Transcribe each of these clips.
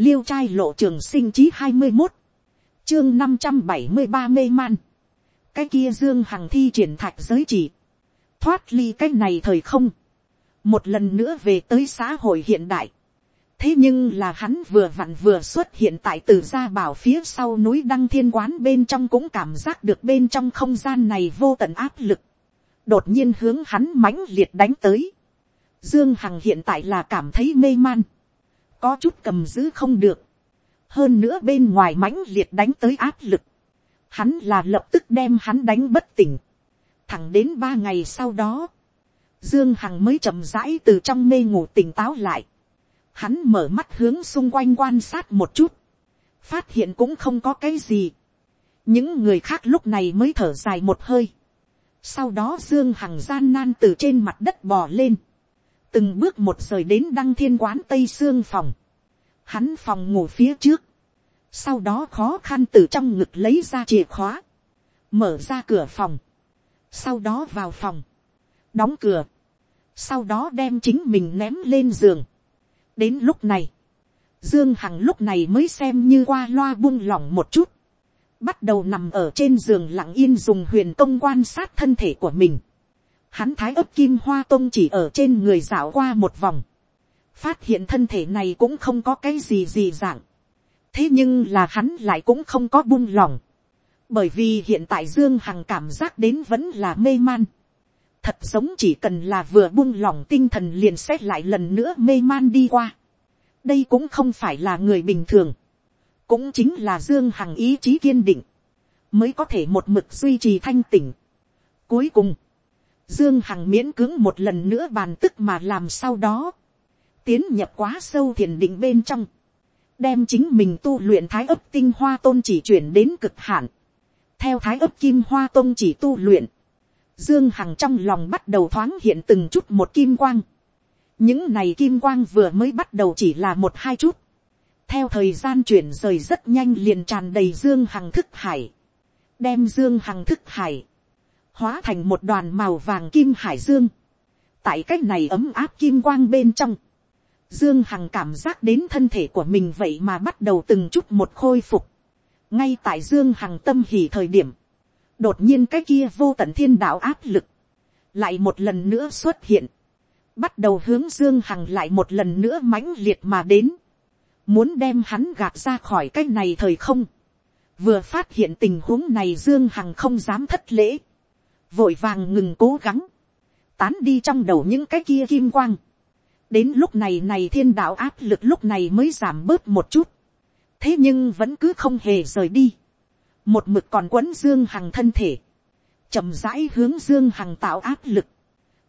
liêu trai lộ trường sinh chí hai mươi một, chương năm trăm bảy mươi ba mê man, cái kia dương hằng thi triển thạch giới chỉ, thoát ly cái này thời không, một lần nữa về tới xã hội hiện đại, thế nhưng là hắn vừa vặn vừa xuất hiện tại từ gia bảo phía sau núi đăng thiên quán bên trong cũng cảm giác được bên trong không gian này vô tận áp lực, đột nhiên hướng hắn mãnh liệt đánh tới, dương hằng hiện tại là cảm thấy mê man, có chút cầm giữ không được, hơn nữa bên ngoài mãnh liệt đánh tới áp lực, hắn là lập tức đem hắn đánh bất tỉnh, thẳng đến ba ngày sau đó, dương hằng mới chậm rãi từ trong mê ngủ tỉnh táo lại, hắn mở mắt hướng xung quanh quan sát một chút, phát hiện cũng không có cái gì, những người khác lúc này mới thở dài một hơi, sau đó dương hằng gian nan từ trên mặt đất bò lên, từng bước một rời đến đăng thiên quán tây xương phòng, hắn phòng ngủ phía trước, sau đó khó khăn từ trong ngực lấy ra chìa khóa, mở ra cửa phòng, sau đó vào phòng, đóng cửa, sau đó đem chính mình ném lên giường. đến lúc này, dương hằng lúc này mới xem như qua loa buông lỏng một chút, bắt đầu nằm ở trên giường lặng yên dùng huyền công quan sát thân thể của mình. Hắn thái ấp kim hoa tông chỉ ở trên người dạo qua một vòng, phát hiện thân thể này cũng không có cái gì gì dạng. thế nhưng là hắn lại cũng không có buông lòng bởi vì hiện tại dương hằng cảm giác đến vẫn là mê man. thật giống chỉ cần là vừa buông lòng tinh thần liền xét lại lần nữa mê man đi qua. đây cũng không phải là người bình thường, cũng chính là dương hằng ý chí kiên định, mới có thể một mực duy trì thanh tỉnh. cuối cùng, dương hằng miễn cưỡng một lần nữa bàn tức mà làm sau đó, tiến nhập quá sâu thiền định bên trong, đem chính mình tu luyện thái ấp tinh hoa tôn chỉ chuyển đến cực hạn, theo thái ấp kim hoa tôn chỉ tu luyện, dương hằng trong lòng bắt đầu thoáng hiện từng chút một kim quang, những này kim quang vừa mới bắt đầu chỉ là một hai chút, theo thời gian chuyển rời rất nhanh liền tràn đầy dương hằng thức hải, đem dương hằng thức hải, hóa thành một đoàn màu vàng kim hải dương, tại cách này ấm áp kim quang bên trong, Dương Hằng cảm giác đến thân thể của mình vậy mà bắt đầu từng chút một khôi phục. Ngay tại Dương Hằng tâm hỉ thời điểm. Đột nhiên cái kia vô tận thiên đạo áp lực. Lại một lần nữa xuất hiện. Bắt đầu hướng Dương Hằng lại một lần nữa mãnh liệt mà đến. Muốn đem hắn gạt ra khỏi cái này thời không. Vừa phát hiện tình huống này Dương Hằng không dám thất lễ. Vội vàng ngừng cố gắng. Tán đi trong đầu những cái kia kim quang đến lúc này này thiên đạo áp lực lúc này mới giảm bớt một chút. thế nhưng vẫn cứ không hề rời đi. một mực còn quấn dương hằng thân thể. chậm rãi hướng dương hằng tạo áp lực.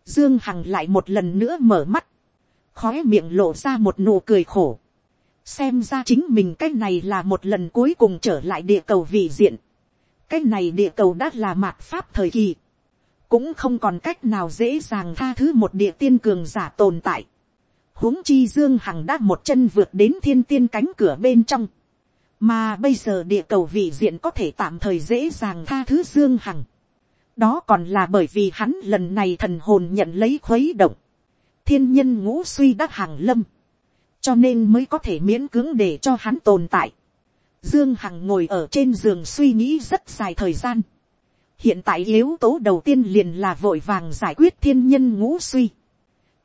dương hằng lại một lần nữa mở mắt. khói miệng lộ ra một nụ cười khổ. xem ra chính mình cái này là một lần cuối cùng trở lại địa cầu vị diện. cái này địa cầu đã là mạt pháp thời kỳ cũng không còn cách nào dễ dàng tha thứ một địa tiên cường giả tồn tại. Huống chi dương hằng đã một chân vượt đến thiên tiên cánh cửa bên trong, mà bây giờ địa cầu vị diện có thể tạm thời dễ dàng tha thứ dương hằng, đó còn là bởi vì hắn lần này thần hồn nhận lấy khuấy động, thiên nhân ngũ suy đắc hàng lâm, cho nên mới có thể miễn cưỡng để cho hắn tồn tại. Dương Hằng ngồi ở trên giường suy nghĩ rất dài thời gian. Hiện tại yếu tố đầu tiên liền là vội vàng giải quyết thiên nhân ngũ suy.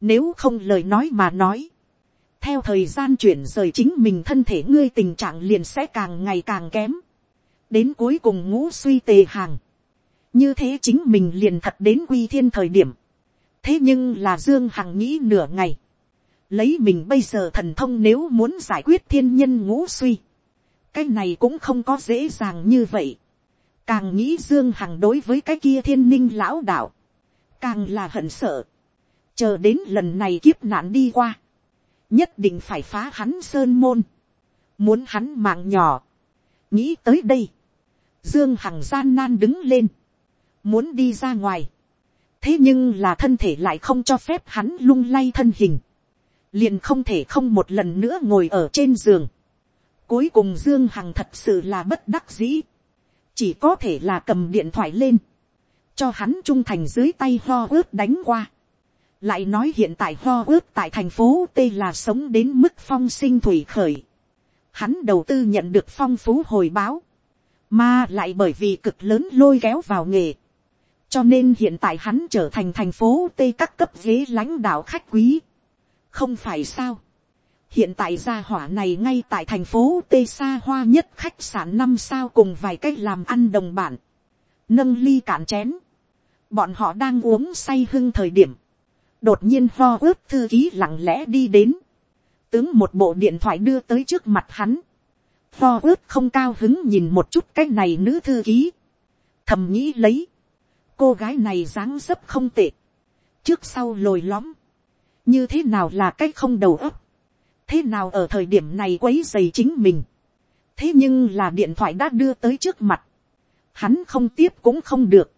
Nếu không lời nói mà nói. Theo thời gian chuyển rời chính mình thân thể ngươi tình trạng liền sẽ càng ngày càng kém. Đến cuối cùng ngũ suy tề hàng. Như thế chính mình liền thật đến quy thiên thời điểm. Thế nhưng là Dương Hằng nghĩ nửa ngày. Lấy mình bây giờ thần thông nếu muốn giải quyết thiên nhân ngũ suy. Cái này cũng không có dễ dàng như vậy. Càng nghĩ Dương Hằng đối với cái kia thiên ninh lão đạo. Càng là hận sợ. Chờ đến lần này kiếp nạn đi qua, nhất định phải phá hắn sơn môn, muốn hắn mạng nhỏ, nghĩ tới đây, dương hằng gian nan đứng lên, muốn đi ra ngoài, thế nhưng là thân thể lại không cho phép hắn lung lay thân hình, liền không thể không một lần nữa ngồi ở trên giường. Cuối cùng Dương Hằng thật sự là bất đắc dĩ. Chỉ có thể là cầm điện thoại lên. Cho hắn trung thành dưới tay ho ướt đánh qua. Lại nói hiện tại ho ướt tại thành phố t là sống đến mức phong sinh thủy khởi, hắn đầu tư nhận được phong phú hồi báo, mà lại bởi vì cực lớn lôi kéo vào nghề, cho nên hiện tại hắn trở thành thành phố tây các cấp ghế lãnh đạo khách quý, không phải sao, hiện tại gia hỏa này ngay tại thành phố tê sa hoa nhất khách sạn năm sao cùng vài cách làm ăn đồng bản, nâng ly cạn chén, bọn họ đang uống say hưng thời điểm, đột nhiên ho ướt thư ký lặng lẽ đi đến, tướng một bộ điện thoại đưa tới trước mặt hắn, ho ướt không cao hứng nhìn một chút cái này nữ thư ký, thầm nghĩ lấy, cô gái này dáng dấp không tệ, trước sau lồi lõm, như thế nào là cái không đầu óc, thế nào ở thời điểm này quấy dày chính mình, thế nhưng là điện thoại đã đưa tới trước mặt, hắn không tiếp cũng không được,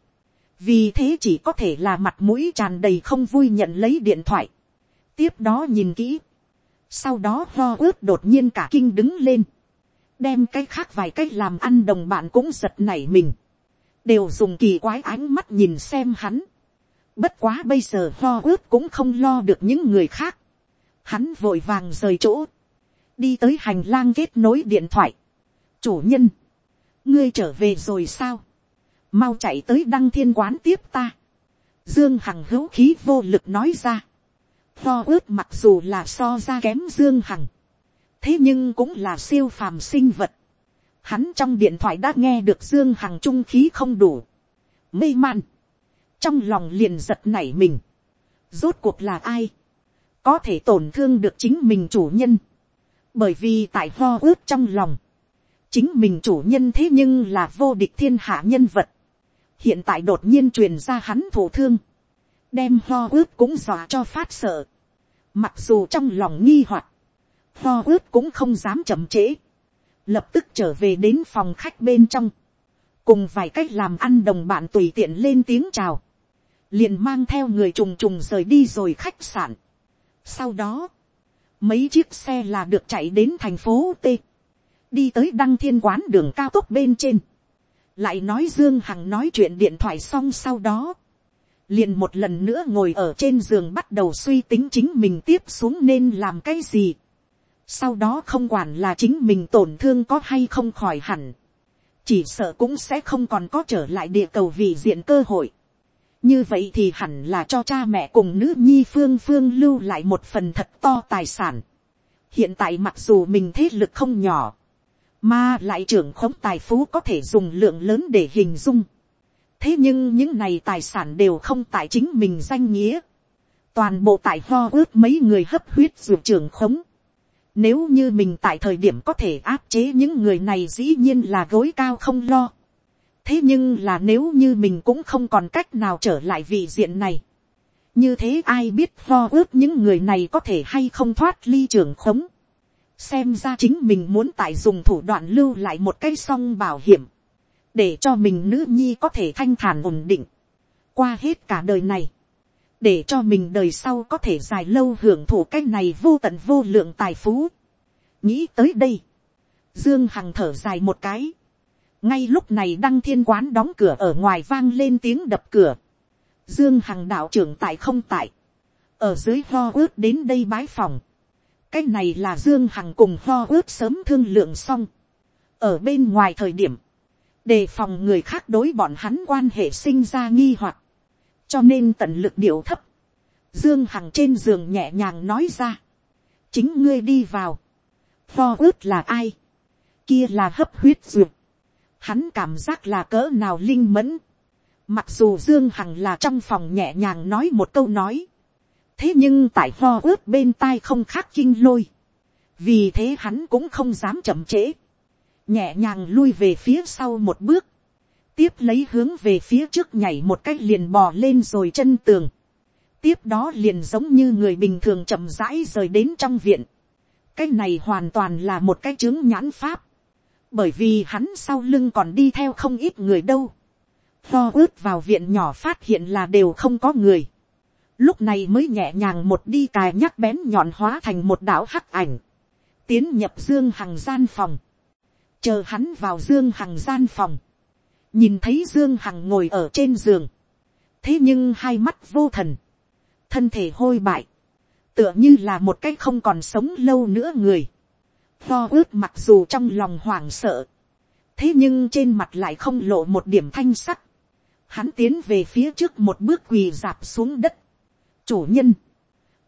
vì thế chỉ có thể là mặt mũi tràn đầy không vui nhận lấy điện thoại, tiếp đó nhìn kỹ, sau đó lo ướt đột nhiên cả kinh đứng lên, đem cái khác vài cái làm ăn đồng bạn cũng giật nảy mình, đều dùng kỳ quái ánh mắt nhìn xem hắn, bất quá bây giờ lo ướt cũng không lo được những người khác, hắn vội vàng rời chỗ, đi tới hành lang kết nối điện thoại, chủ nhân, ngươi trở về rồi sao, mau chạy tới đăng thiên quán tiếp ta, dương hằng hữu khí vô lực nói ra, Tho ướt mặc dù là so ra kém Dương Hằng. Thế nhưng cũng là siêu phàm sinh vật. Hắn trong điện thoại đã nghe được Dương Hằng trung khí không đủ. Mê man. Trong lòng liền giật nảy mình. Rốt cuộc là ai? Có thể tổn thương được chính mình chủ nhân. Bởi vì tại ho ướt trong lòng. Chính mình chủ nhân thế nhưng là vô địch thiên hạ nhân vật. Hiện tại đột nhiên truyền ra hắn thổ thương đem ho ướt cũng dọa cho phát sợ. Mặc dù trong lòng nghi hoặc, ho ướt cũng không dám chậm trễ. Lập tức trở về đến phòng khách bên trong. Cùng vài cách làm ăn đồng bạn tùy tiện lên tiếng chào. Liền mang theo người trùng trùng rời đi rồi khách sạn. Sau đó, mấy chiếc xe là được chạy đến thành phố T. Đi tới đăng thiên quán đường cao tốc bên trên. Lại nói Dương Hằng nói chuyện điện thoại xong sau đó liền một lần nữa ngồi ở trên giường bắt đầu suy tính chính mình tiếp xuống nên làm cái gì. Sau đó không quản là chính mình tổn thương có hay không khỏi hẳn. Chỉ sợ cũng sẽ không còn có trở lại địa cầu vì diện cơ hội. Như vậy thì hẳn là cho cha mẹ cùng nữ nhi phương phương lưu lại một phần thật to tài sản. Hiện tại mặc dù mình thế lực không nhỏ. Mà lại trưởng khống tài phú có thể dùng lượng lớn để hình dung thế nhưng những này tài sản đều không tại chính mình danh nghĩa, toàn bộ tại ho ướt mấy người hấp huyết ruột trưởng khống. Nếu như mình tại thời điểm có thể áp chế những người này dĩ nhiên là gối cao không lo thế nhưng là nếu như mình cũng không còn cách nào trở lại vị diện này. như thế ai biết lo ướt những người này có thể hay không thoát ly trường khống. xem ra chính mình muốn tại dùng thủ đoạn lưu lại một cái song bảo hiểm để cho mình nữ nhi có thể thanh thản ổn định, qua hết cả đời này, để cho mình đời sau có thể dài lâu hưởng thụ cái này vô tận vô lượng tài phú. nghĩ tới đây, dương hằng thở dài một cái, ngay lúc này đăng thiên quán đóng cửa ở ngoài vang lên tiếng đập cửa, dương hằng đạo trưởng tại không tại, ở dưới ho ướt đến đây bái phòng, cái này là dương hằng cùng ho ướt sớm thương lượng xong, ở bên ngoài thời điểm, đề phòng người khác đối bọn hắn quan hệ sinh ra nghi hoặc, cho nên tận lực điệu thấp, dương hằng trên giường nhẹ nhàng nói ra, chính ngươi đi vào, ho ướt là ai, kia là hấp huyết ruột hắn cảm giác là cỡ nào linh mẫn, mặc dù dương hằng là trong phòng nhẹ nhàng nói một câu nói, thế nhưng tại ho ướt bên tai không khác kinh lôi, vì thế hắn cũng không dám chậm trễ, nhẹ nhàng lui về phía sau một bước, tiếp lấy hướng về phía trước nhảy một cách liền bò lên rồi chân tường, tiếp đó liền giống như người bình thường chậm rãi rời đến trong viện, cái này hoàn toàn là một cái chứng nhãn pháp, bởi vì hắn sau lưng còn đi theo không ít người đâu, lo ướt vào viện nhỏ phát hiện là đều không có người, lúc này mới nhẹ nhàng một đi cài nhắc bén nhọn hóa thành một đảo hắc ảnh, tiến nhập dương hằng gian phòng, chờ hắn vào dương hằng gian phòng, nhìn thấy dương hằng ngồi ở trên giường, thế nhưng hai mắt vô thần, thân thể hôi bại, tựa như là một cái không còn sống lâu nữa người, Tho ướt mặc dù trong lòng hoảng sợ. Thế nhưng trên mặt lại không lộ một điểm thanh sắc. Hắn tiến về phía trước một bước quỳ dạp xuống đất. Chủ nhân.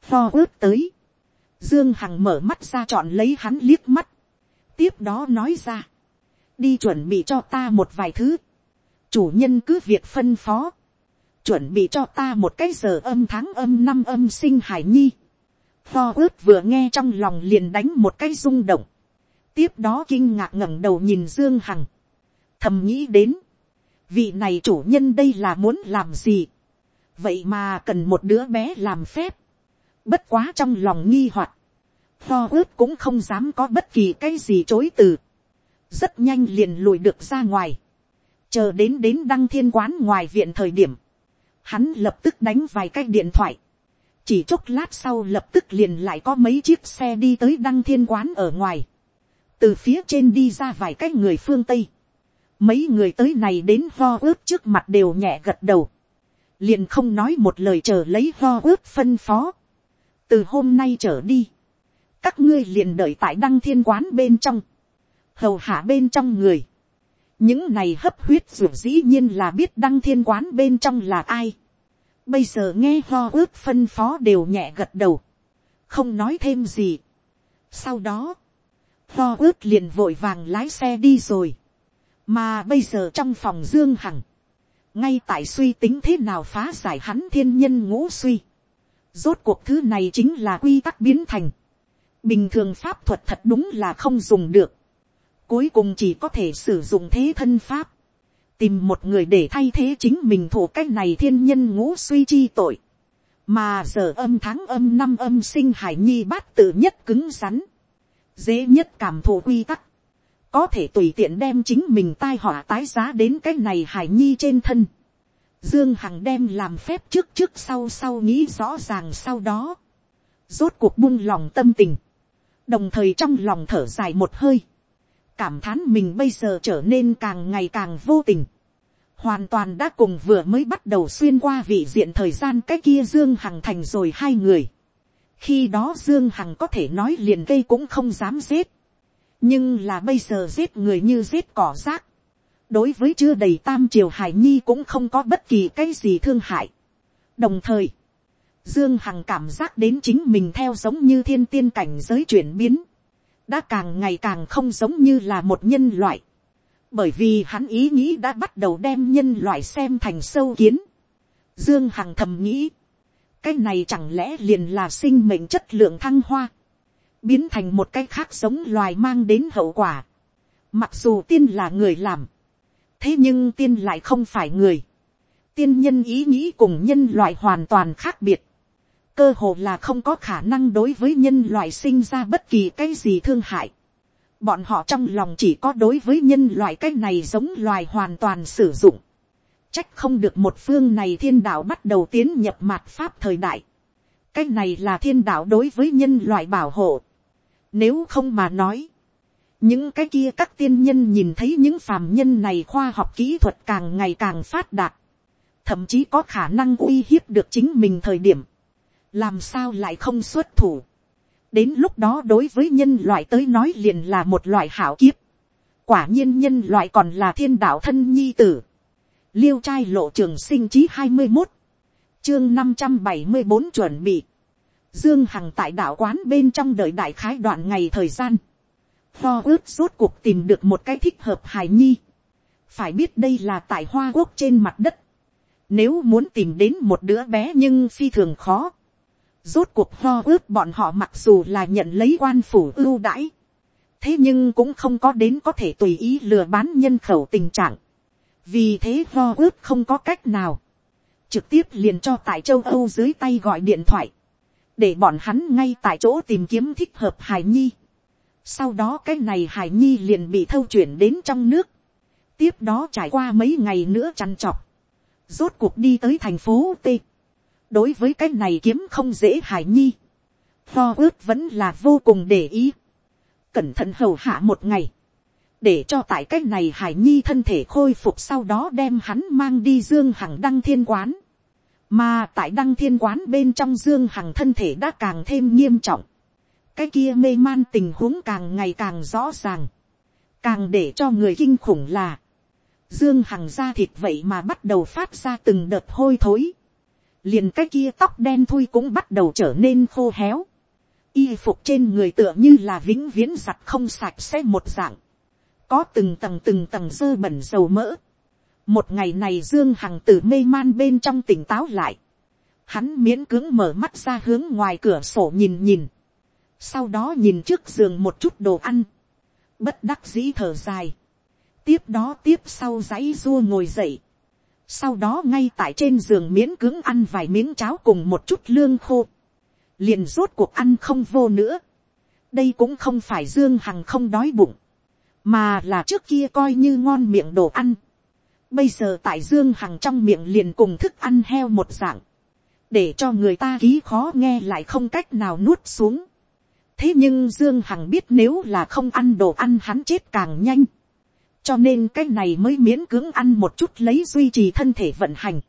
Tho ướt tới. Dương Hằng mở mắt ra chọn lấy hắn liếc mắt. Tiếp đó nói ra. Đi chuẩn bị cho ta một vài thứ. Chủ nhân cứ việc phân phó. Chuẩn bị cho ta một cái giờ âm tháng âm năm âm sinh hải nhi. Tho ướt vừa nghe trong lòng liền đánh một cái rung động. Tiếp đó kinh ngạc ngẩng đầu nhìn Dương Hằng. Thầm nghĩ đến. Vị này chủ nhân đây là muốn làm gì? Vậy mà cần một đứa bé làm phép. Bất quá trong lòng nghi hoặc Tho ướt cũng không dám có bất kỳ cái gì chối từ. Rất nhanh liền lùi được ra ngoài. Chờ đến đến đăng thiên quán ngoài viện thời điểm. Hắn lập tức đánh vài cái điện thoại chỉ chốc lát sau lập tức liền lại có mấy chiếc xe đi tới đăng thiên quán ở ngoài, từ phía trên đi ra vài cái người phương tây, mấy người tới này đến ho ướt trước mặt đều nhẹ gật đầu, liền không nói một lời chờ lấy ho ướt phân phó, từ hôm nay trở đi, các ngươi liền đợi tại đăng thiên quán bên trong, hầu hạ bên trong người, những này hấp huyết ruột dĩ nhiên là biết đăng thiên quán bên trong là ai, Bây giờ nghe ho ước phân phó đều nhẹ gật đầu. Không nói thêm gì. Sau đó. Ho ước liền vội vàng lái xe đi rồi. Mà bây giờ trong phòng Dương Hằng. Ngay tại suy tính thế nào phá giải hắn thiên nhân ngũ suy. Rốt cuộc thứ này chính là quy tắc biến thành. Bình thường pháp thuật thật đúng là không dùng được. Cuối cùng chỉ có thể sử dụng thế thân pháp tìm một người để thay thế chính mình thủ cách này thiên nhân ngũ suy chi tội. mà giờ âm tháng âm năm âm sinh hải nhi bát tự nhất cứng rắn. dễ nhất cảm thụ quy tắc. có thể tùy tiện đem chính mình tai họa tái giá đến cái này hải nhi trên thân. dương hằng đem làm phép trước trước sau sau nghĩ rõ ràng sau đó. rốt cuộc buông lòng tâm tình. đồng thời trong lòng thở dài một hơi cảm thán mình bây giờ trở nên càng ngày càng vô tình. Hoàn toàn đã cùng vừa mới bắt đầu xuyên qua vị diện thời gian cái kia Dương Hằng thành rồi hai người. Khi đó Dương Hằng có thể nói liền cây cũng không dám giết. Nhưng là bây giờ giết người như giết cỏ rác. Đối với chưa đầy tam triều Hải Nhi cũng không có bất kỳ cái gì thương hại. Đồng thời, Dương Hằng cảm giác đến chính mình theo giống như thiên tiên cảnh giới chuyển biến đã càng ngày càng không giống như là một nhân loại. Bởi vì hắn ý nghĩ đã bắt đầu đem nhân loại xem thành sâu kiến. Dương Hằng thầm nghĩ. Cái này chẳng lẽ liền là sinh mệnh chất lượng thăng hoa. Biến thành một cái khác giống loài mang đến hậu quả. Mặc dù tiên là người làm. Thế nhưng tiên lại không phải người. Tiên nhân ý nghĩ cùng nhân loại hoàn toàn khác biệt cơ hồ là không có khả năng đối với nhân loại sinh ra bất kỳ cái gì thương hại. Bọn họ trong lòng chỉ có đối với nhân loại cái này giống loài hoàn toàn sử dụng. Trách không được một phương này thiên đạo bắt đầu tiến nhập mạt pháp thời đại. Cái này là thiên đạo đối với nhân loại bảo hộ. Nếu không mà nói. Những cái kia các tiên nhân nhìn thấy những phàm nhân này khoa học kỹ thuật càng ngày càng phát đạt. Thậm chí có khả năng uy hiếp được chính mình thời điểm làm sao lại không xuất thủ. đến lúc đó đối với nhân loại tới nói liền là một loại hảo kiếp. quả nhiên nhân loại còn là thiên đạo thân nhi tử. liêu trai lộ trường sinh chí hai mươi một, chương năm trăm bảy mươi bốn chuẩn bị. dương hằng tại đạo quán bên trong đợi đại khái đoạn ngày thời gian. Tho ước rốt cuộc tìm được một cái thích hợp hài nhi. Phải biết đây là tại hoa quốc trên mặt đất. Nếu muốn tìm đến một đứa bé nhưng phi thường khó. Rốt cuộc ho ước bọn họ mặc dù là nhận lấy quan phủ ưu đãi. Thế nhưng cũng không có đến có thể tùy ý lừa bán nhân khẩu tình trạng. Vì thế ho ước không có cách nào. Trực tiếp liền cho tại châu Âu dưới tay gọi điện thoại. Để bọn hắn ngay tại chỗ tìm kiếm thích hợp Hải Nhi. Sau đó cái này Hải Nhi liền bị thâu chuyển đến trong nước. Tiếp đó trải qua mấy ngày nữa chăn trọc. Rốt cuộc đi tới thành phố T đối với cái này kiếm không dễ hải nhi, Tho ước vẫn là vô cùng để ý, cẩn thận hầu hạ một ngày, để cho tại cái này hải nhi thân thể khôi phục sau đó đem hắn mang đi dương hằng đăng thiên quán, mà tại đăng thiên quán bên trong dương hằng thân thể đã càng thêm nghiêm trọng, cái kia mê man tình huống càng ngày càng rõ ràng, càng để cho người kinh khủng là, dương hằng da thịt vậy mà bắt đầu phát ra từng đợt hôi thối, liền cái kia tóc đen thui cũng bắt đầu trở nên khô héo, y phục trên người tựa như là vĩnh viễn giặt không sạch sẽ một dạng, có từng tầng từng tầng dơ bẩn dầu mỡ. một ngày này dương hằng từ mê man bên trong tỉnh táo lại, hắn miễn cưỡng mở mắt ra hướng ngoài cửa sổ nhìn nhìn, sau đó nhìn trước giường một chút đồ ăn, bất đắc dĩ thở dài, tiếp đó tiếp sau giấy rua ngồi dậy, sau đó ngay tại trên giường miễn cưỡng ăn vài miếng cháo cùng một chút lương khô, liền rốt cuộc ăn không vô nữa, đây cũng không phải dương hằng không đói bụng, mà là trước kia coi như ngon miệng đồ ăn, bây giờ tại dương hằng trong miệng liền cùng thức ăn heo một dạng, để cho người ta ký khó nghe lại không cách nào nuốt xuống. thế nhưng dương hằng biết nếu là không ăn đồ ăn hắn chết càng nhanh, cho nên cái này mới miễn cưỡng ăn một chút lấy duy trì thân thể vận hành.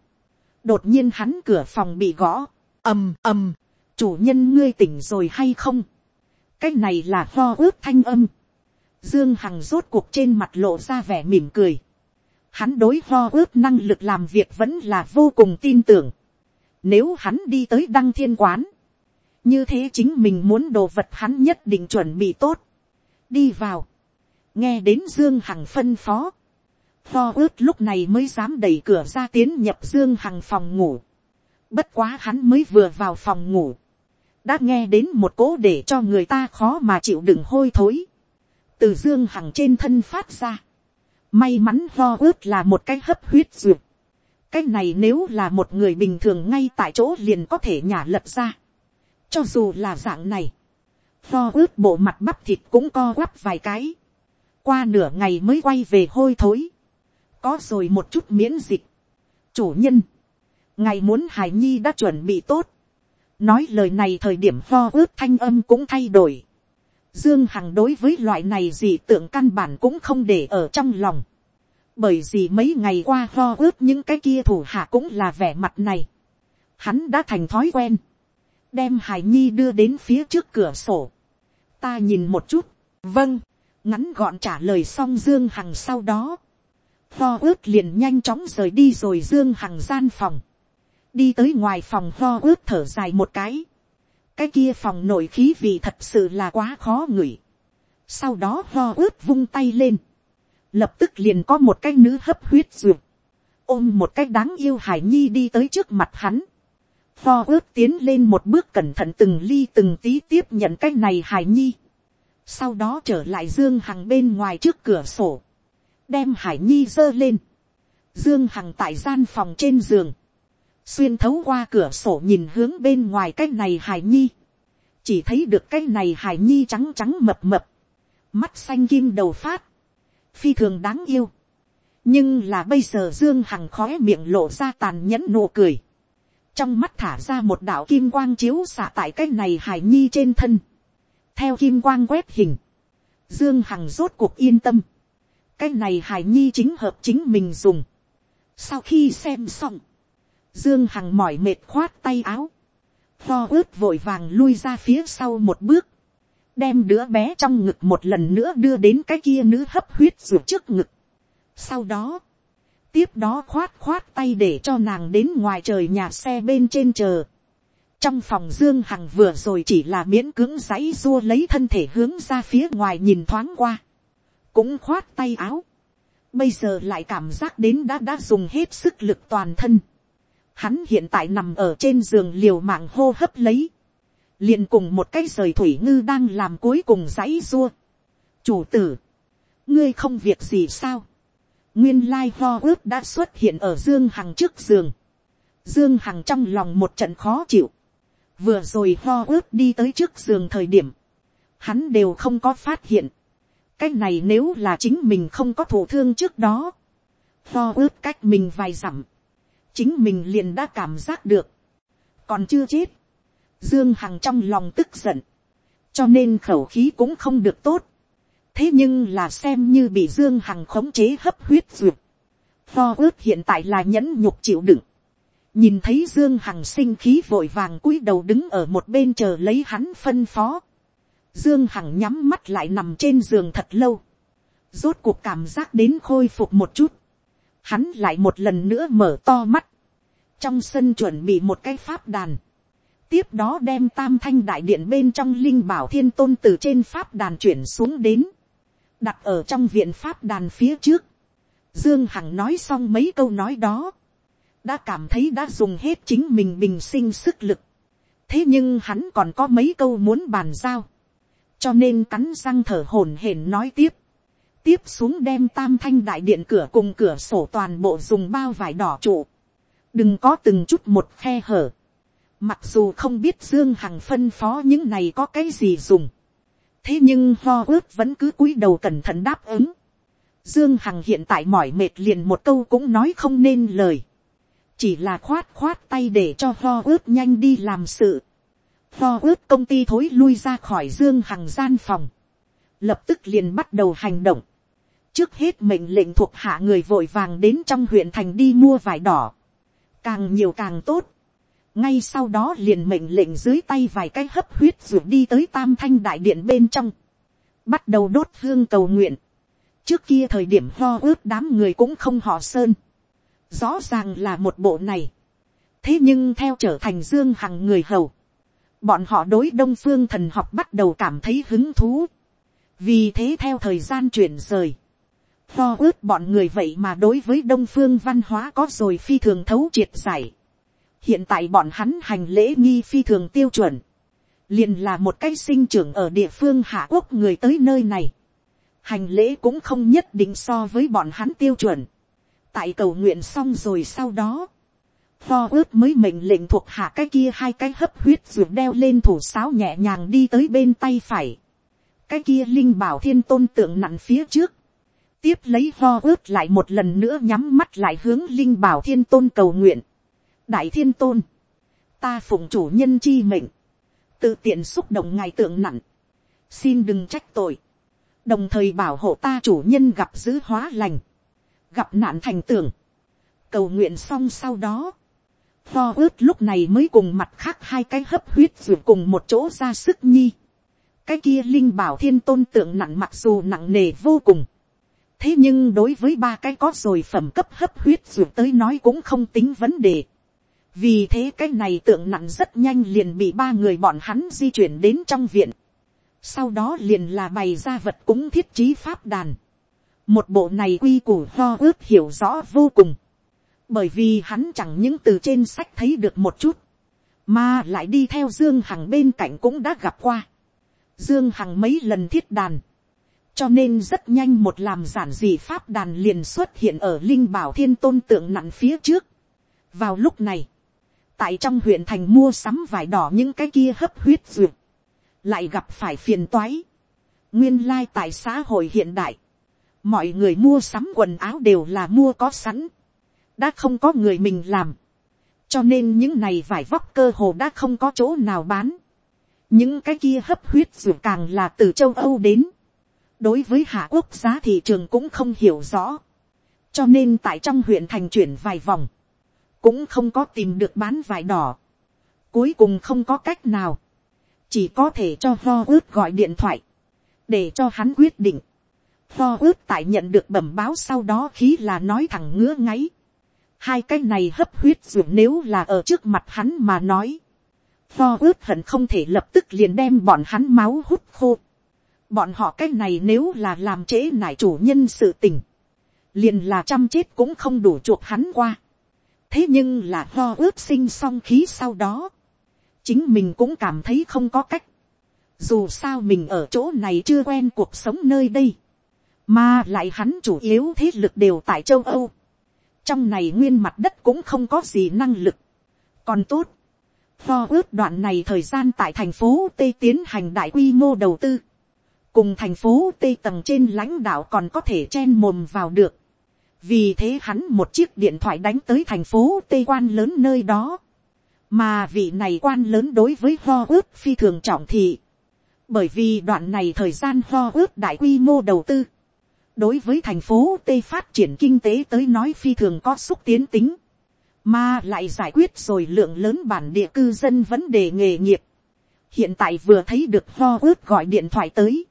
đột nhiên hắn cửa phòng bị gõ, ầm ầm, chủ nhân ngươi tỉnh rồi hay không, cái này là lo ướp thanh âm, dương hằng rốt cuộc trên mặt lộ ra vẻ mỉm cười, hắn đối lo ướp năng lực làm việc vẫn là vô cùng tin tưởng, nếu hắn đi tới đăng thiên quán, như thế chính mình muốn đồ vật hắn nhất định chuẩn bị tốt, đi vào, nghe đến dương hằng phân phó, lo ướt lúc này mới dám đẩy cửa ra tiến nhập dương hằng phòng ngủ, bất quá hắn mới vừa vào phòng ngủ, đã nghe đến một cố để cho người ta khó mà chịu đựng hôi thối, từ dương hằng trên thân phát ra, may mắn lo ướt là một cái hấp huyết duyệt, cái này nếu là một người bình thường ngay tại chỗ liền có thể nhả lật ra, cho dù là dạng này, lo ướt bộ mặt bắp thịt cũng co quắp vài cái, qua nửa ngày mới quay về hôi thối, có rồi một chút miễn dịch, chủ nhân, ngày muốn hải nhi đã chuẩn bị tốt, nói lời này thời điểm lo ướt thanh âm cũng thay đổi, dương hằng đối với loại này gì tưởng căn bản cũng không để ở trong lòng, bởi vì mấy ngày qua lo ướt những cái kia thủ hạ cũng là vẻ mặt này, hắn đã thành thói quen, đem hải nhi đưa đến phía trước cửa sổ, ta nhìn một chút, vâng, ngắn gọn trả lời xong dương hằng sau đó, lo ướt liền nhanh chóng rời đi rồi dương hằng gian phòng, đi tới ngoài phòng lo ướt thở dài một cái, cái kia phòng nội khí vì thật sự là quá khó ngửi, sau đó lo ướt vung tay lên, lập tức liền có một cái nữ hấp huyết ruột, ôm một cái đáng yêu hải nhi đi tới trước mặt hắn, lo ướt tiến lên một bước cẩn thận từng ly từng tí tiếp nhận cái này hải nhi, sau đó trở lại dương hằng bên ngoài trước cửa sổ, đem hải nhi giơ lên, dương hằng tại gian phòng trên giường, xuyên thấu qua cửa sổ nhìn hướng bên ngoài cái này hải nhi, chỉ thấy được cái này hải nhi trắng trắng mập mập, mắt xanh kim đầu phát, phi thường đáng yêu, nhưng là bây giờ dương hằng khói miệng lộ ra tàn nhẫn nụ cười, trong mắt thả ra một đạo kim quang chiếu xạ tại cái này hải nhi trên thân, theo kim quang quét hình, dương hằng rốt cuộc yên tâm, cái này hải nhi chính hợp chính mình dùng. sau khi xem xong, dương hằng mỏi mệt khoát tay áo, lo ướt vội vàng lui ra phía sau một bước, đem đứa bé trong ngực một lần nữa đưa đến cái kia nữ hấp huyết ruột trước ngực. sau đó, tiếp đó khoát khoát tay để cho nàng đến ngoài trời nhà xe bên trên chờ trong phòng dương hằng vừa rồi chỉ là miễn cưỡng giãy dua lấy thân thể hướng ra phía ngoài nhìn thoáng qua, cũng khoát tay áo, bây giờ lại cảm giác đến đã đã dùng hết sức lực toàn thân, hắn hiện tại nằm ở trên giường liều mạng hô hấp lấy, liền cùng một cái rời thủy ngư đang làm cuối cùng giãy dua. chủ tử, ngươi không việc gì sao, nguyên lai ho ướp đã xuất hiện ở dương hằng trước giường, dương hằng trong lòng một trận khó chịu, vừa rồi ho ướt đi tới trước giường thời điểm, hắn đều không có phát hiện. cái này nếu là chính mình không có thổ thương trước đó, ho ướt cách mình vài dặm, chính mình liền đã cảm giác được, còn chưa chết, dương hằng trong lòng tức giận, cho nên khẩu khí cũng không được tốt, thế nhưng là xem như bị dương hằng khống chế hấp huyết ruột ho ướt hiện tại là nhẫn nhục chịu đựng, nhìn thấy dương hằng sinh khí vội vàng cúi đầu đứng ở một bên chờ lấy hắn phân phó, Dương Hằng nhắm mắt lại nằm trên giường thật lâu. Rốt cuộc cảm giác đến khôi phục một chút. Hắn lại một lần nữa mở to mắt. Trong sân chuẩn bị một cái pháp đàn. Tiếp đó đem tam thanh đại điện bên trong linh bảo thiên tôn từ trên pháp đàn chuyển xuống đến. Đặt ở trong viện pháp đàn phía trước. Dương Hằng nói xong mấy câu nói đó. Đã cảm thấy đã dùng hết chính mình bình sinh sức lực. Thế nhưng hắn còn có mấy câu muốn bàn giao. Cho nên cắn răng thở hổn hển nói tiếp, tiếp xuống đem tam thanh đại điện cửa cùng cửa sổ toàn bộ dùng bao vải đỏ trụ, đừng có từng chút một khe hở, mặc dù không biết dương hằng phân phó những này có cái gì dùng, thế nhưng ho ướt vẫn cứ cúi đầu cẩn thận đáp ứng, dương hằng hiện tại mỏi mệt liền một câu cũng nói không nên lời, chỉ là khoát khoát tay để cho ho ướt nhanh đi làm sự, Ho ướt công ty thối lui ra khỏi dương hằng gian phòng. Lập tức liền bắt đầu hành động. Trước hết mệnh lệnh thuộc hạ người vội vàng đến trong huyện thành đi mua vải đỏ. Càng nhiều càng tốt. Ngay sau đó liền mệnh lệnh dưới tay vài cái hấp huyết ruột đi tới tam thanh đại điện bên trong. Bắt đầu đốt hương cầu nguyện. Trước kia thời điểm ho ướt đám người cũng không họ sơn. Rõ ràng là một bộ này. Thế nhưng theo trở thành dương hằng người hầu bọn họ đối đông phương thần học bắt đầu cảm thấy hứng thú. vì thế theo thời gian chuyển rời, lo ướt bọn người vậy mà đối với đông phương văn hóa có rồi phi thường thấu triệt giải. hiện tại bọn hắn hành lễ nghi phi thường tiêu chuẩn, liền là một cái sinh trưởng ở địa phương hạ quốc người tới nơi này. hành lễ cũng không nhất định so với bọn hắn tiêu chuẩn tại cầu nguyện xong rồi sau đó, pho ướp mới mệnh lệnh thuộc hạ cái kia hai cái hấp huyết ruột đeo lên thủ sáo nhẹ nhàng đi tới bên tay phải. Cái kia linh bảo thiên tôn tượng nặn phía trước. Tiếp lấy ho ướt lại một lần nữa nhắm mắt lại hướng linh bảo thiên tôn cầu nguyện. Đại thiên tôn. Ta phụng chủ nhân chi mệnh. Tự tiện xúc động ngài tượng nặn. Xin đừng trách tội. Đồng thời bảo hộ ta chủ nhân gặp giữ hóa lành. Gặp nạn thành tưởng. Cầu nguyện xong sau đó Tho ướt lúc này mới cùng mặt khác hai cái hấp huyết ruột cùng một chỗ ra sức nhi. Cái kia linh bảo thiên tôn tượng nặng mặc dù nặng nề vô cùng. Thế nhưng đối với ba cái có rồi phẩm cấp hấp huyết ruột tới nói cũng không tính vấn đề. Vì thế cái này tượng nặng rất nhanh liền bị ba người bọn hắn di chuyển đến trong viện. Sau đó liền là bày ra vật cúng thiết trí pháp đàn. Một bộ này quy củ ho ướt hiểu rõ vô cùng bởi vì hắn chẳng những từ trên sách thấy được một chút, mà lại đi theo dương hằng bên cạnh cũng đã gặp qua. dương hằng mấy lần thiết đàn, cho nên rất nhanh một làm giản dị pháp đàn liền xuất hiện ở linh bảo thiên tôn tượng nặn phía trước. vào lúc này, tại trong huyện thành mua sắm vải đỏ những cái kia hấp huyết duyệt, lại gặp phải phiền toái. nguyên lai tại xã hội hiện đại, mọi người mua sắm quần áo đều là mua có sẵn. Đã không có người mình làm, cho nên những này vải vóc cơ hồ đã không có chỗ nào bán, những cái kia hấp huyết dù càng là từ châu âu đến, đối với hạ quốc giá thị trường cũng không hiểu rõ, cho nên tại trong huyện thành chuyển vài vòng, cũng không có tìm được bán vải đỏ, cuối cùng không có cách nào, chỉ có thể cho lo ướt gọi điện thoại, để cho hắn quyết định. Tho ướt tại nhận được bẩm báo sau đó khí là nói thẳng ngứa ngáy hai cái này hấp huyết ruột nếu là ở trước mặt hắn mà nói. Tho ướt hận không thể lập tức liền đem bọn hắn máu hút khô. Bọn họ cái này nếu là làm trễ nải chủ nhân sự tình. Liền là chăm chết cũng không đủ chuộc hắn qua. Thế nhưng là tho ướt sinh xong khí sau đó. Chính mình cũng cảm thấy không có cách. Dù sao mình ở chỗ này chưa quen cuộc sống nơi đây. Mà lại hắn chủ yếu thế lực đều tại châu Âu trong này nguyên mặt đất cũng không có gì năng lực. còn tốt, do ước đoạn này thời gian tại thành phố Tây tiến hành đại quy mô đầu tư. Cùng thành phố Tây tầng trên lãnh đạo còn có thể chen mồm vào được. Vì thế hắn một chiếc điện thoại đánh tới thành phố Tây quan lớn nơi đó. Mà vị này quan lớn đối với Ho ước phi thường trọng thị. Bởi vì đoạn này thời gian Ho ước đại quy mô đầu tư đối với thành phố tây phát triển kinh tế tới nói phi thường có xúc tiến tính, mà lại giải quyết rồi lượng lớn bản địa cư dân vấn đề nghề nghiệp. hiện tại vừa thấy được ho ướt gọi điện thoại tới,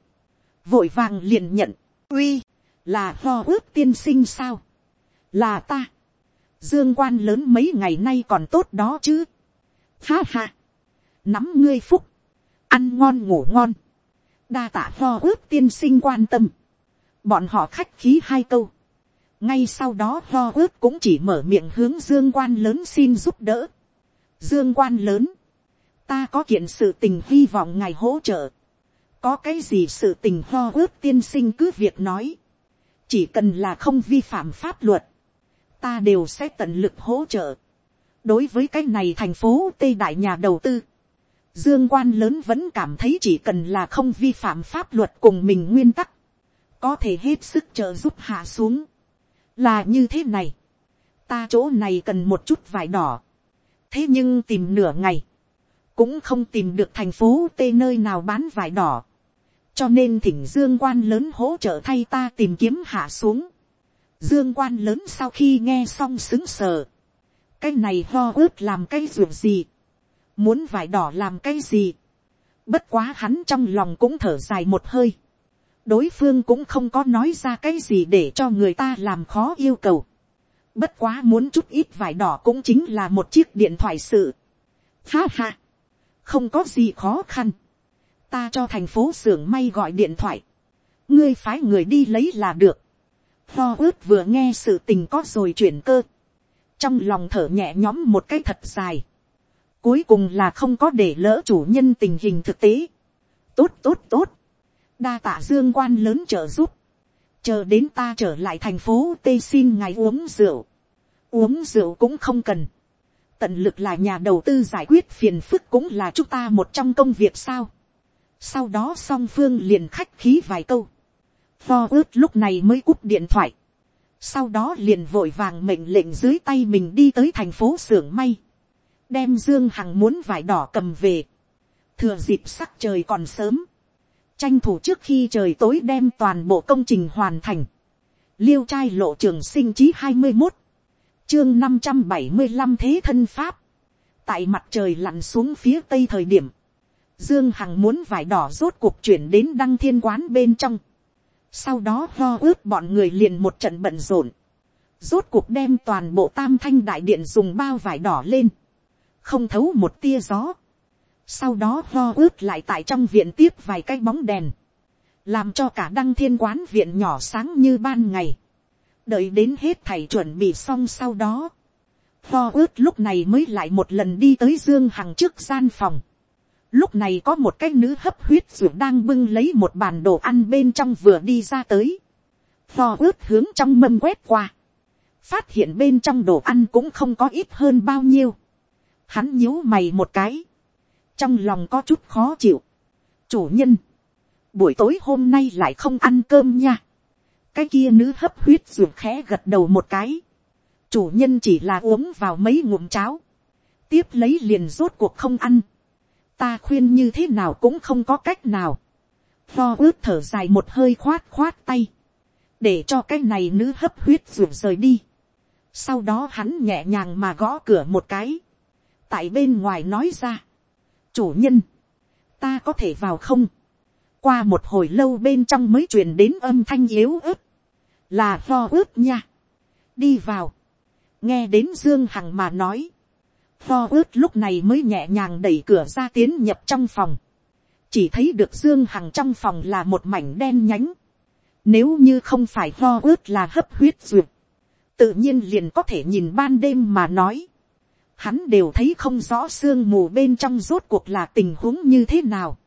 vội vàng liền nhận, uy, là ho ướt tiên sinh sao, là ta, dương quan lớn mấy ngày nay còn tốt đó chứ, ha ha, nắm ngươi phúc, ăn ngon ngủ ngon, đa tạ ho ướt tiên sinh quan tâm, bọn họ khách khí hai câu, ngay sau đó lo ướt cũng chỉ mở miệng hướng dương quan lớn xin giúp đỡ, dương quan lớn, ta có kiện sự tình hy vọng ngài hỗ trợ, có cái gì sự tình lo ướt tiên sinh cứ việc nói, chỉ cần là không vi phạm pháp luật, ta đều sẽ tận lực hỗ trợ. đối với cái này thành phố tây đại nhà đầu tư, dương quan lớn vẫn cảm thấy chỉ cần là không vi phạm pháp luật cùng mình nguyên tắc, có thể hết sức trợ giúp hạ xuống. là như thế này, ta chỗ này cần một chút vải đỏ, thế nhưng tìm nửa ngày, cũng không tìm được thành phố tây nơi nào bán vải đỏ, cho nên thỉnh dương quan lớn hỗ trợ thay ta tìm kiếm hạ xuống. dương quan lớn sau khi nghe xong xứng sờ, cái này ho ướt làm cái ruột gì, muốn vải đỏ làm cái gì, bất quá hắn trong lòng cũng thở dài một hơi, đối phương cũng không có nói ra cái gì để cho người ta làm khó yêu cầu, bất quá muốn chút ít vải đỏ cũng chính là một chiếc điện thoại sự, ha ha, không có gì khó khăn, ta cho thành phố xưởng may gọi điện thoại, ngươi phái người đi lấy là được, Tho ướt vừa nghe sự tình có rồi chuyển cơ, trong lòng thở nhẹ nhõm một cái thật dài, cuối cùng là không có để lỡ chủ nhân tình hình thực tế, tốt tốt tốt, đa tạ dương quan lớn trợ giúp, chờ đến ta trở lại thành phố tây xin ngài uống rượu, uống rượu cũng không cần, tận lực là nhà đầu tư giải quyết phiền phức cũng là chúng ta một trong công việc sao. sau đó song phương liền khách khí vài câu. pho ướt lúc này mới cúp điện thoại. sau đó liền vội vàng mệnh lệnh dưới tay mình đi tới thành phố xưởng may. đem dương hằng muốn vải đỏ cầm về. thừa dịp sắc trời còn sớm tranh thủ trước khi trời tối đem toàn bộ công trình hoàn thành. liêu trai lộ trường sinh chí hai mươi một chương năm trăm bảy mươi năm thế thân pháp. tại mặt trời lặn xuống phía tây thời điểm, dương hằng muốn vải đỏ rốt cuộc chuyển đến đăng thiên quán bên trong. sau đó lo ướt bọn người liền một trận bận rộn. rốt cuộc đem toàn bộ tam thanh đại điện dùng bao vải đỏ lên. không thấu một tia gió sau đó lo ướt lại tại trong viện tiếp vài cái bóng đèn. làm cho cả đăng thiên quán viện nhỏ sáng như ban ngày đợi đến hết thầy chuẩn bị xong sau đó, lo ướt lúc này mới lại một lần đi tới dương hằng trước gian phòng. lúc này có một cái nữ hấp huyết ruột đang bưng lấy một bàn đồ ăn bên trong vừa đi ra tới. lo ướt hướng trong mâm quét qua. phát hiện bên trong đồ ăn cũng không có ít hơn bao nhiêu. hắn nhíu mày một cái trong lòng có chút khó chịu. chủ nhân, buổi tối hôm nay lại không ăn cơm nha. Cái kia nữ hấp huyết ruột khẽ gật đầu một cái, chủ nhân chỉ là uống vào mấy ngụm cháo, tiếp lấy liền rốt cuộc không ăn, ta khuyên như thế nào cũng không có cách nào, lo ướt thở dài một hơi khoát khoát tay, để cho cái này nữ hấp huyết ruột rời đi, sau đó hắn nhẹ nhàng mà gõ cửa một cái, tại bên ngoài nói ra, chủ nhân, ta có thể vào không, qua một hồi lâu bên trong mới truyền đến âm thanh yếu ớt, là lo ướt nha, đi vào, nghe đến dương hằng mà nói, lo ướt lúc này mới nhẹ nhàng đẩy cửa ra tiến nhập trong phòng, chỉ thấy được dương hằng trong phòng là một mảnh đen nhánh, nếu như không phải lo ướt là hấp huyết duyệt, tự nhiên liền có thể nhìn ban đêm mà nói, hắn đều thấy không rõ sương mù bên trong rốt cuộc là tình huống như thế nào.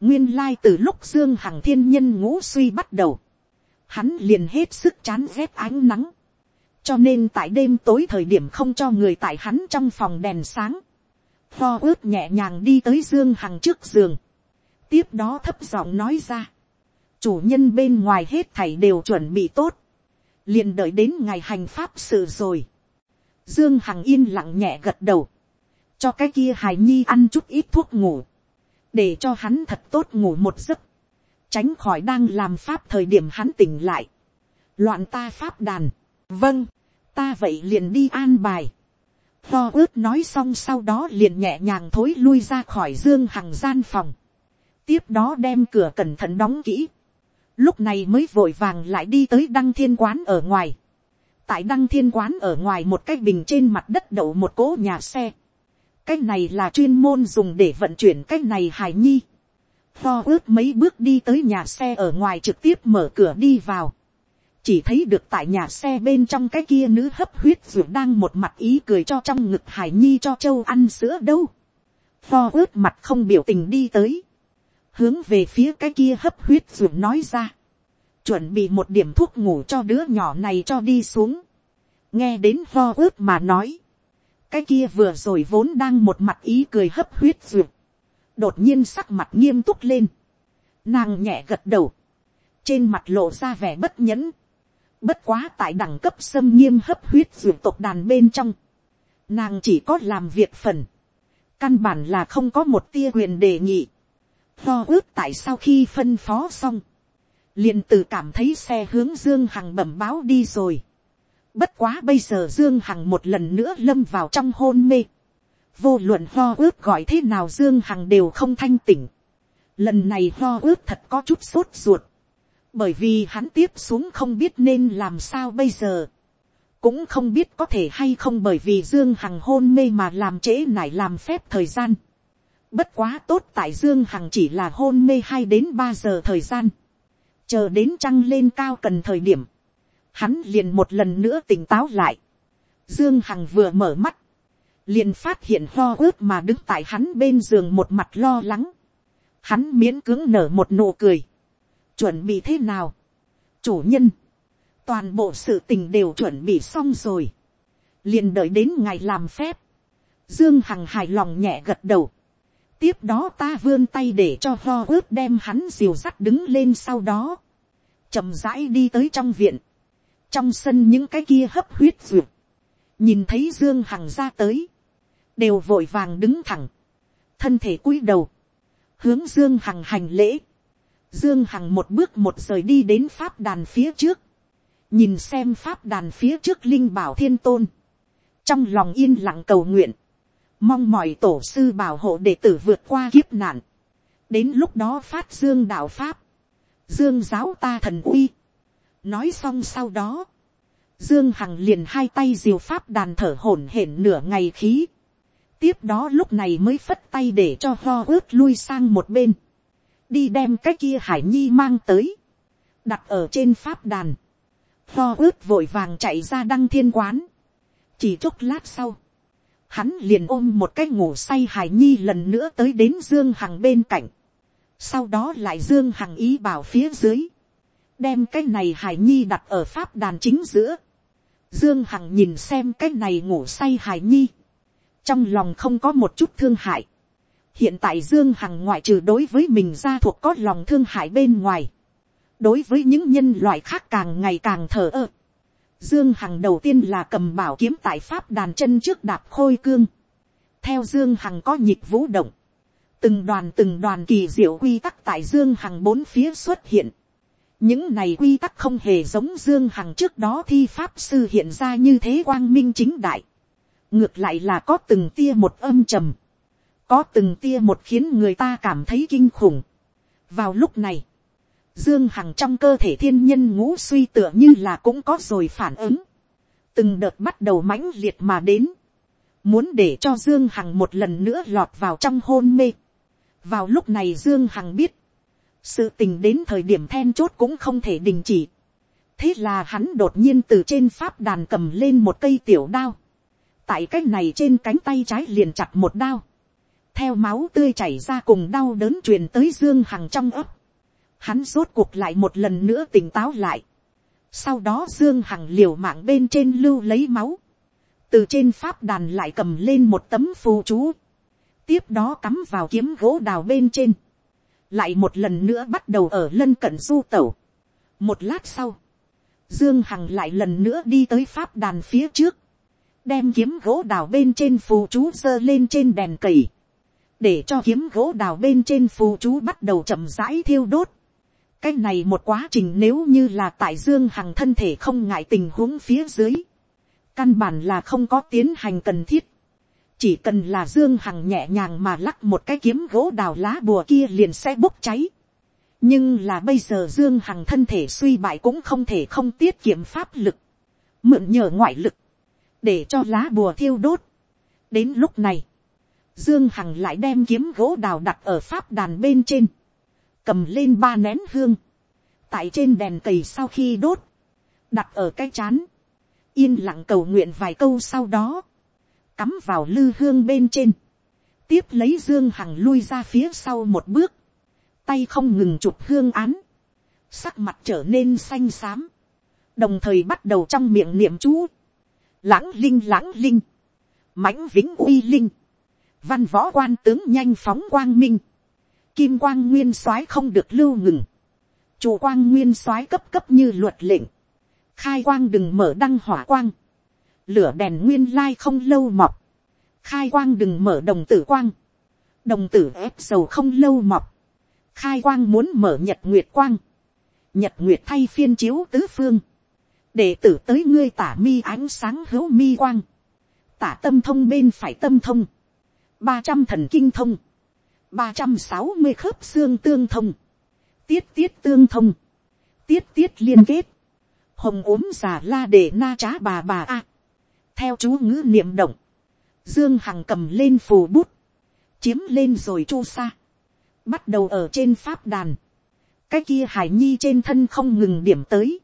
Nguyên lai từ lúc Dương Hằng thiên nhân ngũ suy bắt đầu. Hắn liền hết sức chán ghét ánh nắng. Cho nên tại đêm tối thời điểm không cho người tại hắn trong phòng đèn sáng. Pho ướt nhẹ nhàng đi tới Dương Hằng trước giường. Tiếp đó thấp giọng nói ra. Chủ nhân bên ngoài hết thảy đều chuẩn bị tốt. Liền đợi đến ngày hành pháp sự rồi. Dương Hằng yên lặng nhẹ gật đầu. Cho cái kia hài nhi ăn chút ít thuốc ngủ để cho hắn thật tốt ngủ một giấc, tránh khỏi đang làm pháp thời điểm hắn tỉnh lại, loạn ta pháp đàn, vâng, ta vậy liền đi an bài, Tho ướt nói xong sau đó liền nhẹ nhàng thối lui ra khỏi dương hằng gian phòng. Tiếp đó đem cửa cẩn thận đóng kỹ. Lúc này mới vội vàng lại đi tới đăng thiên quán ở ngoài. Tại đăng thiên quán ở ngoài một cái bình trên mặt đất đậu một cỗ nhà xe. Cái này là chuyên môn dùng để vận chuyển cái này hài nhi. Tho ướt mấy bước đi tới nhà xe ở ngoài trực tiếp mở cửa đi vào chỉ thấy được tại nhà xe bên trong cái kia nữ hấp huyết ruột đang một mặt ý cười cho trong ngực hải nhi cho châu ăn sữa đâu. Pho ướt mặt không biểu tình đi tới. Hướng về phía cái kia hấp huyết ruột nói ra. Chuẩn bị một điểm thuốc ngủ cho đứa nhỏ này cho đi xuống. Nghe đến pho ướt mà nói. Cái kia vừa rồi vốn đang một mặt ý cười hấp huyết ruột. Đột nhiên sắc mặt nghiêm túc lên. Nàng nhẹ gật đầu. Trên mặt lộ ra vẻ bất nhẫn Bất quá tại đẳng cấp xâm nghiêm hấp huyết ruột tộc đàn bên trong. Nàng chỉ có làm việc phần. Căn bản là không có một tia quyền đề nghị. Lo ướt tại sau khi phân phó xong liền tự cảm thấy xe hướng Dương Hằng bẩm báo đi rồi. Bất quá bây giờ Dương Hằng một lần nữa lâm vào trong hôn mê. Vô luận lo ước gọi thế nào Dương Hằng đều không thanh tỉnh. Lần này lo ước thật có chút sốt ruột bởi vì hắn tiếp xuống không biết nên làm sao bây giờ, cũng không biết có thể hay không bởi vì dương hằng hôn mê mà làm trễ nải làm phép thời gian. bất quá tốt tại dương hằng chỉ là hôn mê hai đến ba giờ thời gian, chờ đến trăng lên cao cần thời điểm, hắn liền một lần nữa tỉnh táo lại. dương hằng vừa mở mắt, liền phát hiện lo ướt mà đứng tại hắn bên giường một mặt lo lắng. Hắn miễn cưỡng nở một nụ cười. Chuẩn bị thế nào, chủ nhân, toàn bộ sự tình đều chuẩn bị xong rồi, liền đợi đến ngày làm phép, dương hằng hài lòng nhẹ gật đầu, tiếp đó ta vươn tay để cho lo ướt đem hắn diều sắt đứng lên sau đó, chậm rãi đi tới trong viện, trong sân những cái kia hấp huyết ruột, nhìn thấy dương hằng ra tới, đều vội vàng đứng thẳng, thân thể cúi đầu, hướng dương hằng hành lễ, Dương Hằng một bước một rời đi đến pháp đàn phía trước. Nhìn xem pháp đàn phía trước linh bảo thiên tôn. Trong lòng yên lặng cầu nguyện. Mong mọi tổ sư bảo hộ đệ tử vượt qua kiếp nạn. Đến lúc đó phát dương đạo pháp. Dương giáo ta thần uy. Nói xong sau đó. Dương Hằng liền hai tay diều pháp đàn thở hổn hển nửa ngày khí. Tiếp đó lúc này mới phất tay để cho ho ướt lui sang một bên đi đem cái kia hải nhi mang tới, đặt ở trên pháp đàn, lo ướt vội vàng chạy ra đăng thiên quán, chỉ chốc lát sau, hắn liền ôm một cái ngủ say hải nhi lần nữa tới đến dương hằng bên cạnh, sau đó lại dương hằng ý bảo phía dưới, đem cái này hải nhi đặt ở pháp đàn chính giữa, dương hằng nhìn xem cái này ngủ say hải nhi, trong lòng không có một chút thương hại, hiện tại dương hằng ngoại trừ đối với mình ra thuộc có lòng thương hại bên ngoài, đối với những nhân loại khác càng ngày càng thờ ơ. Dương Hằng đầu tiên là cầm bảo kiếm tại pháp đàn chân trước đạp khôi cương. Theo Dương Hằng có nhịp vũ động. Từng đoàn từng đoàn kỳ diệu quy tắc tại Dương Hằng bốn phía xuất hiện. Những này quy tắc không hề giống Dương Hằng trước đó thi pháp sư hiện ra như thế quang minh chính đại. Ngược lại là có từng tia một âm trầm có từng tia một khiến người ta cảm thấy kinh khủng. vào lúc này, dương hằng trong cơ thể thiên nhân ngũ suy tựa như là cũng có rồi phản ứng. từng đợt bắt đầu mãnh liệt mà đến. muốn để cho dương hằng một lần nữa lọt vào trong hôn mê. vào lúc này dương hằng biết, sự tình đến thời điểm then chốt cũng không thể đình chỉ. thế là hắn đột nhiên từ trên pháp đàn cầm lên một cây tiểu đao. tại cái này trên cánh tay trái liền chặt một đao theo máu tươi chảy ra cùng đau đớn truyền tới dương hằng trong ấp, hắn rốt cuộc lại một lần nữa tỉnh táo lại. sau đó dương hằng liều mạng bên trên lưu lấy máu, từ trên pháp đàn lại cầm lên một tấm phù chú, tiếp đó cắm vào kiếm gỗ đào bên trên, lại một lần nữa bắt đầu ở lân cận du tẩu. một lát sau, dương hằng lại lần nữa đi tới pháp đàn phía trước, đem kiếm gỗ đào bên trên phù chú dơ lên trên đèn cầy, để cho kiếm gỗ đào bên trên phù chú bắt đầu chậm rãi thiêu đốt cái này một quá trình nếu như là tại dương hằng thân thể không ngại tình huống phía dưới, căn bản là không có tiến hành cần thiết. chỉ cần là dương hằng nhẹ nhàng mà lắc một cái kiếm gỗ đào lá bùa kia liền sẽ bốc cháy. nhưng là bây giờ dương hằng thân thể suy bại cũng không thể không tiết kiệm pháp lực, mượn nhờ ngoại lực, để cho lá bùa thiêu đốt. đến lúc này, dương hằng lại đem kiếm gỗ đào đặt ở pháp đàn bên trên, cầm lên ba nén hương, tại trên đèn cầy sau khi đốt, đặt ở cái chán, yên lặng cầu nguyện vài câu sau đó, cắm vào lư hương bên trên, tiếp lấy dương hằng lui ra phía sau một bước, tay không ngừng chụp hương án, sắc mặt trở nên xanh xám, đồng thời bắt đầu trong miệng niệm chú, lãng linh lãng linh, mãnh vĩnh uy linh, văn võ quan tướng nhanh phóng quang minh, kim quang nguyên soái không được lưu ngừng, chủ quang nguyên soái cấp cấp như luật lệnh, khai quang đừng mở đăng hỏa quang, lửa đèn nguyên lai không lâu mọc, khai quang đừng mở đồng tử quang, đồng tử ép dầu không lâu mọc, khai quang muốn mở nhật nguyệt quang, nhật nguyệt thay phiên chiếu tứ phương, đệ tử tới ngươi tả mi ánh sáng hữu mi quang, tả tâm thông bên phải tâm thông, ba trăm thần kinh thông, ba trăm sáu mươi khớp xương tương thông, tiết tiết tương thông, tiết tiết liên kết, hồng ốm già la để na trá bà bà a, theo chú ngữ niệm động, dương hằng cầm lên phù bút, chiếm lên rồi chu sa, bắt đầu ở trên pháp đàn, cái kia hải nhi trên thân không ngừng điểm tới,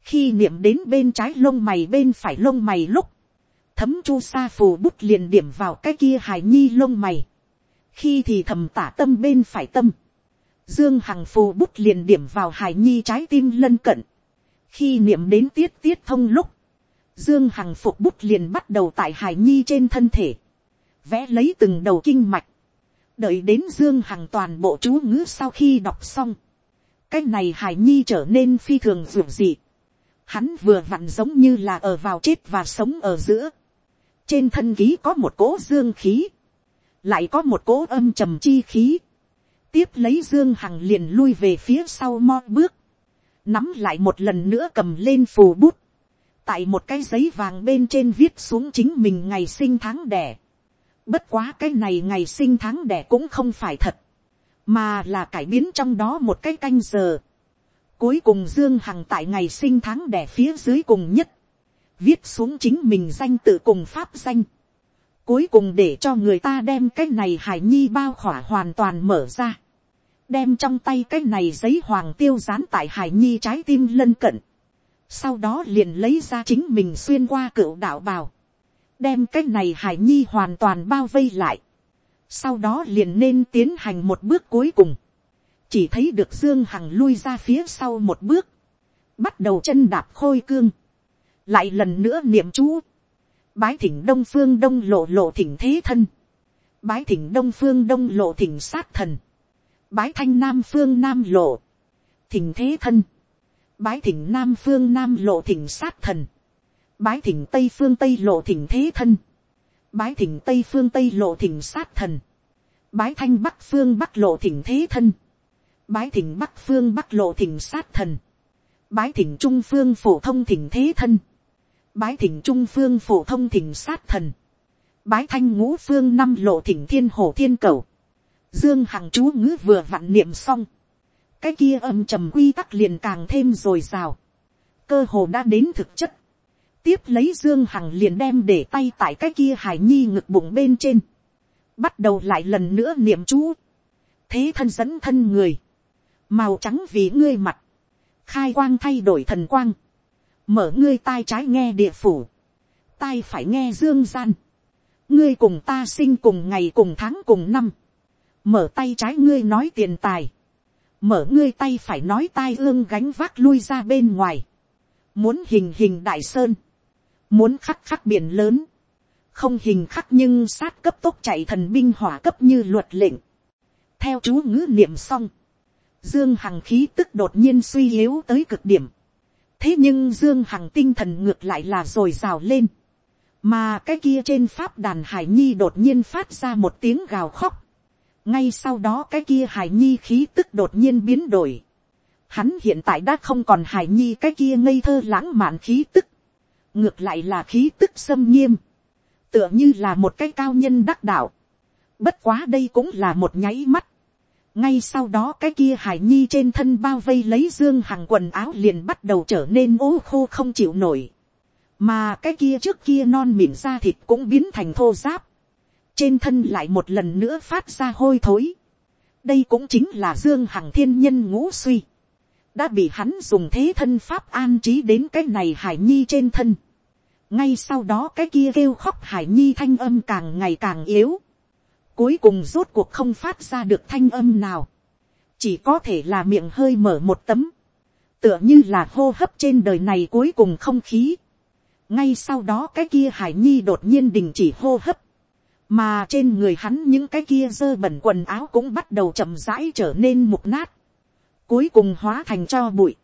khi niệm đến bên trái lông mày bên phải lông mày lúc, thấm chu sa phù bút liền điểm vào cái kia hải nhi lông mày, khi thì thầm tả tâm bên phải tâm, dương hằng phù bút liền điểm vào hải nhi trái tim lân cận, khi niệm đến tiết tiết thông lúc, dương hằng phục bút liền bắt đầu tại hải nhi trên thân thể, vẽ lấy từng đầu kinh mạch, đợi đến dương hằng toàn bộ chú ngữ sau khi đọc xong, cái này hải nhi trở nên phi thường ruột dị, hắn vừa vặn giống như là ở vào chết và sống ở giữa, trên thân ký có một cỗ dương khí, lại có một cỗ âm trầm chi khí, tiếp lấy dương hằng liền lui về phía sau mo bước, nắm lại một lần nữa cầm lên phù bút, tại một cái giấy vàng bên trên viết xuống chính mình ngày sinh tháng đẻ. Bất quá cái này ngày sinh tháng đẻ cũng không phải thật, mà là cải biến trong đó một cái canh giờ. Cuối cùng Dương Hằng tại ngày sinh tháng đẻ phía dưới cùng nhất, viết xuống chính mình danh tự cùng pháp danh. Cuối cùng để cho người ta đem cái này hải nhi bao khỏa hoàn toàn mở ra đem trong tay cái này giấy hoàng tiêu dán tại hải nhi trái tim lân cận. Sau đó liền lấy ra chính mình xuyên qua cựu đạo bào. Đem cái này hải nhi hoàn toàn bao vây lại. Sau đó liền nên tiến hành một bước cuối cùng. Chỉ thấy được Dương Hằng lui ra phía sau một bước. Bắt đầu chân đạp khôi cương. Lại lần nữa niệm chú. Bái thỉnh đông phương đông lộ lộ thỉnh thế thân. Bái thỉnh đông phương đông lộ thỉnh sát thần. Bái thanh nam phương nam lộ, thỉnh thế thân, bái thỉnh nam phương nam lộ thỉnh sát thần, bái thỉnh tây phương tây lộ thỉnh thế thân, bái thỉnh tây phương tây lộ thỉnh sát thần, bái thanh bắc phương bắc lộ thỉnh thế thân, bái thỉnh bắc phương bắc lộ thỉnh sát thần, bái thỉnh trung phương phổ thông thỉnh thế thân, bái thỉnh trung phương phổ thông thỉnh sát thần, bái thanh ngũ phương năm lộ thỉnh thiên hồ thiên cầu, Dương Hằng chú ngữ vừa vặn niệm xong. Cái kia âm trầm quy tắc liền càng thêm rồi rào. Cơ hồ đã đến thực chất. Tiếp lấy Dương Hằng liền đem để tay tại cái kia hải nhi ngực bụng bên trên. Bắt đầu lại lần nữa niệm chú. Thế thân dẫn thân người. Màu trắng vì ngươi mặt. Khai quang thay đổi thần quang. Mở ngươi tai trái nghe địa phủ. Tai phải nghe dương gian. Ngươi cùng ta sinh cùng ngày cùng tháng cùng năm mở tay trái ngươi nói tiền tài, mở ngươi tay phải nói tai ương gánh vác lui ra bên ngoài, muốn hình hình đại sơn, muốn khắc khắc biển lớn, không hình khắc nhưng sát cấp tốc chạy thần binh hỏa cấp như luật lệnh. theo chú ngữ niệm xong, dương hằng khí tức đột nhiên suy yếu tới cực điểm thế nhưng dương hằng tinh thần ngược lại là r ồ i r à o lên, mà cái kia trên pháp đàn hải nhi đột nhiên phát ra một tiếng gào khóc, ngay sau đó cái kia hải nhi khí tức đột nhiên biến đổi. Hắn hiện tại đã không còn hải nhi cái kia ngây thơ lãng mạn khí tức. Ngược lại là khí tức xâm nghiêm. tựa như là một cái cao nhân đắc đạo, bất quá đây cũng là một nháy mắt, ngay sau đó cái kia hải nhi trên thân bao vây lấy dương hằng quần áo liền bắt đầu trở nên ố khô không chịu nổi, mà cái kia trước kia non mịn da thịt cũng biến thành thô giáp, trên thân lại một lần nữa phát ra hôi thối, đây cũng chính là dương hằng thiên nhân ngũ suy, đã bị hắn dùng thế thân pháp an trí đến cái này hải nhi trên thân. ngay sau đó cái kia kêu khóc hải nhi thanh âm càng ngày càng yếu cuối cùng rốt cuộc không phát ra được thanh âm nào. chỉ có thể là miệng hơi mở một tấm. tựa như là hô hấp trên đời này cuối cùng không khí. ngay sau đó cái kia hải nhi đột nhiên đình chỉ hô hấp. mà trên người hắn những cái kia dơ bẩn quần áo cũng bắt đầu chậm rãi trở nên mục nát cuối cùng hóa thành cho bụi.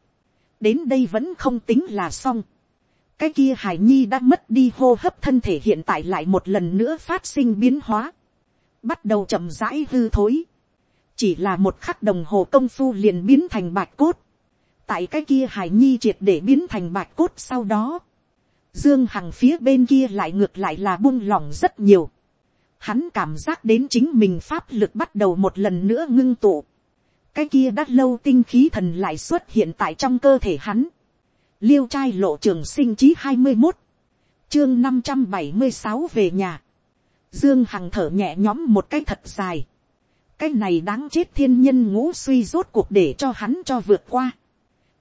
đến đây vẫn không tính là xong. cái kia hải nhi đã mất đi hô hấp thân thể hiện tại lại một lần nữa phát sinh biến hóa bắt đầu chậm rãi hư thối. chỉ là một khắc đồng hồ công phu liền biến thành bạch cốt. tại cái kia hải nhi triệt để biến thành bạch cốt sau đó. dương hằng phía bên kia lại ngược lại là buông lỏng rất nhiều. hắn cảm giác đến chính mình pháp lực bắt đầu một lần nữa ngưng tụ cái kia đã lâu tinh khí thần lại xuất hiện tại trong cơ thể hắn. liêu trai lộ trường sinh chí hai mươi một, chương năm trăm bảy mươi sáu về nhà dương hằng thở nhẹ nhõm một cái thật dài. cái này đáng chết thiên nhân ngũ suy rốt cuộc để cho hắn cho vượt qua.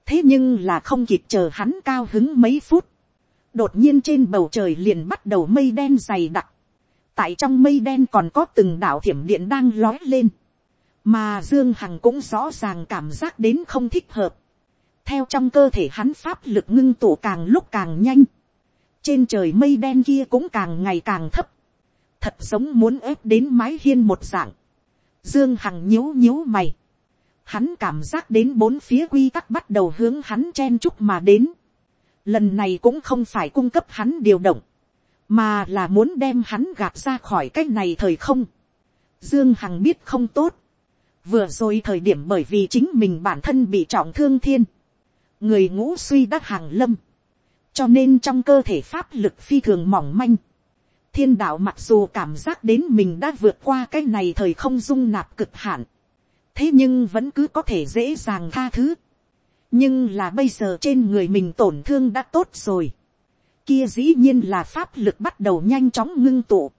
thế nhưng là không kịp chờ hắn cao hứng mấy phút. đột nhiên trên bầu trời liền bắt đầu mây đen dày đặc. tại trong mây đen còn có từng đảo thiểm điện đang lói lên mà dương hằng cũng rõ ràng cảm giác đến không thích hợp. theo trong cơ thể hắn pháp lực ngưng tụ càng lúc càng nhanh. trên trời mây đen kia cũng càng ngày càng thấp thật giống muốn ép đến mái hiên một dạng. dương hằng nhíu nhíu mày. hắn cảm giác đến bốn phía quy tắc bắt đầu hướng hắn chen chúc mà đến. lần này cũng không phải cung cấp hắn điều động, mà là muốn đem hắn gạt ra khỏi cái này thời không. Dương Hằng biết không tốt, vừa rồi thời điểm bởi vì chính mình bản thân bị trọng thương thiên, người ngũ suy đắc hàng lâm, cho nên trong cơ thể pháp lực phi thường mỏng manh, thiên đạo mặc dù cảm giác đến mình đã vượt qua cái này thời không dung nạp cực hạn, thế nhưng vẫn cứ có thể dễ dàng tha thứ, nhưng là bây giờ trên người mình tổn thương đã tốt rồi, kia dĩ nhiên là pháp lực bắt đầu nhanh chóng ngưng tụ,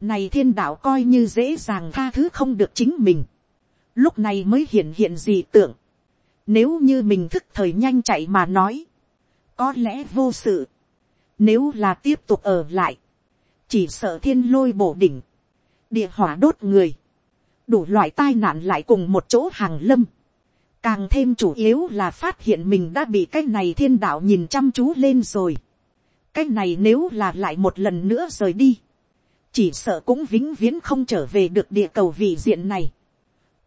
này thiên đạo coi như dễ dàng tha thứ không được chính mình, lúc này mới hiện hiện gì tưởng, nếu như mình thức thời nhanh chạy mà nói, có lẽ vô sự, nếu là tiếp tục ở lại, chỉ sợ thiên lôi bổ đỉnh, địa hỏa đốt người, đủ loại tai nạn lại cùng một chỗ hàng lâm, càng thêm chủ yếu là phát hiện mình đã bị cái này thiên đạo nhìn chăm chú lên rồi, cái này nếu là lại một lần nữa rời đi, chỉ sợ cũng vĩnh viễn không trở về được địa cầu vị diện này.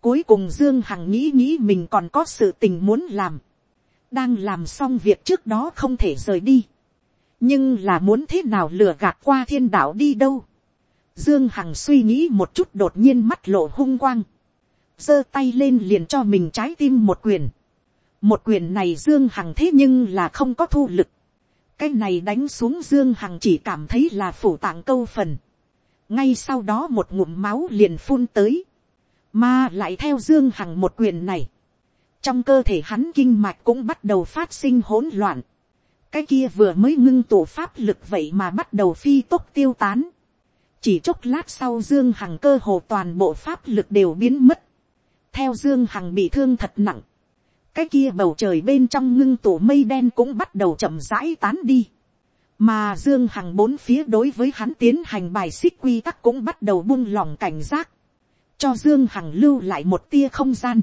Cuối cùng Dương Hằng nghĩ nghĩ mình còn có sự tình muốn làm. Đang làm xong việc trước đó không thể rời đi. Nhưng là muốn thế nào lừa gạt qua thiên đạo đi đâu. Dương Hằng suy nghĩ một chút đột nhiên mắt lộ hung quang. giơ tay lên liền cho mình trái tim một quyền. Một quyền này Dương Hằng thế nhưng là không có thu lực. Cái này đánh xuống Dương Hằng chỉ cảm thấy là phủ tạng câu phần. Ngay sau đó một ngụm máu liền phun tới mà lại theo Dương Hằng một quyền này. Trong cơ thể hắn kinh mạch cũng bắt đầu phát sinh hỗn loạn. Cái kia vừa mới ngưng tụ pháp lực vậy mà bắt đầu phi tốc tiêu tán. Chỉ chốc lát sau Dương Hằng cơ hồ toàn bộ pháp lực đều biến mất. Theo Dương Hằng bị thương thật nặng. Cái kia bầu trời bên trong ngưng tụ mây đen cũng bắt đầu chậm rãi tán đi. Mà Dương Hằng bốn phía đối với hắn tiến hành bài xích quy tắc cũng bắt đầu buông lỏng cảnh giác cho Dương Hằng lưu lại một tia không gian.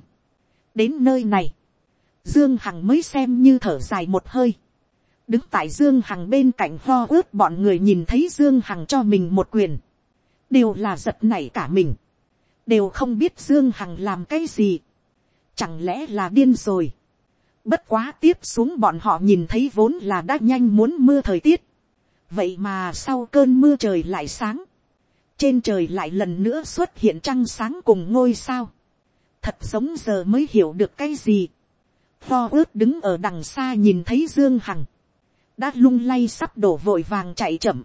Đến nơi này, Dương Hằng mới xem như thở dài một hơi. Đứng tại Dương Hằng bên cạnh ho ướt bọn người nhìn thấy Dương Hằng cho mình một quyền. Đều là giật nảy cả mình. Đều không biết Dương Hằng làm cái gì. Chẳng lẽ là điên rồi. Bất quá tiếp xuống bọn họ nhìn thấy vốn là đã nhanh muốn mưa thời tiết. Vậy mà sau cơn mưa trời lại sáng trên trời lại lần nữa xuất hiện trăng sáng cùng ngôi sao, thật giống giờ mới hiểu được cái gì, pho ướt đứng ở đằng xa nhìn thấy dương hằng, đã lung lay sắp đổ vội vàng chạy chậm,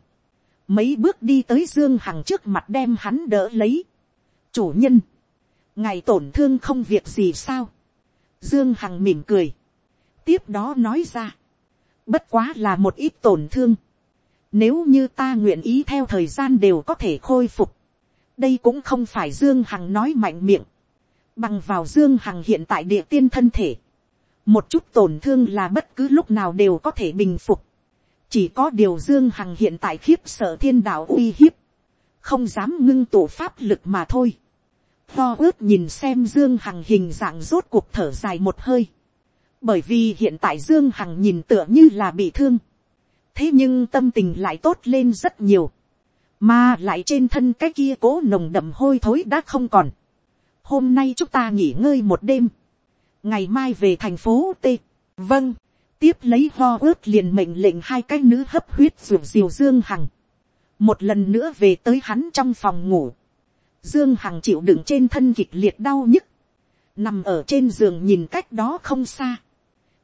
mấy bước đi tới dương hằng trước mặt đem hắn đỡ lấy. chủ nhân, ngài tổn thương không việc gì sao. dương hằng mỉm cười. tiếp đó nói ra. bất quá là một ít tổn thương. nếu như ta nguyện ý theo thời gian đều có thể khôi phục. đây cũng không phải dương hằng nói mạnh miệng. bằng vào dương hằng hiện tại địa tiên thân thể một chút tổn thương là bất cứ lúc nào đều có thể bình phục. Chỉ có điều dương hằng hiện tại khiếp sợ thiên đạo uy hiếp, không dám ngưng tổ pháp lực mà thôi. Tho ướt nhìn xem dương hằng hình dạng rốt cuộc thở dài một hơi, bởi vì hiện tại dương hằng nhìn tựa như là bị thương, thế nhưng tâm tình lại tốt lên rất nhiều, mà lại trên thân cái kia cố nồng đậm hôi thối đã không còn. hôm nay chúng ta nghỉ ngơi một đêm, ngày mai về thành phố t. vâng, tiếp lấy ho ướt liền mệnh lệnh hai cái nữ hấp huyết ruột diều dương hằng. một lần nữa về tới hắn trong phòng ngủ. dương hằng chịu đựng trên thân kịch liệt đau nhức. nằm ở trên giường nhìn cách đó không xa.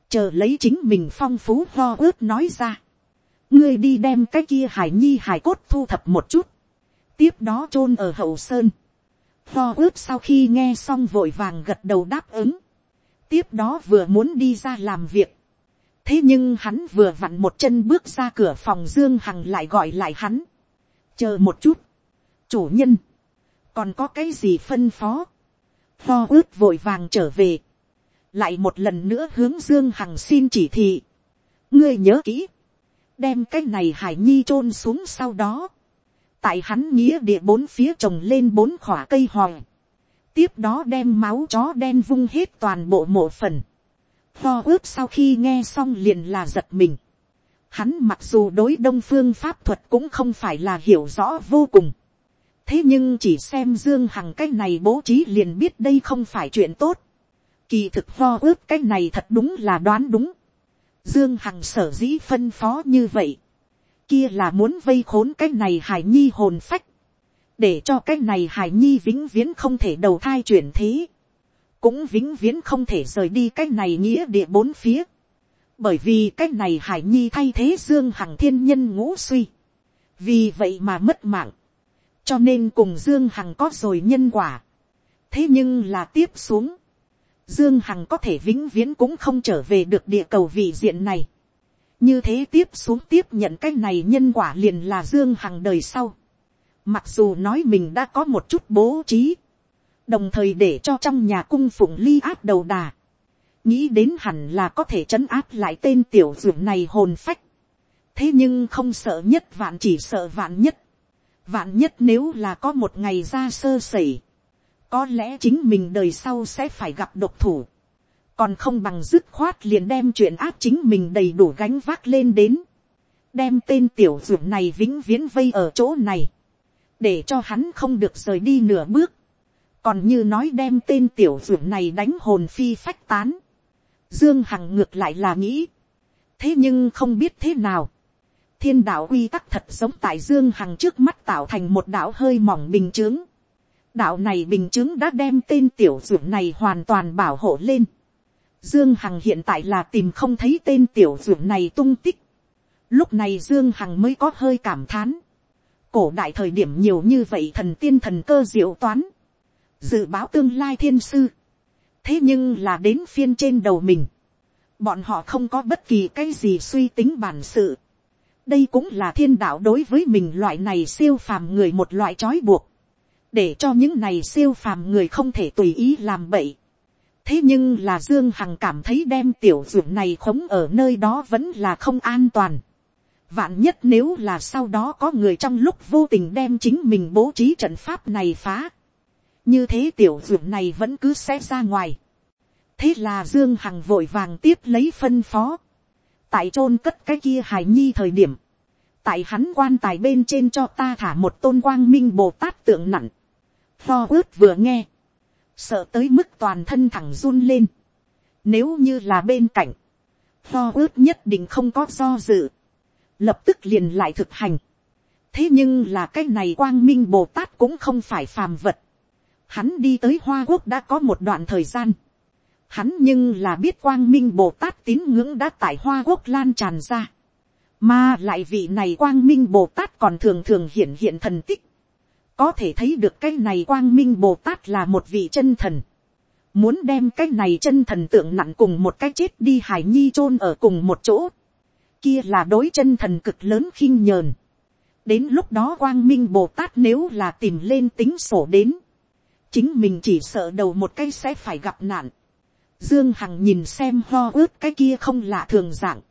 chờ lấy chính mình phong phú ho ướt nói ra. ngươi đi đem cái kia hải nhi hải cốt thu thập một chút. tiếp đó chôn ở hậu sơn. ho ướt sau khi nghe xong vội vàng gật đầu đáp ứng tiếp đó vừa muốn đi ra làm việc thế nhưng hắn vừa vặn một chân bước ra cửa phòng dương hằng lại gọi lại hắn. chờ một chút. chủ nhân. còn có cái gì phân phó. pho ướt vội vàng trở về. lại một lần nữa hướng dương hằng xin chỉ thị. ngươi nhớ kỹ. đem cái này hải nhi chôn xuống sau đó. tại hắn nghĩa địa bốn phía trồng lên bốn khỏa cây hoàng tiếp đó đem máu chó đen vung hết toàn bộ mộ phần Tho ướp sau khi nghe xong liền là giật mình. Hắn mặc dù đối đông phương pháp thuật cũng không phải là hiểu rõ vô cùng. Thế nhưng chỉ xem Dương Hằng cái này bố trí liền biết đây không phải chuyện tốt. Kỳ thực Tho ướp cái này thật đúng là đoán đúng. Dương Hằng sở dĩ phân phó như vậy. Kia là muốn vây khốn cái này hải nhi hồn phách. Để cho cái này hải nhi vĩnh viễn không thể đầu thai chuyển thế cũng vĩnh viễn không thể rời đi cái này nghĩa địa bốn phía. bởi vì cái này hải nhi thay thế dương hằng thiên nhân ngũ suy. vì vậy mà mất mạng. cho nên cùng dương hằng có rồi nhân quả. thế nhưng là tiếp xuống. dương hằng có thể vĩnh viễn cũng không trở về được địa cầu vị diện này. như thế tiếp xuống tiếp nhận cái này nhân quả liền là dương hằng đời sau mặc dù nói mình đã có một chút bố trí đồng thời để cho trong nhà cung phụng ly áp đầu đà, nghĩ đến hẳn là có thể chấn áp lại tên tiểu dưỡng này hồn phách. thế nhưng không sợ nhất vạn chỉ sợ vạn nhất. vạn nhất nếu là có một ngày ra sơ sẩy, có lẽ chính mình đời sau sẽ phải gặp độc thủ, còn không bằng dứt khoát liền đem chuyện áp chính mình đầy đủ gánh vác lên đến, đem tên tiểu dưỡng này vĩnh viễn vây ở chỗ này, để cho hắn không được rời đi nửa bước, còn như nói đem tên tiểu dưỡng này đánh hồn phi phách tán. Dương Hằng ngược lại là nghĩ. Thế nhưng không biết thế nào. Thiên đạo quy tắc thật giống tại Dương Hằng trước mắt tạo thành một đạo hơi mỏng bình chướng. Đạo này bình chướng đã đem tên tiểu dưỡng này hoàn toàn bảo hộ lên. Dương Hằng hiện tại là tìm không thấy tên tiểu dưỡng này tung tích. Lúc này Dương Hằng mới có hơi cảm thán. Cổ đại thời điểm nhiều như vậy thần tiên thần cơ diệu toán. Dự báo tương lai thiên sư, thế nhưng là đến phiên trên đầu mình, bọn họ không có bất kỳ cái gì suy tính bản sự, đây cũng là thiên đạo đối với mình loại này siêu phàm người một loại trói buộc, để cho những này siêu phàm người không thể tùy ý làm bậy. thế nhưng là dương hằng cảm thấy đem tiểu ruộng này khống ở nơi đó vẫn là không an toàn vạn nhất nếu là sau đó có người trong lúc vô tình đem chính mình bố trí trận pháp này phá, như thế tiểu dưỡng này vẫn cứ sẽ ra ngoài. thế là dương hằng vội vàng tiếp lấy phân phó. tại chôn cất cái kia hài nhi thời điểm. tại hắn quan tài bên trên cho ta thả một tôn quang minh bồ tát tượng nặng. pho ướt vừa nghe. sợ tới mức toàn thân thẳng run lên. nếu như là bên cạnh. pho ướt nhất định không có do dự lập tức liền lại thực hành. thế nhưng là cái này quang minh bồ tát cũng không phải phàm vật Hắn đi tới Hoa Quốc đã có một đoạn thời gian. Hắn nhưng là biết quang minh Bồ Tát tín ngưỡng đã tại Hoa Quốc lan tràn ra. mà lại vị này quang minh bồ tát còn thường thường hiện hiện thần tích, có thể thấy được cái này quang minh bồ tát là một vị chân thần, muốn đem cái này chân thần tượng nặng cùng một cái chết đi hải nhi chôn ở cùng một chỗ, kia là đối chân thần cực lớn khinh nhờn. đến lúc đó quang minh bồ tát nếu là tìm lên tính sổ đến, chính mình chỉ sợ đầu một cái sẽ phải gặp nạn. dương hằng nhìn xem ho ướt cái kia không lạ thường dạng,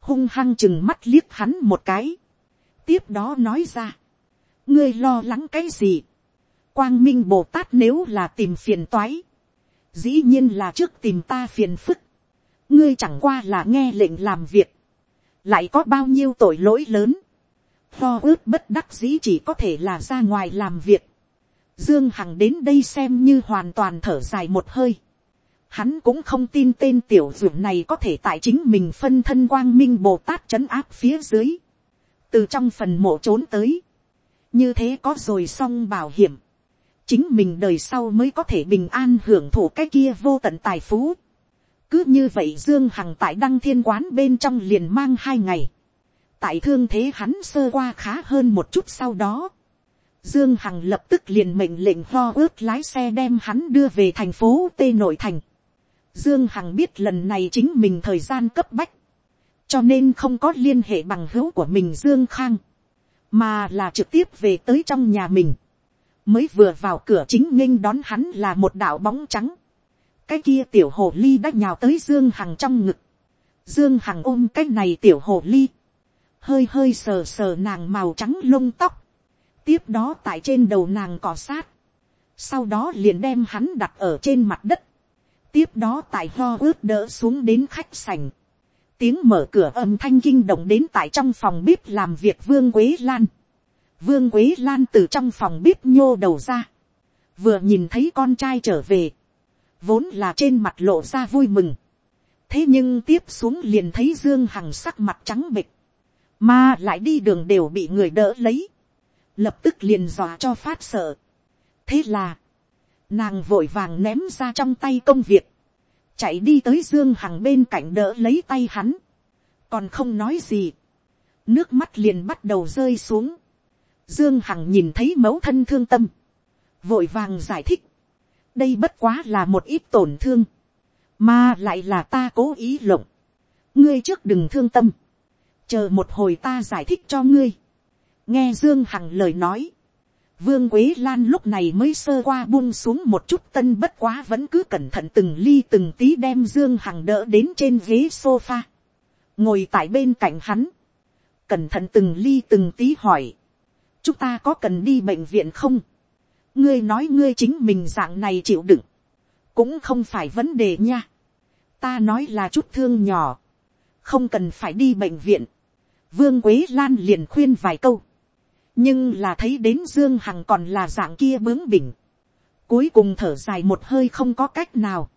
hung hăng chừng mắt liếc hắn một cái, tiếp đó nói ra, ngươi lo lắng cái gì, quang minh bồ tát nếu là tìm phiền toái, dĩ nhiên là trước tìm ta phiền phức, ngươi chẳng qua là nghe lệnh làm việc, lại có bao nhiêu tội lỗi lớn, Tho ước bất đắc dĩ chỉ có thể là ra ngoài làm việc. Dương Hằng đến đây xem như hoàn toàn thở dài một hơi. Hắn cũng không tin tên tiểu dược này có thể tại chính mình phân thân quang minh Bồ Tát trấn áp phía dưới. Từ trong phần mộ trốn tới. Như thế có rồi xong bảo hiểm. Chính mình đời sau mới có thể bình an hưởng thụ cái kia vô tận tài phú. Cứ như vậy Dương Hằng tại đăng thiên quán bên trong liền mang hai ngày. Tại thương thế hắn sơ qua khá hơn một chút sau đó. Dương Hằng lập tức liền mệnh lệnh ho ướt lái xe đem hắn đưa về thành phố Tê Nội Thành. Dương Hằng biết lần này chính mình thời gian cấp bách. Cho nên không có liên hệ bằng hữu của mình Dương Khang. Mà là trực tiếp về tới trong nhà mình. Mới vừa vào cửa chính nghênh đón hắn là một đạo bóng trắng cái kia tiểu hồ ly đã nhào tới dương hằng trong ngực, dương hằng ôm cái này tiểu hồ ly, hơi hơi sờ sờ nàng màu trắng lông tóc, tiếp đó tại trên đầu nàng cỏ sát, sau đó liền đem hắn đặt ở trên mặt đất, tiếp đó tại ho ướt đỡ xuống đến khách sảnh, tiếng mở cửa âm thanh kinh động đến tại trong phòng bếp làm việc vương quế lan, vương quế lan từ trong phòng bếp nhô đầu ra, vừa nhìn thấy con trai trở về, vốn là trên mặt lộ ra vui mừng. thế nhưng tiếp xuống liền thấy dương hằng sắc mặt trắng bịch, mà lại đi đường đều bị người đỡ lấy, lập tức liền dọa cho phát sợ. thế là, nàng vội vàng ném ra trong tay công việc, chạy đi tới dương hằng bên cạnh đỡ lấy tay hắn, còn không nói gì, nước mắt liền bắt đầu rơi xuống, dương hằng nhìn thấy mẫu thân thương tâm, vội vàng giải thích, đây bất quá là một ít tổn thương, mà lại là ta cố ý lộng. ngươi trước đừng thương tâm, chờ một hồi ta giải thích cho ngươi. nghe dương hằng lời nói, vương quế lan lúc này mới sơ qua buông xuống một chút tân bất quá vẫn cứ cẩn thận từng ly từng tí đem dương hằng đỡ đến trên ghế sofa, ngồi tại bên cạnh hắn, cẩn thận từng ly từng tí hỏi, chúng ta có cần đi bệnh viện không, ngươi nói ngươi chính mình dạng này chịu đựng, cũng không phải vấn đề nha. ta nói là chút thương nhỏ, không cần phải đi bệnh viện. vương quế lan liền khuyên vài câu, nhưng là thấy đến dương hằng còn là dạng kia bướng bỉnh, cuối cùng thở dài một hơi không có cách nào.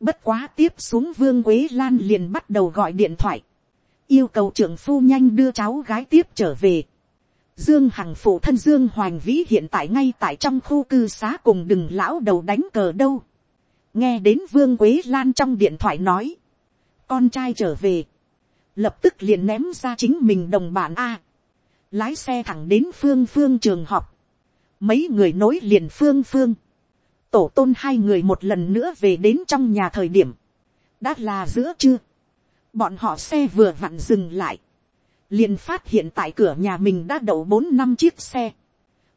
bất quá tiếp xuống vương quế lan liền bắt đầu gọi điện thoại, yêu cầu trưởng phu nhanh đưa cháu gái tiếp trở về Dương Hằng phụ thân Dương Hoành Vĩ hiện tại ngay tại trong khu cư xá cùng đừng lão đầu đánh cờ đâu. Nghe đến Vương Quế Lan trong điện thoại nói. Con trai trở về. Lập tức liền ném ra chính mình đồng bạn A. Lái xe thẳng đến Phương Phương trường học. Mấy người nối liền Phương Phương. Tổ tôn hai người một lần nữa về đến trong nhà thời điểm. Đã là giữa trưa. Bọn họ xe vừa vặn dừng lại liền phát hiện tại cửa nhà mình đã đậu bốn năm chiếc xe,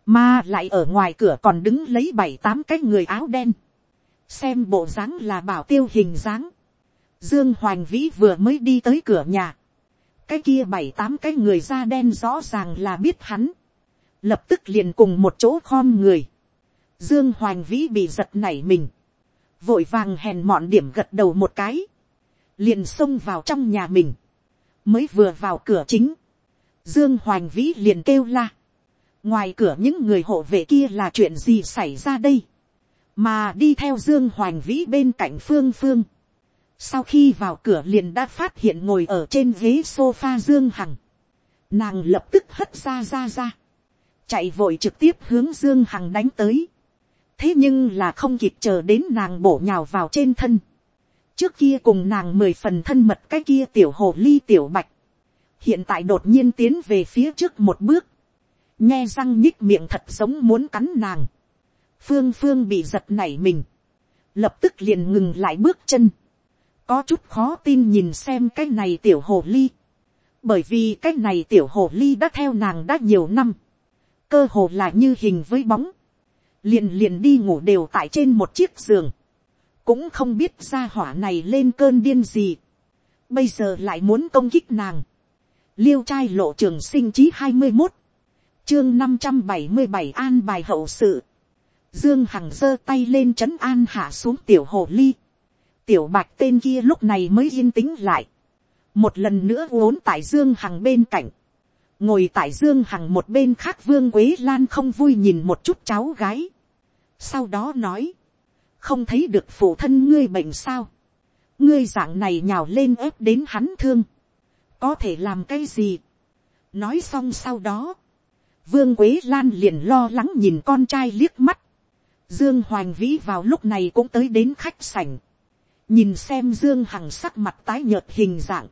mà lại ở ngoài cửa còn đứng lấy bảy tám cái người áo đen, xem bộ dáng là bảo tiêu hình dáng, dương hoành vĩ vừa mới đi tới cửa nhà, cái kia bảy tám cái người da đen rõ ràng là biết hắn, lập tức liền cùng một chỗ khom người, dương hoành vĩ bị giật nảy mình, vội vàng hèn mọn điểm gật đầu một cái, liền xông vào trong nhà mình, mới vừa vào cửa chính, dương hoành vĩ liền kêu la, ngoài cửa những người hộ vệ kia là chuyện gì xảy ra đây, mà đi theo dương hoành vĩ bên cạnh phương phương, sau khi vào cửa liền đã phát hiện ngồi ở trên ghế sofa dương hằng, nàng lập tức hất ra ra ra, chạy vội trực tiếp hướng dương hằng đánh tới, thế nhưng là không kịp chờ đến nàng bổ nhào vào trên thân, trước kia cùng nàng mười phần thân mật cái kia tiểu hồ ly tiểu bạch, hiện tại đột nhiên tiến về phía trước một bước, nghe răng nhích miệng thật giống muốn cắn nàng, phương phương bị giật nảy mình, lập tức liền ngừng lại bước chân, có chút khó tin nhìn xem cái này tiểu hồ ly, bởi vì cái này tiểu hồ ly đã theo nàng đã nhiều năm, cơ hồ là như hình với bóng, liền liền đi ngủ đều tại trên một chiếc giường, cũng không biết ra hỏa này lên cơn điên gì, bây giờ lại muốn công kích nàng, liêu trai lộ trường sinh chí hai mươi một, chương năm trăm bảy mươi bảy an bài hậu sự, dương hằng giơ tay lên trấn an hạ xuống tiểu hồ ly, tiểu bạch tên kia lúc này mới yên tĩnh lại, một lần nữa uốn tại dương hằng bên cạnh, ngồi tại dương hằng một bên khác vương quế lan không vui nhìn một chút cháu gái, sau đó nói, không thấy được phụ thân ngươi bệnh sao, ngươi dạng này nhào lên ép đến hắn thương, có thể làm cái gì. nói xong sau đó, vương quế lan liền lo lắng nhìn con trai liếc mắt. dương hoành vĩ vào lúc này cũng tới đến khách sảnh. nhìn xem dương hằng sắc mặt tái nhợt hình dạng.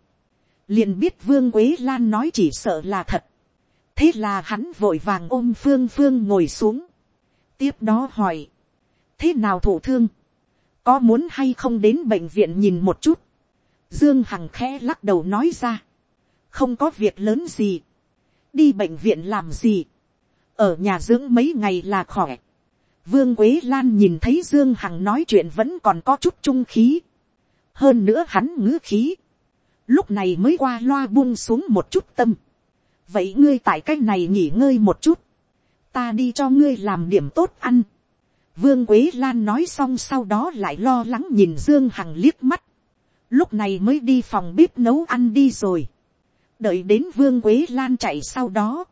liền biết vương quế lan nói chỉ sợ là thật. thế là hắn vội vàng ôm phương phương ngồi xuống. tiếp đó hỏi, thế nào thủ thương, có muốn hay không đến bệnh viện nhìn một chút. Dương Hằng khẽ lắc đầu nói ra không có việc lớn gì, đi bệnh viện làm gì, ở nhà dưỡng mấy ngày là khỏe. Vương Quế Lan nhìn thấy Dương Hằng nói chuyện vẫn còn có chút trung khí. Hơn nữa hắn ngữ khí. Lúc này mới qua loa buông xuống một chút tâm. Vậy ngươi tại cái này nghỉ ngơi một chút. Ta đi cho ngươi làm điểm tốt ăn. Vương Quế Lan nói xong sau đó lại lo lắng nhìn Dương Hằng liếc mắt. Lúc này mới đi phòng bếp nấu ăn đi rồi. Đợi đến vương quế lan chạy sau đó,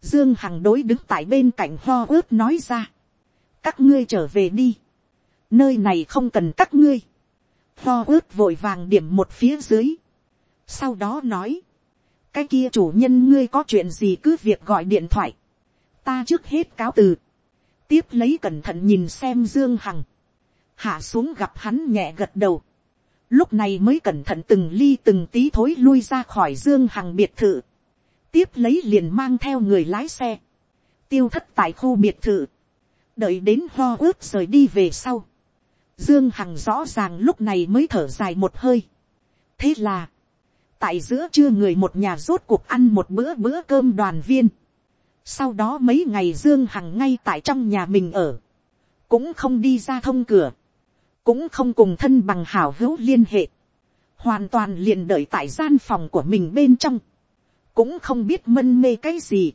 dương hằng đối đứng tại bên cạnh ho ướt nói ra, các ngươi trở về đi, nơi này không cần các ngươi, ho ướt vội vàng điểm một phía dưới, sau đó nói, cái kia chủ nhân ngươi có chuyện gì cứ việc gọi điện thoại, ta trước hết cáo từ, tiếp lấy cẩn thận nhìn xem dương hằng, hạ xuống gặp hắn nhẹ gật đầu, lúc này mới cẩn thận từng ly từng tí thối lui ra khỏi dương hằng biệt thự, tiếp lấy liền mang theo người lái xe, tiêu thất tại khu biệt thự, đợi đến ho ướt rời đi về sau, dương hằng rõ ràng lúc này mới thở dài một hơi. thế là, tại giữa trưa người một nhà rốt cuộc ăn một bữa bữa cơm đoàn viên, sau đó mấy ngày dương hằng ngay tại trong nhà mình ở, cũng không đi ra thông cửa, cũng không cùng thân bằng hảo hữu liên hệ, hoàn toàn liền đợi tại gian phòng của mình bên trong, cũng không biết mân mê cái gì.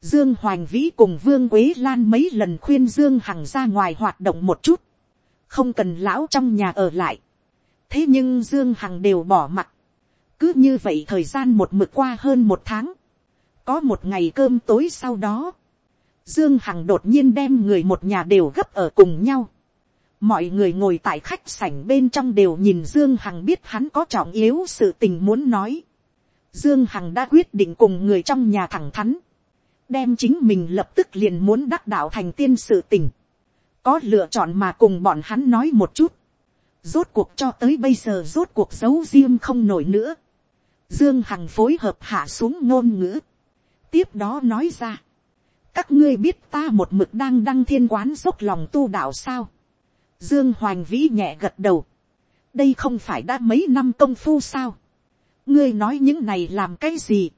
Dương Hoành Vĩ cùng Vương Quế Lan mấy lần khuyên Dương Hằng ra ngoài hoạt động một chút, không cần lão trong nhà ở lại. thế nhưng Dương Hằng đều bỏ mặt, cứ như vậy thời gian một mực qua hơn một tháng, có một ngày cơm tối sau đó, Dương Hằng đột nhiên đem người một nhà đều gấp ở cùng nhau mọi người ngồi tại khách sảnh bên trong đều nhìn dương hằng biết hắn có trọng yếu sự tình muốn nói. dương hằng đã quyết định cùng người trong nhà thẳng thắn, đem chính mình lập tức liền muốn đắc đạo thành tiên sự tình, có lựa chọn mà cùng bọn hắn nói một chút, rốt cuộc cho tới bây giờ rốt cuộc giấu riêng không nổi nữa. Dương Hằng phối hợp hạ xuống ngôn ngữ. Tiếp đó nói ra. Các ngươi biết ta một mực đang đăng thiên quán dốc lòng tu đạo sao. Dương Hoành Vĩ nhẹ gật đầu. Đây không phải đã mấy năm công phu sao? Ngươi nói những này làm cái gì?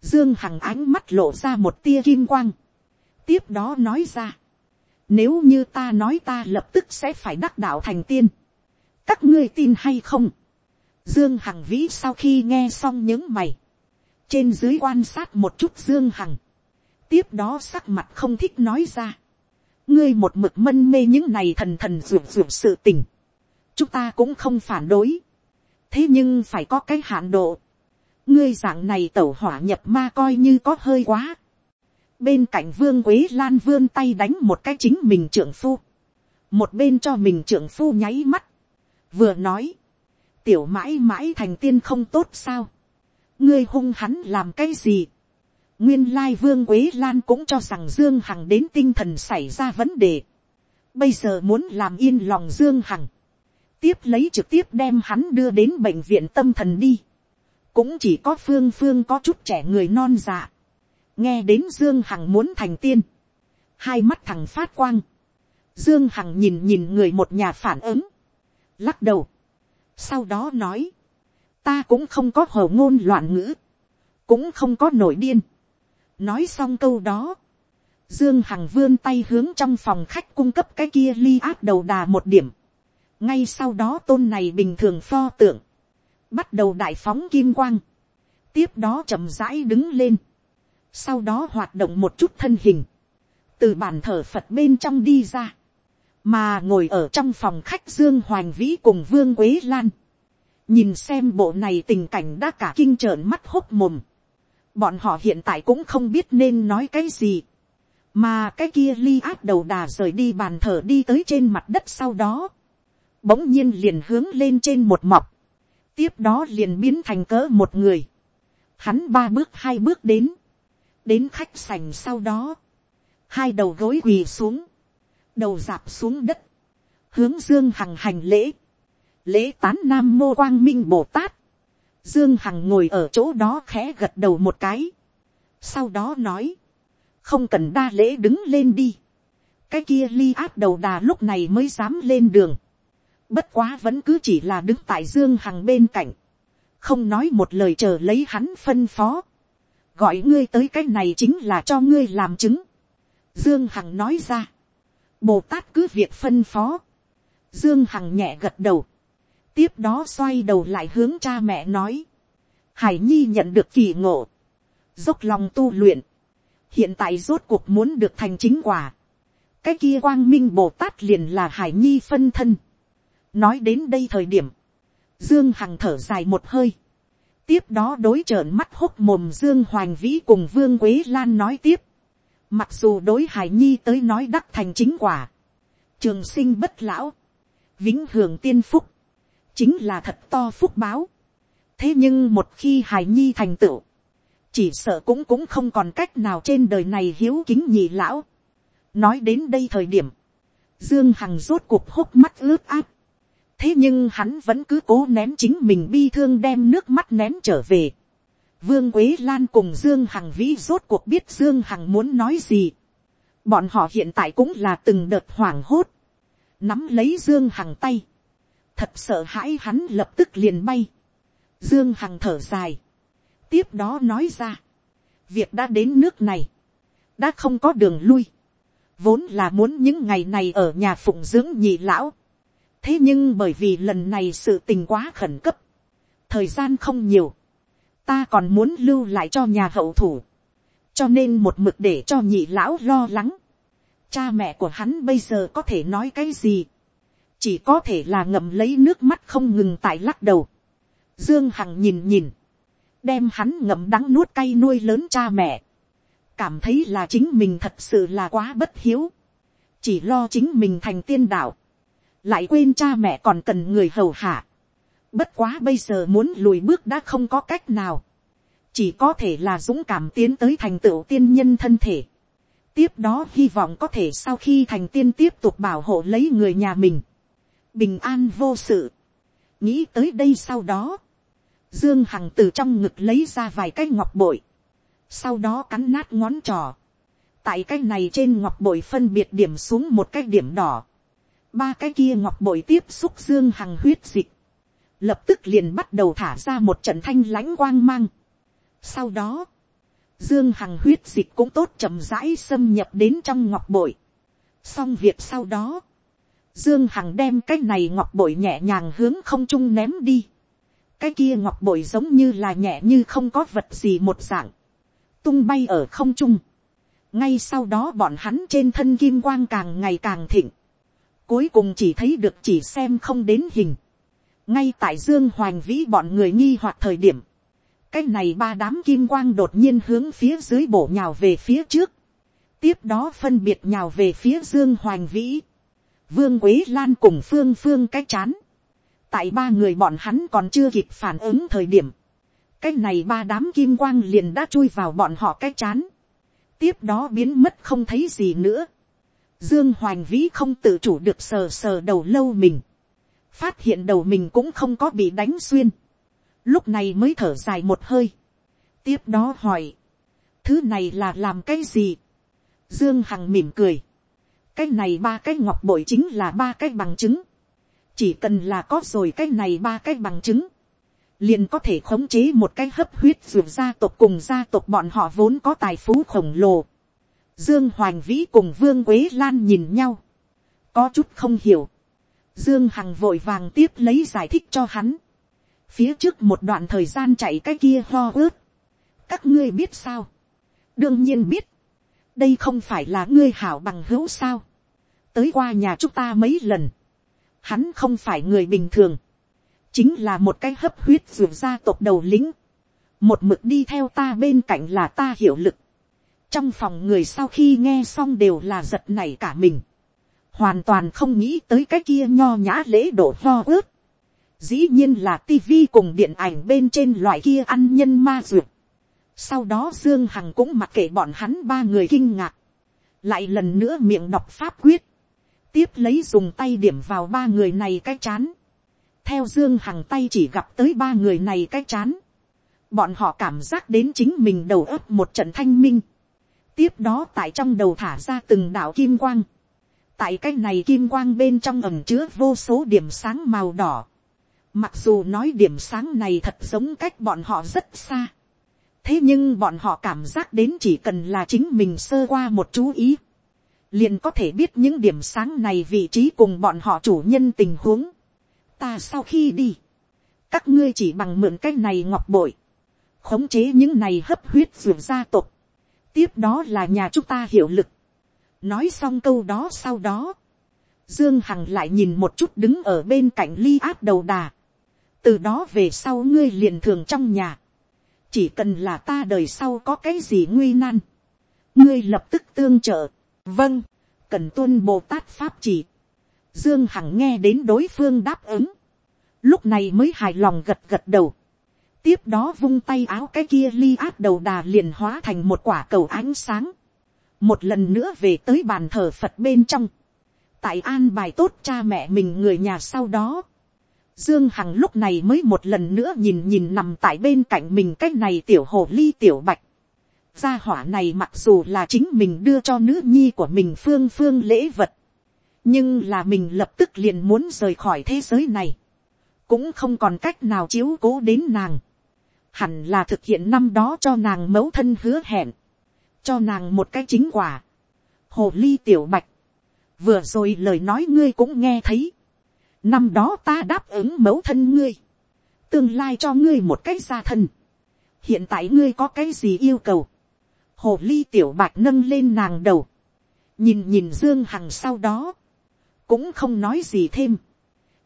Dương Hằng ánh mắt lộ ra một tia kim quang. Tiếp đó nói ra. Nếu như ta nói ta lập tức sẽ phải đắc đạo thành tiên. Các ngươi tin hay không? Dương Hằng Vĩ sau khi nghe xong những mày. Trên dưới quan sát một chút Dương Hằng. Tiếp đó sắc mặt không thích nói ra. Ngươi một mực mân mê những này thần thần ruột ruột sự tình, chúng ta cũng không phản đối, thế nhưng phải có cái hạn độ, ngươi dạng này tẩu hỏa nhập ma coi như có hơi quá, bên cạnh vương quế lan vươn tay đánh một cái chính mình trưởng phu, một bên cho mình trưởng phu nháy mắt, vừa nói, tiểu mãi mãi thành tiên không tốt sao, ngươi hung hắn làm cái gì, Nguyên lai vương Quế Lan cũng cho rằng Dương Hằng đến tinh thần xảy ra vấn đề. Bây giờ muốn làm yên lòng Dương Hằng. Tiếp lấy trực tiếp đem hắn đưa đến bệnh viện tâm thần đi. cũng chỉ có phương phương có chút trẻ người non dạ, nghe đến dương hằng muốn thành tiên, hai mắt thằng phát quang, dương hằng nhìn nhìn người một nhà phản ứng, lắc đầu, sau đó nói, ta cũng không có hồ ngôn loạn ngữ, cũng không có nổi điên. nói xong câu đó, dương hằng vươn tay hướng trong phòng khách cung cấp cái kia ly áp đầu đà một điểm. ngay sau đó tôn này bình thường pho tượng, bắt đầu đại phóng kim quang, tiếp đó chậm rãi đứng lên, sau đó hoạt động một chút thân hình, từ bàn thờ phật bên trong đi ra, mà ngồi ở trong phòng khách dương hoành vĩ cùng vương quế lan, nhìn xem bộ này tình cảnh đã cả kinh trợn mắt hốc mồm, bọn họ hiện tại cũng không biết nên nói cái gì, mà cái kia ly áp đầu đà rời đi bàn thờ đi tới trên mặt đất sau đó, bỗng nhiên liền hướng lên trên một mọc, tiếp đó liền biến thành cỡ một người, hắn ba bước hai bước đến, đến khách sành sau đó, hai đầu gối quỳ xuống, đầu dạp xuống đất, hướng dương hằng hành lễ, lễ tán nam mô quang minh bồ tát, dương hằng ngồi ở chỗ đó khẽ gật đầu một cái, sau đó nói, không cần đa lễ đứng lên đi, cái kia ly áp đầu đà lúc này mới dám lên đường, bất quá vẫn cứ chỉ là đứng tại dương hằng bên cạnh, không nói một lời chờ lấy hắn phân phó, gọi ngươi tới cái này chính là cho ngươi làm chứng, dương hằng nói ra, bồ tát cứ việc phân phó, dương hằng nhẹ gật đầu, tiếp đó xoay đầu lại hướng cha mẹ nói, hải nhi nhận được kỳ ngộ, dốc lòng tu luyện, hiện tại rốt cuộc muốn được thành chính quả, cái kia quang minh bồ tát liền là hải nhi phân thân, nói đến đây thời điểm, dương hằng thở dài một hơi, tiếp đó đối trợn mắt hốc mồm dương hoàng vĩ cùng vương quế lan nói tiếp, mặc dù đối hải nhi tới nói đắc thành chính quả, trường sinh bất lão, vĩnh hưởng tiên phúc, chính là thật to phúc báo. thế nhưng một khi hài nhi thành tựu, chỉ sợ cũng cũng không còn cách nào trên đời này hiếu kính nhị lão. nói đến đây thời điểm, dương hằng rốt cuộc hốc mắt ướt áp. thế nhưng hắn vẫn cứ cố nén chính mình bi thương đem nước mắt nén trở về. vương quế lan cùng dương hằng vĩ rốt cuộc biết dương hằng muốn nói gì. bọn họ hiện tại cũng là từng đợt hoảng hốt. nắm lấy dương hằng tay thật sợ hãi hắn lập tức liền bay. Dương Hằng thở dài. Tiếp đó nói ra. Việc đã đến nước này. Đã không có đường lui. Vốn là muốn những ngày này ở nhà phụng dưỡng nhị lão. Thế nhưng bởi vì lần này sự tình quá khẩn cấp. Thời gian không nhiều. Ta còn muốn lưu lại cho nhà hậu thủ. Cho nên một mực để cho nhị lão lo lắng. Cha mẹ của hắn bây giờ có thể nói cái gì chỉ có thể là ngậm lấy nước mắt không ngừng tại lắc đầu. Dương Hằng nhìn nhìn, đem hắn ngậm đắng nuốt cay nuôi lớn cha mẹ, cảm thấy là chính mình thật sự là quá bất hiếu, chỉ lo chính mình thành tiên đạo, lại quên cha mẹ còn cần người hầu hạ. Bất quá bây giờ muốn lùi bước đã không có cách nào, chỉ có thể là dũng cảm tiến tới thành tựu tiên nhân thân thể. tiếp đó hy vọng có thể sau khi thành tiên tiếp tục bảo hộ lấy người nhà mình bình an vô sự. nghĩ tới đây sau đó, dương hằng từ trong ngực lấy ra vài cái ngọc bội, sau đó cắn nát ngón trò, tại cái này trên ngọc bội phân biệt điểm xuống một cái điểm đỏ, ba cái kia ngọc bội tiếp xúc dương hằng huyết dịch, lập tức liền bắt đầu thả ra một trận thanh lãnh quang mang. sau đó, dương hằng huyết dịch cũng tốt chậm rãi xâm nhập đến trong ngọc bội. xong việc sau đó, Dương Hằng đem cái này ngọc bội nhẹ nhàng hướng không trung ném đi. Cái kia ngọc bội giống như là nhẹ như không có vật gì một dạng. Tung bay ở không trung. Ngay sau đó bọn hắn trên thân kim quang càng ngày càng thịnh. Cuối cùng chỉ thấy được chỉ xem không đến hình. Ngay tại Dương Hoành Vĩ bọn người nghi hoặc thời điểm. Cái này ba đám kim quang đột nhiên hướng phía dưới bổ nhào về phía trước. Tiếp đó phân biệt nhào về phía Dương Hoành Vĩ vương quế lan cùng phương phương cái chán. tại ba người bọn hắn còn chưa kịp phản ứng thời điểm. cái này ba đám kim quang liền đã chui vào bọn họ cái chán. tiếp đó biến mất không thấy gì nữa. dương hoành vĩ không tự chủ được sờ sờ đầu lâu mình. phát hiện đầu mình cũng không có bị đánh xuyên. lúc này mới thở dài một hơi, tiếp đó hỏi, thứ này là làm cái gì, dương hằng mỉm cười, cái này ba cái ngọc bội chính là ba cái bằng chứng, chỉ cần là có rồi cái này ba cái bằng chứng, liền có thể khống chế một cái hấp huyết ruột gia tộc cùng gia tộc bọn họ vốn có tài phú khổng lồ. Dương Hoành Vĩ cùng Vương Quế Lan nhìn nhau. Có chút không hiểu. Dương Hằng vội vàng tiếp lấy giải thích cho hắn. Phía trước một đoạn thời gian chạy cái kia ho ướt. Các ngươi biết sao? Đương nhiên biết. Đây không phải là ngươi hảo bằng hữu sao. Tới qua nhà chúng ta mấy lần. Hắn không phải người bình thường. Chính là một cái hấp huyết ruột gia tộc đầu lính, một mực đi theo ta bên cạnh là ta hiệu lực, trong phòng người sau khi nghe xong đều là giật nảy cả mình, hoàn toàn không nghĩ tới cái kia nho nhã lễ độ lo ướt, dĩ nhiên là tivi cùng điện ảnh bên trên loại kia ăn nhân ma ruột, sau đó dương hằng cũng mặc kệ bọn hắn ba người kinh ngạc, lại lần nữa miệng đọc pháp quyết, tiếp lấy dùng tay điểm vào ba người này cái chán, theo dương hằng tay chỉ gặp tới ba người này cái chán, bọn họ cảm giác đến chính mình đầu ấp một trận thanh minh, tiếp đó tại trong đầu thả ra từng đạo kim quang, tại cái này kim quang bên trong ẩm chứa vô số điểm sáng màu đỏ, mặc dù nói điểm sáng này thật giống cách bọn họ rất xa, thế nhưng bọn họ cảm giác đến chỉ cần là chính mình sơ qua một chú ý, liền có thể biết những điểm sáng này vị trí cùng bọn họ chủ nhân tình huống. Ta sau khi đi, các ngươi chỉ bằng mượn cái này ngọc bội, khống chế những này hấp huyết ruột gia tộc, tiếp đó là nhà chúng ta hiệu lực. nói xong câu đó sau đó, dương hằng lại nhìn một chút đứng ở bên cạnh ly áp đầu đà, từ đó về sau ngươi liền thường trong nhà, chỉ cần là ta đời sau có cái gì nguy nan, ngươi lập tức tương trợ, vâng, cần tuân bồ tát pháp chỉ, Dương Hằng nghe đến đối phương đáp ứng. Lúc này mới hài lòng gật gật đầu. Tiếp đó vung tay áo cái kia ly áp đầu đà liền hóa thành một quả cầu ánh sáng. Một lần nữa về tới bàn thờ Phật bên trong. Tại an bài tốt cha mẹ mình người nhà sau đó. Dương Hằng lúc này mới một lần nữa nhìn nhìn nằm tại bên cạnh mình cái này tiểu hồ ly tiểu bạch. Gia hỏa này mặc dù là chính mình đưa cho nữ nhi của mình phương phương lễ vật nhưng là mình lập tức liền muốn rời khỏi thế giới này, cũng không còn cách nào chiếu cố đến nàng, hẳn là thực hiện năm đó cho nàng mẫu thân hứa hẹn, cho nàng một cái chính quả, hồ ly tiểu bạch, vừa rồi lời nói ngươi cũng nghe thấy, năm đó ta đáp ứng mẫu thân ngươi, tương lai cho ngươi một cái gia thân, hiện tại ngươi có cái gì yêu cầu, hồ ly tiểu bạch nâng lên nàng đầu, nhìn nhìn dương hằng sau đó, cũng không nói gì thêm,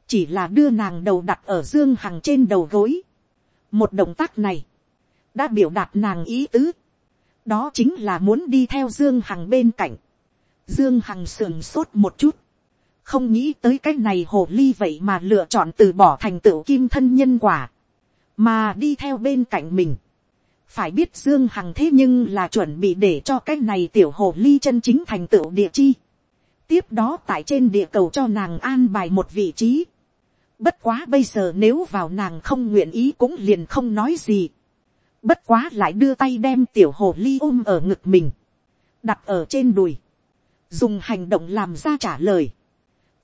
chỉ là đưa nàng đầu đặt ở dương hằng trên đầu gối. một động tác này, đã biểu đạt nàng ý tứ, đó chính là muốn đi theo dương hằng bên cạnh. dương hằng sườn sốt một chút, không nghĩ tới cái này hồ ly vậy mà lựa chọn từ bỏ thành tựu kim thân nhân quả, mà đi theo bên cạnh mình. phải biết dương hằng thế nhưng là chuẩn bị để cho cái này tiểu hồ ly chân chính thành tựu địa chi tiếp đó tại trên địa cầu cho nàng an bài một vị trí. Bất quá bây giờ nếu vào nàng không nguyện ý cũng liền không nói gì. Bất quá lại đưa tay đem tiểu hồ ly ôm ở ngực mình. Đặt ở trên đùi. Dùng hành động làm ra trả lời.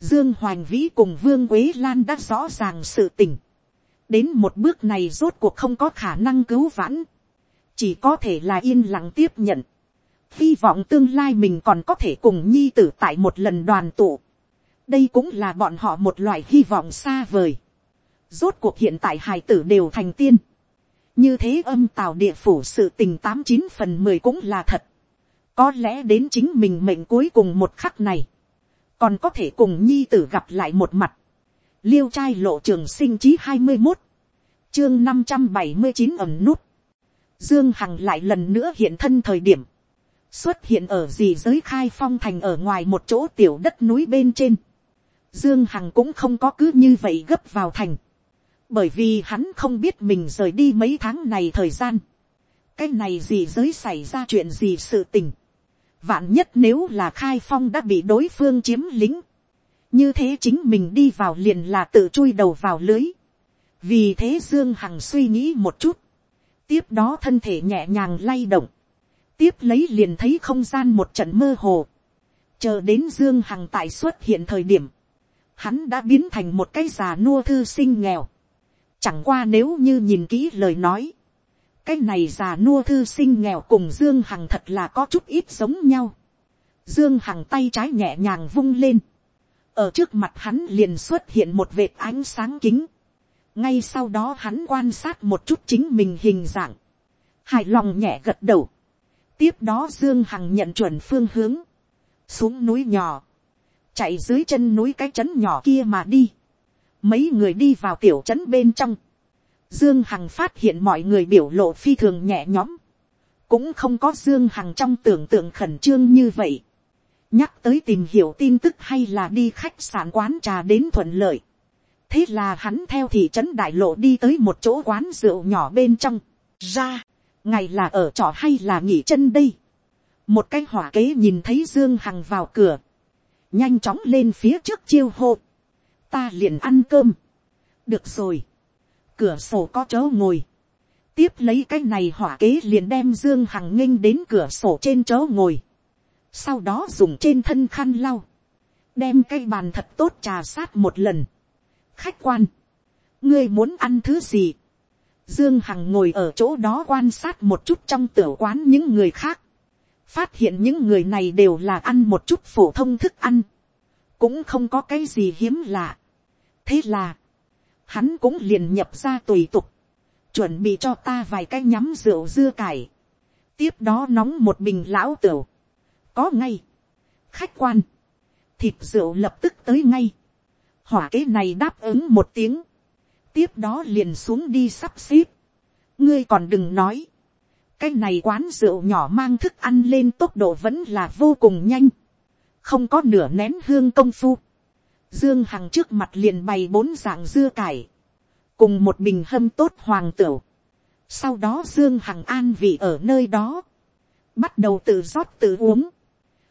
Dương Hoành Vĩ cùng Vương Quế Lan đã rõ ràng sự tình. Đến một bước này rốt cuộc không có khả năng cứu vãn. Chỉ có thể là yên lặng tiếp nhận hy vọng tương lai mình còn có thể cùng nhi tử tại một lần đoàn tụ. đây cũng là bọn họ một loại hy vọng xa vời. rốt cuộc hiện tại hài tử đều thành tiên. như thế âm tào địa phủ sự tình tám chín phần mười cũng là thật. có lẽ đến chính mình mệnh cuối cùng một khắc này, còn có thể cùng nhi tử gặp lại một mặt. liêu trai lộ trường sinh chí hai mươi một, chương năm trăm bảy mươi chín ẩm nút. Dương Hằng lại lần nữa hiện thân thời điểm xuất hiện ở gì giới khai phong thành ở ngoài một chỗ tiểu đất núi bên trên. Dương Hằng cũng không có cứ như vậy gấp vào thành. Bởi vì hắn không biết mình rời đi mấy tháng này thời gian. Cái này gì giới xảy ra chuyện gì sự tình. Vạn nhất nếu là khai phong đã bị đối phương chiếm lính. Như thế chính mình đi vào liền là tự chui đầu vào lưới. vì thế dương hằng suy nghĩ một chút, tiếp đó thân thể nhẹ nhàng lay động, tiếp lấy liền thấy không gian một trận mơ hồ, chờ đến dương hằng tại xuất hiện thời điểm, hắn đã biến thành một cái già nua thư sinh nghèo, chẳng qua nếu như nhìn kỹ lời nói, cái này già nua thư sinh nghèo cùng dương hằng thật là có chút ít giống nhau, dương hằng tay trái nhẹ nhàng vung lên, ở trước mặt hắn liền xuất hiện một vệt ánh sáng kính, ngay sau đó hắn quan sát một chút chính mình hình dạng, hài lòng nhẹ gật đầu, tiếp đó dương hằng nhận chuẩn phương hướng, xuống núi nhỏ, chạy dưới chân núi cái trấn nhỏ kia mà đi, mấy người đi vào tiểu trấn bên trong, dương hằng phát hiện mọi người biểu lộ phi thường nhẹ nhõm, cũng không có dương hằng trong tưởng tượng khẩn trương như vậy, nhắc tới tìm hiểu tin tức hay là đi khách sạn quán trà đến thuận lợi, thế là hắn theo thị trấn đại lộ đi tới một chỗ quán rượu nhỏ bên trong, ra, ngày là ở trọ hay là nghỉ chân đây, một cái hỏa kế nhìn thấy dương hằng vào cửa, nhanh chóng lên phía trước chiêu hộ. ta liền ăn cơm, được rồi, cửa sổ có chỗ ngồi, tiếp lấy cái này hỏa kế liền đem dương hằng nghênh đến cửa sổ trên chỗ ngồi, sau đó dùng trên thân khăn lau, đem cây bàn thật tốt trà sát một lần, khách quan, ngươi muốn ăn thứ gì, dương hằng ngồi ở chỗ đó quan sát một chút trong tiểu quán những người khác, phát hiện những người này đều là ăn một chút phổ thông thức ăn, cũng không có cái gì hiếm lạ. thế là, hắn cũng liền nhập ra tùy tục, chuẩn bị cho ta vài cái nhắm rượu dưa cải, tiếp đó nóng một bình lão tửu, có ngay, khách quan, thịt rượu lập tức tới ngay, hỏa kế này đáp ứng một tiếng, tiếp đó liền xuống đi sắp xếp, ngươi còn đừng nói, cái này quán rượu nhỏ mang thức ăn lên tốc độ vẫn là vô cùng nhanh, không có nửa nén hương công phu, dương hằng trước mặt liền bày bốn dạng dưa cải, cùng một bình hâm tốt hoàng tửu, sau đó dương hằng an vị ở nơi đó, bắt đầu tự rót tự uống,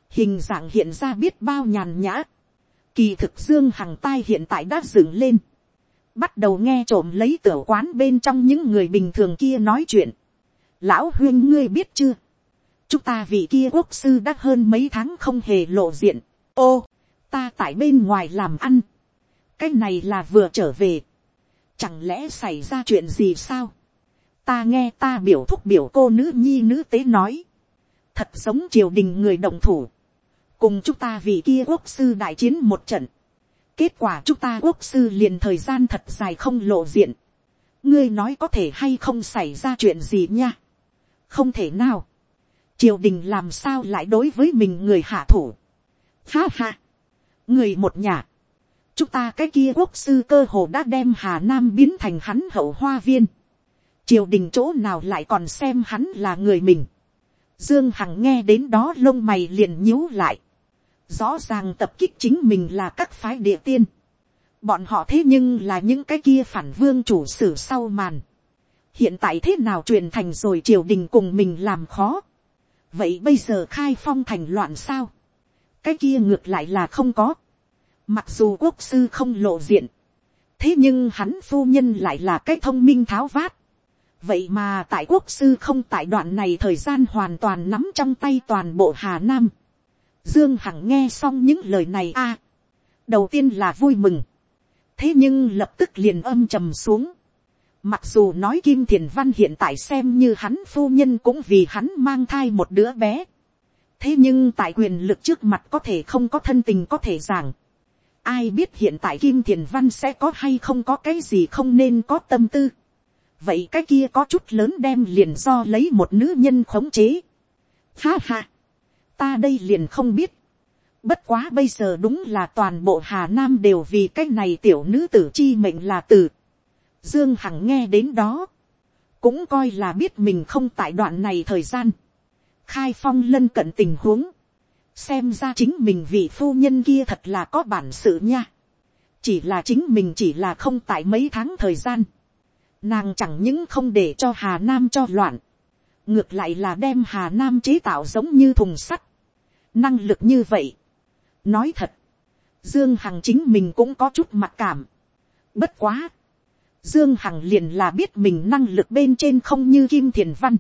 hình dạng hiện ra biết bao nhàn nhã, kỳ thực dương hằng tai hiện tại đã dựng lên, bắt đầu nghe trộm lấy tiểu quán bên trong những người bình thường kia nói chuyện, lão huyên ngươi biết chưa, chúng ta vị kia quốc sư đã hơn mấy tháng không hề lộ diện, ô, ta tại bên ngoài làm ăn, cái này là vừa trở về, chẳng lẽ xảy ra chuyện gì sao, ta nghe ta biểu thúc biểu cô nữ nhi nữ tế nói, thật giống triều đình người đồng thủ, cùng chúng ta vì kia quốc sư đại chiến một trận, kết quả chúng ta quốc sư liền thời gian thật dài không lộ diện, ngươi nói có thể hay không xảy ra chuyện gì nha, không thể nào, triều đình làm sao lại đối với mình người hạ thủ, ha ha, người một nhà, chúng ta cái kia quốc sư cơ hồ đã đem hà nam biến thành hắn hậu hoa viên, triều đình chỗ nào lại còn xem hắn là người mình, dương hằng nghe đến đó lông mày liền nhíu lại, rõ ràng tập kích chính mình là các phái địa tiên, bọn họ thế nhưng là những cái kia phản vương chủ sử sau màn, hiện tại thế nào truyền thành rồi triều đình cùng mình làm khó, vậy bây giờ khai phong thành loạn sao, cái kia ngược lại là không có, mặc dù quốc sư không lộ diện, thế nhưng hắn phu nhân lại là cái thông minh tháo vát, vậy mà tại quốc sư không tại đoạn này thời gian hoàn toàn nắm trong tay toàn bộ hà nam, Dương Hằng nghe xong những lời này a Đầu tiên là vui mừng. Thế nhưng lập tức liền âm trầm xuống. Mặc dù nói Kim Thiền Văn hiện tại xem như hắn phu nhân cũng vì hắn mang thai một đứa bé. Thế nhưng tại quyền lực trước mặt có thể không có thân tình có thể giảng. Ai biết hiện tại Kim Thiền Văn sẽ có hay không có cái gì không nên có tâm tư. Vậy cái kia có chút lớn đem liền do lấy một nữ nhân khống chế. Ha ha ta đây liền không biết. Bất quá bây giờ đúng là toàn bộ Hà Nam đều vì cái này tiểu nữ tử chi mệnh là tử. Dương Hằng nghe đến đó. Cũng coi là biết mình không tại đoạn này thời gian. Khai phong lân cận tình huống. Xem ra chính mình vị phu nhân kia thật là có bản sự nha. Chỉ là chính mình chỉ là không tại mấy tháng thời gian. Nàng chẳng những không để cho Hà Nam cho loạn ngược lại là đem hà nam chế tạo giống như thùng sắt, năng lực như vậy. nói thật, dương hằng chính mình cũng có chút mặc cảm. bất quá, Dương Hằng liền là biết mình năng lực bên trên không như Kim Thiền Văn.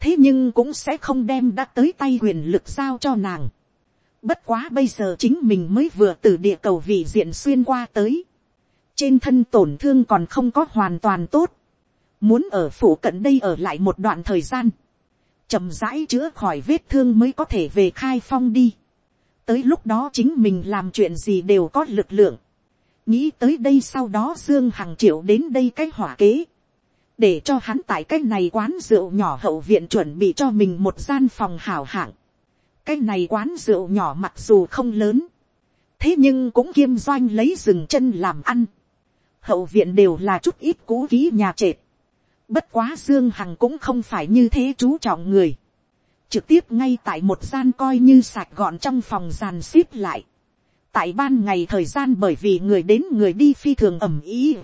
Thế nhưng cũng sẽ không đem đã tới tay quyền lực giao cho nàng. Bất quá bây giờ chính mình mới vừa từ địa cầu vị diện xuyên qua tới. Trên thân tổn thương còn không có hoàn toàn tốt. Muốn ở phủ cận đây ở lại một đoạn thời gian. chậm rãi chữa khỏi vết thương mới có thể về khai phong đi. Tới lúc đó chính mình làm chuyện gì đều có lực lượng nghĩ tới đây sau đó dương hằng triệu đến đây cái hỏa kế, để cho hắn tại cái này quán rượu nhỏ hậu viện chuẩn bị cho mình một gian phòng hảo hạng. cái này quán rượu nhỏ mặc dù không lớn, thế nhưng cũng kiêm doanh lấy rừng chân làm ăn. hậu viện đều là chút ít cũ ký nhà trệt. bất quá dương hằng cũng không phải như thế chú trọng người. trực tiếp ngay tại một gian coi như sạch gọn trong phòng giàn xếp lại tại ban ngày thời gian bởi vì người đến người đi phi thường ẩm ý,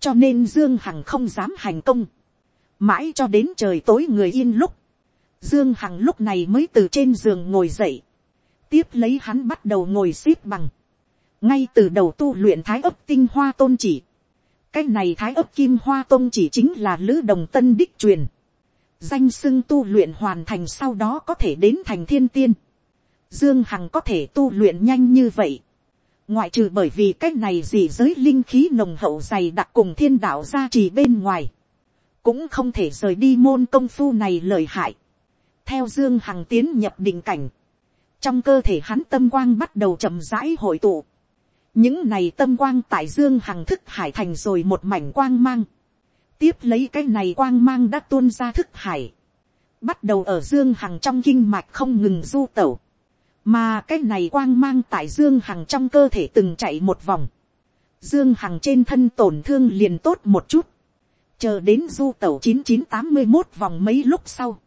cho nên dương hằng không dám hành công, mãi cho đến trời tối người yên lúc, dương hằng lúc này mới từ trên giường ngồi dậy, tiếp lấy hắn bắt đầu ngồi x ế p bằng, ngay từ đầu tu luyện thái ấp tinh hoa tôn chỉ, cái này thái ấp kim hoa tôn chỉ chính là lữ đồng tân đích truyền, danh sưng tu luyện hoàn thành sau đó có thể đến thành thiên tiên, Dương Hằng có thể tu luyện nhanh như vậy. Ngoại trừ bởi vì cách này gì giới linh khí nồng hậu dày đặc cùng thiên đạo gia trì bên ngoài. Cũng không thể rời đi môn công phu này lợi hại. Theo Dương Hằng tiến nhập định cảnh. Trong cơ thể hắn tâm quang bắt đầu chậm rãi hội tụ. Những này tâm quang tại Dương Hằng thức hải thành rồi một mảnh quang mang. Tiếp lấy cái này quang mang đã tuôn ra thức hải. Bắt đầu ở Dương Hằng trong kinh mạch không ngừng du tẩu mà cái này quang mang tại dương hằng trong cơ thể từng chạy một vòng, dương hằng trên thân tổn thương liền tốt một chút, chờ đến du tẩu chín chín tám mươi một vòng mấy lúc sau,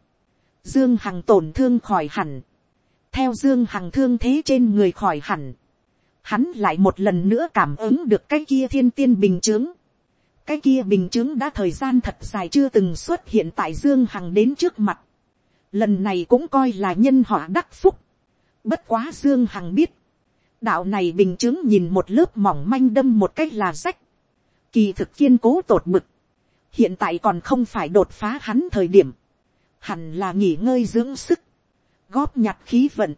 dương hằng tổn thương khỏi hẳn, theo dương hằng thương thế trên người khỏi hẳn, hắn lại một lần nữa cảm ứng được cái kia thiên tiên bình t cái kia bình chứng đã thời gian thật dài chưa từng xuất hiện tại dương hằng đến trước mặt, lần này cũng coi là nhân họa đắc phúc, Bất quá Dương Hằng biết. Đạo này bình chứng nhìn một lớp mỏng manh đâm một cách là rách. Kỳ thực kiên cố tột mực. Hiện tại còn không phải đột phá hắn thời điểm. Hẳn là nghỉ ngơi dưỡng sức. Góp nhặt khí vận.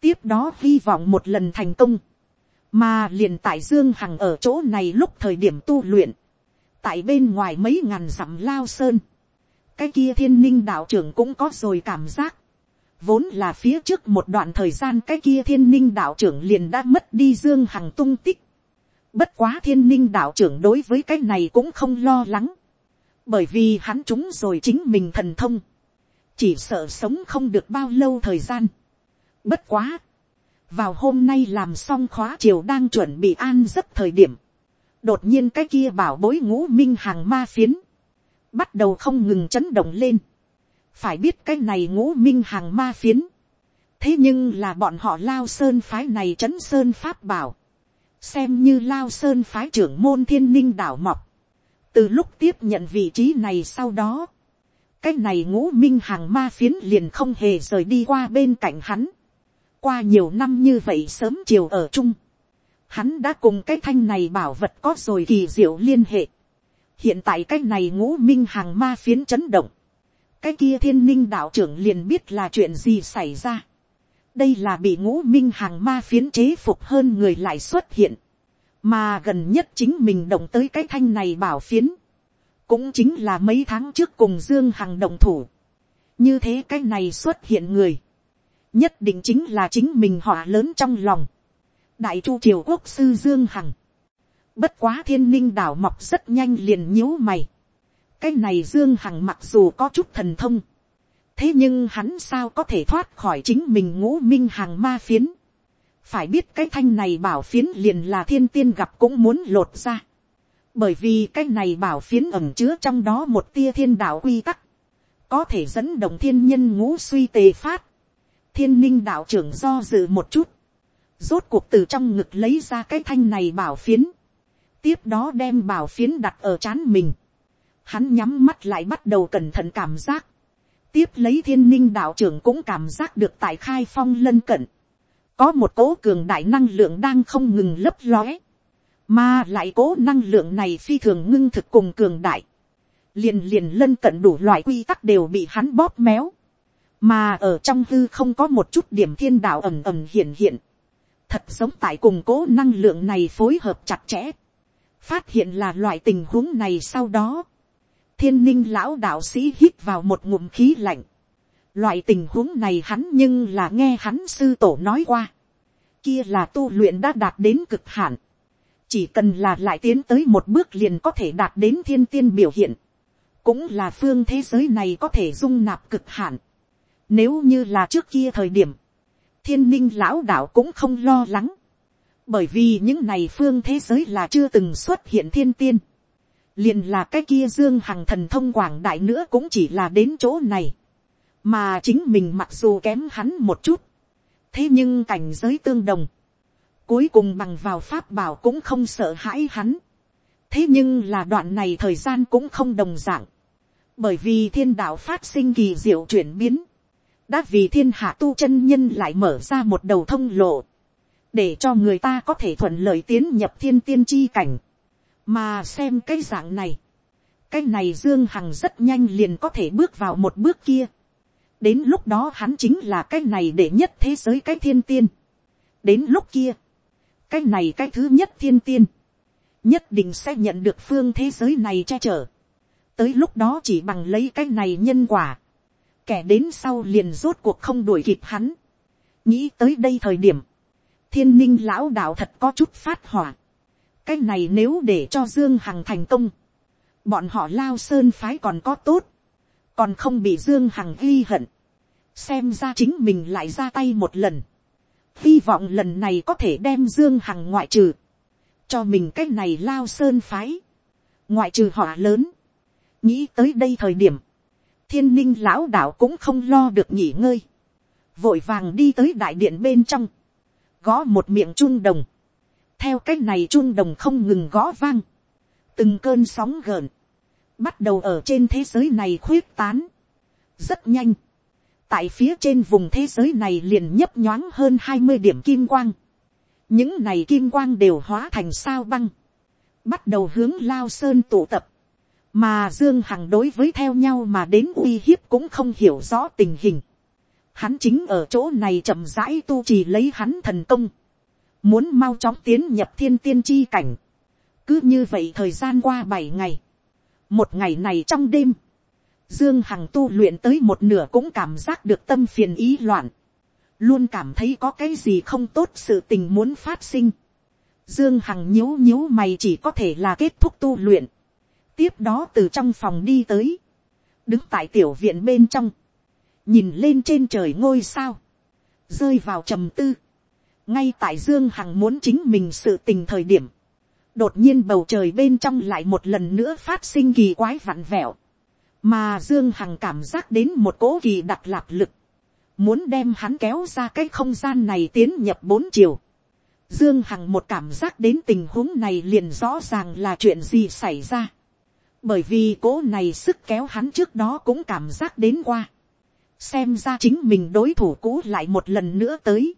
Tiếp đó hy vọng một lần thành công. Mà liền tại Dương Hằng ở chỗ này lúc thời điểm tu luyện. Tại bên ngoài mấy ngàn dặm lao sơn. Cái kia thiên ninh đạo trưởng cũng có rồi cảm giác Vốn là phía trước một đoạn thời gian cái kia thiên ninh đạo trưởng liền đã mất đi Dương Hằng tung tích. Bất quá thiên ninh đạo trưởng đối với cái này cũng không lo lắng. Bởi vì hắn trúng rồi chính mình thần thông. Chỉ sợ sống không được bao lâu thời gian. Bất quá. Vào hôm nay làm xong khóa chiều đang chuẩn bị an giấc thời điểm. Đột nhiên cái kia bảo bối ngũ minh hàng ma phiến. Bắt đầu không ngừng chấn động lên phải biết cái này ngũ minh hàng ma phiến. thế nhưng là bọn họ lao sơn phái này trấn sơn pháp bảo. xem như lao sơn phái trưởng môn thiên ninh đảo mọc. từ lúc tiếp nhận vị trí này sau đó, cái này ngũ minh hàng ma phiến liền không hề rời đi qua bên cạnh hắn. qua nhiều năm như vậy sớm chiều ở chung. hắn đã cùng cái thanh này bảo vật có rồi kỳ diệu liên hệ. hiện tại cái này ngũ minh hàng ma phiến chấn động cái kia thiên ninh đạo trưởng liền biết là chuyện gì xảy ra. đây là bị ngũ minh hàng ma phiến chế phục hơn người lại xuất hiện. mà gần nhất chính mình động tới cái thanh này bảo phiến. cũng chính là mấy tháng trước cùng dương hằng động thủ. như thế cái này xuất hiện người. nhất định chính là chính mình họ lớn trong lòng. đại chu triều quốc sư dương hằng. bất quá thiên ninh đảo mọc rất nhanh liền nhíu mày cái này dương hằng mặc dù có chút thần thông, thế nhưng hắn sao có thể thoát khỏi chính mình ngũ minh hàng ma phiến. phải biết cái thanh này bảo phiến liền là thiên tiên gặp cũng muốn lột ra. bởi vì cái này bảo phiến ẩm chứa trong đó một tia thiên đạo quy tắc, có thể dẫn động thiên nhân ngũ suy tề phát. thiên ninh đạo trưởng do dự một chút, rốt cuộc từ trong ngực lấy ra cái thanh này bảo phiến, tiếp đó đem bảo phiến đặt ở c h á n mình, hắn nhắm mắt lại bắt đầu cẩn thận cảm giác, tiếp lấy thiên ninh đạo trưởng cũng cảm giác được tại khai phong lân cận, có một cố cường đại năng lượng đang không ngừng lấp lóe, mà lại cố năng lượng này phi thường ngưng thực cùng cường đại, liền liền lân cận đủ loại quy tắc đều bị hắn bóp méo, mà ở trong hư không có một chút điểm thiên đạo ầm ầm hiện hiện, thật sống tại cùng cố năng lượng này phối hợp chặt chẽ, phát hiện là loại tình huống này sau đó, thiên ninh lão đạo sĩ hít vào một ngụm khí lạnh, loại tình huống này hắn nhưng là nghe hắn sư tổ nói qua, kia là tu luyện đã đạt đến cực hạn, chỉ cần là lại tiến tới một bước liền có thể đạt đến thiên tiên biểu hiện, cũng là phương thế giới này có thể dung nạp cực hạn. Nếu như là trước kia thời điểm, thiên ninh lão đạo cũng không lo lắng, bởi vì những này phương thế giới là chưa từng xuất hiện thiên tiên, liền là cái kia dương hằng thần thông quảng đại nữa cũng chỉ là đến chỗ này, mà chính mình mặc dù kém hắn một chút, thế nhưng cảnh giới tương đồng, cuối cùng bằng vào pháp bảo cũng không sợ hãi hắn. thế nhưng là đoạn này thời gian cũng không đồng d ạ n g bởi vì thiên đạo phát sinh kỳ diệu chuyển biến, đã vì thiên hạ tu chân nhân lại mở ra một đầu thông lộ, để cho người ta có thể thuận lợi tiến nhập thiên tiên chi cảnh, mà xem cái dạng này, cái này dương hằng rất nhanh liền có thể bước vào một bước kia, đến lúc đó hắn chính là cái này để nhất thế giới cái thiên tiên, đến lúc kia, cái này cái thứ nhất thiên tiên, nhất định sẽ nhận được phương thế giới này che chở. tới lúc đó chỉ bằng lấy cái này nhân quả, kẻ đến sau liền rốt cuộc không đuổi kịp hắn. nghĩ tới đây thời điểm, thiên ninh lão đạo thật có chút phát hỏa cái này nếu để cho dương hằng thành công, bọn họ lao sơn phái còn có tốt, còn không bị dương hằng ghi hận, xem ra chính mình lại ra tay một lần, hy vọng lần này có thể đem dương hằng ngoại trừ, cho mình cái này lao sơn phái, ngoại trừ họ lớn, nghĩ tới đây thời điểm, thiên ninh lão đạo cũng không lo được nghỉ ngơi, vội vàng đi tới đại điện bên trong, gõ một miệng trung đồng, theo cái này chun đồng không ngừng gõ vang, từng cơn sóng gợn, bắt đầu ở trên thế giới này khuyết tán, rất nhanh, tại phía trên vùng thế giới này liền nhấp nhoáng hơn hai mươi điểm kim quang. những này kim quang đều hóa thành sao băng, bắt đầu hướng lao sơn tụ tập, mà dương hằng đối với theo nhau mà đến uy hiếp cũng không hiểu rõ tình hình. hắn chính ở chỗ này chậm rãi tu trì lấy hắn thần công, muốn mau chóng tiến nhập thiên tiên chi cảnh. cứ như vậy thời gian qua bảy ngày, một ngày này trong đêm, Dương Hằng tu luyện tới một nửa cũng cảm giác được tâm phiền ý loạn. Luôn cảm thấy có cái gì không tốt sự tình muốn phát sinh. Dương Hằng nhíu nhíu mày chỉ có thể là kết thúc tu luyện. Tiếp đó từ trong phòng đi tới. Đứng tại tiểu viện bên trong. Nhìn lên trên trời ngôi sao. Rơi vào trầm tư. Ngay tại Dương Hằng muốn chính mình sự tình thời điểm. Đột nhiên bầu trời bên trong lại một lần nữa phát sinh kỳ quái vặn vẹo mà dương hằng cảm giác đến một cố kỳ đặc lạp lực, muốn đem hắn kéo ra cái không gian này tiến nhập bốn chiều. Dương Hằng một cảm giác đến tình huống này liền rõ ràng là chuyện gì xảy ra. Bởi vì cố này sức kéo hắn trước đó cũng cảm giác đến qua. Xem ra chính mình đối thủ cũ lại một lần nữa tới.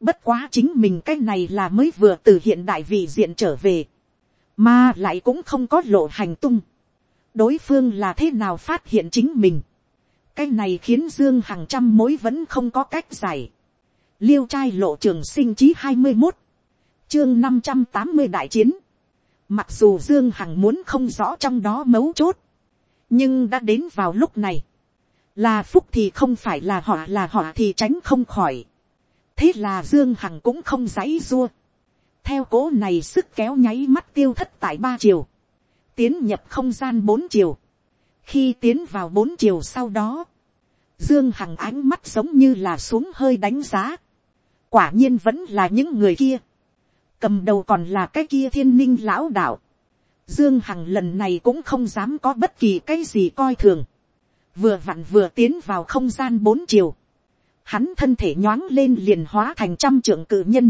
Bất quá chính mình cái này là mới vừa từ hiện đại vị diện trở về. Mà lại cũng không có lộ hành tung đối phương là thế nào phát hiện chính mình. cái này khiến dương hàng trăm mối vẫn không có cách giải. liêu trai lộ trường sinh chí hai mươi một, chương năm trăm tám mươi đại chiến. mặc dù dương hằng muốn không rõ trong đó mấu chốt, nhưng đã đến vào lúc này, là phúc thì không phải là họ là họ thì tránh không khỏi thế là dương hằng cũng không dãy dua. theo cố này sức kéo nháy mắt tiêu thất tại ba chiều tiến nhập không gian bốn chiều. khi tiến vào bốn chiều sau đó, dương hằng ánh mắt giống như là xuống hơi đánh giá. quả nhiên vẫn là những người kia. cầm đầu còn là cái kia thiên ninh lão đạo. dương hằng lần này cũng không dám có bất kỳ cái gì coi thường. vừa vặn vừa tiến vào không gian bốn chiều hắn thân thể nhoáng lên liền hóa thành trăm trưởng cự nhân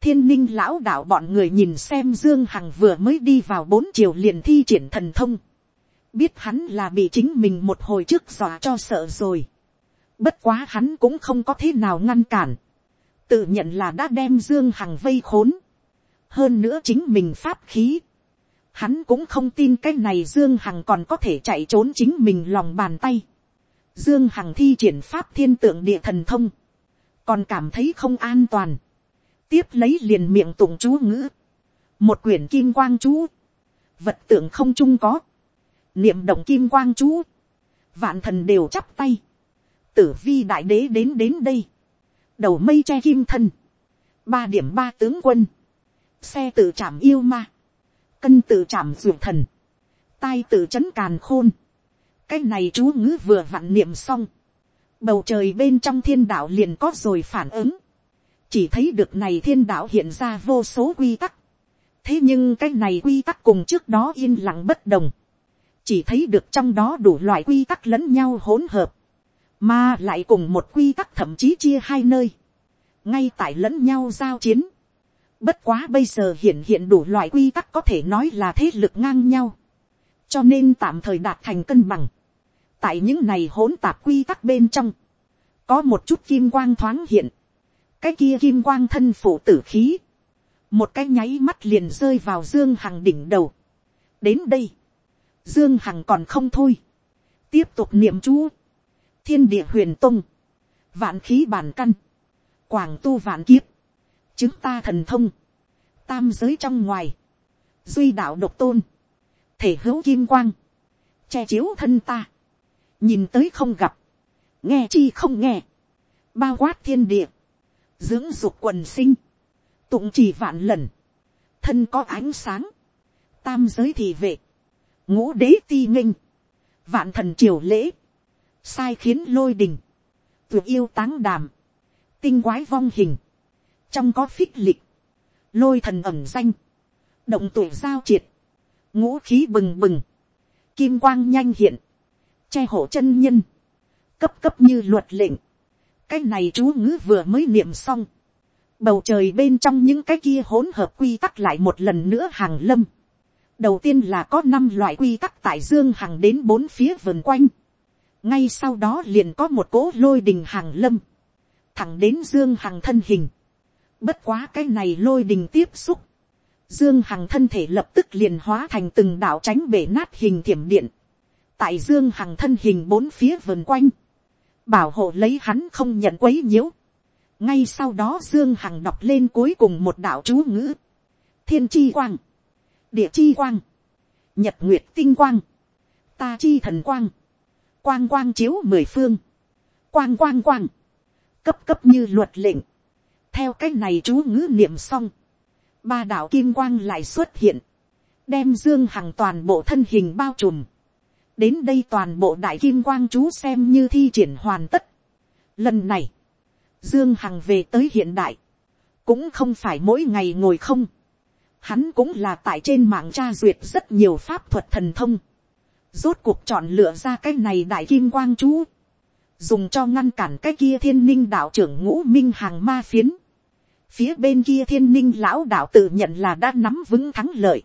thiên ninh lão đạo bọn người nhìn xem dương hằng vừa mới đi vào bốn chiều liền thi triển thần thông. biết hắn là bị chính mình một hồi trước dọa cho sợ rồi. bất quá hắn cũng không có thế nào ngăn cản. tự nhận là đã đem dương hằng vây khốn. hơn nữa chính mình pháp khí, hắn cũng không tin cái này dương hằng còn có thể chạy trốn chính mình lòng bàn tay dương hằng thi triển pháp thiên tượng địa thần thông, còn cảm thấy không an toàn, tiếp lấy liền miệng tụng chú ngữ, một quyển kim quang chú, vật tượng không chung có, niệm động kim quang chú, vạn thần đều chắp tay, tử vi đại đế đến đến đây, đầu mây che kim thân, ba điểm ba tướng quân, xe tự chạm yêu ma, cân tự chạm ruột thần, tai tự chấn càn khôn, cái này chú ngữ vừa vặn niệm xong, bầu trời bên trong thiên đạo liền có rồi phản ứng, chỉ thấy được này thiên đạo hiện ra vô số quy tắc, thế nhưng cái này quy tắc cùng trước đó yên lặng bất đồng, chỉ thấy được trong đó đủ loại quy tắc lẫn nhau hỗn hợp, mà lại cùng một quy tắc thậm chí chia hai nơi, ngay tại lẫn nhau giao chiến, Bất quá bây giờ hiện hiện đủ loại quy tắc có thể nói là thế lực ngang nhau. Cho nên tạm thời đạt thành cân bằng. Tại những này hỗn tạp quy tắc bên trong. Có một chút kim quang thoáng hiện. Cái kia kim quang thân phụ tử khí. Một cái nháy mắt liền rơi vào Dương Hằng đỉnh đầu. Đến đây. Dương Hằng còn không thôi. Tiếp tục niệm chú. Thiên địa huyền tông. Vạn khí bản căn. Quảng tu vạn kiếp chứng ta thần thông, tam giới trong ngoài, duy đạo độc tôn, thể hữu kim quang, che chiếu thân ta, nhìn tới không gặp, nghe chi không nghe, bao quát thiên địa, dưỡng dục quần sinh, tụng chỉ vạn lần, thân có ánh sáng, tam giới thì vệ, ngũ đế ti nghinh, vạn thần triều lễ, sai khiến lôi đình, tuyệt yêu táng đàm, tinh quái vong hình, trong có phích lịch, lôi thần ẩm danh, động tuổi giao triệt, ngũ khí bừng bừng, kim quang nhanh hiện, che hộ chân nhân, cấp cấp như luật lệnh, cái này chú ngữ vừa mới niệm xong, bầu trời bên trong những cái kia hỗn hợp quy tắc lại một lần nữa hàng lâm. đầu tiên là có năm loại quy tắc tại dương hàng đến bốn phía vườn quanh, ngay sau đó liền có một cỗ lôi đình hàng lâm, thẳng đến dương hàng thân hình, Bất quá cái này lôi đình tiếp xúc. Dương Hằng thân thể lập tức liền hóa thành từng đạo tránh bể nát hình thiểm điện. Tại Dương Hằng thân hình bốn phía vườn quanh. Bảo hộ lấy hắn không nhận quấy nhiễu. Ngay sau đó Dương Hằng đọc lên cuối cùng một đạo chú ngữ. Thiên chi quang. Địa chi quang. Nhật nguyệt tinh quang. Ta chi thần quang. Quang quang chiếu mười phương. Quang quang quang. Cấp cấp như luật lệnh theo cái này chú ngữ niệm xong, ba đạo kim quang lại xuất hiện, đem dương hằng toàn bộ thân hình bao trùm, đến đây toàn bộ đại kim quang chú xem như thi triển hoàn tất. Lần này, dương hằng về tới hiện đại, cũng không phải mỗi ngày ngồi không, hắn cũng là tại trên mạng tra duyệt rất nhiều pháp thuật thần thông, rốt cuộc chọn lựa ra cái này đại kim quang chú, dùng cho ngăn cản cái kia thiên ninh đạo trưởng ngũ minh hàng ma phiến, Phía bên kia thiên ninh lão đạo tự nhận là đã nắm vững thắng lợi.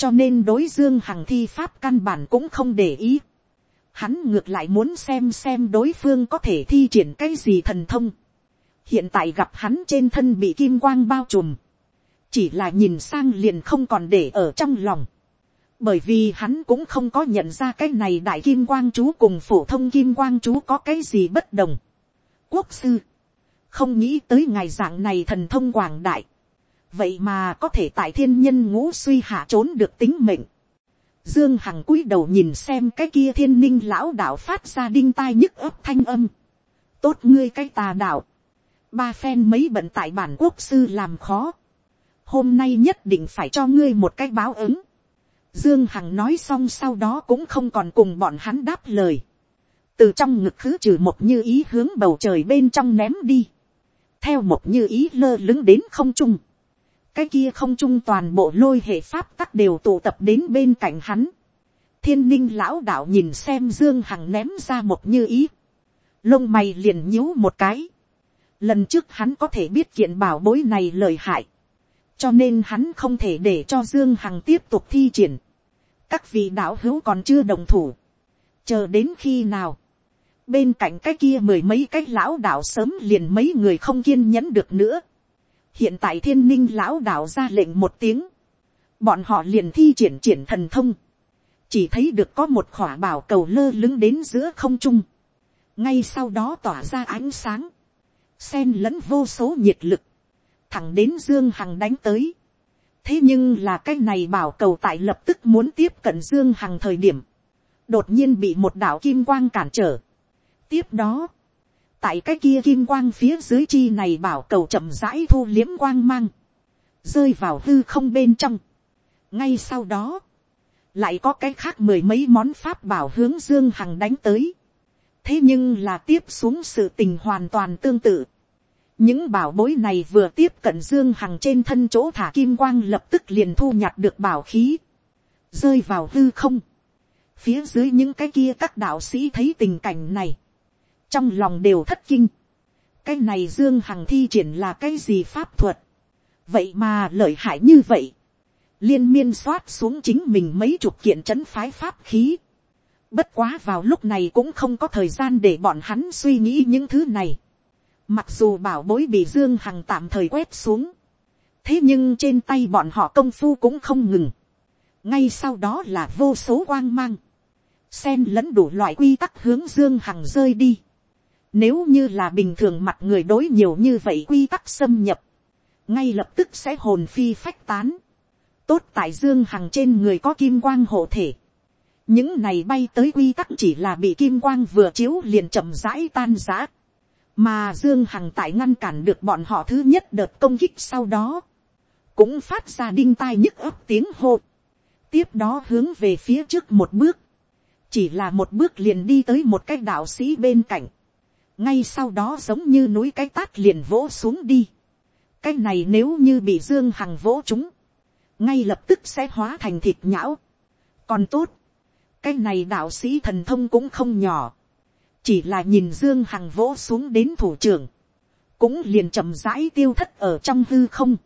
Cho nên đối dương hằng thi pháp căn bản cũng không để ý. Hắn ngược lại muốn xem xem đối phương có thể thi triển cái gì thần thông. Hiện tại gặp hắn trên thân bị kim quang bao trùm. Chỉ là nhìn sang liền không còn để ở trong lòng. Bởi vì hắn cũng không có nhận ra cái này đại kim quang chú cùng phổ thông kim quang chú có cái gì bất đồng. Quốc sư không nghĩ tới ngày dạng này thần thông quảng đại, vậy mà có thể tại thiên nhân ngũ suy hạ trốn được tính mệnh. Dương Hằng cúi đầu nhìn xem cái kia thiên ninh lão đạo phát ra đinh tai nhức ấp thanh âm. Tốt ngươi cái tà đạo. Ba phen mấy bận tại bản quốc sư làm khó. Hôm nay nhất định phải cho ngươi một cái báo ứng. Dương Hằng nói xong sau đó cũng không còn cùng bọn hắn đáp lời. Từ trong ngực khứ trừ một như ý hướng bầu trời bên trong ném đi theo một như ý lơ lứng đến không trung, cái kia không trung toàn bộ lôi hệ pháp tắc đều tụ tập đến bên cạnh hắn. thiên ninh lão đạo nhìn xem dương hằng ném ra một như ý, lông mày liền nhíu một cái. lần trước hắn có thể biết kiện bảo bối này lời hại, cho nên hắn không thể để cho dương hằng tiếp tục thi triển. các vị đạo hữu còn chưa đồng thủ, chờ đến khi nào, bên cạnh cái kia mười mấy cái lão đạo sớm liền mấy người không kiên nhẫn được nữa hiện tại thiên ninh lão đạo ra lệnh một tiếng, bọn họ liền thi triển triển thần thông, chỉ thấy được có một khỏa bảo cầu lơ lứng đến giữa không trung, ngay sau đó tỏa ra ánh sáng, sen lẫn vô số nhiệt lực, thẳng đến dương hằng đánh tới. thế nhưng là cái này bảo cầu tại lập tức muốn tiếp cận dương hằng thời điểm, đột nhiên bị một đạo kim quang cản trở. tiếp đó, tại cái kia kim quang phía dưới chi này bảo cầu chậm rãi thu liếm quang mang, rơi vào hư không bên trong. ngay sau đó, lại có cái khác mười mấy món pháp bảo hướng dương hằng đánh tới. thế nhưng là tiếp xuống sự tình hoàn toàn tương tự. những bảo bối này vừa tiếp cận dương hằng trên thân chỗ thả kim quang lập tức liền thu nhặt được bảo khí, rơi vào hư không. phía dưới những cái kia các đạo sĩ thấy tình cảnh này, trong lòng đều thất kinh. cái này dương hằng thi triển là cái gì pháp thuật, vậy mà lợi hại như vậy, liên miên xoát xuống chính mình mấy chục kiện trấn phái pháp khí. bất quá vào lúc này cũng không có thời gian để bọn hắn suy nghĩ những thứ này. mặc dù bảo bối bị dương hằng tạm thời quét xuống, thế nhưng trên tay bọn họ công phu cũng không ngừng. ngay sau đó là vô số quang mang, xen lẫn đủ loại quy tắc hướng dương hằng rơi đi. Nếu như là bình thường mặt người đối nhiều như vậy quy tắc xâm nhập, ngay lập tức sẽ hồn phi phách tán. Tốt tại Dương Hằng trên người có kim quang hộ thể. Những này bay tới quy tắc chỉ là bị kim quang vừa chiếu liền chậm rãi tan rã. Mà Dương Hằng tại ngăn cản được bọn họ thứ nhất đợt công kích sau đó. Cũng phát ra đinh tai nhức ấp tiếng hô. Tiếp đó hướng về phía trước một bước. Chỉ là một bước liền đi tới một cái đạo sĩ bên cạnh ngay sau đó giống như núi cái tát liền vỗ xuống đi. cái này nếu như bị dương hằng vỗ chúng, ngay lập tức sẽ hóa thành thịt nhão. còn tốt, cái này đạo sĩ thần thông cũng không nhỏ, chỉ là nhìn dương hằng vỗ xuống đến thủ trưởng, cũng liền chậm rãi tiêu thất ở trong hư không,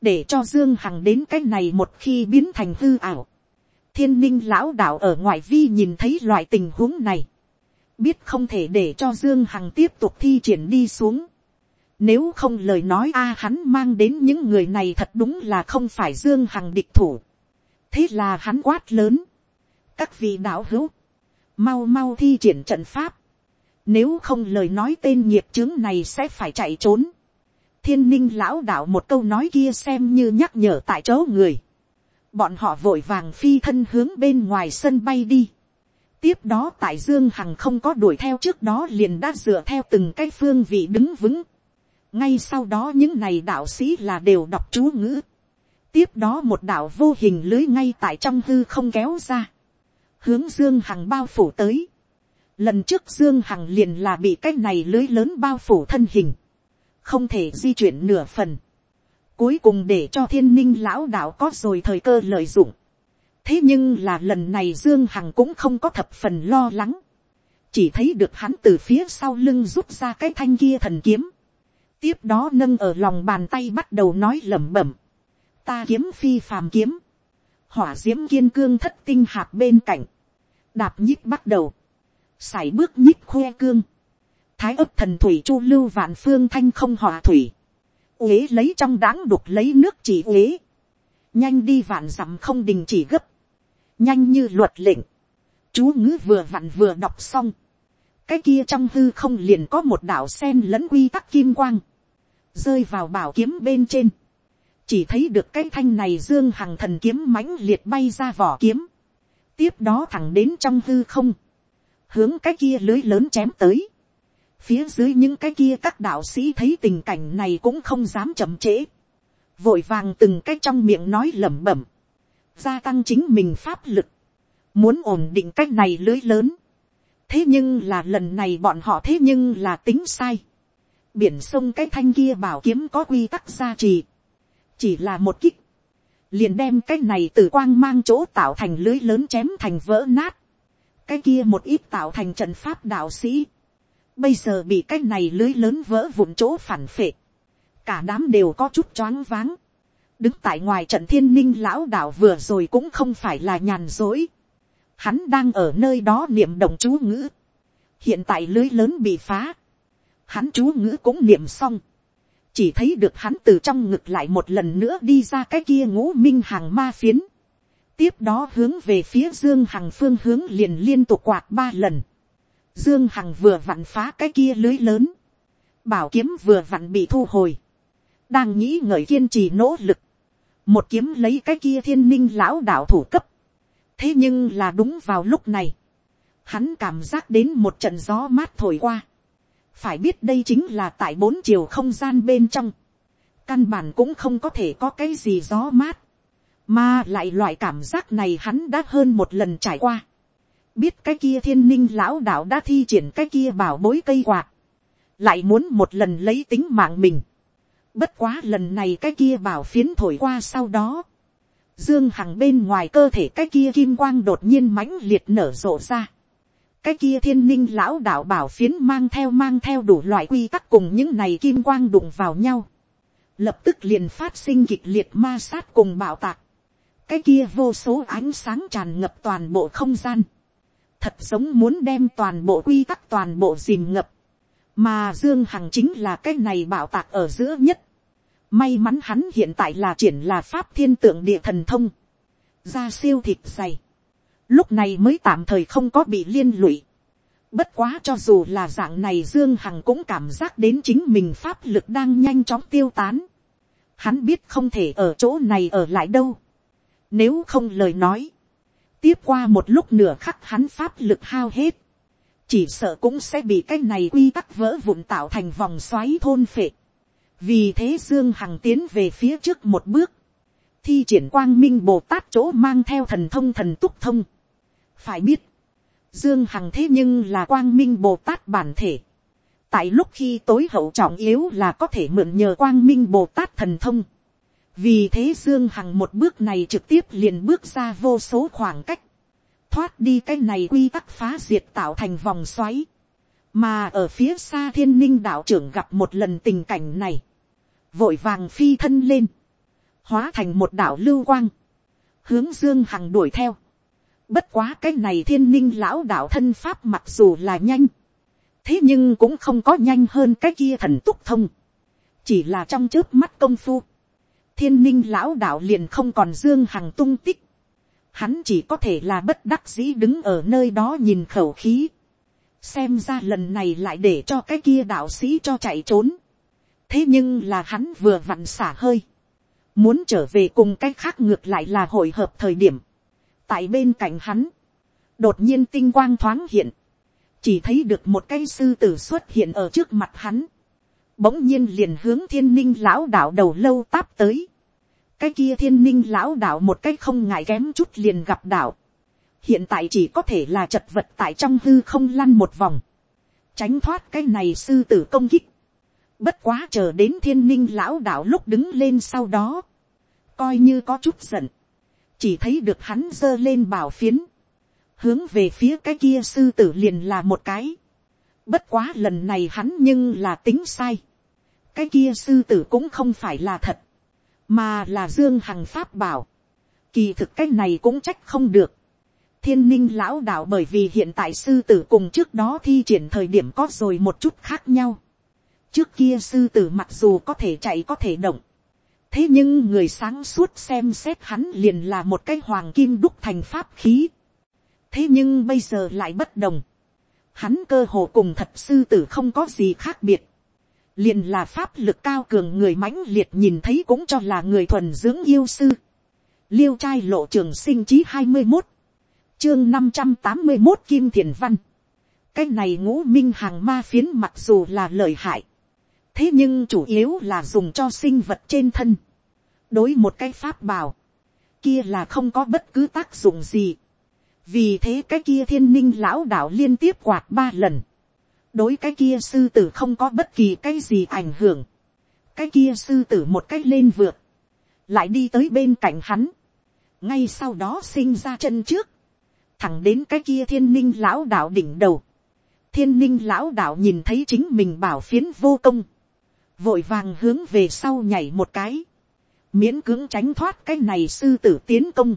để cho dương hằng đến cái này một khi biến thành hư ảo. thiên ninh lão đạo ở ngoại vi nhìn thấy loại tình huống này, biết không thể để cho Dương Hằng tiếp tục thi triển đi xuống. Nếu không lời nói a hắn mang đến những người này thật đúng là không phải Dương Hằng địch thủ. Thế là hắn quát lớn. Các vị đạo hữu. Mau mau thi triển trận pháp. Nếu không lời nói tên nghiệp chứng này sẽ phải chạy trốn. Thiên ninh lão đạo một câu nói kia xem như nhắc nhở tại chỗ người. Bọn họ vội vàng phi thân hướng bên ngoài sân bay đi tiếp đó tại dương hằng không có đuổi theo trước đó liền đã dựa theo từng cái phương vị đứng vững. ngay sau đó những này đạo sĩ là đều đọc chú ngữ. tiếp đó một đạo vô hình lưới ngay tại trong hư không kéo ra. hướng dương hằng bao phủ tới. lần trước dương hằng liền là bị cái này lưới lớn bao phủ thân hình. không thể di chuyển nửa phần. cuối cùng để cho thiên ninh lão đạo có rồi thời cơ lợi dụng thế nhưng là lần này dương hằng cũng không có thập phần lo lắng, chỉ thấy được hắn từ phía sau lưng rút ra cái thanh kia thần kiếm, tiếp đó nâng ở lòng bàn tay bắt đầu nói lẩm bẩm, ta kiếm phi phàm kiếm, hỏa d i ễ m kiên cương thất tinh hạt bên cạnh, đạp nhích bắt đầu, sải bước nhích khoe cương, thái ấp thần thủy chu lưu vạn phương thanh không hỏa thủy, uế lấy trong đáng đục lấy nước chỉ uế, nhanh đi vạn dặm không đình chỉ gấp, nhanh như luật lệnh, chú ngữ vừa vặn vừa đọc xong, cái kia trong hư không liền có một đạo sen lẫn quy tắc kim quang, rơi vào bảo kiếm bên trên, chỉ thấy được cái thanh này dương hằng thần kiếm mãnh liệt bay ra vỏ kiếm, tiếp đó thẳng đến trong hư không, hướng cái kia lưới lớn chém tới, phía dưới những cái kia các đạo sĩ thấy tình cảnh này cũng không dám chậm trễ, vội vàng từng cái trong miệng nói lẩm bẩm, gia tăng chính mình pháp lực, muốn ổn định cách này lưới lớn. thế nhưng là lần này bọn họ thế nhưng là tính sai. biển sông cái thanh kia bảo kiếm có quy tắc gia trì, chỉ là một kích, liền đem cái này từ quang mang chỗ tạo thành lưới lớn chém thành vỡ nát, cái kia một ít tạo thành trận pháp đạo sĩ, bây giờ bị cái này lưới lớn vỡ vụn chỗ phản phệ, cả đám đều có chút choáng váng, đứng tại ngoài trận thiên ninh lão đạo vừa rồi cũng không phải là nhàn dối. Hắn đang ở nơi đó niệm động chú ngữ. Hiện tại lưới lớn bị phá. Hắn chú ngữ cũng niệm xong. chỉ thấy được hắn từ trong ngực lại một lần nữa đi ra cái kia ngũ minh hàng ma phiến, tiếp đó hướng về phía dương hằng phương hướng liền liên tục quạt ba lần, dương hằng vừa vặn phá cái kia lưới lớn, bảo kiếm vừa vặn bị thu hồi, đang nghĩ ngợi kiên trì nỗ lực, một kiếm lấy cái kia thiên ninh lão đạo thủ cấp, thế nhưng là đúng vào lúc này, hắn cảm giác đến một trận gió mát thổi qua, phải biết đây chính là tại bốn chiều không gian bên trong, căn bản cũng không có thể có cái gì gió mát, mà lại loại cảm giác này hắn đã hơn một lần trải qua, biết cái kia thiên ninh lão đạo đã thi triển cái kia bảo bối cây quạt, lại muốn một lần lấy tính mạng mình, bất quá lần này cái kia bảo phiến thổi qua sau đó, dương hằng bên ngoài cơ thể cái kia kim quang đột nhiên mãnh liệt nở rộ ra, cái kia thiên ninh lão đạo bảo phiến mang theo mang theo đủ loại quy tắc cùng những này kim quang đụng vào nhau. Lập tức liền phát sinh kịch liệt ma sát cùng bảo tạc. Cái kia vô số ánh sáng tràn ngập toàn bộ không gian. Thật giống muốn đem toàn bộ quy tắc toàn bộ dìm ngập. Mà Dương Hằng chính là cái này bảo tạc ở giữa nhất. May mắn hắn hiện tại là triển là pháp thiên tượng địa thần thông. Ra siêu thịt dày lúc này mới tạm thời không có bị liên lụy. Bất quá cho dù là dạng này Dương Hằng cũng cảm giác đến chính mình pháp lực đang nhanh chóng tiêu tán. Hắn biết không thể ở chỗ này ở lại đâu. Nếu không lời nói. Tiếp qua một lúc nửa khắc hắn pháp lực hao hết. Chỉ sợ cũng sẽ bị cái này quy tắc vỡ vụn tạo thành vòng xoáy thôn phệ. Vì thế Dương Hằng tiến về phía trước một bước. Thi triển quang minh Bồ Tát chỗ mang theo thần thông thần túc thông phải biết, Dương Hằng thế nhưng là quang minh Bồ Tát bản thể. Tại lúc khi tối hậu trọng yếu là có thể mượn nhờ quang minh Bồ Tát thần thông. Vì thế Dương Hằng một bước này trực tiếp liền bước ra vô số khoảng cách. Thoát đi cái này quy tắc phá diệt tạo thành vòng xoáy. Mà ở phía xa thiên ninh đạo trưởng gặp một lần tình cảnh này. Vội vàng phi thân lên. Hóa thành một đạo lưu quang. Hướng Dương Hằng đuổi theo Bất quá cái này thiên ninh lão đạo thân pháp mặc dù là nhanh. Thế nhưng cũng không có nhanh hơn cái kia thần túc thông. Chỉ là trong trước mắt công phu. Thiên ninh lão đạo liền không còn dương hằng tung tích. Hắn chỉ có thể là bất đắc dĩ đứng ở nơi đó nhìn khẩu khí. Xem ra lần này lại để cho cái kia đạo sĩ cho chạy trốn. Thế nhưng là hắn vừa vặn xả hơi. Muốn trở về cùng cái khác ngược lại là hội hợp thời điểm tại bên cạnh hắn, đột nhiên tinh quang thoáng hiện, chỉ thấy được một cây sư tử xuất hiện ở trước mặt hắn, bỗng nhiên liền hướng thiên ninh lão đạo đầu lâu táp tới, cái kia thiên ninh lão đạo một cách không ngại kém chút liền gặp đạo, hiện tại chỉ có thể là chật vật tại trong hư không lăn một vòng, tránh thoát cái này sư tử công kích, bất quá chờ đến thiên ninh lão đạo lúc đứng lên sau đó, coi như có chút giận, chỉ thấy được hắn giơ lên bảo phiến, hướng về phía cái kia sư tử liền là một cái. Bất quá lần này hắn nhưng là tính sai. cái kia sư tử cũng không phải là thật, mà là dương hằng pháp bảo. Kỳ thực cái này cũng trách không được. thiên ninh lão đạo bởi vì hiện tại sư tử cùng trước đó thi triển thời điểm có rồi một chút khác nhau. trước kia sư tử mặc dù có thể chạy có thể động, thế nhưng người sáng suốt xem xét hắn liền là một cái hoàng kim đúc thành pháp khí. thế nhưng bây giờ lại bất đồng. hắn cơ hồ cùng thật sư tử không có gì khác biệt liền là pháp lực cao cường người mãnh liệt nhìn thấy cũng cho là người thuần dưỡng yêu sư. liêu trai lộ trường sinh chí hai mươi một, chương năm trăm tám mươi một kim thiền văn. cái này ngũ minh hàng ma phiến mặc dù là lợi hại thế nhưng chủ yếu là dùng cho sinh vật trên thân. đối một cái pháp bảo, kia là không có bất cứ tác dụng gì. vì thế cái kia thiên ninh lão đạo liên tiếp quạt ba lần đối cái kia sư tử không có bất kỳ cái gì ảnh hưởng. cái kia sư tử một cách lên vượt, lại đi tới bên cạnh hắn. ngay sau đó sinh ra chân trước, thẳng đến cái kia thiên ninh lão đạo đỉnh đầu. thiên ninh lão đạo nhìn thấy chính mình bảo phiến vô công vội vàng hướng về sau nhảy một cái, miễn cưỡng tránh thoát cái này sư tử tiến công.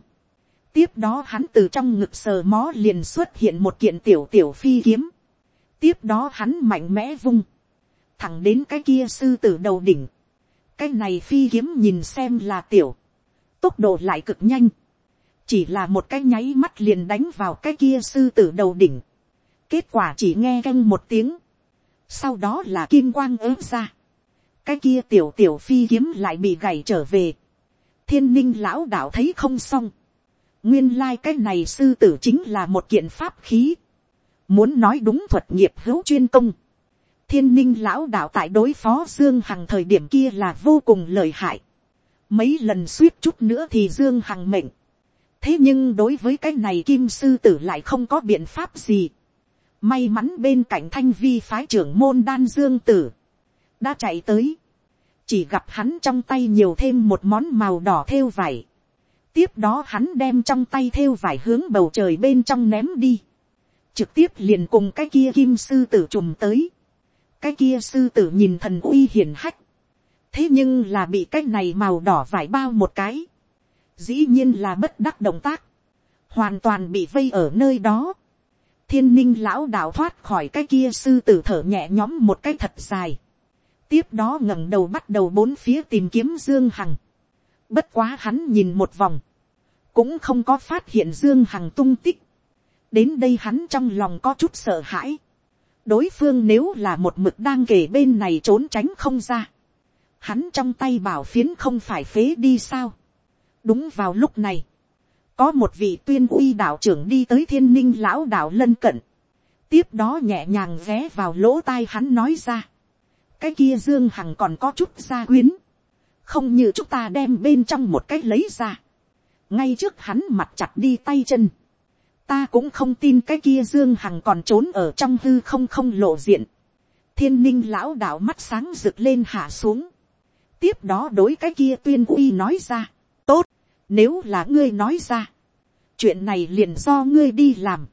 tiếp đó hắn từ trong ngực sờ mó liền xuất hiện một kiện tiểu tiểu phi kiếm tiếp đó hắn mạnh mẽ vung, thẳng đến cái kia sư tử đầu đỉnh, cái này phi kiếm nhìn xem là tiểu, tốc độ lại cực nhanh, chỉ là một cái nháy mắt liền đánh vào cái kia sư tử đầu đỉnh, kết quả chỉ nghe canh một tiếng, sau đó là kim quang ớt ra, cái kia tiểu tiểu phi kiếm lại bị gảy trở về, thiên ninh lão đạo thấy không xong, nguyên lai cái này sư tử chính là một kiện pháp khí, muốn nói đúng thuật nghiệp hữu chuyên công, thiên ninh lão đạo tại đối phó dương hằng thời điểm kia là vô cùng lợi hại, mấy lần suýt chút nữa thì dương hằng mệnh, thế nhưng đối với cái này kim sư tử lại không có biện pháp gì, may mắn bên cạnh thanh vi phái trưởng môn đan dương tử, đã chạy tới, chỉ gặp hắn trong tay nhiều thêm một món màu đỏ thêu vải, tiếp đó hắn đem trong tay thêu vải hướng bầu trời bên trong ném đi, trực tiếp liền cùng cái kia kim sư tử trùm tới, cái kia sư tử nhìn thần uy hiển hách, thế nhưng là bị cái này màu đỏ vải bao một cái, dĩ nhiên là bất đắc động tác, hoàn toàn bị vây ở nơi đó, thiên ninh lão đạo thoát khỏi cái kia sư tử thở nhẹ nhõm một cái thật dài, tiếp đó ngẩng đầu bắt đầu bốn phía tìm kiếm dương hằng, bất quá hắn nhìn một vòng, cũng không có phát hiện dương hằng tung tích, đến đây hắn trong lòng có chút sợ hãi, đối phương nếu là một mực đang kể bên này trốn tránh không ra, hắn trong tay bảo phiến không phải phế đi sao. đúng vào lúc này, có một vị tuyên uy đạo trưởng đi tới thiên ninh lão đạo lân cận, tiếp đó nhẹ nhàng ghé vào lỗ tai hắn nói ra, cái kia dương hằng còn có chút gia quyến, không như chúng ta đem bên trong một cái lấy ra, ngay trước hắn mặt chặt đi tay chân, ta cũng không tin cái kia dương hằng còn trốn ở trong hư không không lộ diện, thiên ninh lão đạo mắt sáng rực lên hạ xuống, tiếp đó đối cái kia tuyên uy nói ra, tốt, nếu là ngươi nói ra, chuyện này liền do ngươi đi làm,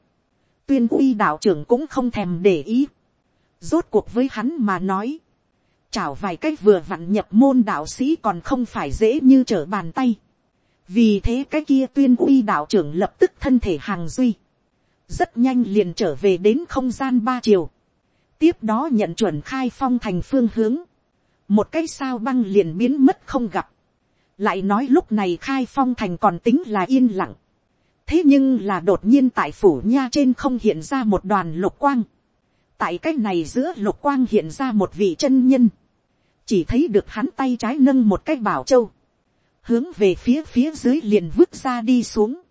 tuyên uy đạo trưởng cũng không thèm để ý, rốt cuộc với hắn mà nói, chảo vài cách vừa vặn nhập môn đạo sĩ còn không phải dễ như trở bàn tay, vì thế cái kia tuyên uy đạo trưởng lập tức thân thể hàng duy, rất nhanh liền trở về đến không gian ba chiều, tiếp đó nhận chuẩn khai phong thành phương hướng, một cái sao băng liền biến mất không gặp, lại nói lúc này khai phong thành còn tính là yên lặng, thế nhưng là đột nhiên tại phủ nha trên không hiện ra một đoàn lục quang, tại cái này giữa lục quang hiện ra một vị chân nhân, chỉ thấy được hắn tay trái nâng một cái bảo châu, hướng về phía phía dưới liền vứt ra đi xuống.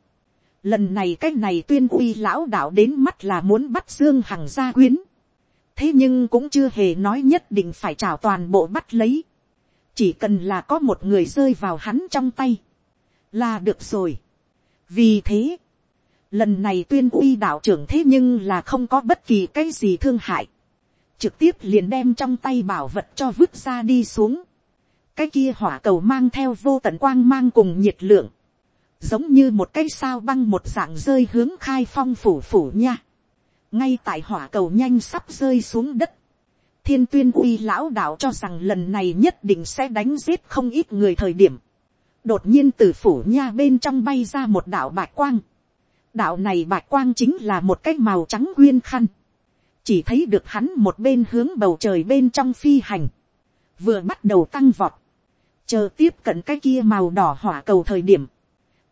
Lần này cái này tuyên uy lão đạo đến mắt là muốn bắt Dương Hằng gia quyến. Thế nhưng cũng chưa hề nói nhất định phải trào toàn bộ bắt lấy. Chỉ cần là có một người rơi vào hắn trong tay. Là được rồi. Vì thế. Lần này tuyên uy đạo trưởng thế nhưng là không có bất kỳ cái gì thương hại. Trực tiếp liền đem trong tay bảo vật cho vứt ra đi xuống cái kia hỏa cầu mang theo vô tận quang mang cùng nhiệt lượng, giống như một cái sao băng một dạng rơi hướng khai phong phủ phủ nha. ngay tại hỏa cầu nhanh sắp rơi xuống đất, thiên tuyên uy lão đạo cho rằng lần này nhất định sẽ đánh giết không ít người thời điểm. đột nhiên từ phủ nha bên trong bay ra một đạo bạch quang. đạo này bạch quang chính là một cái màu trắng quyên khăn. chỉ thấy được hắn một bên hướng bầu trời bên trong phi hành. vừa bắt đầu tăng vọt chờ tiếp cận cái kia màu đỏ hỏa cầu thời điểm,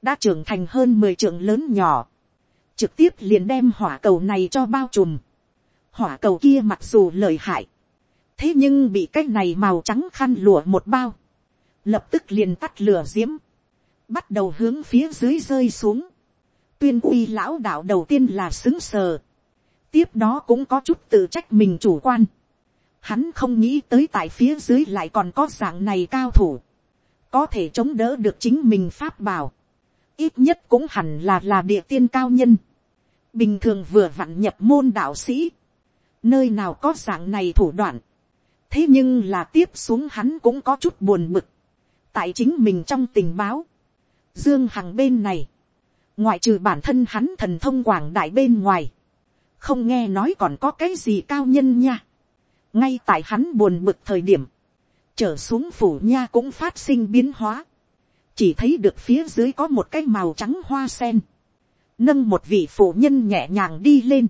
đã trưởng thành hơn mười trượng lớn nhỏ, trực tiếp liền đem hỏa cầu này cho bao trùm. Hỏa cầu kia mặc dù lợi hại, thế nhưng bị cái này màu trắng khăn lụa một bao, lập tức liền tắt lửa diễm, bắt đầu hướng phía dưới rơi xuống. tuyên uy lão đạo đầu tiên là xứng sờ, tiếp đó cũng có chút tự trách mình chủ quan. Hắn không nghĩ tới tại phía dưới lại còn có dạng này cao thủ. Có thể chống đỡ được chính mình pháp bảo, ít nhất cũng hẳn là là địa tiên cao nhân, bình thường vừa vặn nhập môn đạo sĩ, nơi nào có dạng này thủ đoạn, thế nhưng là tiếp xuống hắn cũng có chút buồn bực, tại chính mình trong tình báo, dương hằng bên này, ngoại trừ bản thân hắn thần thông quảng đại bên ngoài, không nghe nói còn có cái gì cao nhân nha, ngay tại hắn buồn bực thời điểm, trở xuống phủ nha cũng phát sinh biến hóa, chỉ thấy được phía dưới có một cái màu trắng hoa sen, nâng một vị phụ nhân nhẹ nhàng đi lên,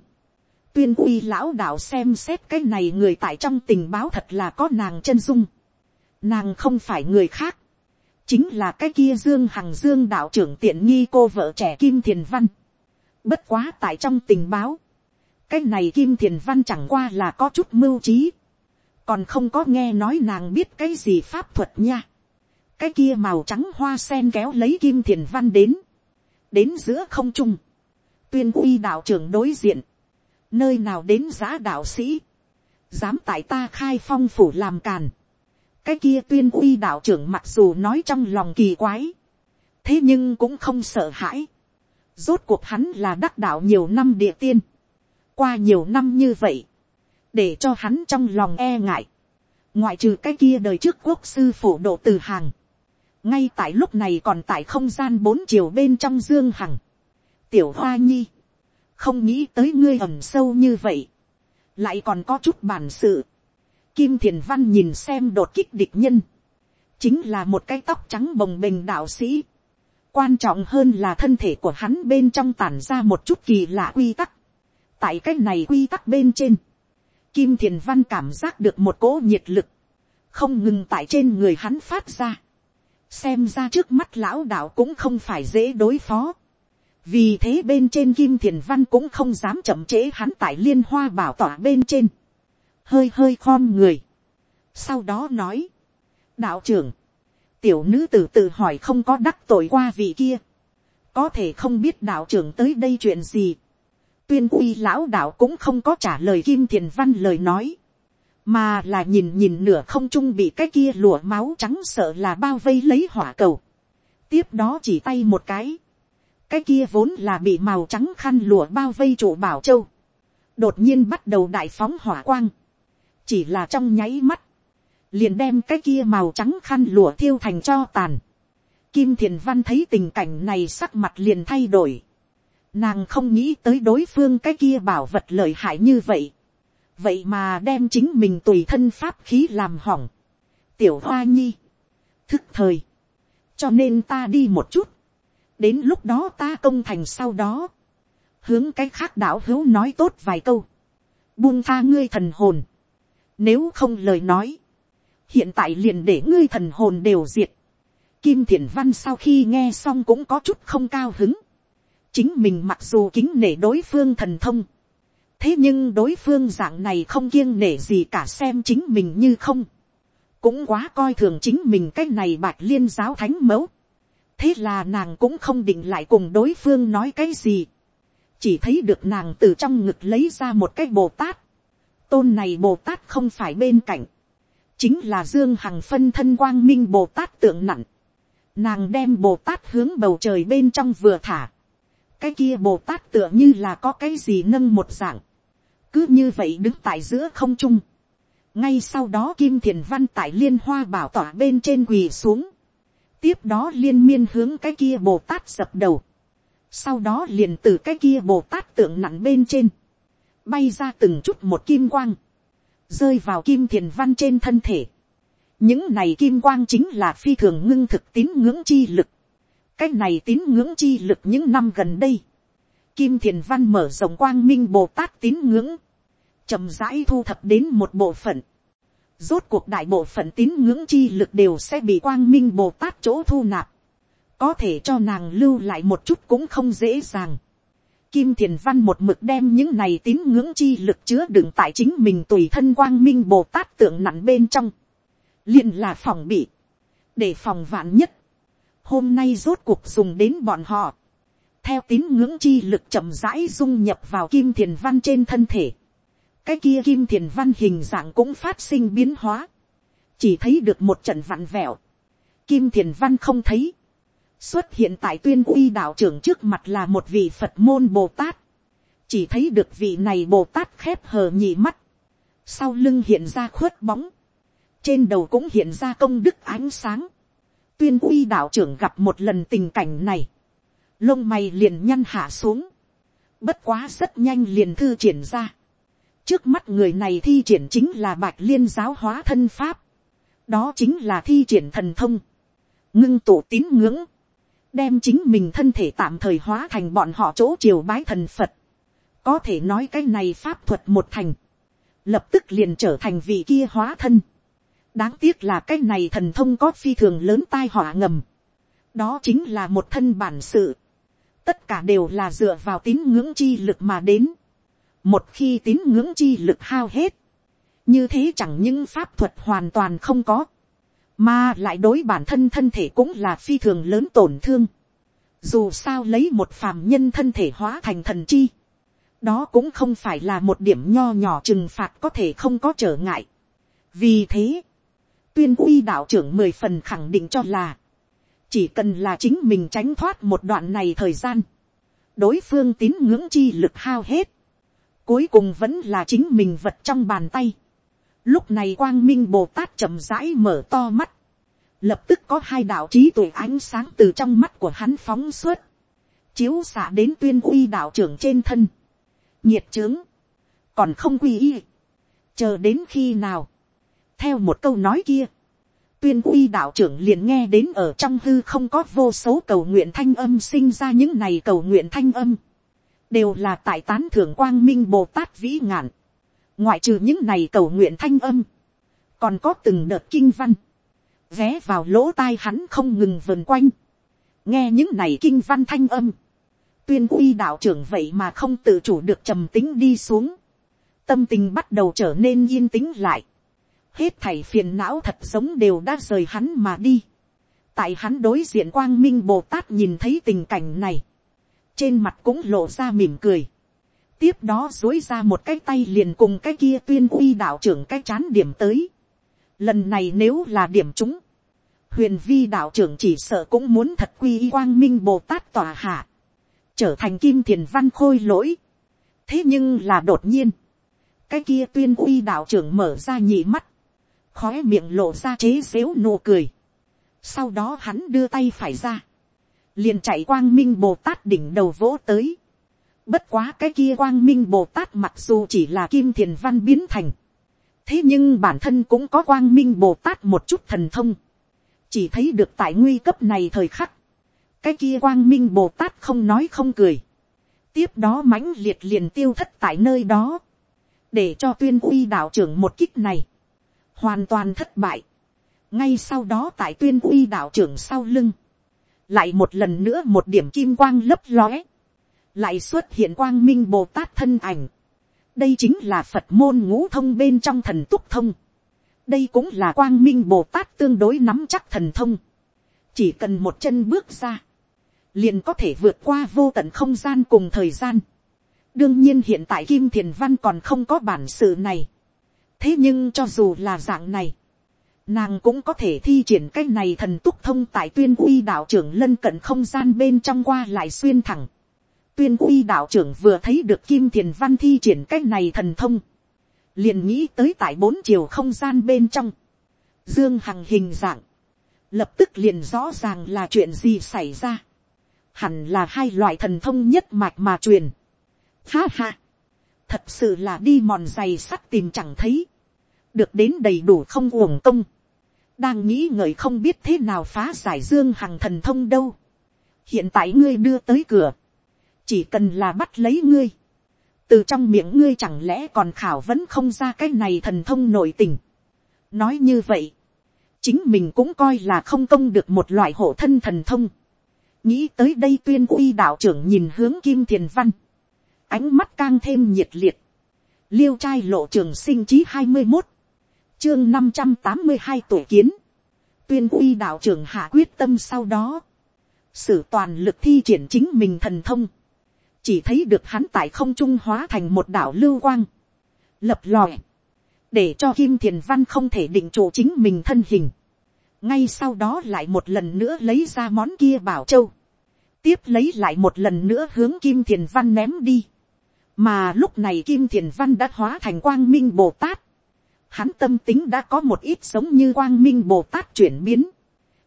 tuyên uy lão đạo xem xét cái này người tại trong tình báo thật là có nàng chân dung, Nàng không phải người khác. Chính là cái kia Dương Hằng Dương đạo trưởng tiện nghi cô vợ trẻ Kim Thiền Văn. Bất quá tại trong tình báo. Cái này Kim Thiền Văn chẳng qua là có chút mưu trí. Còn không có nghe nói nàng biết cái gì pháp thuật nha. Cái kia màu trắng hoa sen kéo lấy Kim Thiền Văn đến. Đến giữa không trung. Tuyên uy đạo trưởng đối diện. Nơi nào đến giá đạo sĩ. Dám tại ta khai phong phủ làm càn cái kia tuyên uy đạo trưởng mặc dù nói trong lòng kỳ quái, thế nhưng cũng không sợ hãi. Rốt cuộc hắn là đắc đạo nhiều năm địa tiên, qua nhiều năm như vậy, để cho hắn trong lòng e ngại, ngoại trừ cái kia đời trước quốc sư phổ độ từ hàng, ngay tại lúc này còn tại không gian bốn chiều bên trong dương hằng, tiểu hoa nhi, không nghĩ tới ngươi ẩm sâu như vậy, lại còn có chút bản sự, Kim Thiền Văn nhìn xem đột kích địch nhân. Chính là một cái tóc trắng bồng bềnh đạo sĩ. Quan trọng hơn là thân thể của hắn bên trong tản ra một chút kỳ lạ quy tắc. Tại cái này quy tắc bên trên. Kim Thiền Văn cảm giác được một cỗ nhiệt lực. Không ngừng tại trên người hắn phát ra. Xem ra trước mắt lão đạo cũng không phải dễ đối phó. Vì thế bên trên Kim Thiền Văn cũng không dám chậm trễ hắn tại liên hoa bảo tỏa bên trên hơi hơi khom người, sau đó nói, đạo trưởng, tiểu nữ t ử tự hỏi không có đắc tội qua vị kia, có thể không biết đạo trưởng tới đây chuyện gì, tuyên uy lão đạo cũng không có trả lời kim thiền văn lời nói, mà là nhìn nhìn nửa không trung bị cái kia lùa máu trắng sợ là bao vây lấy hỏa cầu, tiếp đó chỉ tay một cái, cái kia vốn là bị màu trắng khăn lụa bao vây trụ bảo châu, đột nhiên bắt đầu đại phóng hỏa quang, chỉ là trong nháy mắt, liền đem cái kia màu trắng khăn lụa thiêu thành cho tàn. Kim thiền văn thấy tình cảnh này sắc mặt liền thay đổi. Nàng không nghĩ tới đối phương cái kia bảo vật lợi hại như vậy. Vậy mà đem chính mình tùy thân pháp khí làm hỏng. Tiểu hoa nhi. Thức thời. Cho nên ta đi một chút. Đến lúc đó ta công thành sau đó. Hướng cái khác đạo hữu nói tốt vài câu. Buông tha ngươi thần hồn nếu không lời nói. Hiện tại liền để ngươi thần hồn đều diệt. Kim Thiện Văn sau khi nghe xong cũng có chút không cao hứng. Chính mình mặc dù kính nể đối phương thần thông. Thế nhưng đối phương dạng này không kiêng nể gì cả xem chính mình như không. Cũng quá coi thường chính mình cái này bạc liên giáo thánh mẫu. Thế là nàng cũng không định lại cùng đối phương nói cái gì. Chỉ thấy được nàng từ trong ngực lấy ra một cái bồ tát tôn này bồ tát không phải bên cạnh, chính là dương hằng phân thân quang minh bồ tát tượng nặng, nàng đem bồ tát hướng bầu trời bên trong vừa thả, cái kia bồ tát tựa như là có cái gì nâng một dạng, cứ như vậy đứng tại giữa không trung, ngay sau đó kim thiền văn tại liên hoa bảo tỏa bên trên quỳ xuống, tiếp đó liên miên hướng cái kia bồ tát dập đầu, sau đó liền từ cái kia bồ tát tượng nặng bên trên, bay ra từng chút một kim quang, rơi vào kim thiền văn trên thân thể. những này kim quang chính là phi thường ngưng thực tín ngưỡng chi lực cái này tín ngưỡng chi lực những năm gần đây. kim thiền văn mở rộng quang minh bồ tát tín ngưỡng, chậm rãi thu thập đến một bộ phận. rốt cuộc đại bộ phận tín ngưỡng chi lực đều sẽ bị quang minh bồ tát chỗ thu nạp. có thể cho nàng lưu lại một chút cũng không dễ dàng Kim Thiền Văn một mực đem những này tín ngưỡng chi lực chứa đựng tại chính mình tùy thân quang minh Bồ Tát tượng nặng bên trong. liền là phòng bị. Để phòng vạn nhất. Hôm nay rốt cuộc dùng đến bọn họ. Theo tín ngưỡng chi lực chậm rãi dung nhập vào Kim Thiền Văn trên thân thể. Cái kia Kim Thiền Văn hình dạng cũng phát sinh biến hóa. Chỉ thấy được một trận vặn vẹo. Kim Thiền Văn không thấy xuất hiện tại tuyên uy đạo trưởng trước mặt là một vị phật môn bồ tát, chỉ thấy được vị này bồ tát khép hờ nhị mắt, sau lưng hiện ra khuất bóng, trên đầu cũng hiện ra công đức ánh sáng, tuyên uy đạo trưởng gặp một lần tình cảnh này, lông mày liền nhăn hạ xuống, bất quá rất nhanh liền thư triển ra, trước mắt người này thi triển chính là bạch liên giáo hóa thân pháp, đó chính là thi triển thần thông, ngưng tụ tín ngưỡng, đem chính mình thân thể tạm thời hóa thành bọn họ chỗ triều bái thần phật. có thể nói cái này pháp thuật một thành, lập tức liền trở thành vị kia hóa thân đáng tiếc là cái này thần thông có phi thường lớn tai họa ngầm, đó chính là một thân bản sự, tất cả đều là dựa vào tín ngưỡng chi lực mà đến, một khi tín ngưỡng chi lực hao hết, như thế chẳng những pháp thuật hoàn toàn không có, mà lại đối bản thân thân thể cũng là phi thường lớn tổn thương. Dù sao lấy một phàm nhân thân thể hóa thành thần chi, đó cũng không phải là một điểm nho nhỏ trừng phạt có thể không có trở ngại. vì thế, tuyên uy đạo trưởng mười phần khẳng định cho là, chỉ cần là chính mình tránh thoát một đoạn này thời gian, đối phương tín ngưỡng chi lực hao hết, cuối cùng vẫn là chính mình vật trong bàn tay. Lúc này quang minh bồ tát chậm rãi mở to mắt, lập tức có hai đạo trí tuổi ánh sáng từ trong mắt của hắn phóng suốt, chiếu xạ đến tuyên uy đạo trưởng trên thân, nhiệt trướng, còn không quy y, chờ đến khi nào, theo một câu nói kia, tuyên uy đạo trưởng liền nghe đến ở trong hư không có vô số cầu nguyện thanh âm sinh ra những này cầu nguyện thanh âm, đều là tại tán thưởng quang minh bồ tát vĩ ngạn, ngoại trừ những này cầu nguyện thanh âm, còn có từng đợt kinh văn, vé vào lỗ tai hắn không ngừng vần quanh, nghe những này kinh văn thanh âm, tuyên uy đạo trưởng vậy mà không tự chủ được trầm tính đi xuống, tâm tình bắt đầu trở nên yên tĩnh lại, hết thảy phiền não thật giống đều đã rời hắn mà đi, tại hắn đối diện quang minh bồ tát nhìn thấy tình cảnh này, trên mặt cũng lộ ra mỉm cười, tiếp đó dối ra một cái tay liền cùng cái kia tuyên uy đạo trưởng cái chán điểm tới, lần này nếu là điểm chúng, huyền vi đạo trưởng chỉ sợ cũng muốn thật quy y quang minh bồ tát tòa hạ, trở thành kim thiền văn khôi lỗi. thế nhưng là đột nhiên, cái kia tuyên uy đạo trưởng mở ra nhị mắt, khói miệng lộ ra chế xếu nụ cười. sau đó hắn đưa tay phải ra, liền chạy quang minh bồ tát đỉnh đầu vỗ tới. bất quá cái kia quang minh bồ tát mặc dù chỉ là kim thiền văn biến thành, thế nhưng bản thân cũng có quang minh bồ tát một chút thần thông, chỉ thấy được tại nguy cấp này thời khắc, cái kia quang minh bồ tát không nói không cười, tiếp đó mãnh liệt liền tiêu thất tại nơi đó, để cho tuyên uy đạo trưởng một kích này, hoàn toàn thất bại. ngay sau đó tại tuyên uy đạo trưởng sau lưng, lại một lần nữa một điểm kim quang lấp lóe, lại xuất hiện quang minh bồ tát thân ảnh. đây chính là phật môn ngũ thông bên trong thần túc thông. đây cũng là quang minh bồ tát tương đối nắm chắc thần thông. chỉ cần một chân bước ra, liền có thể vượt qua vô tận không gian cùng thời gian. đương nhiên hiện tại kim thiền văn còn không có bản sự này thế nhưng cho dù là dạng này, nàng cũng có thể thi triển cái này thần túc thông tại tuyên uy đạo trưởng lân cận không gian bên trong qua lại xuyên thẳng. tuyên uy đạo trưởng vừa thấy được kim thiền văn thi triển cái này thần thông, liền nghĩ tới tại bốn chiều không gian bên trong, dương hằng hình dạng, lập tức liền rõ ràng là chuyện gì xảy ra, hẳn là hai loại thần thông nhất mạch mà truyền. Ha ha, thật sự là đi mòn giày sắt tìm chẳng thấy, được đến đầy đủ không uổng công đang nghĩ ngợi không biết thế nào phá giải dương hằng thần thông đâu. hiện tại ngươi đưa tới cửa, chỉ cần là bắt lấy ngươi, từ trong miệng ngươi chẳng lẽ còn khảo vẫn không ra cái này thần thông nội tình. nói như vậy, chính mình cũng coi là không công được một loại hộ thân thần thông. nghĩ tới đây tuyên uy đạo trưởng nhìn hướng kim thiền văn, ánh mắt càng thêm nhiệt liệt, liêu trai lộ trường sinh chí hai mươi một, chương năm trăm tám mươi hai tuổi kiến, tuyên uy đạo trưởng hạ quyết tâm sau đó, sử toàn lực thi triển chính mình thần thông, chỉ thấy được hắn tại không trung hóa thành một đạo lưu quang, lập lòi, để cho kim thiền văn không thể định chủ chính mình thân hình, ngay sau đó lại một lần nữa lấy ra món kia bảo châu, tiếp lấy lại một lần nữa hướng kim thiền văn ném đi, mà lúc này kim thiền văn đã hóa thành quang minh bồ tát, hắn tâm tính đã có một ít giống như quang minh bồ tát chuyển biến,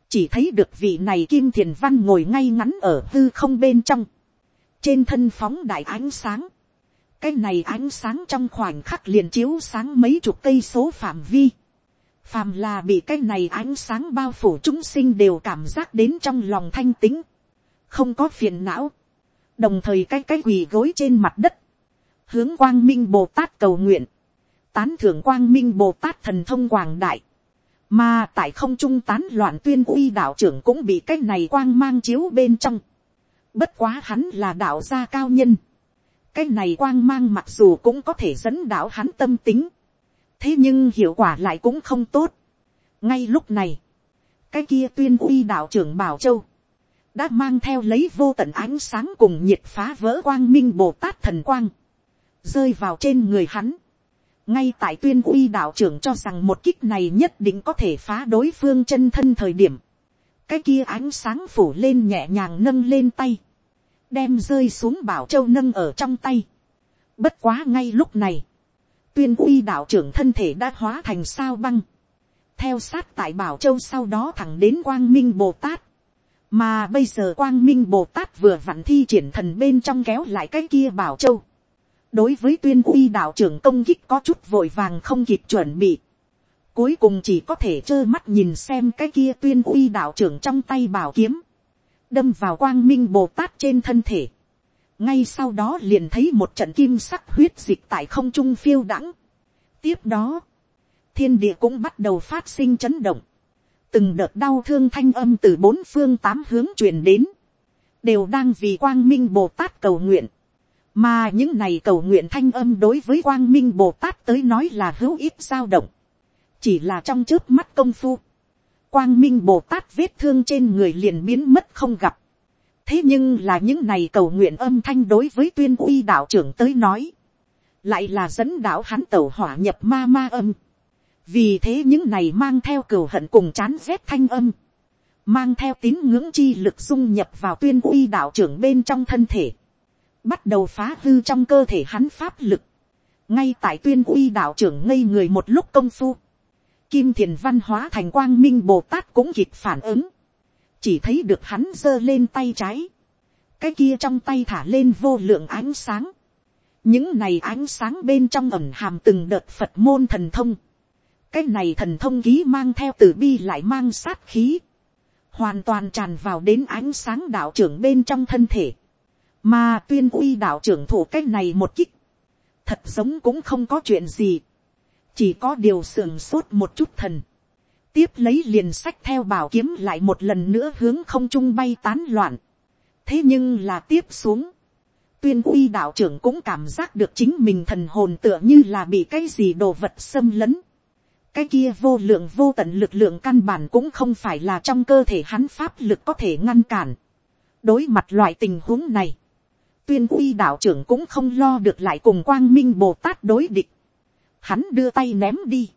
chỉ thấy được vị này kim thiền văn ngồi ngay ngắn ở hư không bên trong, trên thân phóng đại ánh sáng, cái này ánh sáng trong khoảnh khắc liền chiếu sáng mấy chục cây số phạm vi, phàm là bị cái này ánh sáng bao phủ chúng sinh đều cảm giác đến trong lòng thanh tính, không có phiền não, đồng thời cái cái quỳ gối trên mặt đất, hướng quang minh bồ tát cầu nguyện, tán thưởng quang minh bồ tát thần thông quảng đại, mà tại không trung tán loạn tuyên uy đạo trưởng cũng bị cái này quang mang chiếu bên trong. bất quá hắn là đạo gia cao nhân. cái này quang mang mặc dù cũng có thể dẫn đạo hắn tâm tính. thế nhưng hiệu quả lại cũng không tốt. ngay lúc này, cái kia tuyên uy đạo trưởng bảo châu, đã mang theo lấy vô tận ánh sáng cùng nhiệt phá vỡ quang minh bồ tát thần quang, rơi vào trên người hắn. Ngay tại tuyên uy đạo trưởng cho rằng một kích này nhất định có thể phá đối phương chân thân thời điểm, cái kia ánh sáng phủ lên nhẹ nhàng nâng lên tay, đem rơi xuống bảo châu nâng ở trong tay. Bất quá ngay lúc này, tuyên uy đạo trưởng thân thể đã hóa thành sao băng, theo sát tại bảo châu sau đó thẳng đến quang minh bồ tát, mà bây giờ quang minh bồ tát vừa vặn thi triển thần bên trong kéo lại cái kia bảo châu, đối với tuyên uy đạo trưởng công kích có chút vội vàng không kịp chuẩn bị. Cuối cùng chỉ có thể trơ mắt nhìn xem cái kia tuyên uy đạo trưởng trong tay bảo kiếm. Đâm vào quang minh Bồ Tát trên thân thể. Ngay sau đó liền thấy một trận kim sắc huyết dịch tại không trung phiêu đãng. Tiếp đó, thiên địa cũng bắt đầu phát sinh chấn động. Từng đợt đau thương thanh âm từ bốn phương tám hướng truyền đến. Đều đang vì quang minh Bồ Tát cầu nguyện mà những này cầu nguyện thanh âm đối với quang minh bồ tát tới nói là hữu ích dao động. chỉ là trong trước mắt công phu. quang minh bồ tát vết thương trên người liền biến mất không gặp. thế nhưng là những này cầu nguyện âm thanh đối với tuyên uy đạo trưởng tới nói. lại là dẫn đạo hắn tẩu hỏa nhập ma ma âm. vì thế những này mang theo cừu hận cùng chán rét thanh âm. mang theo tín ngưỡng chi lực dung nhập vào tuyên uy đạo trưởng bên trong thân thể bắt đầu phá hư trong cơ thể hắn pháp lực, ngay tại tuyên uy đạo trưởng ngây người một lúc công phu, kim thiền văn hóa thành quang minh bồ tát cũng kịp phản ứng, chỉ thấy được hắn giơ lên tay trái, cái kia trong tay thả lên vô lượng ánh sáng, những này ánh sáng bên trong ẩm hàm từng đợt phật môn thần thông, cái này thần thông ký mang theo từ bi lại mang sát khí, hoàn toàn tràn vào đến ánh sáng đạo trưởng bên trong thân thể, mà tuyên uy đạo trưởng thủ cách này một kích. Thật giống cũng không có chuyện gì. Chỉ có điều sườn sốt một chút thần. Tiếp lấy liền sách theo bảo kiếm lại một lần nữa hướng không trung bay tán loạn. Thế nhưng là tiếp xuống. Tuyên uy đạo trưởng cũng cảm giác được chính mình thần hồn tựa như là bị cái gì đồ vật xâm lấn. Cái kia vô lượng vô tận lực lượng căn bản cũng không phải là trong cơ thể hắn pháp lực có thể ngăn cản. Đối mặt loại tình huống này tuyên uy đạo trưởng cũng không lo được lại cùng quang minh bồ tát đối địch. Hắn đưa tay ném đi.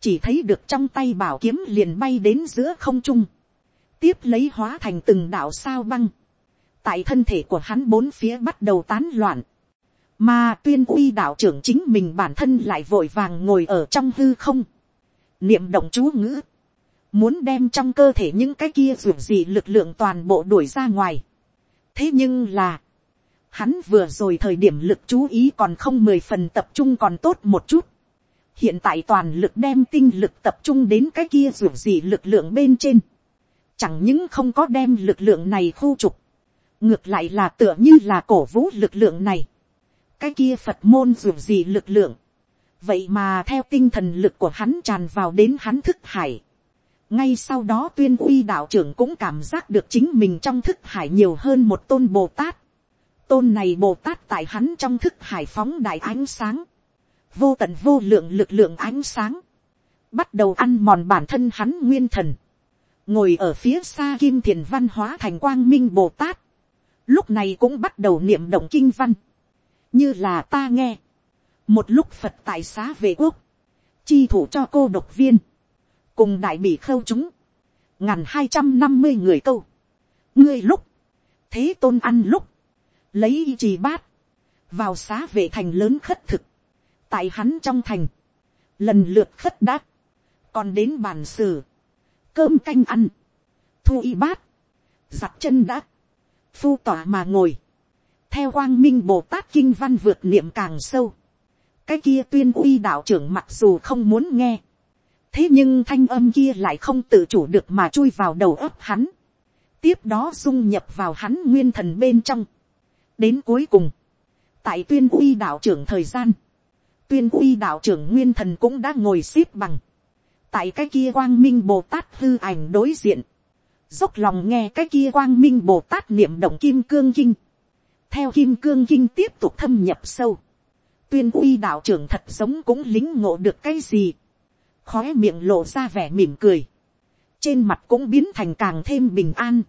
Chỉ thấy được trong tay bảo kiếm liền bay đến giữa không trung. Tiếp lấy hóa thành từng đạo sao băng. Tại thân thể của hắn bốn phía bắt đầu tán loạn. Mà tuyên uy đạo trưởng chính mình bản thân lại vội vàng ngồi ở trong hư không. Niệm động chú ngữ. Muốn đem trong cơ thể những cái kia dù gì lực lượng toàn bộ đuổi ra ngoài. Thế nhưng là Hắn vừa rồi thời điểm lực chú ý còn không mười phần tập trung còn tốt một chút. Hiện tại toàn lực đem tinh lực tập trung đến cái kia dù gì lực lượng bên trên. Chẳng những không có đem lực lượng này khu trục. Ngược lại là tựa như là cổ vũ lực lượng này. Cái kia Phật môn dù gì lực lượng. Vậy mà theo tinh thần lực của hắn tràn vào đến hắn thức hải. Ngay sau đó tuyên uy đạo trưởng cũng cảm giác được chính mình trong thức hải nhiều hơn một tôn Bồ Tát tôn này bồ tát tại hắn trong thức hải phóng đại ánh sáng, vô tận vô lượng lực lượng ánh sáng, bắt đầu ăn mòn bản thân hắn nguyên thần, ngồi ở phía xa kim thiền văn hóa thành quang minh bồ tát, lúc này cũng bắt đầu niệm động kinh văn, như là ta nghe, một lúc phật tại xá về quốc, chi thủ cho cô độc viên, cùng đại bị khâu chúng, ngàn hai trăm năm mươi người câu, ngươi lúc, thế tôn ăn lúc, lấy y trì bát, vào xá vệ thành lớn khất thực, tại hắn trong thành, lần lượt khất đát, còn đến bàn sử, cơm canh ăn, thu y bát, giặt chân đát, phu tỏa mà ngồi, theo quang minh bồ tát kinh văn vượt niệm càng sâu, cái kia tuyên uy đạo trưởng mặc dù không muốn nghe, thế nhưng thanh âm kia lại không tự chủ được mà chui vào đầu ấp hắn, tiếp đó dung nhập vào hắn nguyên thần bên trong, đến cuối cùng, tại tuyên uy đạo trưởng thời gian, tuyên uy đạo trưởng nguyên thần cũng đã ngồi x ế p bằng, tại cái kia quang minh bồ tát hư ảnh đối diện, dốc lòng nghe cái kia quang minh bồ tát niệm động kim cương kinh, theo kim cương kinh tiếp tục thâm nhập sâu, tuyên uy đạo trưởng thật sống cũng lính ngộ được cái gì, khó miệng lộ ra vẻ mỉm cười, trên mặt cũng biến thành càng thêm bình an,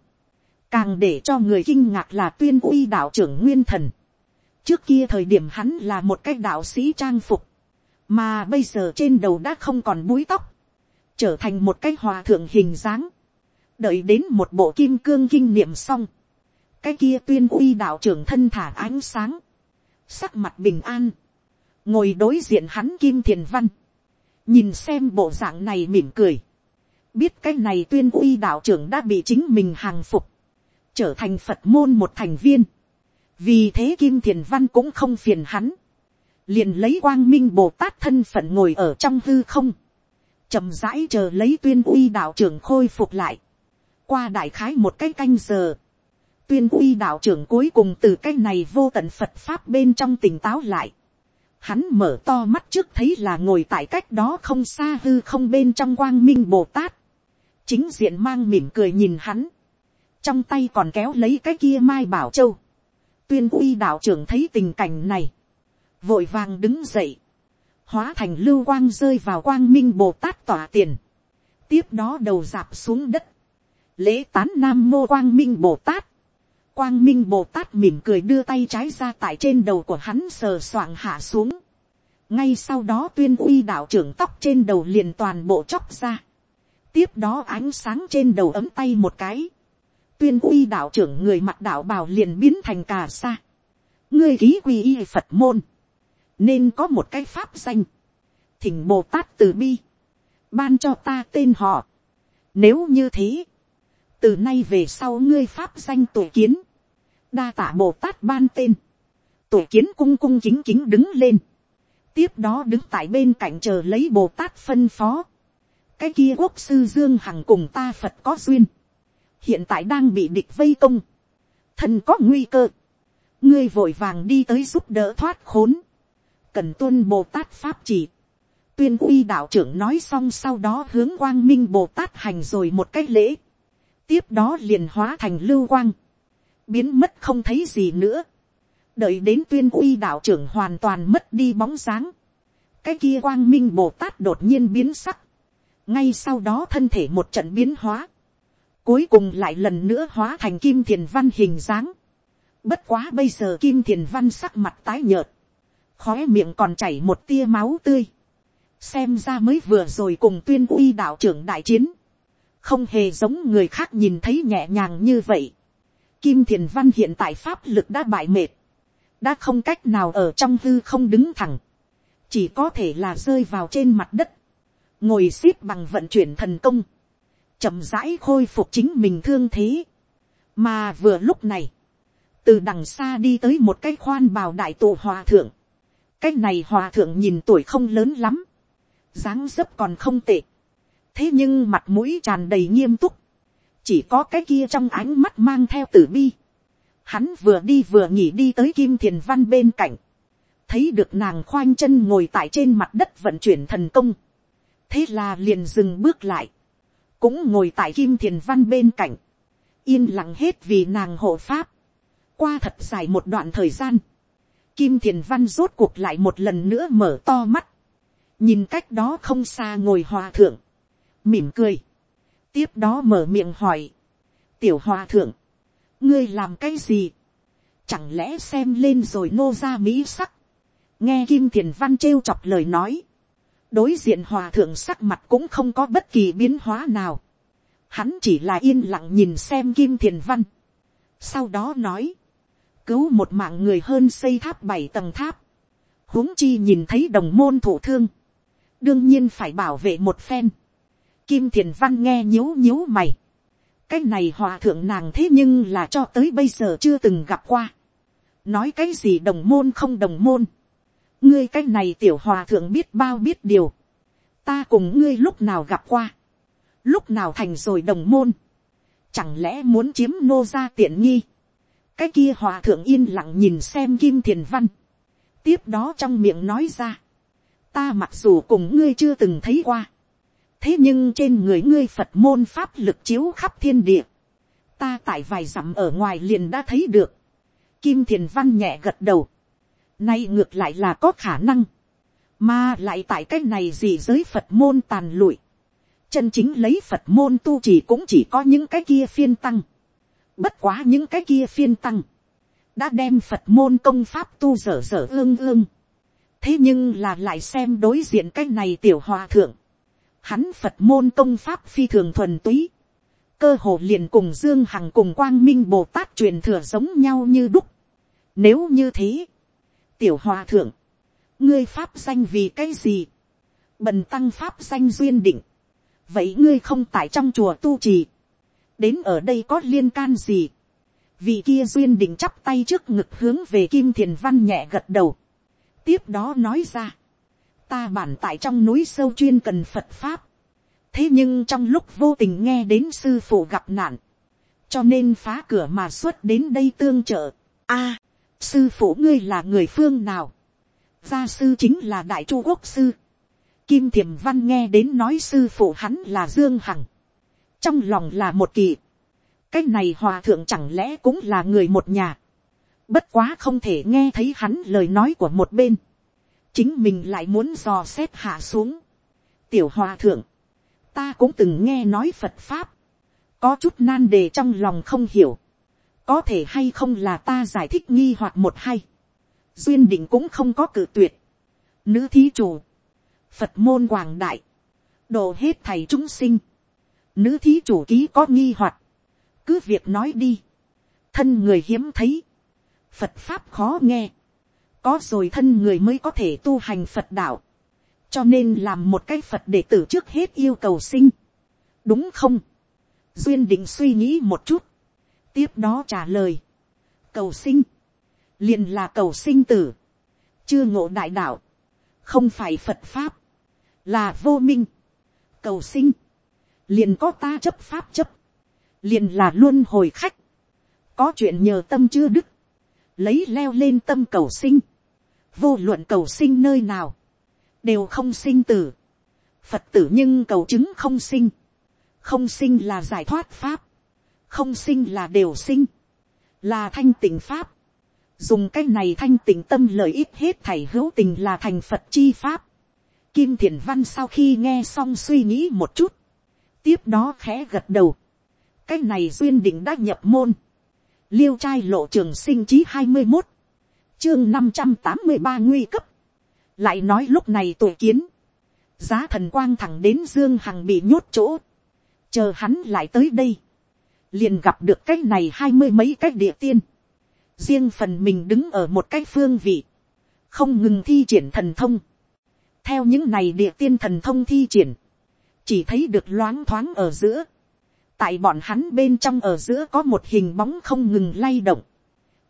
càng để cho người kinh ngạc là tuyên uy đạo trưởng nguyên thần, trước kia thời điểm hắn là một cái đạo sĩ trang phục, mà bây giờ trên đầu đã không còn búi tóc, trở thành một cái hòa thượng hình dáng, đợi đến một bộ kim cương kinh niệm xong, cái kia tuyên uy đạo trưởng thân thả ánh sáng, sắc mặt bình an, ngồi đối diện hắn kim thiền văn, nhìn xem bộ dạng này mỉm cười, biết cái này tuyên uy đạo trưởng đã bị chính mình hàng phục, trở thành phật môn một thành viên, vì thế kim thiền văn cũng không phiền hắn, liền lấy quang minh bồ tát thân phận ngồi ở trong hư không, chậm rãi chờ lấy tuyên uy đạo trưởng khôi phục lại, qua đại khái một cái canh giờ, tuyên uy đạo trưởng cuối cùng từ cái này vô tận phật pháp bên trong tỉnh táo lại, hắn mở to mắt trước thấy là ngồi tại cách đó không xa hư không bên trong quang minh bồ tát, chính diện mang mỉm cười nhìn hắn, trong tay còn kéo lấy cái kia mai bảo châu, tuyên uy đạo trưởng thấy tình cảnh này, vội vàng đứng dậy, hóa thành lưu quang rơi vào quang minh bồ tát tỏa tiền, tiếp đó đầu dạp xuống đất, lễ tán nam mô quang minh bồ tát, quang minh bồ tát mỉm cười đưa tay trái ra tại trên đầu của hắn sờ soạng hạ xuống, ngay sau đó tuyên uy đạo trưởng tóc trên đầu liền toàn bộ chóc ra, tiếp đó ánh sáng trên đầu ấm tay một cái, tuyên uy đạo trưởng người mặt đạo bào liền biến thành cà sa, ngươi ký quy y phật môn, nên có một cái pháp danh, thỉnh bồ tát từ bi, ban cho ta tên họ. Nếu như thế, từ nay về sau ngươi pháp danh tổ kiến, đa tả bồ tát ban tên, tổ kiến cung cung chính chính đứng lên, tiếp đó đứng tại bên cạnh chờ lấy bồ tát phân phó, cái kia quốc sư dương hằng cùng ta phật có duyên, hiện tại đang bị địch vây công, thân có nguy cơ, ngươi vội vàng đi tới giúp đỡ thoát khốn, cần tuân bồ tát pháp chỉ. tuyên uy đạo trưởng nói xong sau đó hướng quang minh bồ tát hành rồi một cách lễ. tiếp đó liền hóa thành lưu quang. biến mất không thấy gì nữa. đợi đến tuyên uy đạo trưởng hoàn toàn mất đi bóng sáng. cái kia quang minh bồ tát đột nhiên biến sắc. ngay sau đó thân thể một trận biến hóa cuối cùng lại lần nữa hóa thành kim thiền văn hình dáng. bất quá bây giờ kim thiền văn sắc mặt tái nhợt. Khóe miệng còn chảy một tia máu tươi, xem ra mới vừa rồi cùng tuyên uy đạo trưởng đại chiến, không hề giống người khác nhìn thấy nhẹ nhàng như vậy. Kim thiền văn hiện tại pháp lực đã bại mệt, đã không cách nào ở trong hư không đứng thẳng, chỉ có thể là rơi vào trên mặt đất, ngồi xếp bằng vận chuyển thần công, chậm rãi khôi phục chính mình thương thế, mà vừa lúc này, từ đằng xa đi tới một cái khoan bào đại tụ hòa thượng, cái này hòa thượng nhìn tuổi không lớn lắm, dáng dấp còn không tệ, thế nhưng mặt mũi tràn đầy nghiêm túc, chỉ có cái kia trong ánh mắt mang theo tử bi, hắn vừa đi vừa nghỉ đi tới kim thiền văn bên cạnh, thấy được nàng khoanh chân ngồi tại trên mặt đất vận chuyển thần công, thế là liền dừng bước lại, cũng ngồi tại kim thiền văn bên cạnh, yên lặng hết vì nàng hộ pháp, qua thật dài một đoạn thời gian, Kim thiền văn rốt cuộc lại một lần nữa mở to mắt. Nhìn cách đó không xa ngồi hòa thượng. Mỉm cười. Tiếp đó mở miệng hỏi. Tiểu hòa thượng. Ngươi làm cái gì? Chẳng lẽ xem lên rồi nô ra mỹ sắc. Nghe Kim thiền văn trêu chọc lời nói. Đối diện hòa thượng sắc mặt cũng không có bất kỳ biến hóa nào. Hắn chỉ là yên lặng nhìn xem Kim thiền văn. Sau đó nói cứu một mạng người hơn xây tháp bảy tầng tháp, huống chi nhìn thấy đồng môn thủ thương, đương nhiên phải bảo vệ một phen. Kim thiền văn nghe nhíu nhíu mày, cái này hòa thượng nàng thế nhưng là cho tới bây giờ chưa từng gặp qua. nói cái gì đồng môn không đồng môn, ngươi cái này tiểu hòa thượng biết bao biết điều, ta cùng ngươi lúc nào gặp qua, lúc nào thành rồi đồng môn, chẳng lẽ muốn chiếm nô ra tiện nghi, cái kia hòa thượng yên lặng nhìn xem kim thiền văn, tiếp đó trong miệng nói ra, ta mặc dù cùng ngươi chưa từng thấy qua, thế nhưng trên người ngươi phật môn pháp lực chiếu khắp thiên địa, ta tại vài dặm ở ngoài liền đã thấy được, kim thiền văn nhẹ gật đầu, nay ngược lại là có khả năng, mà lại tại cái này gì giới phật môn tàn lụi, chân chính lấy phật môn tu chỉ cũng chỉ có những cái kia phiên tăng, bất quá những cái kia phiên tăng, đã đem phật môn công pháp tu dở dở ương ương, thế nhưng là lại xem đối diện cái này tiểu hòa thượng, hắn phật môn công pháp phi thường thuần túy, cơ hồ liền cùng dương hằng cùng quang minh bồ tát truyền thừa giống nhau như đúc. Nếu như thế, tiểu hòa thượng, ngươi pháp danh vì cái gì, bần tăng pháp danh duyên định, vậy ngươi không tại trong chùa tu trì, đến ở đây có liên can gì, vì kia duyên định chắp tay trước ngực hướng về kim thiền văn nhẹ gật đầu, tiếp đó nói ra, ta bản tại trong núi sâu chuyên cần phật pháp, thế nhưng trong lúc vô tình nghe đến sư phụ gặp nạn, cho nên phá cửa mà xuất đến đây tương trợ. a, sư phụ ngươi là người phương nào, gia sư chính là đại chu quốc sư, kim thiềm văn nghe đến nói sư phụ hắn là dương hằng, trong lòng là một kỳ, cái này hòa thượng chẳng lẽ cũng là người một nhà, bất quá không thể nghe thấy hắn lời nói của một bên, chính mình lại muốn dò xét hạ xuống. tiểu hòa thượng, ta cũng từng nghe nói phật pháp, có chút nan đề trong lòng không hiểu, có thể hay không là ta giải thích nghi hoặc một hay, duyên định cũng không có cử tuyệt, nữ thí chủ, phật môn quảng đại, đồ hết thầy chúng sinh, nữ thí chủ ký có nghi hoặc, cứ việc nói đi, thân người hiếm thấy, phật pháp khó nghe, có rồi thân người mới có thể tu hành phật đạo, cho nên làm một cái phật đệ tử trước hết yêu cầu sinh, đúng không, duyên định suy nghĩ một chút, tiếp đó trả lời, cầu sinh, liền là cầu sinh tử, chưa ngộ đại đạo, không phải phật pháp, là vô minh, cầu sinh, liền có ta chấp pháp chấp, liền là luôn hồi khách, có chuyện nhờ tâm chưa đức, lấy leo lên tâm cầu sinh, vô luận cầu sinh nơi nào, đều không sinh tử. Phật tử nhưng cầu chứng không sinh. Không sinh là giải thoát pháp. Không sinh là đều sinh. Là thanh tịnh pháp. Dùng cái này thanh tịnh tâm lợi ích hết thảy hữu tình là thành Phật chi pháp. Kim Thiền Văn sau khi nghe xong suy nghĩ một chút. Tiếp đó khẽ gật đầu. Cái này duyên định đã nhập môn. Liêu trai lộ trường sinh chí 21. Chương 583 nguy cấp lại nói lúc này tuổi kiến, giá thần quang thẳng đến dương hằng bị nhốt chỗ, chờ hắn lại tới đây, liền gặp được cái này hai mươi mấy cái địa tiên, riêng phần mình đứng ở một cái phương vị, không ngừng thi triển thần thông, theo những này địa tiên thần thông thi triển, chỉ thấy được loáng thoáng ở giữa, tại bọn hắn bên trong ở giữa có một hình bóng không ngừng lay động,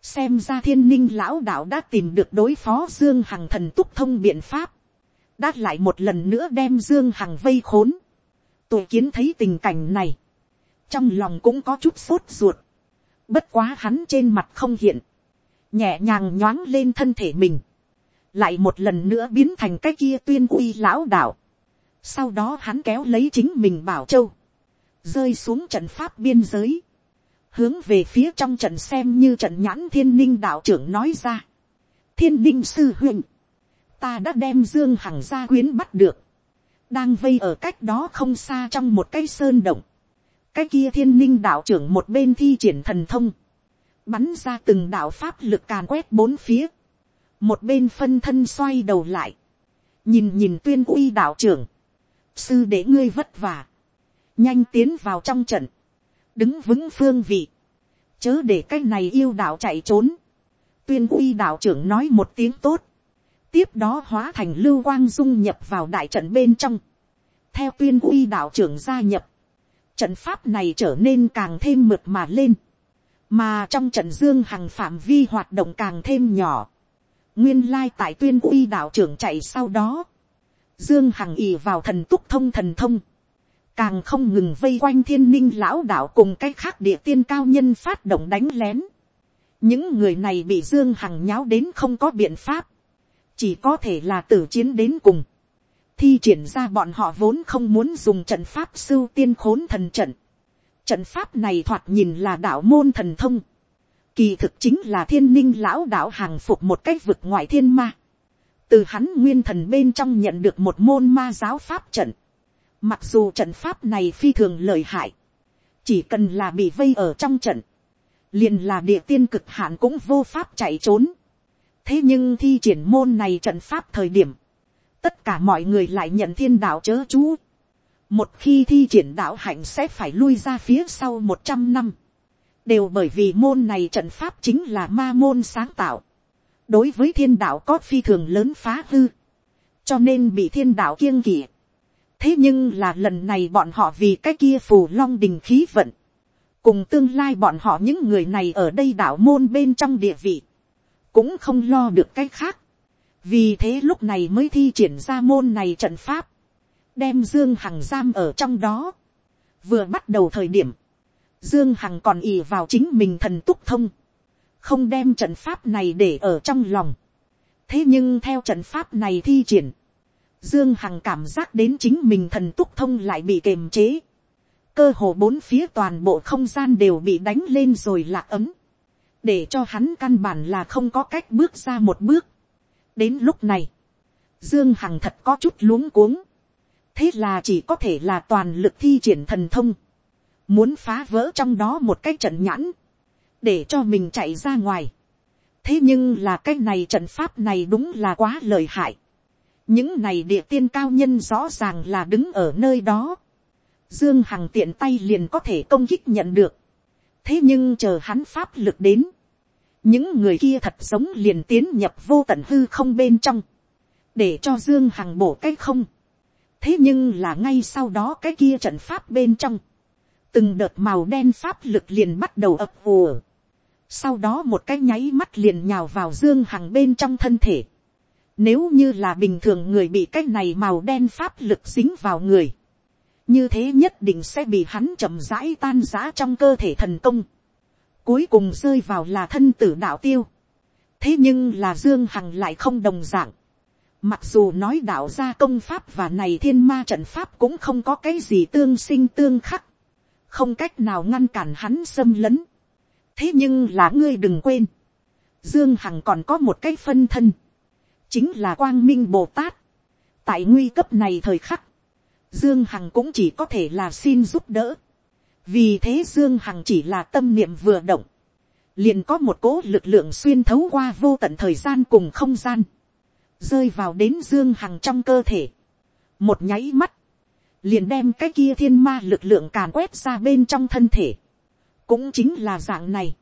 xem ra thiên ninh lão đạo đã tìm được đối phó dương hằng thần túc thông biện pháp, đã lại một lần nữa đem dương hằng vây khốn. tôi kiến thấy tình cảnh này, trong lòng cũng có chút sốt ruột, bất quá hắn trên mặt không hiện, nhẹ nhàng nhoáng lên thân thể mình, lại một lần nữa biến thành cái kia tuyên uy lão đạo. sau đó hắn kéo lấy chính mình bảo châu, rơi xuống trận pháp biên giới, hướng về phía trong trận xem như trận nhãn thiên ninh đạo trưởng nói ra. thiên ninh sư huynh, ta đã đem dương hằng gia quyến bắt được, đang vây ở cách đó không xa trong một cái sơn động cái kia thiên ninh đạo trưởng một bên thi triển thần thông, bắn ra từng đạo pháp lực càn quét bốn phía, một bên phân thân xoay đầu lại, nhìn nhìn tuyên uy đạo trưởng, sư để ngươi vất vả, nhanh tiến vào trong trận, đứng vững phương vị, chớ để cái này yêu đạo chạy trốn, tuyên uy đạo trưởng nói một tiếng tốt, tiếp đó hóa thành lưu quang dung nhập vào đại trận bên trong, theo tuyên uy đạo trưởng gia nhập, trận pháp này trở nên càng thêm mượt mà lên, mà trong trận dương hằng phạm vi hoạt động càng thêm nhỏ, nguyên lai tại tuyên uy đạo trưởng chạy sau đó, dương hằng ì vào thần túc thông thần thông, càng không ngừng vây quanh thiên ninh lão đạo cùng cái khác địa tiên cao nhân phát động đánh lén. những người này bị dương hằng nháo đến không có biện pháp, chỉ có thể là tử chiến đến cùng thi triển ra bọn họ vốn không muốn dùng trận pháp sưu tiên khốn thần trận. Trận pháp này thoạt nhìn là đạo môn thần thông. Kỳ thực chính là thiên ninh lão đạo hàng phục một cách vực ngoại thiên ma. Từ hắn nguyên thần bên trong nhận được một môn ma giáo pháp trận. Mặc dù trận pháp này phi thường lợi hại. Chỉ cần là bị vây ở trong trận. Liền là địa tiên cực hạn cũng vô pháp chạy trốn. Thế nhưng thi triển môn này trận pháp thời điểm. Tất cả mọi người lại nhận thiên đạo chớ chú. Một khi thi triển đạo hạnh sẽ phải lui ra phía sau một trăm năm. Đều bởi vì môn này trận pháp chính là ma môn sáng tạo. Đối với thiên đạo có phi thường lớn phá hư. Cho nên bị thiên đạo kiêng kỵ thế nhưng là lần này bọn họ vì cái kia phù long đình khí vận, cùng tương lai bọn họ những người này ở đây đạo môn bên trong địa vị, cũng không lo được cái khác, vì thế lúc này mới thi triển ra môn này trận pháp, đem dương hằng giam ở trong đó, vừa bắt đầu thời điểm, dương hằng còn ì vào chính mình thần túc thông, không đem trận pháp này để ở trong lòng, thế nhưng theo trận pháp này thi triển, Dương Hằng cảm giác đến chính mình thần túc thông lại bị kềm chế. Cơ hồ bốn phía toàn bộ không gian đều bị đánh lên rồi lạc ấm. Để cho hắn căn bản là không có cách bước ra một bước. Đến lúc này, Dương Hằng thật có chút luống cuống. Thế là chỉ có thể là toàn lực thi triển thần thông. Muốn phá vỡ trong đó một cái trận nhãn. Để cho mình chạy ra ngoài. Thế nhưng là cái này trận pháp này đúng là quá lợi hại những này địa tiên cao nhân rõ ràng là đứng ở nơi đó. Dương Hằng tiện tay liền có thể công kích nhận được. Thế nhưng chờ hắn pháp lực đến. Những người kia thật giống liền tiến nhập vô tận hư không bên trong. Để cho Dương Hằng bổ cái không. Thế nhưng là ngay sau đó cái kia trận pháp bên trong. Từng đợt màu đen pháp lực liền bắt đầu ập ùa. Sau đó một cái nháy mắt liền nhào vào Dương Hằng bên trong thân thể nếu như là bình thường người bị cái này màu đen pháp lực dính vào người. Như thế nhất định sẽ bị hắn chậm rãi tan giã trong cơ thể thần công. Cuối cùng rơi vào là thân tử đạo tiêu. Thế nhưng là Dương Hằng lại không đồng dạng. Mặc dù nói đạo gia công pháp và này thiên ma trận pháp cũng không có cái gì tương sinh tương khắc. Không cách nào ngăn cản hắn xâm lấn. Thế nhưng là ngươi đừng quên. Dương Hằng còn có một cái phân thân chính là quang minh bồ tát. tại nguy cấp này thời khắc, dương hằng cũng chỉ có thể là xin giúp đỡ vì thế dương hằng chỉ là tâm niệm vừa động, liền có một cỗ lực lượng xuyên thấu qua vô tận thời gian cùng không gian, rơi vào đến dương hằng trong cơ thể. một nháy mắt, liền đem cái kia thiên ma lực lượng càn quét ra bên trong thân thể. cũng chính là dạng này.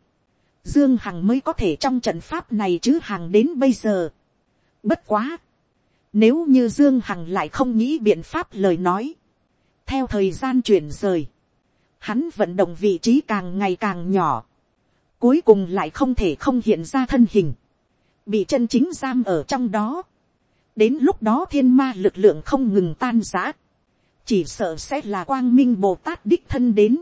Dương Hằng mới có thể trong trận pháp này chứ hằng đến bây giờ. Bất quá. Nếu như Dương Hằng lại không nghĩ biện pháp lời nói. Theo thời gian chuyển rời. Hắn vận động vị trí càng ngày càng nhỏ. Cuối cùng lại không thể không hiện ra thân hình. Bị chân chính giam ở trong đó. Đến lúc đó thiên ma lực lượng không ngừng tan giã. Chỉ sợ sẽ là quang minh Bồ Tát đích thân đến.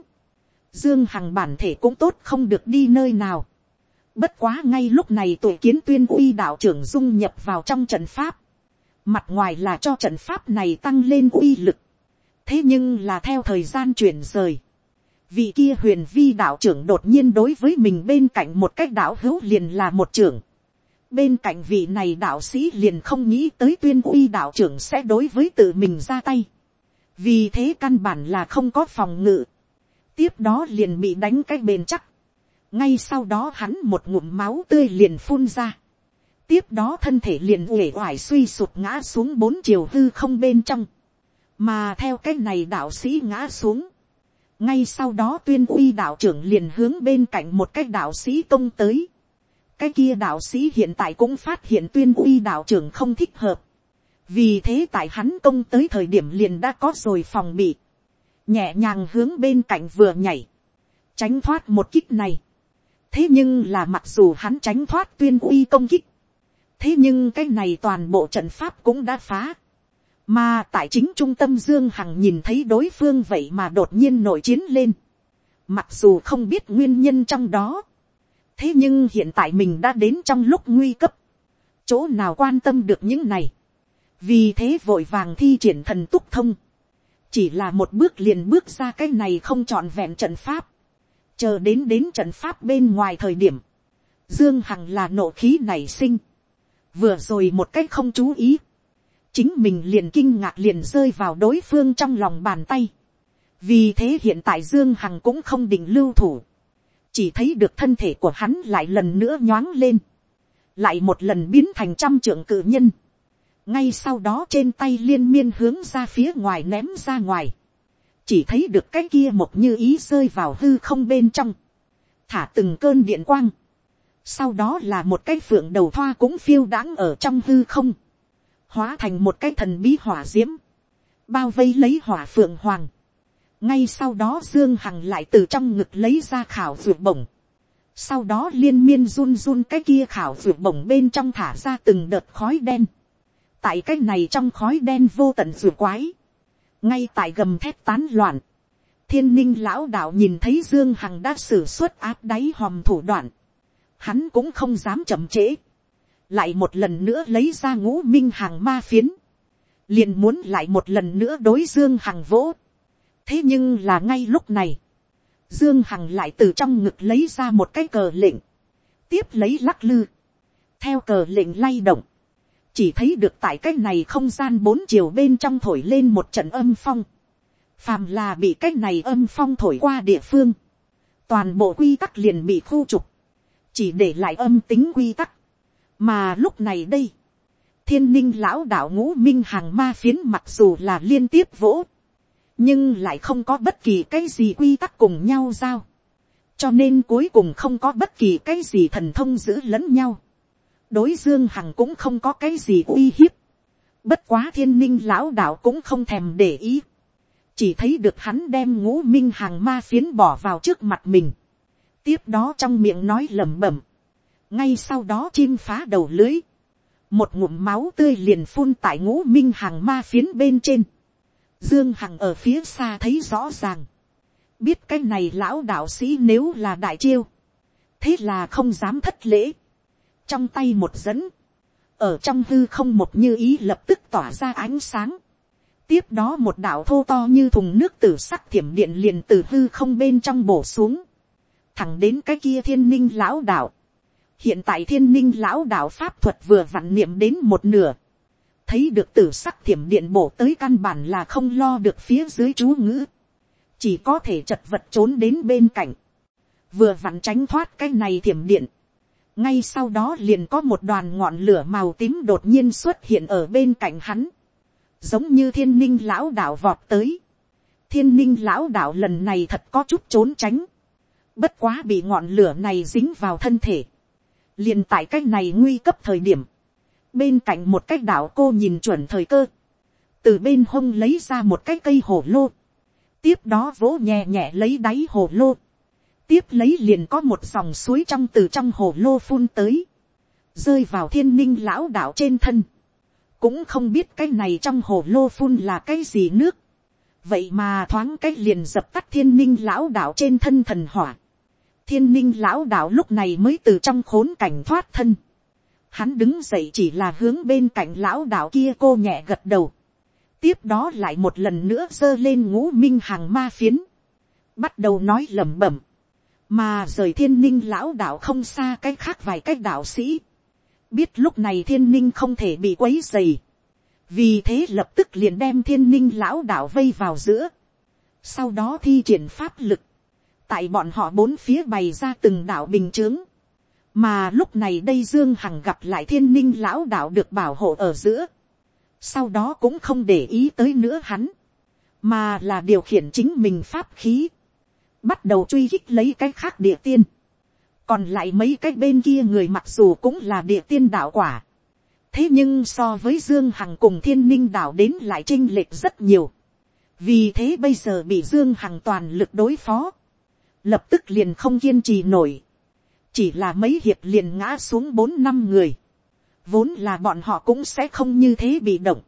Dương Hằng bản thể cũng tốt không được đi nơi nào Bất quá ngay lúc này tuổi kiến tuyên uy đạo trưởng dung nhập vào trong trận pháp. Mặt ngoài là cho trận pháp này tăng lên uy lực. Thế nhưng là theo thời gian chuyển rời. Vị kia huyền vi đạo trưởng đột nhiên đối với mình bên cạnh một cách đạo hữu liền là một trưởng. Bên cạnh vị này đạo sĩ liền không nghĩ tới tuyên uy đạo trưởng sẽ đối với tự mình ra tay. Vì thế căn bản là không có phòng ngự. Tiếp đó liền bị đánh cách bền chắc ngay sau đó hắn một ngụm máu tươi liền phun ra. tiếp đó thân thể liền uể oải suy sụp ngã xuống bốn chiều hư không bên trong. mà theo cái này đạo sĩ ngã xuống ngay sau đó tuyên uy đạo trưởng liền hướng bên cạnh một cái đạo sĩ công tới. cái kia đạo sĩ hiện tại cũng phát hiện tuyên uy đạo trưởng không thích hợp. vì thế tại hắn công tới thời điểm liền đã có rồi phòng bị. nhẹ nhàng hướng bên cạnh vừa nhảy. tránh thoát một kích này thế nhưng là mặc dù hắn tránh thoát tuyên uy công kích, thế nhưng cái này toàn bộ trận pháp cũng đã phá mà tại chính trung tâm dương hằng nhìn thấy đối phương vậy mà đột nhiên nổi chiến lên. mặc dù không biết nguyên nhân trong đó, thế nhưng hiện tại mình đã đến trong lúc nguy cấp, chỗ nào quan tâm được những này, vì thế vội vàng thi triển thần túc thông, chỉ là một bước liền bước ra cái này không trọn vẹn trận pháp, chờ đến đến trận pháp bên ngoài thời điểm, dương hằng là nộ khí nảy sinh, vừa rồi một cách không chú ý, chính mình liền kinh ngạc liền rơi vào đối phương trong lòng bàn tay, vì thế hiện tại dương hằng cũng không định lưu thủ, chỉ thấy được thân thể của hắn lại lần nữa nhoáng lên, lại một lần biến thành trăm trưởng cự nhân, ngay sau đó trên tay liên miên hướng ra phía ngoài ném ra ngoài, chỉ thấy được cái kia một như ý rơi vào hư không bên trong, thả từng cơn điện quang, sau đó là một cái phượng đầu thoa cũng phiêu đãng ở trong hư không, hóa thành một cái thần bí hỏa d i ễ m bao vây lấy hỏa phượng hoàng, ngay sau đó dương hằng lại từ trong ngực lấy ra khảo ruột bổng, sau đó liên miên run run cái kia khảo ruột bổng bên trong thả ra từng đợt khói đen, tại cái này trong khói đen vô tận ruột quái, ngay tại gầm thép tán loạn, thiên ninh lão đạo nhìn thấy dương hằng đã xử suất áp đáy hòm thủ đoạn, hắn cũng không dám chậm trễ, lại một lần nữa lấy ra ngũ minh hàng ma phiến, liền muốn lại một lần nữa đối dương hằng vỗ. thế nhưng là ngay lúc này, dương hằng lại từ trong ngực lấy ra một cái cờ lệnh, tiếp lấy lắc lư, theo cờ lệnh lay động, chỉ thấy được tại cái này không gian bốn chiều bên trong thổi lên một trận âm phong, phàm là bị cái này âm phong thổi qua địa phương, toàn bộ quy tắc liền bị khu trục, chỉ để lại âm tính quy tắc mà lúc này đây, thiên ninh lão đạo ngũ minh hàng ma phiến mặc dù là liên tiếp vỗ, nhưng lại không có bất kỳ cái gì quy tắc cùng nhau giao, cho nên cuối cùng không có bất kỳ cái gì thần thông giữ lẫn nhau, đối dương hằng cũng không có cái gì uy hiếp, bất quá thiên ninh lão đạo cũng không thèm để ý, chỉ thấy được hắn đem ngũ minh hàng ma phiến bỏ vào trước mặt mình, tiếp đó trong miệng nói lẩm bẩm, ngay sau đó chim phá đầu lưới, một ngụm máu tươi liền phun tại ngũ minh hàng ma phiến bên trên, dương hằng ở phía xa thấy rõ ràng, biết cái này lão đạo sĩ nếu là đại chiêu, thế là không dám thất lễ, trong tay một dẫn, ở trong hư không một như ý lập tức tỏa ra ánh sáng, tiếp đó một đạo thô to như thùng nước từ sắc thiểm điện liền từ hư không bên trong bổ xuống, thẳng đến cái kia thiên ninh lão đạo hiện tại thiên ninh lão đạo pháp thuật vừa vặn niệm đến một nửa. thấy được tử sắc thiểm điện bổ tới căn bản là không lo được phía dưới chú ngữ. chỉ có thể chật vật trốn đến bên cạnh. vừa vặn tránh thoát cái này thiểm điện. ngay sau đó liền có một đoàn ngọn lửa màu tím đột nhiên xuất hiện ở bên cạnh hắn. giống như thiên ninh lão đạo vọt tới. thiên ninh lão đạo lần này thật có chút trốn tránh Bất quá bị ngọn lửa này dính vào thân thể liền tại cách này nguy cấp thời điểm. Bên cạnh một cách đảo cô nhìn chuẩn thời cơ. Từ bên hông lấy ra một cái cây hổ lô. Tiếp đó vỗ nhẹ nhẹ lấy đáy hổ lô. Tiếp lấy liền có một dòng suối trong từ trong hồ lô phun tới. Rơi vào thiên ninh lão đảo trên thân. Cũng không biết cái này trong hồ lô phun là cái gì nước vậy mà thoáng cái liền dập tắt thiên ninh lão đạo trên thân thần hỏa thiên ninh lão đạo lúc này mới từ trong khốn cảnh thoát thân. Hắn đứng dậy chỉ là hướng bên cạnh lão đạo kia cô nhẹ gật đầu. Tiếp đó lại một lần nữa giơ lên ngũ minh hàng ma phiến. Bắt đầu nói lẩm bẩm. Mà rời thiên ninh lão đạo không xa cách khác vài cách đạo sĩ. Biết lúc này thiên ninh không thể bị quấy dày. Vì thế lập tức liền đem thiên ninh lão đạo vây vào giữa. Sau đó thi triển pháp lực tại bọn họ bốn phía bày ra từng đạo bình chướng, mà lúc này đây dương hằng gặp lại thiên ninh lão đạo được bảo hộ ở giữa, sau đó cũng không để ý tới nữa hắn, mà là điều khiển chính mình pháp khí, bắt đầu truy khích lấy cái khác địa tiên, còn lại mấy cái bên kia người mặc dù cũng là địa tiên đạo quả, thế nhưng so với dương hằng cùng thiên ninh đạo đến lại chinh lệch rất nhiều, vì thế bây giờ bị dương hằng toàn lực đối phó, lập tức liền không kiên trì nổi, chỉ là mấy hiệp liền ngã xuống bốn năm người, vốn là bọn họ cũng sẽ không như thế bị động,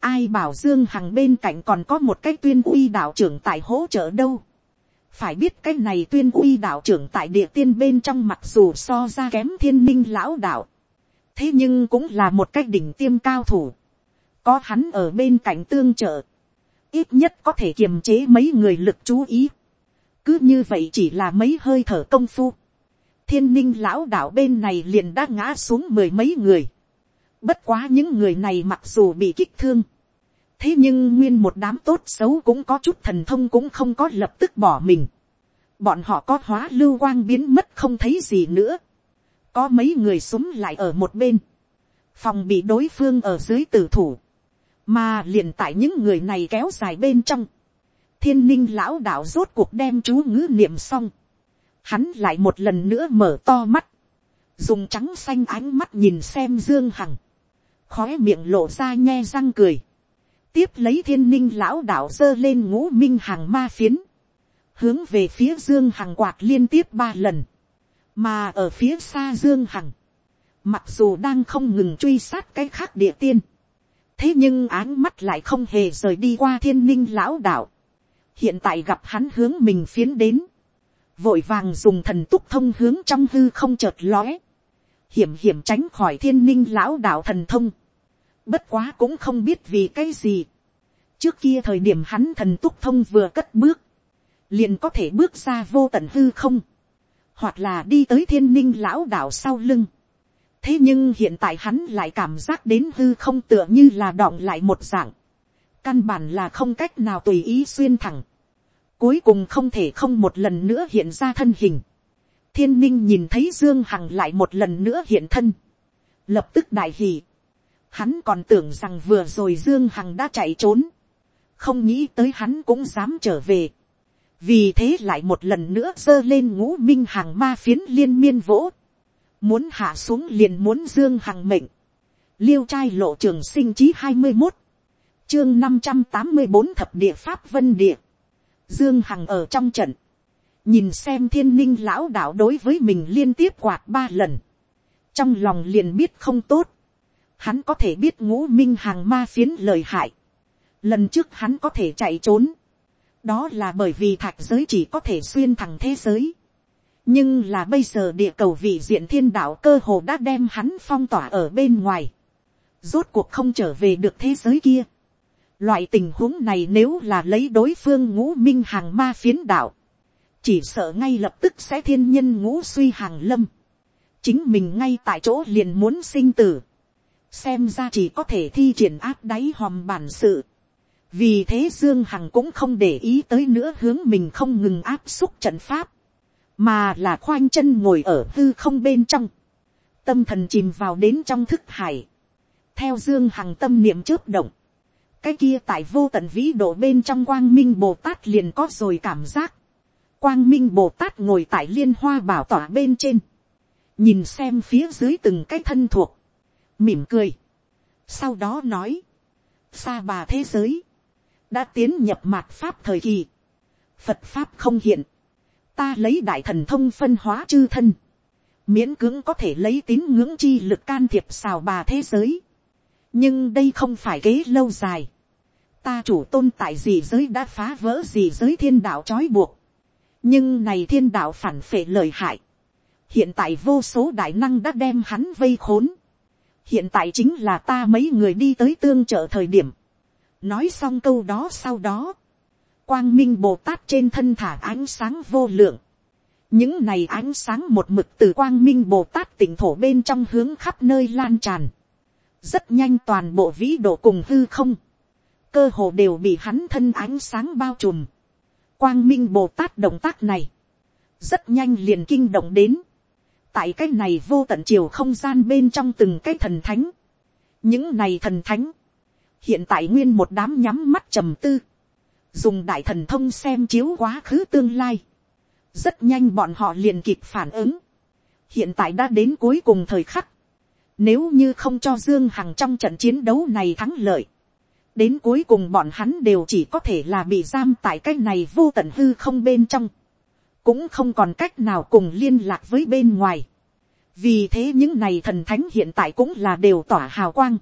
ai bảo dương hằng bên cạnh còn có một cái tuyên uy đạo trưởng tại hỗ trợ đâu, phải biết cái này tuyên uy đạo trưởng tại địa tiên bên trong mặc dù so ra kém thiên minh lão đạo, thế nhưng cũng là một cái đỉnh tiêm cao thủ, có hắn ở bên cạnh tương trợ, ít nhất có thể kiềm chế mấy người lực chú ý cứ như vậy chỉ là mấy hơi thở công phu. thiên ninh lão đạo bên này liền đã ngã xuống mười mấy người. bất quá những người này mặc dù bị kích thương. thế nhưng nguyên một đám tốt xấu cũng có chút thần thông cũng không có lập tức bỏ mình. bọn họ có hóa lưu quang biến mất không thấy gì nữa. có mấy người súng lại ở một bên. phòng bị đối phương ở dưới tử thủ mà liền tại những người này kéo dài bên trong, thiên ninh lão đạo rốt cuộc đem chú ngữ niệm xong, hắn lại một lần nữa mở to mắt, dùng trắng xanh ánh mắt nhìn xem dương hằng, khóe miệng lộ ra nhe răng cười, tiếp lấy thiên ninh lão đạo giơ lên ngũ minh hàng ma phiến, hướng về phía dương hằng quạt liên tiếp ba lần, mà ở phía xa dương hằng, mặc dù đang không ngừng truy sát cái khác địa tiên, thế nhưng áng mắt lại không hề rời đi qua thiên ninh lão đạo hiện tại gặp hắn hướng mình phiến đến, vội vàng dùng thần túc thông hướng trong hư không chợt lóe, hiểm hiểm tránh khỏi thiên ninh lão đạo thần thông, bất quá cũng không biết vì cái gì. trước kia thời điểm hắn thần túc thông vừa cất bước, liền có thể bước ra vô tận hư không, hoặc là đi tới thiên ninh lão đạo sau lưng, thế nhưng hiện tại hắn lại cảm giác đến hư không tựa như là đọng lại một dạng căn bản là không cách nào tùy ý xuyên thẳng. cuối cùng không thể không một lần nữa hiện ra thân hình. thiên ninh nhìn thấy dương hằng lại một lần nữa hiện thân. lập tức đại hỉ. hắn còn tưởng rằng vừa rồi dương hằng đã chạy trốn. không nghĩ tới hắn cũng dám trở về. vì thế lại một lần nữa giơ lên ngũ minh hàng ma phiến liên miên vỗ muốn hạ xuống liền muốn dương hằng mệnh, liêu trai lộ trường sinh chí hai mươi một, chương năm trăm tám mươi bốn thập địa pháp vân địa, dương hằng ở trong trận, nhìn xem thiên ninh lão đạo đối với mình liên tiếp quạt ba lần, trong lòng liền biết không tốt, hắn có thể biết ngũ minh hàng ma phiến lời hại, lần trước hắn có thể chạy trốn, đó là bởi vì thạch giới chỉ có thể xuyên thẳng thế giới, nhưng là bây giờ địa cầu vị diện thiên đạo cơ hồ đã đem hắn phong tỏa ở bên ngoài, rốt cuộc không trở về được thế giới kia. Loại tình huống này nếu là lấy đối phương ngũ minh hàng ma phiến đạo, chỉ sợ ngay lập tức sẽ thiên nhân ngũ suy hàng lâm, chính mình ngay tại chỗ liền muốn sinh tử, xem ra chỉ có thể thi triển áp đáy hòm bản sự. vì thế dương hằng cũng không để ý tới nữa hướng mình không ngừng áp xúc trận pháp, mà là khoanh chân ngồi ở hư không bên trong, tâm thần chìm vào đến trong thức hải, theo dương hằng tâm niệm chớp động, cái kia tại vô tận vĩ độ bên trong quang minh bồ tát liền có rồi cảm giác, quang minh bồ tát ngồi tại liên hoa bảo tỏa bên trên, nhìn xem phía dưới từng cái thân thuộc, mỉm cười, sau đó nói, xa bà thế giới, đã tiến nhập mạt pháp thời kỳ, phật pháp không hiện, ta lấy đại thần thông phân hóa chư thân, miễn cưỡng có thể lấy tín ngưỡng chi lực can thiệp xào bà thế giới nhưng đây không phải kế lâu dài. ta chủ tôn tại gì giới đã phá vỡ gì giới thiên đạo trói buộc. nhưng này thiên đạo phản phệ lời hại. hiện tại vô số đại năng đã đem hắn vây khốn. hiện tại chính là ta mấy người đi tới tương trợ thời điểm. nói xong câu đó sau đó quang minh bồ tát trên thân thả ánh sáng vô lượng. những này ánh sáng một mực từ quang minh bồ tát tỉnh thổ bên trong hướng khắp nơi lan tràn rất nhanh toàn bộ vĩ độ cùng hư không. cơ hồ đều bị hắn thân ánh sáng bao trùm. quang minh bồ tát động tác này. rất nhanh liền kinh động đến. tại cái này vô tận chiều không gian bên trong từng cái thần thánh. những này thần thánh. hiện tại nguyên một đám nhắm mắt trầm tư dùng đại thần thông xem chiếu quá khứ tương lai, rất nhanh bọn họ liền kịp phản ứng, hiện tại đã đến cuối cùng thời khắc, nếu như không cho dương hằng trong trận chiến đấu này thắng lợi, đến cuối cùng bọn hắn đều chỉ có thể là bị giam tại cái này vô tận hư không bên trong, cũng không còn cách nào cùng liên lạc với bên ngoài. vì thế những này thần thánh hiện tại cũng là đều tỏa hào quang,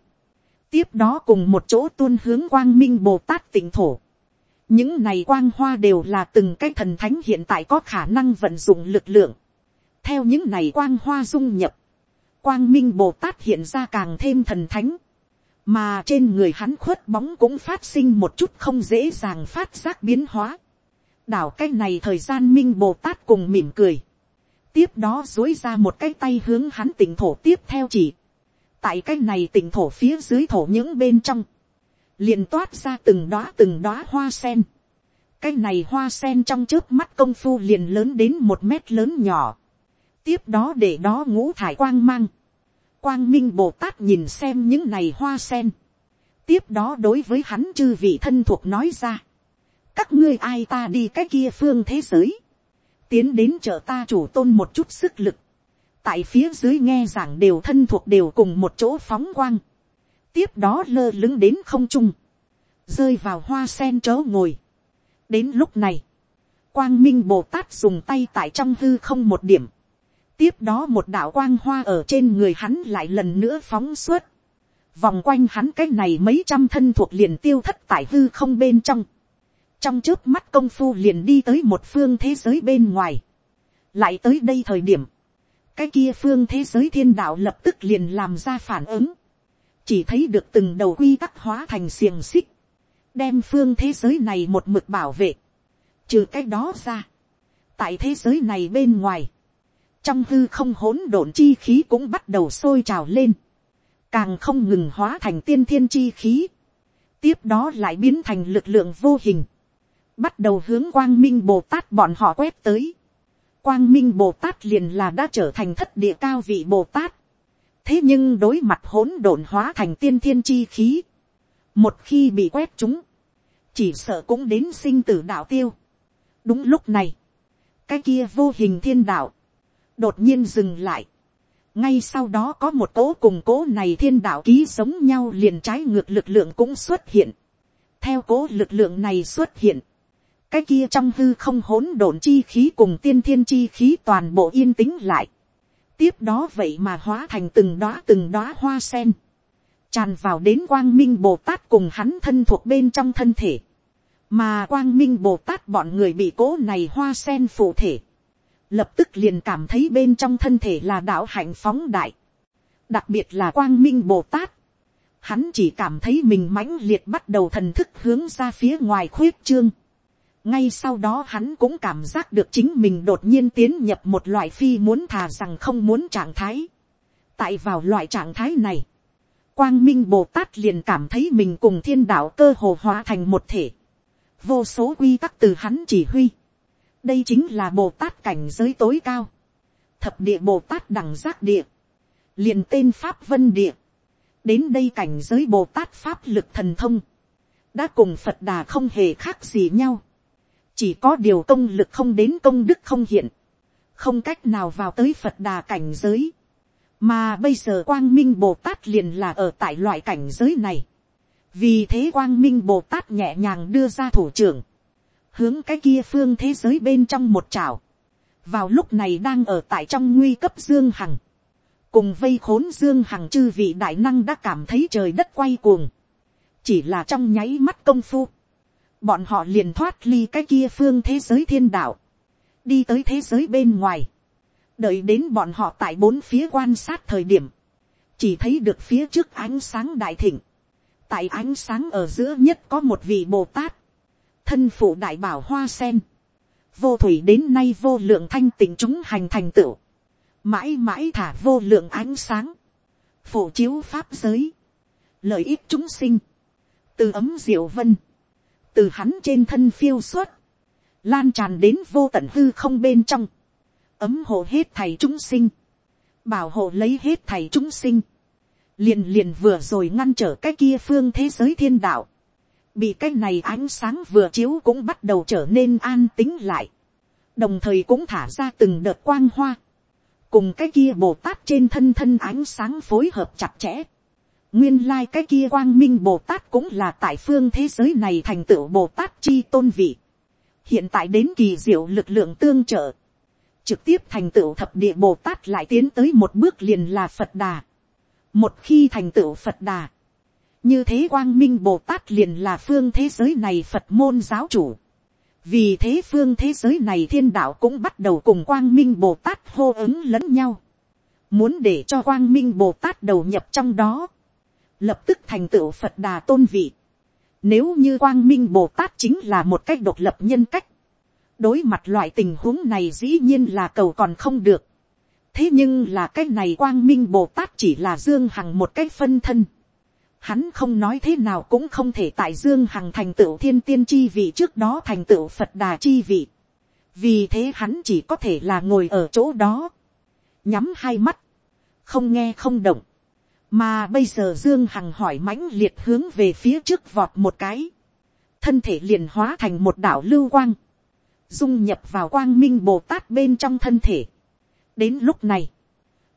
tiếp đó cùng một chỗ tuôn hướng quang minh bồ tát tỉnh thổ, những này quang hoa đều là từng cái thần thánh hiện tại có khả năng vận dụng lực lượng. theo những này quang hoa dung nhập, quang minh bồ tát hiện ra càng thêm thần thánh, mà trên người hắn khuất bóng cũng phát sinh một chút không dễ dàng phát giác biến hóa. đảo cái này thời gian minh bồ tát cùng mỉm cười, tiếp đó dối ra một cái tay hướng hắn tỉnh thổ tiếp theo chỉ, tại cái này tỉnh thổ phía dưới thổ những bên trong, liền toát ra từng đóa từng đóa hoa sen, cái này hoa sen trong trước mắt công phu liền lớn đến một mét lớn nhỏ, tiếp đó để đó ngũ thải quang mang, quang minh bồ tát nhìn xem những này hoa sen, tiếp đó đối với hắn chư vị thân thuộc nói ra, các ngươi ai ta đi cái kia phương thế giới, tiến đến chợ ta chủ tôn một chút sức lực, tại phía dưới nghe giảng đều thân thuộc đều cùng một chỗ phóng quang, tiếp đó lơ lứng đến không trung, rơi vào hoa sen chớ ngồi. đến lúc này, quang minh bồ tát dùng tay tại trong hư không một điểm, tiếp đó một đạo quang hoa ở trên người hắn lại lần nữa phóng suốt, vòng quanh hắn cái này mấy trăm thân thuộc liền tiêu thất tại hư không bên trong, trong trước mắt công phu liền đi tới một phương thế giới bên ngoài, lại tới đây thời điểm, cái kia phương thế giới thiên đạo lập tức liền làm ra phản ứng, chỉ thấy được từng đầu quy tắc hóa thành xiềng xích, đem phương thế giới này một mực bảo vệ, trừ cái đó ra, tại thế giới này bên ngoài, trong hư không hỗn độn chi khí cũng bắt đầu sôi trào lên, càng không ngừng hóa thành tiên thiên chi khí, tiếp đó lại biến thành lực lượng vô hình, bắt đầu hướng quang minh bồ tát bọn họ quét tới. quang minh bồ tát liền là đã trở thành thất địa cao vị bồ tát. thế nhưng đối mặt hỗn độn hóa thành tiên thiên chi khí, một khi bị quét chúng, chỉ sợ cũng đến sinh tử đạo tiêu. đúng lúc này, cái kia vô hình thiên đạo, đột nhiên dừng lại. ngay sau đó có một cỗ cùng cố này thiên đạo ký giống nhau liền trái ngược lực lượng cũng xuất hiện. theo cố lực lượng này xuất hiện, cái kia trong hư không hỗn độn chi khí cùng tiên thiên chi khí toàn bộ yên tĩnh lại. tiếp đó vậy mà hóa thành từng đóa từng đóa hoa sen, tràn vào đến quang minh bồ tát cùng hắn thân thuộc bên trong thân thể, mà quang minh bồ tát bọn người bị cố này hoa sen phụ thể, lập tức liền cảm thấy bên trong thân thể là đạo hạnh phóng đại, đặc biệt là quang minh bồ tát, hắn chỉ cảm thấy mình mãnh liệt bắt đầu thần thức hướng ra phía ngoài khuyết trương, ngay sau đó hắn cũng cảm giác được chính mình đột nhiên tiến nhập một loại phi muốn thà rằng không muốn trạng thái. tại vào loại trạng thái này, quang minh bồ tát liền cảm thấy mình cùng thiên đạo cơ hồ hóa thành một thể. vô số quy tắc từ hắn chỉ huy đây chính là bồ tát cảnh giới tối cao. thập địa bồ tát đẳng giác địa. liền tên pháp vân địa. đến đây cảnh giới bồ tát pháp lực thần thông. đã cùng phật đà không hề khác gì nhau chỉ có điều công lực không đến công đức không hiện, không cách nào vào tới phật đà cảnh giới, mà bây giờ quang minh bồ tát liền là ở tại loại cảnh giới này, vì thế quang minh bồ tát nhẹ nhàng đưa ra thủ trưởng, hướng cái kia phương thế giới bên trong một trào, vào lúc này đang ở tại trong nguy cấp dương hằng, cùng vây khốn dương hằng chư vị đại năng đã cảm thấy trời đất quay cuồng, chỉ là trong nháy mắt công phu, bọn họ liền thoát ly cái kia phương thế giới thiên đạo, đi tới thế giới bên ngoài, đợi đến bọn họ tại bốn phía quan sát thời điểm, chỉ thấy được phía trước ánh sáng đại thịnh, tại ánh sáng ở giữa nhất có một vị bồ tát, thân phụ đại bảo hoa sen, vô thủy đến nay vô lượng thanh tình chúng hành thành tựu, mãi mãi thả vô lượng ánh sáng, phổ chiếu pháp giới, lợi ích chúng sinh, từ ấm diệu vân, từ hắn trên thân phiêu suốt, lan tràn đến vô tận hư không bên trong, ấm hộ hết thầy chúng sinh, bảo hộ lấy hết thầy chúng sinh, liền liền vừa rồi ngăn trở cái kia phương thế giới thiên đạo, bị cái này ánh sáng vừa chiếu cũng bắt đầu trở nên an tính lại, đồng thời cũng thả ra từng đợt quang hoa, cùng cái kia bồ tát trên thân thân ánh sáng phối hợp chặt chẽ, Nguyên lai cái kia quang minh Bồ Tát cũng là tại phương thế giới này thành tựu Bồ Tát chi tôn vị. Hiện tại đến kỳ diệu lực lượng tương trợ. Trực tiếp thành tựu thập địa Bồ Tát lại tiến tới một bước liền là Phật Đà. Một khi thành tựu Phật Đà. Như thế quang minh Bồ Tát liền là phương thế giới này Phật môn giáo chủ. Vì thế phương thế giới này thiên đạo cũng bắt đầu cùng quang minh Bồ Tát hô ứng lẫn nhau. Muốn để cho quang minh Bồ Tát đầu nhập trong đó lập tức thành tựu phật đà tôn vị. nếu như quang minh bồ tát chính là một cách độc lập nhân cách, đối mặt loại tình huống này dĩ nhiên là cầu còn không được. thế nhưng là cái này quang minh bồ tát chỉ là dương hằng một cái phân thân hắn không nói thế nào cũng không thể tại dương hằng thành tựu thiên tiên chi vị trước đó thành tựu phật đà chi vị. vì thế hắn chỉ có thể là ngồi ở chỗ đó, nhắm hai mắt, không nghe không động. mà bây giờ dương hằng hỏi mãnh liệt hướng về phía trước vọt một cái, thân thể liền hóa thành một đảo lưu quang dung nhập vào quang minh bồ tát bên trong thân thể. đến lúc này,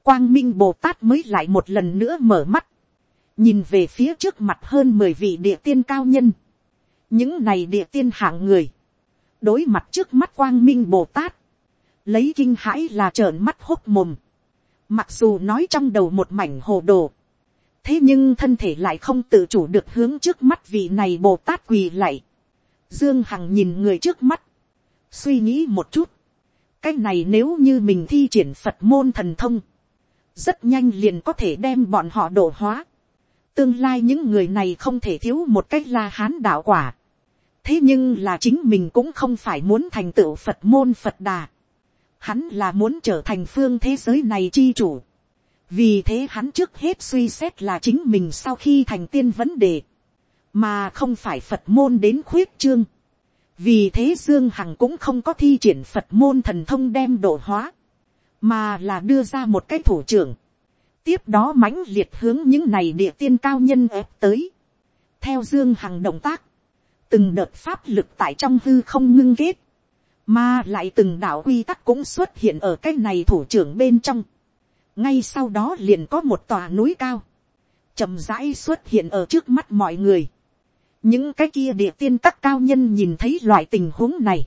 quang minh bồ tát mới lại một lần nữa mở mắt, nhìn về phía trước mặt hơn mười vị địa tiên cao nhân. những này địa tiên hạng người, đối mặt trước mắt quang minh bồ tát, lấy kinh hãi là trợn mắt hốt mồm, mặc dù nói trong đầu một mảnh hồ đồ, thế nhưng thân thể lại không tự chủ được hướng trước mắt vị này bồ tát quỳ lạy. Dương Hằng nhìn người trước mắt, suy nghĩ một chút, cái này nếu như mình thi triển phật môn thần thông, rất nhanh liền có thể đem bọn họ đổ hóa tương lai những người này không thể thiếu một cách la hán đạo quả. thế nhưng là chính mình cũng không phải muốn thành tựu phật môn phật đà. hắn là muốn trở thành phương thế giới này chi chủ. vì thế hắn trước hết suy xét là chính mình sau khi thành tiên vấn đề, mà không phải phật môn đến khuyết trương vì thế dương hằng cũng không có thi triển phật môn thần thông đem độ hóa, mà là đưa ra một cái thủ trưởng, tiếp đó mãnh liệt hướng những này địa tiên cao nhân ép tới, theo dương hằng động tác, từng đợt pháp lực tại trong hư không ngưng kết, mà lại từng đạo quy tắc cũng xuất hiện ở cái này thủ trưởng bên trong, ngay sau đó liền có một tòa núi cao, chậm rãi xuất hiện ở trước mắt mọi người, những cái kia địa tiên các cao nhân nhìn thấy loại tình huống này,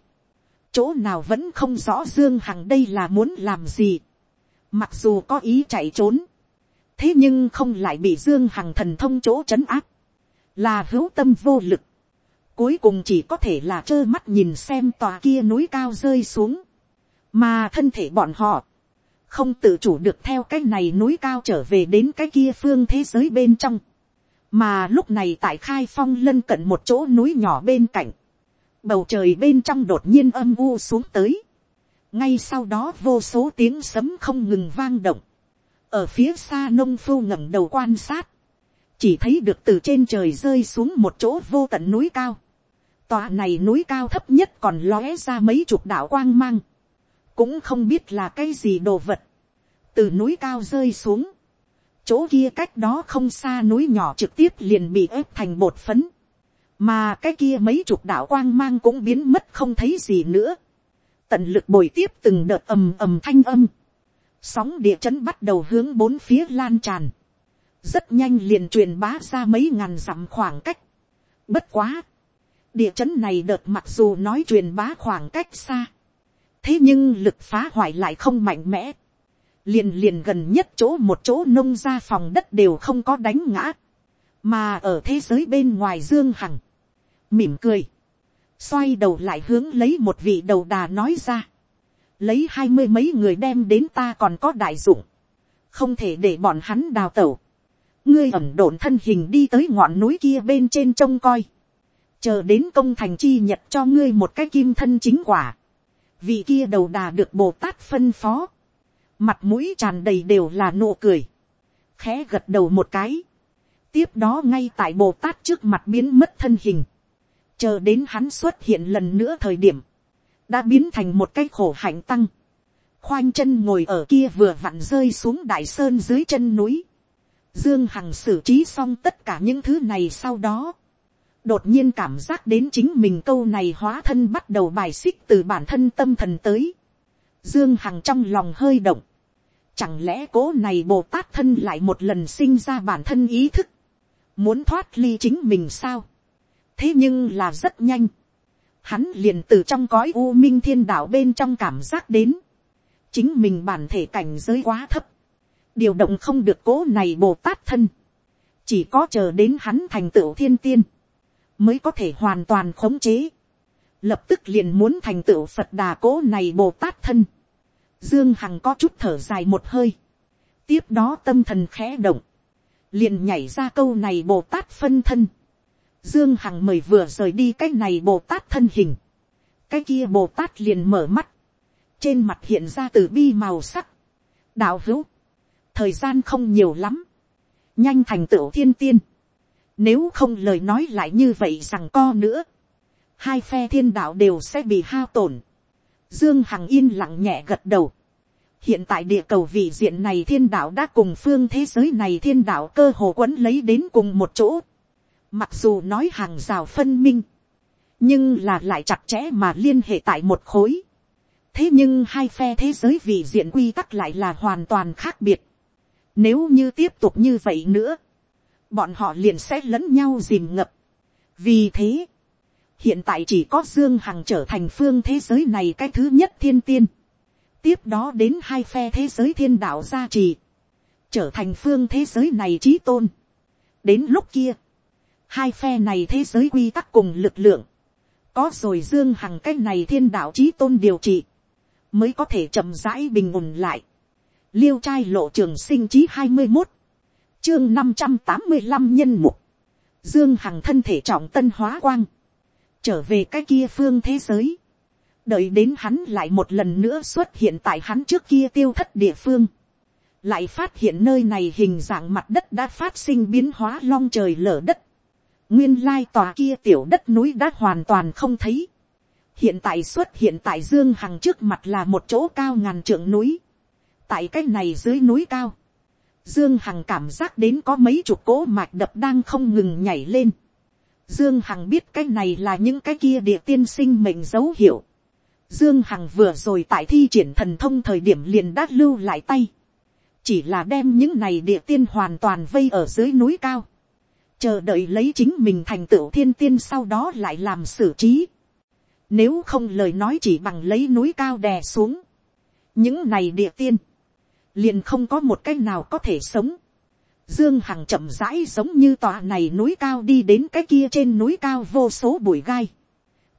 chỗ nào vẫn không rõ dương hằng đây là muốn làm gì, mặc dù có ý chạy trốn, thế nhưng không lại bị dương hằng thần thông chỗ c h ấ n áp, là hữu tâm vô lực, cuối cùng chỉ có thể là trơ mắt nhìn xem tòa kia núi cao rơi xuống, mà thân thể bọn họ, không tự chủ được theo cái này núi cao trở về đến cái kia phương thế giới bên trong, mà lúc này tại khai phong lân cận một chỗ núi nhỏ bên cạnh, bầu trời bên trong đột nhiên âm u xuống tới, ngay sau đó vô số tiếng sấm không ngừng vang động, ở phía xa nông phu ngẩng đầu quan sát, chỉ thấy được từ trên trời rơi xuống một chỗ vô tận núi cao, tòa này núi cao thấp nhất còn lóe ra mấy chục đạo quang mang, cũng không biết là cái gì đồ vật, từ núi cao rơi xuống, chỗ kia cách đó không xa núi nhỏ trực tiếp liền bị ép thành bột phấn, mà cái kia mấy chục đạo quang mang cũng biến mất không thấy gì nữa, tận lực bồi tiếp từng đợt ầm ầm thanh âm, sóng địa chấn bắt đầu hướng bốn phía lan tràn, rất nhanh liền truyền bá ra mấy ngàn dặm khoảng cách, bất quá, địa chấn này đợt mặc dù nói truyền bá khoảng cách xa, thế nhưng lực phá hoại lại không mạnh mẽ, liền liền gần nhất chỗ một chỗ nông ra phòng đất đều không có đánh ngã, mà ở thế giới bên ngoài dương hằng, mỉm cười, xoay đầu lại hướng lấy một vị đầu đà nói ra, lấy hai mươi mấy người đem đến ta còn có đại dụng, không thể để bọn hắn đào tẩu, ngươi ẩm độn thân hình đi tới ngọn núi kia bên trên trông coi, chờ đến công thành chi nhật cho ngươi một cái kim thân chính quả, Vì kia đầu đà được bồ tát phân phó, mặt mũi tràn đầy đều là nụ cười, khẽ gật đầu một cái, tiếp đó ngay tại bồ tát trước mặt biến mất thân hình, chờ đến hắn xuất hiện lần nữa thời điểm, đã biến thành một cái khổ hạnh tăng, khoanh chân ngồi ở kia vừa vặn rơi xuống đại sơn dưới chân núi, dương hằng xử trí xong tất cả những thứ này sau đó, đột nhiên cảm giác đến chính mình câu này hóa thân bắt đầu bài xích từ bản thân tâm thần tới, Dương Hằng trong lòng hơi động. Chẳng lẽ cố này Bồ Tát thân lại một lần sinh ra bản thân ý thức. Muốn thoát ly chính mình sao? Thế nhưng là rất nhanh. Hắn liền từ trong cõi u minh thiên đạo bên trong cảm giác đến. Chính mình bản thể cảnh giới quá thấp. Điều động không được cố này Bồ Tát thân. Chỉ có chờ đến hắn thành tựu thiên tiên. Mới có thể hoàn toàn khống chế lập tức liền muốn thành tựu phật đà cố này bồ tát thân. Dương Hằng có chút thở dài một hơi. Tiếp đó tâm thần khẽ động. liền nhảy ra câu này bồ tát phân thân, dương hằng mời vừa rời đi cái này bồ tát thân hình, cái kia bồ tát liền mở mắt, trên mặt hiện ra từ bi màu sắc, đạo hữu, thời gian không nhiều lắm, nhanh thành tựu thiên tiên, nếu không lời nói lại như vậy rằng co nữa, hai phe thiên đạo đều sẽ bị hao tổn, dương hằng yên lặng nhẹ gật đầu, hiện tại địa cầu vị diện này thiên đạo đã cùng phương thế giới này thiên đạo cơ hồ quấn lấy đến cùng một chỗ, mặc dù nói hàng rào phân minh, nhưng là lại chặt chẽ mà liên hệ tại một khối. thế nhưng hai phe thế giới vì diện quy tắc lại là hoàn toàn khác biệt. nếu như tiếp tục như vậy nữa, bọn họ liền sẽ lẫn nhau dìm ngập. vì thế, hiện tại chỉ có dương hằng trở thành phương thế giới này cái thứ nhất thiên tiên. tiếp đó đến hai phe thế giới thiên đạo gia trì, trở thành phương thế giới này trí tôn. đến lúc kia, hai phe này thế giới quy tắc cùng lực lượng, có rồi dương hằng cái này thiên đạo trí tôn điều trị, mới có thể chậm rãi bình ổn lại. liêu trai lộ trường sinh trí hai mươi một, chương năm trăm tám mươi năm nhân mục, dương hằng thân thể trọng tân hóa quang, trở về cái kia phương thế giới, đợi đến hắn lại một lần nữa xuất hiện tại hắn trước kia tiêu thất địa phương, lại phát hiện nơi này hình dạng mặt đất đã phát sinh biến hóa long trời lở đất, nguyên lai tòa kia tiểu đất núi đã hoàn toàn không thấy. hiện tại xuất hiện tại dương hằng trước mặt là một chỗ cao ngàn trượng núi. tại cái này dưới núi cao, dương hằng cảm giác đến có mấy chục cỗ mạch đập đang không ngừng nhảy lên. dương hằng biết cái này là những cái kia địa tiên sinh mệnh dấu hiệu. dương hằng vừa rồi tại thi triển thần thông thời điểm liền đã lưu lại tay. chỉ là đem những này địa tiên hoàn toàn vây ở dưới núi cao chờ đợi lấy chính mình thành tựu thiên tiên sau đó lại làm xử trí. Nếu không lời nói chỉ bằng lấy núi cao đè xuống. Những này địa tiên. Liền không có một cách nào có thể sống. Dương Hằng chậm rãi giống như tòa này núi cao đi đến cái kia trên núi cao vô số bụi gai.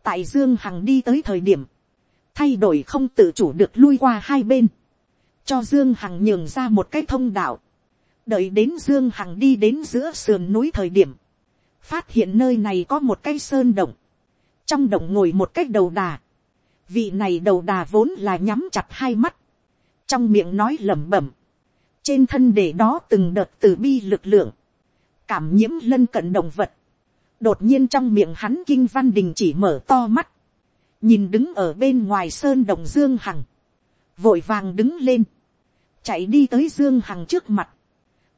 Tại Dương Hằng đi tới thời điểm. Thay đổi không tự chủ được lui qua hai bên. Cho Dương Hằng nhường ra một cái thông đạo đợi đến dương hằng đi đến giữa sườn núi thời điểm, phát hiện nơi này có một cái sơn động, trong động ngồi một cái đầu đà, vị này đầu đà vốn là nhắm chặt hai mắt, trong miệng nói lẩm bẩm, trên thân để đó từng đợt từ bi lực lượng, cảm nhiễm lân cận động vật, đột nhiên trong miệng hắn kinh văn đình chỉ mở to mắt, nhìn đứng ở bên ngoài sơn động dương hằng, vội vàng đứng lên, chạy đi tới dương hằng trước mặt,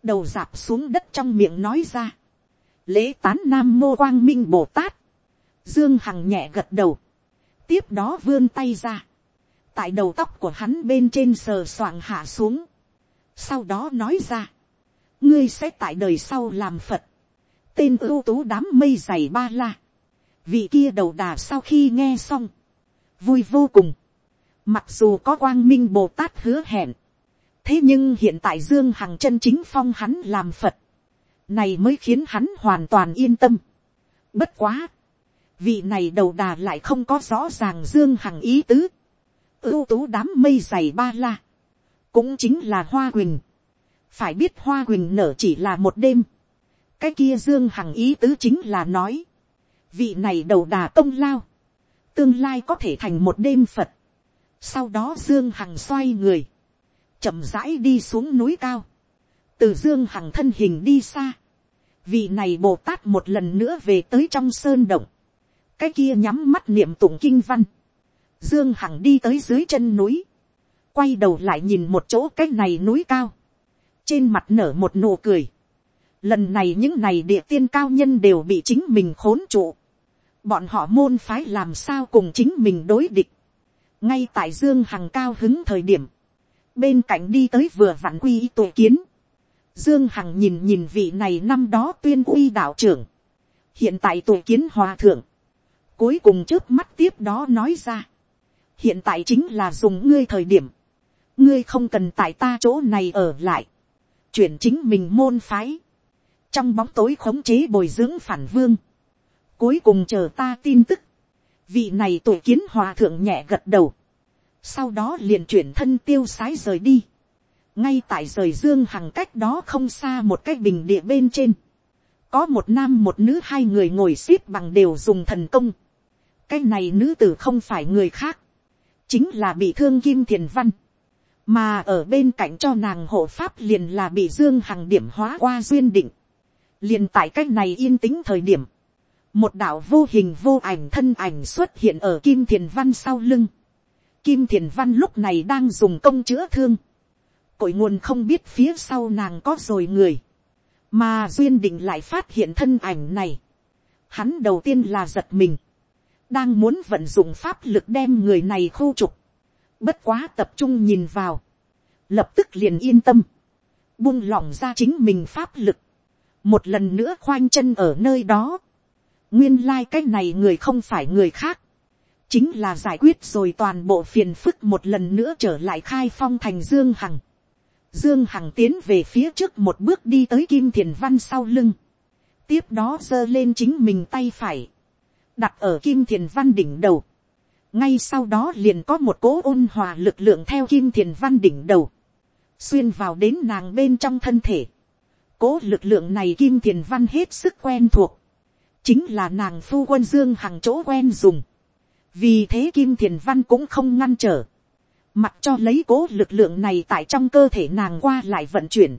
đầu dạp xuống đất trong miệng nói ra, lễ tán nam mô quang minh bồ tát, dương hằng nhẹ gật đầu, tiếp đó vươn tay ra, tại đầu tóc của hắn bên trên sờ soạng hạ xuống, sau đó nói ra, ngươi sẽ tại đời sau làm phật, tên ưu tú đám mây dày ba la, vị kia đầu đà sau khi nghe xong, vui vô cùng, mặc dù có quang minh bồ tát hứa hẹn, thế nhưng hiện tại dương hằng chân chính phong hắn làm phật, này mới khiến hắn hoàn toàn yên tâm. bất quá, vị này đầu đà lại không có rõ ràng dương hằng ý tứ, ưu tú đám mây dày ba la, cũng chính là hoa quỳnh, phải biết hoa quỳnh nở chỉ là một đêm, cái kia dương hằng ý tứ chính là nói, vị này đầu đà công lao, tương lai có thể thành một đêm phật, sau đó dương hằng xoay người, chậm rãi đi xuống núi cao, từ dương hằng thân hình đi xa, vị này bồ tát một lần nữa về tới trong sơn động, cái kia nhắm mắt niệm tụng kinh văn, dương hằng đi tới dưới chân núi, quay đầu lại nhìn một chỗ cái này núi cao, trên mặt nở một nụ cười, lần này những này địa tiên cao nhân đều bị chính mình khốn trụ, bọn họ môn phái làm sao cùng chính mình đối địch, ngay tại dương hằng cao hứng thời điểm, bên cạnh đi tới vừa vặn quy tổ kiến. Dương Hằng nhìn nhìn vị này năm đó tuyên uy đạo trưởng. Hiện tại tổ kiến hòa thượng. Cuối cùng trước mắt tiếp đó nói ra. Hiện tại chính là dùng ngươi thời điểm. Ngươi không cần tại ta chỗ này ở lại. Chuyển chính mình môn phái. Trong bóng tối khống chế bồi dưỡng phản vương. Cuối cùng chờ ta tin tức. Vị này tổ kiến hòa thượng nhẹ gật đầu sau đó liền chuyển thân tiêu sái rời đi. ngay tại rời dương hằng cách đó không xa một cái bình địa bên trên, có một nam một nữ hai người ngồi x ế p bằng đều dùng thần công, cái này nữ tử không phải người khác, chính là bị thương kim thiền văn, mà ở bên cạnh cho nàng hộ pháp liền là bị dương hằng điểm hóa qua duyên định, liền tại cái này yên tĩnh thời điểm, một đạo vô hình vô ảnh thân ảnh xuất hiện ở kim thiền văn sau lưng, kim thiền văn lúc này đang dùng công chữa thương, cội nguồn không biết phía sau nàng có rồi người, mà duyên định lại phát hiện thân ảnh này, hắn đầu tiên là giật mình, đang muốn vận dụng pháp lực đem người này khu trục, bất quá tập trung nhìn vào, lập tức liền yên tâm, buông lỏng ra chính mình pháp lực, một lần nữa khoanh chân ở nơi đó, nguyên lai cách này người không phải người khác, chính là giải quyết rồi toàn bộ phiền phức một lần nữa trở lại khai phong thành dương hằng. Dương Hằng tiến về phía trước một bước đi tới Kim Thiền Văn sau lưng. Tiếp đó giơ lên chính mình tay phải. Đặt ở Kim Thiền Văn đỉnh đầu. Ngay sau đó liền có một cố ôn hòa lực lượng theo Kim Thiền Văn đỉnh đầu. Xuyên vào đến nàng bên trong thân thể. Cố lực lượng này Kim Thiền Văn hết sức quen thuộc. Chính là nàng phu quân Dương Hằng chỗ quen dùng. Vì thế Kim Thiền Văn cũng không ngăn trở Mặc cho lấy cố lực lượng này tại trong cơ thể nàng qua lại vận chuyển.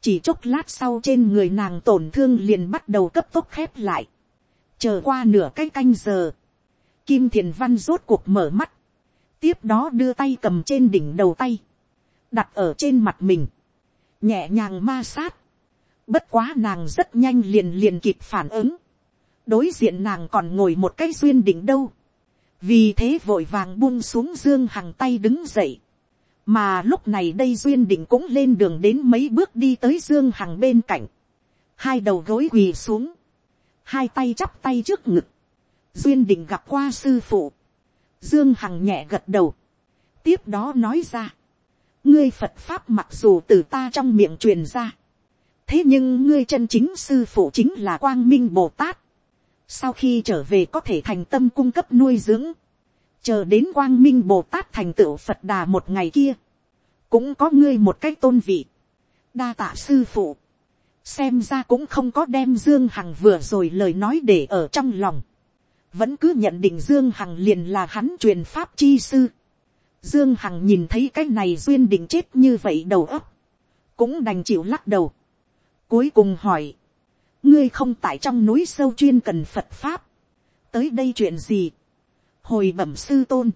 Chỉ chốc lát sau trên người nàng tổn thương liền bắt đầu cấp tốc khép lại. Chờ qua nửa cái canh, canh giờ. Kim Thiền Văn rốt cuộc mở mắt. Tiếp đó đưa tay cầm trên đỉnh đầu tay. Đặt ở trên mặt mình. Nhẹ nhàng ma sát. Bất quá nàng rất nhanh liền liền kịp phản ứng. Đối diện nàng còn ngồi một cái duyên đỉnh đâu vì thế vội vàng buông xuống dương hằng tay đứng dậy. mà lúc này đây duyên định cũng lên đường đến mấy bước đi tới dương hằng bên cạnh. hai đầu gối quỳ xuống. hai tay chắp tay trước ngực. duyên định gặp qua sư phụ. dương hằng nhẹ gật đầu. tiếp đó nói ra. ngươi phật pháp mặc dù từ ta trong miệng truyền ra. thế nhưng ngươi chân chính sư phụ chính là quang minh bồ tát sau khi trở về có thể thành tâm cung cấp nuôi dưỡng, chờ đến quang minh bồ tát thành tựu phật đà một ngày kia, cũng có ngươi một cái tôn vị, đa tạ sư phụ, xem ra cũng không có đem dương hằng vừa rồi lời nói để ở trong lòng, vẫn cứ nhận định dương hằng liền là hắn truyền pháp chi sư, dương hằng nhìn thấy cái này duyên định chết như vậy đầu óc, cũng đành chịu lắc đầu, cuối cùng hỏi, ngươi không tại trong núi sâu chuyên cần phật pháp, tới đây chuyện gì, hồi bẩm sư tôn,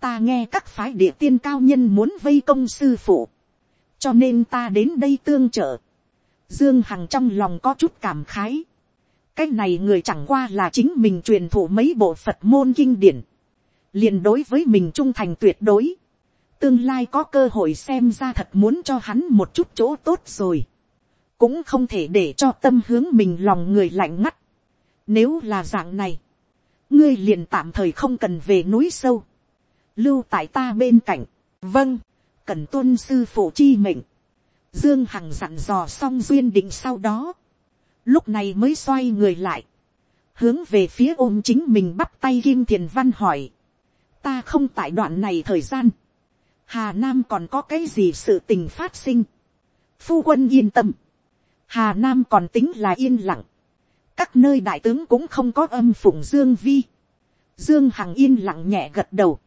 ta nghe các phái địa tiên cao nhân muốn vây công sư phụ, cho nên ta đến đây tương trợ, dương hằng trong lòng có chút cảm khái, cái này người chẳng qua là chính mình truyền thụ mấy bộ phật môn kinh điển, liền đối với mình trung thành tuyệt đối, tương lai có cơ hội xem ra thật muốn cho hắn một chút chỗ tốt rồi cũng không thể để cho tâm hướng mình lòng người lạnh ngắt. Nếu là dạng này, ngươi liền tạm thời không cần về núi sâu, lưu tại ta bên cạnh, vâng, cần tuân sư phụ chi mệnh, dương hằng dặn dò xong duyên định sau đó, lúc này mới xoay người lại, hướng về phía ôm chính mình bắt tay kim thiền văn hỏi, ta không tại đoạn này thời gian, hà nam còn có cái gì sự tình phát sinh, phu quân yên tâm, Hà Nam còn tính là yên lặng. Các nơi đại tướng cũng không có âm phụng Dương Vi. Dương Hằng yên lặng nhẹ gật đầu.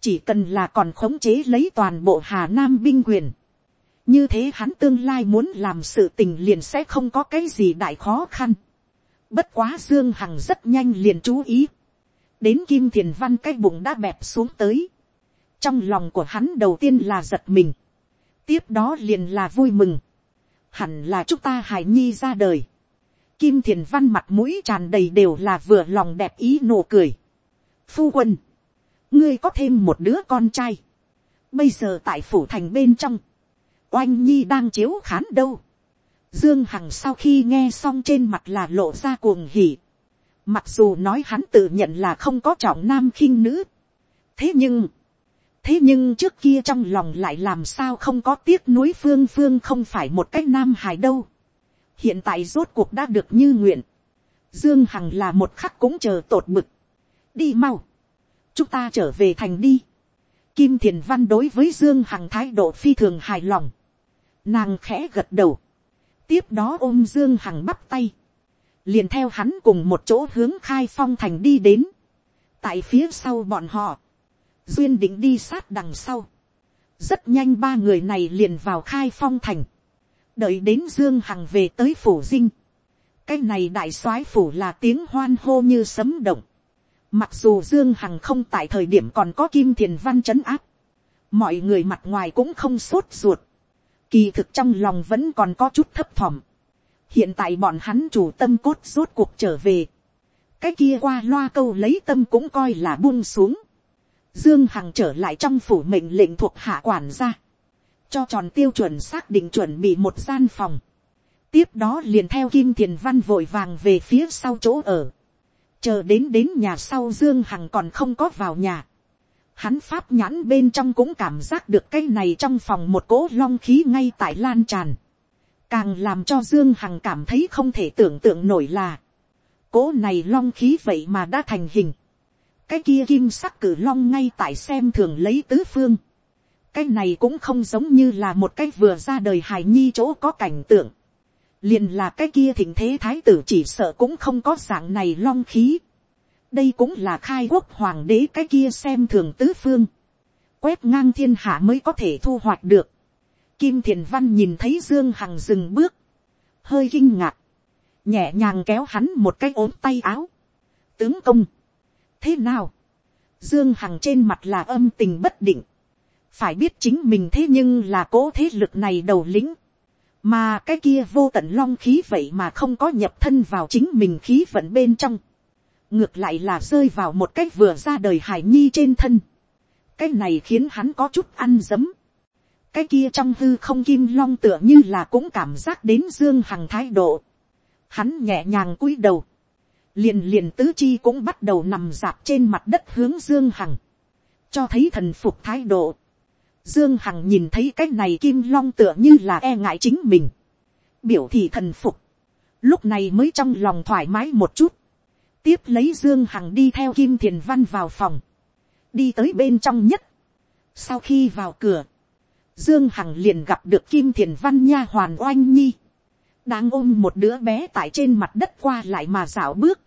Chỉ cần là còn khống chế lấy toàn bộ Hà Nam binh quyền. Như thế hắn tương lai muốn làm sự tình liền sẽ không có cái gì đại khó khăn. Bất quá Dương Hằng rất nhanh liền chú ý. Đến Kim Thiền Văn cái bụng đã bẹp xuống tới. Trong lòng của hắn đầu tiên là giật mình. Tiếp đó liền là vui mừng hẳn là chúng ta hài nhi ra đời. Kim thiền văn mặt mũi tràn đầy đều là vừa lòng đẹp ý nụ cười. Phu quân, ngươi có thêm một đứa con trai. Bây giờ tại phủ thành bên trong, oanh nhi đang chiếu khán đâu. Dương Hằng sau khi nghe xong trên mặt là lộ ra cuồng hỉ. Mặc dù nói hắn tự nhận là không có trọng nam khinh nữ. Thế nhưng, thế nhưng trước kia trong lòng lại làm sao không có tiếc núi phương phương không phải một cái nam hài đâu. hiện tại rốt cuộc đã được như nguyện. dương hằng là một khắc cũng chờ tột mực đi mau. chúng ta trở về thành đi. Kim Thiền Văn đối với Dương Hằng thái độ phi thường hài lòng. Nàng khẽ gật đầu. Tiếp đó ôm Dương Hằng bắp tay. Liền theo hắn cùng một chỗ hướng khai phong thành đi đến. Tại phía sau bọn họ. Duyên định đi sát đằng sau. Rất nhanh ba người này liền vào khai phong thành. Đợi đến Dương Hằng về tới phủ dinh. Cái này đại soái phủ là tiếng hoan hô như sấm động. Mặc dù Dương Hằng không tại thời điểm còn có Kim Thiền Văn chấn áp. Mọi người mặt ngoài cũng không sốt ruột. Kỳ thực trong lòng vẫn còn có chút thấp thỏm. Hiện tại bọn hắn chủ tâm cốt rốt cuộc trở về. Cái kia qua loa câu lấy tâm cũng coi là buông xuống. Dương Hằng trở lại trong phủ mệnh lệnh thuộc hạ quản gia. Cho tròn tiêu chuẩn xác định chuẩn bị một gian phòng. Tiếp đó liền theo Kim Thiền Văn vội vàng về phía sau chỗ ở. Chờ đến đến nhà sau Dương Hằng còn không có vào nhà. Hắn pháp nhãn bên trong cũng cảm giác được cái này trong phòng một cỗ long khí ngay tại lan tràn. Càng làm cho Dương Hằng cảm thấy không thể tưởng tượng nổi là. Cỗ này long khí vậy mà đã thành hình cái kia kim sắc cử long ngay tại xem thường lấy tứ phương. cái này cũng không giống như là một cái vừa ra đời hài nhi chỗ có cảnh tượng. liền là cái kia thịnh thế thái tử chỉ sợ cũng không có dạng này long khí. đây cũng là khai quốc hoàng đế cái kia xem thường tứ phương. quét ngang thiên hạ mới có thể thu hoạch được. kim thiền văn nhìn thấy dương hằng dừng bước. hơi kinh ngạc. nhẹ nhàng kéo hắn một cái ốm tay áo. tướng công thế nào, dương hằng trên mặt là âm tình bất định, phải biết chính mình thế nhưng là cố thế lực này đầu lĩnh, mà cái kia vô tận long khí vậy mà không có nhập thân vào chính mình khí vận bên trong, ngược lại là rơi vào một cách vừa ra đời hải nhi trên thân, cái này khiến hắn có chút ăn dấm, cái kia trong hư không kim long tựa như là cũng cảm giác đến dương hằng thái độ, hắn nhẹ nhàng cúi đầu, liền liền tứ chi cũng bắt đầu nằm dạp trên mặt đất hướng dương hằng, cho thấy thần phục thái độ. dương hằng nhìn thấy cái này kim long tựa như là e ngại chính mình, biểu thị thần phục, lúc này mới trong lòng thoải mái một chút, tiếp lấy dương hằng đi theo kim thiền văn vào phòng, đi tới bên trong nhất, sau khi vào cửa, dương hằng liền gặp được kim thiền văn nha hoàn oanh nhi, đang ôm một đứa bé tại trên mặt đất qua lại mà dạo bước,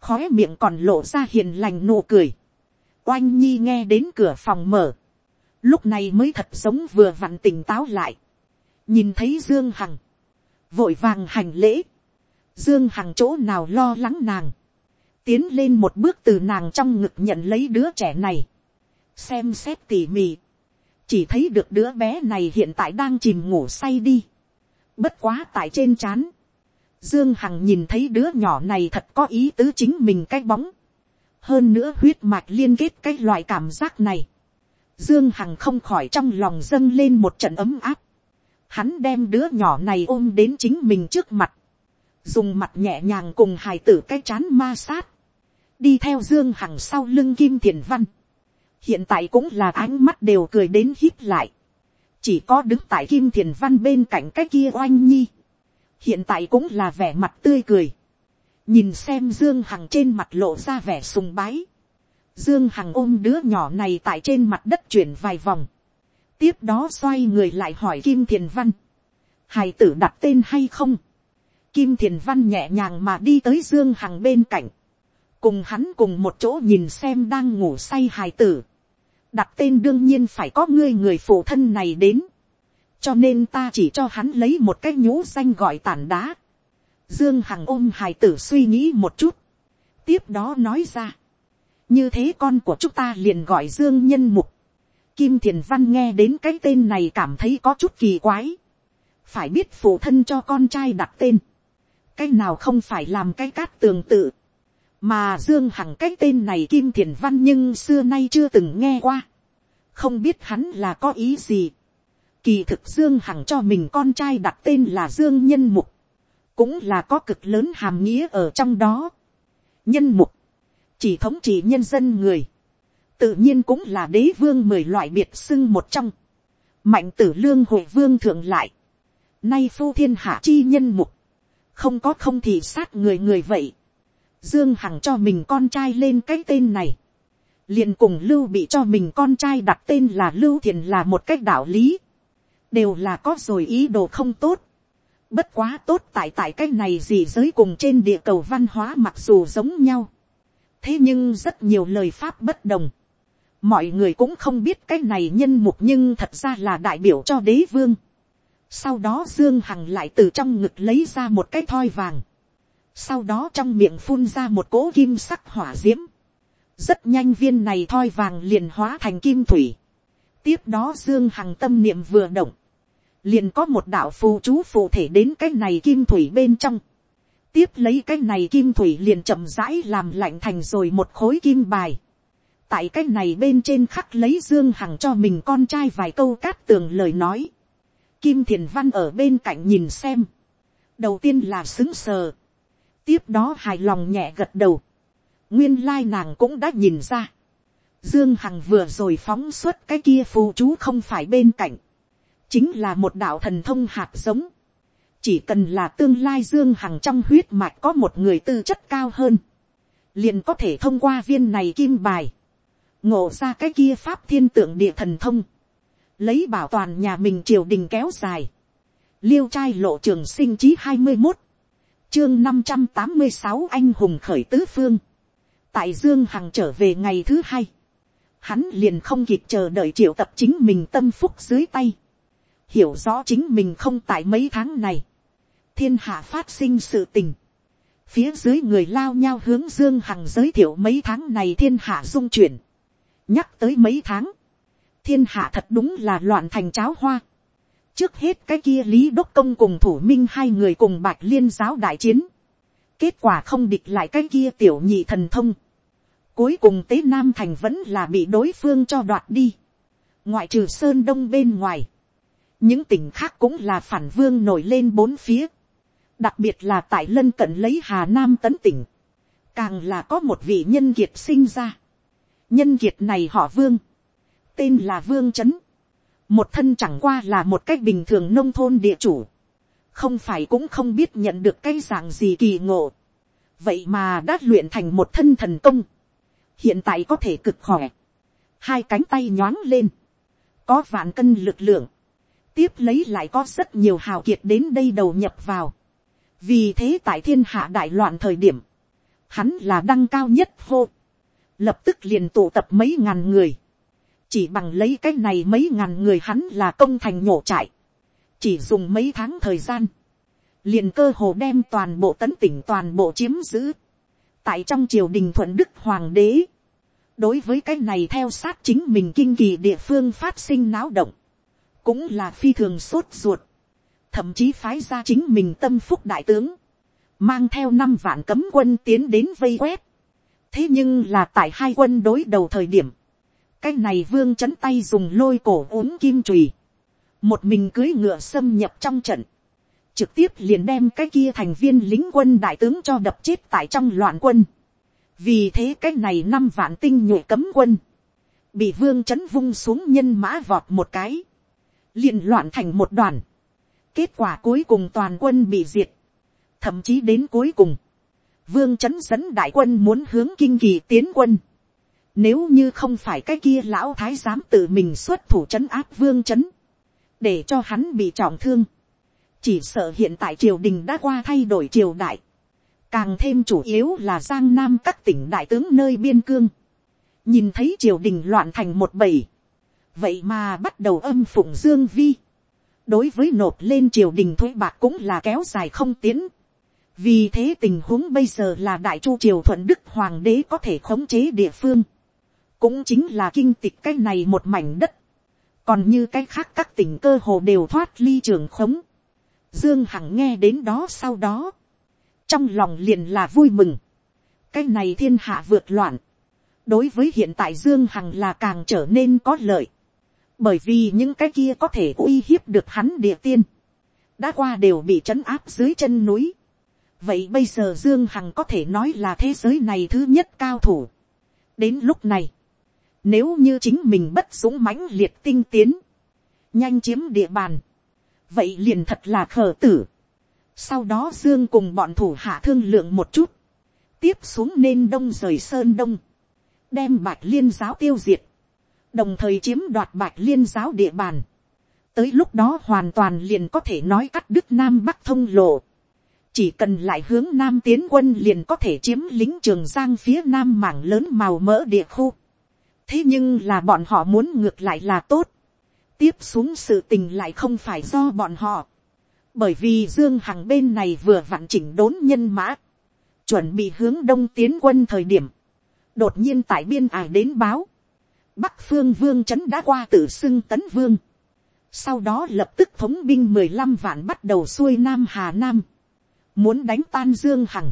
khói miệng còn lộ ra hiền lành nụ cười. oanh nhi nghe đến cửa phòng mở, lúc này mới thật sống vừa vặn tỉnh táo lại, nhìn thấy dương hằng, vội vàng hành lễ, dương hằng chỗ nào lo lắng nàng, tiến lên một bước từ nàng trong ngực nhận lấy đứa trẻ này, xem xét tỉ mỉ, chỉ thấy được đứa bé này hiện tại đang chìm ngủ say đi, bất quá tại trên chán. Dương Hằng nhìn thấy đứa nhỏ này thật có ý tứ chính mình cái bóng. Hơn nữa huyết mạch liên kết cái loại cảm giác này. Dương Hằng không khỏi trong lòng dâng lên một trận ấm áp. Hắn đem đứa nhỏ này ôm đến chính mình trước mặt. Dùng mặt nhẹ nhàng cùng hài tử cái chán ma sát. Đi theo Dương Hằng sau lưng Kim Thiền Văn. Hiện tại cũng là ánh mắt đều cười đến hít lại. Chỉ có đứng tại Kim Thiền Văn bên cạnh cái kia oanh nhi hiện tại cũng là vẻ mặt tươi cười, nhìn xem dương hằng trên mặt lộ ra vẻ sùng bái, dương hằng ôm đứa nhỏ này tại trên mặt đất chuyển vài vòng, tiếp đó xoay người lại hỏi kim thiền văn, hài tử đặt tên hay không, kim thiền văn nhẹ nhàng mà đi tới dương hằng bên cạnh, cùng hắn cùng một chỗ nhìn xem đang ngủ say hài tử, đặt tên đương nhiên phải có ngươi người phụ thân này đến, cho nên ta chỉ cho hắn lấy một cái nhũ danh gọi tàn đá. Dương Hằng ôm hài tử suy nghĩ một chút. Tiếp đó nói ra. Như thế con của chúng ta liền gọi Dương Nhân Mục. Kim Thiền Văn nghe đến cái tên này cảm thấy có chút kỳ quái. Phải biết phụ thân cho con trai đặt tên. Cái nào không phải làm cái cát tường tự. Mà Dương Hằng cái tên này Kim Thiền Văn nhưng xưa nay chưa từng nghe qua. Không biết hắn là có ý gì Kỳ thực Dương Hằng cho mình con trai đặt tên là Dương Nhân Mục. Cũng là có cực lớn hàm nghĩa ở trong đó. Nhân Mục. Chỉ thống trị nhân dân người. Tự nhiên cũng là đế vương mười loại biệt xưng một trong. Mạnh tử lương hội vương thượng lại. Nay phu thiên hạ chi nhân mục. Không có không thì sát người người vậy. Dương Hằng cho mình con trai lên cái tên này. liền cùng lưu bị cho mình con trai đặt tên là lưu thiền là một cách đạo lý, đều là có rồi ý đồ không tốt, bất quá tốt tại tại cách này gì giới cùng trên địa cầu văn hóa mặc dù giống nhau, thế nhưng rất nhiều lời pháp bất đồng, mọi người cũng không biết cái này nhân mục nhưng thật ra là đại biểu cho đế vương. sau đó dương hằng lại từ trong ngực lấy ra một cái thoi vàng, sau đó trong miệng phun ra một cỗ kim sắc hỏa diễm. rất nhanh viên này thoi vàng liền hóa thành kim thủy tiếp đó dương hằng tâm niệm vừa động, liền có một đạo phù chú phù thể đến cái này kim thủy bên trong. tiếp lấy cái này kim thủy liền chậm rãi làm lạnh thành rồi một khối kim bài tại cái này bên trên khắc lấy dương hằng cho mình con trai vài câu cát tường lời nói. kim thiền văn ở bên cạnh nhìn xem. đầu tiên là xứng sờ. tiếp đó hài lòng nhẹ gật đầu. nguyên lai nàng cũng đã nhìn ra dương hằng vừa rồi phóng xuất cái kia phù chú không phải bên cạnh. chính là một đạo thần thông hạt giống. chỉ cần là tương lai dương hằng trong huyết mạch có một người tư chất cao hơn. Liền có thể thông qua viên này kim bài, ngộ ra cái kia pháp thiên tượng địa thần thông, lấy bảo toàn nhà mình triều đình kéo dài, liêu trai lộ trường sinh chí hai mươi một, chương năm trăm tám mươi sáu anh hùng khởi tứ phương, tại dương hằng trở về ngày thứ hai, hắn liền không kịp chờ đợi triệu tập chính mình tâm phúc dưới tay, hiểu rõ chính mình không tại mấy tháng này, thiên hạ phát sinh sự tình, phía dưới người lao nhau hướng dương hằng giới thiệu mấy tháng này thiên hạ dung chuyển, nhắc tới mấy tháng, thiên hạ thật đúng là loạn thành cháo hoa. trước hết cái kia lý đốc công cùng thủ minh hai người cùng bạch liên giáo đại chiến. kết quả không địch lại cái kia tiểu nhị thần thông cuối cùng tế nam thành vẫn là bị đối phương cho đoạt đi. ngoại trừ sơn đông bên ngoài. những tỉnh khác cũng là phản vương nổi lên bốn phía. đặc biệt là tại lân cận lấy hà nam tấn tỉnh. càng là có một vị nhân kiệt sinh ra nhân kiệt này họ vương, tên là vương trấn, một thân chẳng qua là một cách bình thường nông thôn địa chủ, không phải cũng không biết nhận được cái dạng gì kỳ ngộ, vậy mà đã luyện thành một thân thần công, hiện tại có thể cực khỏe, hai cánh tay nhoáng lên, có vạn cân lực lượng, tiếp lấy lại có rất nhiều hào kiệt đến đây đầu nhập vào, vì thế tại thiên hạ đại loạn thời điểm, hắn là đăng cao nhất hô, lập tức liền tụ tập mấy ngàn người, chỉ bằng lấy cái này mấy ngàn người hắn là công thành nhổ trại, chỉ dùng mấy tháng thời gian, liền cơ hồ đem toàn bộ tấn tỉnh toàn bộ chiếm giữ, tại trong triều đình thuận đức hoàng đế, đối với cái này theo sát chính mình kinh kỳ địa phương phát sinh náo động, cũng là phi thường sốt ruột, thậm chí phái ra chính mình tâm phúc đại tướng, mang theo năm vạn cấm quân tiến đến vây quét, thế nhưng là tại hai quân đối đầu thời điểm, cái này vương c h ấ n tay dùng lôi cổ uống kim trùy, một mình cưới ngựa xâm nhập trong trận, trực tiếp liền đem cái kia thành viên lính quân đại tướng cho đập chết tại trong loạn quân. vì thế cái này năm vạn tinh nhuệ cấm quân, bị vương c h ấ n vung xuống nhân mã vọt một cái, liền loạn thành một đoàn. kết quả cuối cùng toàn quân bị diệt, thậm chí đến cuối cùng, vương chấn dẫn đại quân muốn hướng kinh kỳ tiến quân. Nếu như không phải cái kia lão thái giám tự mình xuất thủ chấn áp vương chấn. Để cho hắn bị trọng thương. Chỉ sợ hiện tại triều đình đã qua thay đổi triều đại. Càng thêm chủ yếu là giang nam các tỉnh đại tướng nơi biên cương. Nhìn thấy triều đình loạn thành một bầy. Vậy mà bắt đầu âm phụng dương vi. Đối với nộp lên triều đình thuế bạc cũng là kéo dài không tiến vì thế tình huống bây giờ là đại chu triều thuận đức hoàng đế có thể khống chế địa phương, cũng chính là kinh tịch cái này một mảnh đất, còn như cái khác các tỉnh cơ hồ đều thoát ly trường khống. Dương Hằng nghe đến đó sau đó, trong lòng liền là vui mừng, cái này thiên hạ vượt loạn, đối với hiện tại Dương Hằng là càng trở nên có lợi, bởi vì những cái kia có thể uy hiếp được hắn địa tiên, đã qua đều bị trấn áp dưới chân núi, vậy bây giờ dương hằng có thể nói là thế giới này thứ nhất cao thủ. đến lúc này, nếu như chính mình bất dũng mãnh liệt tinh tiến, nhanh chiếm địa bàn, vậy liền thật là khờ tử. sau đó dương cùng bọn thủ hạ thương lượng một chút, tiếp xuống nên đông rời sơn đông, đem bạch liên giáo tiêu diệt, đồng thời chiếm đoạt bạch liên giáo địa bàn. tới lúc đó hoàn toàn liền có thể nói cắt đứt nam bắc thông lộ. chỉ cần lại hướng nam tiến quân liền có thể chiếm lính trường giang phía nam mảng lớn màu mỡ địa khu. thế nhưng là bọn họ muốn ngược lại là tốt tiếp xuống sự tình lại không phải do bọn họ. bởi vì dương hằng bên này vừa vặn chỉnh đốn nhân mã. chuẩn bị hướng đông tiến quân thời điểm. đột nhiên tại biên ải đến báo Bắc phương vương chấn đã qua tự xưng tấn vương. Sau đó lập tức thống binh mười lăm vạn bắt đầu xuôi Nam Hà Nam. Muốn đánh tan Dương Hằng.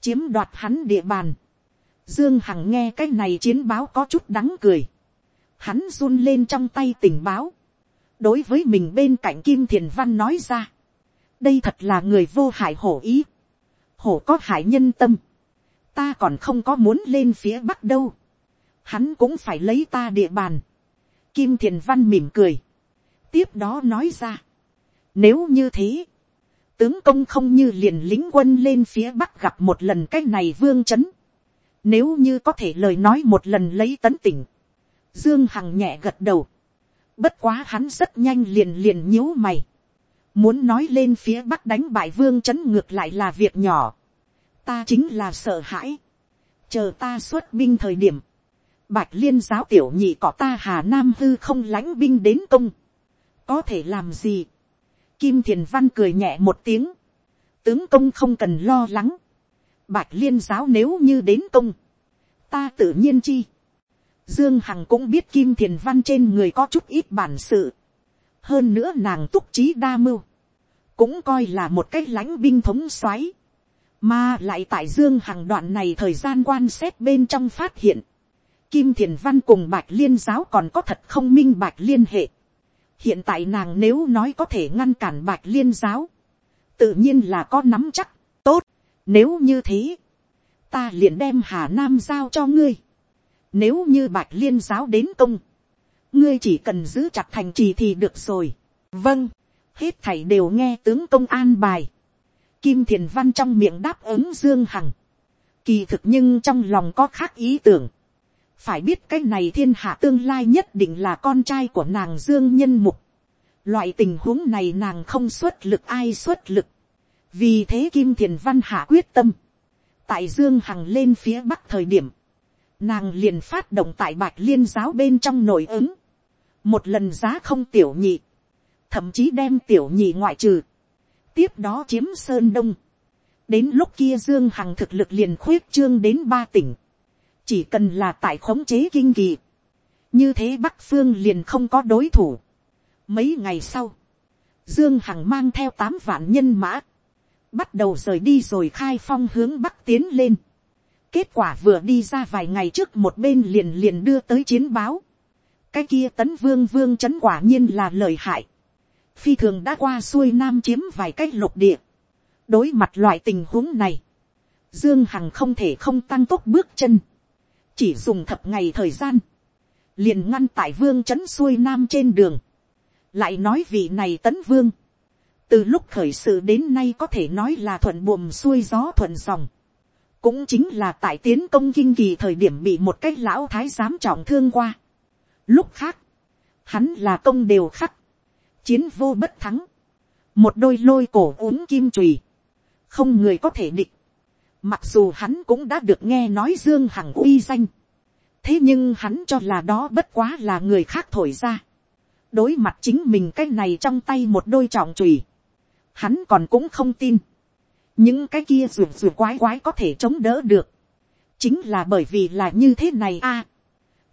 Chiếm đoạt hắn địa bàn. Dương Hằng nghe cái này chiến báo có chút đắng cười. Hắn run lên trong tay tình báo. Đối với mình bên cạnh Kim Thiền Văn nói ra. Đây thật là người vô hại hổ ý. Hổ có hại nhân tâm. Ta còn không có muốn lên phía bắc đâu hắn cũng phải lấy ta địa bàn. Kim thiền văn mỉm cười. tiếp đó nói ra. nếu như thế, tướng công không như liền lính quân lên phía bắc gặp một lần cái này vương c h ấ n nếu như có thể lời nói một lần lấy tấn tỉnh, dương hằng nhẹ gật đầu. bất quá hắn rất nhanh liền liền nhíu mày. muốn nói lên phía bắc đánh bại vương chấn ngược lại là việc nhỏ. ta chính là sợ hãi. chờ ta xuất binh thời điểm, bạch liên giáo tiểu nhị có ta hà nam hư không lãnh binh đến công, có thể làm gì, kim thiền văn cười nhẹ một tiếng, tướng công không cần lo lắng, bạch liên giáo nếu như đến công, ta tự nhiên chi, dương hằng cũng biết kim thiền văn trên người có chút ít bản sự, hơn nữa nàng túc trí đa mưu, cũng coi là một cách lãnh binh thống xoáy. mà lại tại dương hằng đoạn này thời gian quan sát bên trong phát hiện, Kim Thiền Văn cùng Bạch Liên giáo còn có thật không minh Bạch Liên hệ. Hiện tại nàng nếu nói có thể ngăn cản Bạch Liên giáo. Tự nhiên là có nắm chắc. Tốt. Nếu như thế. Ta liền đem Hà Nam giao cho ngươi. Nếu như Bạch Liên giáo đến công. Ngươi chỉ cần giữ chặt thành trì thì được rồi. Vâng. Hết thảy đều nghe tướng công an bài. Kim Thiền Văn trong miệng đáp ứng Dương Hằng. Kỳ thực nhưng trong lòng có khác ý tưởng phải biết cái này thiên hạ tương lai nhất định là con trai của nàng dương nhân mục. loại tình huống này nàng không xuất lực ai xuất lực. vì thế kim thiền văn hạ quyết tâm. tại dương hằng lên phía bắc thời điểm, nàng liền phát động tại bạch liên giáo bên trong nội ứng. một lần giá không tiểu nhị, thậm chí đem tiểu nhị ngoại trừ. tiếp đó chiếm sơn đông. đến lúc kia dương hằng thực lực liền khuyết trương đến ba tỉnh chỉ cần là tại khống chế kinh kỳ, như thế bắc phương liền không có đối thủ. mấy ngày sau, dương hằng mang theo tám vạn nhân mã, bắt đầu rời đi rồi khai phong hướng bắc tiến lên kết quả vừa đi ra vài ngày trước một bên liền liền đưa tới chiến báo. cái kia tấn vương vương c h ấ n quả nhiên là lời hại. phi thường đã qua xuôi nam chiếm vài cái lục địa. đối mặt loại tình huống này, dương hằng không thể không tăng tốc bước chân chỉ dùng thập ngày thời gian, liền ngăn tại vương chấn xuôi nam trên đường, lại nói vị này tấn vương, từ lúc khởi sự đến nay có thể nói là thuận buồm xuôi gió thuận dòng, cũng chính là tại tiến công kinh kỳ thời điểm bị một cái lão thái giám trọng thương qua. Lúc khác, hắn là công đều khắc, chiến vô bất thắng, một đôi lôi cổ uống kim chùy, không người có thể địch, Mặc dù hắn cũng đã được nghe nói Dương Hằng uy danh. Thế nhưng hắn cho là đó bất quá là người khác thổi ra. Đối mặt chính mình cái này trong tay một đôi trọng chùy Hắn còn cũng không tin. Những cái kia rùa rùa quái quái có thể chống đỡ được. Chính là bởi vì là như thế này a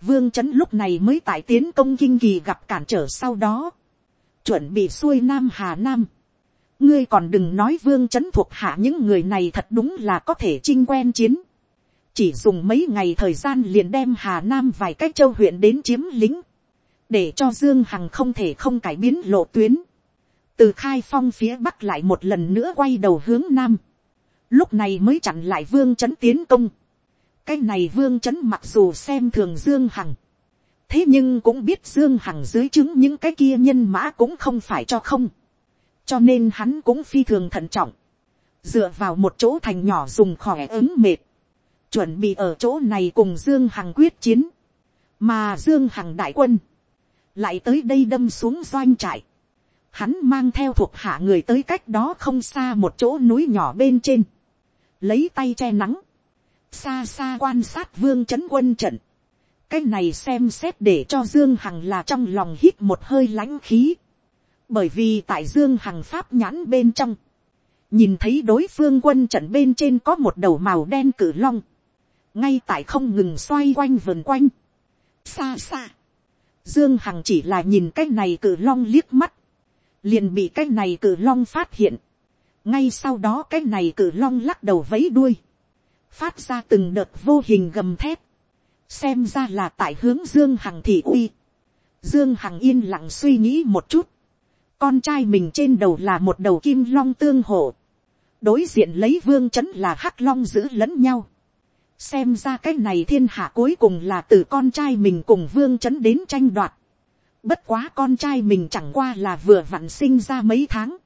Vương chấn lúc này mới tại tiến công kinh kỳ gặp cản trở sau đó. Chuẩn bị xuôi Nam Hà Nam ngươi còn đừng nói vương c thuộc hạ những người này thật đúng là có thể chinh quen chiến. chỉ dùng mấy ngày thời gian liền đem hà nam vài cách châu huyện đến chiếm lính, để cho dương hằng không thể không cải biến lộ tuyến từ khai phong phía bắc lại một lần nữa quay đầu hướng nam. lúc này mới chặn lại vương c h ấ n tiến công. cái này vương c h ấ n mặc dù xem thường dương hằng. thế nhưng cũng biết dương hằng dưới chứng những cái kia nhân mã cũng không phải cho không cho nên hắn cũng phi thường thận trọng, dựa vào một chỗ thành nhỏ dùng khỏe ứng mệt, chuẩn bị ở chỗ này cùng dương hằng quyết chiến, mà dương hằng đại quân, lại tới đây đâm xuống doanh trại, hắn mang theo thuộc hạ người tới cách đó không xa một chỗ núi nhỏ bên trên, lấy tay che nắng, xa xa quan sát vương c h ấ n quân trận, cái này xem xét để cho dương hằng là trong lòng hít một hơi lãnh khí, bởi vì tại dương hằng pháp nhãn bên trong, nhìn thấy đối phương quân trận bên trên có một đầu màu đen cử long, ngay tại không ngừng xoay quanh vườn quanh, xa xa, dương hằng chỉ là nhìn cái này cử long liếc mắt, liền bị cái này cử long phát hiện, ngay sau đó cái này cử long lắc đầu vấy đuôi, phát ra từng đợt vô hình gầm thép, xem ra là tại hướng dương hằng thị uy. dương hằng yên lặng suy nghĩ một chút, con trai mình trên đầu là một đầu kim long tương hộ, đối diện lấy vương c h ấ n là hắc long giữ lẫn nhau, xem ra cái này thiên hạ cuối cùng là từ con trai mình cùng vương c h ấ n đến tranh đoạt, bất quá con trai mình chẳng qua là vừa vặn sinh ra mấy tháng,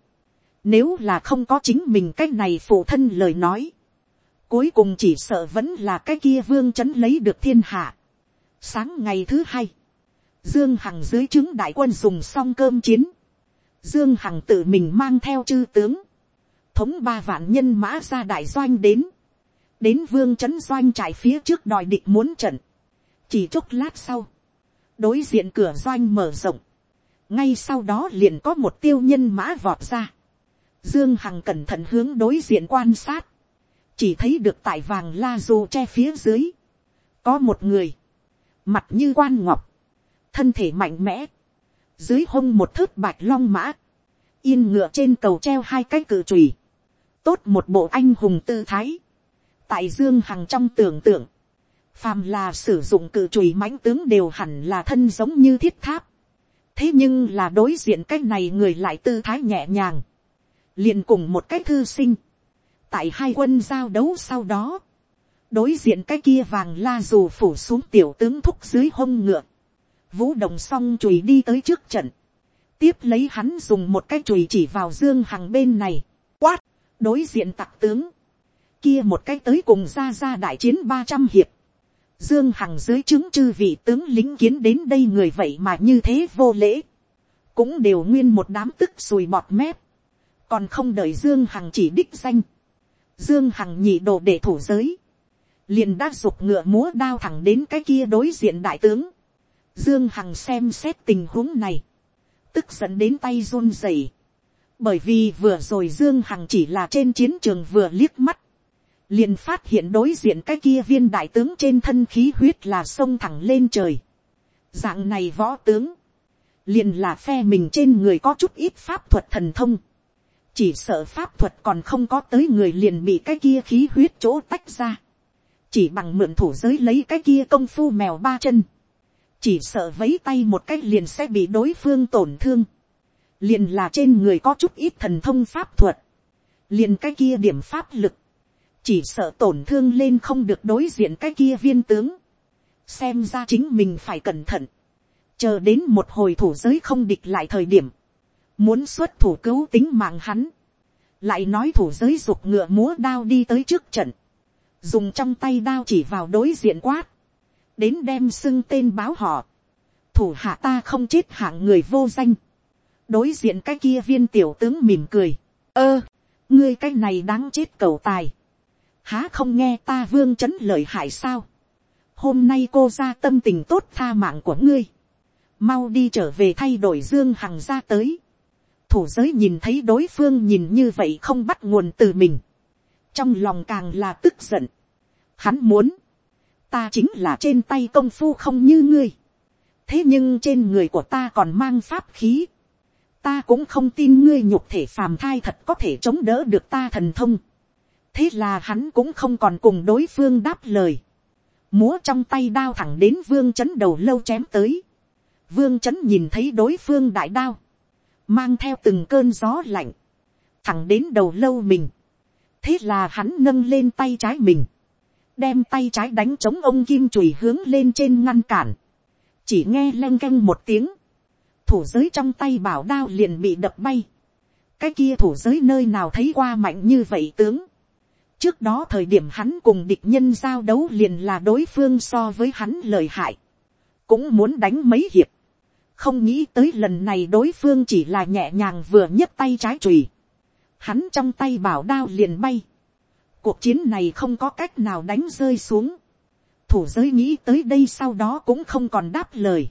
nếu là không có chính mình cái này phụ thân lời nói, Cuối cùng chỉ sợ vẫn là cái kia vương chấn lấy được thiên hạ. Sáng ngày thứ hai. Dương Hằng dưới chứng đại quân dùng xong cơm chiến. Dương Hằng tự mình mang theo chư tướng. Thống ba vạn nhân mã ra đại doanh đến. Đến vương chấn doanh trải phía trước đòi địch muốn trận. Chỉ chốc lát sau. Đối diện cửa doanh mở rộng. Ngay sau đó liền có một tiêu nhân mã vọt ra. Dương Hằng cẩn thận hướng đối diện quan sát. Chỉ thấy được tại vàng la dù che phía dưới, có một người, mặt như quan ngọc, thân thể mạnh mẽ, dưới hông một thước bạch long mã, yên ngựa trên cầu treo hai cái cự trùy, tốt một bộ anh hùng tư thái, tại dương hằng trong tưởng tượng, phàm là sử dụng cự trùy mãnh tướng đều hẳn là thân giống như thiết tháp, thế nhưng là đối diện cái này người lại tư thái nhẹ nhàng, liền cùng một cái thư sinh, tại hai quân giao đấu sau đó, đối diện cái kia vàng la dù phủ xuống tiểu tướng thúc dưới hông ngựa, vũ đồng xong chùi đi tới trước trận, tiếp lấy hắn dùng một cái chùi chỉ vào dương hằng bên này, quát, đối diện tặc tướng, kia một cái tới cùng ra ra đại chiến ba trăm hiệp, dương hằng dưới chứng chư vị tướng lính kiến đến đây người vậy mà như thế vô lễ, cũng đều nguyên một đám tức sùi bọt mép, còn không đợi dương hằng chỉ đích danh, Dương Hằng nhị đồ để thủ giới. Liền đã dục ngựa múa đao thẳng đến cái kia đối diện đại tướng. Dương Hằng xem xét tình huống này. Tức giận đến tay run rẩy. Bởi vì vừa rồi Dương Hằng chỉ là trên chiến trường vừa liếc mắt. Liền phát hiện đối diện cái kia viên đại tướng trên thân khí huyết là sông thẳng lên trời. Dạng này võ tướng. Liền là phe mình trên người có chút ít pháp thuật thần thông. Chỉ sợ pháp thuật còn không có tới người liền bị cái kia khí huyết chỗ tách ra, chỉ bằng mượn thủ giới lấy cái kia công phu mèo ba chân, chỉ sợ vấy tay một cái liền sẽ bị đối phương tổn thương, liền là trên người có chút ít thần thông pháp thuật, liền cái kia điểm pháp lực, chỉ sợ tổn thương lên không được đối diện cái kia viên tướng, xem ra chính mình phải cẩn thận, chờ đến một hồi thủ giới không địch lại thời điểm, muốn xuất thủ cứu tính mạng hắn, lại nói thủ giới dục ngựa múa đao đi tới trước trận, dùng trong tay đao chỉ vào đối diện quát, đến đem xưng tên báo họ, thủ hạ ta không chết hạng người vô danh, đối diện cái kia viên tiểu tướng mỉm cười, ơ, ngươi cái này đáng chết cầu tài, há không nghe ta vương c h ấ n lời hại sao, hôm nay cô ra tâm tình tốt tha mạng của ngươi, mau đi trở về thay đổi dương hằng ra tới, thủ giới nhìn thấy đối phương nhìn như vậy không bắt nguồn từ mình. Trong lòng càng là tức giận. Hắn muốn. Ta chính là trên tay công phu không như ngươi. Thế nhưng trên người của ta còn mang pháp khí. Ta cũng không tin ngươi nhục thể phàm thai thật có thể chống đỡ được ta thần thông. Thế là hắn cũng không còn cùng đối phương đáp lời. Múa trong tay đao thẳng đến vương chấn đầu lâu chém tới. Vương chấn nhìn thấy đối phương đại đao. Mang theo từng cơn gió lạnh, thẳng đến đầu lâu mình. thế là hắn nâng lên tay trái mình, đem tay trái đánh chống ông kim chùi hướng lên trên ngăn cản, chỉ nghe leng canh một tiếng, thủ giới trong tay bảo đao liền bị đập bay, cái kia thủ giới nơi nào thấy qua mạnh như vậy tướng, Trước đó thời điểm hắn cùng địch nhân giao đấu liền là đối phương so với hắn lời hại. Cũng muốn đánh mấy hiệp. Không nghĩ tới lần này đối phương chỉ là nhẹ nhàng vừa nhấc tay trái chùy. Hắn trong tay bảo đao liền bay. Cuộc chiến này không có cách nào đánh rơi xuống. Thủ giới nghĩ tới đây sau đó cũng không còn đáp lời.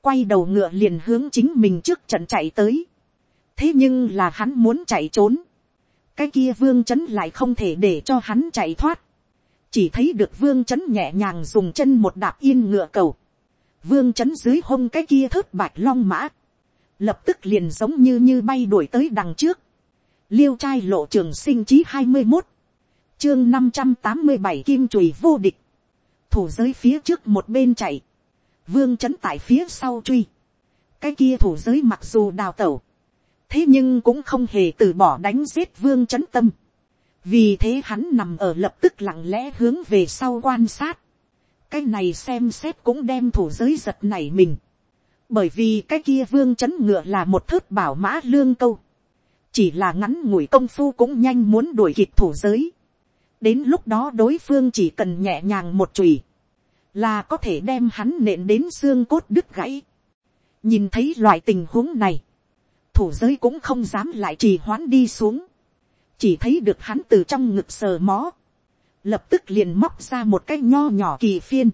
Quay đầu ngựa liền hướng chính mình trước trận chạy tới. Thế nhưng là hắn muốn chạy trốn cái kia vương chấn lại không thể để cho hắn chạy thoát, chỉ thấy được vương chấn nhẹ nhàng dùng chân một đạp yên ngựa cầu, vương chấn dưới hông cái kia thớt bạch long mã, lập tức liền giống như như bay đuổi tới đằng trước, liêu trai lộ trường sinh chí hai mươi một, chương năm trăm tám mươi bảy kim chùy vô địch, thủ giới phía trước một bên chạy, vương chấn tại phía sau truy, cái kia thủ giới mặc dù đào tẩu, thế nhưng cũng không hề từ bỏ đánh giết vương c tâm. vì thế hắn nằm ở lập tức lặng lẽ hướng về sau quan sát. cái này xem xét cũng đem thủ giới giật này mình. bởi vì cái kia vương c ngựa là một thớt bảo mã lương câu. chỉ là ngắn ngủi công phu cũng nhanh muốn đuổi kịp thủ giới. đến lúc đó đối phương chỉ cần nhẹ nhàng một chùy là có thể đem hắn nện đến xương cốt đứt gãy. nhìn thấy loại tình huống này, thủ giới cũng không dám lại trì hoãn đi xuống, chỉ thấy được hắn từ trong ngực sờ mó, lập tức liền móc ra một cái nho nhỏ kỳ phiên,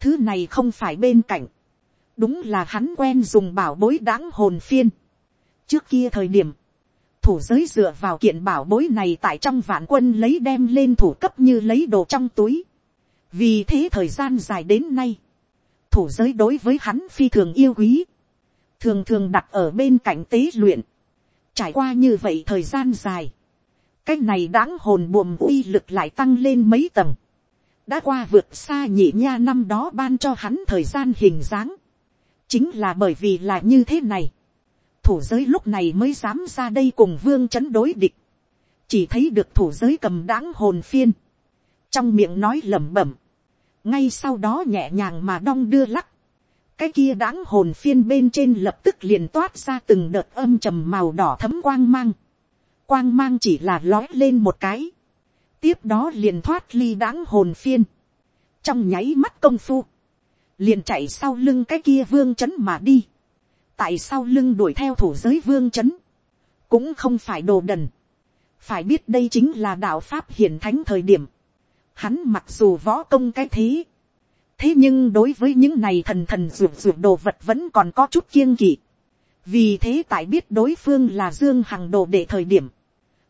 thứ này không phải bên cạnh, đúng là hắn quen dùng bảo bối đáng hồn phiên. trước kia thời điểm, thủ giới dựa vào kiện bảo bối này tại trong vạn quân lấy đem lên thủ cấp như lấy đồ trong túi. vì thế thời gian dài đến nay, thủ giới đối với hắn phi thường yêu quý thường thường đặt ở bên cạnh tế luyện, trải qua như vậy thời gian dài, cái này đáng hồn buồm uy lực lại tăng lên mấy tầng, đã qua vượt xa nhị nha năm đó ban cho hắn thời gian hình dáng, chính là bởi vì là như thế này, thủ giới lúc này mới dám ra đây cùng vương chấn đối địch, chỉ thấy được thủ giới cầm đáng hồn phiên, trong miệng nói lẩm bẩm, ngay sau đó nhẹ nhàng mà đong đưa lắc, cái kia đáng hồn phiên bên trên lập tức liền toát ra từng đợt âm trầm màu đỏ thấm quang mang. Quang mang chỉ là lói lên một cái. Tiếp đó liền thoát ly đáng hồn phiên. Trong nháy mắt công phu. Liền chạy sau lưng cái kia vương chấn mà đi. Tại sau lưng đuổi theo thủ giới vương chấn. Cũng không phải đồ đần. Phải biết đây chính là đạo Pháp hiển thánh thời điểm. Hắn mặc dù võ công cái thế thế nhưng đối với những này thần thần ruột ruột đồ vật vẫn còn có chút kiêng kỵ. vì thế tại biết đối phương là dương hằng đồ để thời điểm,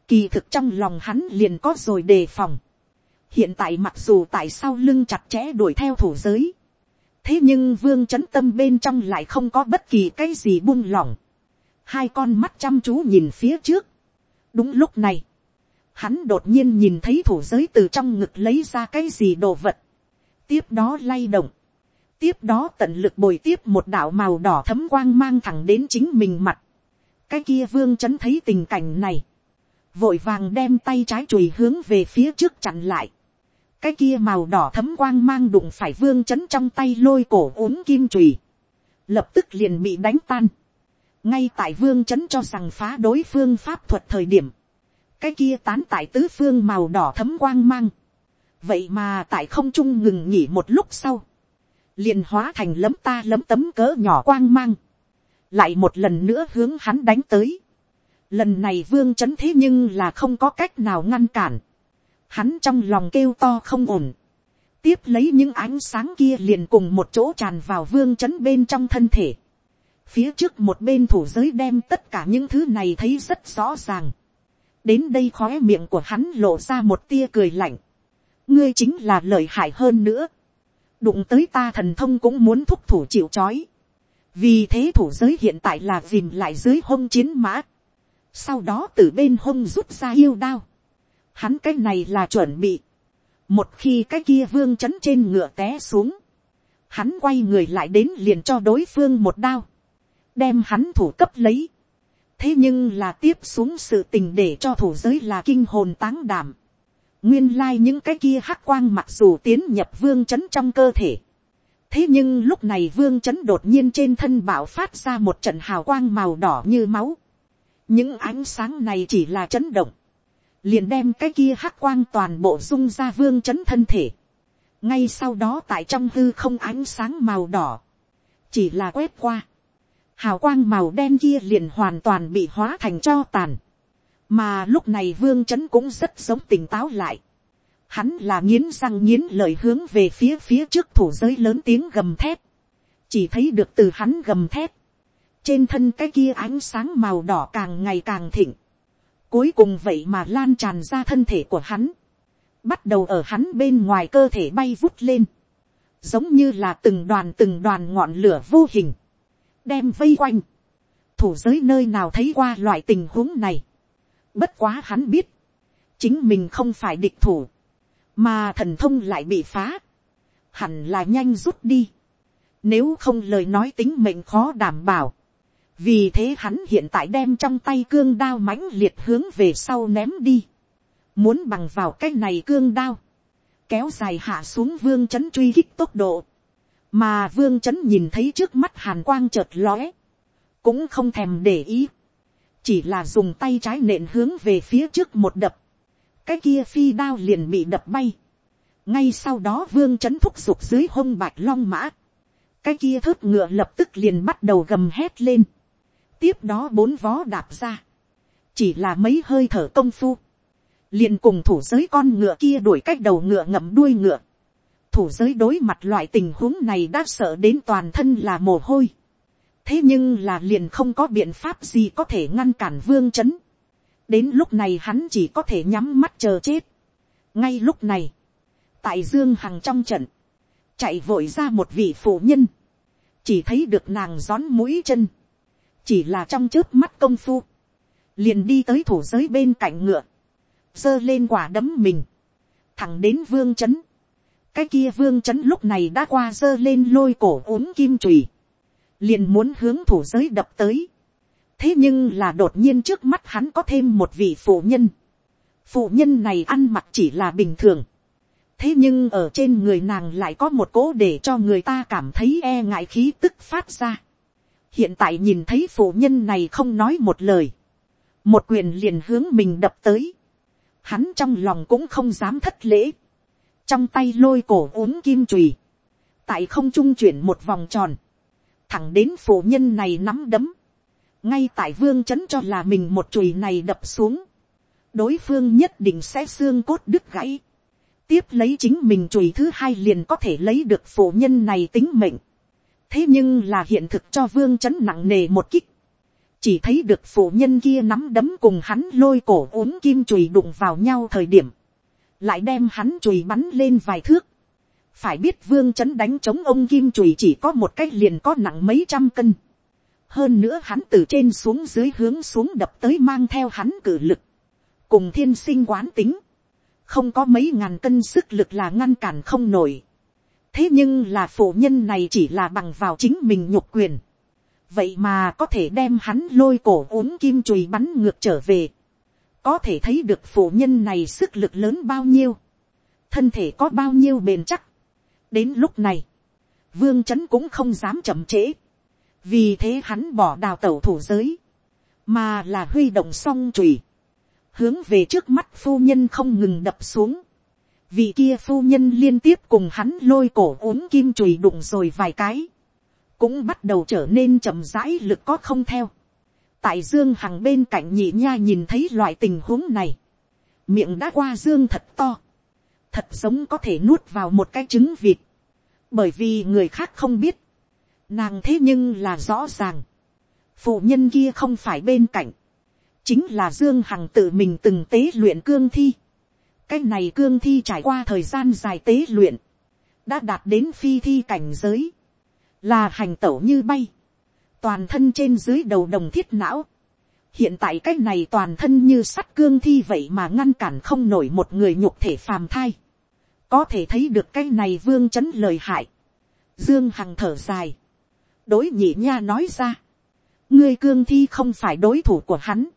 kỳ thực trong lòng hắn liền có rồi đề phòng. hiện tại mặc dù tại sau lưng chặt chẽ đuổi theo thủ giới, thế nhưng vương c tâm bên trong lại không có bất kỳ cái gì buông lỏng. hai con mắt chăm chú nhìn phía trước. đúng lúc này, hắn đột nhiên nhìn thấy thủ giới từ trong ngực lấy ra cái gì đồ vật tiếp đó lay động, tiếp đó tận lực bồi tiếp một đạo màu đỏ thấm quang mang thẳng đến chính mình mặt. cái kia vương chấn thấy tình cảnh này, vội vàng đem tay trái chùi hướng về phía trước chặn lại. cái kia màu đỏ thấm quang mang đụng phải vương chấn trong tay lôi cổ uống kim chùy, lập tức liền bị đánh tan. ngay tại vương chấn cho rằng phá đối phương pháp thuật thời điểm, cái kia tán tại tứ phương màu đỏ thấm quang mang, vậy mà tại không trung ngừng nghỉ một lúc sau, liền hóa thành lấm ta lấm tấm cỡ nhỏ quang mang, lại một lần nữa hướng hắn đánh tới. Lần này vương chấn thế nhưng là không có cách nào ngăn cản. Hắn trong lòng kêu to không ổn. Tiếp lấy những ánh sáng kia liền cùng một chỗ tràn vào vương chấn bên trong thân thể. Phía trước một bên thủ giới đem tất cả những thứ này thấy rất rõ ràng. Đến đây khóe miệng của hắn lộ ra một tia cười lạnh ngươi chính là lợi hại hơn nữa. đụng tới ta thần thông cũng muốn thúc thủ chịu c h ó i vì thế thủ giới hiện tại là dìm lại dưới hông chiến mã. sau đó từ bên hông rút ra yêu đao. hắn cái này là chuẩn bị. một khi cái kia vương c h ấ n trên ngựa té xuống, hắn quay người lại đến liền cho đối phương một đao, đem hắn thủ cấp lấy. thế nhưng là tiếp xuống sự tình để cho thủ giới là kinh hồn táng đảm Nguyên lai những cái kia hắc quang mặc dù tiến nhập vương chấn trong cơ thể. Thế nhưng lúc này vương chấn đột nhiên trên thân bảo phát ra một trận hào quang màu đỏ như máu. Những ánh sáng này chỉ là chấn động. liền đem cái kia hắc quang toàn bộ dung ra vương chấn thân thể. ngay sau đó tại trong hư không ánh sáng màu đỏ, chỉ là quét qua, hào quang màu đen kia liền hoàn toàn bị hóa thành cho tàn mà lúc này vương chấn cũng rất sống tỉnh táo lại. hắn là nghiến răng nghiến lời hướng về phía phía trước thủ giới lớn tiếng gầm thép. chỉ thấy được từ hắn gầm thép. trên thân cái kia ánh sáng màu đỏ càng ngày càng thịnh Cuối cùng vậy mà lan tràn ra thân thể của hắn. Bắt đầu ở hắn bên ngoài cơ thể bay vút lên. Giống như là từng đoàn từng đoàn ngọn lửa vô hình. Đem vây quanh. Thủ giới nơi nào thấy qua loại tình huống này. Bất quá hắn biết. Chính mình không phải địch thủ. Mà thần thông lại bị phá. Hẳn là nhanh rút đi. Nếu không lời nói tính mệnh khó đảm bảo vì thế hắn hiện tại đem trong tay cương đao mãnh liệt hướng về sau ném đi, muốn bằng vào cái này cương đao, kéo dài hạ xuống vương chấn truy hích tốc độ, mà vương chấn nhìn thấy trước mắt hàn quang chợt lóe, cũng không thèm để ý, chỉ là dùng tay trái nện hướng về phía trước một đập, cái kia phi đao liền bị đập bay, ngay sau đó vương c h ấ n thúc giục dưới hông bạch long mã, cái kia thớt ngựa lập tức liền bắt đầu gầm hét lên, tiếp đó bốn vó đạp ra, chỉ là mấy hơi thở công phu, liền cùng thủ giới con ngựa kia đuổi cách đầu ngựa ngậm đuôi ngựa, thủ giới đối mặt loại tình huống này đã sợ đến toàn thân là mồ hôi, thế nhưng là liền không có biện pháp gì có thể ngăn cản vương c h ấ n đến lúc này hắn chỉ có thể nhắm mắt chờ chết, ngay lúc này, tại dương hằng trong trận, chạy vội ra một vị phụ nhân, chỉ thấy được nàng rón mũi chân, chỉ là trong trước mắt công phu, liền đi tới thủ giới bên cạnh ngựa, giơ lên quả đấm mình, thẳng đến vương c h ấ n cái kia vương c h ấ n lúc này đã qua giơ lên lôi cổ uống kim trùy liền muốn hướng thủ giới đập tới, thế nhưng là đột nhiên trước mắt hắn có thêm một vị phụ nhân, phụ nhân này ăn mặc chỉ là bình thường, thế nhưng ở trên người nàng lại có một cố để cho người ta cảm thấy e ngại khí tức phát ra. Hiện tại nhìn thấy phụ nhân này không nói một lời, một quyền liền hướng mình đập tới, hắn trong lòng cũng không dám thất lễ, trong tay lôi cổ uống kim chùy, tại không trung chuyển một vòng tròn, thẳng đến phụ nhân này nắm đấm, ngay tại vương c h ấ n cho là mình một chùy này đập xuống, đối phương nhất định sẽ xương cốt đứt gãy, tiếp lấy chính mình chùy thứ hai liền có thể lấy được phụ nhân này tính mệnh, thế nhưng là hiện thực cho vương chấn nặng nề một kích. chỉ thấy được phụ nhân kia nắm đấm cùng hắn lôi cổ uống kim chùy đụng vào nhau thời điểm, lại đem hắn chùy bắn lên vài thước phải biết vương chấn đánh chống ông kim chùy chỉ có một cách liền có nặng mấy trăm cân. hơn nữa hắn từ trên xuống dưới hướng xuống đập tới mang theo hắn cử lực, cùng thiên sinh quán tính, không có mấy ngàn cân sức lực là ngăn cản không nổi thế nhưng là phụ nhân này chỉ là bằng vào chính mình nhục quyền. vậy mà có thể đem hắn lôi cổ uống kim chùy bắn ngược trở về. có thể thấy được phụ nhân này sức lực lớn bao nhiêu. thân thể có bao nhiêu bền chắc đến lúc này, vương trấn cũng không dám chậm trễ. vì thế hắn bỏ đào tẩu thủ giới, mà là huy động song chùy hướng về trước mắt phu nhân không ngừng đập xuống vị kia phu nhân liên tiếp cùng hắn lôi cổ uống kim chùy đụng rồi vài cái, cũng bắt đầu trở nên chậm rãi lực có không theo. tại dương hằng bên cạnh nhị nha nhìn thấy loại tình huống này, miệng đã qua dương thật to, thật giống có thể nuốt vào một cái trứng vịt, bởi vì người khác không biết, nàng thế nhưng là rõ ràng, phụ nhân kia không phải bên cạnh, chính là dương hằng tự mình từng tế luyện cương thi, cái này cương thi trải qua thời gian dài tế luyện, đã đạt đến phi thi cảnh giới, là hành tẩu như bay, toàn thân trên dưới đầu đồng thiết não, hiện tại cái này toàn thân như sắt cương thi vậy mà ngăn cản không nổi một người nhục thể phàm thai, có thể thấy được cái này vương chấn lời hại, dương hằng thở dài, đối nhị nha nói ra, ngươi cương thi không phải đối thủ của hắn,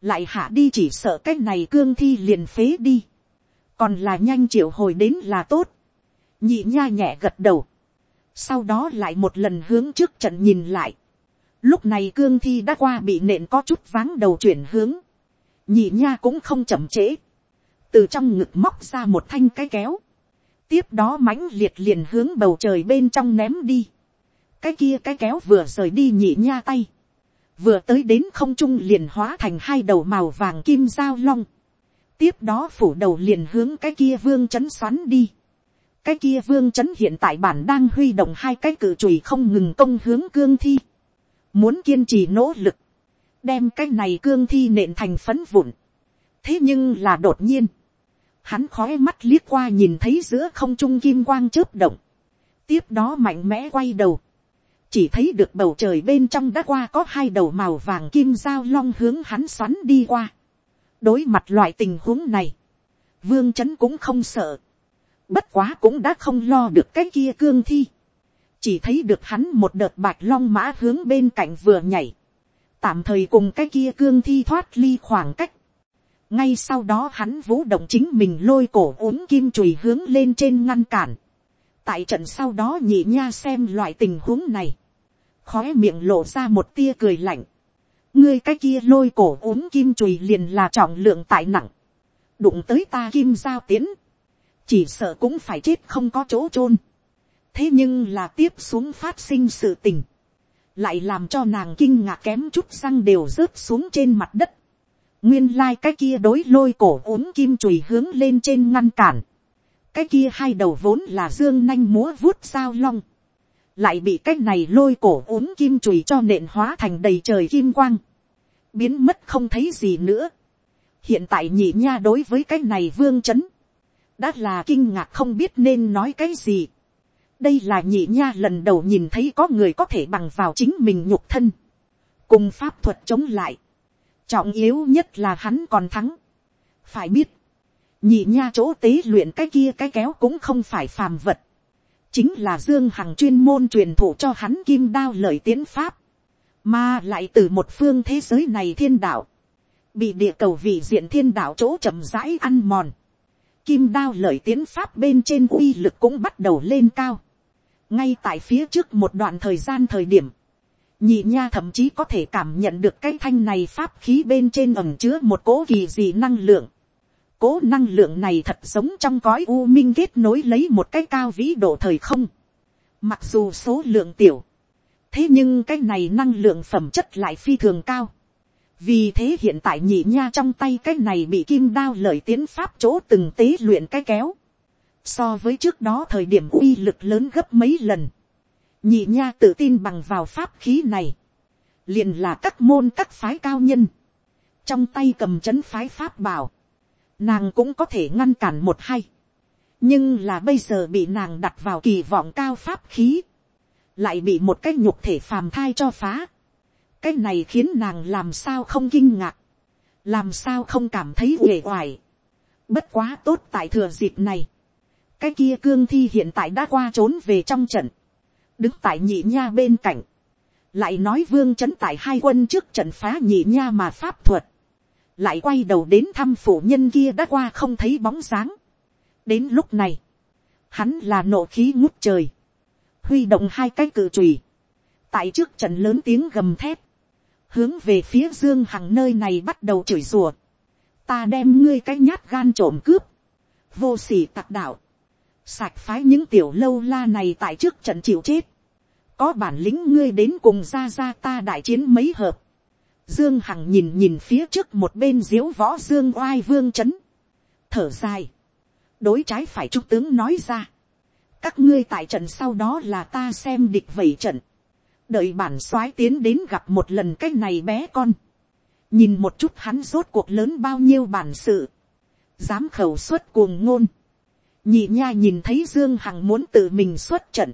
lại hạ đi chỉ sợ cái này cương thi liền phế đi. Còn là nhanh triệu hồi đến là tốt, nhị nha nhẹ gật đầu, sau đó lại một lần hướng trước trận nhìn lại, lúc này cương thi đã qua bị nện có chút váng đầu chuyển hướng, nhị nha cũng không chậm trễ, từ trong ngực móc ra một thanh cái kéo, tiếp đó mãnh liệt liền hướng bầu trời bên trong ném đi, cái kia cái kéo vừa rời đi nhị nha tay, vừa tới đến không trung liền hóa thành hai đầu màu vàng kim giao long, tiếp đó phủ đầu liền hướng cái kia vương chấn xoắn đi, cái kia vương chấn hiện tại bản đang huy động hai cái cự chùy không ngừng công hướng cương thi, muốn kiên trì nỗ lực, đem cái này cương thi nện thành phấn vụn. thế nhưng là đột nhiên, hắn khói mắt liếc qua nhìn thấy giữa không trung kim quang chớp động, tiếp đó mạnh mẽ quay đầu, chỉ thấy được bầu trời bên trong đã qua có hai đầu màu vàng kim giao long hướng hắn xoắn đi qua. đối mặt loại tình huống này, vương c h ấ n cũng không sợ, bất quá cũng đã không lo được cái kia cương thi, chỉ thấy được hắn một đợt bạch long mã hướng bên cạnh vừa nhảy, tạm thời cùng cái kia cương thi thoát ly khoảng cách, ngay sau đó hắn vũ động chính mình lôi cổ uống kim chùi hướng lên trên ngăn cản, tại trận sau đó nhị nha xem loại tình huống này, khói miệng lộ ra một tia cười lạnh, ngươi cái kia lôi cổ uống kim chùi liền là trọng lượng tại nặng, đụng tới ta kim giao tiến, chỉ sợ cũng phải chết không có chỗ chôn. thế nhưng là tiếp xuống phát sinh sự tình, lại làm cho nàng kinh ngạc kém chút răng đều rớt xuống trên mặt đất nguyên lai、like、cái kia đối lôi cổ uống kim chùi hướng lên trên ngăn cản. cái kia hai đầu vốn là dương nanh múa vuốt sao long lại bị cái này lôi cổ uống kim chùi cho nện hóa thành đầy trời kim quang, biến mất không thấy gì nữa. hiện tại nhị nha đối với cái này vương c h ấ n đã là kinh ngạc không biết nên nói cái gì. đây là nhị nha lần đầu nhìn thấy có người có thể bằng vào chính mình nhục thân, cùng pháp thuật chống lại trọng yếu nhất là hắn còn thắng. phải biết, nhị nha chỗ tế luyện cái kia cái kéo cũng không phải phàm vật. Chính là dương hằng chuyên môn truyền thụ cho hắn kim đao lời tiến pháp, mà lại từ một phương thế giới này thiên đạo, bị địa cầu vị diện thiên đạo chỗ chậm rãi ăn mòn, kim đao lời tiến pháp bên trên uy lực cũng bắt đầu lên cao, ngay tại phía trước một đoạn thời gian thời điểm, nhị nha thậm chí có thể cảm nhận được cái thanh này pháp khí bên trên ẩm chứa một cố kỳ dị năng lượng, cố năng lượng này thật giống trong cõi u minh kết nối lấy một cái cao vĩ độ thời không. Mặc dù số lượng tiểu, thế nhưng cái này năng lượng phẩm chất lại phi thường cao. vì thế hiện tại nhị nha trong tay cái này bị kim đao lợi tiến pháp chỗ từng tế luyện cái kéo. so với trước đó thời điểm uy lực lớn gấp mấy lần nhị nha tự tin bằng vào pháp khí này. liền là các môn các phái cao nhân. trong tay cầm c h ấ n phái pháp bảo nàng cũng có thể ngăn cản một hay. nhưng là bây giờ bị nàng đặt vào kỳ vọng cao pháp khí, lại bị một cái nhục thể phàm thai cho phá. cái này khiến nàng làm sao không kinh ngạc, làm sao không cảm thấy uể oải. bất quá tốt tại thừa dịp này, cái kia cương thi hiện tại đã qua trốn về trong trận, đứng tại nhị nha bên cạnh, lại nói vương c tại hai quân trước trận phá nhị nha mà pháp thuật, lại quay đầu đến thăm phụ nhân kia đã qua không thấy bóng dáng. đến lúc này, hắn là nộ khí ngút trời, huy động hai cái cự trùy, tại trước trận lớn tiếng gầm thép, hướng về phía dương hằng nơi này bắt đầu chửi rùa, ta đem ngươi cái nhát gan trộm cướp, vô s ỉ tặc đạo, sạch phái những tiểu lâu la này tại trước trận chịu chết, có bản lĩnh ngươi đến cùng ra ra ta đại chiến mấy hợp, Dương Hằng nhìn nhìn phía trước một bên diếu võ Dương oai vương chấn. Thở dài. Đối trái phải trung tướng nói ra. Các ngươi tại trận sau đó là ta xem địch vẩy trận. Đợi bản soái tiến đến gặp một lần cái này bé con. Nhìn một chút hắn rốt cuộc lớn bao nhiêu bản sự. Dám khẩu suất cuồng ngôn. Nhị nha nhìn thấy Dương Hằng muốn tự mình xuất trận.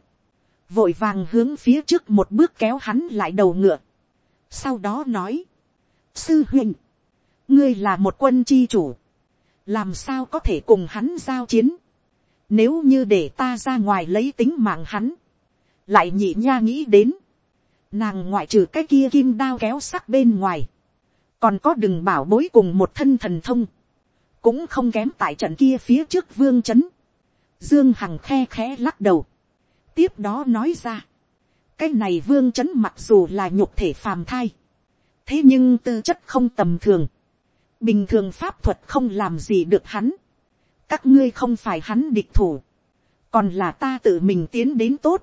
Vội vàng hướng phía trước một bước kéo hắn lại đầu ngựa. Sau đó nói, sư huynh, ngươi là một quân chi chủ, làm sao có thể cùng hắn giao chiến, nếu như để ta ra ngoài lấy tính mạng hắn, lại nhị nha nghĩ đến, nàng ngoại trừ cái kia kim đao kéo sắc bên ngoài, còn có đừng bảo bối cùng một thân thần thông, cũng không kém tại trận kia phía trước vương c h ấ n dương hằng khe khẽ lắc đầu, tiếp đó nói ra, cái này vương chấn mặc dù là nhục thể phàm thai, thế nhưng tư chất không tầm thường, bình thường pháp thuật không làm gì được hắn, các ngươi không phải hắn địch thủ, còn là ta tự mình tiến đến tốt.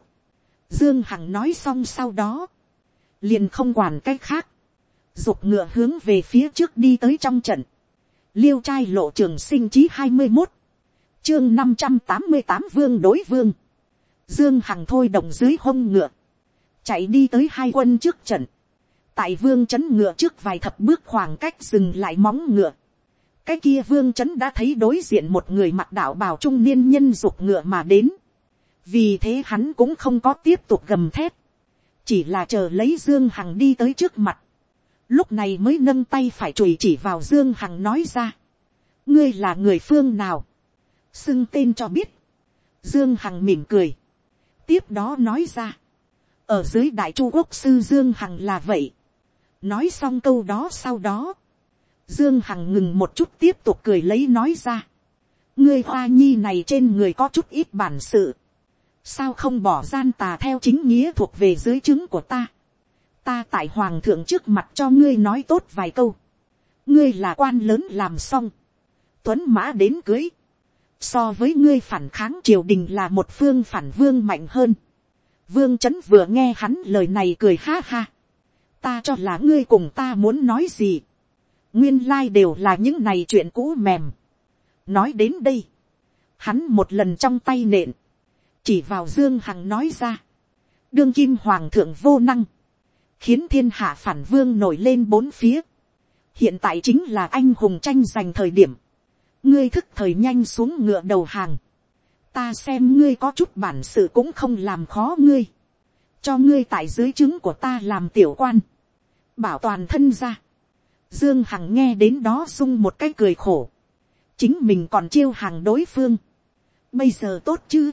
Dương Hằng nói xong sau đó, liền không quản cách khác, dục ngựa hướng về phía trước đi tới trong trận, liêu trai lộ trường sinh chí hai mươi một, chương năm trăm tám mươi tám vương đối vương, dương hằng thôi động dưới hông ngựa, chạy đi tới hai quân trước trận, tại vương chấn ngựa trước vài thập bước khoảng cách dừng lại móng ngựa, cái kia vương chấn đã thấy đối diện một người mặc đạo bào trung niên nhân dục ngựa mà đến, vì thế hắn cũng không có tiếp tục gầm thép, chỉ là chờ lấy dương hằng đi tới trước mặt, lúc này mới nâng tay phải chùi chỉ vào dương hằng nói ra, ngươi là người phương nào, xưng tên cho biết, dương hằng mỉm cười, tiếp đó nói ra, ở dưới đại chu quốc sư dương hằng là vậy, nói xong câu đó sau đó, Dương Hằng ngừng một chút tiếp tục cười lấy nói ra. Ngươi hoa nhi này trên người có chút ít bản sự. Sao không bỏ gian tà theo chính nghĩa thuộc về dưới chứng của ta. Ta tại hoàng thượng trước mặt cho ngươi nói tốt vài câu. Ngươi là quan lớn làm xong. Tuấn mã đến cưới. So với ngươi phản kháng triều đình là một phương phản vương mạnh hơn. Vương chấn vừa nghe hắn lời này cười ha ha. Ta cho là ngươi cùng ta muốn nói gì? Nguyên lai đều là những này chuyện cũ mềm. nói đến đây, hắn một lần trong tay nện, chỉ vào dương hằng nói ra, đương kim hoàng thượng vô năng, khiến thiên hạ phản vương nổi lên bốn phía, hiện tại chính là anh hùng tranh giành thời điểm, ngươi thức thời nhanh xuống ngựa đầu hàng, ta xem ngươi có chút bản sự cũng không làm khó ngươi, cho ngươi tại dưới trứng của ta làm tiểu quan, bảo toàn thân ra, Dương Hằng nghe đến đó sung một cái cười khổ. Chính mình còn chiêu hàng đối phương. Bây giờ tốt chứ.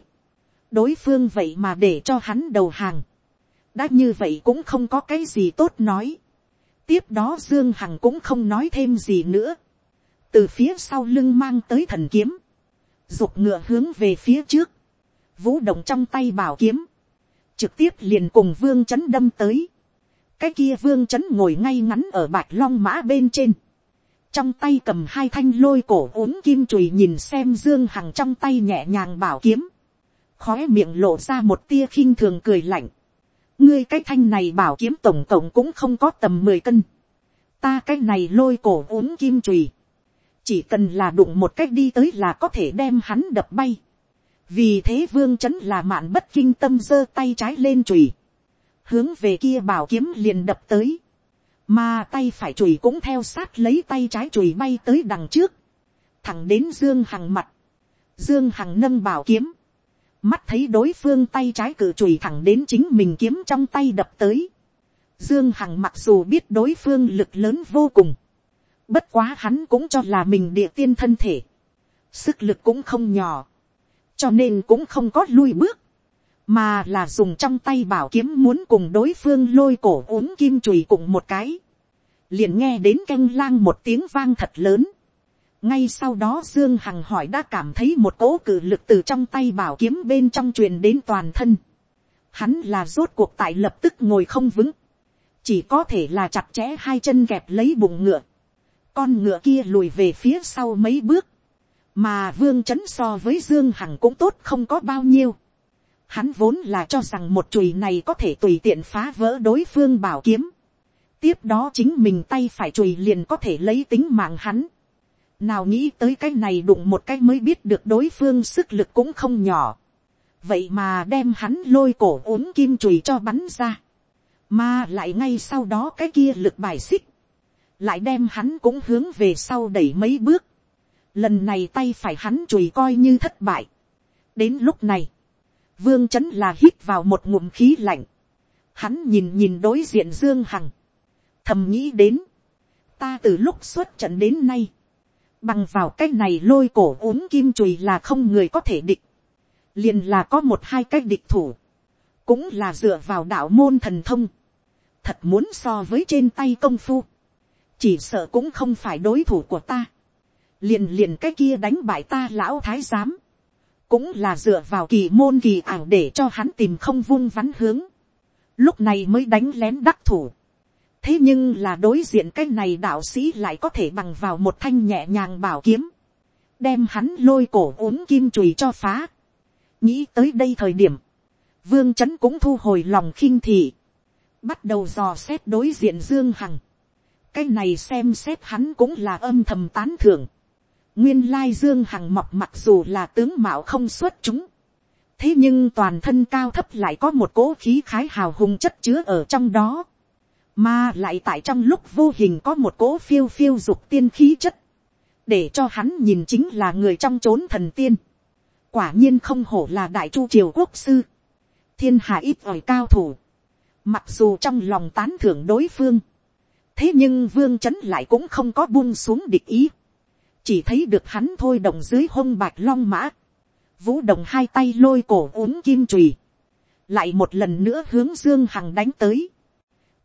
Đối phương vậy mà để cho hắn đầu hàng. Đã như vậy cũng không có cái gì tốt nói. Tiếp đó Dương Hằng cũng không nói thêm gì nữa. Từ phía sau lưng mang tới thần kiếm. Dục ngựa hướng về phía trước. Vũ động trong tay bảo kiếm. Trực tiếp liền cùng vương chấn đâm tới cái kia vương chấn ngồi ngay ngắn ở bạch long mã bên trên, trong tay cầm hai thanh lôi cổ ốm kim chùi nhìn xem dương hằng trong tay nhẹ nhàng bảo kiếm, khói miệng lộ ra một tia khinh thường cười lạnh, ngươi cái thanh này bảo kiếm tổng cộng cũng không có tầm mười cân, ta cái này lôi cổ ốm kim chùi, chỉ cần là đụng một cách đi tới là có thể đem hắn đập bay, vì thế vương chấn là mạn bất kinh tâm giơ tay trái lên chùy, hướng về kia bảo kiếm liền đập tới, mà tay phải chùi cũng theo sát lấy tay trái chùi bay tới đằng trước, thẳng đến dương hằng mặt, dương hằng nâng bảo kiếm, mắt thấy đối phương tay trái cử chùi thẳng đến chính mình kiếm trong tay đập tới, dương hằng mặc dù biết đối phương lực lớn vô cùng, bất quá hắn cũng cho là mình địa tiên thân thể, sức lực cũng không nhỏ, cho nên cũng không có lui bước, mà là dùng trong tay bảo kiếm muốn cùng đối phương lôi cổ uống kim chùy cùng một cái, liền nghe đến canh lang một tiếng vang thật lớn. ngay sau đó dương hằng hỏi đã cảm thấy một cỗ cử lực từ trong tay bảo kiếm bên trong truyền đến toàn thân. hắn là rốt cuộc tại lập tức ngồi không vững, chỉ có thể là chặt chẽ hai chân kẹp lấy bụng ngựa, con ngựa kia lùi về phía sau mấy bước, mà vương c h ấ n so với dương hằng cũng tốt không có bao nhiêu Hắn vốn là cho rằng một chùy này có thể tùy tiện phá vỡ đối phương bảo kiếm. Tiếp đó chính mình tay phải chùy liền có thể lấy tính mạng hắn. Nào nghĩ tới cái này đụng một cái mới biết được đối phương sức lực cũng không nhỏ. Vậy mà đem hắn lôi cổ uốn kim chùy cho bắn ra. Mà lại ngay sau đó cái kia lực bài xích. Lại đem hắn cũng hướng về sau đẩy mấy bước. Lần này tay phải hắn chùy coi như thất bại. Đến lúc này vương chấn là hít vào một ngụm khí lạnh, hắn nhìn nhìn đối diện dương hằng, thầm nghĩ đến, ta từ lúc xuất trận đến nay, bằng vào cái này lôi cổ uống kim chùy là không người có thể địch, liền là có một hai cái địch thủ, cũng là dựa vào đạo môn thần thông, thật muốn so với trên tay công phu, chỉ sợ cũng không phải đối thủ của ta, liền liền cái kia đánh bại ta lão thái giám, cũng là dựa vào kỳ môn kỳ ảo để cho hắn tìm không vung vắn hướng, lúc này mới đánh lén đắc thủ. thế nhưng là đối diện cái này đạo sĩ lại có thể bằng vào một thanh nhẹ nhàng bảo kiếm, đem hắn lôi cổ uống kim chùy cho phá. nghĩ tới đây thời điểm, vương trấn cũng thu hồi lòng khinh thị, bắt đầu dò xét đối diện dương hằng, cái này xem xét hắn cũng là âm thầm tán thưởng, nguyên lai dương hằng mọc mặc dù là tướng mạo không xuất chúng, thế nhưng toàn thân cao thấp lại có một cỗ khí khái hào hùng chất chứa ở trong đó, mà lại tại trong lúc vô hình có một cỗ phiêu phiêu dục tiên khí chất, để cho hắn nhìn chính là người trong chốn thần tiên, quả nhiên không hổ là đại chu triều quốc sư, thiên hạ ít ỏi cao thủ, mặc dù trong lòng tán thưởng đối phương, thế nhưng vương chấn lại cũng không có buông xuống địch ý, chỉ thấy được hắn thôi đồng dưới hông bạch long mã, vũ đồng hai tay lôi cổ uống kim trùy, lại một lần nữa hướng dương hằng đánh tới.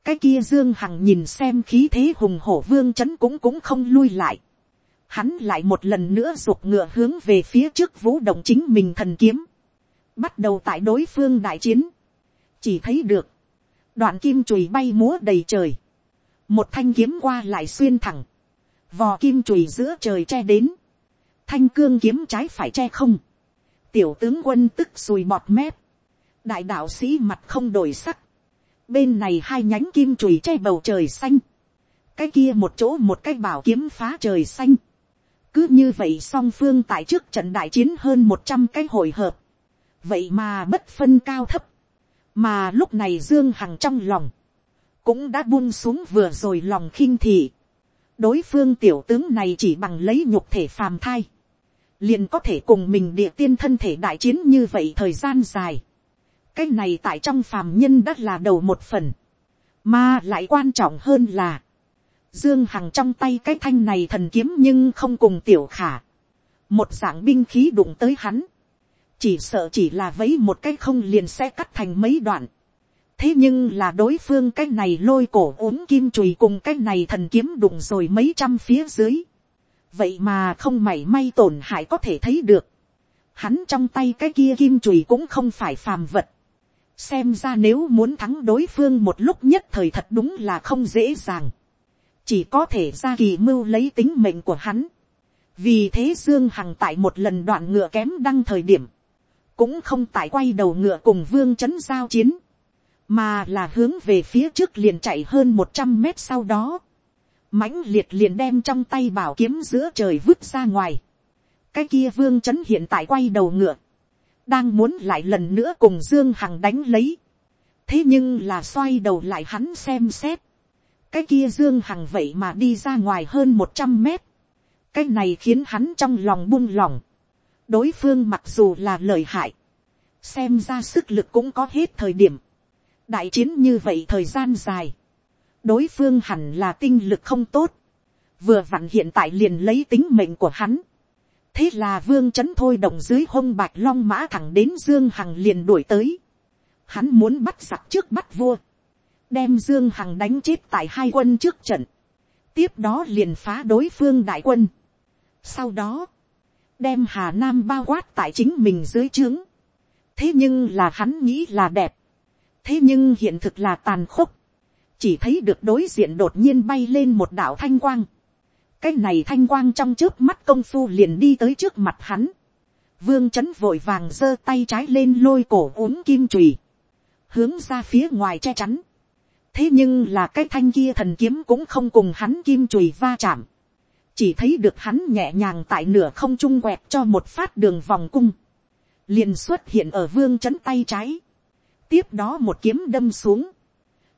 cái kia dương hằng nhìn xem khí thế hùng hổ vương c h ấ n cũng cũng không lui lại. hắn lại một lần nữa ruột ngựa hướng về phía trước vũ động chính mình thần kiếm, bắt đầu tại đối phương đại chiến, chỉ thấy được, đoạn kim chùy bay múa đầy trời, một thanh kiếm qua lại xuyên thẳng, vò kim chùy giữa trời che đến, thanh cương kiếm trái phải che không, tiểu tướng quân tức sùi bọt mép, đại đạo sĩ mặt không đổi sắc, bên này hai nhánh kim chùi che bầu trời xanh, cái kia một chỗ một cái bảo kiếm phá trời xanh, cứ như vậy song phương tại trước trận đại chiến hơn một trăm cái hồi hợp, vậy mà bất phân cao thấp, mà lúc này dương hằng trong lòng, cũng đã buông xuống vừa rồi lòng khinh thị, đối phương tiểu tướng này chỉ bằng lấy nhục thể phàm thai, liền có thể cùng mình địa tiên thân thể đại chiến như vậy thời gian dài. cái này tại trong phàm nhân đã là đầu một phần, mà lại quan trọng hơn là, dương hằng trong tay cái thanh này thần kiếm nhưng không cùng tiểu khả, một dạng binh khí đụng tới hắn, chỉ sợ chỉ là vấy một cái không liền sẽ cắt thành mấy đoạn thế nhưng là đối phương cái này lôi cổ uống kim chùy cùng cái này thần kiếm đụng rồi mấy trăm phía dưới vậy mà không mảy may tổn hại có thể thấy được. Hắn trong tay cái kia kim chùy cũng không phải phàm vật. xem ra nếu muốn thắng đối phương một lúc nhất thời thật đúng là không dễ dàng. chỉ có thể ra kỳ mưu lấy tính mệnh của hắn. vì thế dương hằng tại một lần đoạn ngựa kém đăng thời điểm, cũng không tại quay đầu ngựa cùng vương c giao chiến, mà là hướng về phía trước liền chạy hơn một trăm mét sau đó mãnh liệt liền đem trong tay bảo kiếm giữa trời vứt ra ngoài. cái kia vương chấn hiện tại quay đầu ngựa, đang muốn lại lần nữa cùng dương hằng đánh lấy. thế nhưng là xoay đầu lại hắn xem xét. cái kia dương hằng vậy mà đi ra ngoài hơn một trăm mét. cái này khiến hắn trong lòng buông lỏng. đối phương mặc dù là lời hại, xem ra sức lực cũng có hết thời điểm đại chiến như vậy thời gian dài, đối phương hẳn là tinh lực không tốt, vừa vặn hiện tại liền lấy tính mệnh của hắn. thế là vương c h ấ n thôi động dưới hông bạch long mã thẳng đến dương hằng liền đuổi tới. hắn muốn bắt giặc trước bắt vua, đem dương hằng đánh chết tại hai quân trước trận, tiếp đó liền phá đối phương đại quân. sau đó, đem hà nam bao quát tại chính mình dưới trướng. thế nhưng là hắn nghĩ là đẹp, thế nhưng hiện thực là tàn khốc, chỉ thấy được đối diện đột nhiên bay lên một đạo thanh quang. cái này thanh quang trong trước mắt công phu liền đi tới trước mặt hắn. vương chấn vội vàng giơ tay trái lên lôi cổ uống kim trùy, hướng ra phía ngoài che chắn. thế nhưng là cái thanh kia thần kiếm cũng không cùng hắn kim trùy va chạm. chỉ thấy được hắn nhẹ nhàng tại nửa không trung quẹt cho một phát đường vòng cung. liền xuất hiện ở vương chấn tay trái tiếp đó một kiếm đâm xuống.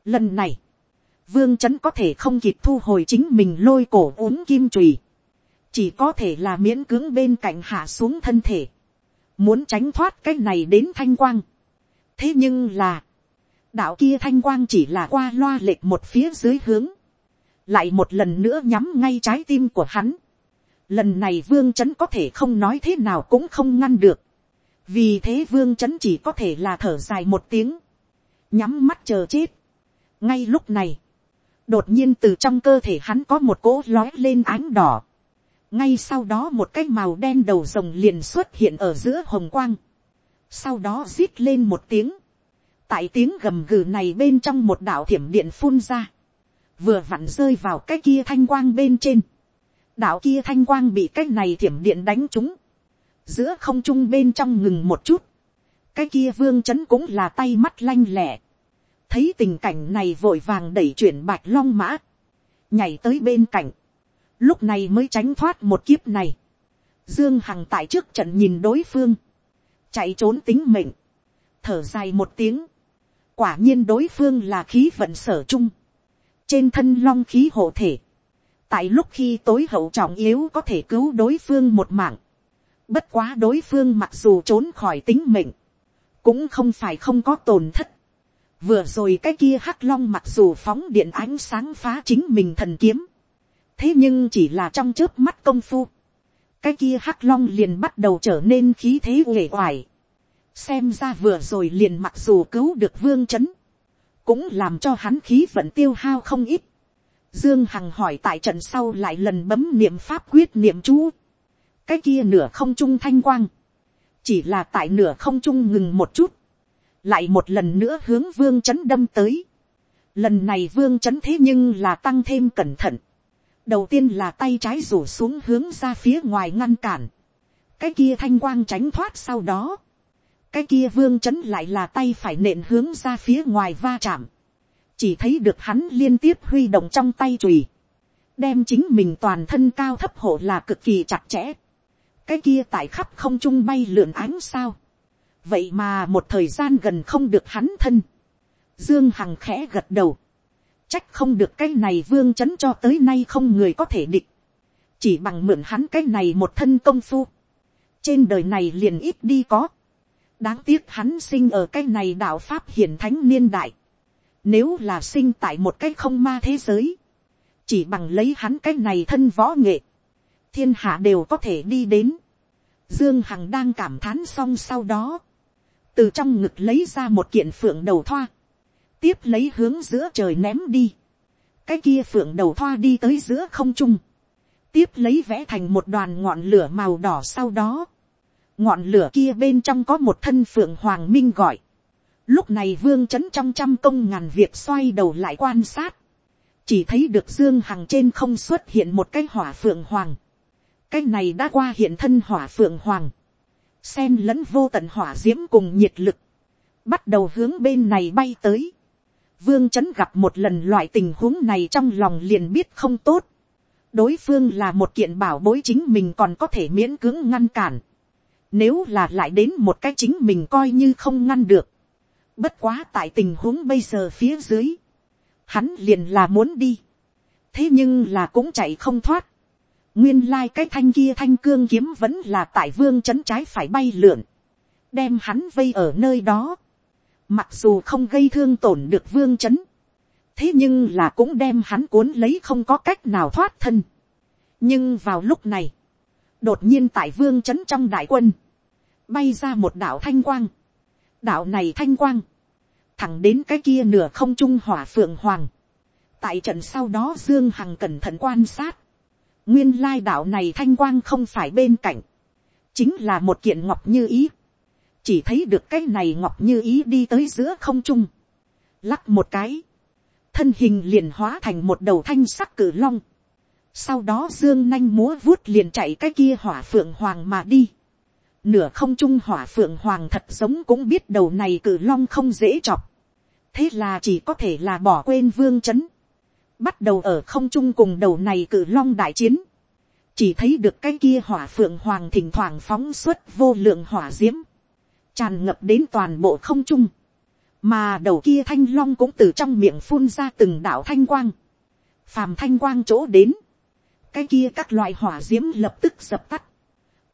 lần này, vương chấn có thể không kịp thu hồi chính mình lôi cổ uống kim trùy. chỉ có thể là miễn cưỡng bên cạnh hạ xuống thân thể, muốn tránh thoát cái này đến thanh quang. thế nhưng là, đạo kia thanh quang chỉ là qua loa lệch một phía dưới hướng, lại một lần nữa nhắm ngay trái tim của hắn. lần này vương chấn có thể không nói thế nào cũng không ngăn được, vì thế vương chấn chỉ có thể là thở dài một tiếng, nhắm mắt chờ chết. ngay lúc này, đột nhiên từ trong cơ thể hắn có một cỗ lói lên ánh đỏ. ngay sau đó một cái màu đen đầu rồng liền xuất hiện ở giữa hồng quang. sau đó rít lên một tiếng. tại tiếng gầm gừ này bên trong một đạo thiểm điện phun ra. vừa vặn rơi vào cái kia thanh quang bên trên, đạo kia thanh quang bị cái này thiểm điện đánh trúng, giữa không trung bên trong ngừng một chút, cái kia vương chấn cũng là tay mắt lanh lẻ thấy tình cảnh này vội vàng đẩy chuyển bạch long mã, nhảy tới bên cạnh, lúc này mới tránh thoát một kiếp này, dương hằng tại trước trận nhìn đối phương, chạy trốn tính mệnh, thở dài một tiếng, quả nhiên đối phương là khí vận sở chung, trên thân long khí hộ thể, tại lúc khi tối hậu trọng yếu có thể cứu đối phương một mạng, bất quá đối phương mặc dù trốn khỏi tính mệnh, cũng không phải không có tổn thất. vừa rồi cái kia hắc long mặc dù phóng điện ánh sáng phá chính mình thần kiếm, thế nhưng chỉ là trong trước mắt công phu, cái kia hắc long liền bắt đầu trở nên khí thế uể oải, xem ra vừa rồi liền mặc dù cứu được vương chấn cũng làm cho hắn khí vận tiêu hao không ít. Dương Hằng hỏi tại trận sau lại lần bấm niệm pháp quyết niệm chú. Cái kia nửa không trung thanh quang. Chỉ là tại nửa không trung ngừng một chút. Lại một lần nữa hướng vương chấn đâm tới. Lần này vương chấn thế nhưng là tăng thêm cẩn thận. Đầu tiên là tay trái rủ xuống hướng ra phía ngoài ngăn cản. Cái kia thanh quang tránh thoát sau đó cái kia vương chấn lại là tay phải nện hướng ra phía ngoài va chạm, chỉ thấy được hắn liên tiếp huy động trong tay chùy, đem chính mình toàn thân cao thấp hộ là cực kỳ chặt chẽ, cái kia tại khắp không trung bay lượn ánh sao, vậy mà một thời gian gần không được hắn thân, dương hằng khẽ gật đầu, trách không được cái này vương chấn cho tới nay không người có thể địch, chỉ bằng mượn hắn cái này một thân công phu, trên đời này liền ít đi có, đáng tiếc hắn sinh ở cái này đạo pháp hiển thánh niên đại. Nếu là sinh tại một cái không ma thế giới, chỉ bằng lấy hắn cái này thân võ nghệ, thiên hạ đều có thể đi đến. Dương Hằng đang cảm thán xong sau đó, từ trong ngực lấy ra một kiện phượng đầu thoa, tiếp lấy hướng giữa trời ném đi. cái kia phượng đầu thoa đi tới giữa không trung, tiếp lấy vẽ thành một đoàn ngọn lửa màu đỏ sau đó, ngọn lửa kia bên trong có một thân phượng hoàng minh gọi. lúc này vương chấn trong trăm công ngàn việc xoay đầu lại quan sát. chỉ thấy được dương hằng trên không xuất hiện một cái hỏa phượng hoàng cái này đã qua hiện thân hỏa phượng hoàng. sen lẫn vô tận hỏa d i ễ m cùng nhiệt lực. bắt đầu hướng bên này bay tới. vương c h ấ n gặp một lần loại tình huống này trong lòng liền biết không tốt. đối phương là một kiện bảo bối chính mình còn có thể miễn cưỡng ngăn cản nếu là lại đến một cái chính mình coi như không ngăn được. Bất quá tại tình huống bây giờ phía dưới. Hắn liền là muốn đi. Thế nhưng là cũng chạy không thoát. Nguyên lai cái thanh kia thanh cương kiếm vẫn là tại vương chấn trái phải bay lượn. Đem hắn vây ở nơi đó. Mặc dù không gây thương tổn được vương chấn. Thế nhưng là cũng đem hắn cuốn lấy không có cách nào thoát thân. Nhưng vào lúc này đột nhiên tại vương chấn trong đại quân, bay ra một đạo thanh quang. đạo này thanh quang, thẳng đến cái kia nửa không trung hỏa phượng hoàng. tại trận sau đó dương hằng cẩn thận quan sát nguyên lai đạo này thanh quang không phải bên cạnh, chính là một kiện ngọc như ý. chỉ thấy được cái này ngọc như ý đi tới giữa không trung, lắc một cái, thân hình liền hóa thành một đầu thanh sắc cử long sau đó dương nanh múa vuốt liền chạy cái kia hỏa phượng hoàng mà đi. Nửa không trung hỏa phượng hoàng thật giống cũng biết đầu này cử long không dễ chọc. Thế là chỉ có thể là bỏ quên vương chấn. Bắt đầu ở không trung cùng đầu này cử long đại chiến. Chỉ thấy được cái kia hỏa phượng hoàng thỉnh thoảng phóng xuất vô lượng hỏa diễm. Tràn ngập đến toàn bộ không trung. Mà đầu kia thanh long cũng từ trong miệng phun ra từng đạo thanh quang. Phàm thanh quang chỗ đến cái kia các loại hỏa d i ễ m lập tức dập tắt,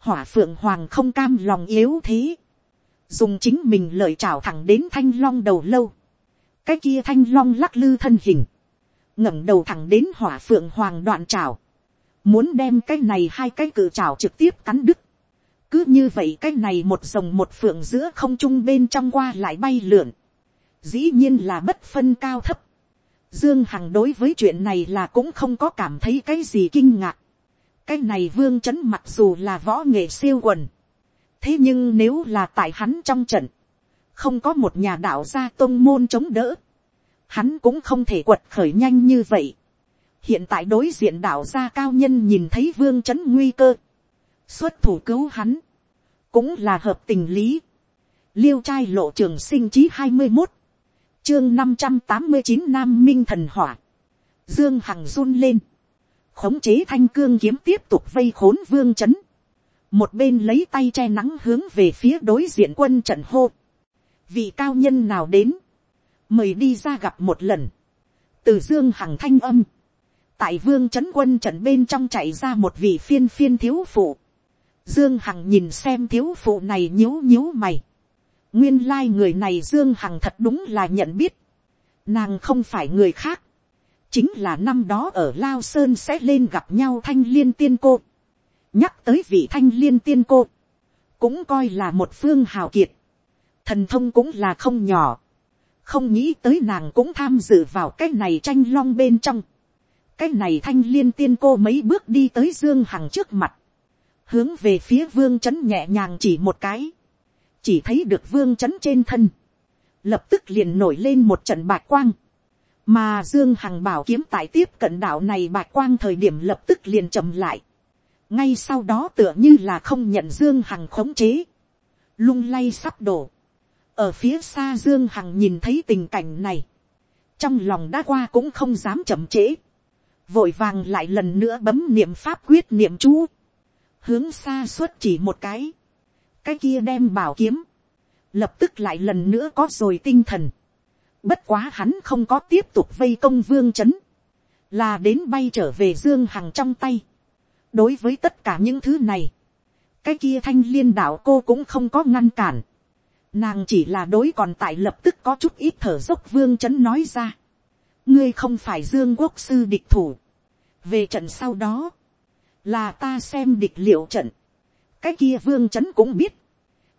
hỏa phượng hoàng không cam lòng yếu thế, dùng chính mình lời chào thẳng đến thanh long đầu lâu, cái kia thanh long lắc lư thân hình, ngẩng đầu thẳng đến hỏa phượng hoàng đoạn trào, muốn đem cái này hai cái cự trào trực tiếp cắn đứt, cứ như vậy cái này một rồng một phượng giữa không trung bên trong qua lại bay lượn, dĩ nhiên là bất phân cao thấp, Dương Hằng đối với chuyện này là cũng không có cảm thấy cái gì kinh ngạc. Cái này vương chấn mặc dù là võ nghệ siêu quần. Thế nhưng nếu là tại hắn trong trận. Không có một nhà đạo gia tôn môn chống đỡ. Hắn cũng không thể quật khởi nhanh như vậy. hiện tại đối diện đảo gia cao nhân nhìn thấy vương c h ấ n nguy cơ, xuất thủ cứu hắn, cũng là hợp tình lý, liêu trai lộ trường sinh chí hai mươi một, chương năm trăm tám mươi chín nam minh thần hỏa, dương hằng run lên, khống chế thanh cương kiếm tiếp tục vây khốn vương c h ấ n một bên lấy tay che nắng hướng về phía đối diện quân trận hô, vị cao nhân nào đến, mời đi ra gặp một lần, từ dương hằng thanh âm, tại vương trấn quân trận bên trong chạy ra một vị phiên phiên thiếu phụ. Dương Hằng nhìn xem thiếu phụ này nhíu nhíu mày. Nguyên lai người này Dương Hằng thật đúng là nhận biết. Nàng không phải người khác. Chính là năm đó ở Lao Sơn sẽ lên gặp nhau thanh liên tiên cô. Nhắc tới vị thanh liên tiên cô. Cũng coi là một phương hào kiệt. Thần thông cũng là không nhỏ. Không nghĩ tới nàng cũng tham dự vào cái này tranh long bên trong. Cái này thanh liên tiên cô mấy bước đi tới dương hằng trước mặt, hướng về phía vương c nhẹ nhàng chỉ một cái, chỉ thấy được vương c trên thân, lập tức liền nổi lên một trận bạch quang, mà dương hằng bảo kiếm tại tiếp cận đạo này bạch quang thời điểm lập tức liền chậm lại, ngay sau đó tựa như là không nhận dương hằng khống chế, lung lay sắp đổ, ở phía xa dương hằng nhìn thấy tình cảnh này, trong lòng đã qua cũng không dám chậm trễ, vội vàng lại lần nữa bấm niệm pháp quyết niệm chú, hướng xa suốt chỉ một cái, cái kia đem bảo kiếm, lập tức lại lần nữa có rồi tinh thần, bất quá hắn không có tiếp tục vây công vương c h ấ n là đến bay trở về dương hằng trong tay, đối với tất cả những thứ này, cái kia thanh liên đạo cô cũng không có ngăn cản, nàng chỉ là đối còn tại lập tức có chút ít thở dốc vương c h ấ n nói ra, ngươi không phải dương quốc sư địch thủ. về trận sau đó, là ta xem địch liệu trận. cái kia vương chấn cũng biết,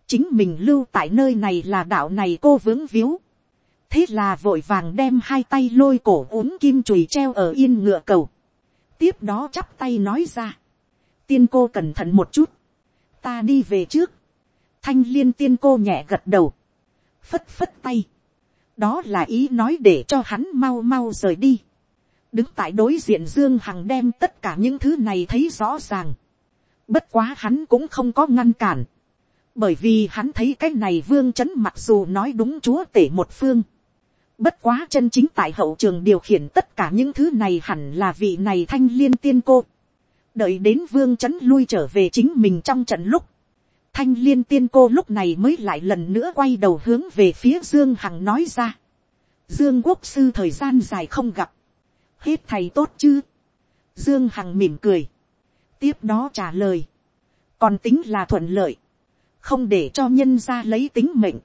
chính mình lưu tại nơi này là đạo này cô vướng víu. thế là vội vàng đem hai tay lôi cổ uống kim chùi treo ở yên ngựa cầu. tiếp đó chắp tay nói ra. tiên cô cẩn thận một chút. ta đi về trước thanh liên tiên cô nhẹ gật đầu. phất phất tay, đó là ý nói để cho hắn mau mau rời đi. đứng tại đối diện dương hằng đem tất cả những thứ này thấy rõ ràng. bất quá hắn cũng không có ngăn cản. bởi vì hắn thấy cái này vương chấn mặc dù nói đúng chúa tể một phương. bất quá chân chính tại hậu trường điều khiển tất cả những thứ này hẳn là vị này thanh liên tiên cô. đợi đến vương chấn lui trở về chính mình trong trận lúc thanh liên tiên cô lúc này mới lại lần nữa quay đầu hướng về phía dương hằng nói ra. dương quốc sư thời gian dài không gặp, hết thầy tốt chứ. dương hằng mỉm cười, tiếp đó trả lời, còn tính là thuận lợi, không để cho nhân ra lấy tính mệnh.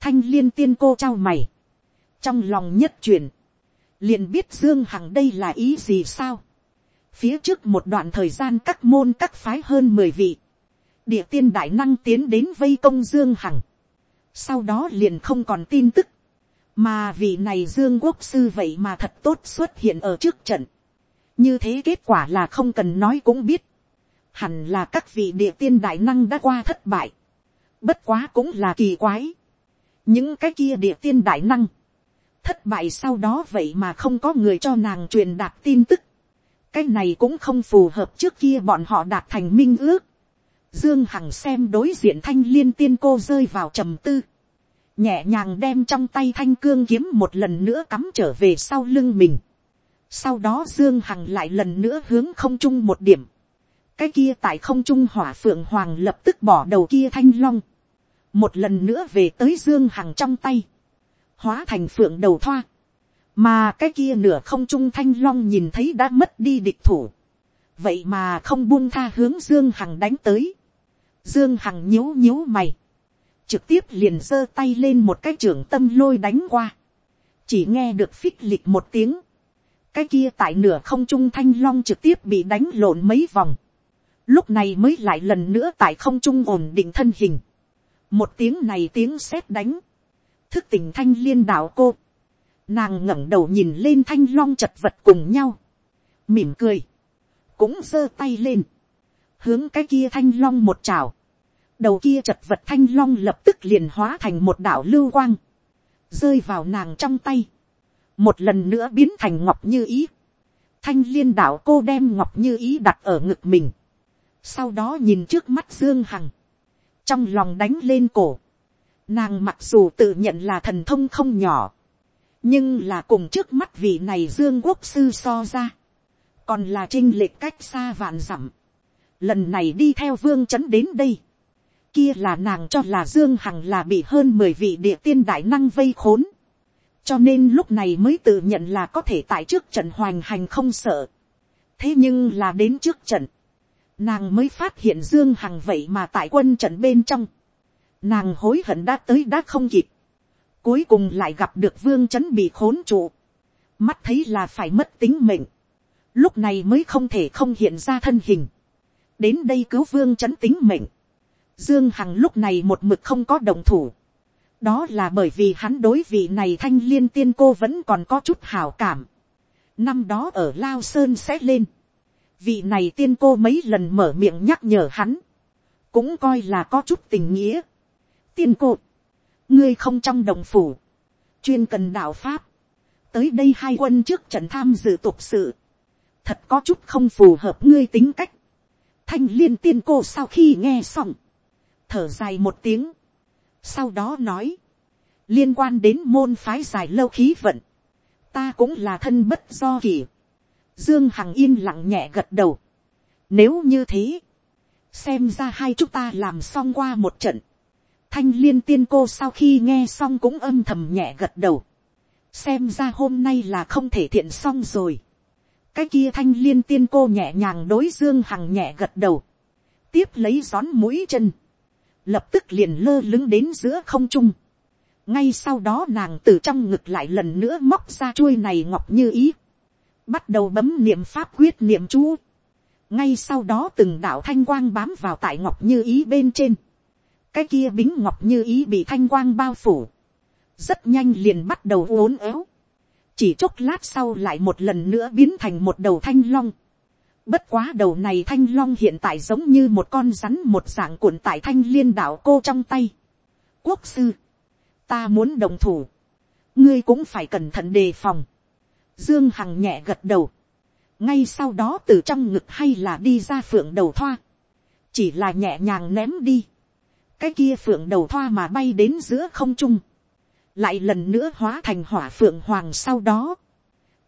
thanh liên tiên cô trao mày, trong lòng nhất truyền, liền biết dương hằng đây là ý gì sao. phía trước một đoạn thời gian các môn các phái hơn mười vị, địa tiên đại năng tiến đến vây công dương hằng, sau đó liền không còn tin tức, mà vị này dương quốc sư vậy mà thật tốt xuất hiện ở trước trận, như thế kết quả là không cần nói cũng biết, hẳn là các vị địa tiên đại năng đã qua thất bại, bất quá cũng là kỳ quái, những cái kia địa tiên đại năng, thất bại sau đó vậy mà không có người cho nàng truyền đạt tin tức, cái này cũng không phù hợp trước kia bọn họ đạt thành minh ước, Dương Hằng xem đối diện thanh liên tiên cô rơi vào trầm tư. Nhẹ nhàng đem trong tay thanh cương kiếm một lần nữa cắm trở về sau lưng mình. Sau đó Dương Hằng lại lần nữa hướng không trung một điểm. Cái kia tại không trung hỏa phượng hoàng lập tức bỏ đầu kia thanh long. Một lần nữa về tới Dương Hằng trong tay. Hóa thành phượng đầu thoa. Mà cái kia nửa không trung thanh long nhìn thấy đã mất đi địch thủ. Vậy mà không buông tha hướng Dương Hằng đánh tới Dương Hằng nhíu nhíu mày. Trực tiếp liền giơ tay lên một cái trưởng tâm lôi đánh qua. Chỉ nghe được phích lịch một tiếng. Cái kia tại nửa không trung thanh long trực tiếp bị đánh lộn mấy vòng. Lúc này mới lại lần nữa tại không trung ổn định thân hình. Một tiếng này tiếng sét đánh. Thức tỉnh thanh liên đạo cô. Nàng ngẩng đầu nhìn lên thanh long chật vật cùng nhau. Mỉm cười. Cũng giơ tay lên hướng cái kia thanh long một chảo, đầu kia chật vật thanh long lập tức liền hóa thành một đảo lưu quang, rơi vào nàng trong tay, một lần nữa biến thành ngọc như ý. thanh liên đạo cô đem ngọc như ý đặt ở ngực mình, sau đó nhìn trước mắt dương hằng, trong lòng đánh lên cổ, nàng mặc dù tự nhận là thần thông không nhỏ, nhưng là cùng trước mắt vị này dương quốc sư so ra, còn là trinh lệch cách xa vạn dặm, lần này đi theo vương c h ấ n đến đây, kia là nàng cho là dương hằng là bị hơn mười vị địa tiên đại năng vây khốn, cho nên lúc này mới tự nhận là có thể tại trước trận hoành hành không sợ, thế nhưng là đến trước trận, nàng mới phát hiện dương hằng vậy mà tại quân trận bên trong, nàng hối hận đã tới đã không kịp, cuối cùng lại gặp được vương chấn bị khốn trụ, mắt thấy là phải mất tính mệnh, lúc này mới không thể không hiện ra thân hình, đến đây cứu vương chấn tính mệnh, dương hằng lúc này một mực không có đồng thủ, đó là bởi vì hắn đối vị này thanh liên tiên cô vẫn còn có chút hào cảm, năm đó ở lao sơn sẽ lên, vị này tiên cô mấy lần mở miệng nhắc nhở hắn, cũng coi là có chút tình nghĩa, tiên cô, ngươi không trong đồng phủ, chuyên cần đạo pháp, tới đây hai quân trước trận tham dự tục sự, thật có chút không phù hợp ngươi tính cách, thanh liên tiên cô sau khi nghe xong, thở dài một tiếng, sau đó nói, liên quan đến môn phái dài lâu khí vận, ta cũng là thân bất do kỳ, dương hằng yên lặng nhẹ gật đầu, nếu như thế, xem ra hai chúng ta làm xong qua một trận, thanh liên tiên cô sau khi nghe xong cũng âm thầm nhẹ gật đầu, xem ra hôm nay là không thể thiện xong rồi, cái kia thanh liên tiên cô nhẹ nhàng đối dương hằng nhẹ gật đầu, tiếp lấy gión mũi chân, lập tức liền lơ lứng đến giữa không trung. ngay sau đó nàng từ trong ngực lại lần nữa móc ra chuôi này ngọc như ý, bắt đầu bấm niệm pháp quyết niệm chú. ngay sau đó từng đạo thanh quang bám vào tại ngọc như ý bên trên, cái kia bính ngọc như ý bị thanh quang bao phủ, rất nhanh liền bắt đầu uốn éo, chỉ chốc lát sau lại một lần nữa biến thành một đầu thanh long. Bất quá đầu này thanh long hiện tại giống như một con rắn một dạng cuộn tại thanh liên đạo cô trong tay. Quốc sư, ta muốn đồng thủ, ngươi cũng phải cẩn thận đề phòng. Dương Hằng nhẹ gật đầu, ngay sau đó từ trong ngực hay là đi ra phượng đầu thoa, chỉ là nhẹ nhàng ném đi. cái kia phượng đầu thoa mà bay đến giữa không trung, lại lần nữa hóa thành hỏa phượng hoàng sau đó,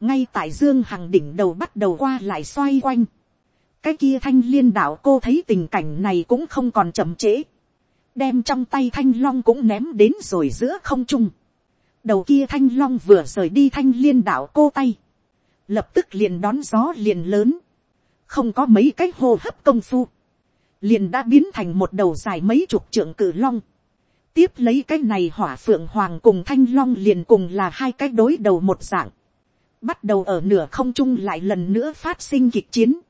ngay tại dương hằng đỉnh đầu bắt đầu qua lại xoay quanh, cái kia thanh liên đạo cô thấy tình cảnh này cũng không còn chậm trễ, đem trong tay thanh long cũng ném đến rồi giữa không trung, đầu kia thanh long vừa rời đi thanh liên đạo cô tay, lập tức liền đón gió liền lớn, không có mấy cái hô hấp công phu, liền đã biến thành một đầu dài mấy chục trượng cử long, tiếp lấy cái này hỏa phượng hoàng cùng thanh long liền cùng là hai cái đối đầu một dạng, bắt đầu ở nửa không trung lại lần nữa phát sinh kịch chiến,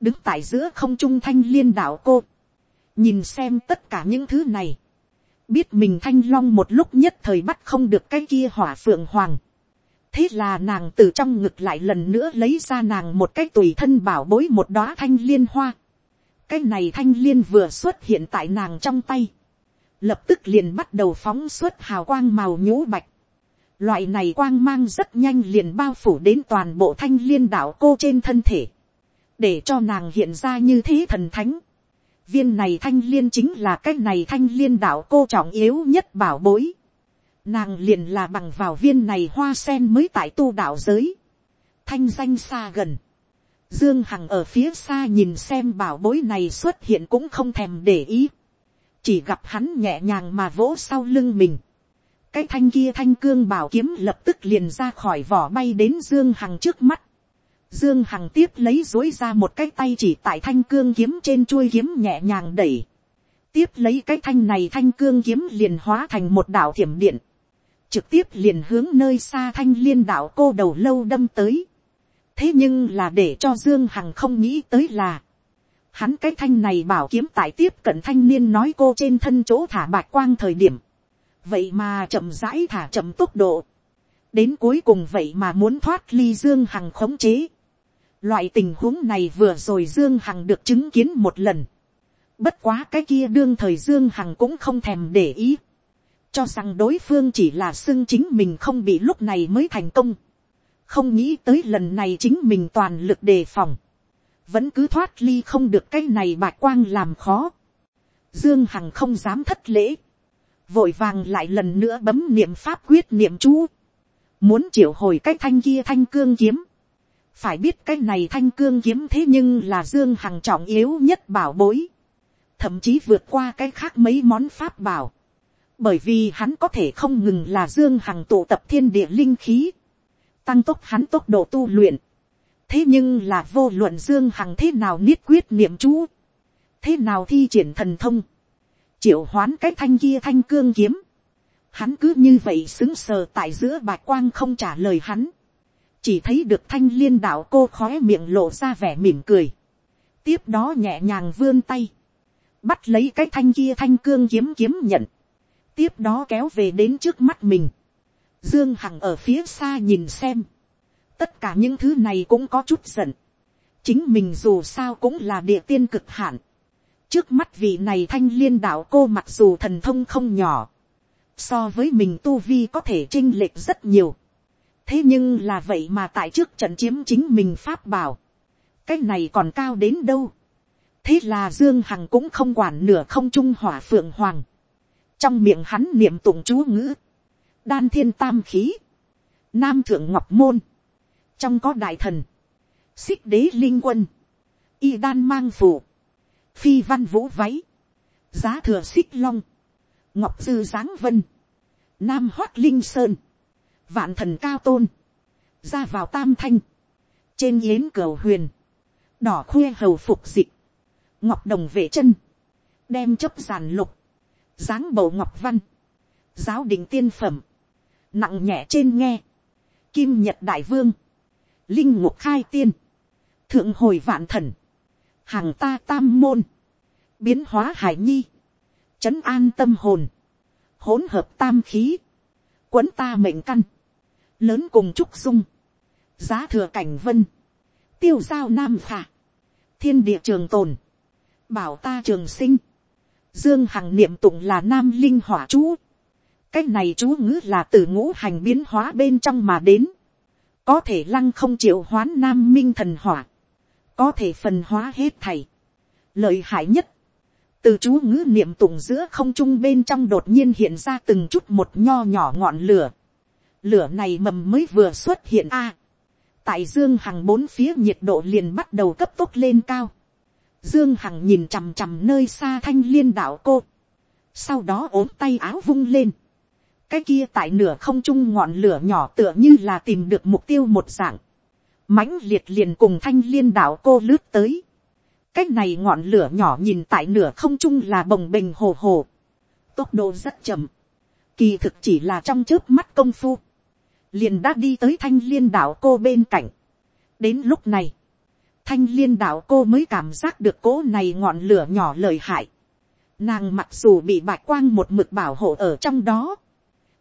đứng tại giữa không trung thanh liên đạo cô, nhìn xem tất cả những thứ này, biết mình thanh long một lúc nhất thời bắt không được cái kia hỏa phượng hoàng, thế là nàng từ trong ngực lại lần nữa lấy ra nàng một cái tùy thân bảo bối một đóa thanh liên hoa, cái này thanh liên vừa xuất hiện tại nàng trong tay, lập tức liền bắt đầu phóng xuất hào quang màu nhũ bạch. Loại này quang mang rất nhanh liền bao phủ đến toàn bộ thanh liên đạo cô trên thân thể. Để cho nàng hiện ra như thế thần thánh. Viên này thanh liên chính là cái này thanh liên đạo cô trọng yếu nhất bảo bối. Nàng liền là bằng vào viên này hoa sen mới tại tu đạo giới. Thanh danh xa gần. Dương Hằng ở phía xa nhìn xem bảo bối này xuất hiện cũng không thèm để ý chỉ gặp hắn nhẹ nhàng mà vỗ sau lưng mình cái thanh kia thanh cương bảo kiếm lập tức liền ra khỏi vỏ bay đến dương hằng trước mắt. dương hằng tiếp lấy dối ra một cái tay chỉ tại thanh cương kiếm trên chuôi kiếm nhẹ nhàng đẩy. tiếp lấy cái thanh này thanh cương kiếm liền hóa thành một đạo thiểm điện. trực tiếp liền hướng nơi xa thanh liên đạo cô đầu lâu đâm tới. thế nhưng là để cho dương hằng không nghĩ tới là, Hắn cái thanh này bảo kiếm tại tiếp cận thanh niên nói cô trên thân chỗ thả bạch quang thời điểm. Vậy mà chậm rãi thả chậm tốc độ. Đến cuối cùng vậy mà muốn thoát ly Dương Hằng khống chế. Loại tình huống này vừa rồi Dương Hằng được chứng kiến một lần. Bất quá cái kia đương thời Dương Hằng cũng không thèm để ý. Cho rằng đối phương chỉ là xưng chính mình không bị lúc này mới thành công. không nghĩ tới lần này chính mình toàn lực đề phòng, vẫn cứ thoát ly không được cái này bạc quang làm khó. Dương Hằng không dám thất lễ, vội vàng lại lần nữa bấm niệm pháp quyết niệm chú, muốn triệu hồi cái thanh kia thanh cương kiếm, phải biết cái này thanh cương kiếm thế nhưng là dương hằng trọng yếu nhất bảo bối, thậm chí vượt qua cái khác mấy món pháp bảo, bởi vì hắn có thể không ngừng là dương hằng tụ tập thiên địa linh khí, tăng tốc hắn tốc độ tu luyện, thế nhưng là vô luận dương hằng thế nào niết quyết niệm chú, thế nào thi triển thần thông, triệu hoán cái thanh kia thanh cương kiếm, hắn cứ như vậy xứng sờ tại giữa bạch quang không trả lời hắn, chỉ thấy được thanh liên đạo cô khói miệng lộ ra vẻ mỉm cười, tiếp đó nhẹ nhàng vươn tay, bắt lấy cái thanh kia thanh cương kiếm kiếm nhận, tiếp đó kéo về đến trước mắt mình, dương hằng ở phía xa nhìn xem, tất cả những thứ này cũng có chút giận, chính mình dù sao cũng là địa tiên cực hạn, trước mắt vị này thanh liên đạo cô mặc dù thần thông không nhỏ, so với mình tu vi có thể chinh lệch rất nhiều, thế nhưng là vậy mà tại trước trận chiếm chính mình pháp bảo, cái này còn cao đến đâu. thế là dương hằng cũng không quản nửa không trung hỏa phượng hoàng, trong miệng hắn niệm tụng chú ngữ, đan thiên tam khí, nam thượng ngọc môn, trong có đại thần, xích đế linh quân, y đan mang phụ phi văn vũ váy, giá thừa xích long, ngọc dư giáng vân, nam hoát linh sơn, vạn thần cao tôn, ra vào tam thanh, trên yến cửa huyền, đỏ khuya hầu phục dịch, ngọc đồng vệ chân, đem chấp giàn lục, dáng bầu ngọc văn, giáo đình tiên phẩm, nặng nhẹ trên nghe, kim nhật đại vương, linh ngục khai tiên, thượng hồi vạn thần, hàng ta tam môn, biến hóa hải nhi, trấn an tâm hồn, hỗn hợp tam khí, quấn ta mệnh căn, lớn cùng trúc dung, giá thừa cảnh vân, tiêu giao nam phả, thiên địa trường tồn, bảo ta trường sinh, dương hằng niệm tụng là nam linh hỏa chú, cái này chú ngữ là từ ngũ hành biến hóa bên trong mà đến, có thể lăng không triệu hoán nam minh thần hỏa, có thể phần hóa hết thầy, lợi hại nhất, từ chú ngữ niệm tụng giữa không trung bên trong đột nhiên hiện ra từng chút một nho nhỏ ngọn lửa. Lửa này mầm mới vừa xuất hiện a. tại Dương Hằng bốn phía nhiệt độ liền bắt đầu cấp tốc lên cao. Dương Hằng nhìn chằm chằm nơi xa thanh liên đạo cô. Sau đó ốm tay áo vung lên. Cái kia tại nửa không trung ngọn lửa nhỏ tựa như là tìm được mục tiêu một dạng mãnh liệt liền cùng thanh liên đạo cô lướt tới cái này ngọn lửa nhỏ nhìn tại nửa không trung là bồng bềnh hồ hồ. Tốc độ rất chậm. Kỳ thực chỉ là trong trước mắt công phu. Liền đã đi tới thanh liên đảo cô bên cạnh. Đến lúc này. Thanh liên đảo cô mới cảm giác được cỗ này ngọn lửa nhỏ lợi hại. Nàng mặc dù bị bạch quang một mực bảo hộ ở trong đó.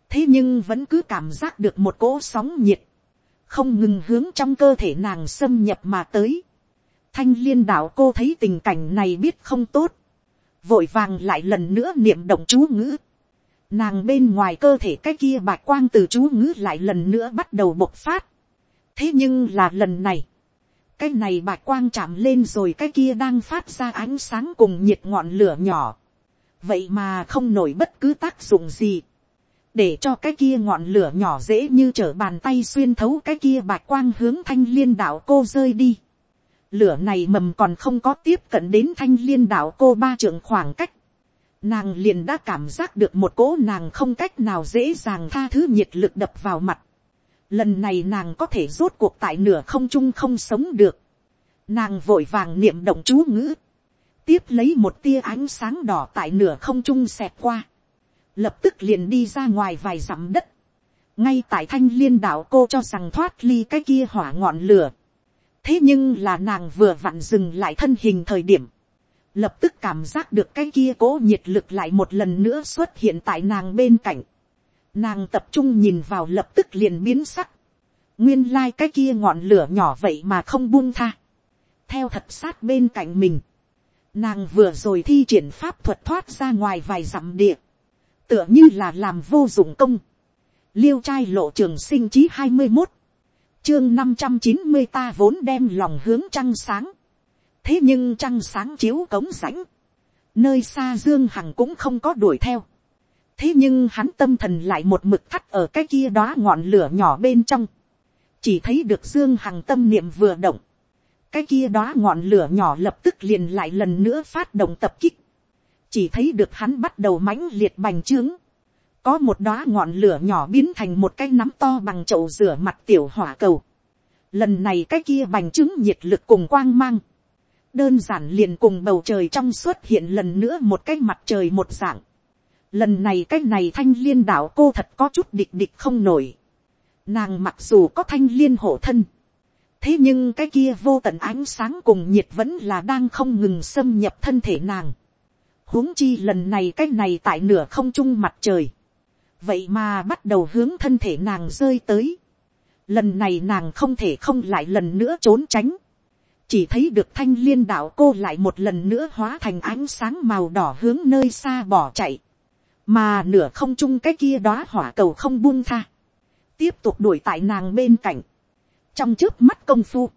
Thế nhưng vẫn cứ cảm giác được một cỗ sóng nhiệt. Không ngừng hướng trong cơ thể nàng xâm nhập mà tới Thanh liên đạo cô thấy tình cảnh này biết không tốt. Vội vàng lại lần nữa niệm động chú ngữ. Nàng bên ngoài cơ thể cái kia bạch quang từ chú ngữ lại lần nữa bắt đầu bộc phát. Thế nhưng là lần này. Cái này bạch quang chạm lên rồi cái kia đang phát ra ánh sáng cùng nhiệt ngọn lửa nhỏ. Vậy mà không nổi bất cứ tác dụng gì để cho cái kia ngọn lửa nhỏ dễ như trở bàn tay xuyên thấu cái kia bạch quang hướng thanh liên đạo cô rơi đi lửa này mầm còn không có tiếp cận đến thanh liên đạo cô ba trưởng khoảng cách. Nàng liền đã cảm giác được một cỗ nàng không cách nào dễ dàng tha thứ nhiệt lực đập vào mặt. Lần này nàng có thể rốt cuộc tại nửa không trung không sống được. Nàng vội vàng niệm động chú ngữ. Tiếp lấy một tia ánh sáng đỏ tại nửa không trung xẹt qua. Lập tức liền đi ra ngoài vài dặm đất. Ngay tại thanh liên đạo cô cho rằng thoát ly cái kia hỏa ngọn lửa thế nhưng là nàng vừa vặn dừng lại thân hình thời điểm, lập tức cảm giác được cái kia cố nhiệt lực lại một lần nữa xuất hiện tại nàng bên cạnh. Nàng tập trung nhìn vào lập tức liền biến sắc. Nguyên lai cái kia ngọn lửa nhỏ vậy mà không buông tha. Theo thật sát bên cạnh mình. Nàng vừa rồi thi triển pháp thuật thoát ra ngoài vài dặm địa. Tựa như là làm vô dụng công. Liêu trai lộ trường sinh chí hai mươi một chương năm trăm chín mươi ta vốn đem lòng hướng trăng sáng. thế nhưng trăng sáng chiếu cống rãnh. nơi xa dương hằng cũng không có đuổi theo. thế nhưng hắn tâm thần lại một mực thắt ở cái kia đó ngọn lửa nhỏ bên trong. chỉ thấy được dương hằng tâm niệm vừa động. cái kia đó ngọn lửa nhỏ lập tức liền lại lần nữa phát động tập kích chỉ thấy được hắn bắt đầu mãnh liệt bành trướng có một đóa ngọn lửa nhỏ biến thành một cái nắm to bằng chậu rửa mặt tiểu hỏa cầu. Lần này cái kia bành trướng nhiệt lực cùng quang mang. Đơn giản liền cùng bầu trời trong xuất hiện lần nữa một cái mặt trời một dạng. Lần này cái này thanh liên đạo cô thật có chút địch địch không nổi. Nàng mặc dù có thanh liên hộ thân. Thế nhưng cái kia vô tận ánh sáng cùng nhiệt vẫn là đang không ngừng xâm nhập thân thể nàng huống chi lần này cái này tại nửa không trung mặt trời vậy mà bắt đầu hướng thân thể nàng rơi tới. lần này nàng không thể không lại lần nữa trốn tránh. chỉ thấy được thanh liên đạo cô lại một lần nữa hóa thành ánh sáng màu đỏ hướng nơi xa bỏ chạy. mà nửa không chung cái kia đó hỏa cầu không buông tha. tiếp tục đuổi tại nàng bên cạnh. trong trước mắt công phu,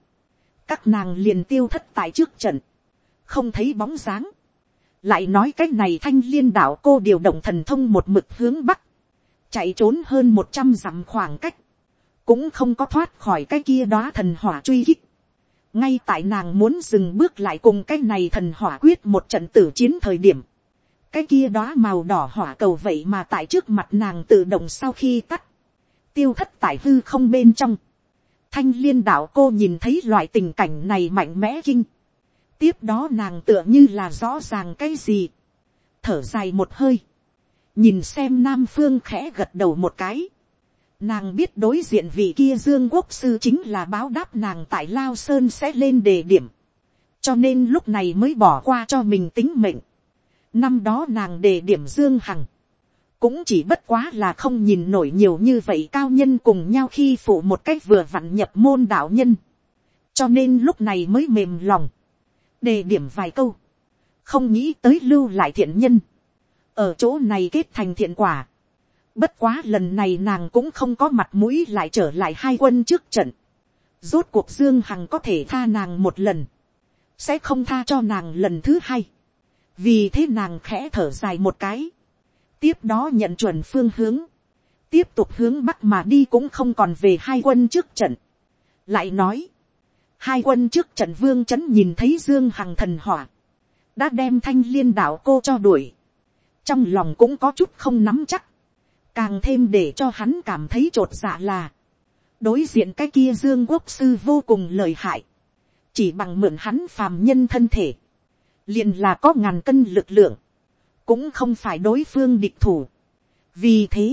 các nàng liền tiêu thất tại trước trận. không thấy bóng dáng lại nói cái này thanh liên đạo cô điều động thần thông một mực hướng bắc, chạy trốn hơn một trăm dặm khoảng cách, cũng không có thoát khỏi cái kia đó thần hỏa truy kích. ngay tại nàng muốn dừng bước lại cùng cái này thần hỏa quyết một trận tử chiến thời điểm, cái kia đó màu đỏ hỏa cầu vậy mà tại trước mặt nàng tự động sau khi tắt, tiêu thất tại hư không bên trong. thanh liên đạo cô nhìn thấy loại tình cảnh này mạnh mẽ kinh tiếp đó nàng tựa như là rõ ràng cái gì. thở dài một hơi. Nhìn xem nam phương khẽ gật đầu một cái, nàng biết đối diện vị kia dương quốc sư chính là báo đáp nàng tại lao sơn sẽ lên đề điểm, cho nên lúc này mới bỏ qua cho mình tính mệnh. năm đó nàng đề điểm dương hằng, cũng chỉ bất quá là không nhìn nổi nhiều như vậy cao nhân cùng nhau khi phụ một cách vừa vặn nhập môn đạo nhân, cho nên lúc này mới mềm lòng, đề điểm vài câu, không nghĩ tới lưu lại thiện nhân, ở chỗ này kết thành thiện quả. Bất quá lần này nàng cũng không có mặt mũi lại trở lại hai quân trước trận. Rốt cuộc Dương Hằng có thể tha nàng một lần. Sẽ không tha cho nàng lần thứ hai. Vì thế nàng khẽ thở dài một cái. Tiếp đó nhận chuẩn phương hướng. Tiếp tục hướng bắc mà đi cũng không còn về hai quân trước trận. Lại nói. Hai quân trước trận vương chấn nhìn thấy Dương Hằng thần hỏa. Đã đem thanh liên đạo cô cho đuổi. Trong lòng cũng có chút không nắm chắc, càng thêm để cho hắn cảm thấy t r ộ t dạ là, đối diện cái kia dương quốc sư vô cùng lời hại, chỉ bằng mượn hắn phàm nhân thân thể, liền là có ngàn cân lực lượng, cũng không phải đối phương địch thủ. vì thế,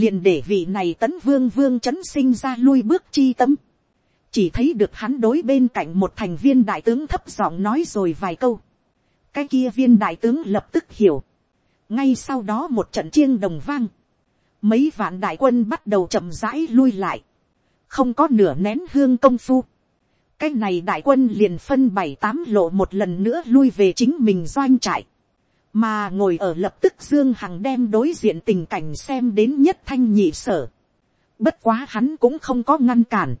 liền để vị này tấn vương vương c h ấ n sinh ra lui bước chi tâm, chỉ thấy được hắn đối bên cạnh một thành viên đại tướng thấp giọng nói rồi vài câu, cái kia viên đại tướng lập tức hiểu, ngay sau đó một trận chiêng đồng vang, mấy vạn đại quân bắt đầu chậm rãi lui lại, không có nửa nén hương công phu, cái này đại quân liền phân bảy tám lộ một lần nữa lui về chính mình doanh trại, mà ngồi ở lập tức dương hằng đem đối diện tình cảnh xem đến nhất thanh nhị sở, bất quá hắn cũng không có ngăn cản,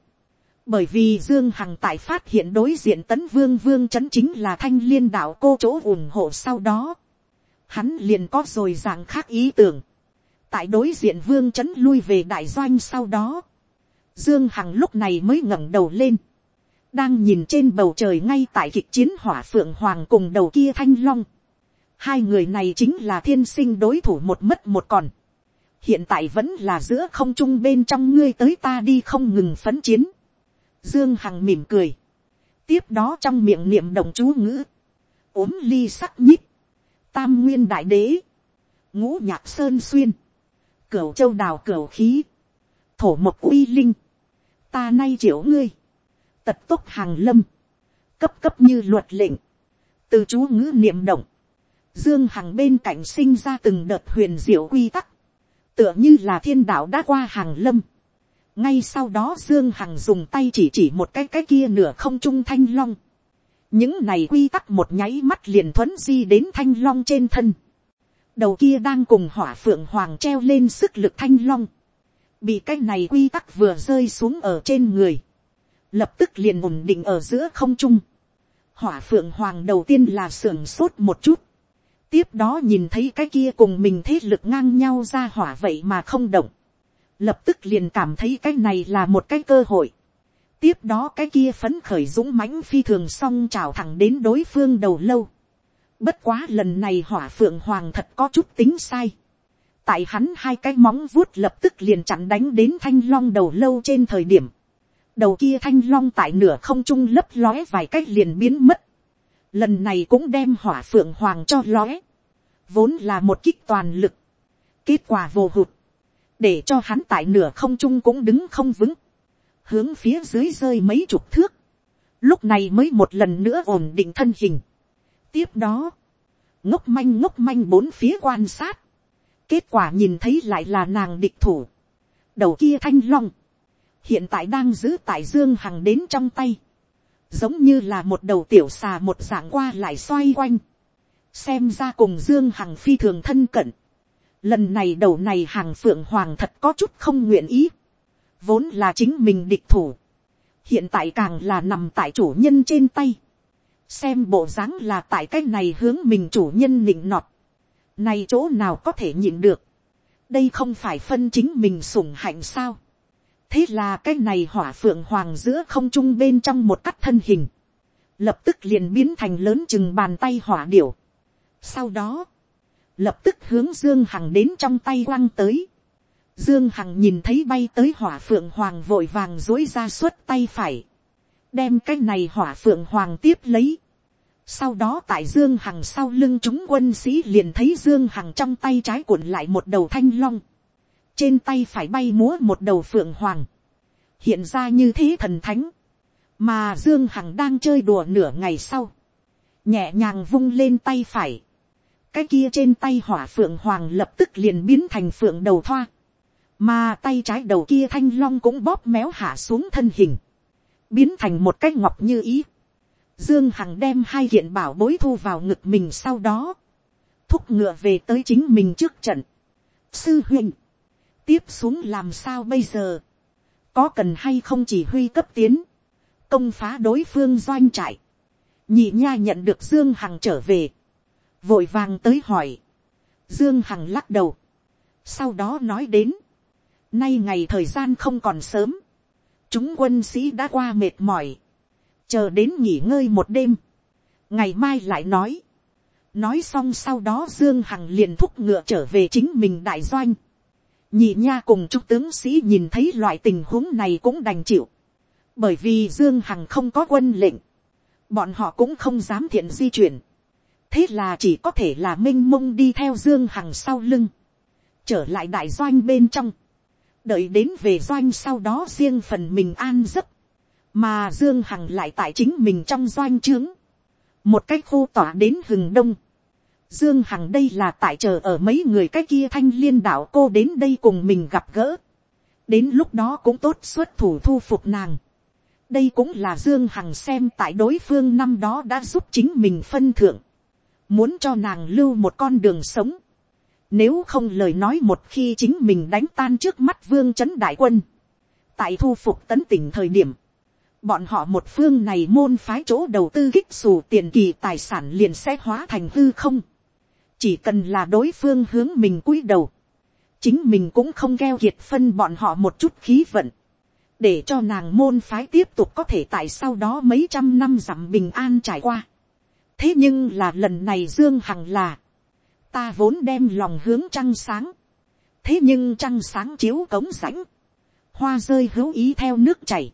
bởi vì dương hằng tại phát hiện đối diện tấn vương vương trấn chính là thanh liên đạo cô chỗ ủng hộ sau đó, hắn liền có rồi dạng khác ý tưởng. tại đối diện vương trấn lui về đại doanh sau đó, dương hằng lúc này mới ngẩng đầu lên, đang nhìn trên bầu trời ngay tại kịch chiến hỏa phượng hoàng cùng đầu kia thanh long. hai người này chính là thiên sinh đối thủ một mất một còn. hiện tại vẫn là giữa không trung bên trong ngươi tới ta đi không ngừng phấn chiến dương hằng mỉm cười. tiếp đó trong miệng niệm đồng chú ngữ, ốm ly sắc nhích, tam nguyên đại đế, ngũ nhạc sơn xuyên, cửu châu đào cửu khí, thổ mộc uy linh, ta nay triệu ngươi, tật tốc hàng lâm, cấp cấp như luật lệnh, từ chú ngữ niệm động, dương hằng bên cạnh sinh ra từng đợt huyền diệu quy tắc, tựa như là thiên đạo đã qua hàng lâm ngay sau đó dương hằng dùng tay chỉ chỉ một cái cái kia nửa không trung thanh long, những này quy tắc một nháy mắt liền thuấn di đến thanh long trên thân. đầu kia đang cùng hỏa phượng hoàng treo lên sức lực thanh long. bị cái này quy tắc vừa rơi xuống ở trên người, lập tức liền ổn định ở giữa không trung. hỏa phượng hoàng đầu tiên là sưởng sốt một chút, tiếp đó nhìn thấy cái kia cùng mình thế lực ngang nhau ra hỏa vậy mà không động, lập tức liền cảm thấy cái này là một cái cơ hội. tiếp đó cái kia phấn khởi dũng mãnh phi thường xong trào thẳng đến đối phương đầu lâu. bất quá lần này hỏa phượng hoàng thật có chút tính sai. tại hắn hai cái móng vuốt lập tức liền chặn đánh đến thanh long đầu lâu trên thời điểm. đầu kia thanh long tại nửa không trung lấp lóe vài cách liền biến mất. lần này cũng đem hỏa phượng hoàng cho lóe. vốn là một kích toàn lực. kết quả vô hụt để cho hắn tại nửa không trung cũng đứng không vững, hướng phía dưới rơi mấy chục thước, lúc này mới một lần nữa ổn định thân hình. tiếp đó, ngốc manh ngốc manh bốn phía quan sát, kết quả nhìn thấy lại là nàng địch thủ, đầu kia thanh long, hiện tại đang giữ tại dương hằng đến trong tay, giống như là một đầu tiểu xà một dạng qua lại xoay quanh, xem ra cùng dương hằng phi thường thân cận, Lần này đầu này hàng phượng hoàng thật có chút không nguyện ý. Vốn là chính mình địch thủ. Hiện tại càng là nằm tại chủ nhân trên tay. Xem bộ dáng là tại cái này hướng mình chủ nhân nịnh nọt. Này chỗ nào có thể nhịn được. Đây không phải phân chính mình sủng hạnh sao. Thế là cái này hỏa phượng hoàng giữa không trung bên trong một cắt thân hình. Lập tức liền biến thành lớn chừng bàn tay hỏa điểu. Sau đó lập tức hướng dương hằng đến trong tay quăng tới. dương hằng nhìn thấy bay tới hỏa phượng hoàng vội vàng dối ra suốt tay phải, đem cái này hỏa phượng hoàng tiếp lấy. sau đó tại dương hằng sau lưng chúng quân sĩ liền thấy dương hằng trong tay trái cuộn lại một đầu thanh long, trên tay phải bay múa một đầu phượng hoàng, hiện ra như thế thần thánh, mà dương hằng đang chơi đùa nửa ngày sau, nhẹ nhàng vung lên tay phải, cái kia trên tay hỏa phượng hoàng lập tức liền biến thành phượng đầu thoa, mà tay trái đầu kia thanh long cũng bóp méo hạ xuống thân hình, biến thành một cái ngọc như ý. Dương Hằng đem hai kiện bảo bối thu vào ngực mình sau đó, thúc ngựa về tới chính mình trước trận. Sư huynh, tiếp xuống làm sao bây giờ, có cần hay không chỉ huy cấp tiến, công phá đối phương doanh trại. Nhị nha nhận được Dương Hằng trở về, vội vàng tới hỏi, dương hằng lắc đầu, sau đó nói đến, nay ngày thời gian không còn sớm, chúng quân sĩ đã qua mệt mỏi, chờ đến nghỉ ngơi một đêm, ngày mai lại nói, nói xong sau đó dương hằng liền thúc ngựa trở về chính mình đại doanh, nhị nha cùng chúc tướng sĩ nhìn thấy loại tình huống này cũng đành chịu, bởi vì dương hằng không có quân lệnh, bọn họ cũng không dám thiện di chuyển, thế là chỉ có thể là m i n h mông đi theo dương hằng sau lưng, trở lại đại doanh bên trong, đợi đến về doanh sau đó riêng phần mình an giấc, mà dương hằng lại tại chính mình trong doanh trướng, một cách khô tỏa đến hừng đông, dương hằng đây là tại chờ ở mấy người cái kia thanh liên đạo cô đến đây cùng mình gặp gỡ, đến lúc đó cũng tốt xuất thủ thu phục nàng, đây cũng là dương hằng xem tại đối phương năm đó đã giúp chính mình phân thượng, muốn cho nàng lưu một con đường sống, nếu không lời nói một khi chính mình đánh tan trước mắt vương chấn đại quân, tại thu phục tấn tỉnh thời điểm, bọn họ một phương này môn phái chỗ đầu tư kích xù tiền kỳ tài sản liền sẽ hóa thành hư không, chỉ cần là đối phương hướng mình cúi đầu, chính mình cũng không gheo kiệt phân bọn họ một chút khí vận, để cho nàng môn phái tiếp tục có thể tại sau đó mấy trăm năm dặm bình an trải qua thế nhưng là lần này dương hằng là, ta vốn đem lòng hướng trăng sáng, thế nhưng trăng sáng chiếu cống sảnh hoa rơi hữu ý theo nước chảy,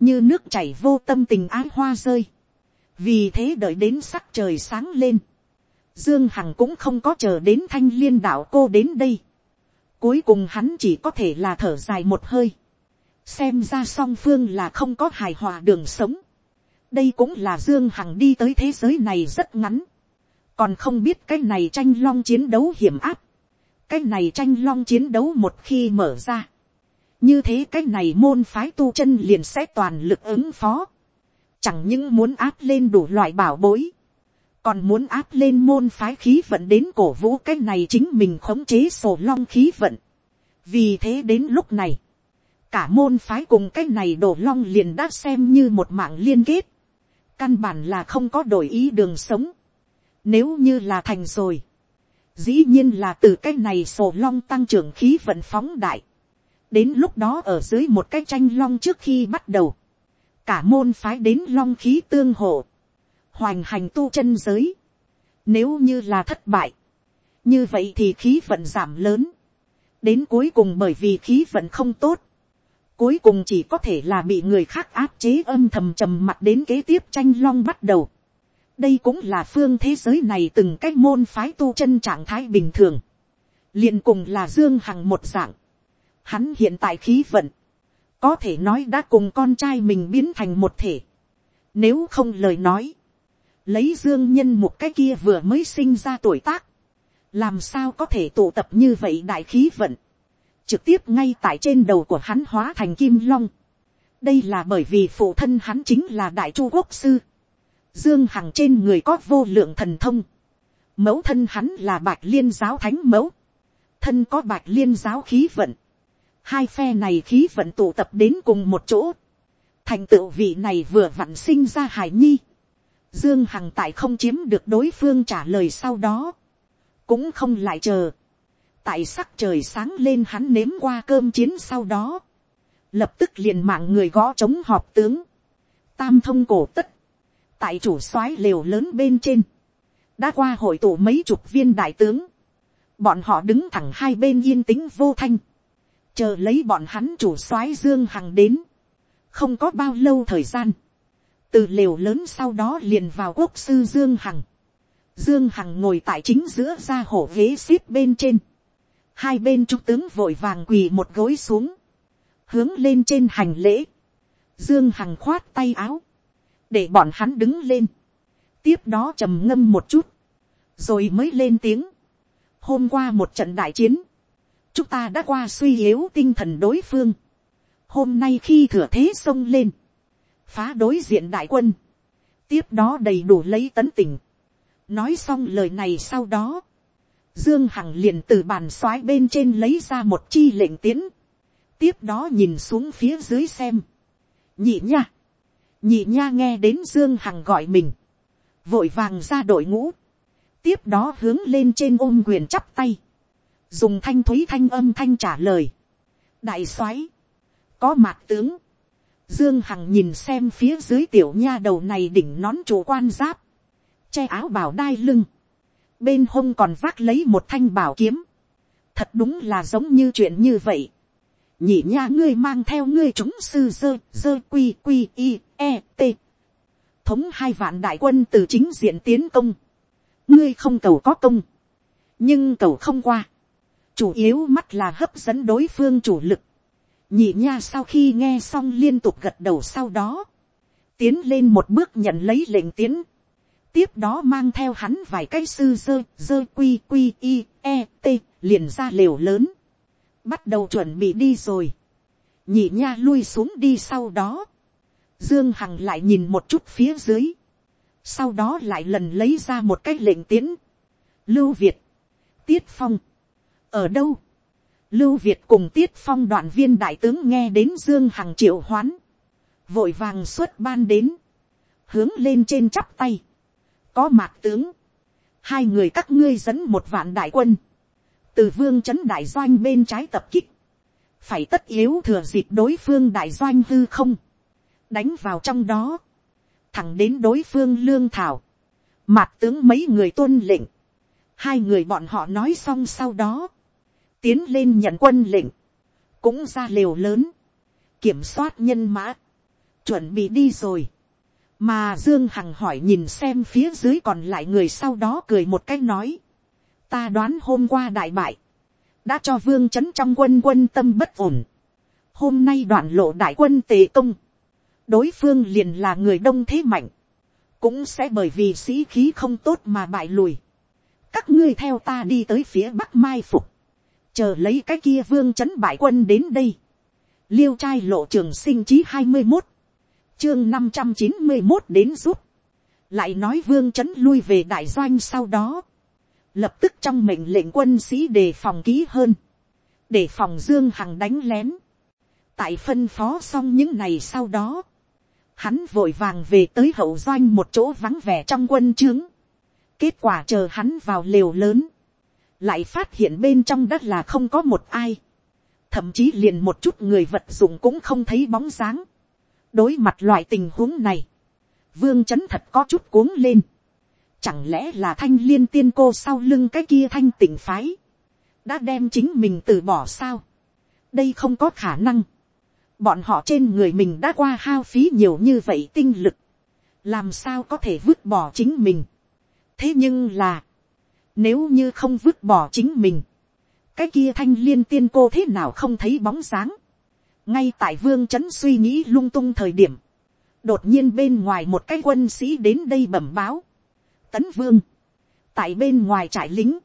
như nước chảy vô tâm tình ái hoa rơi, vì thế đợi đến sắc trời sáng lên, dương hằng cũng không có chờ đến thanh liên đạo cô đến đây, cuối cùng hắn chỉ có thể là thở dài một hơi, xem ra song phương là không có hài hòa đường sống, đây cũng là dương hằng đi tới thế giới này rất ngắn, còn không biết cái này tranh long chiến đấu hiểm áp, cái này tranh long chiến đấu một khi mở ra, như thế cái này môn phái tu chân liền sẽ toàn lực ứng phó, chẳng những muốn áp lên đủ loại bảo bối, còn muốn áp lên môn phái khí vận đến cổ vũ cái này chính mình khống chế sổ long khí vận, vì thế đến lúc này, cả môn phái cùng cái này đổ long liền đã xem như một mạng liên kết, căn bản là không có đổi ý đường sống, nếu như là thành rồi, dĩ nhiên là từ cái này sổ long tăng trưởng khí vận phóng đại, đến lúc đó ở dưới một cái tranh long trước khi bắt đầu, cả môn phái đến long khí tương hộ, hoành hành tu chân giới, nếu như là thất bại, như vậy thì khí vận giảm lớn, đến cuối cùng bởi vì khí vận không tốt, cuối cùng chỉ có thể là bị người khác áp chế âm thầm trầm mặt đến kế tiếp tranh long bắt đầu. đây cũng là phương thế giới này từng cái môn phái tu chân trạng thái bình thường, liền cùng là dương hằng một dạng, hắn hiện tại khí vận, có thể nói đã cùng con trai mình biến thành một thể. Nếu không lời nói, lấy dương nhân một cái kia vừa mới sinh ra tuổi tác, làm sao có thể tụ tập như vậy đại khí vận, trực tiếp ngay tại trên đầu của hắn hóa thành kim long. đây là bởi vì phụ thân hắn chính là đại chu quốc sư, dương hằng trên người có vô lượng thần thông, mẫu thân hắn là bạch liên giáo thánh mẫu, thân có bạch liên giáo khí vận, hai phe này khí vận tụ tập đến cùng một chỗ, thành tựu vị này vừa vặn sinh ra hải nhi, dương hằng tại không chiếm được đối phương trả lời sau đó, cũng không lại chờ, tại sắc trời sáng lên hắn nếm qua cơm chiến sau đó, lập tức liền mạng người gõ chống họp tướng, tam thông cổ tất, tại chủ soái lều lớn bên trên, đã qua hội tụ mấy chục viên đại tướng, bọn họ đứng thẳng hai bên yên tĩnh vô thanh, chờ lấy bọn hắn chủ soái dương hằng đến, không có bao lâu thời gian, từ lều lớn sau đó liền vào quốc sư dương hằng, dương hằng ngồi tại chính giữa ra hổ ghế xếp bên trên, hai bên trung tướng vội vàng quỳ một gối xuống, hướng lên trên hành lễ, dương hằng khoát tay áo, để bọn hắn đứng lên, tiếp đó trầm ngâm một chút, rồi mới lên tiếng, hôm qua một trận đại chiến, chúng ta đã qua suy yếu tinh thần đối phương. hôm nay khi thừa thế xông lên, phá đối diện đại quân, tiếp đó đầy đủ lấy tấn tỉnh nói xong lời này sau đó, dương hằng liền từ bàn soái bên trên lấy ra một chi lệnh tiến, tiếp đó nhìn xuống phía dưới xem, nhị nha, nhị nha nghe đến dương hằng gọi mình, vội vàng ra đội ngũ, tiếp đó hướng lên trên ôm quyền chắp tay, dùng thanh thúy thanh âm thanh trả lời, đại soái, có mạc tướng, dương hằng nhìn xem phía dưới tiểu nha đầu này đỉnh nón chủ quan giáp, che áo bảo đai lưng, bên hông còn vác lấy một thanh bảo kiếm, thật đúng là giống như chuyện như vậy, nhị nha ngươi mang theo ngươi chúng sư dơ dơ quy quy i e t. Thống hai vạn đại quân từ chính diện tiến công. Ngươi không cầu có công. Nhưng cầu không qua. Chủ yếu mắt là hấp dẫn đối phương chủ lực. nhị nha sau khi nghe xong liên tục gật đầu sau đó, tiến lên một bước nhận lấy lệnh tiến, tiếp đó mang theo hắn vài cái sư dơ dơ quy quy i e t liền ra lều lớn, bắt đầu chuẩn bị đi rồi, nhị nha lui xuống đi sau đó, dương hằng lại nhìn một chút phía dưới, sau đó lại lần lấy ra một cái lệnh tiến, lưu việt, tiết phong, ở đâu, lưu việt cùng tiết phong đoạn viên đại tướng nghe đến dương hằng triệu hoán, vội vàng xuất ban đến, hướng lên trên chắp tay, có mạc tướng, hai người các ngươi dẫn một vạn đại quân, từ vương c đại doanh bên trái tập kích, phải tất yếu thừa dịp đối phương đại doanh hư không, đánh vào trong đó, thẳng đến đối phương lương thảo, mạc tướng mấy người tuân lệnh, hai người bọn họ nói xong sau đó, tiến lên nhận quân lệnh, cũng ra liều lớn, kiểm soát nhân mã, chuẩn bị đi rồi mà dương hằng hỏi nhìn xem phía dưới còn lại người sau đó cười một cách nói, ta đoán hôm qua đại bại, đã cho vương c trong quân quân tâm bất ổn, hôm nay đoạn lộ đại quân tề công, đối phương liền là người đông thế mạnh, cũng sẽ bởi vì sĩ khí không tốt mà bại lùi. các ngươi theo ta đi tới phía bắc mai phục, chờ lấy cái kia vương c bại quân đến đây, liêu trai lộ trường sinh chí hai mươi một, chương năm trăm chín mươi một đến giúp, lại nói vương c lui về đại doanh sau đó, lập tức trong mệnh lệnh quân sĩ đề phòng kỹ hơn, để phòng dương hằng đánh lén, tại phân phó xong những ngày sau đó, hắn vội vàng về tới hậu doanh một chỗ vắng vẻ trong quân trướng, kết quả chờ hắn vào lều lớn, lại phát hiện bên trong đất là không có một ai, thậm chí liền một chút người vật dụng cũng không thấy bóng dáng đối mặt loại tình huống này, vương c h ấ n thật có chút cuống lên, chẳng lẽ là thanh liên tiên cô sau lưng cái kia thanh tỉnh phái, đã đem chính mình từ bỏ sao, đây không có khả năng, bọn họ trên người mình đã qua hao phí nhiều như vậy tinh lực, làm sao có thể vứt bỏ chính mình. thế nhưng là, nếu như không vứt bỏ chính mình. Cái kia thanh liên tiên cô thế nào không thấy bóng dáng. Ngay tại vương trấn suy nghĩ lung tung thời điểm. Đột nhiên bên ngoài một cái quân sĩ đến đây bẩm báo. Tấn vương. Tại bên ngoài trại lính.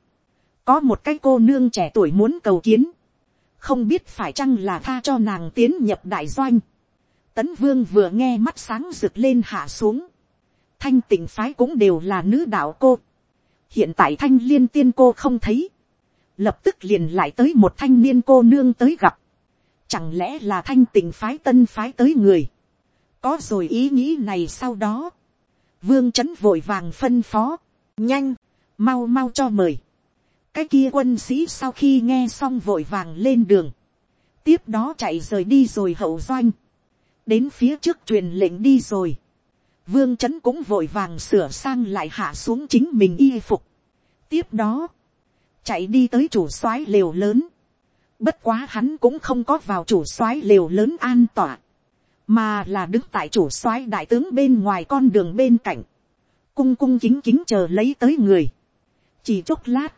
Có một cái cô nương trẻ tuổi muốn cầu kiến. Không biết phải chăng là tha cho nàng tiến nhập đại doanh. Tấn vương vừa nghe mắt sáng rực lên hạ xuống. Thanh tỉnh phái cũng đều là nữ đạo cô hiện tại thanh liên tiên cô không thấy, lập tức liền lại tới một thanh niên cô nương tới gặp, chẳng lẽ là thanh tình phái tân phái tới người, có rồi ý nghĩ này sau đó, vương chấn vội vàng phân phó, nhanh, mau mau cho mời, cái kia quân sĩ sau khi nghe xong vội vàng lên đường, tiếp đó chạy rời đi rồi hậu doanh, đến phía trước truyền lệnh đi rồi, vương chấn cũng vội vàng sửa sang lại hạ xuống chính mình y phục. tiếp đó, chạy đi tới chủ soái lều lớn bất quá hắn cũng không có vào chủ soái lều lớn an tỏa, mà là đứng tại chủ soái đại tướng bên ngoài con đường bên cạnh, cung cung kính kính chờ lấy tới người. chỉ chốc lát,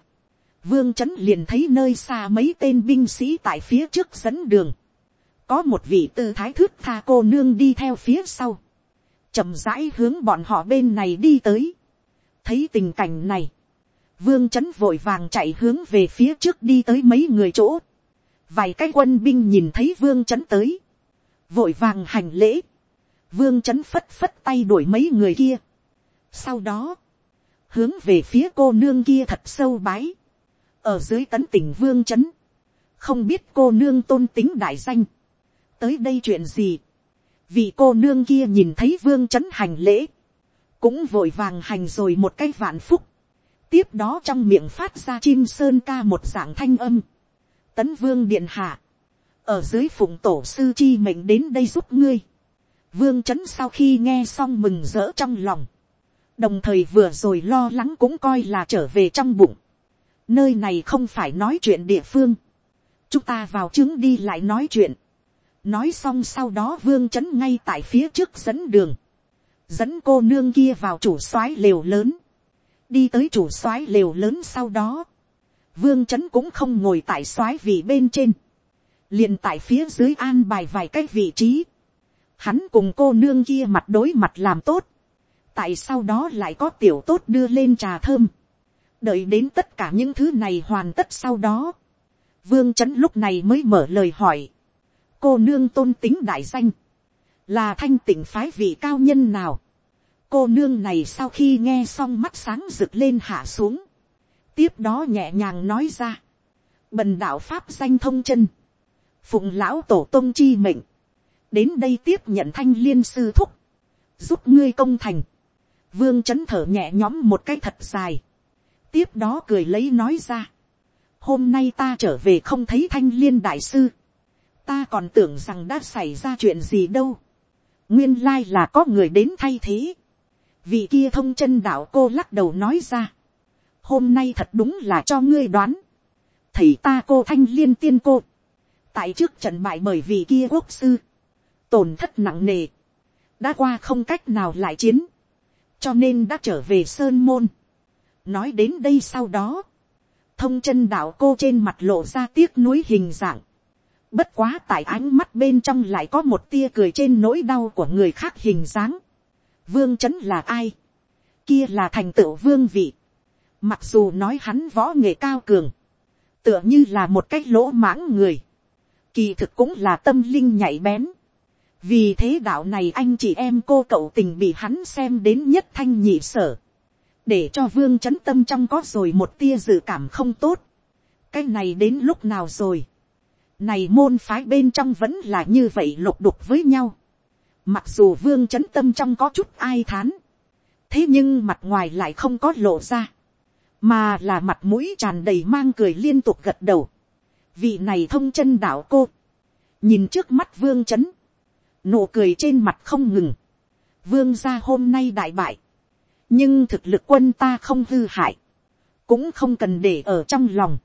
vương chấn liền thấy nơi xa mấy tên binh sĩ tại phía trước dẫn đường. có một vị tư thái thước tha cô nương đi theo phía sau chậm rãi hướng bọn họ bên này đi tới. thấy tình cảnh này, vương c vội vàng chạy hướng về phía trước đi tới mấy người chỗ vài cái quân binh nhìn thấy vương c h ấ n tới, vội vàng hành lễ, vương c h ấ n phất phất tay đuổi mấy người kia. sau đó, hướng về phía cô nương kia thật sâu bái, ở dưới tấn tỉnh vương c h ấ n không biết cô nương tôn tính đại danh, tới đây chuyện gì, vì cô nương kia nhìn thấy vương trấn hành lễ, cũng vội vàng hành rồi một cái vạn phúc, tiếp đó trong miệng phát ra chim sơn ca một dạng thanh âm, tấn vương điện hạ, ở dưới phụng tổ sư chi mệnh đến đây giúp ngươi, vương trấn sau khi nghe xong mừng rỡ trong lòng, đồng thời vừa rồi lo lắng cũng coi là trở về trong bụng, nơi này không phải nói chuyện địa phương, chúng ta vào chứng đi lại nói chuyện, nói xong sau đó vương c h ấ n ngay tại phía trước dẫn đường, dẫn cô nương kia vào chủ soái lều lớn, đi tới chủ soái lều lớn sau đó, vương c cũng không ngồi tại soái vị bên trên, liền tại phía dưới an bài vài cái vị trí, hắn cùng cô nương kia mặt đối mặt làm tốt, tại sau đó lại có tiểu tốt đưa lên trà thơm, đợi đến tất cả những thứ này hoàn tất sau đó, vương c lúc này mới mở lời hỏi, cô nương tôn tính đại danh, là thanh tịnh phái vị cao nhân nào. cô nương này sau khi nghe xong mắt sáng rực lên hạ xuống, tiếp đó nhẹ nhàng nói ra, bần đạo pháp danh thông chân, phụng lão tổ tôn chi mệnh, đến đây tiếp nhận thanh liên sư thúc, giúp ngươi công thành, vương c h ấ n thở nhẹ nhõm một cái thật dài, tiếp đó cười lấy nói ra, hôm nay ta trở về không thấy thanh liên đại sư, ta còn tưởng rằng đã xảy ra chuyện gì đâu. nguyên lai là có người đến thay thế. vị kia thông chân đạo cô lắc đầu nói ra hôm nay thật đúng là cho ngươi đoán. thầy ta cô thanh liên tiên cô. tại trước trận bại bởi vì kia quốc sư. tổn thất nặng nề. đã qua không cách nào lại chiến. cho nên đã trở về sơn môn. nói đến đây sau đó. thông chân đạo cô trên mặt lộ ra tiếc núi hình dạng Bất quá tại ánh mắt bên trong lại có một tia cười trên nỗi đau của người khác hình dáng. Vương chấn là ai? Kia là thành tựu vương vị. Mặc dù nói hắn võ nghệ cao cường. Tựa như là một cái lỗ mãng người. Kỳ thực cũng là tâm linh nhạy bén. Vì thế đạo này anh chị em cô cậu tình bị hắn xem đến nhất thanh nhị sở. Để cho vương chấn tâm trong có rồi một tia dự cảm không tốt. Cái này đến lúc nào rồi này môn phái bên trong vẫn là như vậy lục đục với nhau. Mặc dù vương chấn tâm trong có chút ai thán. Thế nhưng mặt ngoài lại không có lộ ra. Mà là mặt mũi tràn đầy mang cười liên tục gật đầu. Vị này thông chân đạo cô. Nhìn trước mắt vương chấn. Nụ cười trên mặt không ngừng. Vương gia hôm nay đại bại. Nhưng thực lực quân ta không hư hại. Cũng không cần để ở trong lòng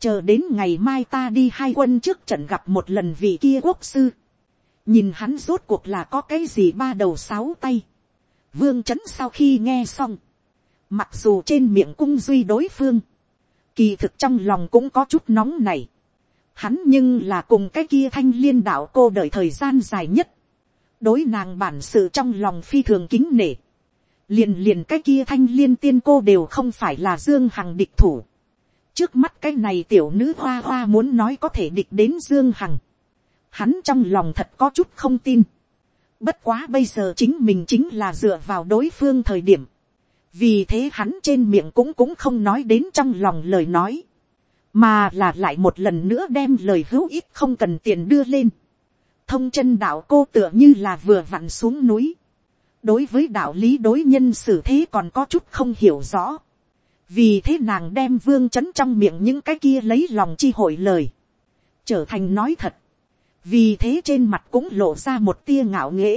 chờ đến ngày mai ta đi hai quân trước trận gặp một lần vị kia quốc sư, nhìn hắn rốt cuộc là có cái gì ba đầu sáu tay, vương trấn sau khi nghe xong, mặc dù trên miệng cung duy đối phương, kỳ thực trong lòng cũng có chút nóng này, hắn nhưng là cùng cái kia thanh liên đạo cô đợi thời gian dài nhất, đối nàng bản sự trong lòng phi thường kính nể, liền liền cái kia thanh liên tiên cô đều không phải là dương hằng địch thủ, trước mắt cái này tiểu nữ hoa hoa muốn nói có thể địch đến dương hằng. hắn trong lòng thật có chút không tin. bất quá bây giờ chính mình chính là dựa vào đối phương thời điểm vì thế hắn trên miệng cũng cũng không nói đến trong lòng lời nói. mà là lại một lần nữa đem lời hữu ích không cần tiền đưa lên. thông chân đạo cô tựa như là vừa vặn xuống núi. đối với đạo lý đối nhân xử thế còn có chút không hiểu rõ vì thế nàng đem vương c h ấ n trong miệng những cái kia lấy lòng chi hội lời, trở thành nói thật, vì thế trên mặt cũng lộ ra một tia ngạo nghễ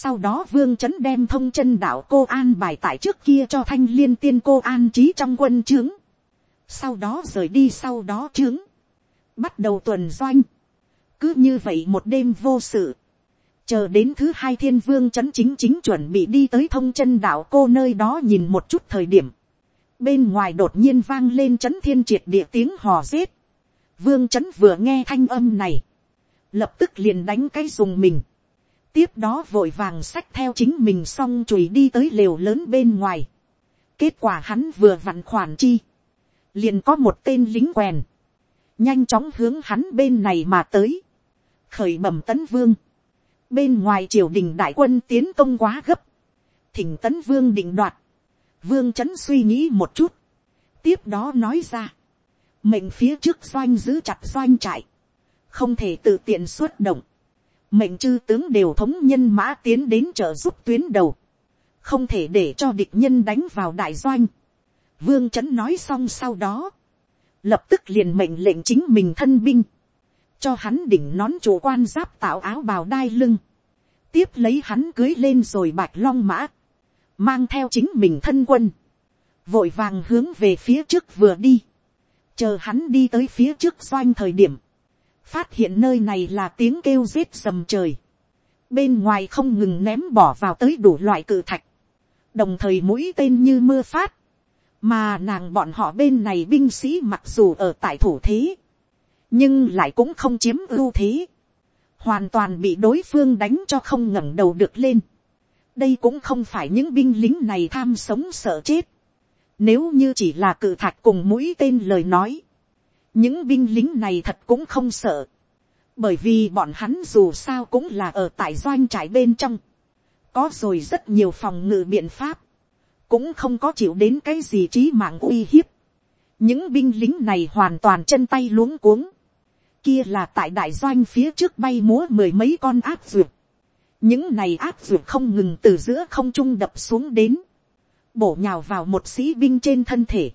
sau đó vương c h ấ n đem thông chân đạo cô an bài tại trước kia cho thanh liên tiên cô an trí trong quân trướng, sau đó rời đi sau đó trướng, bắt đầu tuần doanh, cứ như vậy một đêm vô sự, chờ đến thứ hai thiên vương c h ấ n chính chính chuẩn bị đi tới thông chân đạo cô nơi đó nhìn một chút thời điểm, bên ngoài đột nhiên vang lên c h ấ n thiên triệt địa tiếng hò rết. vương c h ấ n vừa nghe thanh âm này, lập tức liền đánh cái dùng mình tiếp đó vội vàng xách theo chính mình xong chùi đi tới lều lớn bên ngoài. kết quả hắn vừa vặn khoản chi, liền có một tên lính quèn, nhanh chóng hướng hắn bên này mà tới, khởi bẩm tấn vương, bên ngoài triều đình đại quân tiến công quá gấp, thỉnh tấn vương định đoạt, vương trấn suy nghĩ một chút, tiếp đó nói ra, mệnh phía trước doanh giữ chặt doanh trại, không thể tự tiện xuất động, mệnh chư tướng đều thống nhân mã tiến đến trợ giúp tuyến đầu, không thể để cho địch nhân đánh vào đại doanh. Vương trấn nói xong sau đó, lập tức liền mệnh lệnh chính mình thân binh, cho hắn đỉnh nón chủ quan giáp tạo áo bào đai lưng, tiếp lấy hắn cưới lên rồi bạch long mã, mang theo chính mình thân quân, vội vàng hướng về phía trước vừa đi, chờ hắn đi tới phía trước doanh thời điểm, phát hiện nơi này là tiếng kêu rết sầm trời, bên ngoài không ngừng ném bỏ vào tới đủ loại cự thạch, đồng thời mũi tên như mưa phát, mà nàng bọn họ bên này binh sĩ mặc dù ở tại thủ thế, nhưng lại cũng không chiếm ưu thế, hoàn toàn bị đối phương đánh cho không ngẩng đầu được lên. Đây cũng không phải những binh lính này tham sống sợ chết. Nếu như chỉ là cự thạch cùng mũi tên lời nói, những binh lính này thật cũng không sợ. Bởi vì bọn hắn dù sao cũng là ở tại doanh trại bên trong. Có rồi rất nhiều phòng ngự biện pháp. Cũng không có chịu đến cái gì trí mạng uy hiếp. Những binh lính này hoàn toàn chân tay luống cuống. Kia là tại đại doanh phía trước bay múa mười mấy con áp dược những này áp dụng không ngừng từ giữa không trung đập xuống đến, bổ nhào vào một sĩ binh trên thân thể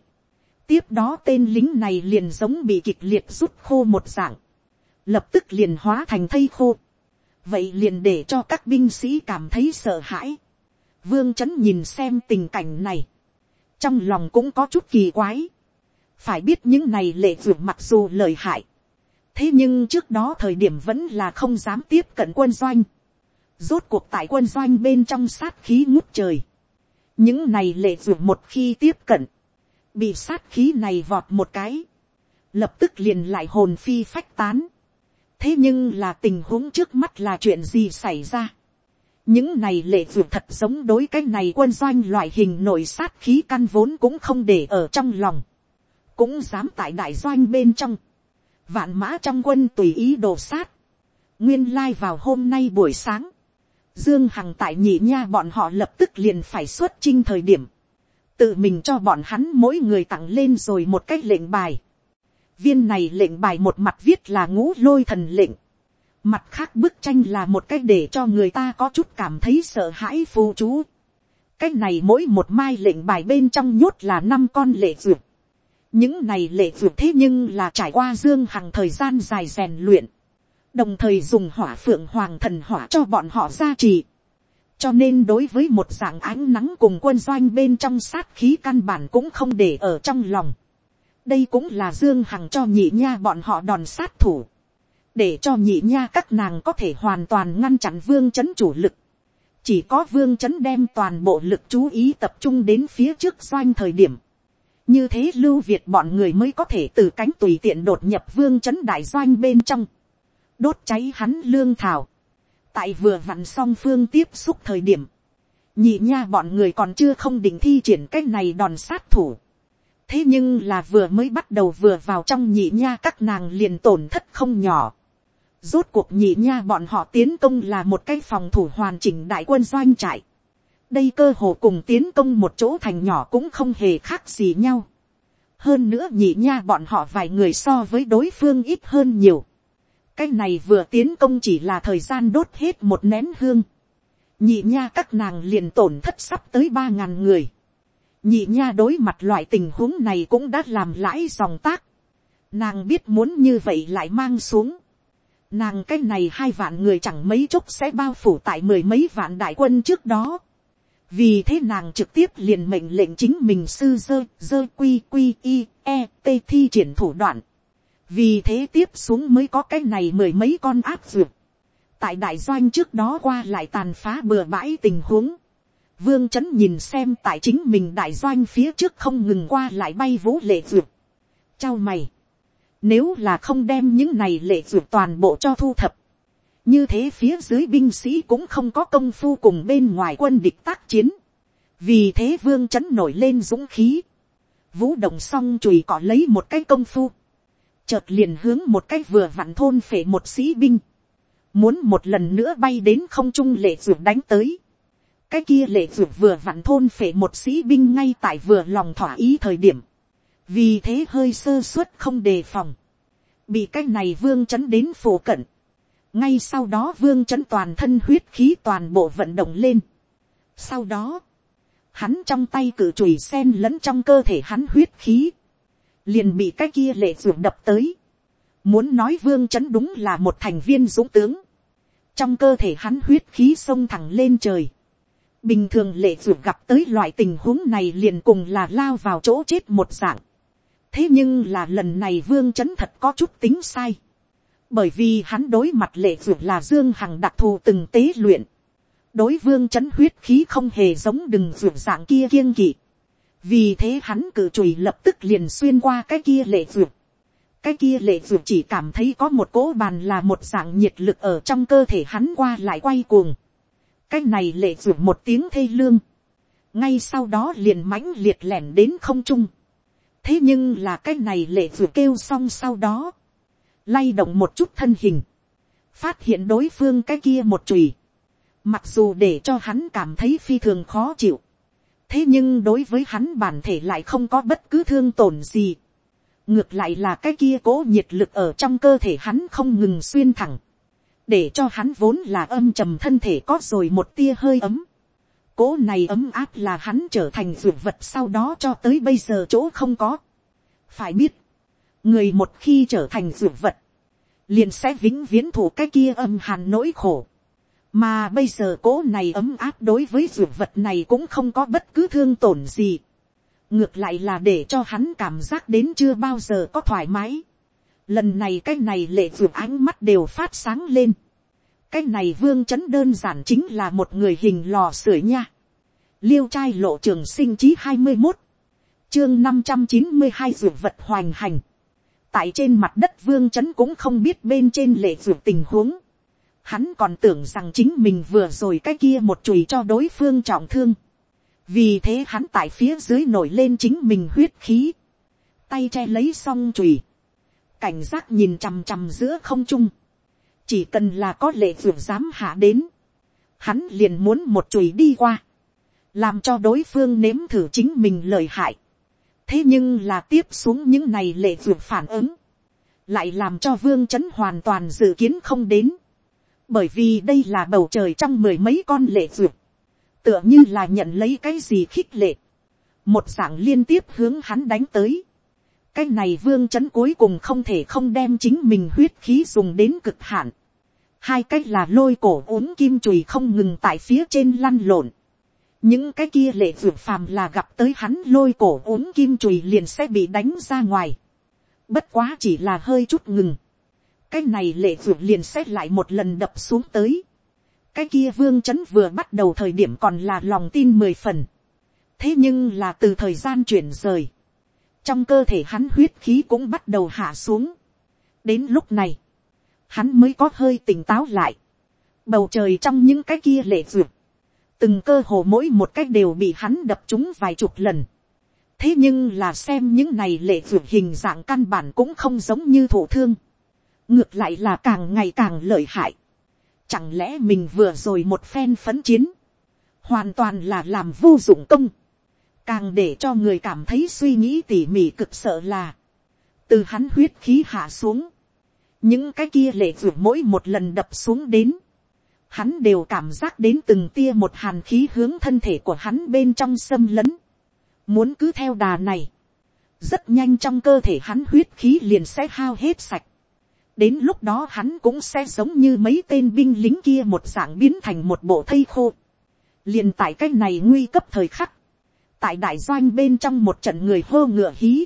tiếp đó tên lính này liền giống bị kịch liệt rút khô một dạng, lập tức liền hóa thành thây khô. vậy liền để cho các binh sĩ cảm thấy sợ hãi. vương trấn nhìn xem tình cảnh này, trong lòng cũng có chút kỳ quái. phải biết những này lệ ruột mặc dù lời hại, thế nhưng trước đó thời điểm vẫn là không dám tiếp cận quân doanh Rốt cuộc tại quân doanh bên trong sát khí ngút trời. Những này lệ ruột một khi tiếp cận. Bị sát khí này vọt một cái. Lập tức liền lại hồn phi phách tán. Thế nhưng là tình huống trước mắt là chuyện gì xảy ra. Những này lệ dù thật giống đối cái này quân doanh loại hình nội sát khí căn vốn cũng không để ở trong lòng. Cũng dám tại đại doanh bên trong. Vạn mã trong quân tùy ý đồ sát. Nguyên lai vào hôm nay buổi sáng Dương Hằng tại nhị nha bọn họ lập tức liền phải xuất chinh thời điểm. Tự mình cho bọn hắn mỗi người tặng lên rồi một cách lệnh bài. viên này lệnh bài một mặt viết là ngũ lôi thần lệnh, mặt khác bức tranh là một cách để cho người ta có chút cảm thấy sợ hãi phù chú. cách này mỗi một mai lệnh bài bên trong nhốt là năm con lệ duyệt. những này lệ duyệt thế nhưng là trải qua dương hằng thời gian dài rèn luyện, đồng thời dùng hỏa phượng hoàng thần hỏa cho bọn họ gia trì cho nên đối với một dạng ánh nắng cùng quân doanh bên trong sát khí căn bản cũng không để ở trong lòng. đây cũng là dương hằng cho nhị nha bọn họ đòn sát thủ để cho nhị nha các nàng có thể hoàn toàn ngăn chặn vương chấn chủ lực. chỉ có vương chấn đem toàn bộ lực chú ý tập trung đến phía trước doanh thời điểm. như thế lưu việt bọn người mới có thể từ cánh tùy tiện đột nhập vương chấn đại doanh bên trong. đốt cháy hắn lương thảo tại vừa vặn song phương tiếp xúc thời điểm. nhị nha bọn người còn chưa không định thi triển cái này đòn sát thủ thế nhưng là vừa mới bắt đầu vừa vào trong nhị nha các nàng liền tổn thất không nhỏ. Rốt cuộc nhị nha bọn họ tiến công là một cái phòng thủ hoàn chỉnh đại quân doanh trại. Đây cơ hồ cùng tiến công một chỗ thành nhỏ cũng không hề khác gì nhau. Hơn nữa nhị nha bọn họ vài người so với đối phương ít hơn nhiều. Cái này vừa tiến công chỉ là thời gian đốt hết một nén hương. Nhị nha các nàng liền tổn thất sắp tới ba ngàn người. Nhị nha đối mặt loại tình huống này cũng đã làm lãi dòng tác. Nàng biết muốn như vậy lại mang xuống Nàng cái này hai vạn người chẳng mấy chốc sẽ bao phủ tại mười mấy vạn đại quân trước đó. Vì thế nàng trực tiếp liền mệnh lệnh chính mình sư dơ, dơ quy quy y, e, t thi triển thủ đoạn. Vì thế tiếp xuống mới có cái này mười mấy con áp dược. Tại đại doanh trước đó qua lại tàn phá bừa bãi tình huống. Vương chấn nhìn xem tại chính mình đại doanh phía trước không ngừng qua lại bay vũ lệ dược. Chào mày nếu là không đem những này lệ dược toàn bộ cho thu thập. Như thế phía dưới binh sĩ cũng không có công phu cùng bên ngoài quân địch tác chiến. Vì thế vương chấn nổi lên dũng khí. Vũ động xong chùi cỏ lấy một cái công phu. Chợt liền hướng một cái vừa vặn thôn phệ một sĩ binh. Muốn một lần nữa bay đến không trung lệ ruột đánh tới. Cái kia lệ ruột vừa vặn thôn phệ một sĩ binh ngay tại vừa lòng thỏa ý thời điểm vì thế hơi sơ suất không đề phòng, bị cái này vương chấn đến phổ cận, ngay sau đó vương chấn toàn thân huyết khí toàn bộ vận động lên. sau đó, hắn trong tay cử chùi sen lẫn trong cơ thể hắn huyết khí, liền bị cái kia lệ ruột đập tới. muốn nói vương chấn đúng là một thành viên dũng tướng, trong cơ thể hắn huyết khí sông thẳng lên trời. bình thường lệ ruột gặp tới loại tình huống này liền cùng là lao vào chỗ chết một dạng thế nhưng là lần này vương chấn thật có chút tính sai. bởi vì hắn đối mặt lệ ruột là dương hằng đặc thù từng tế luyện. đối vương chấn huyết khí không hề giống đừng ruột dạng kia kiêng kỵ vì thế hắn cử chùy lập tức liền xuyên qua cái kia lệ ruột. cái kia lệ ruột chỉ cảm thấy có một cỗ bàn là một dạng nhiệt lực ở trong cơ thể hắn qua lại quay cuồng. cái này lệ ruột một tiếng thê lương. ngay sau đó liền mãnh liệt lẻn đến không trung thế nhưng là cái này lệ ruột kêu xong sau đó, lay động một chút thân hình, phát hiện đối phương cái kia một chùy, mặc dù để cho hắn cảm thấy phi thường khó chịu, thế nhưng đối với hắn bản thể lại không có bất cứ thương tổn gì, ngược lại là cái kia cố nhiệt lực ở trong cơ thể hắn không ngừng xuyên thẳng, để cho hắn vốn là âm trầm thân thể có rồi một tia hơi ấm, cố này ấm áp là hắn trở thành dược vật sau đó cho tới bây giờ chỗ không có. phải biết, người một khi trở thành dược vật, liền sẽ vĩnh viễn thủ cái kia âm hàn nỗi khổ mà bây giờ cố này ấm áp đối với ruột vật này cũng không có bất cứ thương tổn gì. ngược lại là để cho hắn cảm giác đến chưa bao giờ có thoải mái. lần này cái này lệ ruột ánh mắt đều phát sáng lên cái này vương chấn đơn giản chính là một người hình lò sưởi nha. liêu trai lộ trường sinh chí hai mươi một, chương năm trăm chín mươi hai ruột vật hoành hành. tại trên mặt đất vương chấn cũng không biết bên trên lệ ruột tình huống hắn còn tưởng rằng chính mình vừa rồi cái kia một chùy cho đối phương trọng thương. vì thế hắn tại phía dưới nổi lên chính mình huyết khí. tay che lấy xong chùy. cảnh giác nhìn chằm chằm giữa không trung chỉ cần là có lệ vượt dám hạ đến, hắn liền muốn một chùi đi qua, làm cho đối phương nếm thử chính mình lời hại. thế nhưng là tiếp xuống những này lệ vượt phản ứng, lại làm cho vương c h ấ n hoàn toàn dự kiến không đến, bởi vì đây là bầu trời trong mười mấy con lệ duyệt, tựa như là nhận lấy cái gì khích lệ, một dạng liên tiếp hướng hắn đánh tới, cái này vương c h ấ n cuối cùng không thể không đem chính mình huyết khí dùng đến cực hạn, hai cái là lôi cổ uống kim chùi không ngừng tại phía trên lăn lộn, những cái kia lệ vượt phàm là gặp tới hắn lôi cổ uống kim chùi liền sẽ bị đánh ra ngoài, Bất quá chỉ là hơi chút ngừng. Cái này lệ ruột liền xét lại một lần đập xuống tới. Cái kia vương chấn vừa bắt đầu thời điểm còn là lòng tin mười phần. Thế nhưng là từ thời gian chuyển rời. Trong cơ thể hắn huyết khí cũng bắt đầu hạ xuống. Đến lúc này. Hắn mới có hơi tỉnh táo lại. Bầu trời trong những cái kia lệ ruột Từng cơ hồ mỗi một cách đều bị hắn đập chúng vài chục lần thế nhưng là xem những này lệ ruột hình dạng căn bản cũng không giống như thổ thương, ngược lại là càng ngày càng lợi hại, chẳng lẽ mình vừa rồi một phen phấn chiến, hoàn toàn là làm vô dụng công, càng để cho người cảm thấy suy nghĩ tỉ mỉ cực sợ là, từ hắn huyết khí hạ xuống, những cái kia lệ ruột mỗi một lần đập xuống đến, hắn đều cảm giác đến từng tia một hàn khí hướng thân thể của hắn bên trong xâm lấn, Muốn cứ theo đà này. Rất nhanh trong cơ thể hắn huyết khí liền sẽ hao hết sạch. Đến lúc đó hắn cũng sẽ giống như mấy tên binh lính kia một dạng biến thành một bộ thây khô. Liền tại cái này nguy cấp thời khắc. Tại đại doanh bên trong một trận người hô ngựa hí.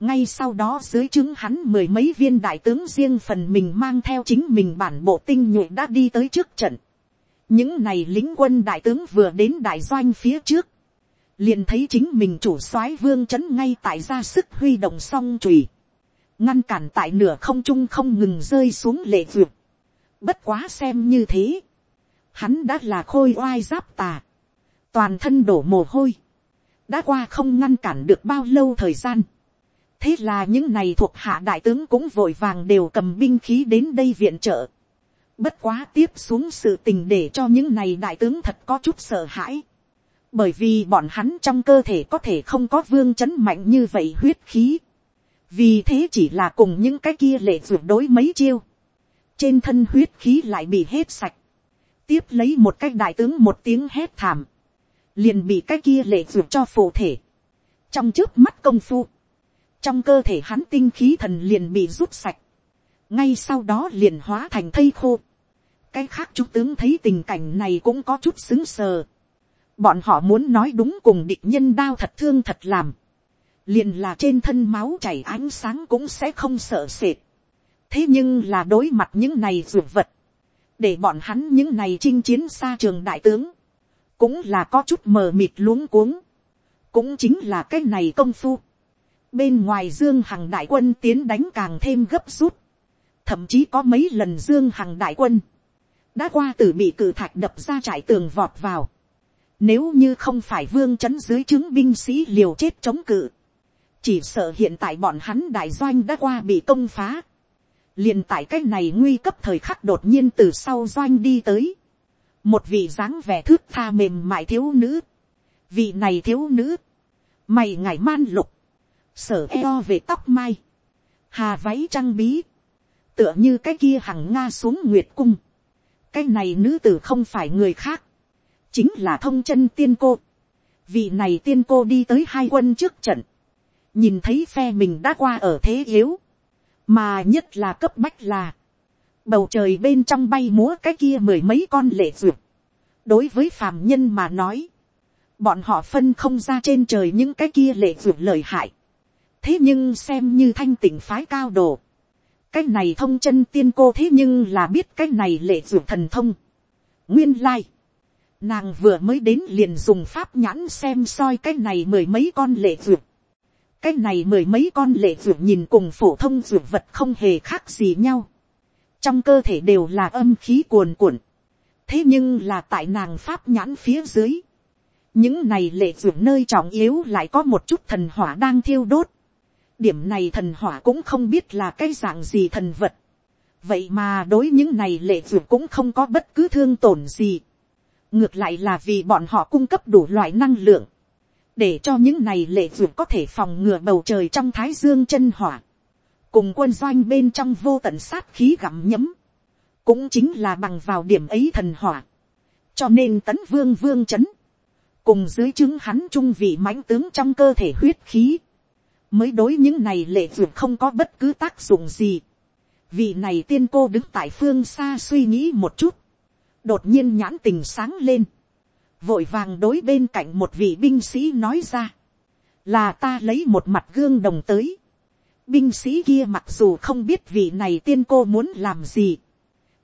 Ngay sau đó dưới chứng hắn mười mấy viên đại tướng riêng phần mình mang theo chính mình bản bộ tinh nhuệ đã đi tới trước trận. Những này lính quân đại tướng vừa đến đại doanh phía trước liền thấy chính mình chủ soái vương c h ấ n ngay tại ra sức huy động song chùy, ngăn cản tại nửa không trung không ngừng rơi xuống lệ vượt. Bất quá xem như thế, hắn đã là khôi oai giáp tà, toàn thân đổ mồ hôi, đã qua không ngăn cản được bao lâu thời gian. thế là những này thuộc hạ đại tướng cũng vội vàng đều cầm binh khí đến đây viện trợ. bất quá tiếp xuống sự tình để cho những này đại tướng thật có chút sợ hãi bởi vì bọn hắn trong cơ thể có thể không có vương chấn mạnh như vậy huyết khí, vì thế chỉ là cùng những cái kia lệ ruột đối mấy chiêu, trên thân huyết khí lại bị hết sạch, tiếp lấy một cái đại tướng một tiếng hét thảm, liền bị cái kia lệ ruột cho phổ thể, trong trước mắt công phu, trong cơ thể hắn tinh khí thần liền bị rút sạch, ngay sau đó liền hóa thành thây khô, cái khác chú tướng thấy tình cảnh này cũng có chút xứng sờ, bọn họ muốn nói đúng cùng địch nhân đao thật thương thật làm, liền là trên thân máu chảy ánh sáng cũng sẽ không sợ sệt. thế nhưng là đối mặt những này ruột vật, để bọn hắn những này chinh chiến xa trường đại tướng, cũng là có chút mờ mịt luống cuống, cũng chính là cái này công phu. bên ngoài dương hằng đại quân tiến đánh càng thêm gấp rút, thậm chí có mấy lần dương hằng đại quân, đã qua từ bị cử thạch đập ra trải tường vọt vào, nếu như không phải vương chấn dưới chứng binh sĩ liều chết chống cự. Chỉ sợ hiện tại bọn hắn đại doanh đã qua bị công phá. liền tại cái này nguy cấp thời khắc đột nhiên từ sau doanh đi tới. Một vị dáng vẻ thước tha mềm mại thiếu nữ. Vị này thiếu nữ. Mày ngải man lục. Sở eo về tóc mai. Hà váy trăng bí. Tựa như cái kia hằng Nga xuống Nguyệt Cung. Cái này nữ tử không phải người khác chính là thông chân tiên cô. Vị này tiên cô đi tới hai quân trước trận, nhìn thấy phe mình đã qua ở thế yếu, mà nhất là cấp bách là, bầu trời bên trong bay múa cái kia mười mấy con lệ duyệt. đối với phàm nhân mà nói, bọn họ phân không ra trên trời những cái kia lệ duyệt lời hại. thế nhưng xem như thanh tỉnh phái cao độ, cái này thông chân tiên cô thế nhưng là biết cái này lệ duyệt thần thông. nguyên lai, Nàng vừa mới đến liền dùng pháp nhãn xem soi cái này mười mấy con lệ duyệt, cái này mười mấy con lệ ruột nhìn cùng phổ thông ruột vật không hề khác gì nhau. Trong cơ thể đều là âm khí cuồn cuộn. Thế nhưng là tại nàng pháp nhãn phía dưới. Những này lệ ruột nơi trọng yếu lại có một chút thần hỏa đang thiêu đốt. Điểm này thần hỏa cũng không biết là cái dạng gì thần vật. Vậy mà đối những này lệ ruột cũng không có bất cứ thương tổn gì ngược lại là vì bọn họ cung cấp đủ loại năng lượng, để cho những này lệ ruột có thể phòng ngừa bầu trời trong thái dương chân hỏa, cùng quân doanh bên trong vô tận sát khí gặm nhấm, cũng chính là bằng vào điểm ấy thần hỏa, cho nên tấn vương vương c h ấ n cùng dưới chứng hắn trung vị mãnh tướng trong cơ thể huyết khí, mới đối những này lệ ruột không có bất cứ tác dụng gì. vị này tiên cô đứng tại phương xa suy nghĩ một chút, đột nhiên nhãn tình sáng lên, vội vàng đối bên cạnh một vị binh sĩ nói ra, là ta lấy một mặt gương đồng tới, binh sĩ kia mặc dù không biết vị này tiên cô muốn làm gì.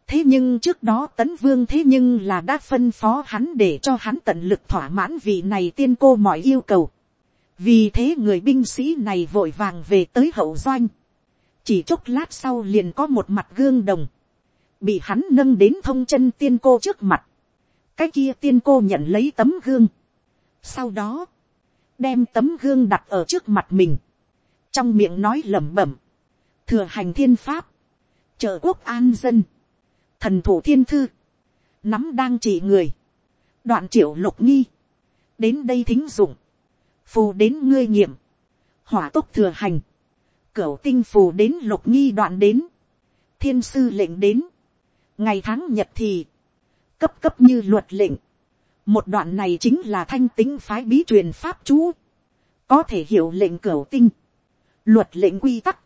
thế nhưng trước đó tấn vương thế nhưng là đã phân phó hắn để cho hắn tận lực thỏa mãn vị này tiên cô mọi yêu cầu. vì thế người binh sĩ này vội vàng về tới hậu doanh. chỉ chốc lát sau liền có một mặt gương đồng. bị hắn nâng đến thông chân tiên cô trước mặt cái kia tiên cô nhận lấy tấm gương. sau đó, đem tấm gương đặt ở trước mặt mình trong miệng nói lẩm bẩm, thừa hành thiên pháp, trợ quốc an dân, thần thủ thiên thư, nắm đang trị người, đoạn triệu lục nghi, đến đây thính dụng, phù đến ngươi nghiệm, hỏa tốc thừa hành, cửu tinh phù đến lục nghi đoạn đến, thiên sư lệnh đến, ngày tháng nhật thì, cấp cấp như luật lệnh, một đoạn này chính là thanh tính phái bí truyền pháp chú, có thể hiểu lệnh cửu tinh, luật lệnh quy tắc,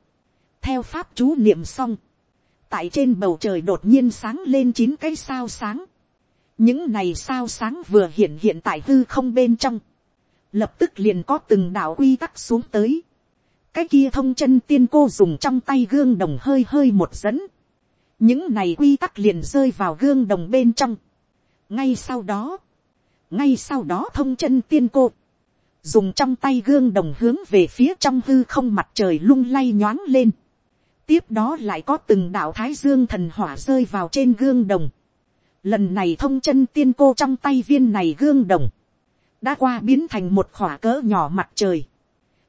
theo pháp chú niệm xong, tại trên bầu trời đột nhiên sáng lên chín cái sao sáng, những này sao sáng vừa hiện hiện tại hư không bên trong, lập tức liền có từng đạo quy tắc xuống tới, cái kia thông chân tiên cô dùng trong tay gương đồng hơi hơi một dẫn, những này quy tắc liền rơi vào gương đồng bên trong, ngay sau đó, ngay sau đó thông chân tiên cô, dùng trong tay gương đồng hướng về phía trong hư không mặt trời lung lay nhoáng lên. tiếp đó lại có từng đạo thái dương thần hỏa rơi vào trên gương đồng. lần này thông chân tiên cô trong tay viên này gương đồng, đã qua biến thành một khỏa cỡ nhỏ mặt trời.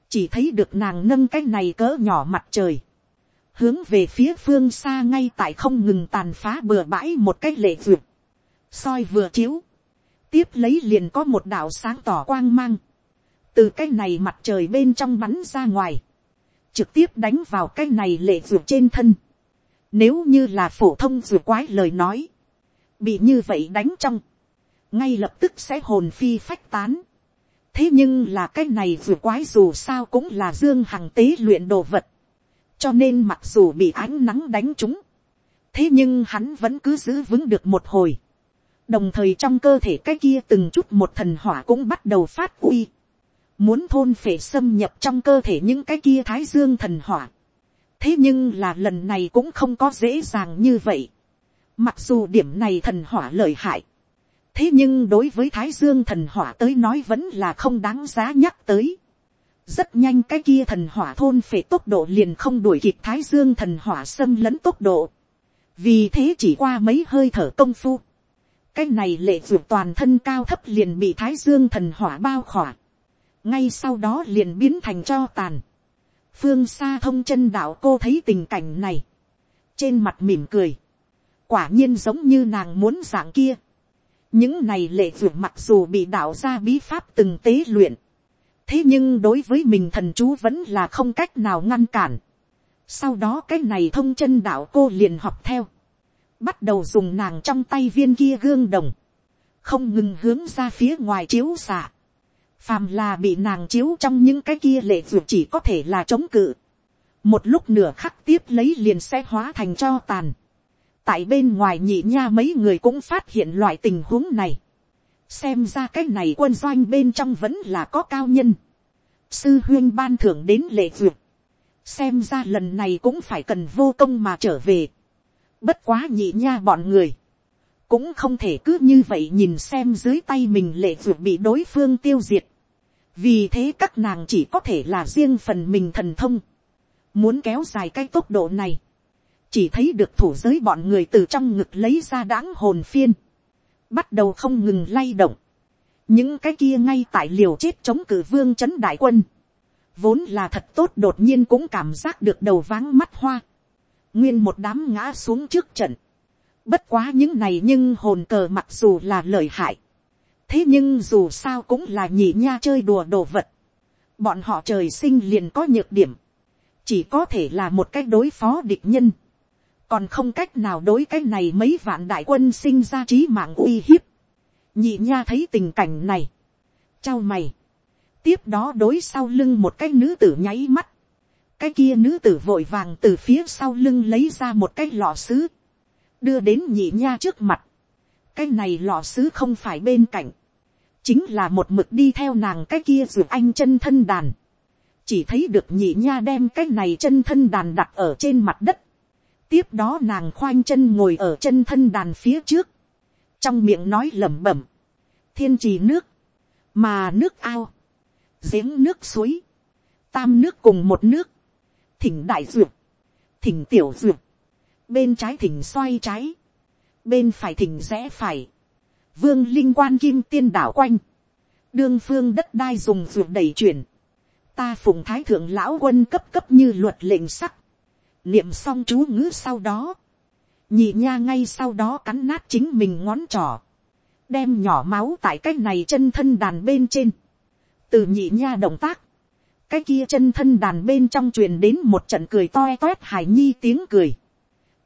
chỉ thấy được nàng nâng cái này cỡ nhỏ mặt trời hướng về phía phương xa ngay tại không ngừng tàn phá bừa bãi một cách lệ duyệt soi vừa chiếu. tiếp lấy liền có một đạo sáng tỏ quang mang từ cái này mặt trời bên trong bắn ra ngoài, trực tiếp đánh vào cái này lệ duyệt trên thân. Nếu như là phổ thông duyệt quái lời nói, bị như vậy đánh trong, ngay lập tức sẽ hồn phi phách tán. thế nhưng là cái này duyệt quái dù sao cũng là dương hằng tế luyện đồ vật, cho nên mặc dù bị ánh nắng đánh trúng, thế nhưng hắn vẫn cứ giữ vững được một hồi. đồng thời trong cơ thể cái kia từng chút một thần hỏa cũng bắt đầu phát uy muốn thôn phệ xâm nhập trong cơ thể những cái kia thái dương thần hỏa. thế nhưng là lần này cũng không có dễ dàng như vậy. mặc dù điểm này thần hỏa lợi hại. thế nhưng đối với thái dương thần hỏa tới nói vẫn là không đáng giá nhắc tới rất nhanh cái kia thần hỏa thôn phệ tốc độ liền không đuổi kịp thái dương thần hỏa xâm lấn tốc độ. vì thế chỉ qua mấy hơi thở công phu. cái này lệ ruột toàn thân cao thấp liền bị thái dương thần hỏa bao khỏa ngay sau đó liền biến thành cho tàn. phương xa thông chân đạo cô thấy tình cảnh này, trên mặt mỉm cười, quả nhiên giống như nàng muốn dạng kia. những này lệ ruột mặc dù bị đạo ra bí pháp từng tế luyện, thế nhưng đối với mình thần chú vẫn là không cách nào ngăn cản. sau đó cái này thông chân đạo cô liền học theo, bắt đầu dùng nàng trong tay viên kia gương đồng, không ngừng hướng ra phía ngoài chiếu xạ phàm là bị nàng chiếu trong những cái kia lệ ruột chỉ có thể là chống cự. một lúc nửa khắc tiếp lấy liền sẽ hóa thành cho tàn. tại bên ngoài nhị nha mấy người cũng phát hiện loại tình huống này xem ra cái này quân doanh bên trong vẫn là có cao nhân. sư huyên ban thưởng đến lệ duyệt. Xem ra lần này cũng phải cần vô công mà trở về. bất quá nhị nha bọn người. Cũng không thể cứ như vậy nhìn xem dưới tay mình lệ duyệt bị đối phương tiêu diệt. Vì thế các nàng chỉ có thể là riêng phần mình thần thông, muốn kéo dài cái tốc độ này, chỉ thấy được thủ giới bọn người từ trong ngực lấy ra đáng hồn phiên, bắt đầu không ngừng lay động, những cái kia ngay tại liều chết chống cử vương c h ấ n đại quân, vốn là thật tốt đột nhiên cũng cảm giác được đầu váng mắt hoa, nguyên một đám ngã xuống trước trận, bất quá những này nhưng hồn cờ mặc dù là lợi hại, thế nhưng dù sao cũng là nhị nha chơi đùa đồ vật. bọn họ trời sinh liền có nhược điểm. chỉ có thể là một cách đối phó địch nhân, còn không cách nào đối cái này mấy vạn đại quân sinh ra trí mạng uy hiếp. nhị nha thấy tình cảnh này, trao mày, tiếp đó đối sau lưng một cái nữ tử nháy mắt, cái kia nữ tử vội vàng từ phía sau lưng lấy ra một cái lọ sứ, đưa đến nhị nha trước mặt, cái này lọ sứ không phải bên cạnh, chính là một mực đi theo nàng cái kia ruột anh chân thân đàn, chỉ thấy được nhị nha đem cái này chân thân đàn đặt ở trên mặt đất, tiếp đó nàng khoanh chân ngồi ở chân thân đàn phía trước, trong miệng nói lẩm bẩm, thiên trì nước, mà nước ao, giếng nước suối, tam nước cùng một nước, thỉnh đại duyệt, thỉnh tiểu duyệt, bên trái thỉnh xoay trái, bên phải thỉnh rẽ phải, vương linh quan kim tiên đảo quanh, đương phương đất đai dùng duyệt đầy chuyển, ta phụng thái thượng lão quân cấp cấp như luật lệnh sắc, niệm xong chú ngữ sau đó, nhị nha ngay sau đó cắn nát chính mình ngón trỏ, đem nhỏ máu tại cái này chân thân đàn bên trên, từ nhị nha động tác, cái kia chân thân đàn bên trong truyền đến một trận cười toe toét hài nhi tiếng cười.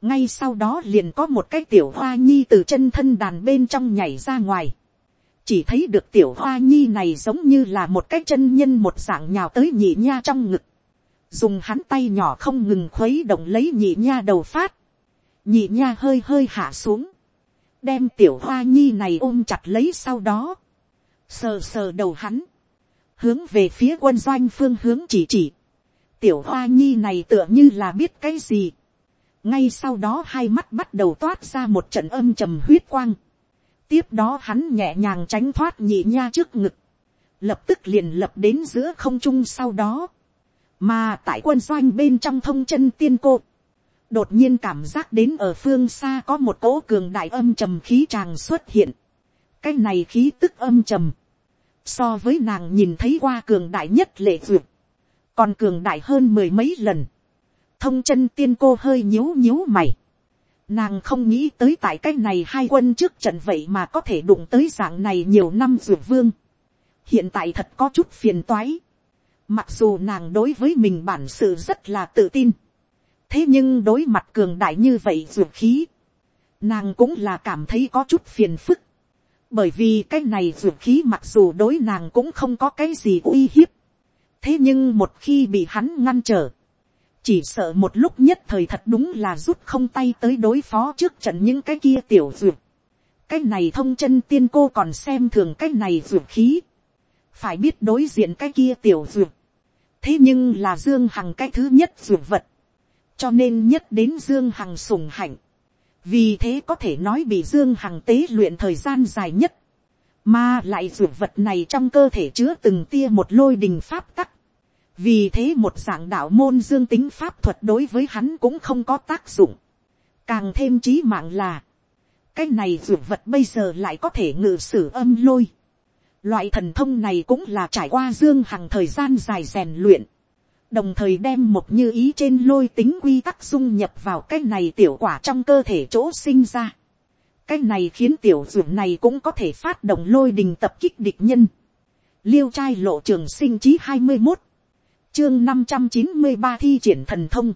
ngay sau đó liền có một cái tiểu hoa nhi từ chân thân đàn bên trong nhảy ra ngoài. chỉ thấy được tiểu hoa nhi này giống như là một cái chân nhân một dạng nhào tới nhị nha trong ngực dùng hắn tay nhỏ không ngừng khuấy động lấy nhị nha đầu phát. nhị nha hơi hơi hạ xuống. đem tiểu hoa nhi này ôm chặt lấy sau đó. sờ sờ đầu hắn hướng về phía quân doanh phương hướng chỉ chỉ. tiểu hoa nhi này tựa như là biết cái gì. ngay sau đó hai mắt bắt đầu toát ra một trận âm trầm huyết quang. tiếp đó hắn nhẹ nhàng tránh thoát nhị nha trước ngực. lập tức liền lập đến giữa không trung sau đó mà tại quân doanh bên trong thông chân tiên cô. đột nhiên cảm giác đến ở phương xa có một cỗ cường đại âm trầm khí tràng xuất hiện. cái này khí tức âm trầm so với nàng nhìn thấy qua cường đại nhất lệ duyệt, còn cường đại hơn mười mấy lần, thông chân tiên cô hơi nhíu nhíu mày, nàng không nghĩ tới tại cái này hai quân trước trận vậy mà có thể đụng tới dạng này nhiều năm duyệt vương, hiện tại thật có chút phiền toái, mặc dù nàng đối với mình bản sự rất là tự tin, thế nhưng đối mặt cường đại như vậy dược khí, nàng cũng là cảm thấy có chút phiền phức, bởi vì cái này dược khí mặc dù đối nàng cũng không có cái gì uy hiếp. thế nhưng một khi bị hắn ngăn trở, chỉ sợ một lúc nhất thời thật đúng là rút không tay tới đối phó trước trận những cái kia tiểu dược. cái này thông chân tiên cô còn xem thường cái này dược khí. phải biết đối diện cái kia tiểu dược, thế nhưng là dương hằng cái thứ nhất ruột vật. cho nên nhất đến dương hằng sùng hạnh. Vì thế có thể nói bị dương hằng tế luyện thời gian dài nhất, mà lại ruột vật này trong cơ thể chứa từng tia một lôi đình pháp tắc, vì thế một dạng đạo môn dương tính pháp thuật đối với hắn cũng không có tác dụng, càng thêm trí mạng là, cái này ruột vật bây giờ lại có thể ngự sử âm lôi, loại thần thông này cũng là trải qua dương hằng thời gian dài rèn luyện, đồng thời đem một như ý trên lôi tính quy tắc dung nhập vào cái này tiểu quả trong cơ thể chỗ sinh ra. cái này khiến tiểu dược này cũng có thể phát động lôi đình tập kích địch nhân. liêu trai lộ trường sinh chí hai mươi một, chương năm trăm chín mươi ba thi triển thần thông.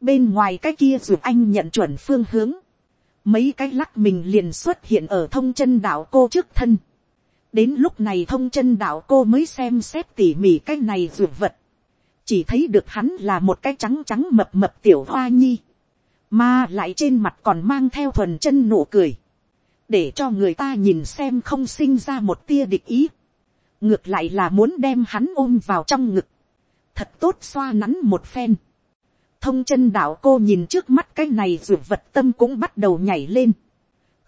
bên ngoài cái kia dược anh nhận chuẩn phương hướng. mấy cái lắc mình liền xuất hiện ở thông chân đạo cô trước thân đến lúc này thông chân đạo cô mới xem xét tỉ mỉ cái này ruột vật. Chỉ thấy được hắn là một cái trắng trắng mập mập tiểu hoa nhi, mà lại trên mặt còn mang theo thuần chân nụ cười, để cho người ta nhìn xem không sinh ra một tia địch ý, ngược lại là muốn đem hắn ôm vào trong ngực, thật tốt xoa nắn một phen, thông chân đạo cô nhìn trước mắt cái này ruột vật tâm cũng bắt đầu nhảy lên,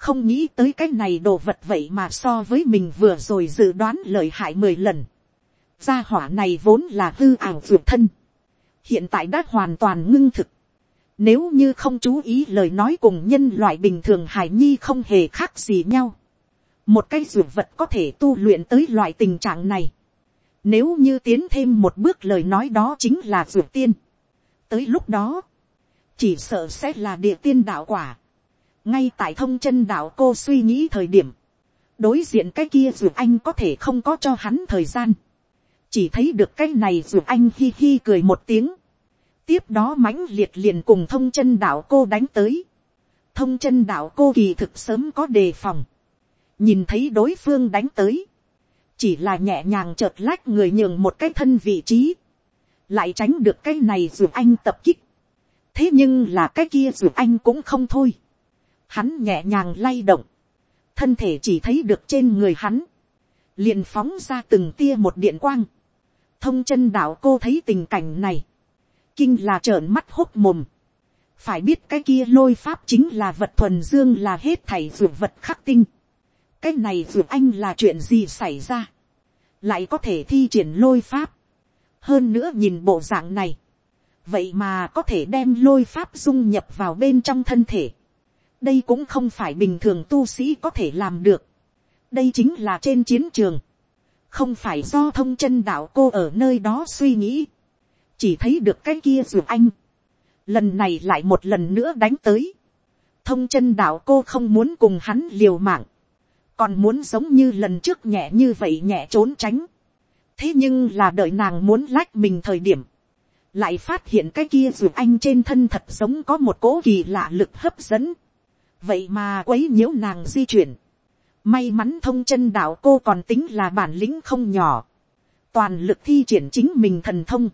không nghĩ tới cái này đồ vật vậy mà so với mình vừa rồi dự đoán lợi hại mười lần, gia hỏa này vốn là hư ảo ruột thân. Hiện tại đã hoàn toàn ngưng thực. Nếu như không chú ý lời nói cùng nhân loại bình thường hải nhi không hề khác gì nhau. Một cái ruột vật có thể tu luyện tới loại tình trạng này. Nếu như tiến thêm một bước lời nói đó chính là ruột tiên. Tới lúc đó, chỉ sợ sẽ là địa tiên đạo quả. Ngay tại thông chân đạo cô suy nghĩ thời điểm, đối diện cái kia dù anh có thể không có cho hắn thời gian chỉ thấy được cái này dù anh hi hi cười một tiếng, tiếp đó mãnh liệt liền cùng thông chân đạo cô đánh tới. thông chân đạo cô kỳ thực sớm có đề phòng. nhìn thấy đối phương đánh tới. chỉ là nhẹ nhàng chợt lách người nhường một cái thân vị trí. lại tránh được cái này dù anh tập kích. thế nhưng là cái kia dù anh cũng không thôi hắn nhẹ nhàng lay động. thân thể chỉ thấy được trên người hắn. liền phóng ra từng tia một điện quang. thông chân đạo cô thấy tình cảnh này kinh là trợn mắt hốt mồm. phải biết cái kia lôi pháp chính là vật thuần dương là hết thảy ruột vật khắc tinh. cái này ruột anh là chuyện gì xảy ra. lại có thể thi triển lôi pháp. hơn nữa nhìn bộ dạng này. vậy mà có thể đem lôi pháp dung nhập vào bên trong thân thể đây cũng không phải bình thường tu sĩ có thể làm được. đây chính là trên chiến trường. không phải do thông chân đạo cô ở nơi đó suy nghĩ. Chỉ thấy được cái kia ruột anh, lần này lại một lần nữa đánh tới, thông chân đạo cô không muốn cùng hắn liều mạng, còn muốn giống như lần trước nhẹ như vậy nhẹ trốn tránh, thế nhưng là đợi nàng muốn lách mình thời điểm, lại phát hiện cái kia ruột anh trên thân thật giống có một cố kỳ lạ lực hấp dẫn, vậy mà quấy nhiễu nàng di chuyển, may mắn thông chân đạo cô còn tính là bản lĩnh không nhỏ, toàn lực thi triển chính mình thần thông,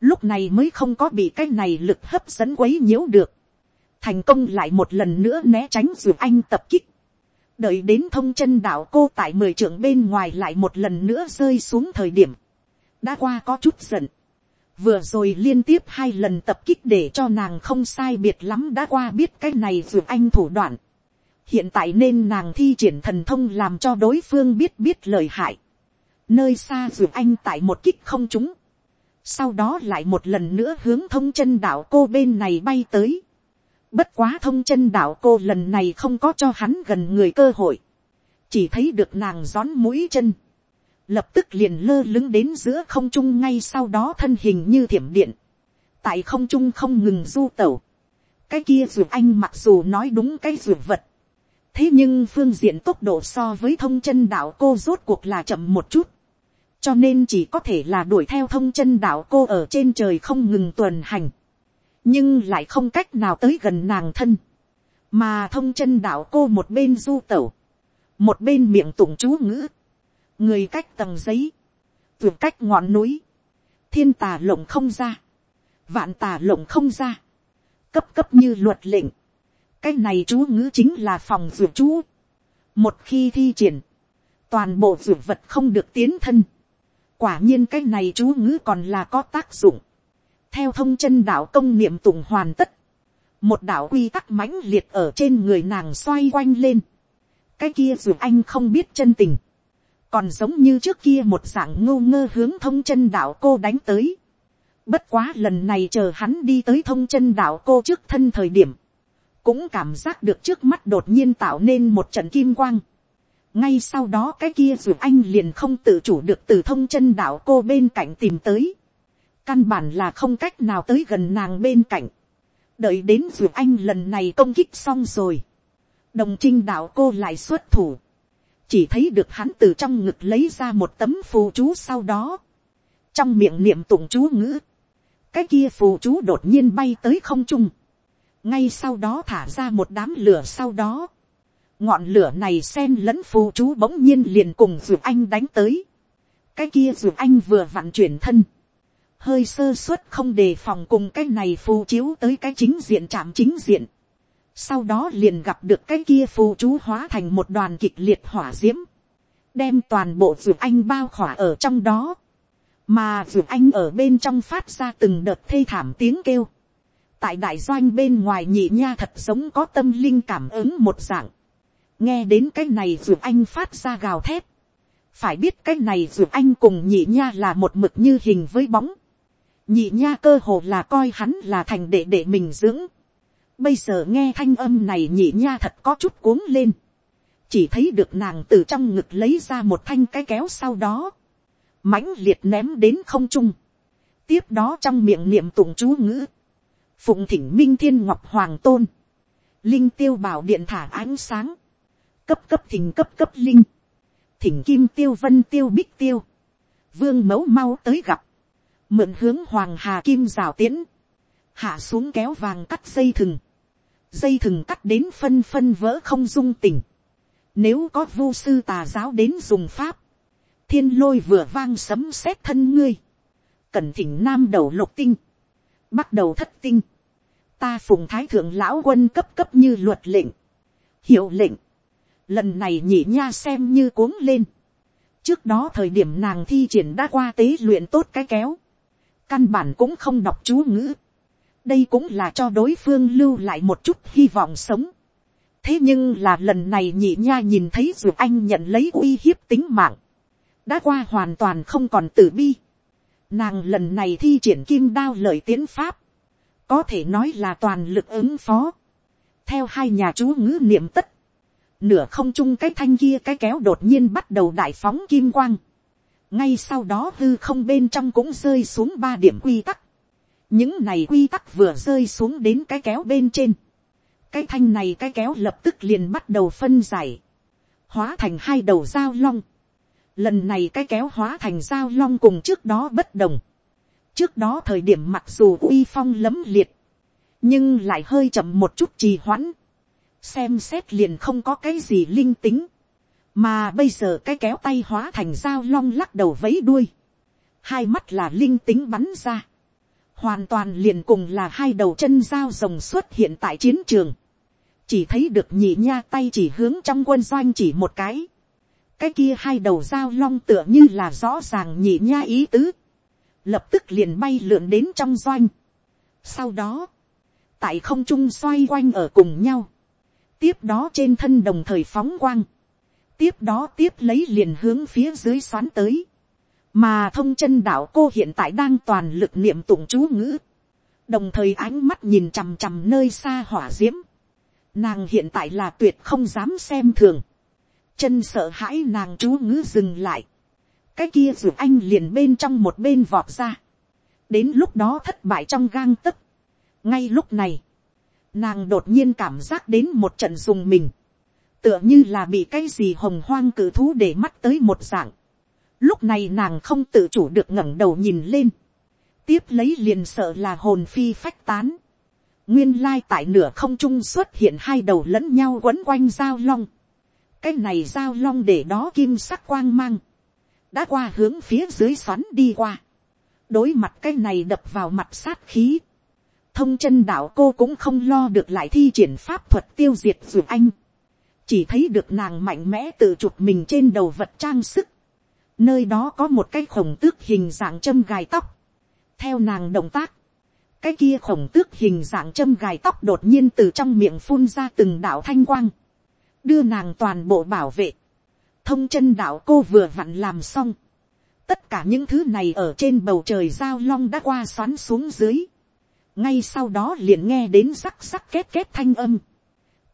lúc này mới không có bị cái này lực hấp dẫn quấy nhiễu được, thành công lại một lần nữa né tránh dù anh tập kích, đợi đến thông chân đạo cô tại mười trưởng bên ngoài lại một lần nữa rơi xuống thời điểm, đã qua có chút giận, vừa rồi liên tiếp hai lần tập kích để cho nàng không sai biệt lắm đã qua biết cái này dù anh thủ đoạn, hiện tại nên nàng thi triển thần thông làm cho đối phương biết biết lời hại, nơi xa dù anh tại một kích không chúng, sau đó lại một lần nữa hướng thông chân đạo cô bên này bay tới. Bất quá thông chân đạo cô lần này không có cho hắn gần người cơ hội, chỉ thấy được nàng rón mũi chân, lập tức liền lơ lứng đến giữa không trung ngay sau đó thân hình như thiểm điện, tại không trung không ngừng du tẩu, cái kia dù anh mặc dù nói đúng cái dù vật, thế nhưng phương diện tốc độ so với thông chân đạo cô rốt cuộc là chậm một chút, cho nên chỉ có thể là đuổi theo thông chân đạo cô ở trên trời không ngừng tuần hành, nhưng lại không cách nào tới gần nàng thân, mà thông chân đạo cô một bên du tẩu, một bên miệng tụng chú ngữ, người cách tầng giấy, tuyệt cách ngọn núi, thiên tà lộng không ra, vạn tà lộng không ra, cấp cấp như luật lệnh, cái này chú ngữ chính là phòng ruột chú, một khi thi triển, toàn bộ ruột vật không được tiến thân, quả nhiên cái này chú ngữ còn là có tác dụng. theo thông chân đạo công niệm tùng hoàn tất, một đạo quy tắc mãnh liệt ở trên người nàng xoay quanh lên. cái kia dù anh không biết chân tình, còn giống như trước kia một dạng ngô ngơ hướng thông chân đạo cô đánh tới. bất quá lần này chờ hắn đi tới thông chân đạo cô trước thân thời điểm, cũng cảm giác được trước mắt đột nhiên tạo nên một trận kim quang ngay sau đó cái kia dù anh liền không tự chủ được từ thông chân đạo cô bên cạnh tìm tới. căn bản là không cách nào tới gần nàng bên cạnh. đợi đến dù anh lần này công kích xong rồi. đồng trinh đạo cô lại xuất thủ chỉ thấy được hắn từ trong ngực lấy ra một tấm phù chú sau đó. trong miệng niệm tụng chú ngữ. cái kia phù chú đột nhiên bay tới không trung. ngay sau đó thả ra một đám lửa sau đó ngọn lửa này sen lẫn phù chú bỗng nhiên liền cùng ruột anh đánh tới. cái kia ruột anh vừa vặn chuyển thân. hơi sơ suất không đề phòng cùng cái này phù chiếu tới cái chính diện chạm chính diện sau đó liền gặp được cái kia phù chú hóa thành một đoàn kịch liệt hỏa d i ễ m đem toàn bộ ruột anh bao khỏa ở trong đó. mà ruột anh ở bên trong phát ra từng đợt thê thảm tiếng kêu. tại đại doanh bên ngoài nhị nha thật giống có tâm linh cảm ứng một dạng nghe đến cái này ruột anh phát ra gào thét, phải biết cái này ruột anh cùng nhị nha là một mực như hình với bóng, nhị nha cơ hồ là coi hắn là thành đệ đệ mình dưỡng, bây giờ nghe thanh âm này nhị nha thật có chút cuống lên, chỉ thấy được nàng từ trong ngực lấy ra một thanh cái kéo sau đó, mãnh liệt ném đến không trung, tiếp đó trong miệng niệm tụng chú ngữ, phụng thỉnh minh thiên ngọc hoàng tôn, linh tiêu bảo điện thả ánh sáng, cấp cấp thỉnh cấp cấp linh, thỉnh kim tiêu vân tiêu bích tiêu, vương mẫu mau tới gặp, mượn hướng hoàng hà kim rào tiến, hạ xuống kéo vàng cắt dây thừng, dây thừng cắt đến phân phân vỡ không dung tình, nếu có vô sư tà giáo đến dùng pháp, thiên lôi vừa vang sấm sét thân ngươi, cẩn thỉnh nam đầu lục tinh, bắt đầu thất tinh, ta phùng thái thượng lão quân cấp cấp như luật lệnh, hiệu lệnh, lần này nhị nha xem như cuống lên, trước đó thời điểm nàng thi triển đã qua tế luyện tốt cái kéo, căn bản cũng không đọc chú ngữ, đây cũng là cho đối phương lưu lại một chút hy vọng sống. thế nhưng là lần này nhị nha nhìn thấy dù anh nhận lấy uy hiếp tính mạng, đã qua hoàn toàn không còn tử bi. Nàng lần này thi triển kim đao lợi tiến pháp, có thể nói là toàn lực ứng phó. theo hai nhà chú ngữ niệm tất, nửa không chung cái thanh kia cái kéo đột nhiên bắt đầu đại phóng kim quang. ngay sau đó hư không bên trong cũng rơi xuống ba điểm quy tắc những này quy tắc vừa rơi xuống đến cái kéo bên trên. cái thanh này cái kéo lập tức liền bắt đầu phân giải. hóa thành hai đầu dao long. lần này cái kéo hóa thành dao long cùng trước đó bất đồng. trước đó thời điểm mặc dù uy phong lấm liệt, nhưng lại hơi chậm một chút trì hoãn xem xét liền không có cái gì linh tính, mà bây giờ cái kéo tay hóa thành dao long lắc đầu vấy đuôi, hai mắt là linh tính bắn ra, hoàn toàn liền cùng là hai đầu chân dao rồng xuất hiện tại chiến trường, chỉ thấy được nhị nha tay chỉ hướng trong quân doanh chỉ một cái, cái kia hai đầu dao long tựa như là rõ ràng nhị nha ý tứ, lập tức liền bay lượn đến trong doanh. Sau đó, tại không trung xoay quanh ở cùng nhau, tiếp đó trên thân đồng thời phóng quang, tiếp đó tiếp lấy liền hướng phía dưới xoắn tới, mà thông chân đạo cô hiện tại đang toàn lực niệm tụng chú ngữ, đồng thời ánh mắt nhìn chằm chằm nơi xa hỏa d i ễ m nàng hiện tại là tuyệt không dám xem thường, chân sợ hãi nàng chú ngữ dừng lại, cái kia ruột anh liền bên trong một bên vọt ra, đến lúc đó thất bại trong gang tấc, ngay lúc này, nàng đột nhiên cảm giác đến một trận dùng mình, tựa như là bị cái gì hồng hoang cử thú để mắt tới một dạng. Lúc này nàng không tự chủ được ngẩng đầu nhìn lên, tiếp lấy liền sợ là hồn phi phách tán. Nguyên lai tại nửa không trung xuất hiện hai đầu lẫn nhau quấn quanh giao long. Cái này giao long để đó kim sắc quang mang. Đã qua hướng phía dưới xoắn đi qua. Đối mặt cái này đập vào mặt sát khí thông chân đạo cô cũng không lo được lại thi triển pháp thuật tiêu diệt dù anh. chỉ thấy được nàng mạnh mẽ tự chụp mình trên đầu vật trang sức nơi đó có một cái khổng tước hình dạng châm gài tóc. theo nàng động tác, cái kia khổng tước hình dạng châm gài tóc đột nhiên từ trong miệng phun ra từng đạo thanh quang, đưa nàng toàn bộ bảo vệ. thông chân đạo cô vừa vặn làm xong. tất cả những thứ này ở trên bầu trời giao long đã qua xoắn xuống dưới ngay sau đó liền nghe đến rắc rắc két két thanh âm.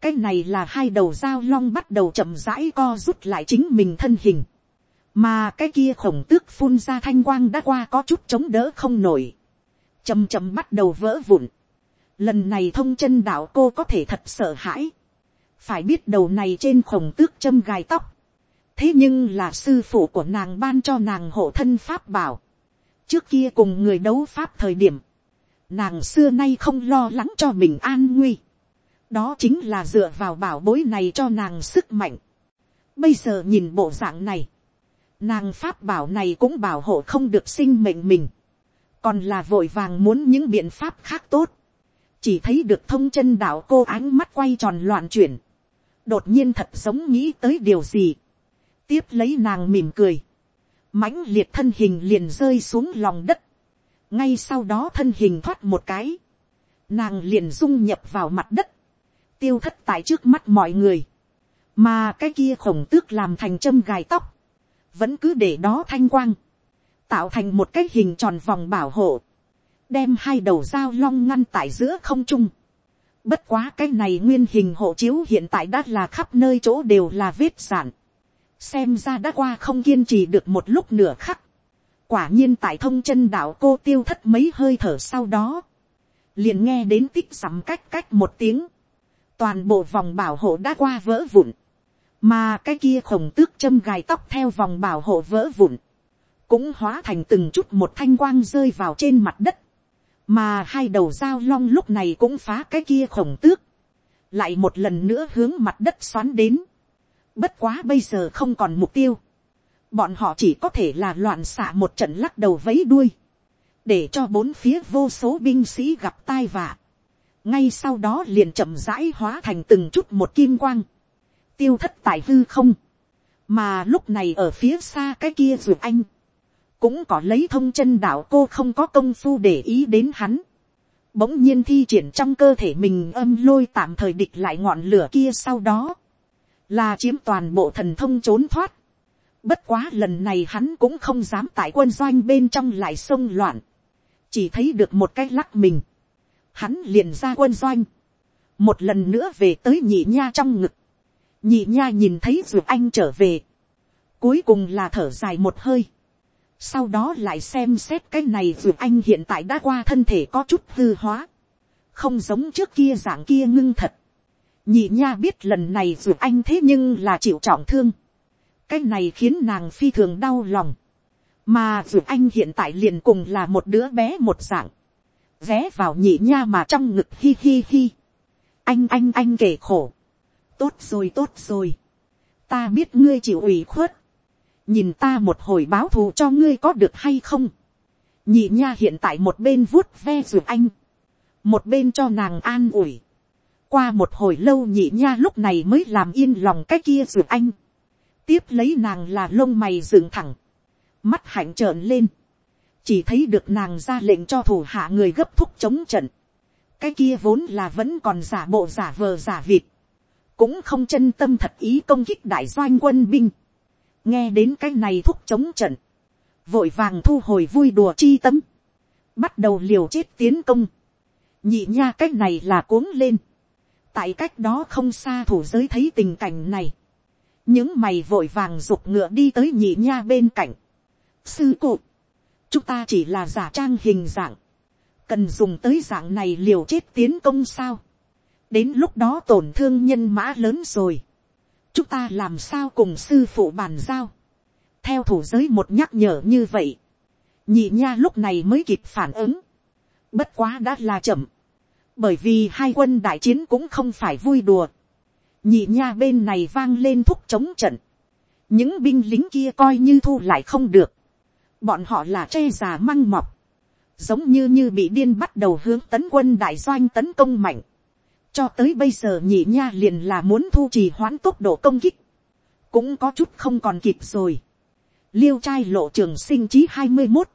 cái này là hai đầu dao long bắt đầu chậm rãi co rút lại chính mình thân hình mà cái kia khổng tước phun ra thanh quang đã qua có chút chống đỡ không nổi. chầm chầm bắt đầu vỡ vụn. lần này thông chân đạo cô có thể thật sợ hãi. phải biết đầu này trên khổng tước châm gài tóc. thế nhưng là sư phụ của nàng ban cho nàng hộ thân pháp bảo. trước kia cùng người đấu pháp thời điểm nàng xưa nay không lo lắng cho mình an nguy. đó chính là dựa vào bảo bối này cho nàng sức mạnh. bây giờ nhìn bộ dạng này, nàng pháp bảo này cũng bảo hộ không được sinh mệnh mình, còn là vội vàng muốn những biện pháp khác tốt. chỉ thấy được thông chân đạo cô ánh mắt quay tròn loạn chuyển, đột nhiên thật giống nghĩ tới điều gì. tiếp lấy nàng mỉm cười, mãnh liệt thân hình liền rơi xuống lòng đất, ngay sau đó thân hình thoát một cái, nàng liền dung nhập vào mặt đất, tiêu thất tại trước mắt mọi người, mà cái kia khổng tước làm thành châm gài tóc, vẫn cứ để đó thanh quang, tạo thành một cái hình tròn vòng bảo hộ, đem hai đầu dao long ngăn tại giữa không trung. Bất quá cái này nguyên hình hộ chiếu hiện tại đã là khắp nơi chỗ đều là vết sản. Xem ra đã qua không kiên trì được một lúc nửa khắc quả nhiên tại thông chân đạo cô tiêu thất mấy hơi thở sau đó, liền nghe đến tích sắm cách cách một tiếng, toàn bộ vòng bảo hộ đã qua vỡ vụn, mà cái kia khổng tước châm gài tóc theo vòng bảo hộ vỡ vụn, cũng hóa thành từng chút một thanh quang rơi vào trên mặt đất, mà hai đầu dao long lúc này cũng phá cái kia khổng tước, lại một lần nữa hướng mặt đất xoắn đến, bất quá bây giờ không còn mục tiêu, bọn họ chỉ có thể là loạn xạ một trận lắc đầu vấy đuôi, để cho bốn phía vô số binh sĩ gặp tai vạ, ngay sau đó liền chậm rãi hóa thành từng chút một kim quang, tiêu thất tại hư không, mà lúc này ở phía xa cái kia ruột anh, cũng có lấy thông chân đạo cô không có công phu để ý đến hắn, bỗng nhiên thi triển trong cơ thể mình âm lôi tạm thời địch lại ngọn lửa kia sau đó, là chiếm toàn bộ thần thông trốn thoát. Bất quá lần này hắn cũng không dám tại quân doanh bên trong lại sông loạn, chỉ thấy được một cái lắc mình, hắn liền ra quân doanh, một lần nữa về tới nhị nha trong ngực, nhị nha nhìn thấy ruột anh trở về, cuối cùng là thở dài một hơi, sau đó lại xem xét cái này ruột anh hiện tại đã qua thân thể có chút hư hóa, không giống trước kia dạng kia ngưng thật, nhị nha biết lần này ruột anh thế nhưng là chịu trọng thương, cái này khiến nàng phi thường đau lòng, mà ruột anh hiện tại liền cùng là một đứa bé một dạng, ghé vào nhị nha mà trong ngực hi hi hi, anh anh anh kể khổ, tốt rồi tốt rồi, ta biết ngươi chịu ủy khuất, nhìn ta một hồi báo thù cho ngươi có được hay không. nhị nha hiện tại một bên vuốt ve ruột anh, một bên cho nàng an ủi. qua một hồi lâu nhị nha lúc này mới làm yên lòng cái kia ruột anh. tiếp lấy nàng là lông mày dựng thẳng, mắt hạnh trợn lên, chỉ thấy được nàng ra lệnh cho thủ hạ người gấp thúc chống trận. cái kia vốn là vẫn còn giả bộ giả vờ giả vịt, cũng không chân tâm thật ý công kích đại doanh quân binh. Nghe đến cái này thúc chống trận, vội vàng thu hồi vui đùa chi tâm, bắt đầu liều chết tiến công, nhị nha cái này là cuống lên, tại cách đó không xa thủ giới thấy tình cảnh này, những mày vội vàng g ụ c ngựa đi tới nhị nha bên cạnh, sư cụ, chúng ta chỉ là giả trang hình dạng, cần dùng tới dạng này liều chết tiến công sao, đến lúc đó tổn thương nhân mã lớn rồi, chúng ta làm sao cùng sư phụ bàn giao, theo thủ giới một nhắc nhở như vậy, nhị nha lúc này mới kịp phản ứng, bất quá đã là chậm, bởi vì hai quân đại chiến cũng không phải vui đùa, nhị nha bên này vang lên thúc chống trận, những binh lính kia coi như thu lại không được, bọn họ là tre già măng mọc, giống như như bị điên bắt đầu hướng tấn quân đại doanh tấn công mạnh, cho tới bây giờ nhị nha liền là muốn thu trì hoãn tốc độ công kích, cũng có chút không còn kịp rồi. liêu trai lộ trường sinh chí hai mươi một,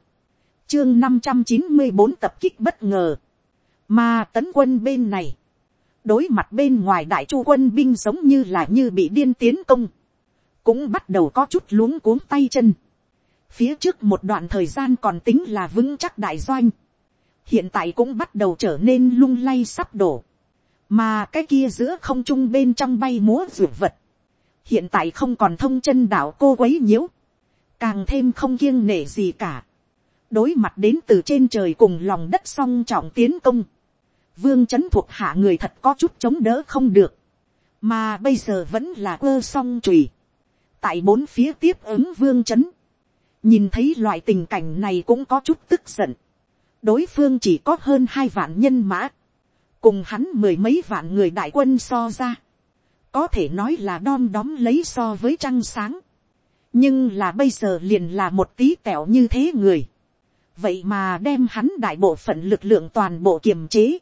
chương năm trăm chín mươi bốn tập kích bất ngờ, mà tấn quân bên này, đối mặt bên ngoài đại chu quân binh giống như là như bị điên tiến công, cũng bắt đầu có chút luống cuống tay chân. phía trước một đoạn thời gian còn tính là vững chắc đại doanh, hiện tại cũng bắt đầu trở nên lung lay sắp đổ mà cái kia giữa không trung bên trong bay múa ruột vật, hiện tại không còn thông chân đạo cô quấy nhiễu, càng thêm không kiêng nể gì cả, đối mặt đến từ trên trời cùng lòng đất song trọng tiến công, vương c h ấ n thuộc hạ người thật có chút chống đỡ không được, mà bây giờ vẫn là ơ song chùy, tại bốn phía tiếp ứng vương c h ấ n nhìn thấy loại tình cảnh này cũng có chút tức giận, đối phương chỉ có hơn hai vạn nhân mã, cùng hắn mười mấy vạn người đại quân so ra, có thể nói là đom đóm lấy so với trăng sáng, nhưng là bây giờ liền là một tí tẹo như thế người, vậy mà đem hắn đại bộ phận lực lượng toàn bộ kiềm chế,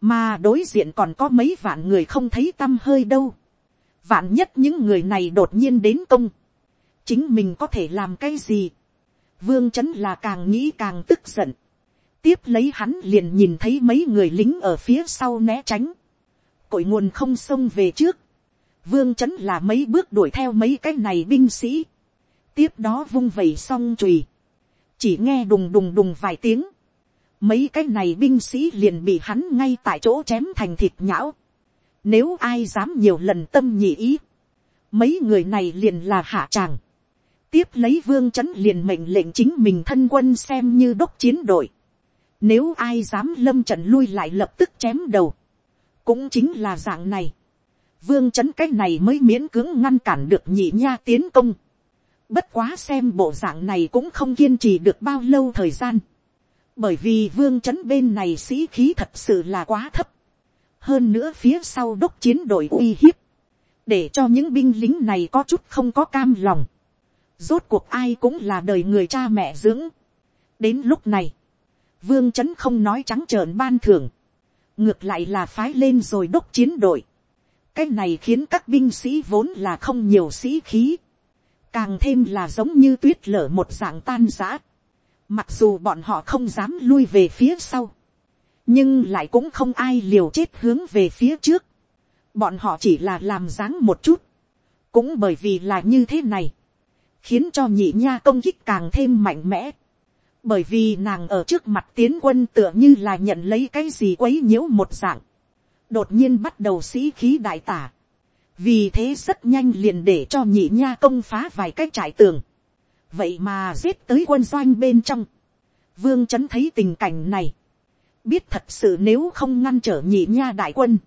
mà đối diện còn có mấy vạn người không thấy t â m hơi đâu, vạn nhất những người này đột nhiên đến công, chính mình có thể làm cái gì, vương c h ấ n là càng nghĩ càng tức giận, tiếp lấy hắn liền nhìn thấy mấy người lính ở phía sau né tránh, cội nguồn không xông về trước, vương chấn là mấy bước đuổi theo mấy cái này binh sĩ, tiếp đó vung vẩy xong chùy, chỉ nghe đùng đùng đùng vài tiếng, mấy cái này binh sĩ liền bị hắn ngay tại chỗ chém thành thịt nhão, nếu ai dám nhiều lần tâm nhị ý, mấy người này liền là hạ tràng, tiếp lấy vương chấn liền mệnh lệnh chính mình thân quân xem như đốc chiến đội, nếu ai dám lâm trận lui lại lập tức chém đầu. Cũng chính là dạng này. Vương chấn cái này mới miễn cưỡng ngăn cản được nhị nha tiến công. Bất quá xem bộ dạng này cũng không kiên trì được bao lâu thời gian. bởi vì vương chấn bên này sĩ khí thật sự là quá thấp, hơn nữa phía sau đốc chiến đội uy hiếp, để cho những binh lính này có chút không có cam lòng, rốt cuộc ai cũng là đời người cha mẹ dưỡng. đến lúc này, vương trấn không nói trắng trợn ban thưởng, ngược lại là phái lên rồi đốc chiến đội. cái này khiến các binh sĩ vốn là không nhiều sĩ khí, càng thêm là giống như tuyết lở một dạng tan giã. mặc dù bọn họ không dám lui về phía sau, nhưng lại cũng không ai liều chết hướng về phía trước. bọn họ chỉ là làm dáng một chút, cũng bởi vì là như thế này, khiến cho nhị nha công kích càng thêm mạnh mẽ bởi vì nàng ở trước mặt tiến quân tựa như là nhận lấy cái gì quấy nhiễu một dạng, đột nhiên bắt đầu sĩ khí đại tả, vì thế rất nhanh liền để cho nhị nha công phá vài cái trại tường, vậy mà giết tới quân doanh bên trong, vương trấn thấy tình cảnh này, biết thật sự nếu không ngăn trở nhị nha đại quân,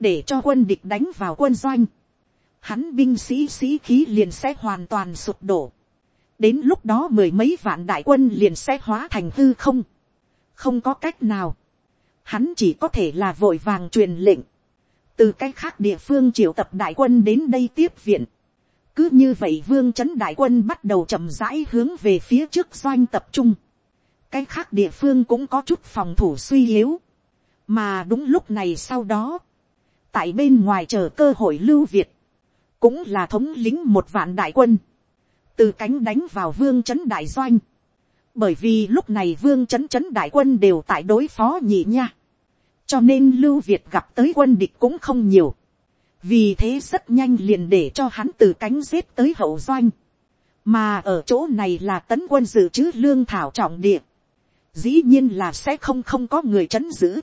để cho quân địch đánh vào quân doanh, hắn binh sĩ sĩ khí liền sẽ hoàn toàn sụp đổ, đến lúc đó mười mấy vạn đại quân liền sẽ hóa thành hư không, không có cách nào, hắn chỉ có thể là vội vàng truyền lệnh, từ cái khác địa phương triệu tập đại quân đến đây tiếp viện, cứ như vậy vương chấn đại quân bắt đầu chậm rãi hướng về phía trước doanh tập trung, cái khác địa phương cũng có chút phòng thủ suy yếu, mà đúng lúc này sau đó, tại bên ngoài chờ cơ hội lưu việt, cũng là thống lính một vạn đại quân, từ cánh đánh vào vương trấn đại doanh, bởi vì lúc này vương trấn trấn đại quân đều tại đối phó nhị nha, cho nên lưu việt gặp tới quân địch cũng không nhiều, vì thế rất nhanh liền để cho hắn từ cánh giết tới hậu doanh, mà ở chỗ này là tấn quân dự trữ lương thảo trọng địa, dĩ nhiên là sẽ không không có người trấn giữ,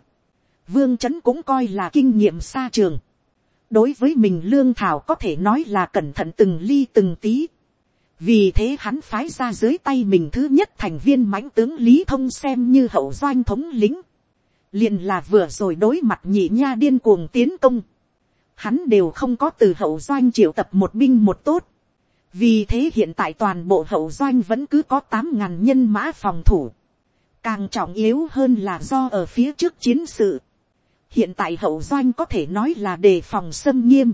vương trấn cũng coi là kinh nghiệm xa trường, đối với mình lương thảo có thể nói là cẩn thận từng ly từng tí, vì thế hắn phái ra dưới tay mình thứ nhất thành viên mãnh tướng lý thông xem như hậu doanh thống lính, liền là vừa rồi đối mặt nhị nha điên cuồng tiến công, hắn đều không có từ hậu doanh triệu tập một binh một tốt, vì thế hiện tại toàn bộ hậu doanh vẫn cứ có tám ngàn nhân mã phòng thủ, càng trọng yếu hơn là do ở phía trước chiến sự, hiện tại hậu doanh có thể nói là đề phòng xâm nghiêm,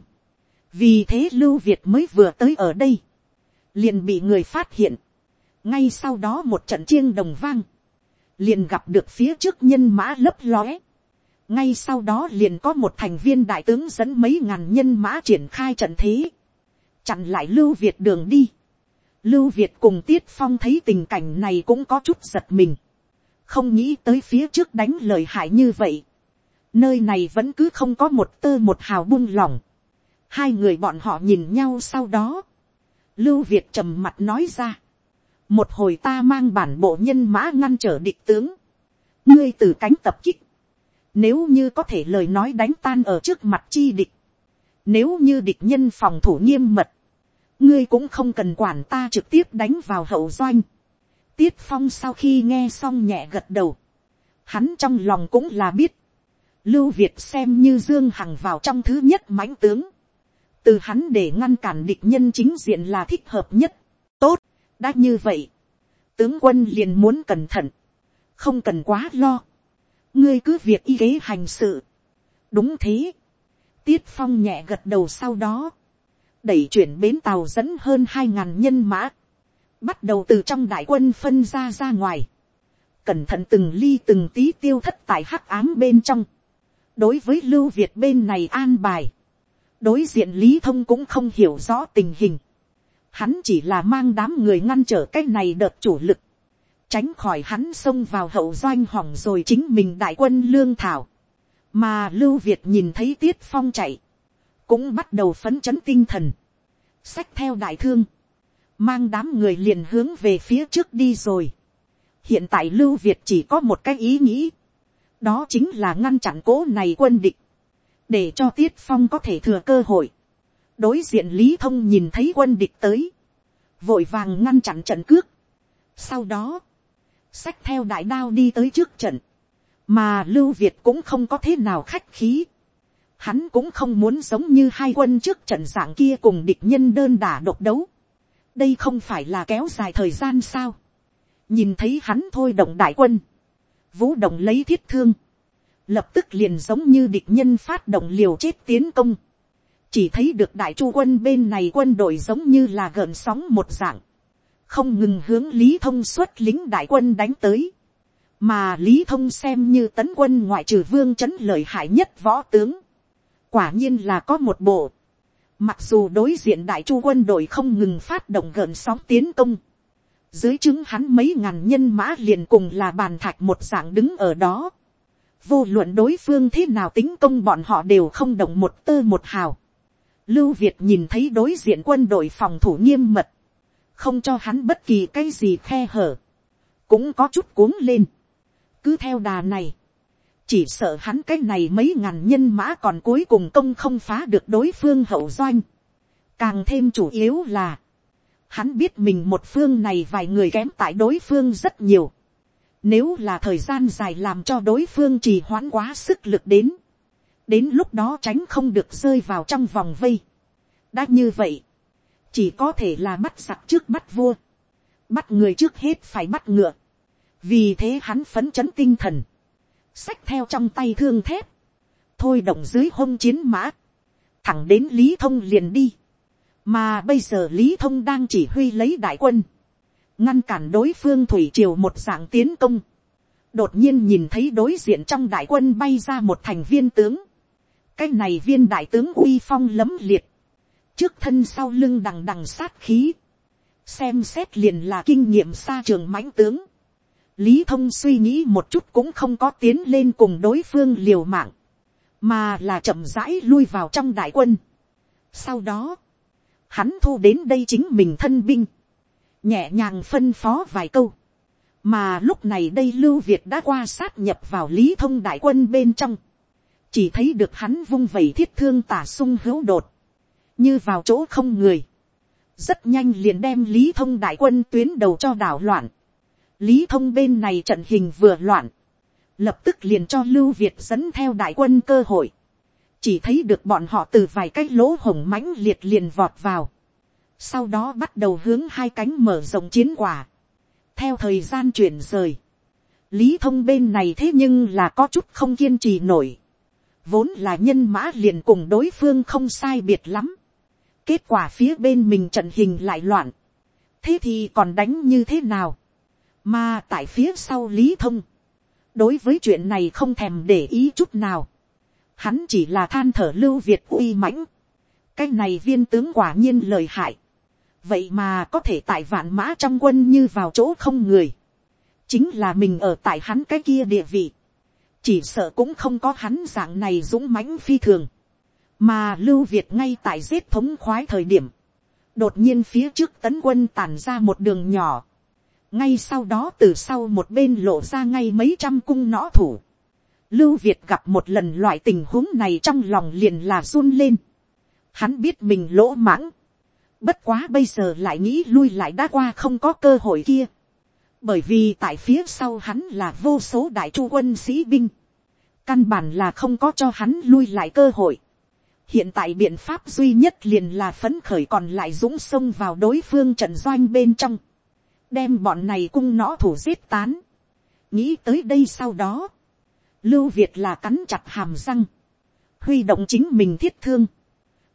vì thế lưu việt mới vừa tới ở đây, liền bị người phát hiện. ngay sau đó một trận chiêng đồng vang, liền gặp được phía trước nhân mã lấp lóe. ngay sau đó liền có một thành viên đại tướng dẫn mấy ngàn nhân mã triển khai trận thế, chặn lại lưu việt đường đi. lưu việt cùng tiết phong thấy tình cảnh này cũng có chút giật mình, không nghĩ tới phía trước đánh lời hại như vậy. nơi này vẫn cứ không có một tơ một hào buông lỏng. hai người bọn họ nhìn nhau sau đó, Lưu Việt trầm mặt nói ra. Một hồi ta mang bản bộ nhân mã ngăn trở địch tướng. Ngươi từ cánh tập kích. Nếu như có thể lời nói đánh tan ở trước mặt chi địch. Nếu như địch nhân phòng thủ nghiêm mật. Ngươi cũng không cần quản ta trực tiếp đánh vào hậu doanh. Tiết Phong sau khi nghe xong nhẹ gật đầu. Hắn trong lòng cũng là biết. Lưu Việt xem như Dương Hằng vào trong thứ nhất mãnh tướng từ hắn để ngăn cản địch nhân chính diện là thích hợp nhất. tốt, đã như vậy, tướng quân liền muốn cẩn thận, không cần quá lo, ngươi cứ việc y kế hành sự. đúng thế, tiết phong nhẹ gật đầu sau đó, đẩy chuyển bến tàu dẫn hơn hai ngàn nhân mã, bắt đầu từ trong đại quân phân ra ra ngoài, cẩn thận từng ly từng tí tiêu thất tại hắc ám bên trong, đối với lưu việt bên này an bài, đối diện lý thông cũng không hiểu rõ tình hình. Hắn chỉ là mang đám người ngăn trở cái này đợt chủ lực. Tránh khỏi hắn xông vào hậu doanh hỏng rồi chính mình đại quân lương thảo. Mà Lưu Việt nhìn thấy Tiết Phong chạy. Cũng bắt đầu phấn chấn tinh thần. Xách theo đại thương. Mang đám người liền hướng về phía trước đi rồi. Hiện tại Lưu Việt chỉ có một cái ý nghĩ. Đó chính là ngăn chặn cố này quân địch để cho tiết phong có thể thừa cơ hội. đối diện lý thông nhìn thấy quân địch tới, vội vàng ngăn chặn trận cước. sau đó, sách theo đại đao đi tới trước trận, mà lưu việt cũng không có thế nào khách khí. hắn cũng không muốn giống như hai quân trước trận dạng kia cùng địch nhân đơn đả độc đấu. đây không phải là kéo dài thời gian sao. nhìn thấy hắn thôi động đại quân, vũ động lấy thiết thương, lập tức liền giống như địch nhân phát động liều chết tiến công, chỉ thấy được đại chu quân bên này quân đội giống như là gợn sóng một dạng, không ngừng hướng lý thông xuất lính đại quân đánh tới, mà lý thông xem như tấn quân ngoại trừ vương chấn lợi hại nhất võ tướng, quả nhiên là có một bộ, mặc dù đối diện đại chu quân đội không ngừng phát động gợn sóng tiến công, dưới chứng hắn mấy ngàn nhân mã liền cùng là bàn thạch một dạng đứng ở đó, vô luận đối phương thế nào tính công bọn họ đều không động một tơ một hào, lưu việt nhìn thấy đối diện quân đội phòng thủ nghiêm mật, không cho hắn bất kỳ cái gì khe hở, cũng có chút cuống lên, cứ theo đà này, chỉ sợ hắn cái này mấy ngàn nhân mã còn cuối cùng công không phá được đối phương hậu doanh. Càng thêm chủ yếu là, hắn biết mình một phương này vài người kém tại đối phương rất nhiều. Nếu là thời gian dài làm cho đối phương trì hoãn quá sức lực đến. Đến lúc đó tránh không được rơi vào trong vòng vây. Đã như vậy, chỉ có thể là bắt giặc trước bắt vua. Bắt người trước hết phải bắt ngựa vì thế hắn phấn chấn tinh thần, xách theo trong tay thương thép, thôi động dưới hông chiến mã, thẳng đến lý thông liền đi, mà bây giờ lý thông đang chỉ huy lấy đại quân, ngăn cản đối phương thủy triều một dạng tiến công, đột nhiên nhìn thấy đối diện trong đại quân bay ra một thành viên tướng, cái này viên đại tướng uy phong lấm liệt, trước thân sau lưng đằng đằng sát khí, xem xét liền là kinh nghiệm xa trường mãnh tướng, lý thông suy nghĩ một chút cũng không có tiến lên cùng đối phương liều mạng, mà là chậm rãi lui vào trong đại quân. sau đó, hắn thu đến đây chính mình thân binh, nhẹ nhàng phân phó vài câu, mà lúc này đây lưu việt đã qua sát nhập vào lý thông đại quân bên trong, chỉ thấy được hắn vung vẩy thiết thương tả sung hữu đột, như vào chỗ không người, rất nhanh liền đem lý thông đại quân tuyến đầu cho đảo loạn, lý thông bên này trận hình vừa loạn, lập tức liền cho lưu việt dẫn theo đại quân cơ hội, chỉ thấy được bọn họ từ vài cái lỗ hổng mãnh liệt liền vọt vào, sau đó bắt đầu hướng hai cánh mở rộng chiến quả, theo thời gian chuyển rời, lý thông bên này thế nhưng là có chút không kiên trì nổi, vốn là nhân mã liền cùng đối phương không sai biệt lắm, kết quả phía bên mình trận hình lại loạn, thế thì còn đánh như thế nào, mà tại phía sau Lý Thông. Đối với chuyện này không thèm để ý chút nào. Hắn chỉ là than thở lưu Việt uy mãnh. Cái này viên tướng quả nhiên lời hại. Vậy mà có thể tại vạn mã trong quân như vào chỗ không người. Chính là mình ở tại hắn cái kia địa vị. Chỉ sợ cũng không có hắn dạng này dũng mãnh phi thường. Mà lưu Việt ngay tại giết thống khoái thời điểm. Đột nhiên phía trước tấn quân tàn ra một đường nhỏ ngay sau đó từ sau một bên lộ ra ngay mấy trăm cung nõ thủ. Lưu Việt gặp một lần loại tình huống này trong lòng liền là run lên. Hắn biết mình lỗ mãng. Bất quá bây giờ lại nghĩ lui lại đã qua không có cơ hội kia. Bởi vì tại phía sau hắn là vô số đại chu quân sĩ binh. Căn bản là không có cho hắn lui lại cơ hội. Hiện tại biện pháp duy nhất liền là phấn khởi còn lại dũng sông vào đối phương trận doanh bên trong đem bọn này cung nõ thủ giết tán. nghĩ tới đây sau đó, lưu việt là cắn chặt hàm răng, huy động chính mình thiết thương,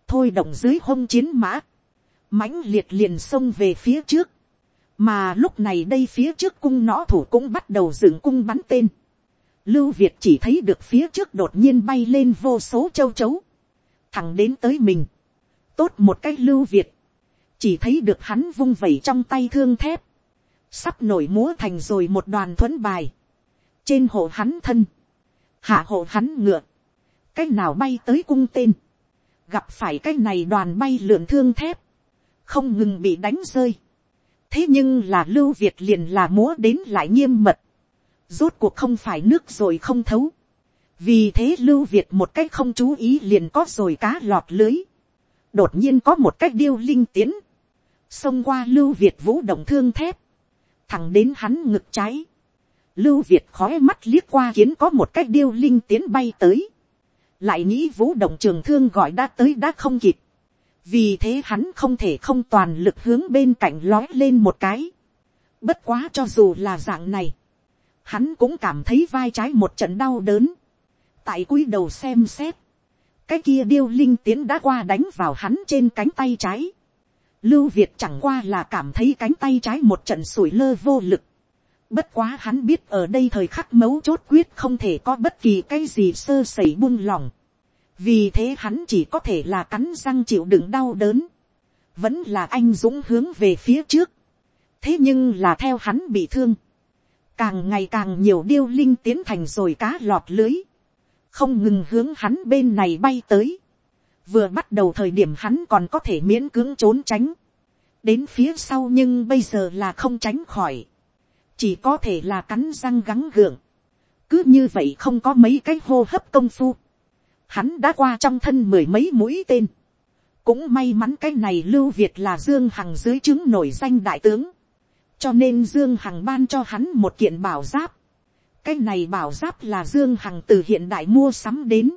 thôi động dưới hông chiến mã, mãnh liệt liền xông về phía trước, mà lúc này đây phía trước cung nõ thủ cũng bắt đầu dựng cung bắn tên. Lưu Việt chỉ thấy được phía trước đột nhiên bay lên vô số châu chấu. Thẳng đến tới mình. Tốt một cách Lưu Việt. Chỉ thấy được hắn vung vẩy trong tay thương thép sắp nổi múa thành rồi một đoàn thuẫn bài, trên hộ hắn thân, hạ hộ hắn ngựa, cái nào bay tới cung tên, gặp phải cái này đoàn bay lượn thương thép, không ngừng bị đánh rơi. thế nhưng là lưu việt liền là múa đến lại nghiêm mật, rốt cuộc không phải nước rồi không thấu, vì thế lưu việt một cách không chú ý liền có rồi cá lọt lưới, đột nhiên có một cách điêu linh tiến, xông qua lưu việt vũ động thương thép, thẳng đến hắn ngực cháy. Lưu Việt khói mắt liếc qua kiến có một cách điêu linh tiến bay tới. Lại nghĩ vũ động trường thương gọi đã tới đã không kịp. Vì thế hắn không thể không toàn lực hướng bên cạnh lói lên một cái. Bất quá cho dù là dạng này. hắn cũng cảm thấy vai trái một trận đau đớn, tại cúi đầu xem xét, cái kia điêu linh tiến đã qua đánh vào hắn trên cánh tay trái, lưu việt chẳng qua là cảm thấy cánh tay trái một trận sủi lơ vô lực, bất quá hắn biết ở đây thời khắc mấu chốt quyết không thể có bất kỳ cái gì sơ sẩy buông lỏng vì thế hắn chỉ có thể là cắn răng chịu đựng đau đớn, vẫn là anh dũng hướng về phía trước, thế nhưng là theo hắn bị thương, càng ngày càng nhiều điêu linh tiến thành rồi cá lọt lưới, không ngừng hướng hắn bên này bay tới, vừa bắt đầu thời điểm hắn còn có thể miễn cưỡng trốn tránh, đến phía sau nhưng bây giờ là không tránh khỏi, chỉ có thể là cắn răng gắng gượng, cứ như vậy không có mấy cái hô hấp công phu, hắn đã qua trong thân mười mấy mũi tên, cũng may mắn cái này lưu việt là dương hằng dưới chứng nổi danh đại tướng, cho nên dương hằng ban cho hắn một kiện bảo giáp, cái này bảo giáp là dương hằng từ hiện đại mua sắm đến,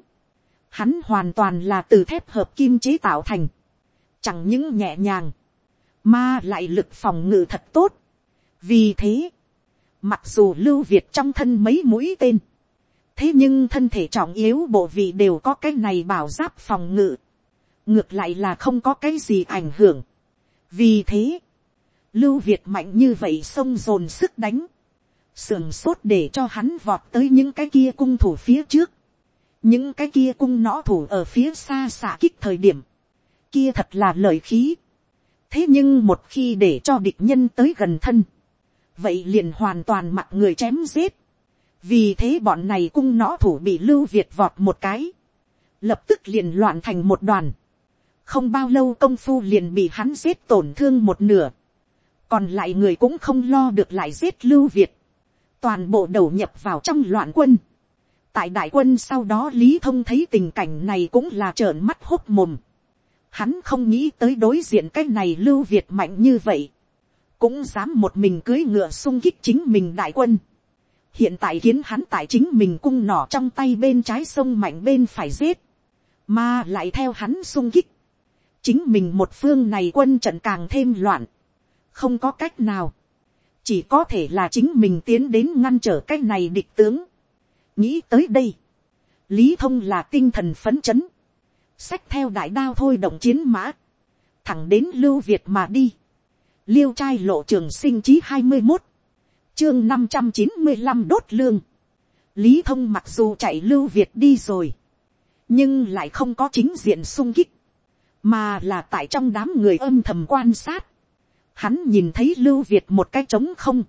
hắn hoàn toàn là từ thép hợp kim chế tạo thành, chẳng những nhẹ nhàng, mà lại lực phòng ngự thật tốt. vì thế, mặc dù lưu việt trong thân mấy mũi tên, thế nhưng thân thể trọng yếu bộ vị đều có cái này bảo giáp phòng ngự, ngược lại là không có cái gì ảnh hưởng. vì thế, lưu việt mạnh như vậy xông dồn sức đánh, sườn sốt để cho hắn vọt tới những cái kia cung thủ phía trước, những cái kia cung nõ thủ ở phía xa xả kích thời điểm, kia thật là lời khí. thế nhưng một khi để cho địch nhân tới gần thân, vậy liền hoàn toàn mặc người chém giết vì thế bọn này cung nõ thủ bị lưu việt vọt một cái, lập tức liền loạn thành một đoàn. không bao lâu công phu liền bị hắn giết tổn thương một nửa. còn lại người cũng không lo được lại giết lưu việt. toàn bộ đầu nhập vào trong loạn quân. tại đại quân sau đó lý thông thấy tình cảnh này cũng là trợn mắt hốt mồm. hắn không nghĩ tới đối diện cái này lưu việt mạnh như vậy cũng dám một mình cưới ngựa sung kích chính mình đại quân hiện tại kiến hắn tại chính mình cung nỏ trong tay bên trái sông mạnh bên phải giết, mà lại theo hắn sung kích. chính mình một phương này quân trận càng thêm loạn, không có cách nào, chỉ có thể là chính mình tiến đến ngăn trở cái này địch tướng. nghĩ tới đây, lý thông là tinh thần phấn chấn, sách theo đại đao thôi động chiến mã, thẳng đến lưu việt mà đi. Liêu trai lộ trường sinh chí hai mươi một, chương năm trăm chín mươi năm đốt lương. lý thông mặc dù chạy lưu việt đi rồi, nhưng lại không có chính diện sung kích, mà là tại trong đám người âm thầm quan sát. Hắn nhìn thấy lưu việt một cái trống không,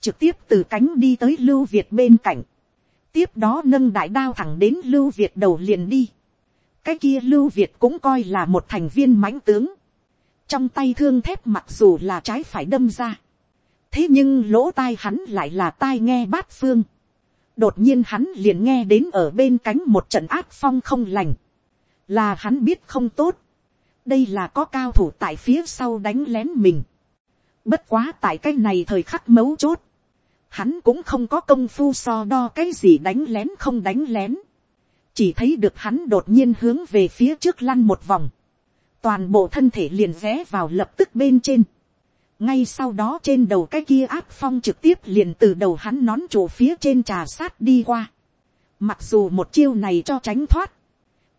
trực tiếp từ cánh đi tới lưu việt bên cạnh, tiếp đó nâng đại đao thẳng đến lưu việt đầu liền đi. cái kia lưu việt cũng coi là một thành viên mãnh tướng, trong tay thương thép mặc dù là trái phải đâm ra, thế nhưng lỗ tai hắn lại là tai nghe bát phương. đột nhiên hắn liền nghe đến ở bên cánh một trận áp phong không lành, là hắn biết không tốt, đây là có cao thủ tại phía sau đánh lén mình. bất quá tại cái này thời khắc mấu chốt, hắn cũng không có công phu so đo cái gì đánh lén không đánh lén, chỉ thấy được hắn đột nhiên hướng về phía trước lăn một vòng, toàn bộ thân thể liền rẽ vào lập tức bên trên ngay sau đó trên đầu cái kia áp phong trực tiếp liền từ đầu hắn nón chỗ phía trên trà sát đi qua. mặc dù một chiêu này cho tránh thoát,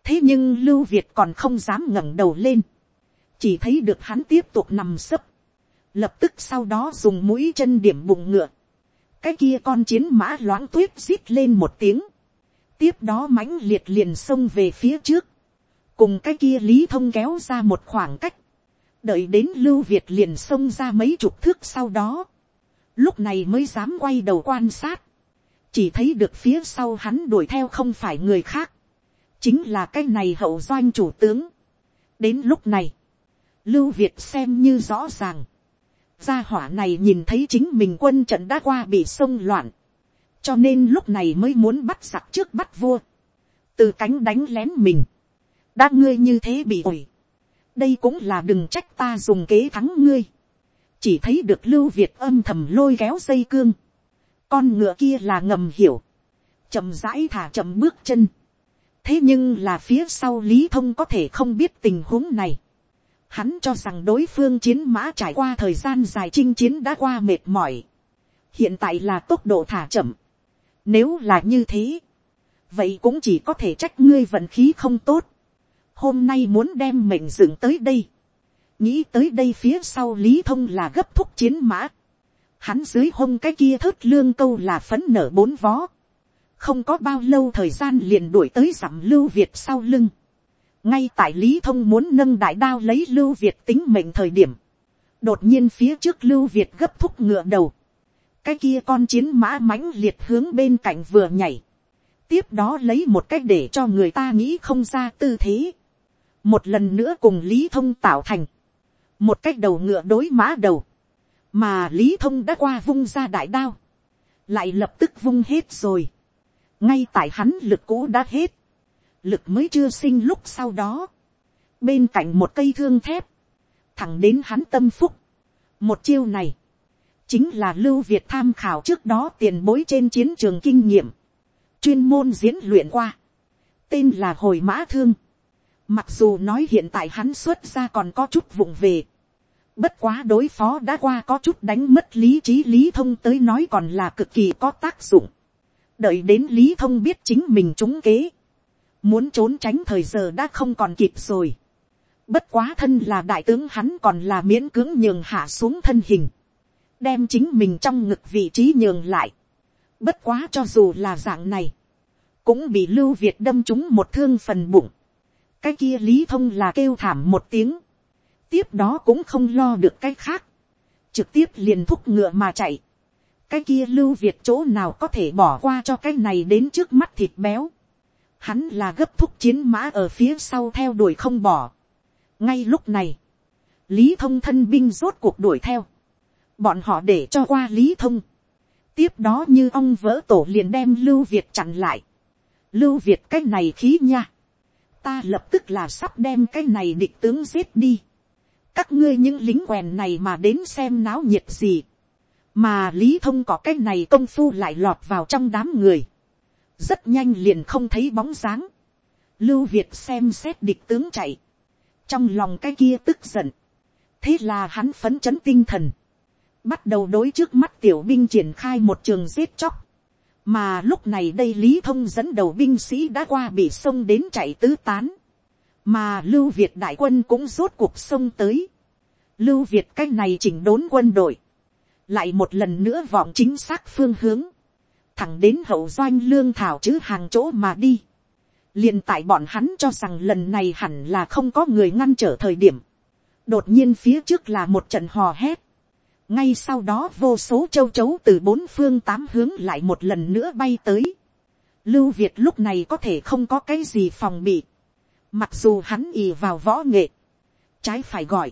thế nhưng lưu việt còn không dám ngẩng đầu lên, chỉ thấy được hắn tiếp tục nằm sấp, lập tức sau đó dùng mũi chân điểm bụng ngựa, cái kia con chiến mã loãng tuyết rít lên một tiếng, tiếp đó mãnh liệt liền xông về phía trước, cùng cái kia lý thông kéo ra một khoảng cách, đợi đến lưu việt liền xông ra mấy chục thước sau đó, lúc này mới dám quay đầu quan sát, chỉ thấy được phía sau hắn đuổi theo không phải người khác, chính là cái này hậu doanh chủ tướng. đến lúc này, lưu việt xem như rõ ràng, gia hỏa này nhìn thấy chính mình quân trận đã qua bị sông loạn, cho nên lúc này mới muốn bắt giặc trước bắt vua, từ cánh đánh lén mình, đã ngươi như thế bị ủi, đây cũng là đừng trách ta dùng kế thắng ngươi, chỉ thấy được lưu việt âm thầm lôi kéo dây cương, con ngựa kia là ngầm hiểu, chậm rãi thả chậm bước chân, thế nhưng là phía sau lý thông có thể không biết tình huống này, hắn cho rằng đối phương chiến mã trải qua thời gian dài chinh chiến đã qua mệt mỏi, hiện tại là tốc độ thả chậm, nếu là như thế, vậy cũng chỉ có thể trách ngươi vận khí không tốt, hôm nay muốn đem mệnh dựng tới đây, nghĩ tới đây phía sau lý thông là gấp thúc chiến mã, hắn dưới hông cái kia thớt lương câu là phấn nở bốn vó, không có bao lâu thời gian liền đuổi tới dặm lưu việt sau lưng, ngay tại lý thông muốn nâng đại đao lấy lưu việt tính mệnh thời điểm, đột nhiên phía trước lưu việt gấp thúc ngựa đầu, cái kia con chiến mã mãnh liệt hướng bên cạnh vừa nhảy, tiếp đó lấy một cách để cho người ta nghĩ không ra tư thế, một lần nữa cùng lý thông tạo thành, một cách đầu ngựa đối mã đầu, mà lý thông đã qua vung ra đại đao, lại lập tức vung hết rồi, ngay tại hắn lực cũ đã hết, lực mới chưa sinh lúc sau đó, bên cạnh một cây thương thép, thẳng đến hắn tâm phúc, một chiêu này, chính là lưu việt tham khảo trước đó tiền bối trên chiến trường kinh nghiệm, chuyên môn diễn luyện qua, tên là hồi mã thương, mặc dù nói hiện tại hắn xuất ra còn có chút vụng về, bất quá đối phó đã qua có chút đánh mất lý trí lý thông tới nói còn là cực kỳ có tác dụng, đợi đến lý thông biết chính mình trúng kế, muốn trốn tránh thời giờ đã không còn kịp rồi, bất quá thân là đại tướng hắn còn là miễn cưỡng nhường hạ xuống thân hình, đem chính mình trong ngực vị trí nhường lại. Bất quá cho dù là dạng này, cũng bị lưu việt đâm trúng một thương phần bụng cái kia lý thông là kêu thảm một tiếng, tiếp đó cũng không lo được cái khác, trực tiếp liền thúc ngựa mà chạy. cái kia lưu việt chỗ nào có thể bỏ qua cho cái này đến trước mắt thịt béo. hắn là gấp thúc chiến mã ở phía sau theo đuổi không bỏ. ngay lúc này, lý thông thân binh rốt cuộc đuổi theo bọn họ để cho qua lý thông. tiếp đó như ông vỡ tổ liền đem lưu việt chặn lại. lưu việt cái này khí nha ta lập tức là sắp đem cái này địch tướng giết đi. các ngươi những lính quèn này mà đến xem náo nhiệt gì. mà lý thông có cái này công phu lại lọt vào trong đám người. rất nhanh liền không thấy bóng dáng. lưu việt xem xét địch tướng chạy. trong lòng cái kia tức giận. thế là hắn phấn chấn tinh thần bắt đầu đối trước mắt tiểu binh triển khai một trường giết chóc mà lúc này đây lý thông dẫn đầu binh sĩ đã qua bị sông đến chạy tứ tán. mà lưu việt đại quân cũng rốt cuộc sông tới. lưu việt cái này chỉnh đốn quân đội. lại một lần nữa vọng chính xác phương hướng. thẳng đến hậu doanh lương thảo chứ hàng chỗ mà đi. liền tại bọn hắn cho rằng lần này hẳn là không có người ngăn trở thời điểm. đột nhiên phía trước là một trận hò hét ngay sau đó vô số châu chấu từ bốn phương tám hướng lại một lần nữa bay tới. lưu việt lúc này có thể không có cái gì phòng bị. mặc dù hắn ì vào võ nghệ. trái phải gọi.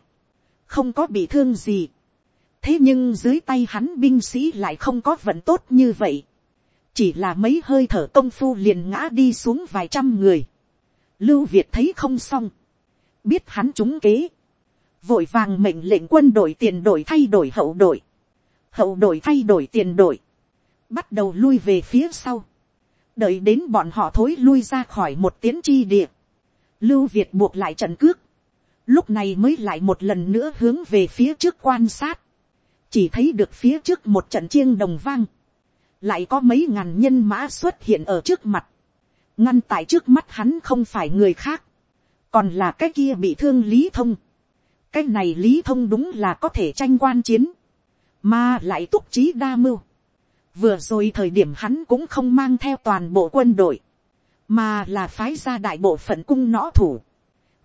không có bị thương gì. thế nhưng dưới tay hắn binh sĩ lại không có vận tốt như vậy. chỉ là mấy hơi thở công phu liền ngã đi xuống vài trăm người. lưu việt thấy không xong. biết hắn trúng kế vội vàng mệnh lệnh quân đội tiền đội thay đổi hậu đội, hậu đội thay đổi tiền đội, bắt đầu lui về phía sau, đợi đến bọn họ thối lui ra khỏi một tiến chi địa, lưu việt buộc lại trận cước, lúc này mới lại một lần nữa hướng về phía trước quan sát, chỉ thấy được phía trước một trận chiêng đồng vang, lại có mấy ngàn nhân mã xuất hiện ở trước mặt, ngăn tại trước mắt hắn không phải người khác, còn là cái kia bị thương lý thông, cái này lý thông đúng là có thể tranh quan chiến, mà lại túc trí đa mưu. vừa rồi thời điểm hắn cũng không mang theo toàn bộ quân đội, mà là phái ra đại bộ phận cung nõ thủ,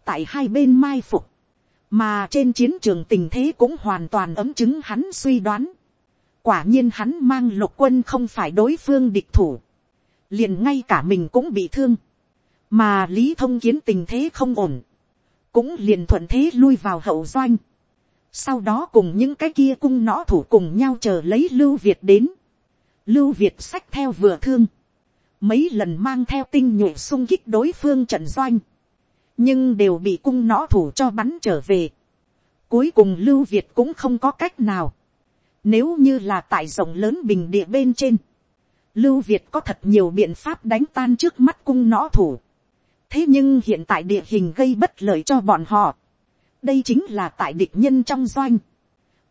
tại hai bên mai phục, mà trên chiến trường tình thế cũng hoàn toàn ấm chứng hắn suy đoán. quả nhiên hắn mang lục quân không phải đối phương địch thủ, liền ngay cả mình cũng bị thương, mà lý thông kiến tình thế không ổn, cũng liền thuận thế lui vào hậu doanh. Sau đó cùng những cái kia cung nõ thủ cùng nhau chờ lấy Lưu Việt đến. Lưu Việt sách theo vừa thương. Mấy lần mang theo tinh nhuệ sung kích đối phương trận doanh. Nhưng đều bị cung nõ thủ cho bắn trở về. Cuối cùng Lưu Việt cũng không có cách nào. Nếu như là tại rộng lớn bình địa bên trên. Lưu Việt có thật nhiều biện pháp đánh tan trước mắt cung nõ thủ thế nhưng hiện tại địa hình gây bất lợi cho bọn họ. đây chính là tại địch nhân trong doanh.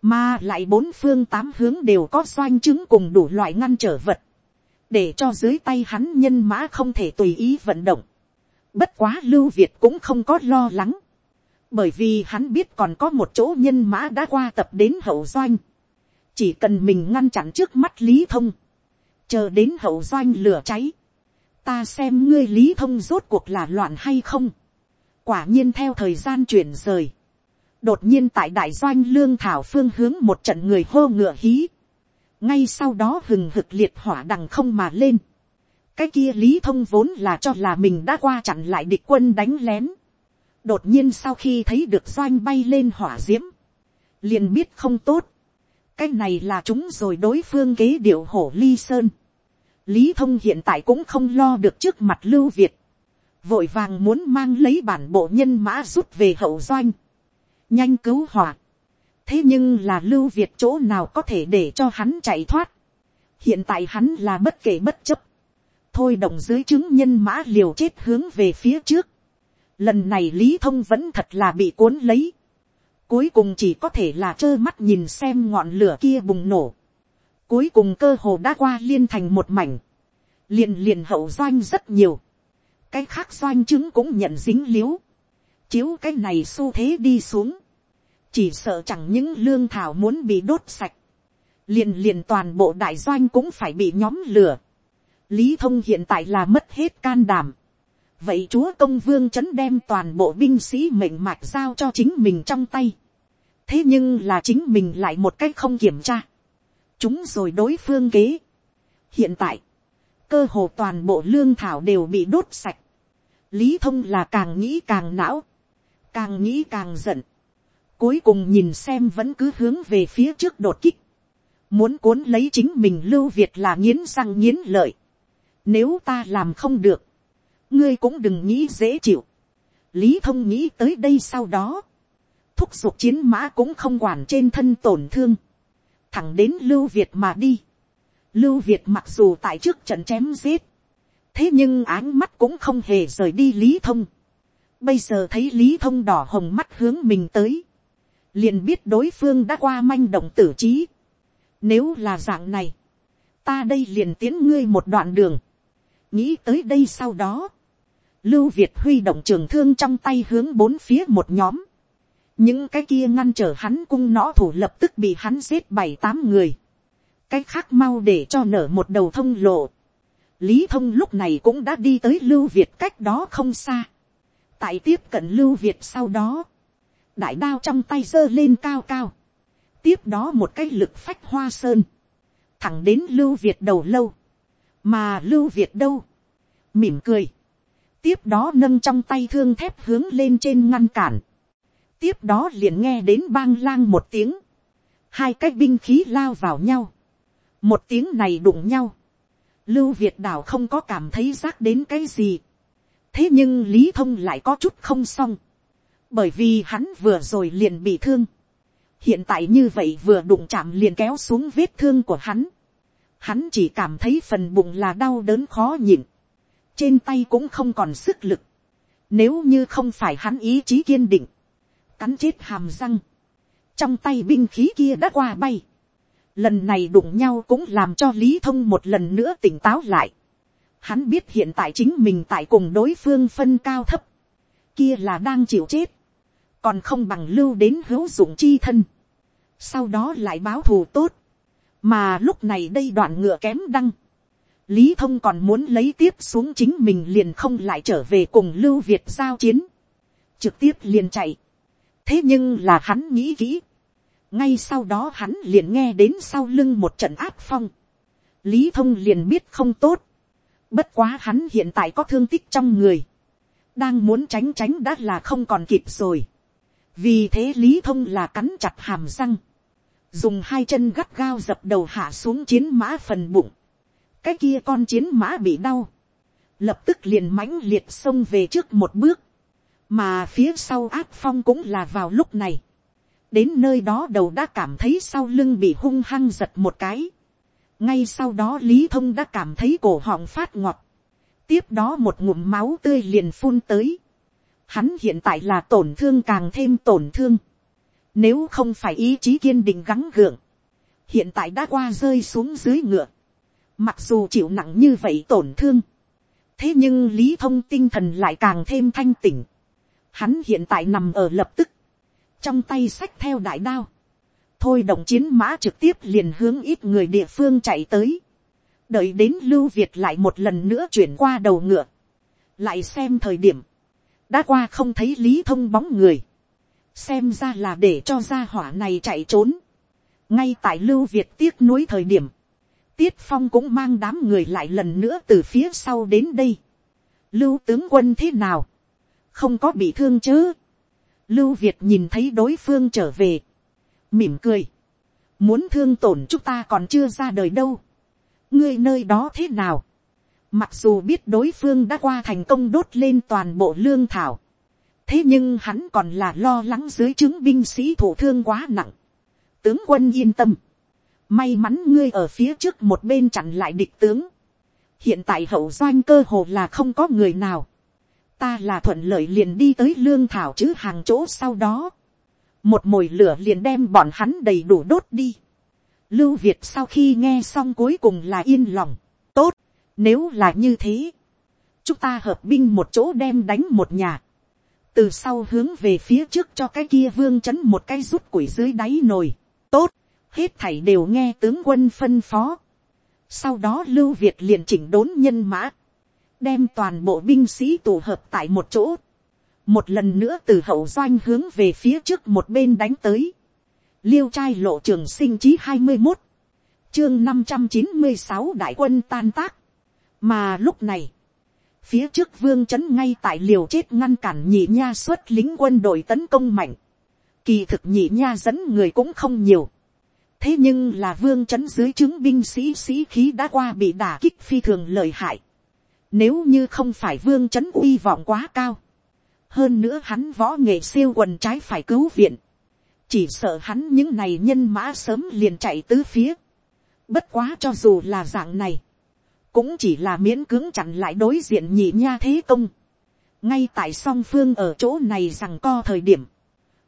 mà lại bốn phương tám hướng đều có doanh chứng cùng đủ loại ngăn trở vật, để cho dưới tay hắn nhân mã không thể tùy ý vận động. Bất quá lưu Việt cũng không có lo lắng, bởi vì hắn biết còn có một chỗ nhân mã đã qua tập đến hậu doanh, chỉ cần mình ngăn chặn trước mắt lý thông, chờ đến hậu doanh lửa cháy, ta xem ngươi lý thông rốt cuộc là loạn hay không, quả nhiên theo thời gian chuyển rời, đột nhiên tại đại doanh lương thảo phương hướng một trận người hô ngựa hí, ngay sau đó hừng hực liệt hỏa đằng không mà lên, cái kia lý thông vốn là cho là mình đã qua chặn lại địch quân đánh lén, đột nhiên sau khi thấy được doanh bay lên hỏa diễm, liền biết không tốt, cái này là chúng rồi đối phương kế điệu hổ ly sơn, lý thông hiện tại cũng không lo được trước mặt lưu việt, vội vàng muốn mang lấy bản bộ nhân mã rút về hậu doanh, nhanh cứu hỏa. thế nhưng là lưu việt chỗ nào có thể để cho hắn chạy thoát. hiện tại hắn là bất kể bất chấp. thôi động dưới chứng nhân mã liều chết hướng về phía trước. lần này lý thông vẫn thật là bị cuốn lấy. cuối cùng chỉ có thể là trơ mắt nhìn xem ngọn lửa kia bùng nổ cuối cùng cơ hồ đã qua liên thành một mảnh. liền liền hậu doanh rất nhiều. cái khác doanh chứng cũng nhận dính l i u chiếu cái này xu thế đi xuống, chỉ sợ chẳng những lương thảo muốn bị đốt sạch, liền liền toàn bộ đại doanh cũng phải bị nhóm lửa. lý thông hiện tại là mất hết can đảm. vậy chúa công vương c h ấ n đem toàn bộ binh sĩ mệnh mạch giao cho chính mình trong tay. thế nhưng là chính mình lại một cách không kiểm tra chúng rồi đối phương kế. hiện tại, cơ hồ toàn bộ lương thảo đều bị đốt sạch. lý thông là càng nghĩ càng não, càng nghĩ càng giận Cuối cùng nhìn xem vẫn cứ hướng về phía trước đột kích. Muốn cuốn lấy chính mình lưu Việt là nghiến răng nghiến lợi. Nếu ta làm không được. Ngươi cũng đừng nghĩ dễ chịu. Lý thông nghĩ tới đây sau đó. Thúc giục chiến mã cũng không quản trên thân tổn thương. Thẳng đến lưu Việt mà đi. Lưu Việt mặc dù tại trước trận chém giết. Thế nhưng áng mắt cũng không hề rời đi Lý Thông. Bây giờ thấy Lý Thông đỏ hồng mắt hướng mình tới liền biết đối phương đã qua manh động tử trí. Nếu là dạng này, ta đây liền tiến ngươi một đoạn đường. nghĩ tới đây sau đó, lưu việt huy động trường thương trong tay hướng bốn phía một nhóm những cái kia ngăn trở hắn cung nõ thủ lập tức bị hắn giết bảy tám người. cái khác mau để cho nở một đầu thông lộ. lý thông lúc này cũng đã đi tới lưu việt cách đó không xa. tại tiếp cận lưu việt sau đó, đại đao trong tay giơ lên cao cao, tiếp đó một cái lực phách hoa sơn, thẳng đến lưu việt đầu lâu, mà lưu việt đâu, mỉm cười, tiếp đó nâng trong tay thương thép hướng lên trên ngăn cản, tiếp đó liền nghe đến bang lang một tiếng, hai cái binh khí lao vào nhau, một tiếng này đụng nhau, lưu việt đảo không có cảm thấy rác đến cái gì, thế nhưng lý thông lại có chút không xong, bởi vì hắn vừa rồi liền bị thương. hiện tại như vậy vừa đụng chạm liền kéo xuống vết thương của hắn. hắn chỉ cảm thấy phần bụng là đau đớn khó nhịn. trên tay cũng không còn sức lực. nếu như không phải hắn ý chí kiên định, cắn chết hàm răng, trong tay binh khí kia đã qua bay. lần này đụng nhau cũng làm cho lý thông một lần nữa tỉnh táo lại. hắn biết hiện tại chính mình tại cùng đối phương phân cao thấp, kia là đang chịu chết. Còn không bằng lưu đến hữu dụng chi thân, sau đó lại báo thù tốt, mà lúc này đây đoạn ngựa kém đăng, lý thông còn muốn lấy tiếp xuống chính mình liền không lại trở về cùng lưu việt giao chiến, trực tiếp liền chạy, thế nhưng là hắn nghĩ kỹ, ngay sau đó hắn liền nghe đến sau lưng một trận áp phong, lý thông liền biết không tốt, bất quá hắn hiện tại có thương tích trong người, đang muốn tránh tránh đã là không còn kịp rồi. Vì thế lý thông là cắn chặt hàm răng, dùng hai chân gắt gao dập đầu hạ xuống chiến mã phần bụng, cái kia con chiến mã bị đau, lập tức liền mãnh liệt xông về trước một bước, mà phía sau áp phong cũng là vào lúc này, đến nơi đó đầu đã cảm thấy sau lưng bị hung hăng giật một cái, ngay sau đó lý thông đã cảm thấy cổ họng phát ngọt, tiếp đó một ngụm máu tươi liền phun tới, Hắn hiện tại là tổn thương càng thêm tổn thương. Nếu không phải ý chí kiên định gắng gượng. Hiện tại đã qua rơi xuống dưới ngựa. Mặc dù chịu nặng như vậy tổn thương. Thế nhưng Lý Thông tinh thần lại càng thêm thanh tỉnh. Hắn hiện tại nằm ở lập tức. Trong tay sách theo đại đao. Thôi động chiến mã trực tiếp liền hướng ít người địa phương chạy tới. Đợi đến Lưu Việt lại một lần nữa chuyển qua đầu ngựa. Lại xem thời điểm. Đã qua không thấy Lý Thông bóng người xem ra là để cho gia hỏa này chạy trốn. ngay tại lưu việt tiếc nuối thời điểm, tiết phong cũng mang đám người lại lần nữa từ phía sau đến đây. lưu tướng quân thế nào, không có bị thương chứ. lưu việt nhìn thấy đối phương trở về, mỉm cười, muốn thương tổn chúng ta còn chưa ra đời đâu. ngươi nơi đó thế nào, mặc dù biết đối phương đã qua thành công đốt lên toàn bộ lương thảo, thế nhưng hắn còn là lo lắng dưới chứng binh sĩ thủ thương quá nặng. tướng quân yên tâm. may mắn ngươi ở phía trước một bên chặn lại địch tướng. hiện tại hậu doanh cơ hồ là không có người nào ta là thuận lợi liền đi tới lương thảo chứ hàng chỗ sau đó. một mồi lửa liền đem bọn hắn đầy đủ đốt đi. lưu việt sau khi nghe xong cuối cùng là yên lòng. tốt, nếu là như thế. chúng ta hợp binh một chỗ đem đánh một nhà từ sau hướng về phía trước cho cái kia vương c h ấ n một cái rút củi dưới đáy nồi, tốt, hết thảy đều nghe tướng quân phân phó. sau đó lưu việt liền chỉnh đốn nhân mã, đem toàn bộ binh sĩ tụ hợp tại một chỗ, một lần nữa từ hậu doanh hướng về phía trước một bên đánh tới, liêu trai lộ trường sinh chí hai mươi một, chương năm trăm chín mươi sáu đại quân tan tác, mà lúc này, Phía trước vương chấn ngay tại liều chết ngăn cản nhị nha xuất lính quân đội tấn công mạnh. Kỳ thực nhị nha dẫn người cũng không nhiều. Thế nhưng là vương chấn dưới chứng binh sĩ sĩ khí đã qua bị đả kích phi thường lợi hại. Nếu như không phải vương chấn uy vọng quá cao. Hơn nữa hắn võ nghệ siêu quần trái phải cứu viện. Chỉ sợ hắn những này nhân mã sớm liền chạy tứ phía. Bất quá cho dù là dạng này cũng chỉ là miễn cưỡng chặn lại đối diện nhị nha thế công. ngay tại song phương ở chỗ này rằng co thời điểm,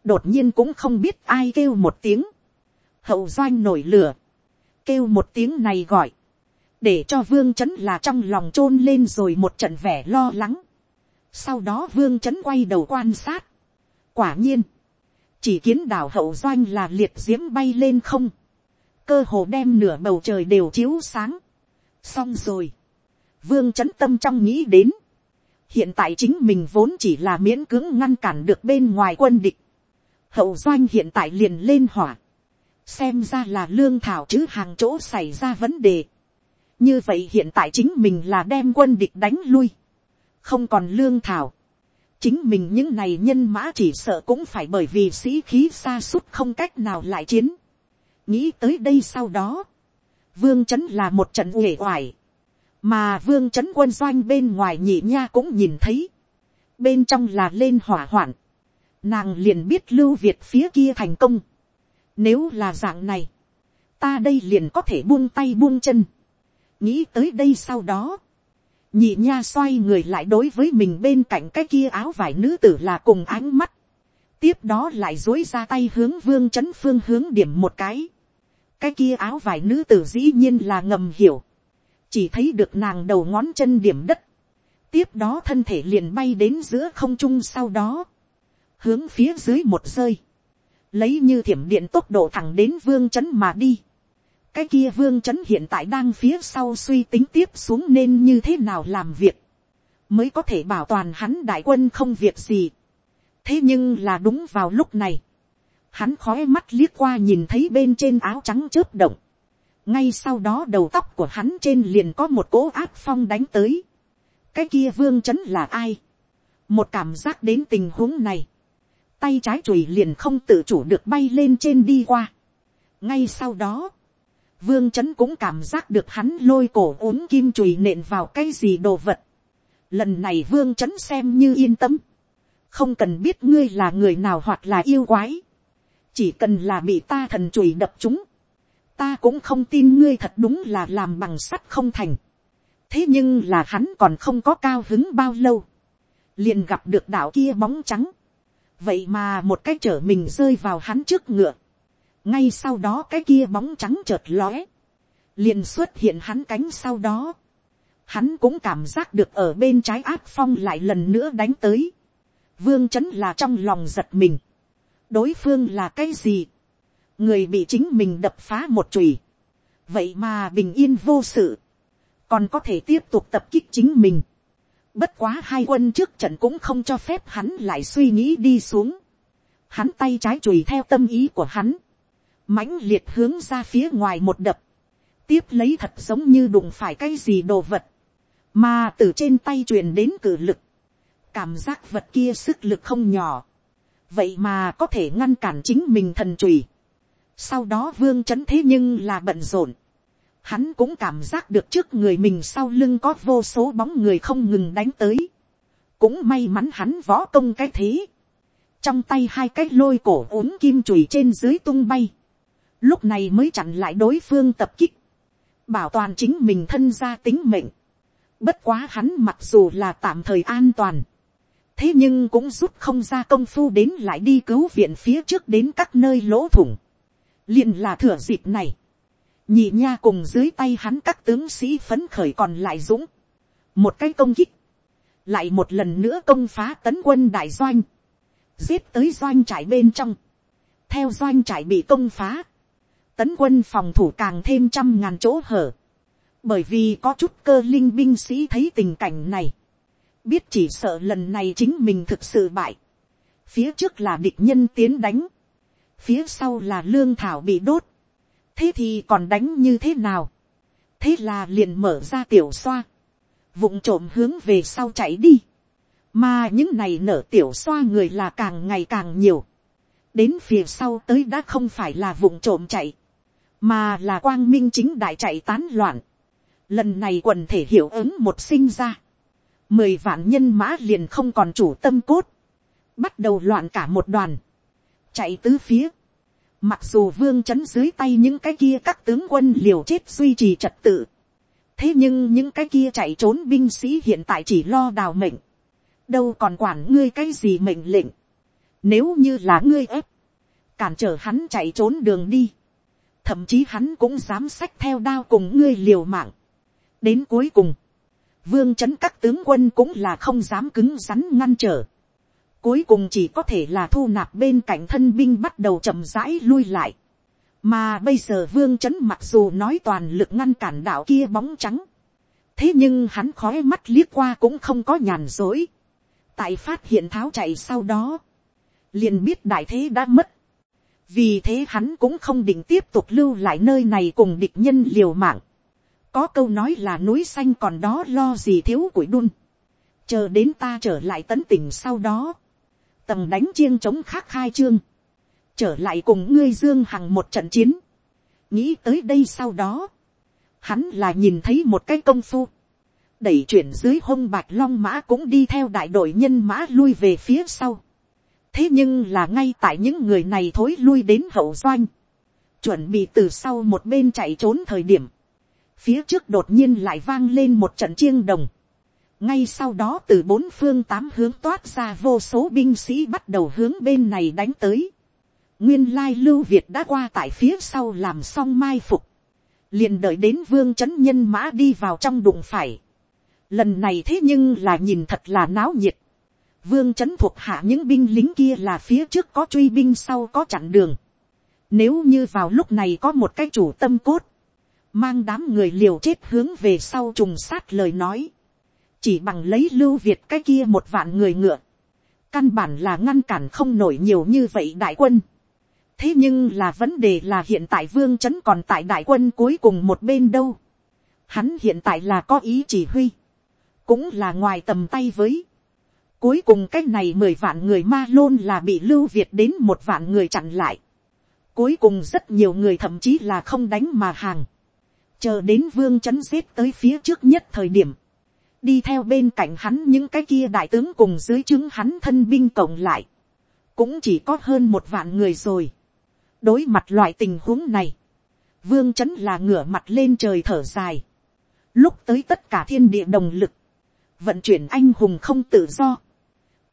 đột nhiên cũng không biết ai kêu một tiếng, hậu doanh nổi lửa, kêu một tiếng này gọi, để cho vương chấn là trong lòng t r ô n lên rồi một trận vẻ lo lắng. sau đó vương chấn quay đầu quan sát, quả nhiên, chỉ kiến đảo hậu doanh là liệt diễm bay lên không, cơ hồ đem nửa bầu trời đều chiếu sáng, xong rồi, vương c h ấ n tâm trong nghĩ đến, hiện tại chính mình vốn chỉ là miễn cưỡng ngăn cản được bên ngoài quân địch, hậu doanh hiện tại liền lên hỏa, xem ra là lương thảo chứ hàng chỗ xảy ra vấn đề, như vậy hiện tại chính mình là đem quân địch đánh lui, không còn lương thảo, chính mình những này nhân mã chỉ sợ cũng phải bởi vì sĩ khí xa suốt không cách nào lại chiến, nghĩ tới đây sau đó, vương trấn là một trận uể oải, mà vương trấn quân doanh bên ngoài nhị nha cũng nhìn thấy, bên trong là lên hỏa hoạn, nàng liền biết lưu việt phía kia thành công, nếu là dạng này, ta đây liền có thể buông tay buông chân, nghĩ tới đây sau đó, nhị nha xoay người lại đối với mình bên cạnh cái kia áo vải nữ tử là cùng ánh mắt, tiếp đó lại dối ra tay hướng vương c h ấ n phương hướng điểm một cái, cái kia áo vải nữ tử dĩ nhiên là ngầm hiểu, chỉ thấy được nàng đầu ngón chân điểm đất, tiếp đó thân thể liền bay đến giữa không trung sau đó, hướng phía dưới một rơi, lấy như thiểm điện tốc độ thẳng đến vương c h ấ n mà đi, cái kia vương c h ấ n hiện tại đang phía sau suy tính tiếp xuống nên như thế nào làm việc, mới có thể bảo toàn hắn đại quân không việc gì. thế nhưng là đúng vào lúc này, hắn khói mắt liếc qua nhìn thấy bên trên áo trắng chớp động. ngay sau đó đầu tóc của hắn trên liền có một cỗ áp phong đánh tới. cái kia vương c h ấ n là ai. một cảm giác đến tình huống này. tay trái chùi liền không tự chủ được bay lên trên đi qua. ngay sau đó, vương c h ấ n cũng cảm giác được hắn lôi cổ ốm kim chùi nện vào cái gì đồ vật. lần này vương c h ấ n xem như yên tâm. không cần biết ngươi là người nào hoặc là yêu quái chỉ cần là bị ta thần chùi đập chúng, ta cũng không tin ngươi thật đúng là làm bằng sắt không thành. thế nhưng là hắn còn không có cao hứng bao lâu, liền gặp được đạo kia bóng trắng, vậy mà một cái chở mình rơi vào hắn trước ngựa, ngay sau đó cái kia bóng trắng chợt lóe, liền xuất hiện hắn cánh sau đó, hắn cũng cảm giác được ở bên trái áp phong lại lần nữa đánh tới, vương chấn là trong lòng giật mình, đối phương là cái gì, người bị chính mình đập phá một chùy, vậy mà bình yên vô sự, còn có thể tiếp tục tập kích chính mình, Bất quá hai quân trước trận cũng không cho phép hắn lại suy nghĩ đi xuống. Hắn tay trái chùi theo tâm ý của hắn mãnh liệt hướng ra phía ngoài một đập. Tiếp lấy thật giống như đụng phải cái gì đồ vật. Mà từ trên tay truyền đến cử lực. Cảm giác vật kia sức lực không nhỏ. Vậy mà có thể ngăn cản chính mình thần trùy. Sau đó vương chấn thế nhưng là bận rộn, hắn cũng cảm giác được trước người mình sau lưng có vô số bóng người không ngừng đánh tới. cũng may mắn hắn võ công cái thế. trong tay hai cái lôi cổ ốm kim chùi trên dưới tung bay lúc này mới chặn lại đối phương tập kích. bảo toàn chính mình thân ra tính mệnh. bất quá hắn mặc dù là tạm thời an toàn. thế nhưng cũng rút không ra công phu đến lại đi cứu viện phía trước đến các nơi lỗ thủng. liền là thừa dịp này nhị nha cùng dưới tay hắn các tướng sĩ phấn khởi còn lại dũng, một cái công kích, lại một lần nữa công phá tấn quân đại doanh, giết tới doanh trại bên trong, theo doanh trại bị công phá, tấn quân phòng thủ càng thêm trăm ngàn chỗ hở, bởi vì có chút cơ linh binh sĩ thấy tình cảnh này, biết chỉ sợ lần này chính mình thực sự bại, phía trước là địch nhân tiến đánh, phía sau là lương thảo bị đốt, thế thì còn đánh như thế nào, thế là liền mở ra tiểu xoa, vụng trộm hướng về sau chạy đi, mà những này nở tiểu xoa người là càng ngày càng nhiều, đến phía sau tới đã không phải là vụng trộm chạy, mà là quang minh chính đại chạy tán loạn, lần này quần thể hiệu ứng một sinh ra, mười vạn nhân mã liền không còn chủ tâm cốt, bắt đầu loạn cả một đoàn, chạy tứ phía, Mặc dù vương chấn dưới tay những cái kia các tướng quân liều chết duy trì trật tự. Thế nhưng những cái kia chạy trốn binh sĩ hiện tại chỉ lo đào mệnh. Đâu còn quản ngươi cái gì mệnh lệnh. Nếu như là ngươi ép. Cản trở hắn chạy trốn đường đi. Thậm chí hắn cũng dám sách theo đao cùng ngươi liều mạng. Đến cuối cùng. Vương chấn các tướng quân cũng là không dám cứng rắn ngăn trở Cuối cùng chỉ có thể là thu nạp bên cạnh thân binh bắt đầu chậm rãi lui lại. Mà bây giờ vương chấn mặc dù nói toàn lực ngăn cản đạo kia bóng trắng. Thế nhưng hắn khói mắt liếc qua cũng không có nhàn dối. Tại phát hiện tháo chạy sau đó. Liền biết đại thế đã mất. Vì thế hắn cũng không định tiếp tục lưu lại nơi này cùng địch nhân liều mạng. Có câu nói là núi xanh còn đó lo gì thiếu củi đun. Chờ đến ta trở lại tấn tỉnh sau đó tầng đánh chiêng chống khác khai trương, trở lại cùng ngươi dương hằng một trận chiến, nghĩ tới đây sau đó, hắn là nhìn thấy một cái công phu, đẩy chuyển dưới hông bạch long mã cũng đi theo đại đội nhân mã lui về phía sau thế nhưng là ngay tại những người này thối lui đến hậu doanh, chuẩn bị từ sau một bên chạy trốn thời điểm, phía trước đột nhiên lại vang lên một trận chiêng đồng, ngay sau đó từ bốn phương tám hướng toát ra vô số binh sĩ bắt đầu hướng bên này đánh tới. nguyên lai lưu việt đã qua tại phía sau làm xong mai phục. liền đợi đến vương c nhân mã đi vào trong đụng phải. lần này thế nhưng là nhìn thật là náo nhiệt vương c thuộc hạ những binh lính kia là phía trước có truy binh sau có chặn đường. nếu như vào lúc này có một cái chủ tâm cốt, mang đám người liều chết hướng về sau trùng sát lời nói chỉ bằng lấy lưu việt cái kia một vạn người ngựa, căn bản là ngăn cản không nổi nhiều như vậy đại quân. thế nhưng là vấn đề là hiện tại vương trấn còn tại đại quân cuối cùng một bên đâu. hắn hiện tại là có ý chỉ huy, cũng là ngoài tầm tay với cuối cùng cái này mười vạn người ma lôn là bị lưu việt đến một vạn người chặn lại. cuối cùng rất nhiều người thậm chí là không đánh mà hàng. chờ đến vương chấn xếp tới phía trước nhất thời điểm đi theo bên cạnh hắn những cái kia đại tướng cùng dưới chứng hắn thân binh cộng lại, cũng chỉ có hơn một vạn người rồi. đối mặt loại tình huống này, vương chấn là ngửa mặt lên trời thở dài, lúc tới tất cả thiên địa đồng lực, vận chuyển anh hùng không tự do,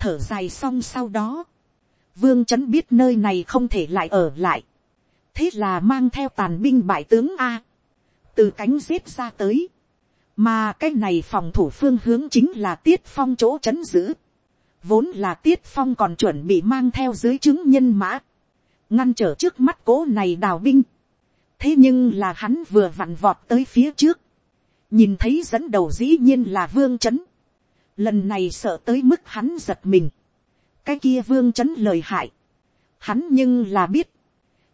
thở dài xong sau đó, vương chấn biết nơi này không thể lại ở lại, thế là mang theo tàn binh bại tướng a, từ cánh giết ra tới, mà cái này phòng thủ phương hướng chính là tiết phong chỗ c h ấ n giữ, vốn là tiết phong còn chuẩn bị mang theo dưới chứng nhân mã, ngăn trở trước mắt cố này đào binh, thế nhưng là hắn vừa vặn vọt tới phía trước, nhìn thấy dẫn đầu dĩ nhiên là vương c h ấ n lần này sợ tới mức hắn giật mình, cái kia vương c h ấ n lời hại, hắn nhưng là biết,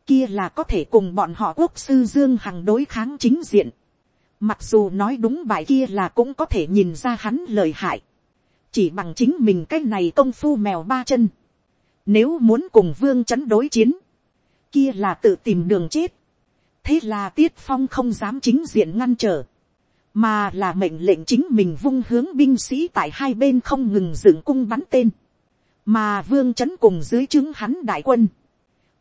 kia là có thể cùng bọn họ quốc sư dương hằng đối kháng chính diện, Mặc dù nói đúng bài kia là cũng có thể nhìn ra hắn lời hại. Chỉ bằng chính mình cái này công phu mèo ba chân. Nếu muốn cùng vương chấn đối chiến. Kia là tự tìm đường chết. Thế là Tiết Phong không dám chính diện ngăn trở. Mà là mệnh lệnh chính mình vung hướng binh sĩ tại hai bên không ngừng dựng cung bắn tên. Mà vương chấn cùng dưới chứng hắn đại quân.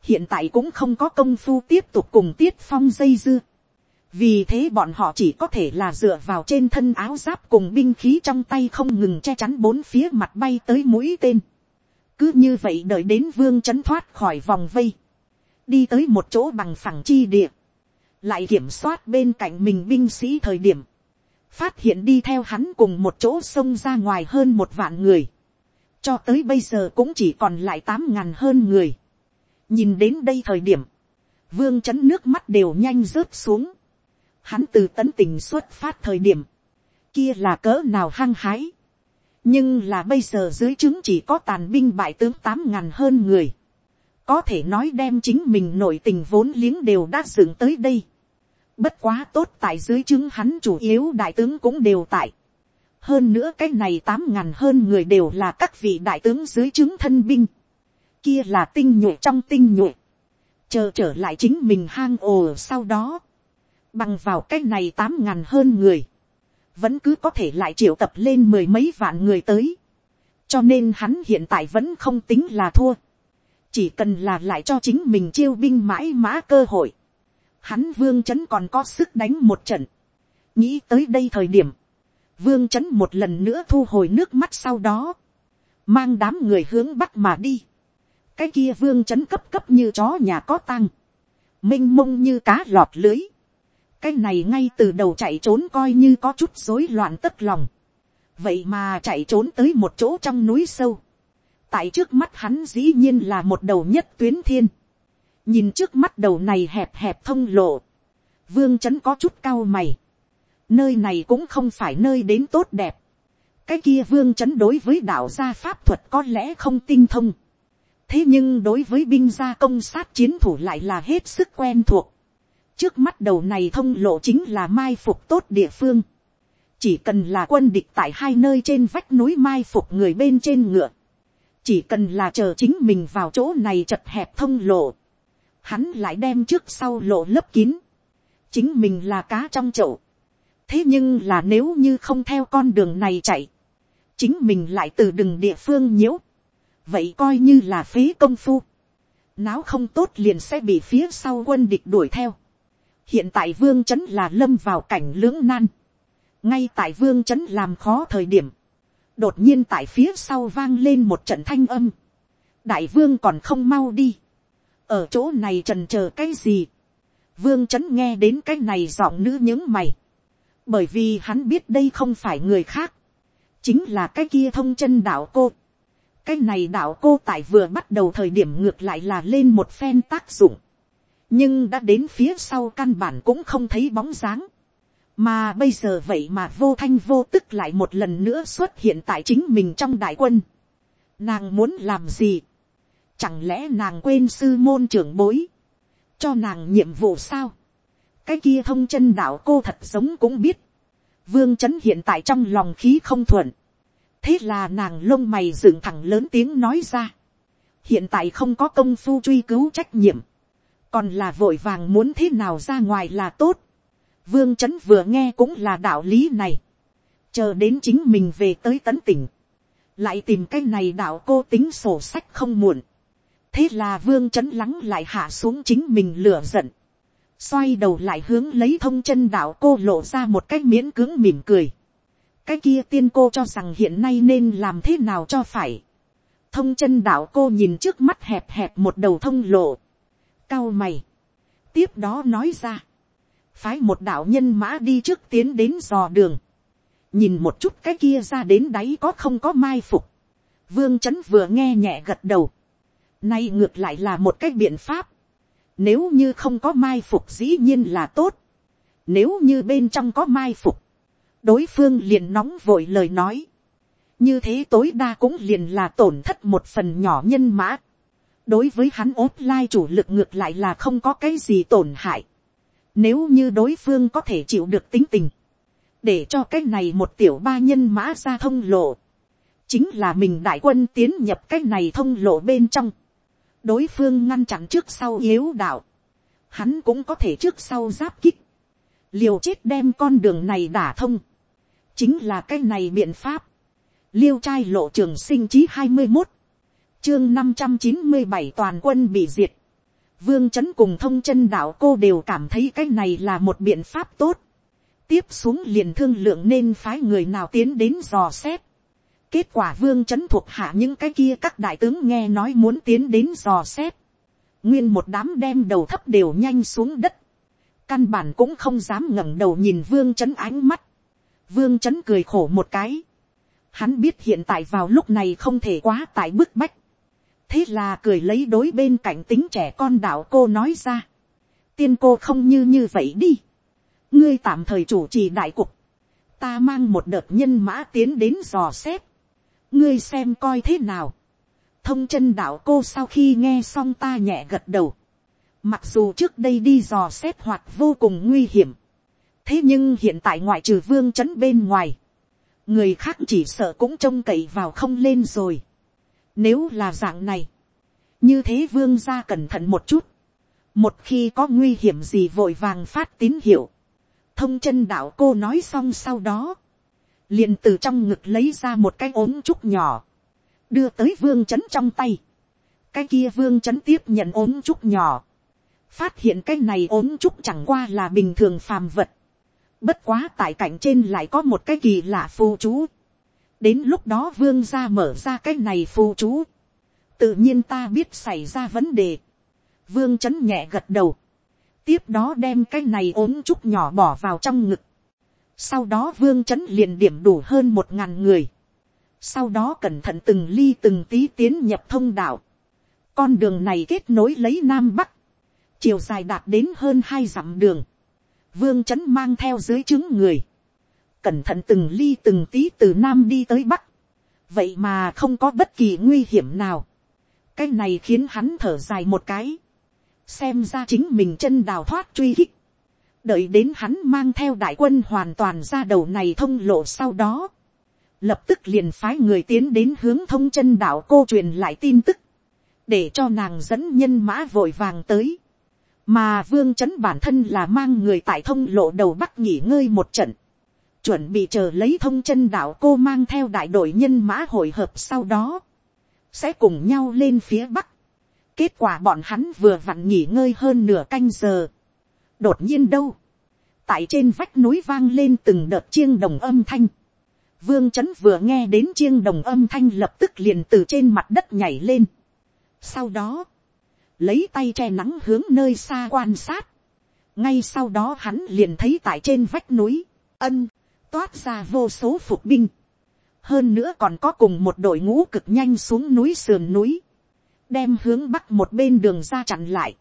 Hiện tại cũng không có công phu tiếp tục cùng Tiết Phong dây dưa vì thế bọn họ chỉ có thể là dựa vào trên thân áo giáp cùng binh khí trong tay không ngừng che chắn bốn phía mặt bay tới mũi tên. cứ như vậy đợi đến vương c h ấ n thoát khỏi vòng vây, đi tới một chỗ bằng phẳng chi địa, lại kiểm soát bên cạnh mình binh sĩ thời điểm, phát hiện đi theo hắn cùng một chỗ sông ra ngoài hơn một vạn người, cho tới bây giờ cũng chỉ còn lại tám ngàn hơn người. nhìn đến đây thời điểm, vương c h ấ n nước mắt đều nhanh rớt xuống, hắn từ tấn tình xuất phát thời điểm, kia là cỡ nào hăng hái. nhưng là bây giờ dưới chứng chỉ có tàn binh bại tướng tám ngàn hơn người. có thể nói đem chính mình nội tình vốn liếng đều đã dựng tới đây bất quá tốt tại dưới chứng hắn chủ yếu đại tướng cũng đều tại. hơn nữa cái này tám ngàn hơn người đều là các vị đại tướng dưới chứng thân binh. kia là tinh nhuệ trong tinh nhuệ. chờ trở lại chính mình hang ồ sau đó bằng vào cái này tám ngàn hơn người, vẫn cứ có thể lại triệu tập lên mười mấy vạn người tới, cho nên hắn hiện tại vẫn không tính là thua, chỉ cần là lại cho chính mình chiêu binh mãi mã cơ hội, hắn vương c h ấ n còn có sức đánh một trận, nghĩ tới đây thời điểm, vương c h ấ n một lần nữa thu hồi nước mắt sau đó, mang đám người hướng bắc mà đi, cái kia vương c h ấ n cấp cấp như chó nhà có tăng, m i n h mông như cá lọt lưới, cái này ngay từ đầu chạy trốn coi như có chút rối loạn tất lòng. vậy mà chạy trốn tới một chỗ trong núi sâu. tại trước mắt hắn dĩ nhiên là một đầu nhất tuyến thiên nhìn trước mắt đầu này hẹp hẹp thông lộ. vương chấn có chút cao mày. nơi này cũng không phải nơi đến tốt đẹp. cái kia vương chấn đối với đạo gia pháp thuật có lẽ không tinh thông. thế nhưng đối với binh gia công sát chiến thủ lại là hết sức quen thuộc trước mắt đầu này thông lộ chính là mai phục tốt địa phương. chỉ cần là quân địch tại hai nơi trên vách núi mai phục người bên trên ngựa. chỉ cần là chờ chính mình vào chỗ này chật hẹp thông lộ hắn lại đem trước sau lộ lớp kín. chính mình là cá trong chậu. thế nhưng là nếu như không theo con đường này chạy, chính mình lại từ đừng địa phương nhiễu. vậy coi như là phí công phu. Náo không tốt liền sẽ bị phía sau quân địch đuổi theo hiện tại vương c là lâm vào cảnh lưỡng nan, ngay tại vương c làm khó thời điểm, đột nhiên tại phía sau vang lên một trận thanh âm, đại vương còn không mau đi, ở chỗ này trần c cái gì, vương c nghe đến cái này giọng nữ những mày, bởi vì hắn biết đây không phải người khác, chính là cái kia thông chân đạo cô, cái này đạo cô tại vừa bắt đầu thời điểm ngược lại là lên một phen tác dụng, nhưng đã đến phía sau căn bản cũng không thấy bóng dáng. mà bây giờ vậy mà vô thanh vô tức lại một lần nữa xuất hiện tại chính mình trong đại quân. nàng muốn làm gì chẳng lẽ nàng quên sư môn trưởng bối. cho nàng nhiệm vụ sao. cái kia thông chân đạo cô thật giống cũng biết. vương chấn hiện tại trong lòng khí không thuận. thế là nàng lông mày dựng thẳng lớn tiếng nói ra. hiện tại không có công phu truy cứu trách nhiệm còn là vội vàng muốn thế nào ra ngoài là tốt. vương chấn vừa nghe cũng là đạo lý này, chờ đến chính mình về tới tấn tỉnh, lại tìm cái này đạo cô tính sổ sách không muộn thế là vương trấn lắng lại hạ xuống chính mình lửa giận, xoay đầu lại hướng lấy thông chân đạo cô lộ ra một cái miễn cưỡng mỉm cười. cái kia tiên cô cho rằng hiện nay nên làm thế nào cho phải. thông chân đạo cô nhìn trước mắt hẹp hẹp một đầu thông lộ, cao mày, tiếp đó nói ra, phái một đạo nhân mã đi trước tiến đến dò đường, nhìn một chút cái kia ra đến đáy có không có mai phục, vương trấn vừa nghe nhẹ gật đầu, nay ngược lại là một cách biện pháp, nếu như không có mai phục dĩ nhiên là tốt, nếu như bên trong có mai phục, đối phương liền nóng vội lời nói, như thế tối đa cũng liền là tổn thất một phần nhỏ nhân mã, đối với hắn ốp lai chủ lực ngược lại là không có cái gì tổn hại, nếu như đối phương có thể chịu được tính tình, để cho cái này một tiểu ba nhân mã ra thông lộ, chính là mình đại quân tiến nhập cái này thông lộ bên trong, đối phương ngăn chặn trước sau yếu đạo, hắn cũng có thể trước sau giáp kích, liều chết đem con đường này đả thông, chính là cái này biện pháp, liêu trai lộ trường sinh chí hai mươi một, chương năm trăm chín mươi bảy toàn quân bị diệt, vương c h ấ n cùng thông chân đạo cô đều cảm thấy cái này là một biện pháp tốt, tiếp xuống liền thương lượng nên phái người nào tiến đến dò xét, Kết quả vương chấn thuộc hạ những cái kia các đại tướng nghe nói muốn tiến đến dò xét. Nguyên một đám đem đầu thấp đều nhanh xuống đất. Căn bản cũng không dám ngẩng đầu nhìn vương chấn ánh mắt. Vương chấn cười khổ một cái. Hắn biết hiện tại vào lúc này không thể quá tại bức bách. Thế là cười lấy đối bên cạnh tính trẻ con đạo cô nói ra. Tiên cô không như như vậy đi. Ngươi tạm thời chủ trì đại cục. Ta mang một đợt nhân mã tiến đến dò xét ngươi xem coi thế nào. thông chân đạo cô sau khi nghe xong ta nhẹ gật đầu. mặc dù trước đây đi dò xét hoạt vô cùng nguy hiểm. thế nhưng hiện tại ngoại trừ vương c h ấ n bên ngoài, người khác chỉ sợ cũng trông cậy vào không lên rồi. nếu là dạng này, như thế vương ra cẩn thận một chút. một khi có nguy hiểm gì vội vàng phát tín hiệu. thông chân đạo cô nói xong sau đó, liền từ trong ngực lấy ra một cái ốm trúc nhỏ, đưa tới vương c h ấ n trong tay, cái kia vương c h ấ n tiếp nhận ốm trúc nhỏ, phát hiện cái này ốm trúc chẳng qua là bình thường phàm vật, bất quá tại cảnh trên lại có một cái kỳ lạ phù chú, đến lúc đó vương ra mở ra cái này phù chú, tự nhiên ta biết xảy ra vấn đề, vương c h ấ n nhẹ gật đầu, tiếp đó đem cái này ốm trúc nhỏ bỏ vào trong ngực, sau đó vương chấn liền điểm đủ hơn một ngàn người. Sau đó cẩn thận từng ly từng tí tiến nhập thông đạo. Con đường này kết nối lấy Nam Bắc. Chiều dài đạt đến hơn hai dặm đường. Vương chấn mang theo dưới chứng người. Cẩn thận từng ly từng tí từ Nam đi tới Bắc. Vậy mà không có bất kỳ nguy hiểm nào. Cái này khiến hắn thở dài một cái. Xem ra chính mình chân đào thoát truy hích đợi đến hắn mang theo đại quân hoàn toàn ra đầu này thông lộ sau đó, lập tức liền phái người tiến đến hướng thông chân đạo cô truyền lại tin tức, để cho nàng dẫn nhân mã vội vàng tới, mà vương chấn bản thân là mang người tại thông lộ đầu bắc nghỉ ngơi một trận, chuẩn bị chờ lấy thông chân đạo cô mang theo đại đội nhân mã hội hợp sau đó, sẽ cùng nhau lên phía bắc. kết quả bọn hắn vừa vặn nghỉ ngơi hơn nửa canh giờ, đột nhiên đâu, tại trên vách núi vang lên từng đợt chiêng đồng âm thanh, vương trấn vừa nghe đến chiêng đồng âm thanh lập tức liền từ trên mặt đất nhảy lên. sau đó, lấy tay che nắng hướng nơi xa quan sát, ngay sau đó hắn liền thấy tại trên vách núi, ân, toát ra vô số phục binh, hơn nữa còn có cùng một đội ngũ cực nhanh xuống núi sườn núi, đem hướng bắc một bên đường ra chặn lại,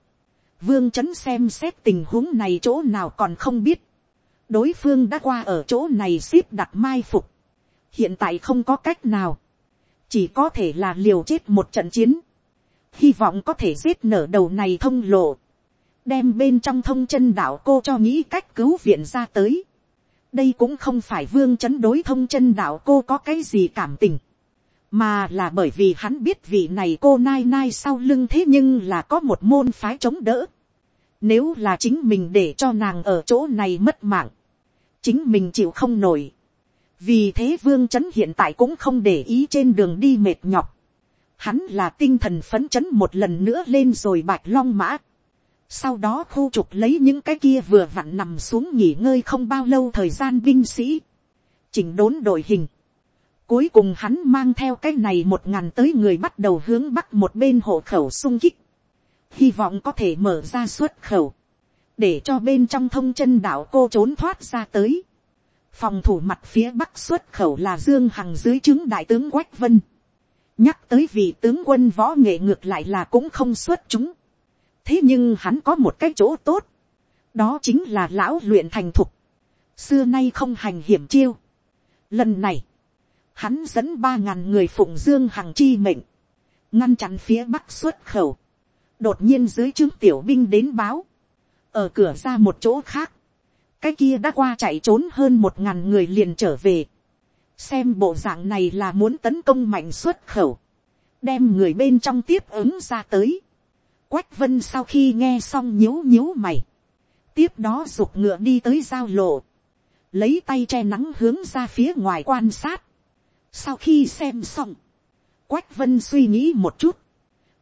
vương chấn xem xét tình huống này chỗ nào còn không biết. đối phương đã qua ở chỗ này ship đặt mai phục. hiện tại không có cách nào. chỉ có thể là liều chết một trận chiến. hy vọng có thể giết nở đầu này thông lộ. đem bên trong thông chân đạo cô cho nghĩ cách cứu viện ra tới. đây cũng không phải vương chấn đối thông chân đạo cô có cái gì cảm tình mà là bởi vì hắn biết vị này cô nai nai sau lưng thế nhưng là có một môn phái chống đỡ. Nếu là chính mình để cho nàng ở chỗ này mất mạng, chính mình chịu không nổi. vì thế vương chấn hiện tại cũng không để ý trên đường đi mệt nhọc. hắn là tinh thần phấn chấn một lần nữa lên rồi bạch long mã. sau đó khu trục lấy những cái kia vừa vặn nằm xuống nghỉ ngơi không bao lâu thời gian binh sĩ. chỉnh đốn đội hình cuối cùng hắn mang theo cái này một ngàn tới người bắt đầu hướng bắc một bên hộ khẩu sung kích. Hy vọng có thể mở ra xuất khẩu. Để cho bên trong thông chân đảo cô trốn thoát ra tới. Phòng thủ mặt phía bắc xuất khẩu là Dương Hằng dưới chứng đại tướng Quách Vân. Nhắc tới vị tướng quân võ nghệ ngược lại là cũng không xuất chúng. Thế nhưng hắn có một cái chỗ tốt. Đó chính là lão luyện thành thục. Xưa nay không hành hiểm chiêu. Lần này hắn dẫn ba ngàn người phụng dương hằng chi mệnh, ngăn chặn phía bắc xuất khẩu, đột nhiên dưới trướng tiểu binh đến báo, ở cửa ra một chỗ khác, cái kia đã qua chạy trốn hơn một ngàn người liền trở về, xem bộ dạng này là muốn tấn công mạnh xuất khẩu, đem người bên trong tiếp ứng ra tới. Quách vân sau khi nghe xong nhíu nhíu mày, tiếp đó g ngựa đi tới giao lộ, lấy tay che nắng hướng ra phía ngoài quan sát, sau khi xem xong, quách vân suy nghĩ một chút,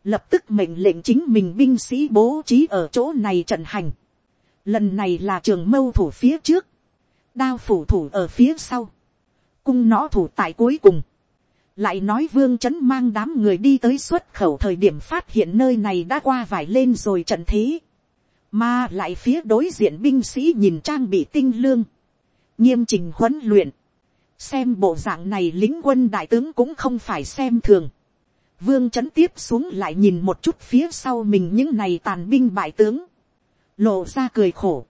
lập tức mệnh lệnh chính mình binh sĩ bố trí ở chỗ này trận hành. Lần này là trường mâu thủ phía trước, đao phủ thủ ở phía sau, cung nõ thủ tại cuối cùng. Lại nói vương chấn mang đám người đi tới xuất khẩu thời điểm phát hiện nơi này đã qua vải lên rồi trận thế. Mà lại phía đối diện binh sĩ nhìn trang bị tinh lương. Nghiêm trình huấn luyện xem bộ dạng này lính quân đại tướng cũng không phải xem thường vương trấn tiếp xuống lại nhìn một chút phía sau mình những này tàn binh bại tướng. lộ ra cười khổ.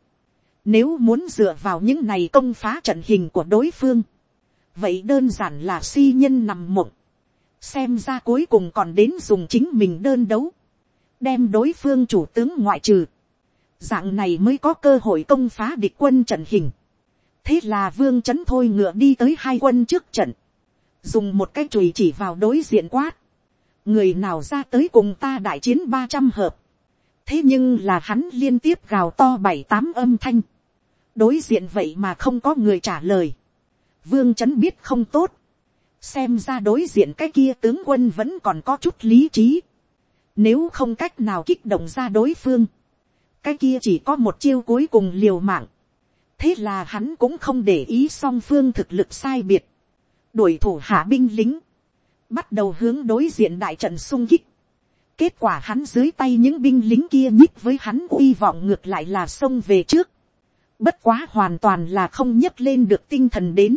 nếu muốn dựa vào những này công phá trận hình của đối phương. vậy đơn giản là si nhân nằm mộng. xem ra cuối cùng còn đến dùng chính mình đơn đấu. đem đối phương chủ tướng ngoại trừ. dạng này mới có cơ hội công phá địch quân trận hình thế là vương c h ấ n thôi ngựa đi tới hai quân trước trận, dùng một cái chùy chỉ vào đối diện quát, người nào ra tới cùng ta đại chiến ba trăm hợp, thế nhưng là hắn liên tiếp gào to bảy tám âm thanh, đối diện vậy mà không có người trả lời, vương c h ấ n biết không tốt, xem ra đối diện cái kia tướng quân vẫn còn có chút lý trí, nếu không cách nào kích động ra đối phương, cái kia chỉ có một chiêu cuối cùng liều mạng, thế là hắn cũng không để ý song phương thực lực sai biệt, đuổi thủ hạ binh lính, bắt đầu hướng đối diện đại trận sung kích. kết quả hắn dưới tay những binh lính kia nhích với hắn uy vọng ngược lại là xông về trước. bất quá hoàn toàn là không nhấc lên được tinh thần đến.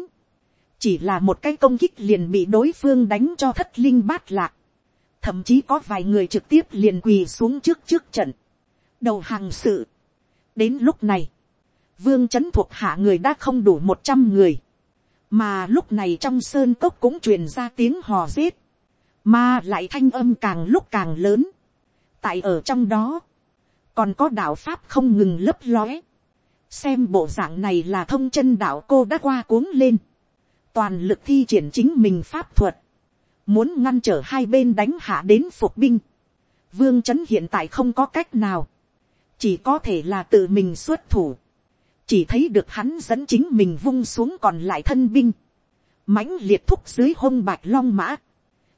chỉ là một cái công kích liền bị đối phương đánh cho thất linh bát lạc. thậm chí có vài người trực tiếp liền quỳ xuống trước trước trận. đầu hàng sự. đến lúc này, vương chấn thuộc hạ người đã không đủ một trăm người, mà lúc này trong sơn cốc cũng truyền ra tiếng hò rết, mà lại thanh âm càng lúc càng lớn, tại ở trong đó, còn có đạo pháp không ngừng lấp lóe, xem bộ dạng này là thông chân đạo cô đã qua cuống lên, toàn lực thi triển chính mình pháp thuật, muốn ngăn trở hai bên đánh hạ đến phục binh, vương c hiện tại không có cách nào, chỉ có thể là tự mình xuất thủ, chỉ thấy được hắn dẫn chính mình vung xuống còn lại thân binh, mãnh liệt thúc dưới hông bạch long mã,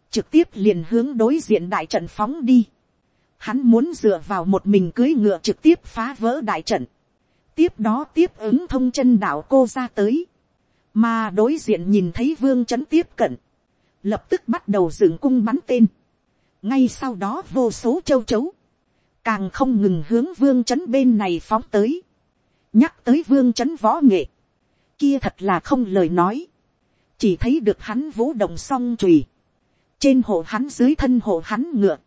trực tiếp liền hướng đối diện đại trận phóng đi. Hắn muốn dựa vào một mình cưới ngựa trực tiếp phá vỡ đại trận, tiếp đó tiếp ứng thông chân đạo cô ra tới, mà đối diện nhìn thấy vương c tiếp cận, lập tức bắt đầu dựng cung bắn tên, ngay sau đó vô số châu chấu, càng không ngừng hướng vương c bên này phóng tới, nhắc tới vương c h ấ n võ nghệ, kia thật là không lời nói, chỉ thấy được hắn vũ động song chùy, trên hộ hắn dưới thân hộ hắn ngựa,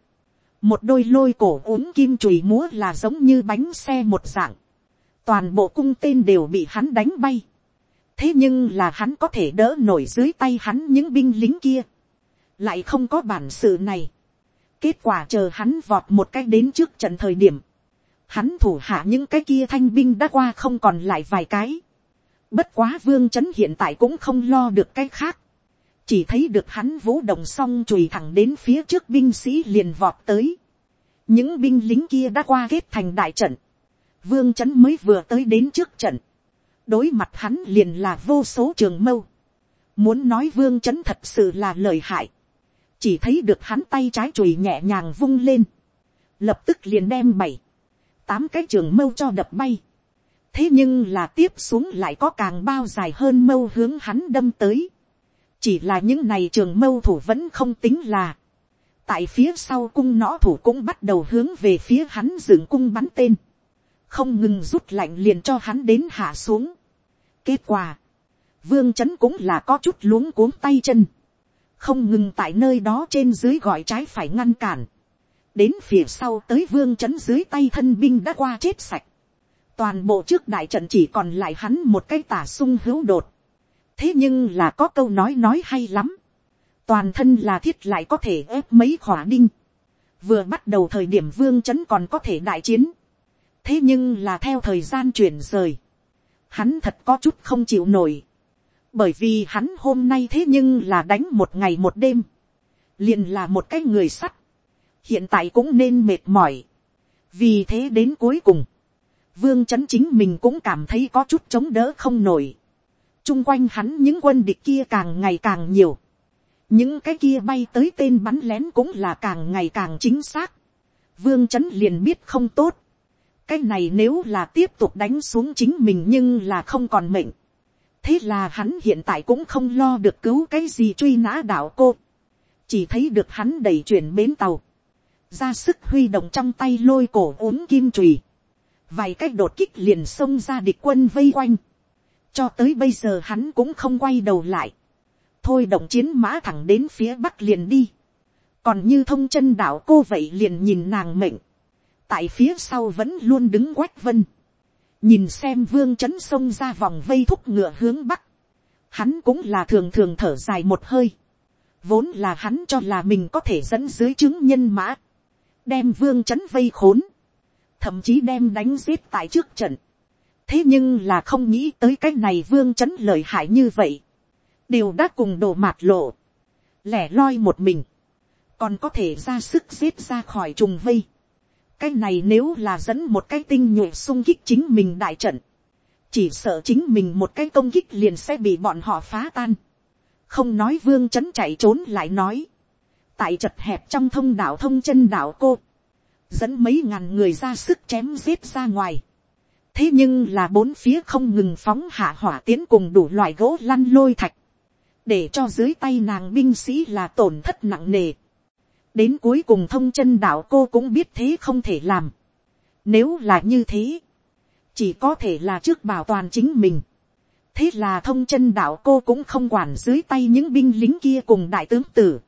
một đôi lôi cổ uống kim chùy múa là giống như bánh xe một dạng, toàn bộ cung tên đều bị hắn đánh bay, thế nhưng là hắn có thể đỡ nổi dưới tay hắn những binh lính kia, lại không có bản sự này, kết quả chờ hắn vọt một cách đến trước trận thời điểm, hắn thủ hạ những cái kia thanh binh đã qua không còn lại vài cái. Bất quá vương chấn hiện tại cũng không lo được cái khác. Chỉ thấy được hắn vũ động xong chùi thẳng đến phía trước binh sĩ liền vọt tới. Những binh lính kia đã qua kết thành đại trận. Vương chấn mới vừa tới đến trước trận. Đối mặt hắn liền là vô số trường mâu. Muốn nói vương chấn thật sự là lời hại. Chỉ thấy được hắn tay trái chùi nhẹ nhàng vung lên. Lập tức liền đem bảy tám cái trường mâu cho đập bay. thế nhưng là tiếp xuống lại có càng bao dài hơn mâu hướng hắn đâm tới. chỉ là những này trường mâu thủ vẫn không tính là, tại phía sau cung nõ thủ cũng bắt đầu hướng về phía hắn dựng cung bắn tên, không ngừng rút lạnh liền cho hắn đến hạ xuống. kết quả, vương chấn cũng là có chút luống cuống tay chân, không ngừng tại nơi đó trên dưới gọi trái phải ngăn cản, đến phía sau tới vương chấn dưới tay thân binh đã qua chết sạch, toàn bộ trước đại trận chỉ còn lại hắn một cái tả sung hữu đột, thế nhưng là có câu nói nói hay lắm, toàn thân là thiết lại có thể ép mấy khỏa đinh, vừa bắt đầu thời điểm vương chấn còn có thể đại chiến, thế nhưng là theo thời gian chuyển rời, hắn thật có chút không chịu nổi, bởi vì hắn hôm nay thế nhưng là đánh một ngày một đêm, liền là một cái người sắt, hiện tại cũng nên mệt mỏi, vì thế đến cuối cùng, vương chấn chính mình cũng cảm thấy có chút chống đỡ không nổi, chung quanh hắn những quân địch kia càng ngày càng nhiều, những cái kia bay tới tên bắn lén cũng là càng ngày càng chính xác, vương chấn liền biết không tốt, cái này nếu là tiếp tục đánh xuống chính mình nhưng là không còn mệnh, thế là hắn hiện tại cũng không lo được cứu cái gì truy nã đạo cô, chỉ thấy được hắn đẩy chuyển bến tàu, ra sức huy động trong tay lôi cổ uốn kim trùy, vài cách đột kích liền xông ra địch quân vây quanh, cho tới bây giờ hắn cũng không quay đầu lại, thôi động chiến mã thẳng đến phía bắc liền đi, còn như thông chân đạo cô vậy liền nhìn nàng mệnh, tại phía sau vẫn luôn đứng quách vân, nhìn xem vương c h ấ n xông ra vòng vây thúc ngựa hướng bắc, hắn cũng là thường thường thở dài một hơi, vốn là hắn cho là mình có thể dẫn dưới chứng nhân mã, đem vương c vây khốn, thậm chí đem đánh giết tại trước trận, thế nhưng là không nghĩ tới cái này vương c lợi hại như vậy, đều đã cùng đổ mạt lộ, lẻ loi một mình, còn có thể ra sức giết ra khỏi trùng vây, cái này nếu là dẫn một cái tinh nhuệ sung kích chính mình đại trận, chỉ sợ chính mình một cái công kích liền sẽ bị bọn họ phá tan. không nói vương c h ấ n chạy trốn lại nói, tại chật hẹp trong thông đạo thông chân đạo cô, dẫn mấy ngàn người ra sức chém giết ra ngoài. thế nhưng là bốn phía không ngừng phóng hạ hỏa tiến cùng đủ loại gỗ lăn lôi thạch, để cho dưới tay nàng binh sĩ là tổn thất nặng nề đến cuối cùng thông chân đạo cô cũng biết thế không thể làm. Nếu là như thế, chỉ có thể là trước bảo toàn chính mình. thế là thông chân đạo cô cũng không quản dưới tay những binh lính kia cùng đại tướng tử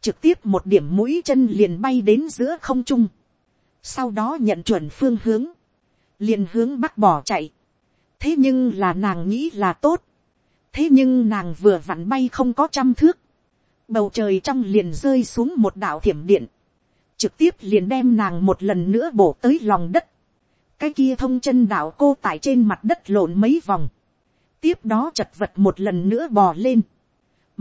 trực tiếp một điểm mũi chân liền bay đến giữa không trung. sau đó nhận chuẩn phương hướng, liền hướng bắc bỏ chạy. thế nhưng là nàng nghĩ là tốt. thế nhưng nàng vừa vặn bay không có trăm thước bầu trời trong liền rơi xuống một đạo thiểm điện, trực tiếp liền đem nàng một lần nữa bổ tới lòng đất, cái kia thông chân đạo cô tại trên mặt đất lộn mấy vòng, tiếp đó chật vật một lần nữa bò lên,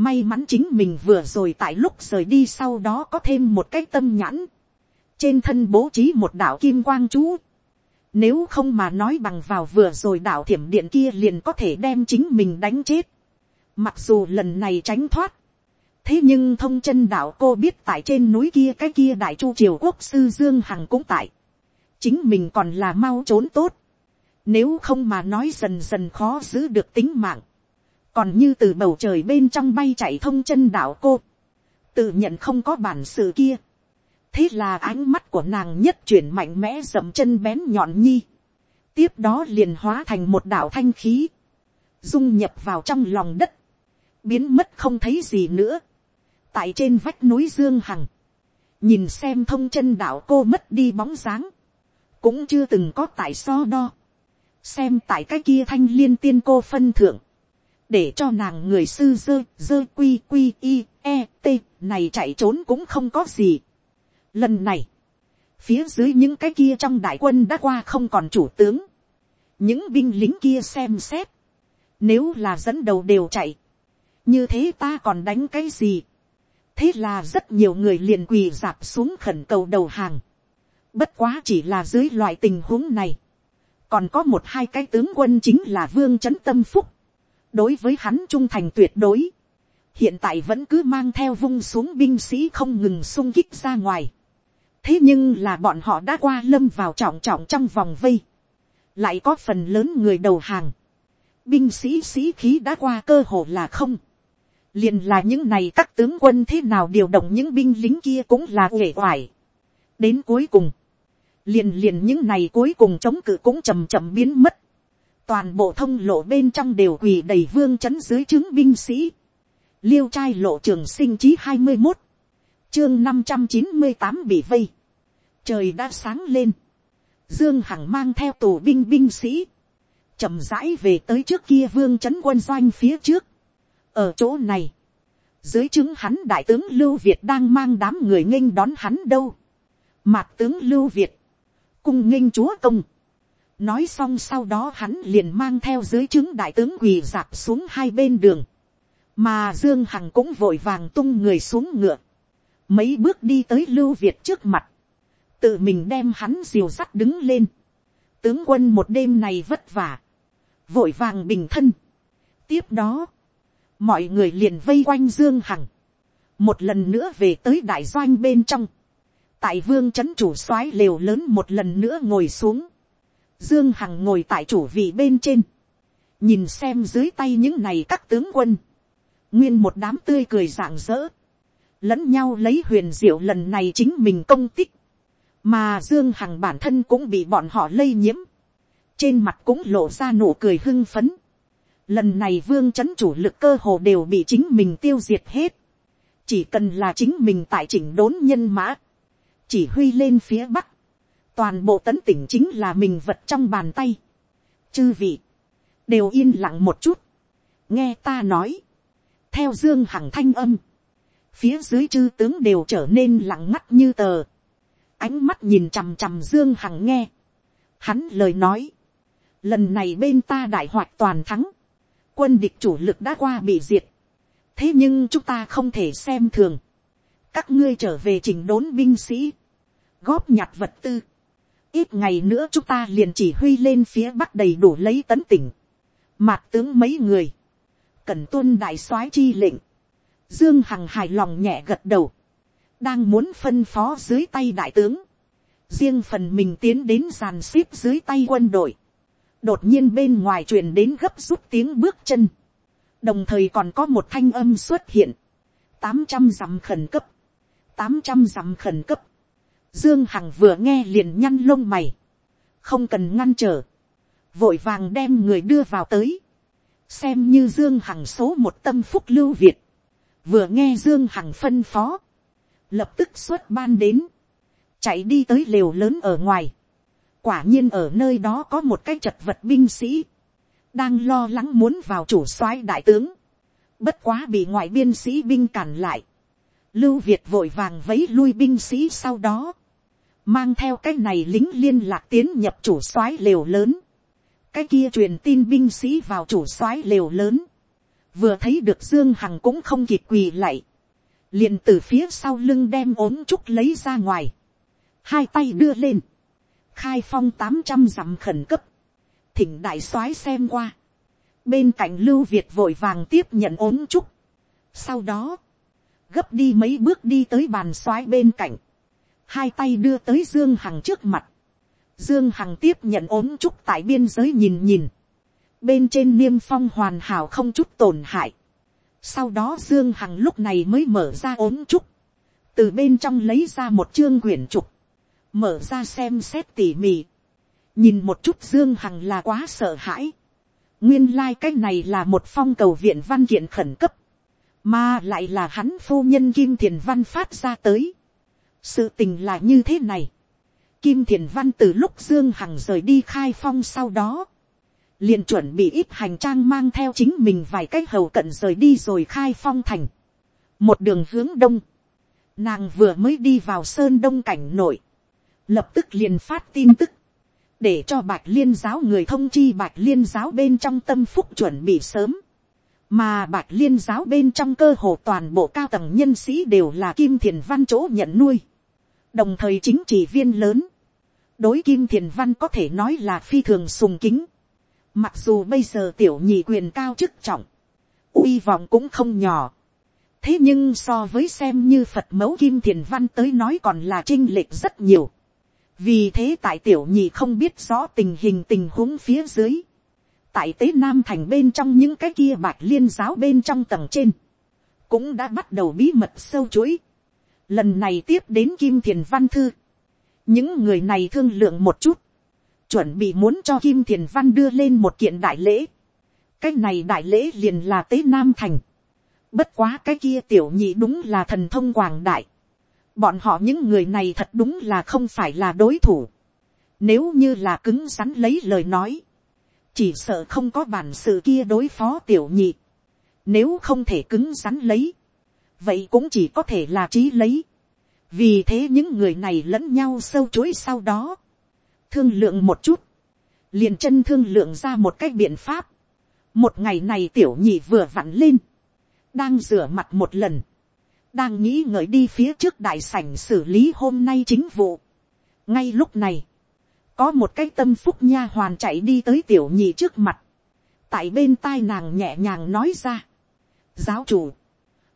may mắn chính mình vừa rồi tại lúc rời đi sau đó có thêm một cái tâm nhãn, trên thân bố trí một đạo kim quang chú, nếu không mà nói bằng vào vừa rồi đạo thiểm điện kia liền có thể đem chính mình đánh chết. Mặc dù lần này tránh thoát, thế nhưng thông chân đạo cô biết tại trên núi kia cái kia đại chu triều quốc sư dương hằng cũng tại. Chính mình còn là mau trốn tốt. Nếu không mà nói dần dần khó giữ được tính mạng còn như từ bầu trời bên trong bay chạy thông chân đạo cô. Tự nhận không có bản sự kia. Thế là ánh mắt của nàng nhất chuyển mạnh mẽ dậm chân bén nhọn nhi. Tiếp đó liền hóa thành một đạo thanh khí. Dung nhập vào trong lòng đất. Biến mất không thấy gì nữa. Tại trên vách núi dương hằng, nhìn xem thông chân đạo cô mất đi bóng dáng, cũng chưa từng có tại so đo, xem tại cái kia thanh liên tiên cô phân thượng, để cho nàng người sư dơ dơ quy quy i e t này chạy trốn cũng không có gì. Lần này, phía dưới những cái kia trong đại quân đã qua không còn chủ tướng, những binh lính kia xem xét, nếu là dẫn đầu đều chạy, như thế ta còn đánh cái gì, thế là rất nhiều người liền quỳ dạp xuống khẩn cầu đầu hàng. bất quá chỉ là dưới loại tình huống này. còn có một hai cái tướng quân chính là vương trấn tâm phúc đối với hắn trung thành tuyệt đối. hiện tại vẫn cứ mang theo vung xuống binh sĩ không ngừng sung kích ra ngoài. thế nhưng là bọn họ đã qua lâm vào trọng trọng trong vòng vây. lại có phần lớn người đầu hàng. binh sĩ sĩ khí đã qua cơ hồ là không liền là những này các tướng quân thế nào điều động những binh lính kia cũng là uể oải. đến cuối cùng, liền liền những này cuối cùng chống cự cũng chầm chậm biến mất toàn bộ thông lộ bên trong đều quỳ đầy vương c h ấ n dưới chứng binh sĩ. liêu trai lộ trường sinh chí hai mươi một, chương năm trăm chín mươi tám bị vây. trời đã sáng lên. dương hằng mang theo tù binh binh sĩ. chậm rãi về tới trước kia vương c h ấ n quân doanh phía trước. ở chỗ này, dưới chứng hắn đại tướng lưu việt đang mang đám người nghênh đón hắn đâu. mạc tướng lưu việt, cung nghênh chúa công nói xong sau đó hắn liền mang theo dưới chứng đại tướng quỳ dạp xuống hai bên đường. mà dương hằng cũng vội vàng tung người xuống ngựa. mấy bước đi tới lưu việt trước mặt. tự mình đem hắn diều sắt đứng lên. tướng quân một đêm này vất vả. vội vàng bình thân. tiếp đó, mọi người liền vây quanh dương hằng. một lần nữa về tới đại doanh bên trong tại vương c chủ soái lều lớn một lần nữa ngồi xuống, dương hằng ngồi tại chủ vị bên trên, nhìn xem dưới tay những này các tướng quân, nguyên một đám tươi cười rạng rỡ, lẫn nhau lấy huyền diệu lần này chính mình công tích, mà dương hằng bản thân cũng bị bọn họ lây nhiễm, trên mặt cũng lộ ra nụ cười hưng phấn, lần này vương chấn chủ lực cơ hồ đều bị chính mình tiêu diệt hết, chỉ cần là chính mình tại chỉnh đốn nhân mã, chỉ huy lên phía bắc, toàn bộ tấn tỉnh chính là mình vật trong bàn tay. chư vị, đều yên lặng một chút, nghe ta nói, theo dương hằng thanh âm, phía dưới chư tướng đều trở nên lặng ngắt như tờ, ánh mắt nhìn chằm chằm dương hằng nghe, hắn lời nói, lần này bên ta đại hoạt toàn thắng, quân địch chủ lực đã qua bị diệt, thế nhưng chúng ta không thể xem thường, các ngươi trở về chỉnh đốn binh sĩ, góp nhặt vật tư. Ít ngày nữa chúng ta liền chỉ huy lên phía bắc đầy đủ lấy tấn tỉnh. Mạt tướng mấy người. Cần tuân đại soái chi lệnh. Dương Hằng hài lòng nhẹ gật đầu. Đang muốn phân phó dưới tay đại tướng. Riêng phần mình tiến đến giàn xếp dưới tay quân đội. Đột nhiên bên ngoài truyền đến gấp rút tiếng bước chân. Đồng thời còn có một thanh âm xuất hiện. tám trăm dặm khẩn cấp. tám trăm dặm khẩn cấp Dương Hằng vừa nghe liền nhăn lông mày. Không cần ngăn trở. Vội vàng đem người đưa vào tới. Xem như Dương Hằng số một tâm phúc lưu Việt. Vừa nghe Dương Hằng phân phó. Lập tức xuất ban đến. Chạy đi tới lều lớn ở ngoài. Quả nhiên ở nơi đó có một cái chật vật binh sĩ. Đang lo lắng muốn vào chủ soái đại tướng. Bất quá bị ngoại biên sĩ binh cản lại. Lưu Việt vội vàng vấy lui binh sĩ sau đó. Mang theo cái này lính liên lạc tiến nhập chủ soái lều lớn, cái kia truyền tin binh sĩ vào chủ soái lều lớn, vừa thấy được dương hằng cũng không kịp quỳ lại, liền từ phía sau lưng đem ốm trúc lấy ra ngoài, hai tay đưa lên, khai phong tám trăm dặm khẩn cấp, thỉnh đại soái xem qua, bên cạnh lưu việt vội vàng tiếp nhận ốm trúc, sau đó, gấp đi mấy bước đi tới bàn soái bên cạnh, hai tay đưa tới dương hằng trước mặt, dương hằng tiếp nhận ốm trúc tại biên giới nhìn nhìn, bên trên niêm phong hoàn hảo không chút tổn hại, sau đó dương hằng lúc này mới mở ra ốm trúc, từ bên trong lấy ra một chương quyển trục, mở ra xem xét tỉ mỉ, nhìn một chút dương hằng là quá sợ hãi, nguyên lai、like、cái này là một phong cầu viện văn kiện khẩn cấp, mà lại là hắn phu nhân kim thiền văn phát ra tới, sự tình là như thế này. Kim thiền văn từ lúc dương hằng rời đi khai phong sau đó, liền chuẩn bị ít hành trang mang theo chính mình vài cách hầu cận rời đi rồi khai phong thành. một đường hướng đông, nàng vừa mới đi vào sơn đông cảnh nội, lập tức liền phát tin tức, để cho bạch liên giáo người thông chi bạch liên giáo bên trong tâm phúc chuẩn bị sớm, mà bạch liên giáo bên trong cơ hồ toàn bộ cao tầng nhân sĩ đều là kim thiền văn chỗ nhận nuôi. Đồng thời chính trị viên lớn, đối kim thiền văn có thể nói là phi thường sùng kính, mặc dù bây giờ tiểu nhị quyền cao chức trọng, uy vọng cũng không nhỏ, thế nhưng so với xem như phật mẫu kim thiền văn tới nói còn là trinh lệch rất nhiều, vì thế tại tiểu nhị không biết rõ tình hình tình huống phía dưới, tại tế nam thành bên trong những cái kia bạch liên giáo bên trong tầng trên, cũng đã bắt đầu bí mật sâu chuỗi. lần này tiếp đến kim thiền văn thư. những người này thương lượng một chút, chuẩn bị muốn cho kim thiền văn đưa lên một kiện đại lễ. cái này đại lễ liền là tế nam thành. bất quá cái kia tiểu nhị đúng là thần thông quảng đại. bọn họ những người này thật đúng là không phải là đối thủ. nếu như là cứng rắn lấy lời nói, chỉ sợ không có bản sự kia đối phó tiểu nhị. Nếu không thể cứng rắn lấy, vậy cũng chỉ có thể là trí lấy. vì thế những người này lẫn nhau sâu chối sau đó, thương lượng một chút, liền chân thương lượng ra một cái biện pháp. một ngày này tiểu nhị vừa vặn lên, đang rửa mặt một lần, đang nghĩ ngợi đi phía trước đại sảnh xử lý hôm nay chính vụ. ngay lúc này, có một cái tâm phúc nha hoàn chạy đi tới tiểu nhị trước mặt, tại bên tai nàng nhẹ nhàng nói ra, giáo chủ,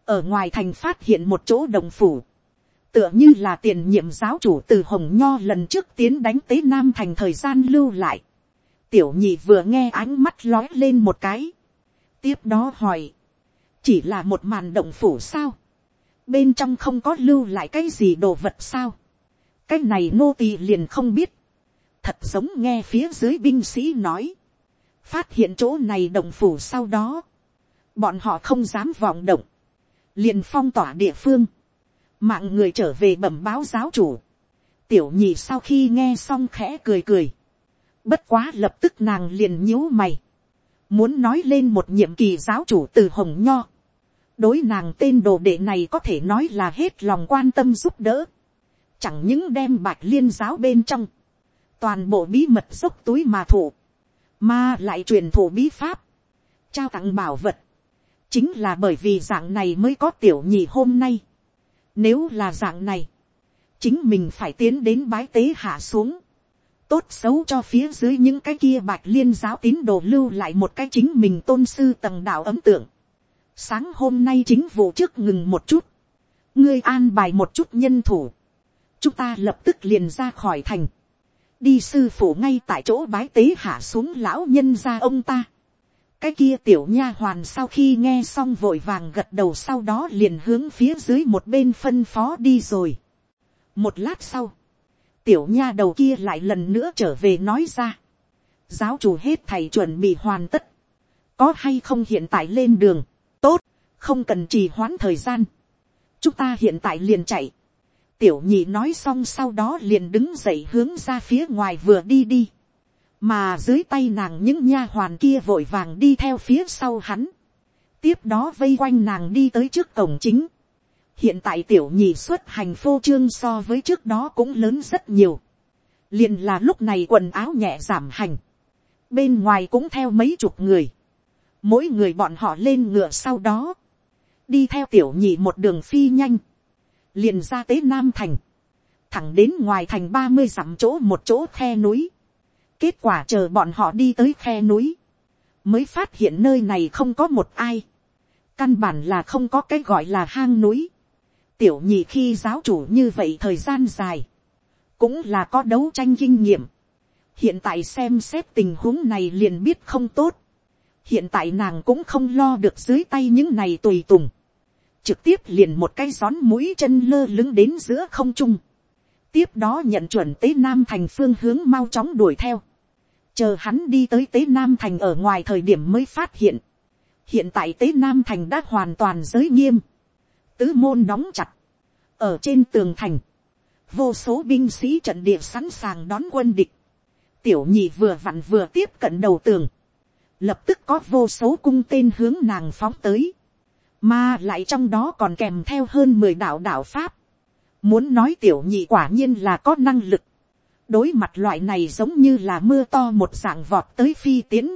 ở ngoài thành phát hiện một chỗ đồng phủ, tựa như là tiền nhiệm giáo chủ từ hồng nho lần trước tiến đánh tế nam thành thời gian lưu lại, tiểu nhị vừa nghe ánh mắt lói lên một cái, tiếp đó hỏi, chỉ là một màn động phủ sao, bên trong không có lưu lại cái gì đồ vật sao, cái này nô tỳ liền không biết, thật giống nghe phía dưới binh sĩ nói, phát hiện chỗ này đồng phủ sau đó, bọn họ không dám vọng động, liền phong tỏa địa phương, mạng người trở về bẩm báo giáo chủ, tiểu nhị sau khi nghe xong khẽ cười cười, bất quá lập tức nàng liền nhíu mày, muốn nói lên một nhiệm kỳ giáo chủ từ hồng nho, đối nàng tên đồ đệ này có thể nói là hết lòng quan tâm giúp đỡ, chẳng những đem bạch liên giáo bên trong, toàn bộ bí mật dốc túi mà thủ, mà lại truyền thủ bí pháp, trao tặng bảo vật, chính là bởi vì dạng này mới có tiểu nhị hôm nay. Nếu là dạng này, chính mình phải tiến đến bái tế hạ xuống, tốt xấu cho phía dưới những cái kia bạch liên giáo tín đồ lưu lại một cái chính mình tôn sư tầng đạo ấm tượng. Sáng hôm nay chính vụ trước ngừng một chút, ngươi an bài một chút nhân thủ, chúng ta lập tức liền ra khỏi thành đi sư phụ ngay tại chỗ bái tế hạ xuống lão nhân ra ông ta. cái kia tiểu nha hoàn sau khi nghe xong vội vàng gật đầu sau đó liền hướng phía dưới một bên phân phó đi rồi. một lát sau, tiểu nha đầu kia lại lần nữa trở về nói ra. giáo chủ hết thầy chuẩn bị hoàn tất. có hay không hiện tại lên đường, tốt, không cần trì hoãn thời gian. chúng ta hiện tại liền chạy tiểu nhị nói xong sau đó liền đứng dậy hướng ra phía ngoài vừa đi đi. mà dưới tay nàng những nha hoàn kia vội vàng đi theo phía sau hắn. tiếp đó vây quanh nàng đi tới trước cổng chính. hiện tại tiểu nhị xuất hành phô trương so với trước đó cũng lớn rất nhiều. liền là lúc này quần áo nhẹ giảm hành. bên ngoài cũng theo mấy chục người. mỗi người bọn họ lên ngựa sau đó. đi theo tiểu nhị một đường phi nhanh liền ra tế nam thành, thẳng đến ngoài thành ba mươi dặm chỗ một chỗ khe núi. kết quả chờ bọn họ đi tới khe núi, mới phát hiện nơi này không có một ai. căn bản là không có cái gọi là hang núi. tiểu nhị khi giáo chủ như vậy thời gian dài, cũng là có đấu tranh kinh nghiệm. hiện tại xem xét tình huống này liền biết không tốt. hiện tại nàng cũng không lo được dưới tay những này tùy tùng trực tiếp liền một cái gión mũi chân lơ lứng đến giữa không trung, tiếp đó nhận chuẩn tế nam thành phương hướng mau chóng đuổi theo, chờ hắn đi tới tế nam thành ở ngoài thời điểm mới phát hiện, hiện tại tế nam thành đã hoàn toàn giới nghiêm, tứ môn đóng chặt, ở trên tường thành, vô số binh sĩ trận địa sẵn sàng đón quân địch, tiểu nhị vừa vặn vừa tiếp cận đầu tường, lập tức có vô số cung tên hướng nàng phóng tới, mà lại trong đó còn kèm theo hơn mười đạo đạo pháp. Muốn nói tiểu nhị quả nhiên là có năng lực. Đối mặt loại này giống như là mưa to một dạng vọt tới phi tiến.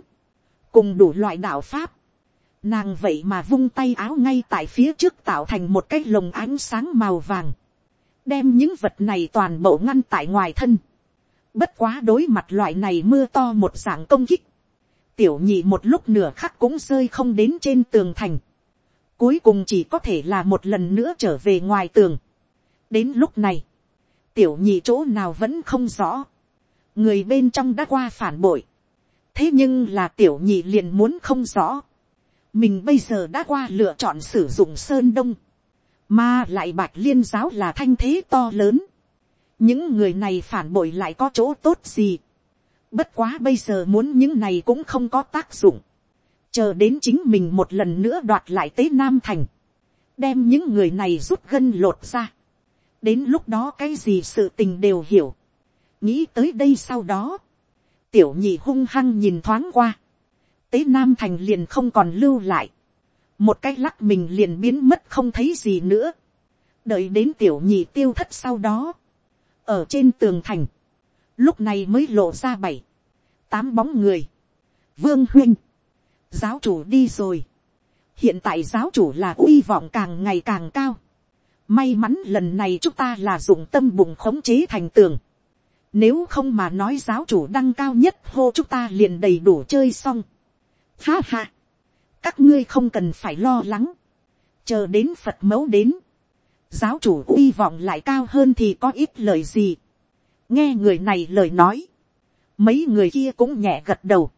Cùng đủ loại đạo pháp. Nàng vậy mà vung tay áo ngay tại phía trước tạo thành một cái lồng ánh sáng màu vàng. Đem những vật này toàn bộ ngăn tại ngoài thân. Bất quá đối mặt loại này mưa to một dạng công kích. Tiểu nhị một lúc nửa khắc cũng rơi không đến trên tường thành Cuối cùng chỉ có thể là một lần nữa trở về ngoài tường. Đến lúc này, tiểu nhị chỗ nào vẫn không rõ. Người bên trong đã qua phản bội. Thế nhưng là tiểu nhị liền muốn không rõ. mình bây giờ đã qua lựa chọn sử dụng sơn đông, mà lại bạch liên giáo là thanh thế to lớn, những người này phản bội lại có chỗ tốt gì, bất quá bây giờ muốn những này cũng không có tác dụng, chờ đến chính mình một lần nữa đoạt lại tế nam thành, đem những người này rút gân lột ra, đến lúc đó cái gì sự tình đều hiểu, nghĩ tới đây sau đó, tiểu nhị hung hăng nhìn thoáng qua, tế nam thành liền không còn lưu lại, một cái lắc mình liền biến mất không thấy gì nữa, đợi đến tiểu nhị tiêu thất sau đó, ở trên tường thành, lúc này mới lộ ra bảy, tám bóng người, vương huynh, giáo chủ đi rồi, hiện tại giáo chủ là uy vọng càng ngày càng cao, may mắn lần này chúng ta là dùng tâm bụng khống chế thành tường, nếu không mà nói giáo chủ đăng cao nhất hô chúng ta liền đầy đủ chơi xong. Ha ha. Các ngươi không cần phải lo lắng. Chờ đến Phật mẫu đến. Giáo chủ uy vọng lại cao hơn thì có ít lời gì. Nghe người này lời nói. Mấy người kia cũng nhẹ gật đầu.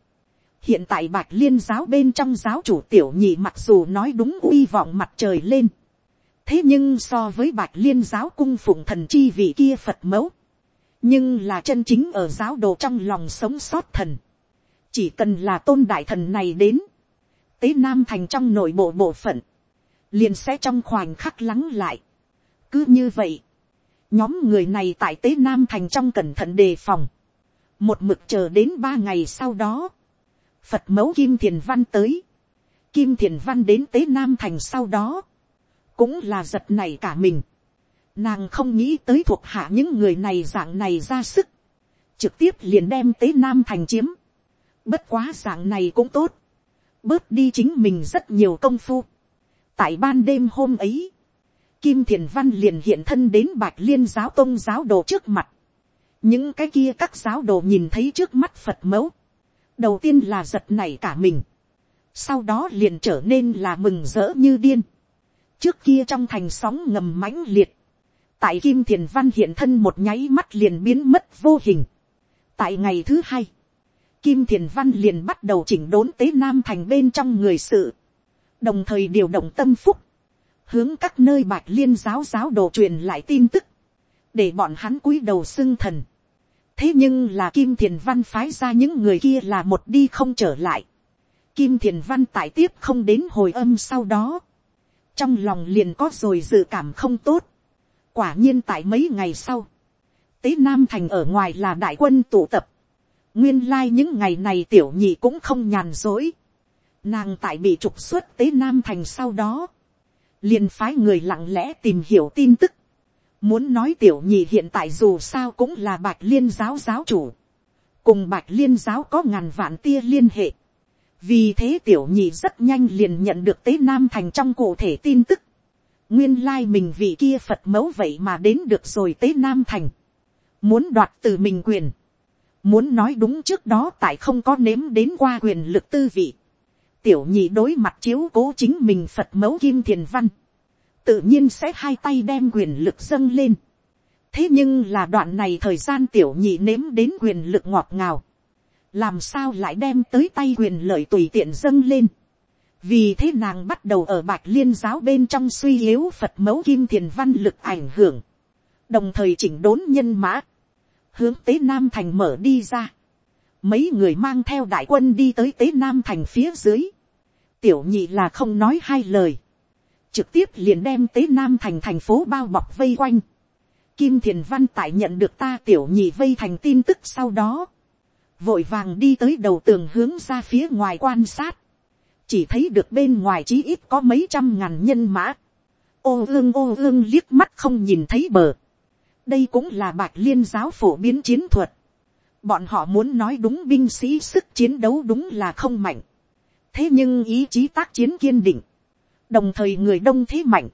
Hiện tại bạch liên giáo bên trong giáo chủ tiểu nhị mặc dù nói đúng uy vọng mặt trời lên. Thế nhưng so với bạch liên giáo cung phụng thần chi vị kia Phật mẫu nhưng là chân chính ở giáo đồ trong lòng sống sót thần. chỉ cần là tôn đại thần này đến, tế nam thành trong nội bộ bộ phận, liền sẽ trong khoảnh khắc lắng lại. cứ như vậy, nhóm người này tại tế nam thành trong cẩn thận đề phòng, một mực chờ đến ba ngày sau đó, phật mẫu kim thiền văn tới, kim thiền văn đến tế nam thành sau đó, cũng là giật này cả mình, Nàng không nghĩ tới thuộc hạ những người này dạng này ra sức. Trực tiếp liền đem tế nam thành chiếm. Bất quá dạng này cũng tốt. Bớt đi chính mình rất nhiều công phu. Tại ban đêm hôm ấy. Kim Thiền Văn liền hiện thân đến Bạch Liên giáo tông giáo đồ trước mặt. Những cái kia các giáo đồ nhìn thấy trước mắt Phật mẫu. Đầu tiên là giật nảy cả mình. Sau đó liền trở nên là mừng rỡ như điên. Trước kia trong thành sóng ngầm mãnh liệt tại kim thiền văn hiện thân một nháy mắt liền biến mất vô hình. tại ngày thứ hai, kim thiền văn liền bắt đầu chỉnh đốn tế nam thành bên trong người sự, đồng thời điều động tâm phúc, hướng các nơi bạch liên giáo giáo đồ truyền lại tin tức, để bọn hắn cúi đầu xưng thần thế nhưng là kim thiền văn phái ra những người kia là một đi không trở lại. kim thiền văn tại tiếp không đến hồi âm sau đó, trong lòng liền có rồi dự cảm không tốt, quả nhiên tại mấy ngày sau, tế nam thành ở ngoài là đại quân tụ tập, nguyên lai những ngày này tiểu nhị cũng không nhàn dối, nàng tại bị trục xuất tế nam thành sau đó, liền phái người lặng lẽ tìm hiểu tin tức, muốn nói tiểu nhị hiện tại dù sao cũng là bạch liên giáo giáo chủ, cùng bạch liên giáo có ngàn vạn tia liên hệ, vì thế tiểu nhị rất nhanh liền nhận được tế nam thành trong cụ thể tin tức, nguyên lai mình vị kia phật mẫu vậy mà đến được rồi tế nam thành, muốn đoạt từ mình quyền, muốn nói đúng trước đó tại không có nếm đến qua quyền lực tư vị, tiểu nhị đối mặt chiếu cố chính mình phật mẫu kim thiền văn, tự nhiên sẽ hai tay đem quyền lực dâng lên. thế nhưng là đoạn này thời gian tiểu nhị nếm đến quyền lực ngọt ngào, làm sao lại đem tới tay quyền lợi tùy tiện dâng lên? Vì thế nàng bắt đầu ở bạch liên giáo bên trong suy yếu phật mẫu kim thiền văn lực ảnh hưởng, đồng thời chỉnh đốn nhân mã, hướng tế nam thành mở đi ra, mấy người mang theo đại quân đi tới tế nam thành phía dưới, tiểu nhị là không nói hai lời, trực tiếp liền đem tế nam thành thành phố bao bọc vây quanh, kim thiền văn tại nhận được ta tiểu nhị vây thành tin tức sau đó, vội vàng đi tới đầu tường hướng ra phía ngoài quan sát, chỉ thấy được bên ngoài chí ít có mấy trăm ngàn nhân mã, ô ương ô ương liếc mắt không nhìn thấy bờ. đây cũng là bạch liên giáo phổ biến chiến thuật. bọn họ muốn nói đúng binh sĩ sức chiến đấu đúng là không mạnh. thế nhưng ý chí tác chiến kiên định, đồng thời người đông thế mạnh.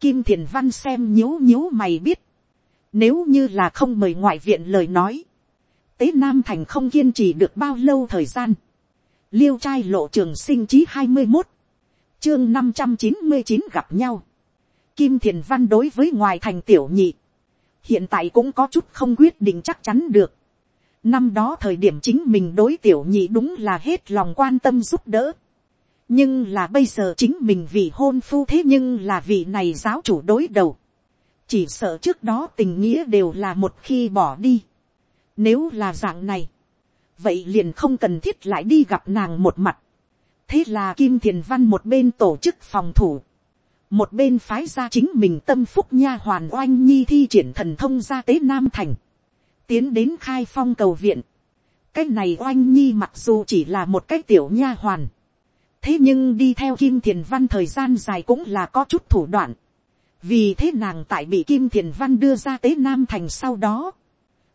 kim thiền văn xem nhíu nhíu mày biết, nếu như là không mời ngoại viện lời nói, tế nam thành không kiên trì được bao lâu thời gian liêu trai lộ trường sinh chí hai mươi một, chương năm trăm chín mươi chín gặp nhau, kim thiền văn đối với ngoài thành tiểu nhị, hiện tại cũng có chút không quyết định chắc chắn được. năm đó thời điểm chính mình đối tiểu nhị đúng là hết lòng quan tâm giúp đỡ, nhưng là bây giờ chính mình vì hôn phu thế nhưng là vị này giáo chủ đối đầu. chỉ sợ trước đó tình nghĩa đều là một khi bỏ đi. nếu là dạng này, vậy liền không cần thiết lại đi gặp nàng một mặt. thế là kim thiền văn một bên tổ chức phòng thủ, một bên phái ra chính mình tâm phúc nha hoàn oanh nhi thi triển thần thông ra tế nam thành, tiến đến khai phong cầu viện. cái này oanh nhi mặc dù chỉ là một cái tiểu nha hoàn, thế nhưng đi theo kim thiền văn thời gian dài cũng là có chút thủ đoạn. vì thế nàng tại bị kim thiền văn đưa ra tế nam thành sau đó,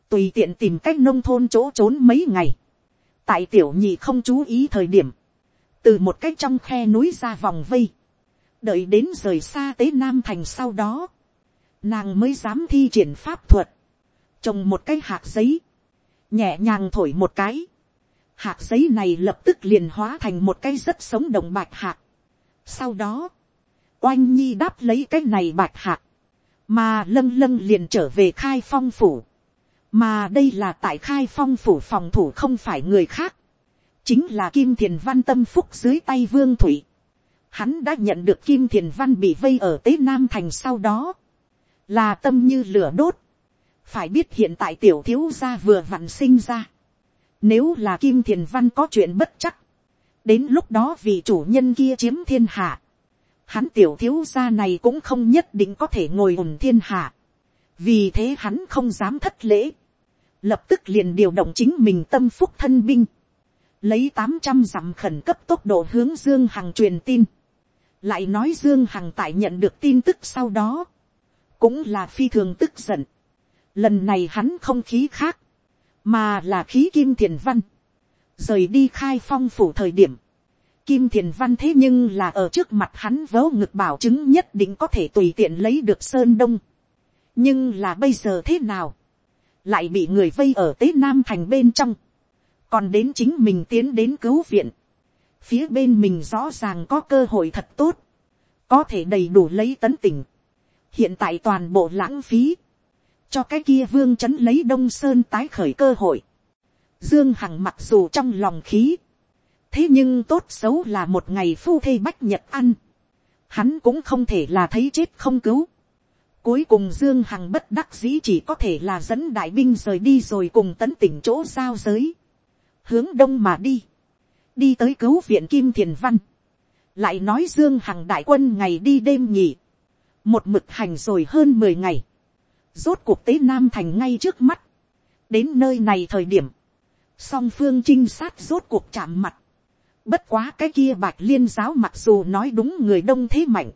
tùy tiện tìm cách nông thôn chỗ trốn mấy ngày. tại tiểu nhị không chú ý thời điểm, từ một cách trong khe núi ra vòng vây, đợi đến rời xa tế nam thành sau đó, nàng mới dám thi triển pháp thuật, trồng một cái hạt giấy, nhẹ nhàng thổi một cái, hạt giấy này lập tức liền hóa thành một cái rất sống động bạch hạt. Sau đó, oanh nhi đáp lấy cái này bạch hạt, mà lâng lâng liền trở về khai phong phủ. mà đây là tại khai phong phủ phòng thủ không phải người khác, chính là kim thiền văn tâm phúc dưới tay vương thủy. Hắn đã nhận được kim thiền văn bị vây ở tế nam thành sau đó, là tâm như lửa đốt. phải biết hiện tại tiểu thiếu gia vừa vặn sinh ra nếu là Kim Thiền Văn có chuyện bất chắc. Đến lúc đó vì chủ nhân kia chiếm thiên hạ. Hắn tiểu thiếu gia này cũng không nhất định có thể ngồi ổn thiên hạ. Vì thế hắn không dám thất lễ. Lập tức liền điều động chính mình tâm phúc thân binh. Lấy tám trăm dặm khẩn cấp tốc độ hướng Dương Hằng truyền tin. Lại nói Dương Hằng tại nhận được tin tức sau đó. Cũng là phi thường tức giận. Lần này hắn không khí khác mà là khí kim thiền văn, rời đi khai phong phủ thời điểm, kim thiền văn thế nhưng là ở trước mặt hắn vớ ngực bảo chứng nhất định có thể tùy tiện lấy được sơn đông, nhưng là bây giờ thế nào, lại bị người vây ở tế nam thành bên trong, còn đến chính mình tiến đến cứu viện, phía bên mình rõ ràng có cơ hội thật tốt, có thể đầy đủ lấy tấn tỉnh, hiện tại toàn bộ lãng phí, cho cái kia vương chấn lấy đông sơn tái khởi cơ hội. Dương Hằng mặc dù trong lòng khí, thế nhưng tốt xấu là một ngày phu thê bách nhật ăn, hắn cũng không thể là thấy chết không cứu. Cuối cùng Dương Hằng bất đắc dĩ chỉ có thể là dẫn đại binh rời đi rồi cùng tấn tỉnh chỗ giao giới. Hướng đông mà đi. Đi tới cứu viện Kim Thiền Văn. Lại nói Dương Hằng đại quân ngày đi đêm nhỉ. Một mực hành rồi hơn mười ngày rốt cuộc tế nam thành ngay trước mắt, đến nơi này thời điểm, song phương trinh sát rốt cuộc chạm mặt, bất quá cái kia bạch liên giáo mặc dù nói đúng người đông thế mạnh,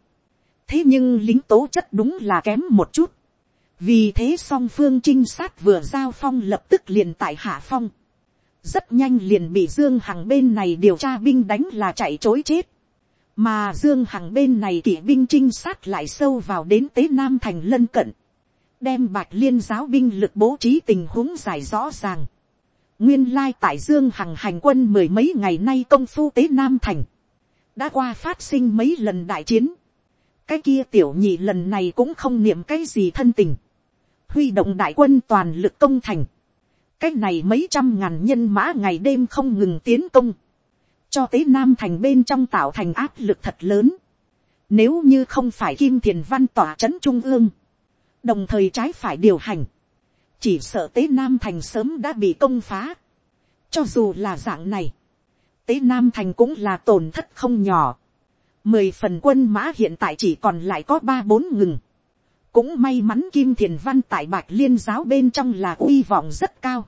thế nhưng lính tố chất đúng là kém một chút, vì thế song phương trinh sát vừa giao phong lập tức liền tại hạ phong, rất nhanh liền bị dương hằng bên này điều tra binh đánh là chạy chối chết, mà dương hằng bên này kỵ binh trinh sát lại sâu vào đến tế nam thành lân cận, đem bạch liên giáo binh lực bố trí tình huống giải rõ ràng. nguyên lai tại dương hằng hành quân mười mấy ngày nay công phu tế nam thành, đã qua phát sinh mấy lần đại chiến. cái kia tiểu nhị lần này cũng không niệm cái gì thân tình, huy động đại quân toàn lực công thành. cái này mấy trăm ngàn nhân mã ngày đêm không ngừng tiến công, cho tế nam thành bên trong tạo thành áp lực thật lớn. Nếu như không phải kim thiền văn tỏa c h ấ n trung ương, đồng thời trái phải điều hành, chỉ sợ tế nam thành sớm đã bị công phá. cho dù là dạng này, tế nam thành cũng là tổn thất không nhỏ. mười phần quân mã hiện tại chỉ còn lại có ba bốn ngừng. cũng may mắn kim thiền văn tại bạch liên giáo bên trong là uy vọng rất cao.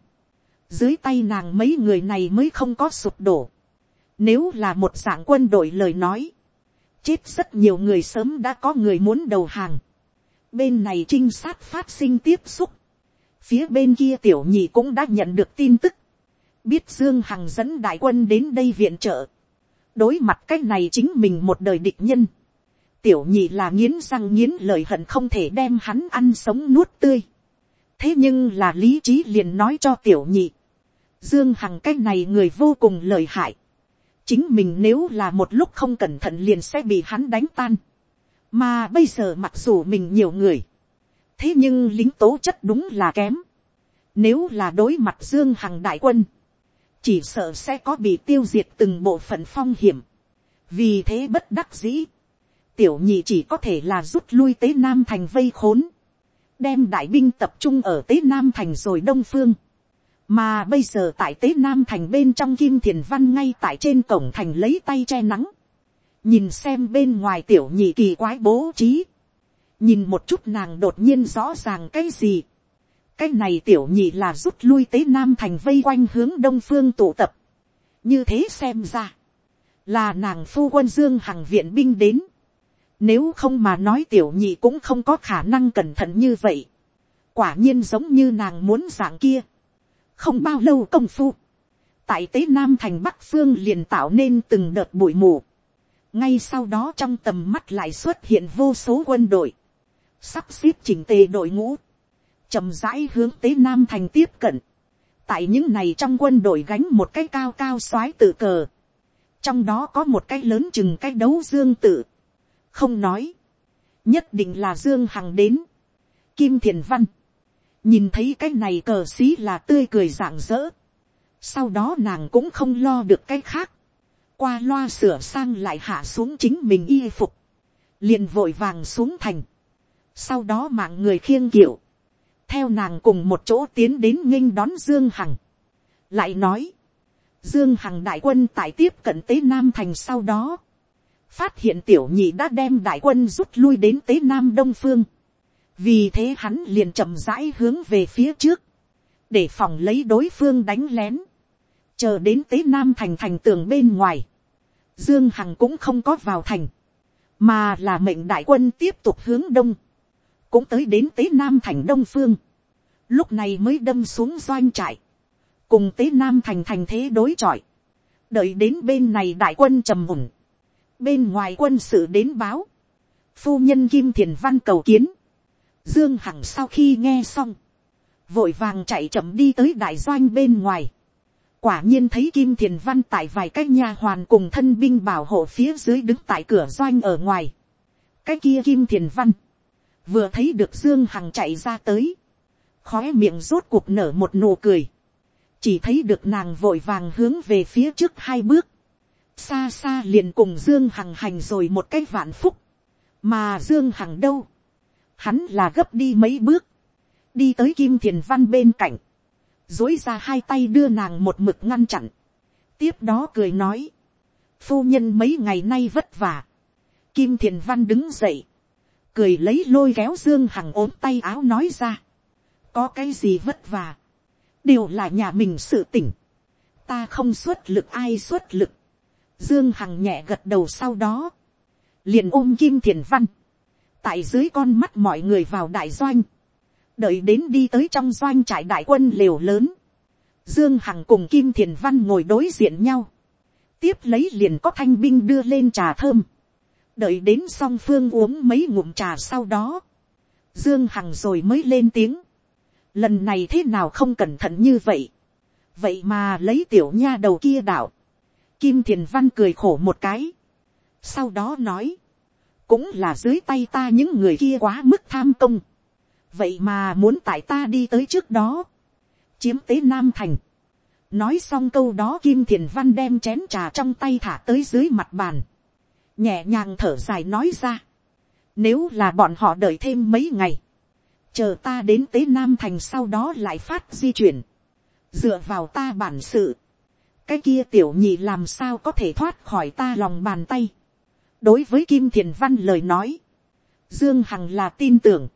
dưới tay nàng mấy người này mới không có sụp đổ. nếu là một dạng quân đội lời nói, chết rất nhiều người sớm đã có người muốn đầu hàng Bên này trinh sát phát sinh tiếp xúc. Phía bên kia tiểu nhị cũng đã nhận được tin tức. Biết Dương Hằng dẫn đại quân đến đây viện trợ. Đối mặt cách này chính mình một đời địch nhân. Tiểu nhị là nghiến răng nghiến lời hận không thể đem hắn ăn sống nuốt tươi. Thế nhưng là lý trí liền nói cho tiểu nhị. Dương Hằng cách này người vô cùng lợi hại. Chính mình nếu là một lúc không cẩn thận liền sẽ bị hắn đánh tan mà bây giờ mặc dù mình nhiều người. Thế nhưng lính tố chất đúng là kém. Nếu là đối mặt Dương Hằng đại quân. Chỉ sợ sẽ có bị tiêu diệt từng bộ phận phong hiểm. vì thế bất đắc dĩ, tiểu nhị chỉ có thể là rút lui tế nam thành vây khốn, đem đại binh tập trung ở tế nam thành rồi đông phương, mà bây giờ tại tế nam thành bên trong kim thiền văn ngay tại trên cổng thành lấy tay che nắng, nhìn xem bên ngoài tiểu nhị kỳ quái bố trí, nhìn một chút nàng đột nhiên rõ ràng cái gì, cái này tiểu nhị là rút lui tới nam thành vây quanh hướng đông phương tụ tập, như thế xem ra, là nàng phu quân dương hằng viện binh đến, nếu không mà nói tiểu nhị cũng không có khả năng cẩn thận như vậy, quả nhiên giống như nàng muốn dạng kia, không bao lâu công phu, tại tế nam thành bắc phương liền tạo nên từng đợt bụi mù, ngay sau đó trong tầm mắt lại xuất hiện vô số quân đội, sắp xếp chỉnh tề đội ngũ, chậm rãi hướng tế nam thành tiếp cận, tại những này trong quân đội gánh một cái cao cao soái tự cờ, trong đó có một cái lớn chừng cái đấu dương tự, không nói, nhất định là dương hằng đến, kim thiền văn, nhìn thấy cái này cờ xí là tươi cười rạng rỡ, sau đó nàng cũng không lo được cái khác, qua loa sửa sang lại hạ xuống chính mình y phục, liền vội vàng xuống thành, sau đó mạng người khiêng kiệu, theo nàng cùng một chỗ tiến đến nghinh đón dương hằng, lại nói, dương hằng đại quân tại tiếp cận tế nam thành sau đó, phát hiện tiểu nhị đã đem đại quân rút lui đến tế nam đông phương, vì thế hắn liền chậm rãi hướng về phía trước, để phòng lấy đối phương đánh lén, chờ đến tế nam thành thành tường bên ngoài, dương hằng cũng không có vào thành, mà là mệnh đại quân tiếp tục hướng đông, cũng tới đến tế nam thành đông phương, lúc này mới đâm xuống doanh trại, cùng tế nam thành thành thế đối chọi, đợi đến bên này đại quân trầm ổn, bên ngoài quân sự đến báo, phu nhân kim thiền văn cầu kiến, dương hằng sau khi nghe xong, vội vàng chạy chậm đi tới đại doanh bên ngoài, quả nhiên thấy kim thiền văn tại vài cái nhà hoàn cùng thân binh bảo hộ phía dưới đứng tại cửa doanh ở ngoài, cái kia kim thiền văn, vừa thấy được dương hằng chạy ra tới, khói miệng rốt cuộc nở một nụ cười, chỉ thấy được nàng vội vàng hướng về phía trước hai bước, xa xa liền cùng dương hằng hành rồi một cái vạn phúc, mà dương hằng đâu, hắn là gấp đi mấy bước, đi tới kim thiền văn bên cạnh, dối ra hai tay đưa nàng một mực ngăn chặn, tiếp đó cười nói, phu nhân mấy ngày nay vất vả, kim thiền văn đứng dậy, cười lấy lôi kéo dương hằng ốm tay áo nói ra, có cái gì vất vả, đều là nhà mình sự tỉnh, ta không xuất lực ai xuất lực, dương hằng nhẹ gật đầu sau đó, liền ôm kim thiền văn, tại dưới con mắt mọi người vào đại doanh, đợi đến đi tới trong doanh trại đại quân liều lớn, dương hằng cùng kim thiền văn ngồi đối diện nhau, tiếp lấy liền có thanh binh đưa lên trà thơm, đợi đến song phương uống mấy ngụm trà sau đó, dương hằng rồi mới lên tiếng, lần này thế nào không cẩn thận như vậy, vậy mà lấy tiểu nha đầu kia đảo. kim thiền văn cười khổ một cái, sau đó nói, cũng là dưới tay ta những người kia quá mức tham công, vậy mà muốn tại ta đi tới trước đó, chiếm tế nam thành, nói xong câu đó kim thiền văn đem chén trà trong tay thả tới dưới mặt bàn, nhẹ nhàng thở dài nói ra, nếu là bọn họ đợi thêm mấy ngày, chờ ta đến tế nam thành sau đó lại phát di chuyển, dựa vào ta bản sự, cái kia tiểu nhị làm sao có thể thoát khỏi ta lòng bàn tay. đối với kim thiền văn lời nói, dương hằng là tin tưởng,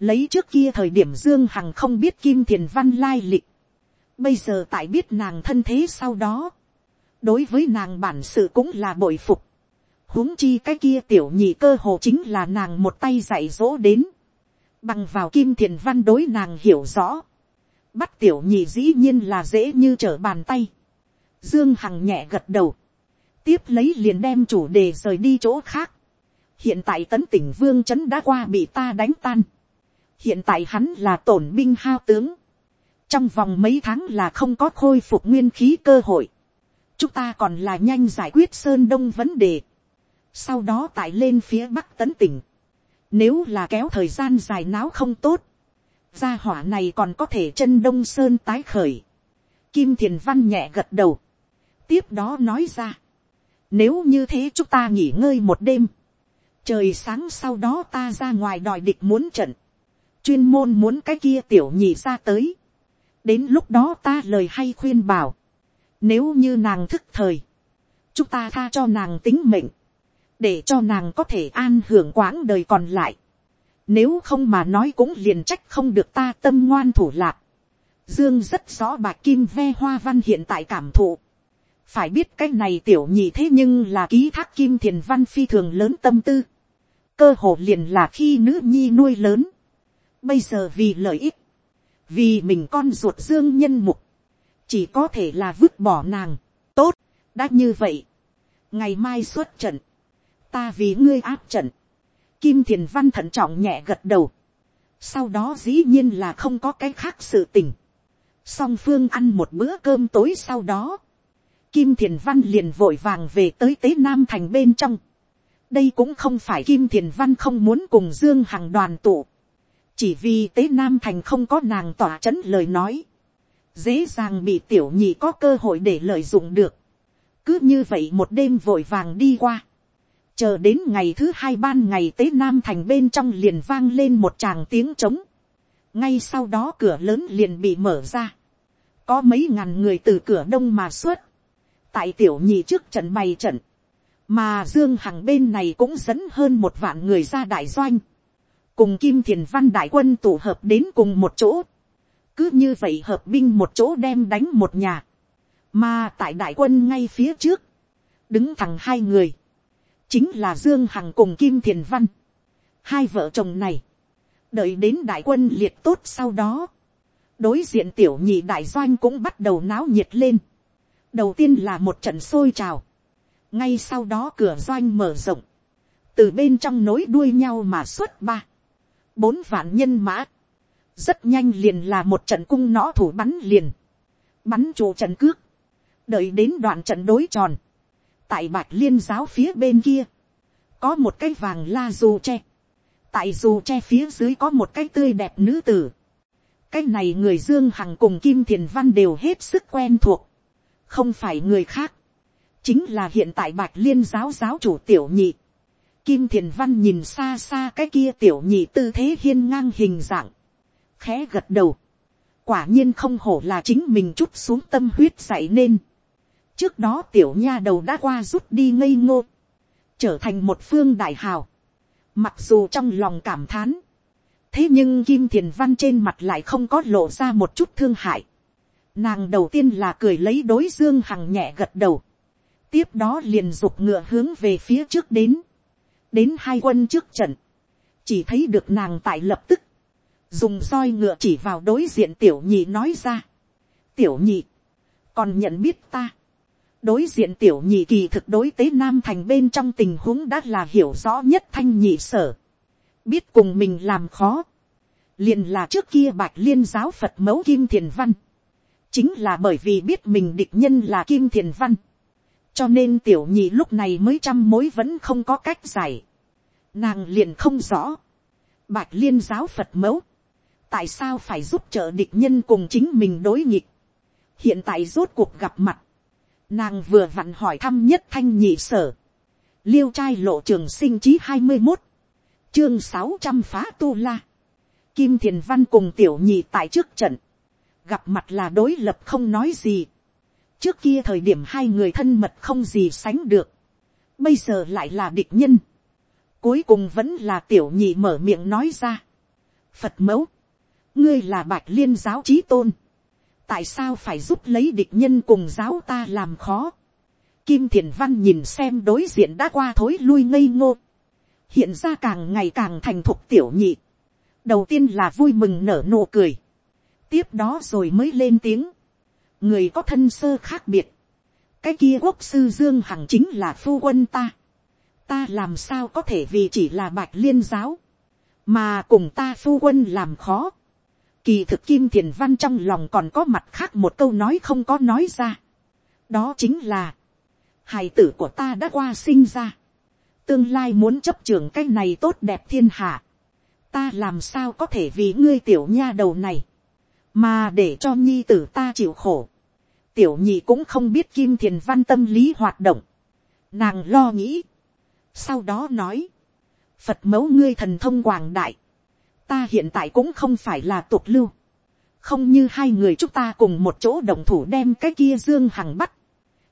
lấy trước kia thời điểm dương hằng không biết kim thiền văn lai lịch, bây giờ tại biết nàng thân thế sau đó, đối với nàng bản sự cũng là bội phục, huống chi cái kia tiểu nhị cơ hồ chính là nàng một tay dạy dỗ đến, bằng vào kim thiền văn đối nàng hiểu rõ, bắt tiểu nhị dĩ nhiên là dễ như trở bàn tay, dương hằng nhẹ gật đầu, tiếp lấy liền đem chủ đề rời đi chỗ khác, hiện tại tấn tỉnh vương trấn đã qua bị ta đánh tan, hiện tại hắn là tổn binh hao tướng, trong vòng mấy tháng là không có khôi phục nguyên khí cơ hội, chúng ta còn là nhanh giải quyết sơn đông vấn đề, sau đó tại lên phía bắc tấn tỉnh, nếu là kéo thời gian dài náo không tốt, gia hỏa này còn có thể chân đông sơn tái khởi. Kim thiền văn nhẹ gật đầu. tiếp đó nói ra, Nếu như thế chúng ta nghỉ ngơi một đêm. Trời sáng sau đó ta ra ngoài đòi địch muốn trận. Chuyên môn muốn cái kia tiểu nhị ra tới. Đến lúc đó ta lời hay khuyên bảo. Nếu như nàng thức thời. Chúng ta tha cho nàng tính mệnh. Để cho nàng có thể an hưởng quãng đời còn lại. Nếu không mà nói cũng liền trách không được ta tâm ngoan thủ lạc. Dương rất rõ bạc kim ve hoa văn hiện tại cảm thụ phải biết cái này tiểu nhị thế nhưng là ký thác kim thiền văn phi thường lớn tâm tư, cơ hồ liền là khi nữ nhi nuôi lớn, bây giờ vì lợi ích, vì mình con ruột dương nhân mục, chỉ có thể là vứt bỏ nàng, tốt, đã như vậy, ngày mai xuất trận, ta vì ngươi áp trận, kim thiền văn thận trọng nhẹ gật đầu, sau đó dĩ nhiên là không có cái khác sự tình, song phương ăn một bữa cơm tối sau đó, Kim Thiền Văn liền vội vàng về tới Tế Nam Thành bên trong. Đây cũng không phải Kim Thiền Văn không muốn cùng Dương Hằng đoàn tụ. Chỉ vì Tế Nam Thành không có nàng tỏa chấn lời nói. Dễ dàng bị tiểu nhị có cơ hội để lợi dụng được. Cứ như vậy một đêm vội vàng đi qua. Chờ đến ngày thứ hai ban ngày Tế Nam Thành bên trong liền vang lên một tràng tiếng trống. Ngay sau đó cửa lớn liền bị mở ra. Có mấy ngàn người từ cửa đông mà xuất tại tiểu nhị trước trận bày trận, mà dương hằng bên này cũng dẫn hơn một vạn người ra đại doanh, cùng kim thiền văn đại quân tụ hợp đến cùng một chỗ, cứ như vậy hợp binh một chỗ đem đánh một nhà, mà tại đại quân ngay phía trước, đứng thẳng hai người, chính là dương hằng cùng kim thiền văn, hai vợ chồng này, đợi đến đại quân liệt tốt sau đó, đối diện tiểu nhị đại doanh cũng bắt đầu náo nhiệt lên, đầu tiên là một trận sôi trào, ngay sau đó cửa doanh mở rộng, từ bên trong nối đuôi nhau mà xuất ba, bốn vạn nhân mã, rất nhanh liền là một trận cung nõ thủ bắn liền, bắn trụ trận cước, đợi đến đoạn trận đối tròn, tại bạch liên giáo phía bên kia, có một cái vàng la dù tre, tại dù tre phía dưới có một cái tươi đẹp nữ tử, cái này người dương hằng cùng kim thiền văn đều hết sức quen thuộc, không phải người khác, chính là hiện tại bạch liên giáo giáo chủ tiểu nhị. Kim thiền văn nhìn xa xa cái kia tiểu nhị tư thế hiên ngang hình dạng, khẽ gật đầu, quả nhiên không hổ là chính mình chút xuống tâm huyết dậy nên. trước đó tiểu nha đầu đã qua rút đi ngây ngô, trở thành một phương đại hào, mặc dù trong lòng cảm thán, thế nhưng kim thiền văn trên mặt lại không có lộ ra một chút thương hại, Nàng đầu tiên là cười lấy đối Dương Hằng nhẹ gật đầu. Tiếp đó liền dục ngựa hướng về phía trước đến. Đến hai quân trước trận. Chỉ thấy được nàng tại lập tức. Dùng roi ngựa chỉ vào đối diện tiểu nhị nói ra. Tiểu nhị. Còn nhận biết ta. Đối diện tiểu nhị kỳ thực đối tế Nam Thành bên trong tình huống đã là hiểu rõ nhất thanh nhị sở. Biết cùng mình làm khó. Liền là trước kia bạch liên giáo Phật mẫu Kim Thiền Văn chính là bởi vì biết mình địch nhân là kim thiền văn, cho nên tiểu nhị lúc này mới trăm mối vẫn không có cách giải, nàng liền không rõ, bạch liên giáo phật mẫu, tại sao phải giúp trợ địch nhân cùng chính mình đối nghịch, hiện tại rốt cuộc gặp mặt, nàng vừa vặn hỏi thăm nhất thanh nhị sở, liêu trai lộ trường sinh chí hai mươi một, chương sáu trăm phá tu la, kim thiền văn cùng tiểu nhị tại trước trận, gặp mặt là đối lập không nói gì trước kia thời điểm hai người thân mật không gì sánh được. bây giờ lại là địch nhân. cuối cùng vẫn là tiểu nhị mở miệng nói ra. phật mẫu, ngươi là bạch liên giáo trí tôn. tại sao phải giúp lấy địch nhân cùng giáo ta làm khó. kim thiền văn nhìn xem đối diện đã qua thối lui ngây ngô. hiện ra càng ngày càng thành thục tiểu nhị. đầu tiên là vui mừng nở nụ cười tiếp đó rồi mới lên tiếng, người có thân sơ khác biệt, cái kia quốc sư dương hằng chính là phu quân ta, ta làm sao có thể vì chỉ là bạch liên giáo, mà cùng ta phu quân làm khó, kỳ thực kim thiền văn trong lòng còn có mặt khác một câu nói không có nói ra, đó chính là, hài tử của ta đã qua sinh ra, tương lai muốn chấp trường cái này tốt đẹp thiên hạ, ta làm sao có thể vì ngươi tiểu nha đầu này, mà để cho nhi tử ta chịu khổ, tiểu nhị cũng không biết kim thiền văn tâm lý hoạt động, Nàng lo nghĩ. Sau đó nói. Phật mẫu ngươi thần thông quảng đại. Ta hiện tại cũng không phải là tục lưu. Không như hai người chúng ta cùng một chỗ đồng thủ đem cái kia Dương Hằng bắt.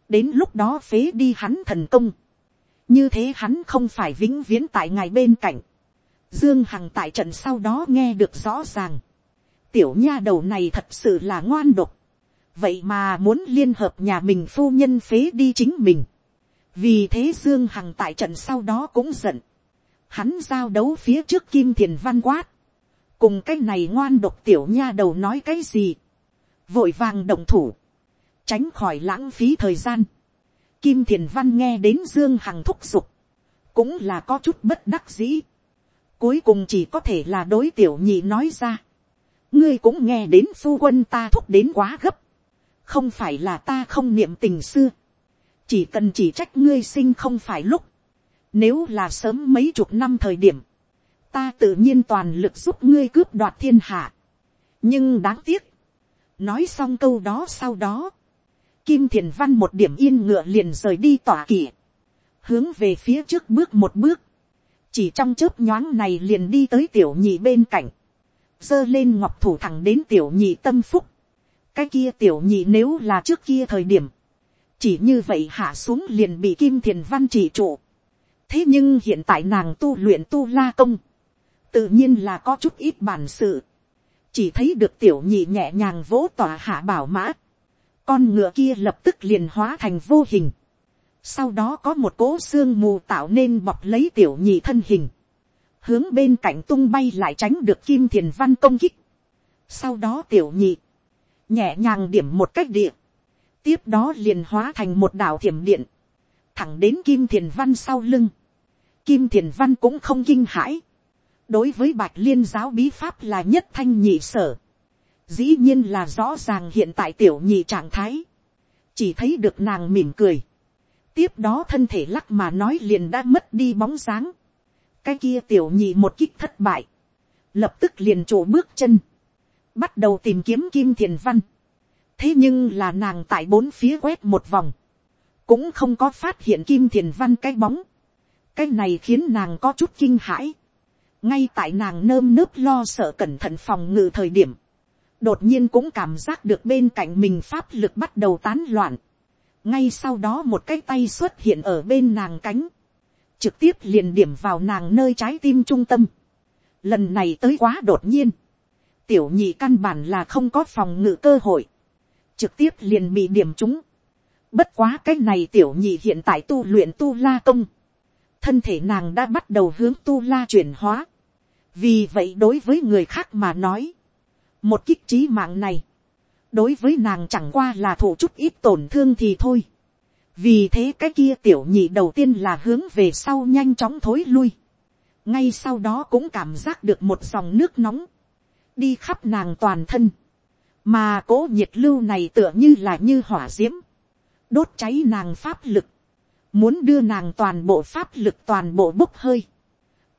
Đến lúc đó phế đi hắn thần công. Như thế hắn không phải vĩnh viễn tại ngài bên cạnh. Dương Hằng tại trận sau đó nghe được rõ ràng. Tiểu nha đầu này thật sự là ngoan độc. Vậy mà muốn liên hợp nhà mình phu nhân phế đi chính mình. Vì thế Dương Hằng tại trận sau đó cũng giận. Hắn giao đấu phía trước Kim Thiền Văn quát. Cùng cái này ngoan độc tiểu nha đầu nói cái gì. Vội vàng động thủ. Tránh khỏi lãng phí thời gian. Kim Thiền Văn nghe đến Dương Hằng thúc giục. Cũng là có chút bất đắc dĩ. Cuối cùng chỉ có thể là đối tiểu nhị nói ra. Ngươi cũng nghe đến phu quân ta thúc đến quá gấp. Không phải là ta không niệm tình xưa. Chỉ cần chỉ trách ngươi sinh không phải lúc. Nếu là sớm mấy chục năm thời điểm. Ta tự nhiên toàn lực giúp ngươi cướp đoạt thiên hạ. Nhưng đáng tiếc. Nói xong câu đó sau đó. Kim Thiền Văn một điểm yên ngựa liền rời đi tỏa kỷ. Hướng về phía trước bước một bước chỉ trong chớp nhoáng này liền đi tới tiểu nhị bên cạnh, giơ lên ngọc thủ thẳng đến tiểu nhị tâm phúc, cái kia tiểu nhị nếu là trước kia thời điểm, chỉ như vậy hạ xuống liền bị kim thiền văn chỉ trụ, thế nhưng hiện tại nàng tu luyện tu la công, tự nhiên là có chút ít bản sự, chỉ thấy được tiểu nhị nhẹ nhàng vỗ tòa hạ bảo mã, con ngựa kia lập tức liền hóa thành vô hình, sau đó có một cỗ xương mù tạo nên bọc lấy tiểu nhị thân hình. Hướng bên cạnh tung bay lại tránh được kim thiền văn công kích. Sau đó tiểu nhị. Nhẹ nhàng điểm một cách địa. Tiếp đó liền hóa thành một đảo thiểm điện. Thẳng đến kim thiền văn sau lưng. Kim thiền văn cũng không kinh hãi. Đối với bạch liên giáo bí pháp là nhất thanh nhị sở. Dĩ nhiên là rõ ràng hiện tại tiểu nhị trạng thái. Chỉ thấy được nàng mỉm cười tiếp đó thân thể lắc mà nói liền đã mất đi bóng dáng cái kia tiểu nhị một kích thất bại, lập tức liền trổ bước chân, bắt đầu tìm kiếm kim thiền văn. thế nhưng là nàng tại bốn phía quét một vòng, cũng không có phát hiện kim thiền văn cái bóng. cái này khiến nàng có chút kinh hãi. ngay tại nàng nơm nớp lo sợ cẩn thận phòng ngự thời điểm, đột nhiên cũng cảm giác được bên cạnh mình pháp lực bắt đầu tán loạn ngay sau đó một cái tay xuất hiện ở bên nàng cánh, trực tiếp liền điểm vào nàng nơi trái tim trung tâm. Lần này tới quá đột nhiên, tiểu nhị căn bản là không có phòng ngự cơ hội, trực tiếp liền bị điểm trúng. Bất quá cái này tiểu nhị hiện tại tu luyện tu la công, thân thể nàng đã bắt đầu hướng tu la chuyển hóa. vì vậy đối với người khác mà nói, một kích trí mạng này, đối với nàng chẳng qua là thủ chút ít tổn thương thì thôi vì thế cái kia tiểu nhị đầu tiên là hướng về sau nhanh chóng thối lui. ngay sau đó cũng cảm giác được một dòng nước nóng, đi khắp nàng toàn thân, mà cố nhiệt lưu này tựa như là như hỏa d i ễ m đốt cháy nàng pháp lực, muốn đưa nàng toàn bộ pháp lực toàn bộ bốc hơi.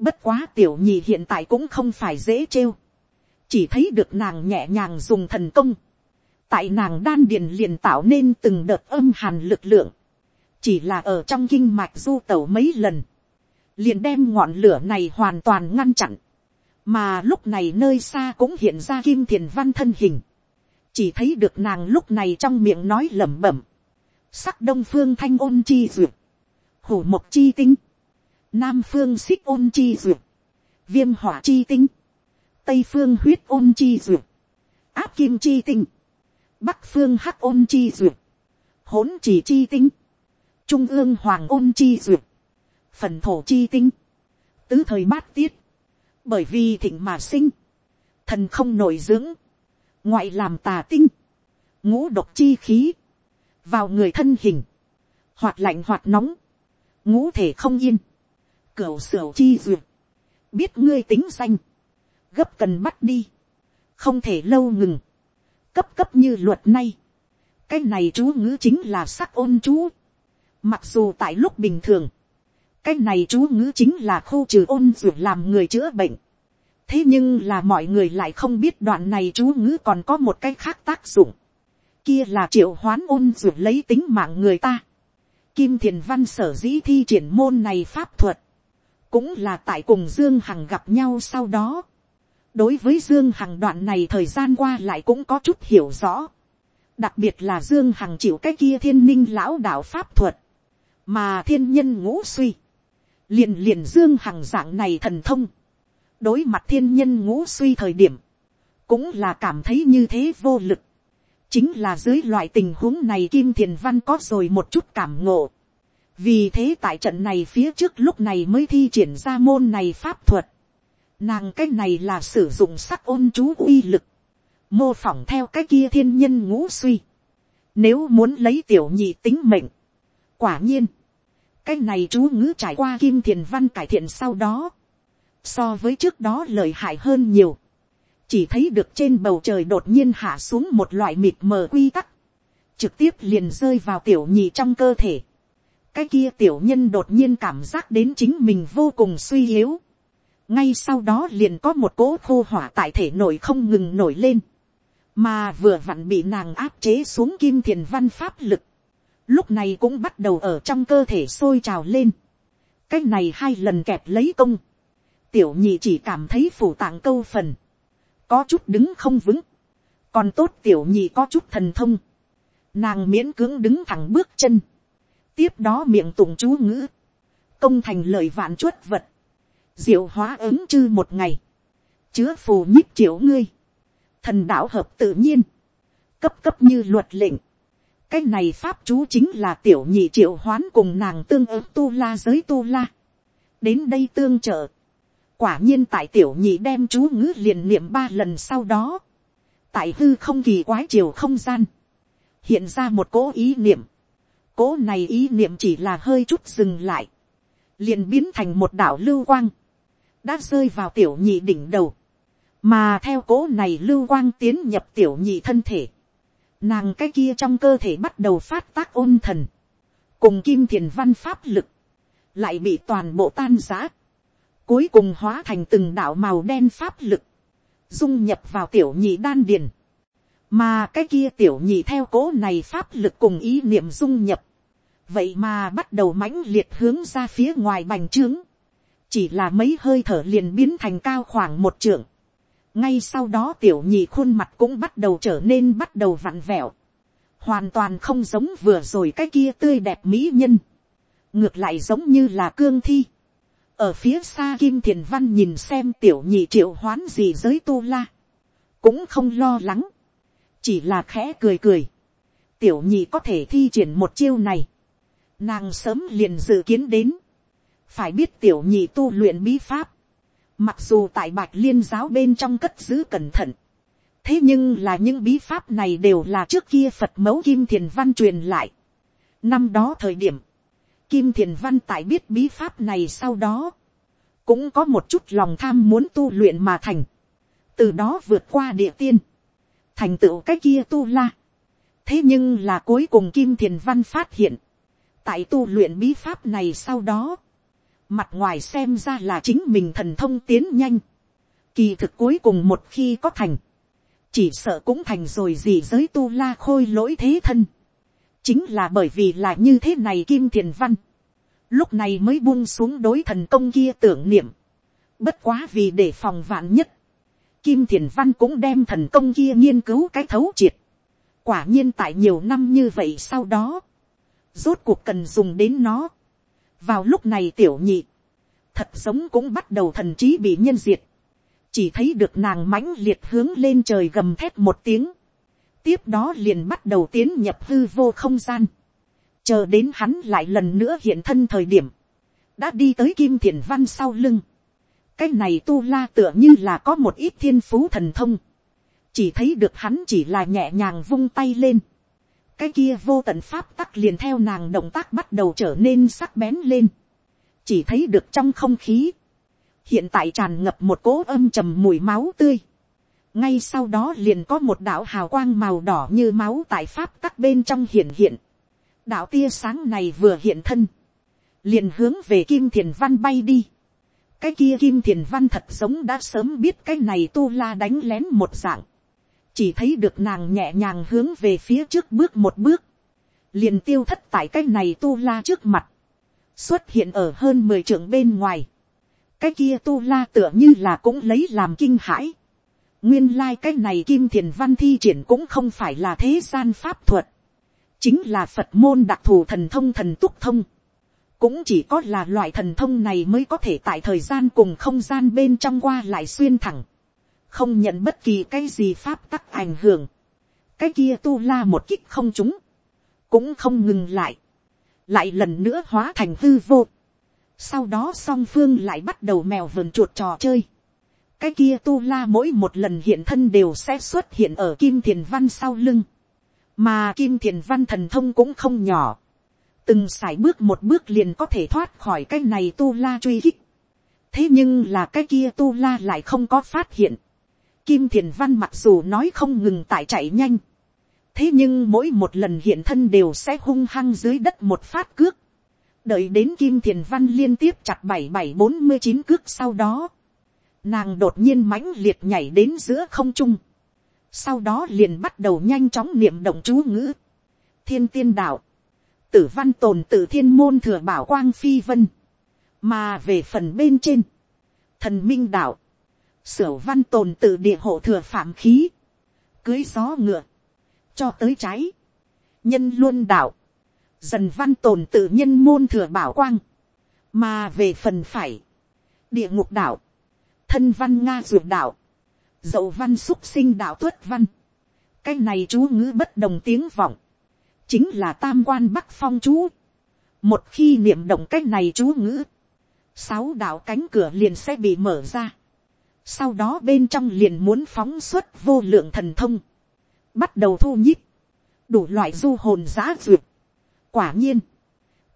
bất quá tiểu nhị hiện tại cũng không phải dễ trêu, chỉ thấy được nàng nhẹ nhàng dùng thần công, tại nàng đan điền liền tạo nên từng đợt âm hàn lực lượng, chỉ là ở trong kinh mạch du tẩu mấy lần, liền đem ngọn lửa này hoàn toàn ngăn chặn, mà lúc này nơi xa cũng hiện ra kim thiền văn thân hình, chỉ thấy được nàng lúc này trong miệng nói lẩm bẩm, sắc đông phương thanh ôn chi duyệt, hủ mộc chi tinh, nam phương xích ôn chi duyệt, viêm hỏa chi tinh, tây phương huyết ôn chi duyệt, áp kim chi tinh, bắc phương hắc ôn chi duyệt, hỗn chỉ chi tinh, trung ương hoàng ôn chi duyệt, phần thổ chi tinh, tứ thời bát tiết, bởi vì thịnh mà sinh, thần không nổi dưỡng, ngoại làm tà tinh, ngũ độc chi khí, vào người thân hình, hoạt lạnh hoạt nóng, ngũ thể không yên, cửu sửu chi duyệt, biết ngươi tính danh, gấp cần bắt đi, không thể lâu ngừng, cấp cấp như luật nay. Cái này chú ngữ chính là sắc ôn chú mặc dù tại lúc bình thường, cái này chú ngữ chính là khu trừ ôn ruột làm người chữa bệnh. thế nhưng là mọi người lại không biết đoạn này chú ngữ còn có một cái khác tác dụng. kia là triệu hoán ôn ruột lấy tính mạng người ta. Kim Thiền Văn sở dĩ thi triển môn này pháp thuật. Cũng là tại cùng Dương Hằng gặp nhau sau đó. Đối với Dương Hằng đoạn này thời gian qua lại cũng có chút hiểu rõ. Đặc biệt là Dương Hằng chịu cái kia thiên ninh lão đạo pháp thuật. Mà thiên nhân ngũ suy. Liền liền Dương Hằng dạng này thần thông. Đối mặt thiên nhân ngũ suy thời điểm. Cũng là cảm thấy như thế vô lực chính là dưới loại tình huống này kim thiền văn có rồi một chút cảm ngộ. vì thế tại trận này phía trước lúc này mới thi triển ra môn này pháp thuật. nàng cái này là sử dụng sắc ôn chú uy lực, mô phỏng theo cái kia thiên nhân ngũ suy. nếu muốn lấy tiểu nhị tính mệnh, quả nhiên, cái này chú ngữ trải qua kim thiền văn cải thiện sau đó, so với trước đó lời hại hơn nhiều chỉ thấy được trên bầu trời đột nhiên hạ xuống một loại mịt mờ quy tắc, trực tiếp liền rơi vào tiểu nhị trong cơ thể. cái kia tiểu nhân đột nhiên cảm giác đến chính mình vô cùng suy yếu. ngay sau đó liền có một cỗ khô hỏa tại thể nổi không ngừng nổi lên, mà vừa vặn bị nàng áp chế xuống kim thiền văn pháp lực, lúc này cũng bắt đầu ở trong cơ thể sôi trào lên. cái này hai lần kẹp lấy công, tiểu nhị chỉ cảm thấy phủ tạng câu phần, có chút đứng không vững, còn tốt tiểu nhị có chút thần thông, nàng miễn cưỡng đứng thẳng bước chân, tiếp đó miệng tụng chú ngữ, công thành lời vạn chuất vật, diệu hóa ứng chư một ngày, chứa phù nhích triệu ngươi, thần đạo hợp tự nhiên, cấp cấp như luật lệnh, cái này pháp chú chính là tiểu nhị triệu hoán cùng nàng tương ứng tu la giới tu la, đến đây tương trợ, Quả nhiên tại tiểu nhị đem chú ngữ liền niệm ba lần sau đó. Tại hư không kỳ quái chiều không gian. Hiện ra một cố ý niệm. Cố này ý niệm chỉ là hơi chút dừng lại. Liền biến thành một đảo lưu quang. Đã rơi vào tiểu nhị đỉnh đầu. Mà theo cố này lưu quang tiến nhập tiểu nhị thân thể. Nàng cái kia trong cơ thể bắt đầu phát tác ôn thần. Cùng kim thiền văn pháp lực. Lại bị toàn bộ tan giã cuối cùng hóa thành từng đạo màu đen pháp lực, dung nhập vào tiểu nhị đan điền, mà cái kia tiểu nhị theo cố này pháp lực cùng ý niệm dung nhập, vậy mà bắt đầu mãnh liệt hướng ra phía ngoài bành trướng, chỉ là mấy hơi thở liền biến thành cao khoảng một trượng, ngay sau đó tiểu nhị khuôn mặt cũng bắt đầu trở nên bắt đầu vặn vẹo, hoàn toàn không giống vừa rồi cái kia tươi đẹp mỹ nhân, ngược lại giống như là cương thi, ở phía xa kim thiền văn nhìn xem tiểu nhị triệu hoán gì giới tu la, cũng không lo lắng, chỉ là khẽ cười cười, tiểu nhị có thể thi triển một chiêu này, nàng sớm liền dự kiến đến, phải biết tiểu nhị tu luyện bí pháp, mặc dù tại bạch liên giáo bên trong cất giữ cẩn thận, thế nhưng là những bí pháp này đều là trước kia phật mẫu kim thiền văn truyền lại. năm đó thời điểm, Kim Thiền Văn tại biết bí pháp này sau đó. Cũng có một chút lòng tham muốn tu luyện mà thành. Từ đó vượt qua địa tiên. Thành tựu cái kia tu la. Thế nhưng là cuối cùng Kim Thiền Văn phát hiện. Tại tu luyện bí pháp này sau đó. Mặt ngoài xem ra là chính mình thần thông tiến nhanh. Kỳ thực cuối cùng một khi có thành. Chỉ sợ cũng thành rồi gì giới tu la khôi lỗi thế thân chính là bởi vì là như thế này kim thiền văn, lúc này mới buông xuống đối thần công kia tưởng niệm, bất quá vì để phòng vạn nhất, kim thiền văn cũng đem thần công kia nghiên cứu cái thấu triệt, quả nhiên tại nhiều năm như vậy sau đó, rốt cuộc cần dùng đến nó, vào lúc này tiểu nhị, thật sống cũng bắt đầu thần trí bị nhân diệt, chỉ thấy được nàng mãnh liệt hướng lên trời gầm thét một tiếng, tiếp đó liền bắt đầu tiến nhập hư vô không gian, chờ đến hắn lại lần nữa hiện thân thời điểm, đã đi tới kim thiền văn sau lưng, cái này tu la tựa như là có một ít thiên phú thần thông, chỉ thấy được hắn chỉ là nhẹ nhàng vung tay lên, cái kia vô tận pháp tắc liền theo nàng động tác bắt đầu trở nên sắc bén lên, chỉ thấy được trong không khí, hiện tại tràn ngập một cỗ âm trầm mùi máu tươi, ngay sau đó liền có một đạo hào quang màu đỏ như máu tại pháp tắc bên trong hiện hiện. đạo tia sáng này vừa hiện thân, liền hướng về kim thiền văn bay đi. cái kia kim thiền văn thật giống đã sớm biết cái này tu la đánh lén một dạng chỉ thấy được nàng nhẹ nhàng hướng về phía trước bước một bước, liền tiêu thất tại cái này tu la trước mặt, xuất hiện ở hơn mười trưởng bên ngoài, cái kia tu la tựa như là cũng lấy làm kinh hãi, nguyên lai này kim thiền văn thi triển cũng không phải là thế gian pháp thuật, chính là phật môn đặc thù thần thông thần túc thông, cũng chỉ có là loại thần thông này mới có thể tại thời gian cùng không gian bên trong qua lại xuyên thẳng, không nhận bất kỳ cái gì pháp tắc ảnh hưởng, cái kia tu la một kích không trúng, cũng không ngừng lại, lại lần nữa hóa thành hư vô. Sau đó song phương lại bắt đầu mèo vườn chuột trò chơi. Cái kia tu la mỗi một lần hiện thân đều sẽ xuất hiện ở kim thiền văn sau lưng. Mà kim thiền văn thần thông cũng không nhỏ. Từng sải bước một bước liền có thể thoát khỏi cái này tu la truy kích. Thế nhưng là cái kia tu la lại không có phát hiện. Kim thiền văn mặc dù nói không ngừng tại chạy nhanh thế nhưng mỗi một lần hiện thân đều sẽ hung hăng dưới đất một phát cước. đợi đến kim thiền văn liên tiếp chặt bảy bảy bốn mươi chín cước sau đó. nàng đột nhiên mãnh liệt nhảy đến giữa không trung. sau đó liền bắt đầu nhanh chóng niệm động chú ngữ. thiên tiên đạo. tử văn tồn tử thiên môn thừa bảo quang phi vân. mà về phần bên trên. thần minh đạo sửa văn tồn tự địa hộ thừa phạm khí. cưới gió ngựa. Cho tới trái, nhân luôn đạo, dần văn tồn tự nhân môn thừa bảo quang, mà về phần phải, địa ngục đạo, thân văn nga dược đạo, dậu văn xúc sinh đạo tuất văn, cái này chú ngữ bất đồng tiếng vọng, chính là tam quan bắc phong chú, một khi niệm động cái này chú ngữ, sáu đạo cánh cửa liền sẽ bị mở ra, sau đó bên trong liền muốn phóng xuất vô lượng thần thông, bắt đầu thu nhích đủ loại du hồn giá duyệt. quả nhiên,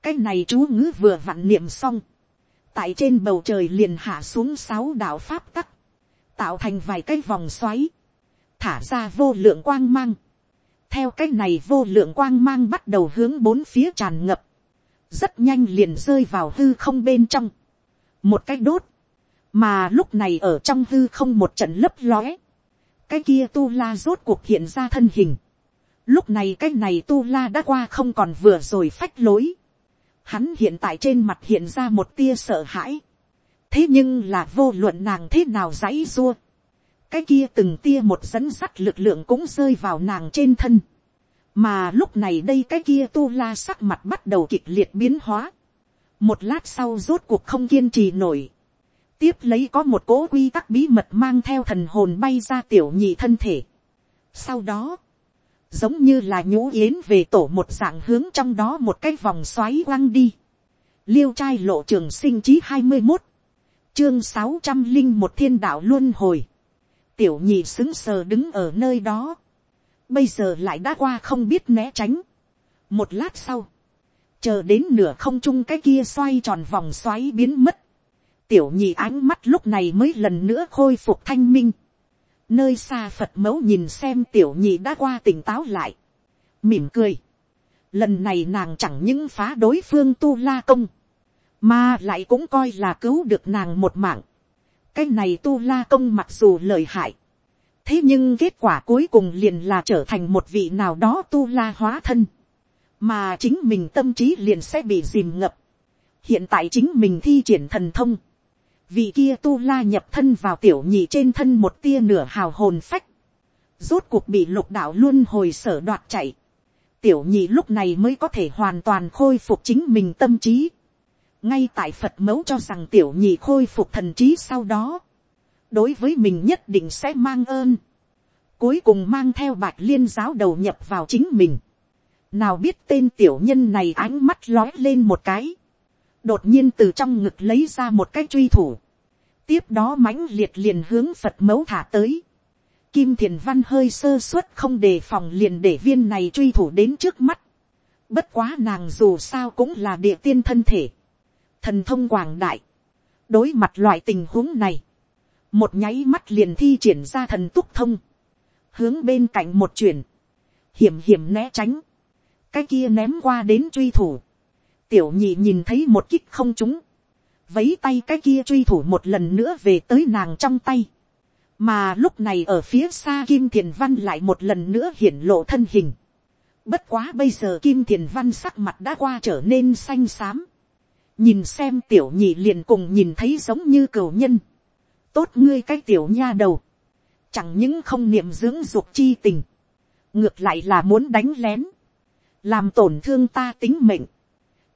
cái này chú ngữ vừa vặn niệm xong, tại trên bầu trời liền hạ xuống sáu đạo pháp tắc, tạo thành vài cái vòng xoáy, thả ra vô lượng quang mang, theo cái này vô lượng quang mang bắt đầu hướng bốn phía tràn ngập, rất nhanh liền rơi vào hư không bên trong, một cái đốt, mà lúc này ở trong hư không một trận lấp lóe, cái kia tu la rốt cuộc hiện ra thân hình. Lúc này cái này tu la đã qua không còn vừa rồi phách lối. Hắn hiện tại trên mặt hiện ra một tia sợ hãi. Thế nhưng là vô luận nàng thế nào giãy dua, Cái kia từng tia một dẫn sắt lực lượng cũng rơi vào nàng trên thân. Mà lúc này đây cái kia tu la sắc mặt bắt đầu kịch liệt biến hóa. Một lát sau rốt cuộc không kiên trì nổi tiếp lấy có một cố quy tắc bí mật mang theo thần hồn bay ra tiểu nhị thân thể. Sau đó, giống như là nhũ yến về tổ một dạng hướng trong đó một cái vòng xoáy quăng đi. Liêu trai lộ trường sinh chí hai mươi một, chương sáu trăm linh một thiên đạo luân hồi. Tiểu nhị xứng sờ đứng ở nơi đó. Bây giờ lại đã qua không biết né tránh. Một lát sau, chờ đến nửa không trung cái kia xoay tròn vòng xoáy biến mất tiểu nhị ánh mắt lúc này mới lần nữa khôi phục thanh minh. Nơi xa Phật mẫu nhìn xem tiểu nhị đã qua tỉnh táo lại. Mỉm cười. Lần này nàng chẳng những phá đối phương tu la công. Mà lại cũng coi là cứu được nàng một mạng. Cái này tu la công mặc dù lợi hại. Thế nhưng kết quả cuối cùng liền là trở thành một vị nào đó tu la hóa thân. Mà chính mình tâm trí liền sẽ bị dìm ngập. Hiện tại chính mình thi triển thần thông vị kia tu la nhập thân vào tiểu nhị trên thân một tia nửa hào hồn phách, rốt cuộc bị lục đạo luôn hồi sở đoạt chạy, tiểu nhị lúc này mới có thể hoàn toàn khôi phục chính mình tâm trí, ngay tại phật mẫu cho rằng tiểu nhị khôi phục thần trí sau đó, đối với mình nhất định sẽ mang ơn, cuối cùng mang theo bạch liên giáo đầu nhập vào chính mình, nào biết tên tiểu nhân này ánh mắt lói lên một cái, đột nhiên từ trong ngực lấy ra một cái truy thủ, tiếp đó mãnh liệt liền hướng phật mẫu thả tới. Kim thiền văn hơi sơ suất không đề phòng liền để viên này truy thủ đến trước mắt. Bất quá nàng dù sao cũng là địa tiên thân thể. Thần thông quảng đại. Đối mặt loại tình huống này. Một nháy mắt liền thi triển ra thần túc thông. Hướng bên cạnh một chuyển. Hiểm hiểm né tránh. Cái kia ném qua đến truy thủ. Tiểu nhị nhìn thấy một kích không trúng vấy tay cái kia truy thủ một lần nữa về tới nàng trong tay. Mà lúc này ở phía xa Kim Thiền Văn lại một lần nữa hiển lộ thân hình. Bất quá bây giờ Kim Thiền Văn sắc mặt đã qua trở nên xanh xám. Nhìn xem tiểu nhị liền cùng nhìn thấy giống như cửu nhân. Tốt ngươi cái tiểu nha đầu. Chẳng những không niệm dưỡng dục chi tình. Ngược lại là muốn đánh lén. Làm tổn thương ta tính mệnh.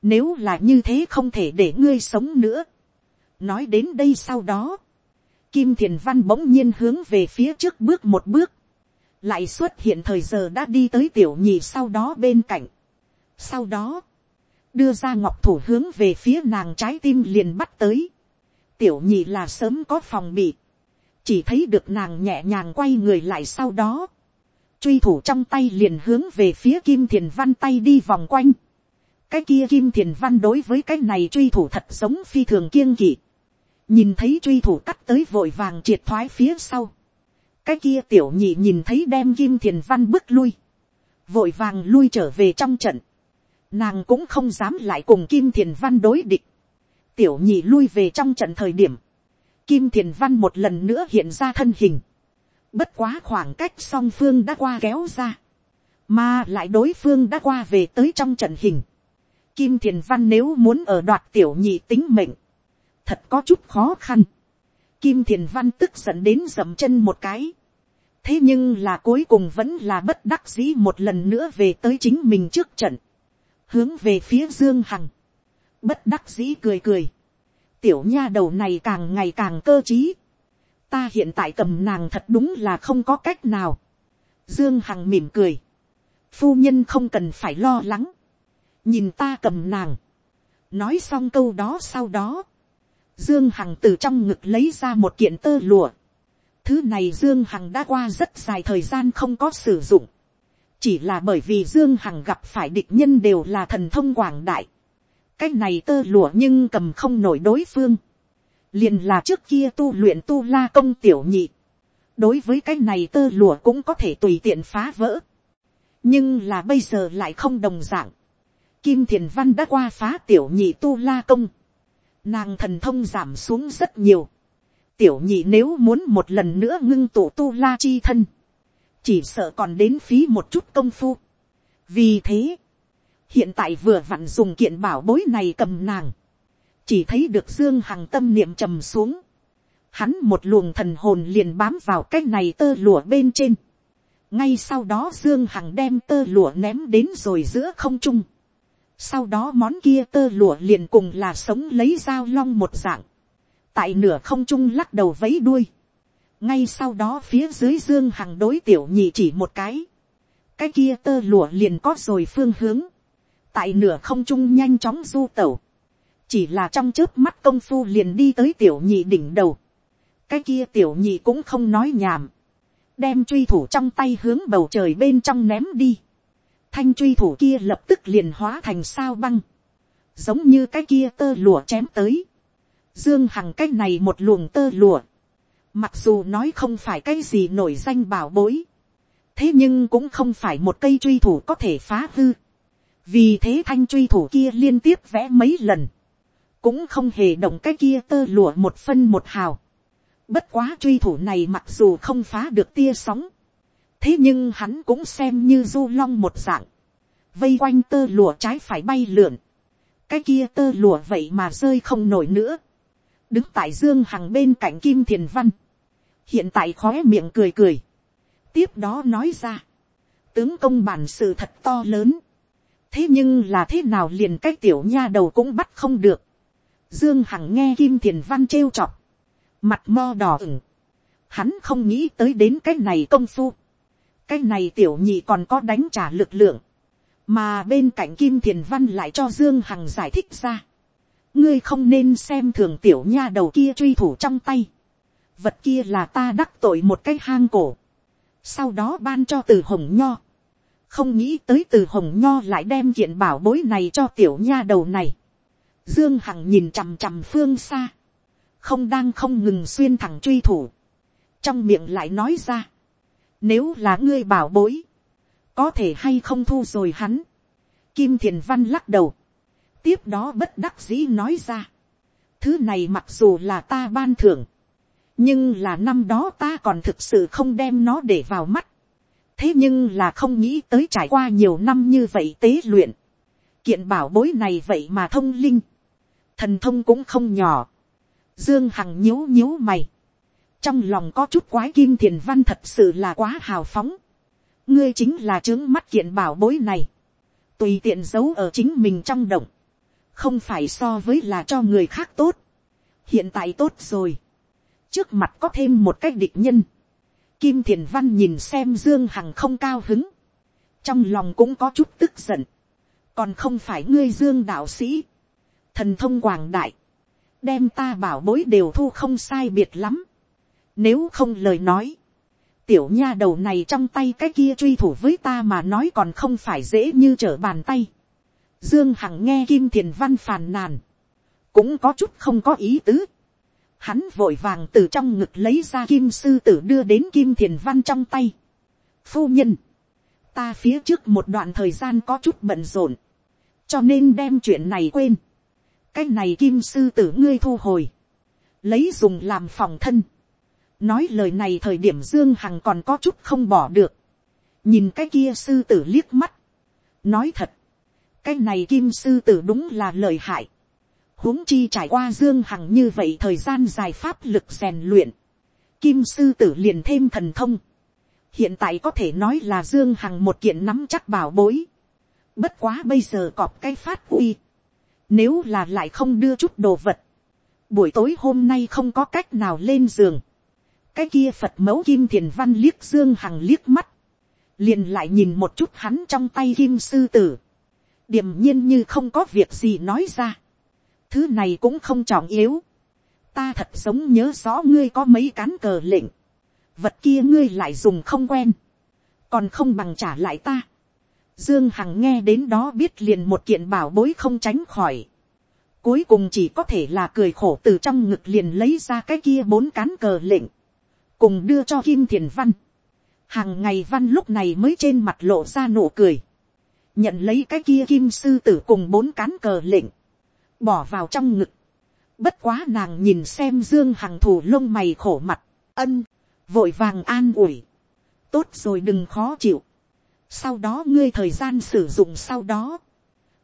Nếu là như thế không thể để ngươi sống nữa. Nói đến đây sau đó. Kim Thiền Văn bỗng nhiên hướng về phía trước bước một bước lại xuất hiện thời giờ đã đi tới tiểu nhị sau đó bên cạnh. Sau đó, đưa ra ngọc thủ hướng về phía nàng trái tim liền bắt tới. Tiểu nhị là sớm có phòng bị. Chỉ thấy được nàng nhẹ nhàng quay người lại sau đó. Truy thủ trong tay liền hướng về phía kim thiền văn tay đi vòng quanh. Cái kia kim thiền văn đối với cái này truy thủ thật giống phi thường kiêng kỵ. Nhìn thấy truy thủ cắt tới vội vàng triệt thoái phía sau. Cái kia tiểu nhị nhìn thấy đem kim thiền văn bước lui, vội vàng lui trở về trong trận, nàng cũng không dám lại cùng kim thiền văn đối địch, tiểu nhị lui về trong trận thời điểm, kim thiền văn một lần nữa hiện ra thân hình, bất quá khoảng cách song phương đã qua kéo ra, mà lại đối phương đã qua về tới trong trận hình, kim thiền văn nếu muốn ở đoạt tiểu nhị tính mệnh, thật có chút khó khăn, Kim Thiền Văn tức giận đến dậm chân một cái. Thế nhưng là cuối cùng vẫn là bất đắc dĩ một lần nữa về tới chính mình trước trận, hướng về phía dương hằng, bất đắc dĩ cười cười, tiểu nha đầu này càng ngày càng cơ t r í ta hiện tại cầm nàng thật đúng là không có cách nào, dương hằng mỉm cười, phu nhân không cần phải lo lắng, nhìn ta cầm nàng, nói xong câu đó sau đó, dương hằng từ trong ngực lấy ra một kiện tơ lụa, Thứ này Dương Hằng đã qua rất dài thời gian không có sử dụng. Chỉ là bởi vì Dương Hằng gặp phải địch nhân đều là thần thông quảng đại. Cái này tơ lụa nhưng cầm không nổi đối phương. Liền là trước kia tu luyện tu la công tiểu nhị. Đối với cái này tơ lụa cũng có thể tùy tiện phá vỡ. Nhưng là bây giờ lại không đồng dạng. Kim Thiền Văn đã qua phá tiểu nhị tu la công. Nàng thần thông giảm xuống rất nhiều. Tiểu nhị nếu muốn một lần nữa ngưng tụ tu la chi thân, chỉ sợ còn đến phí một chút công phu. vì thế, hiện tại vừa vặn dùng kiện bảo bối này cầm nàng, chỉ thấy được dương hằng tâm niệm trầm xuống, hắn một luồng thần hồn liền bám vào cái này tơ lụa bên trên, ngay sau đó dương hằng đem tơ lụa ném đến rồi giữa không trung, sau đó món kia tơ lụa liền cùng là sống lấy dao long một dạng, tại nửa không trung lắc đầu vấy đuôi. ngay sau đó phía dưới dương hằng đối tiểu nhị chỉ một cái. cái kia tơ lụa liền có rồi phương hướng. tại nửa không trung nhanh chóng du tẩu. chỉ là trong trước mắt công phu liền đi tới tiểu nhị đỉnh đầu. cái kia tiểu nhị cũng không nói nhảm. đem truy thủ trong tay hướng bầu trời bên trong ném đi thanh truy thủ kia lập tức liền hóa thành sao băng. giống như cái kia tơ lụa chém tới Dương Hằng cái này một luồng tơ lụa. Mặc dù nói không phải cái gì nổi danh bảo bối. Thế nhưng cũng không phải một cây truy thủ có thể phá hư. Vì thế thanh truy thủ kia liên tiếp vẽ mấy lần. Cũng không hề động cái kia tơ lụa một phân một hào. Bất quá truy thủ này mặc dù không phá được tia sóng. Thế nhưng hắn cũng xem như du long một dạng. Vây quanh tơ lụa trái phải bay lượn. Cái kia tơ lụa vậy mà rơi không nổi nữa. Đứng tại dương hằng bên cạnh kim thiền văn, hiện tại khó miệng cười cười, tiếp đó nói ra, tướng công bản sự thật to lớn, thế nhưng là thế nào liền cái tiểu nha đầu cũng bắt không được, dương hằng nghe kim thiền văn trêu chọc, mặt mo đỏ ửng, hắn không nghĩ tới đến cái này công phu, cái này tiểu nhị còn có đánh trả lực lượng, mà bên cạnh kim thiền văn lại cho dương hằng giải thích ra, ngươi không nên xem thường tiểu nha đầu kia truy thủ trong tay. vật kia là ta đắc tội một cái hang cổ. sau đó ban cho từ hồng nho. không nghĩ tới từ hồng nho lại đem kiện bảo bối này cho tiểu nha đầu này. dương hằng nhìn chằm chằm phương xa. không đang không ngừng xuyên thẳng truy thủ. trong miệng lại nói ra nếu là ngươi bảo bối, có thể hay không thu rồi hắn. kim thiền văn lắc đầu tiếp đó bất đắc dĩ nói ra. Thứ này mặc dù là ta ban thưởng. Nhưng là năm đó ta còn thực sự không đem nó để vào mắt. thế nhưng là không nghĩ tới trải qua nhiều năm như vậy tế luyện, kiện bảo bối này vậy mà thông linh, thần thông cũng không nhỏ, dương hằng nhíu nhíu mày, trong lòng có chút quái kim thiền văn thật sự là quá hào phóng, ngươi chính là trướng mắt kiện bảo bối này, tùy tiện giấu ở chính mình trong động, không phải so với là cho người khác tốt, hiện tại tốt rồi, trước mặt có thêm một cái địch nhân, kim thiền văn nhìn xem dương hằng không cao hứng, trong lòng cũng có chút tức giận, còn không phải ngươi dương đạo sĩ, thần thông quảng đại, đem ta bảo bối đều thu không sai biệt lắm, nếu không lời nói, tiểu nha đầu này trong tay cái kia truy thủ với ta mà nói còn không phải dễ như trở bàn tay. Dương Hằng nghe Kim Thiền Văn phàn nàn. Cũng có chút không có ý tứ. Hắn vội vàng từ trong ngực lấy ra Kim Sư Tử đưa đến Kim Thiền Văn trong tay. Phu nhân. Ta phía trước một đoạn thời gian có chút bận rộn. Cho nên đem chuyện này quên. Cái này Kim Sư Tử ngươi thu hồi. Lấy dùng làm phòng thân nói lời này thời điểm dương hằng còn có chút không bỏ được, nhìn cái kia sư tử liếc mắt, nói thật, cái này kim sư tử đúng là lời hại, huống chi trải qua dương hằng như vậy thời gian dài pháp lực rèn luyện, kim sư tử liền thêm thần thông, hiện tại có thể nói là dương hằng một kiện nắm chắc bảo bối, bất quá bây giờ cọp cái phát uy, nếu là lại không đưa chút đồ vật, buổi tối hôm nay không có cách nào lên giường, cái kia phật mẫu kim thiền văn liếc dương hằng liếc mắt, liền lại nhìn một chút hắn trong tay kim sư tử, điềm nhiên như không có việc gì nói ra, thứ này cũng không trọng yếu, ta thật sống nhớ rõ ngươi có mấy cán cờ lệnh, vật kia ngươi lại dùng không quen, còn không bằng trả lại ta. Dương Hằng nghe đến đó biết liền một kiện bảo bối không tránh khỏi. Cuối cùng chỉ có thể là cười khổ từ trong ngực liền lấy ra cái kia bốn cán cờ lệnh cùng đưa cho kim thiền văn. hàng ngày văn lúc này mới trên mặt lộ ra nụ cười, nhận lấy cái kia kim sư tử cùng bốn cán cờ lệnh, bỏ vào trong ngực. bất quá nàng nhìn xem dương hằng thủ lông mày khổ mặt, ân, vội vàng an ủi, tốt rồi đừng khó chịu, sau đó ngươi thời gian sử dụng sau đó,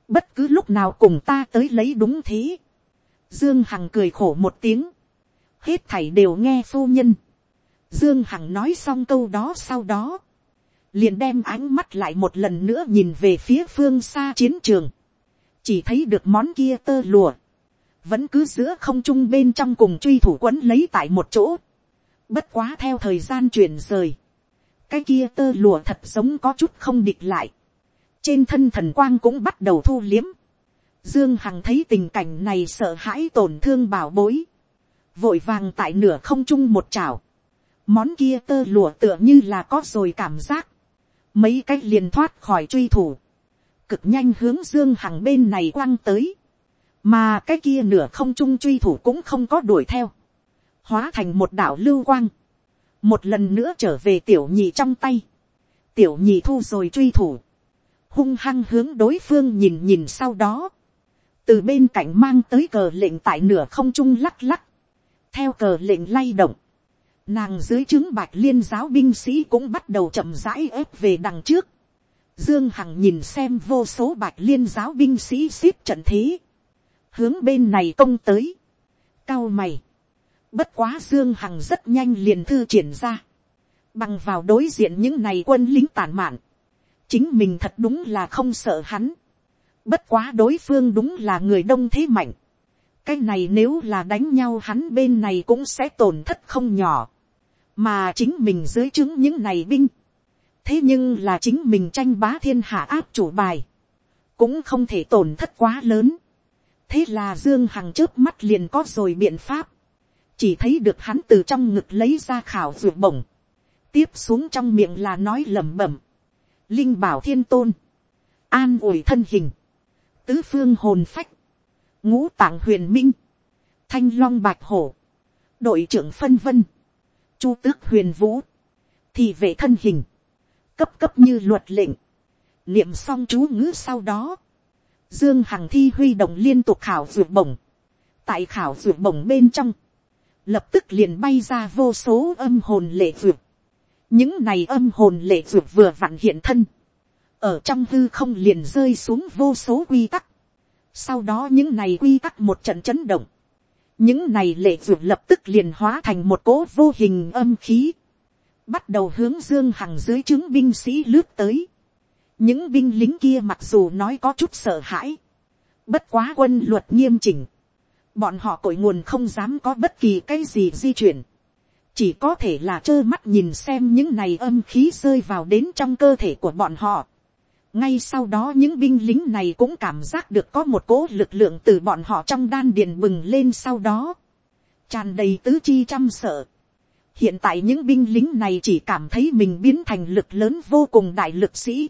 bất cứ lúc nào cùng ta tới lấy đúng thế. Dương Hằng cười khổ một tiếng, hết thảy đều nghe phu nhân. Dương Hằng nói xong câu đó sau đó. Liền đem ánh mắt lại một lần nữa nhìn về phía phương xa chiến trường. Chỉ thấy được món kia tơ lùa. Vẫn cứ giữa không trung bên trong cùng truy thủ quấn lấy tại một chỗ. Bất quá theo thời gian chuyển rời. Cái kia tơ lùa thật giống có chút không địch lại. Trên thân thần quang cũng bắt đầu thu liếm. Dương Hằng thấy tình cảnh này sợ hãi tổn thương bảo bối. Vội vàng tại nửa không trung một chảo Món kia tơ lụa tựa như là có rồi cảm giác. Mấy cách liền thoát khỏi truy thủ. Cực nhanh hướng Dương Hằng bên này quăng tới. Mà cái kia nửa không trung truy thủ cũng không có đuổi theo. Hóa thành một đảo lưu quang. Một lần nữa trở về tiểu nhị trong tay. Tiểu nhị thu rồi truy thủ. Hung hăng hướng đối phương nhìn nhìn sau đó. Từ bên cạnh mang tới cờ lệnh tại nửa không trung lắc lắc. Theo cờ lệnh lay động Nàng dưới chứng bạch liên giáo binh sĩ cũng bắt đầu chậm rãi ép về đằng trước. Dương Hằng nhìn xem vô số bạch liên giáo binh sĩ xếp trận thế. Hướng bên này công tới. Cao mày. Bất quá Dương Hằng rất nhanh liền thư triển ra. Bằng vào đối diện những này quân lính tàn mạn. Chính mình thật đúng là không sợ hắn. Bất quá đối phương đúng là người đông thế mạnh. Cái này nếu là đánh nhau hắn bên này cũng sẽ tổn thất không nhỏ. Mà chính mình dưới chứng những này binh, thế nhưng là chính mình tranh bá thiên hạ áp chủ bài, cũng không thể tổn thất quá lớn. thế là dương hằng trước mắt liền có rồi biện pháp, chỉ thấy được hắn từ trong ngực lấy ra khảo ruột bổng, tiếp xuống trong miệng là nói lẩm bẩm, linh bảo thiên tôn, an ủi thân hình, tứ phương hồn phách, ngũ tạng huyền minh, thanh long bạch hổ, đội trưởng phân vân, chu tước huyền vũ, thì vệ thân hình, cấp cấp như luật lệnh, niệm xong chú ngữ sau đó, dương hằng thi huy động liên tục khảo ruột bổng, tại khảo ruột bổng bên trong, lập tức liền bay ra vô số âm hồn lệ ruột, những này âm hồn lệ ruột vừa vặn hiện thân, ở trong hư không liền rơi xuống vô số quy tắc, sau đó những này quy tắc một trận chấn động, những này lệ ruột lập tức liền hóa thành một cỗ vô hình âm khí, bắt đầu hướng dương hằng dưới chứng binh sĩ lướt tới. những binh lính kia mặc dù nói có chút sợ hãi, bất quá quân luật nghiêm chỉnh, bọn họ cội nguồn không dám có bất kỳ cái gì di chuyển, chỉ có thể là trơ mắt nhìn xem những này âm khí rơi vào đến trong cơ thể của bọn họ ngay sau đó những binh lính này cũng cảm giác được có một cỗ lực lượng từ bọn họ trong đan điền bừng lên sau đó, tràn đầy tứ chi chăm sợ. hiện tại những binh lính này chỉ cảm thấy mình biến thành lực lớn vô cùng đại lực sĩ.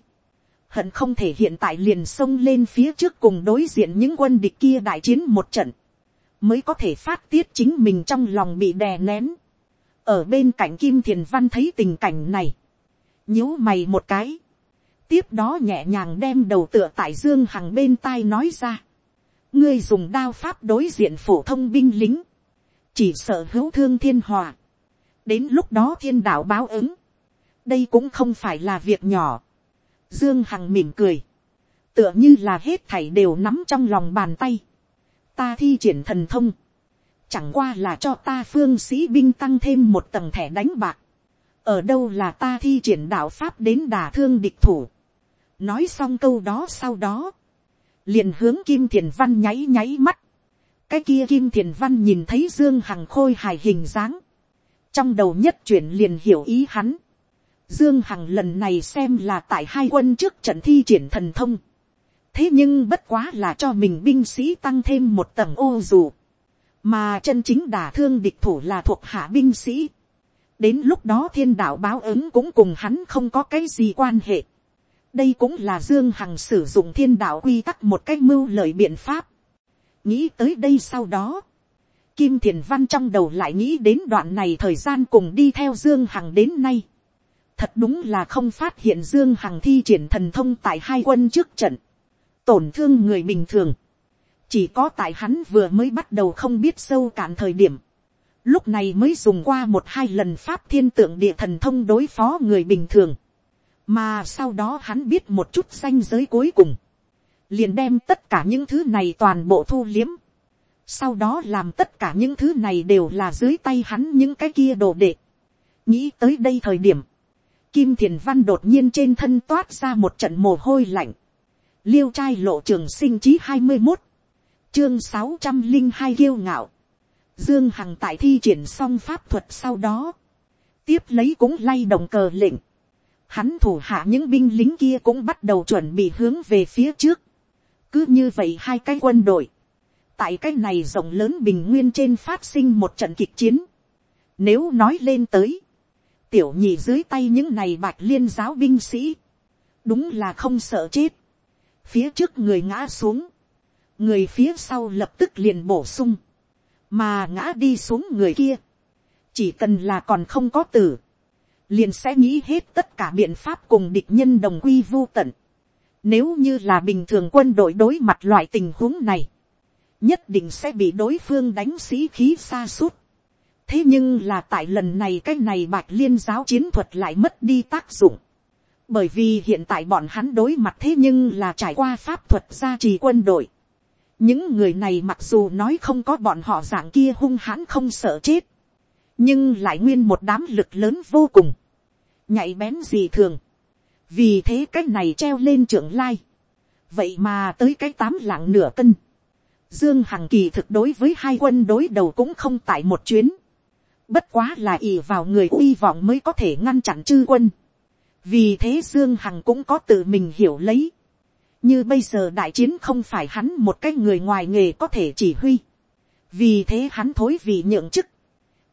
hận không thể hiện tại liền xông lên phía trước cùng đối diện những quân địch kia đại chiến một trận, mới có thể phát tiết chính mình trong lòng bị đè nén. Ở bên cạnh kim thiền văn thấy tình cảnh này, nhíu mày một cái, tiếp đó nhẹ nhàng đem đầu tựa tại dương hằng bên tai nói ra, ngươi dùng đao pháp đối diện phổ thông binh lính, chỉ sợ hữu thương thiên hòa, đến lúc đó thiên đạo báo ứng, đây cũng không phải là việc nhỏ, dương hằng mỉm cười, tựa như là hết thảy đều nắm trong lòng bàn tay, ta thi triển thần thông, chẳng qua là cho ta phương sĩ binh tăng thêm một tầng thẻ đánh bạc, ở đâu là ta thi triển đạo pháp đến đả thương địch thủ nói xong câu đó sau đó, liền hướng kim thiền văn nháy nháy mắt, cái kia kim thiền văn nhìn thấy dương hằng khôi hài hình dáng, trong đầu nhất chuyển liền hiểu ý hắn, dương hằng lần này xem là tại hai quân trước trận thi triển thần thông, thế nhưng bất quá là cho mình binh sĩ tăng thêm một tầng ô dù, mà chân chính đả thương địch thủ là thuộc hạ binh sĩ. đến lúc đó thiên đạo báo ứng cũng cùng hắn không có cái gì quan hệ đây cũng là dương hằng sử dụng thiên đạo quy tắc một cách mưu lợi biện pháp. nghĩ tới đây sau đó, kim thiền văn trong đầu lại nghĩ đến đoạn này thời gian cùng đi theo dương hằng đến nay. thật đúng là không phát hiện dương hằng thi triển thần thông tại hai quân trước trận, tổn thương người bình thường chỉ có tại hắn vừa mới bắt đầu không biết sâu cạn thời điểm, lúc này mới dùng qua một hai lần pháp thiên tượng địa thần thông đối phó người bình thường, mà sau đó hắn biết một chút danh giới cuối cùng, liền đem tất cả những thứ này toàn bộ thu liếm, sau đó làm tất cả những thứ này đều là dưới tay hắn những cái kia đồ đệ. nghĩ tới đây thời điểm, kim thiền văn đột nhiên trên thân toát ra một trận mồ hôi lạnh, liêu trai lộ trường sinh chí hai mươi một, chương sáu trăm linh hai kiêu ngạo, dương hằng tại thi triển xong pháp thuật sau đó, tiếp lấy cũng lay động cờ lệnh, hắn thủ hạ những binh lính kia cũng bắt đầu chuẩn bị hướng về phía trước, cứ như vậy hai cái quân đội, tại cái này rộng lớn bình nguyên trên phát sinh một trận kịch chiến, nếu nói lên tới, tiểu nhị dưới tay những này bạch liên giáo binh sĩ, đúng là không sợ chết, phía trước người ngã xuống, người phía sau lập tức liền bổ sung, mà ngã đi xuống người kia, chỉ cần là còn không có tử, liền sẽ nghĩ hết tất cả biện pháp cùng địch nhân đồng quy vô tận. Nếu như là bình thường quân đội đối mặt loại tình huống này, nhất định sẽ bị đối phương đánh sĩ khí xa suốt. thế nhưng là tại lần này cái này bạch liên giáo chiến thuật lại mất đi tác dụng. bởi vì hiện tại bọn hắn đối mặt thế nhưng là trải qua pháp thuật gia trì quân đội những người này mặc dù nói không có bọn họ dạng kia hung hãn không sợ chết, nhưng lại nguyên một đám lực lớn vô cùng, nhạy bén gì thường, vì thế cái này treo lên trưởng lai, vậy mà tới cái tám lạng nửa cân, dương hằng kỳ thực đối với hai quân đối đầu cũng không tại một chuyến, bất quá là ì vào người uy vọng mới có thể ngăn chặn chư quân, vì thế dương hằng cũng có tự mình hiểu lấy, như bây giờ đại chiến không phải hắn một cái người ngoài nghề có thể chỉ huy. vì thế hắn thối vì nhượng chức,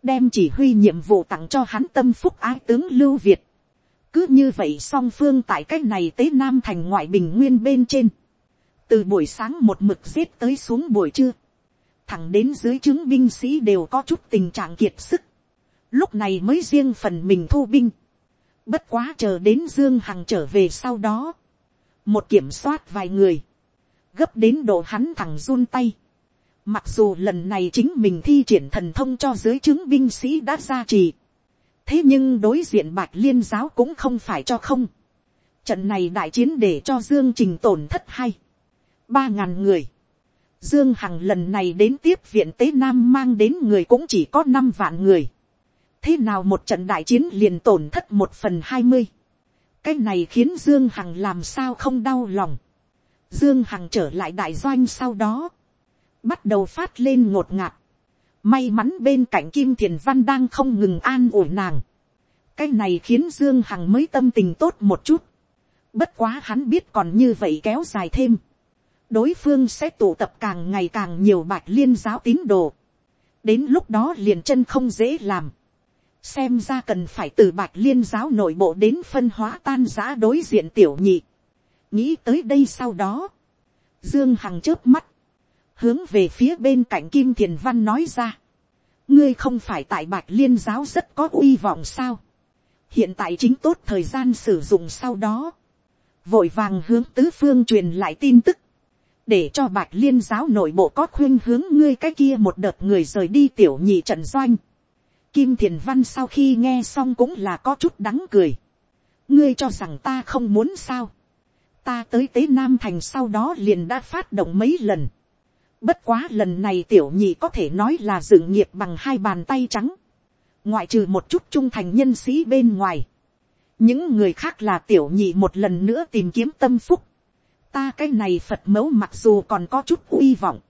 đem chỉ huy nhiệm vụ tặng cho hắn tâm phúc ái tướng lưu việt. cứ như vậy song phương tại cái này tới nam thành ngoại bình nguyên bên trên. từ buổi sáng một mực giết tới xuống buổi trưa. thẳng đến dưới chứng binh sĩ đều có chút tình trạng kiệt sức. lúc này mới riêng phần mình thu binh. bất quá chờ đến dương hằng trở về sau đó một kiểm soát vài người, gấp đến độ hắn thẳng run tay. Mặc dù lần này chính mình thi triển thần thông cho dưới chứng binh sĩ đã ra trì. thế nhưng đối diện bạch liên giáo cũng không phải cho không. trận này đại chiến để cho dương trình tổn thất hay. ba ngàn người. dương hằng lần này đến tiếp viện tế nam mang đến người cũng chỉ có năm vạn người. thế nào một trận đại chiến liền tổn thất một phần hai mươi. cái này khiến dương hằng làm sao không đau lòng. dương hằng trở lại đại doanh sau đó bắt đầu phát lên ngột ngạt May mắn bên cạnh Kim Thiền Văn đang không ngừng an ủi nàng. Cái này khiến Dương Hằng mới tâm tình tốt một chút. Bất quá hắn biết còn như vậy kéo dài thêm. Đối phương sẽ tụ tập càng ngày càng nhiều bạch liên giáo tín đồ. Đến lúc đó liền chân không dễ làm. Xem ra cần phải từ bạch liên giáo nội bộ đến phân hóa tan giã đối diện tiểu nhị. Nghĩ tới đây sau đó. Dương Hằng chớp mắt hướng về phía bên cạnh kim thiền văn nói ra, ngươi không phải tại bạch liên giáo rất có uy vọng sao, hiện tại chính tốt thời gian sử dụng sau đó, vội vàng hướng tứ phương truyền lại tin tức, để cho bạch liên giáo nội bộ có khuyên hướng ngươi cái kia một đợt người rời đi tiểu nhị trận doanh. Kim thiền văn sau khi nghe xong cũng là có chút đắng cười. ngươi cho rằng ta không muốn sao. ta tới tế nam thành sau đó liền đã phát động mấy lần Bất quá lần này tiểu nhị có thể nói là dự nghiệp bằng hai bàn tay trắng. Ngoại trừ một chút trung thành nhân sĩ bên ngoài. Những người khác là tiểu nhị một lần nữa tìm kiếm tâm phúc. Ta cái này Phật mẫu mặc dù còn có chút uy vọng.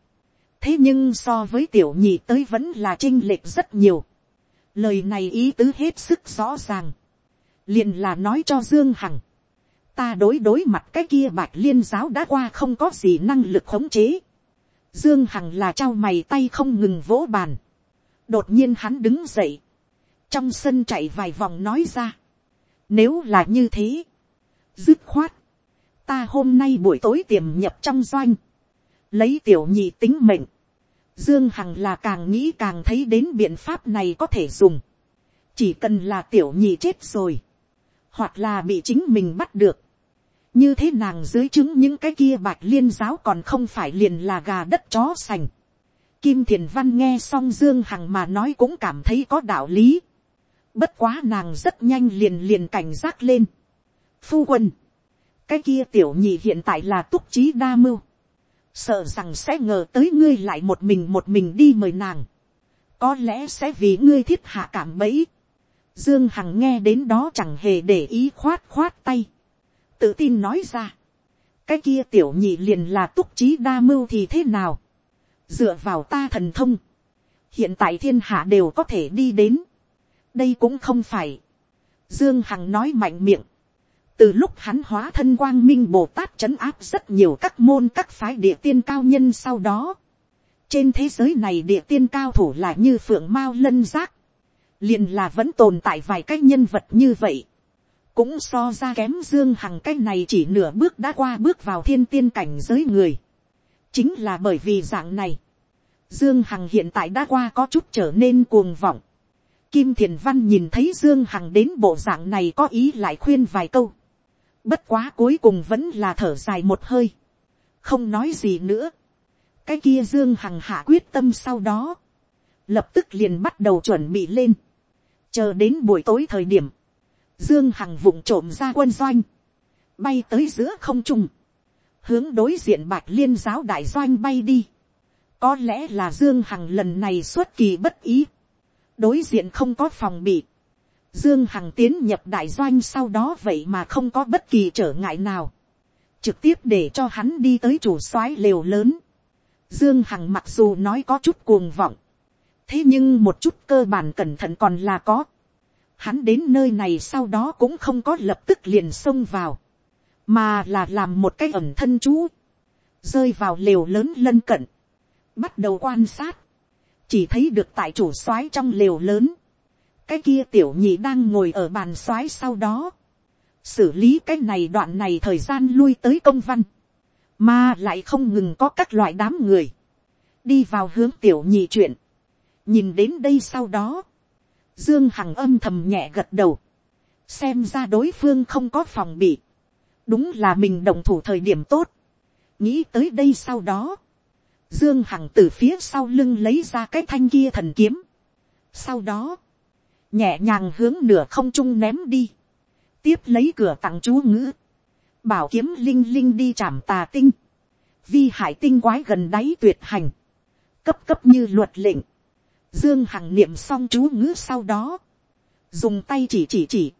Thế nhưng so với tiểu nhị tới vẫn là chinh lệch rất nhiều. Lời này ý tứ hết sức rõ ràng. liền là nói cho Dương Hằng. Ta đối đối mặt cái kia bạch liên giáo đã qua không có gì năng lực khống chế Dương Hằng là trao mày tay không ngừng vỗ bàn. Đột nhiên hắn đứng dậy. Trong sân chạy vài vòng nói ra. Nếu là như thế. Dứt khoát. Ta hôm nay buổi tối tiềm nhập trong doanh. Lấy tiểu nhị tính mệnh. Dương Hằng là càng nghĩ càng thấy đến biện pháp này có thể dùng. Chỉ cần là tiểu nhị chết rồi. Hoặc là bị chính mình bắt được như thế nàng dưới chứng những cái kia bạch liên giáo còn không phải liền là gà đất chó sành. Kim thiền văn nghe xong dương hằng mà nói cũng cảm thấy có đạo lý. bất quá nàng rất nhanh liền liền cảnh giác lên. phu quân, cái kia tiểu nhị hiện tại là túc trí đa mưu. sợ rằng sẽ ngờ tới ngươi lại một mình một mình đi mời nàng. có lẽ sẽ vì ngươi thiết hạ cảm bẫy. dương hằng nghe đến đó chẳng hề để ý khoát khoát tay tự tin nói ra. cái kia tiểu nhị liền là túc trí đa mưu thì thế nào. dựa vào ta thần thông. hiện tại thiên hạ đều có thể đi đến. đây cũng không phải. dương hằng nói mạnh miệng. từ lúc hắn hóa thân quang minh bồ tát trấn áp rất nhiều các môn các phái địa tiên cao nhân sau đó. trên thế giới này địa tiên cao thủ là như phượng mao lân giác. liền là vẫn tồn tại vài cái nhân vật như vậy cũng so ra kém dương hằng cái này chỉ nửa bước đã qua bước vào thiên tiên cảnh giới người. chính là bởi vì dạng này, dương hằng hiện tại đã qua có chút trở nên cuồng vọng. kim thiền văn nhìn thấy dương hằng đến bộ dạng này có ý lại khuyên vài câu. bất quá cuối cùng vẫn là thở dài một hơi. không nói gì nữa. cái kia dương hằng hạ quyết tâm sau đó. lập tức liền bắt đầu chuẩn bị lên. chờ đến buổi tối thời điểm Dương Hằng vụng trộm ra quân doanh. Bay tới giữa không trung. Hướng đối diện bạch liên giáo đại doanh bay đi. Có lẽ là Dương Hằng lần này xuất kỳ bất ý. Đối diện không có phòng bị. Dương Hằng tiến nhập đại doanh sau đó vậy mà không có bất kỳ trở ngại nào. Trực tiếp để cho hắn đi tới chủ soái lều lớn. Dương Hằng mặc dù nói có chút cuồng vọng. Thế nhưng một chút cơ bản cẩn thận còn là có hắn đến nơi này sau đó cũng không có lập tức liền xông vào, mà là làm một cái ẩm thân chú, rơi vào lều lớn lân cận, bắt đầu quan sát, chỉ thấy được tại chủ soái trong lều lớn, cái kia tiểu nhị đang ngồi ở bàn soái sau đó, xử lý cái này đoạn này thời gian lui tới công văn, mà lại không ngừng có các loại đám người, đi vào hướng tiểu nhị chuyện, nhìn đến đây sau đó, Dương Hằng âm thầm nhẹ gật đầu. Xem ra đối phương không có phòng bị. Đúng là mình động thủ thời điểm tốt. Nghĩ tới đây sau đó. Dương Hằng từ phía sau lưng lấy ra cái thanh kia thần kiếm. Sau đó. nhẹ nhàng hướng nửa không trung ném đi, tiếp lấy cửa tặng chú ngữ, bảo kiếm linh linh đi chạm tà tinh, vi hải tinh quái gần đáy tuyệt hành, cấp cấp như luật lệnh, dương hằng niệm xong chú ngữ sau đó, dùng tay chỉ chỉ chỉ,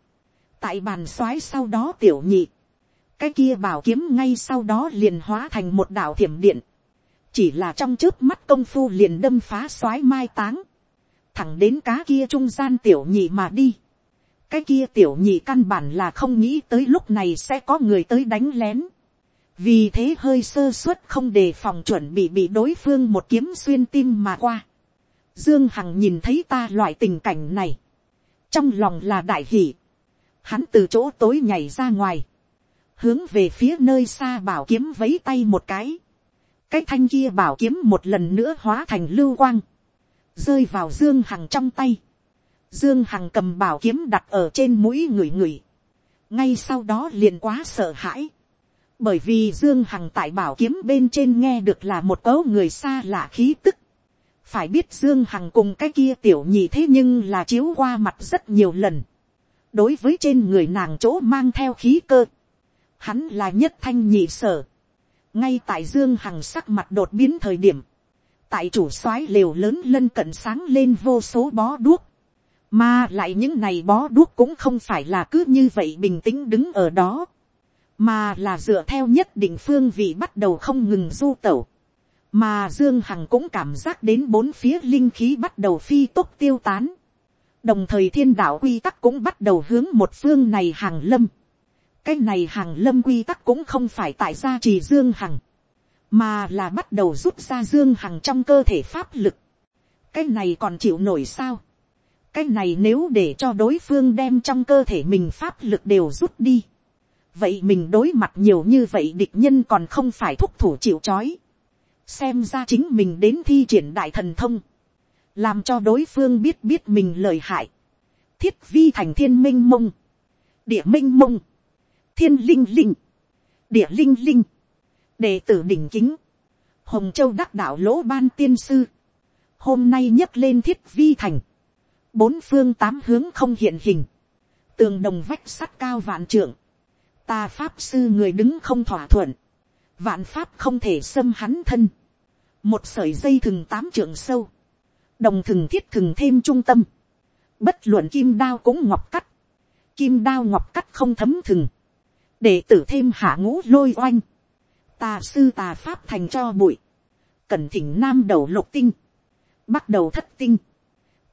tại bàn xoáy sau đó tiểu nhị, cái kia bảo kiếm ngay sau đó liền hóa thành một đạo thiểm điện, chỉ là trong trước mắt công phu liền đâm phá xoáy mai táng, thẳng đến cá kia trung gian tiểu nhị mà đi. cái kia tiểu nhị căn bản là không nghĩ tới lúc này sẽ có người tới đánh lén. vì thế hơi sơ suất không đề phòng chuẩn bị bị đối phương một kiếm xuyên tim mà qua dương hằng nhìn thấy ta loại tình cảnh này. trong lòng là đại hỷ. hắn từ chỗ tối nhảy ra ngoài. hướng về phía nơi xa bảo kiếm vấy tay một cái. cái thanh kia bảo kiếm một lần nữa hóa thành lưu quang rơi vào dương hằng trong tay. dương hằng cầm bảo kiếm đặt ở trên mũi người người. ngay sau đó liền quá sợ hãi. bởi vì dương hằng tại bảo kiếm bên trên nghe được là một cấu người xa lạ khí tức phải biết dương hằng cùng cái kia tiểu nhị thế nhưng là chiếu qua mặt rất nhiều lần. đối với trên người nàng chỗ mang theo khí cơ. hắn là nhất thanh nhị sở. ngay tại dương hằng sắc mặt đột biến thời điểm tại chủ soái lều lớn lân cận sáng lên vô số bó đuốc, mà lại những này bó đuốc cũng không phải là cứ như vậy bình tĩnh đứng ở đó, mà là dựa theo nhất định phương vị bắt đầu không ngừng du tẩu, mà dương hằng cũng cảm giác đến bốn phía linh khí bắt đầu phi tốc tiêu tán, đồng thời thiên đạo quy tắc cũng bắt đầu hướng một phương này hàng lâm, cái này hàng lâm quy tắc cũng không phải tại gia trì dương hằng, mà là bắt đầu rút ra dương hằng trong cơ thể pháp lực. cái này còn chịu nổi sao. cái này nếu để cho đối phương đem trong cơ thể mình pháp lực đều rút đi. vậy mình đối mặt nhiều như vậy địch nhân còn không phải thúc thủ chịu c h ó i xem ra chính mình đến thi triển đại thần thông, làm cho đối phương biết biết mình lời hại, thiết vi thành thiên minh mông, địa minh mông, thiên linh linh, địa linh linh, đệ tử đỉnh kính, hồng châu đắc đạo lỗ ban tiên sư, hôm nay nhấc lên thiết vi thành, bốn phương tám hướng không hiện hình, tường đồng vách sắt cao vạn trượng, ta pháp sư người đứng không thỏa thuận, vạn pháp không thể xâm hắn thân, một sợi dây thừng tám trượng sâu, đồng thừng thiết thừng thêm trung tâm, bất luận kim đao cũng ngọc cắt, kim đao ngọc cắt không thấm thừng, để tử thêm hạ ngũ lôi oanh, tà sư tà pháp thành cho bụi, cẩn thỉnh nam đầu lục tinh, bắt đầu thất tinh,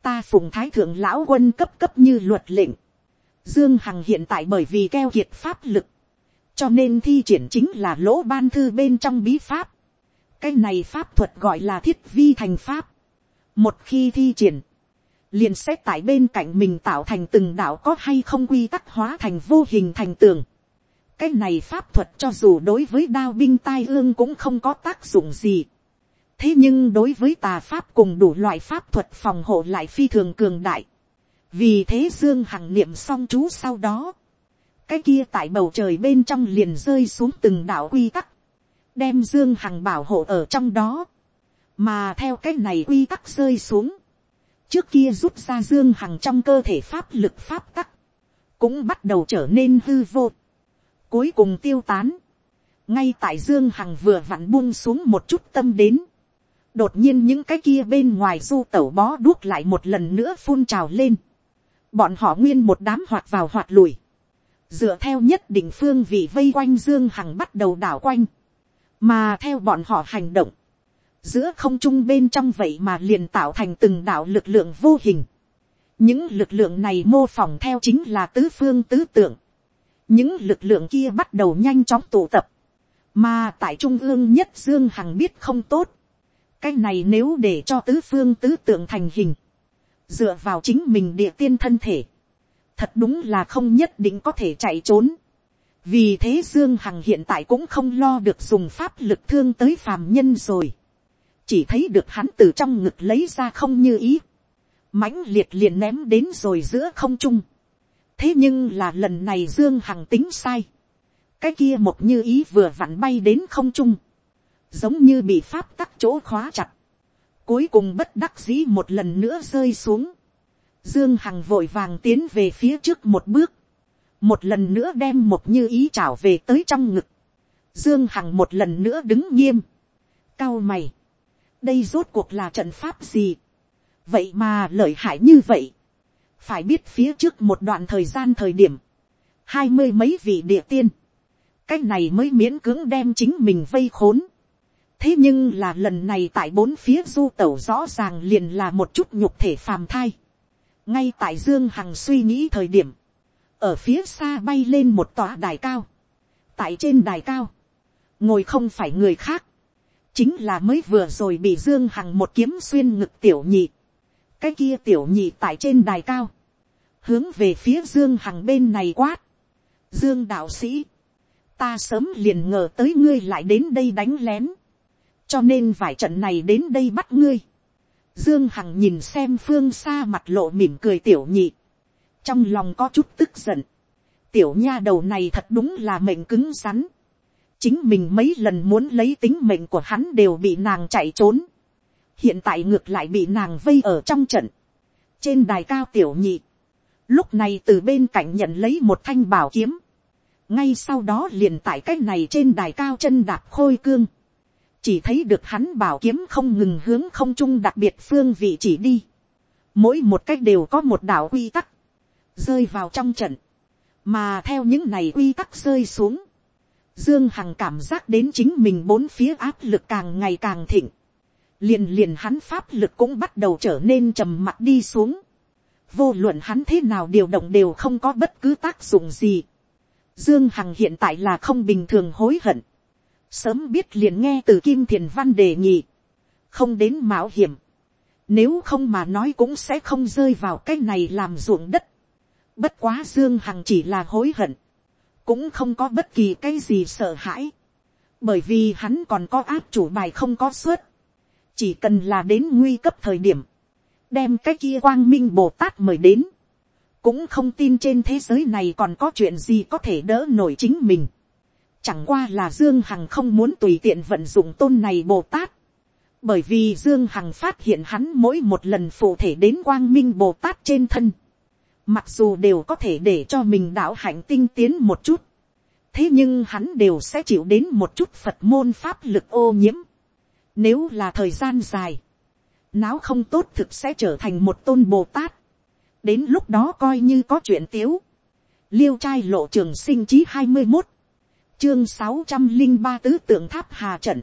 ta phùng thái thượng lão quân cấp cấp như luật lệnh, dương hằng hiện tại bởi vì keo kiệt pháp lực, cho nên thi triển chính là lỗ ban thư bên trong bí pháp, cái này pháp thuật gọi là thiết vi thành pháp, một khi thi triển, liền sẽ tại bên cạnh mình tạo thành từng đạo có hay không quy tắc hóa thành vô hình thành tường, cái này pháp thuật cho dù đối với đao binh tai ương cũng không có tác dụng gì. thế nhưng đối với tà pháp cùng đủ loại pháp thuật phòng hộ lại phi thường cường đại. vì thế dương hằng niệm xong chú sau đó. cái kia tại bầu trời bên trong liền rơi xuống từng đạo quy tắc đem dương hằng bảo hộ ở trong đó. mà theo cái này quy tắc rơi xuống. trước kia rút ra dương hằng trong cơ thể pháp lực pháp tắc. cũng bắt đầu trở nên hư vô cuối cùng tiêu tán, ngay tại dương hằng vừa vặn buông xuống một chút tâm đến, đột nhiên những cái kia bên ngoài du tẩu bó đuốc lại một lần nữa phun trào lên, bọn họ nguyên một đám hoạt vào hoạt lùi, dựa theo nhất định phương vị vây quanh dương hằng bắt đầu đảo quanh, mà theo bọn họ hành động, giữa không trung bên trong vậy mà liền tạo thành từng đạo lực lượng vô hình. những lực lượng này mô phỏng theo chính là tứ phương tứ tượng, những lực lượng kia bắt đầu nhanh chóng tụ tập, mà tại trung ương nhất dương hằng biết không tốt, cái này nếu để cho tứ phương tứ tượng thành hình, dựa vào chính mình địa tiên thân thể, thật đúng là không nhất định có thể chạy trốn vì thế dương hằng hiện tại cũng không lo được dùng pháp lực thương tới phàm nhân rồi, chỉ thấy được hắn từ trong ngực lấy ra không như ý, mãnh liệt liền ném đến rồi giữa không trung, thế nhưng là lần này dương hằng tính sai, cái kia một như ý vừa vặn bay đến không trung, giống như bị pháp tắc chỗ khóa chặt, cuối cùng bất đắc dĩ một lần nữa rơi xuống, Dương Hằng vội vàng tiến về phía trước một bước. Một lần nữa đem một như ý trảo về tới trong ngực. Dương Hằng một lần nữa đứng nghiêm. Cao mày. Đây rốt cuộc là trận pháp gì? Vậy mà lợi hại như vậy. Phải biết phía trước một đoạn thời gian thời điểm. Hai mươi mấy vị địa tiên. Cách này mới miễn cưỡng đem chính mình vây khốn. Thế nhưng là lần này tại bốn phía du tẩu rõ ràng liền là một chút nhục thể phàm thai ngay tại dương hằng suy nghĩ thời điểm, ở phía xa bay lên một tòa đài cao, tại trên đài cao, ngồi không phải người khác, chính là mới vừa rồi bị dương hằng một kiếm xuyên ngực tiểu nhị, cái kia tiểu nhị tại trên đài cao, hướng về phía dương hằng bên này quát, dương đạo sĩ, ta sớm liền ngờ tới ngươi lại đến đây đánh lén, cho nên vài trận này đến đây bắt ngươi, Dương Hằng nhìn xem phương xa mặt lộ mỉm cười tiểu nhị. Trong lòng có chút tức giận. Tiểu nha đầu này thật đúng là mệnh cứng rắn. Chính mình mấy lần muốn lấy tính mệnh của hắn đều bị nàng chạy trốn. Hiện tại ngược lại bị nàng vây ở trong trận. Trên đài cao tiểu nhị. Lúc này từ bên cạnh nhận lấy một thanh bảo kiếm. Ngay sau đó liền tại cách này trên đài cao chân đạp khôi cương chỉ thấy được hắn bảo kiếm không ngừng hướng không trung đặc biệt phương vị chỉ đi. Mỗi một cách đều có một đạo quy tắc, rơi vào trong trận, mà theo những này quy tắc rơi xuống, Dương Hằng cảm giác đến chính mình bốn phía áp lực càng ngày càng thịnh. Liền liền hắn pháp lực cũng bắt đầu trở nên trầm mặc đi xuống. Vô luận hắn thế nào điều động đều không có bất cứ tác dụng gì. Dương Hằng hiện tại là không bình thường hối hận sớm biết liền nghe từ kim thiền văn đề nghị, không đến mạo hiểm, nếu không mà nói cũng sẽ không rơi vào cái này làm ruộng đất. Bất quá Dương Hằng chỉ là hối hận. Cũng không có bất kỳ cái gì sợ hãi. Bởi vì hắn còn có áp chủ bài không có suất. Chỉ cần là đến nguy cấp thời điểm. Đem cái kia quang minh Bồ Tát mời đến. Cũng không tin trên thế giới này còn có chuyện gì có thể đỡ nổi chính mình. Chẳng qua là Dương Hằng không muốn tùy tiện vận dụng tôn này Bồ Tát. Bởi vì Dương Hằng phát hiện hắn mỗi một lần phụ thể đến quang minh Bồ Tát trên thân. Mặc dù đều có thể để cho mình đạo hạnh tinh tiến một chút. Thế nhưng hắn đều sẽ chịu đến một chút Phật môn pháp lực ô nhiễm. Nếu là thời gian dài. Náo không tốt thực sẽ trở thành một tôn Bồ Tát. Đến lúc đó coi như có chuyện tiếu. Liêu trai lộ trường sinh chí 21 chương sáu trăm linh ba tứ tượng tháp hà trận,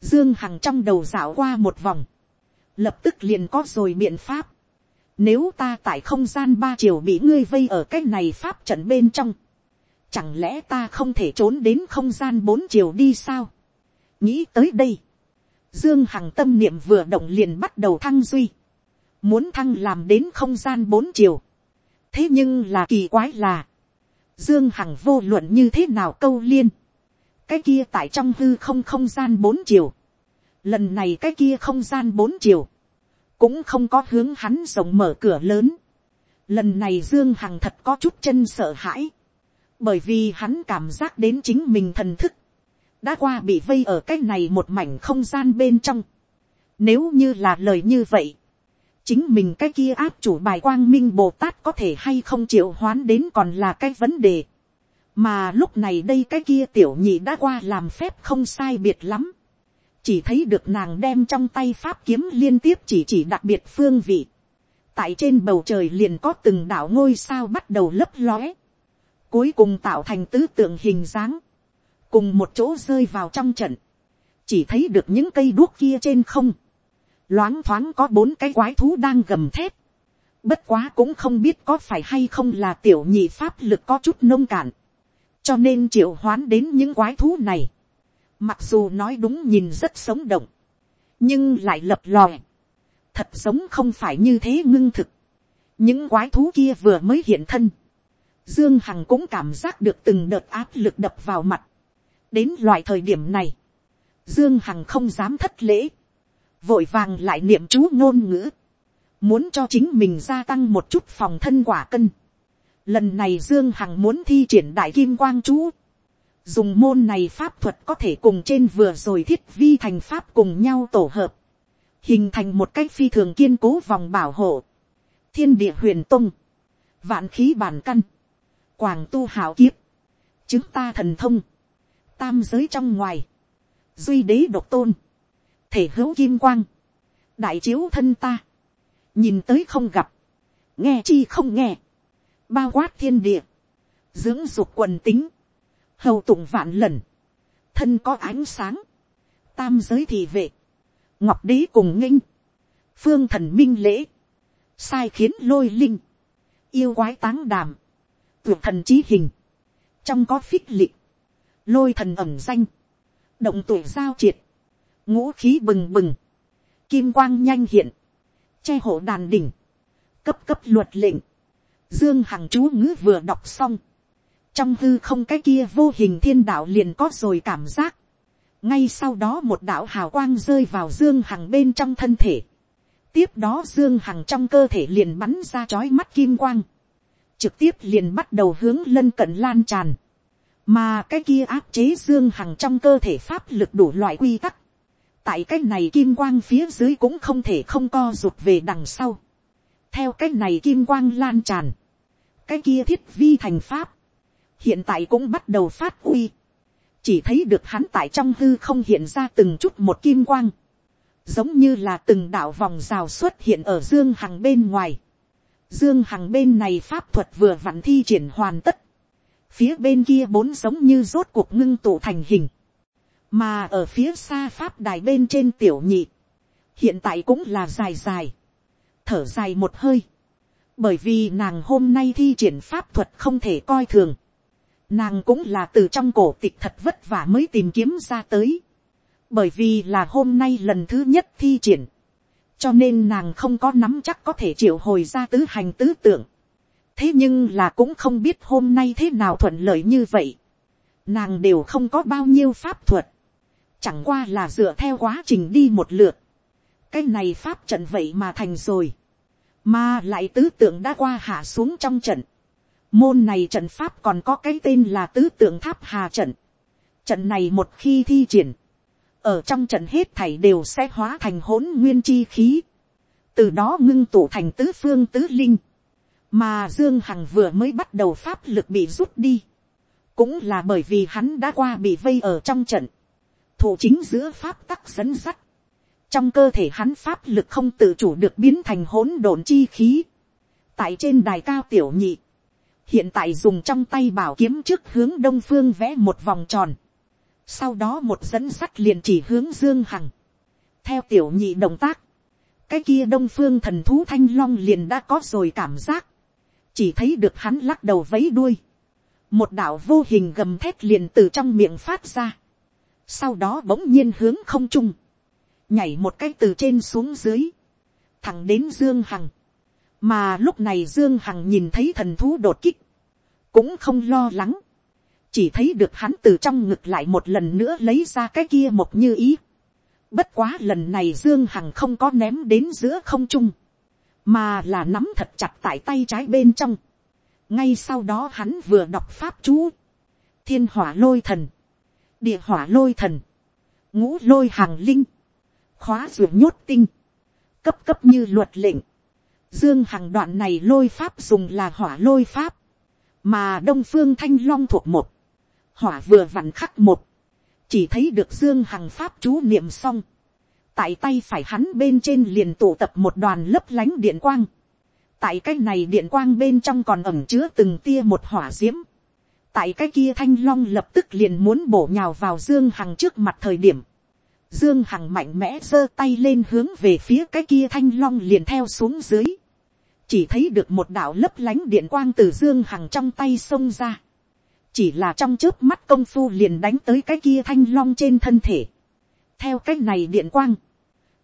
dương hằng trong đầu dạo qua một vòng, lập tức liền có rồi biện pháp. Nếu ta tại không gian ba chiều bị ngươi vây ở cái này pháp trận bên trong, chẳng lẽ ta không thể trốn đến không gian bốn chiều đi sao? nghĩ tới đây, dương hằng tâm niệm vừa động liền bắt đầu thăng duy, muốn thăng làm đến không gian bốn chiều. thế nhưng là kỳ quái là, Dương Hằng vô luận như thế nào câu liên. Cái kia tại trong hư không không gian bốn chiều. Lần này cái kia không gian bốn chiều. Cũng không có hướng hắn rộng mở cửa lớn. Lần này Dương Hằng thật có chút chân sợ hãi. Bởi vì hắn cảm giác đến chính mình thần thức. Đã qua bị vây ở cái này một mảnh không gian bên trong. Nếu như là lời như vậy, chính mình cái kia áp chủ bài quang minh bồ tát có thể hay không chịu hoán đến còn là cái vấn đề. mà lúc này đây cái kia tiểu nhị đã qua làm phép không sai biệt lắm chỉ thấy được nàng đem trong tay pháp kiếm liên tiếp chỉ chỉ đặc biệt phương vị. tại trên bầu trời liền có từng đảo ngôi sao bắt đầu lấp lóe. cuối cùng tạo thành tứ tượng hình dáng. cùng một chỗ rơi vào trong trận. chỉ thấy được những cây đuốc kia trên không loáng thoáng có bốn cái quái thú đang gầm thép. Bất quá cũng không biết có phải hay không là tiểu nhị pháp lực có chút nông cạn. Cho nên triệu hoán đến những quái thú này. Mặc dù nói đúng nhìn rất sống động. Nhưng lại lập lòe. Thật sống không phải như thế ngưng thực. Những quái thú kia vừa mới hiện thân. Dương Hằng cũng cảm giác được từng đợt áp lực đập vào mặt. Đến loại thời điểm này. Dương Hằng không dám thất lễ vội vàng lại niệm chú ngôn ngữ, muốn cho chính mình gia tăng một chút phòng thân quả cân. Lần này Dương Hằng muốn thi triển đại kim quang chú, dùng môn này pháp thuật có thể cùng trên vừa rồi thiết vi thành pháp cùng nhau tổ hợp, hình thành một cách phi thường kiên cố vòng bảo hộ. thiên địa huyền tung, vạn khí bản căn, quảng tu hảo kiếp, chứng ta thần thông, tam giới trong ngoài, duy đế độc tôn, thể hữu kim quang, đại chiếu thân ta, nhìn tới không gặp, nghe chi không nghe, bao quát thiên địa, dưỡng dục quần tính, hầu tụng vạn lần, thân có ánh sáng, tam giới thị vệ, ngọc đế cùng nghinh, phương thần minh lễ, sai khiến lôi linh, yêu quái táng đàm, tuyệt thần trí hình, trong có phích lị lôi thần ẩm danh, động tuổi giao triệt, ngũ khí bừng bừng, kim quang nhanh hiện, che hộ đàn đỉnh, cấp cấp luật lệnh, dương hằng chú ngữ vừa đọc xong, trong hư không cái kia vô hình thiên đạo liền có rồi cảm giác, ngay sau đó một đạo hào quang rơi vào dương hằng bên trong thân thể, tiếp đó dương hằng trong cơ thể liền bắn ra chói mắt kim quang, trực tiếp liền bắt đầu hướng lân cận lan tràn, mà cái kia áp chế dương hằng trong cơ thể pháp lực đủ loại quy tắc, tại cái này kim quang phía dưới cũng không thể không co rụt về đằng sau, theo cái này kim quang lan tràn, cái kia thiết vi thành pháp, hiện tại cũng bắt đầu phát uy, chỉ thấy được hắn tại trong hư không hiện ra từng chút một kim quang, giống như là từng đạo vòng rào xuất hiện ở dương hằng bên ngoài. Dương hằng bên này pháp thuật vừa vặn thi triển hoàn tất, phía bên kia bốn giống như rốt cuộc ngưng tụ thành hình, mà ở phía xa pháp đài bên trên tiểu nhị, hiện tại cũng là dài dài, thở dài một hơi, bởi vì nàng hôm nay thi triển pháp thuật không thể coi thường, nàng cũng là từ trong cổ tịch thật vất vả mới tìm kiếm ra tới, bởi vì là hôm nay lần thứ nhất thi triển, cho nên nàng không có nắm chắc có thể triệu hồi ra tứ hành tứ tượng, thế nhưng là cũng không biết hôm nay thế nào thuận lợi như vậy, nàng đều không có bao nhiêu pháp thuật, chẳng qua là dựa theo quá trình đi một lượt, cái này pháp trận vậy mà thành rồi, mà lại tứ tượng đã qua hạ xuống trong trận, môn này trận pháp còn có cái tên là tứ tượng tháp hà trận, trận này một khi thi triển, ở trong trận hết thảy đều sẽ hóa thành hỗn nguyên chi khí, từ đó ngưng tụ thành tứ phương tứ linh, mà dương hằng vừa mới bắt đầu pháp lực bị rút đi, cũng là bởi vì hắn đã qua bị vây ở trong trận, thủ chính giữa pháp tắc dẫn sắt, trong cơ thể hắn pháp lực không tự chủ được biến thành hỗn độn chi khí, tại trên đài cao tiểu nhị, hiện tại dùng trong tay bảo kiếm trước hướng đông phương vẽ một vòng tròn, sau đó một dẫn sắt liền chỉ hướng dương hằng, theo tiểu nhị động tác, cái kia đông phương thần thú thanh long liền đã có rồi cảm giác, chỉ thấy được hắn lắc đầu vấy đuôi, một đạo vô hình gầm thét liền từ trong miệng phát ra, sau đó bỗng nhiên hướng không trung, nhảy một cái từ trên xuống dưới, thẳng đến dương hằng, mà lúc này dương hằng nhìn thấy thần thú đột kích, cũng không lo lắng, chỉ thấy được hắn từ trong ngực lại một lần nữa lấy ra cái kia một như ý. Bất quá lần này Dương Hằng không có ném đến giữa không trung, mà là nắm thật chặt tại tay trái bên trong. Ngay sau đó hắn vừa đọc pháp chú, thiên hỏa lôi thần, địa hỏa lôi thần, ngũ lôi hàng linh, khóa ruột nhốt tinh, cấp cấp như luật lệnh. Dương Hằng đoạn này lôi pháp dùng là hỏa lôi pháp, mà đông phương thanh long thuộc một, hỏa vừa vặn khắc một, chỉ thấy được dương hằng pháp chú niệm xong, tại tay phải hắn bên trên liền tụ tập một đoàn lấp lánh điện quang, tại cái này điện quang bên trong còn ẩm chứa từng tia một hỏa diễm. Tại cái kia thanh long lập tức liền muốn bổ nhào vào dương hằng trước mặt thời điểm, dương hằng mạnh mẽ giơ tay lên hướng về phía cái kia thanh long liền theo xuống dưới, chỉ thấy được một đạo lấp lánh điện quang từ dương hằng trong tay xông ra, chỉ là trong trước mắt công phu liền đánh tới cái kia thanh long trên thân thể. theo cách này điện quang,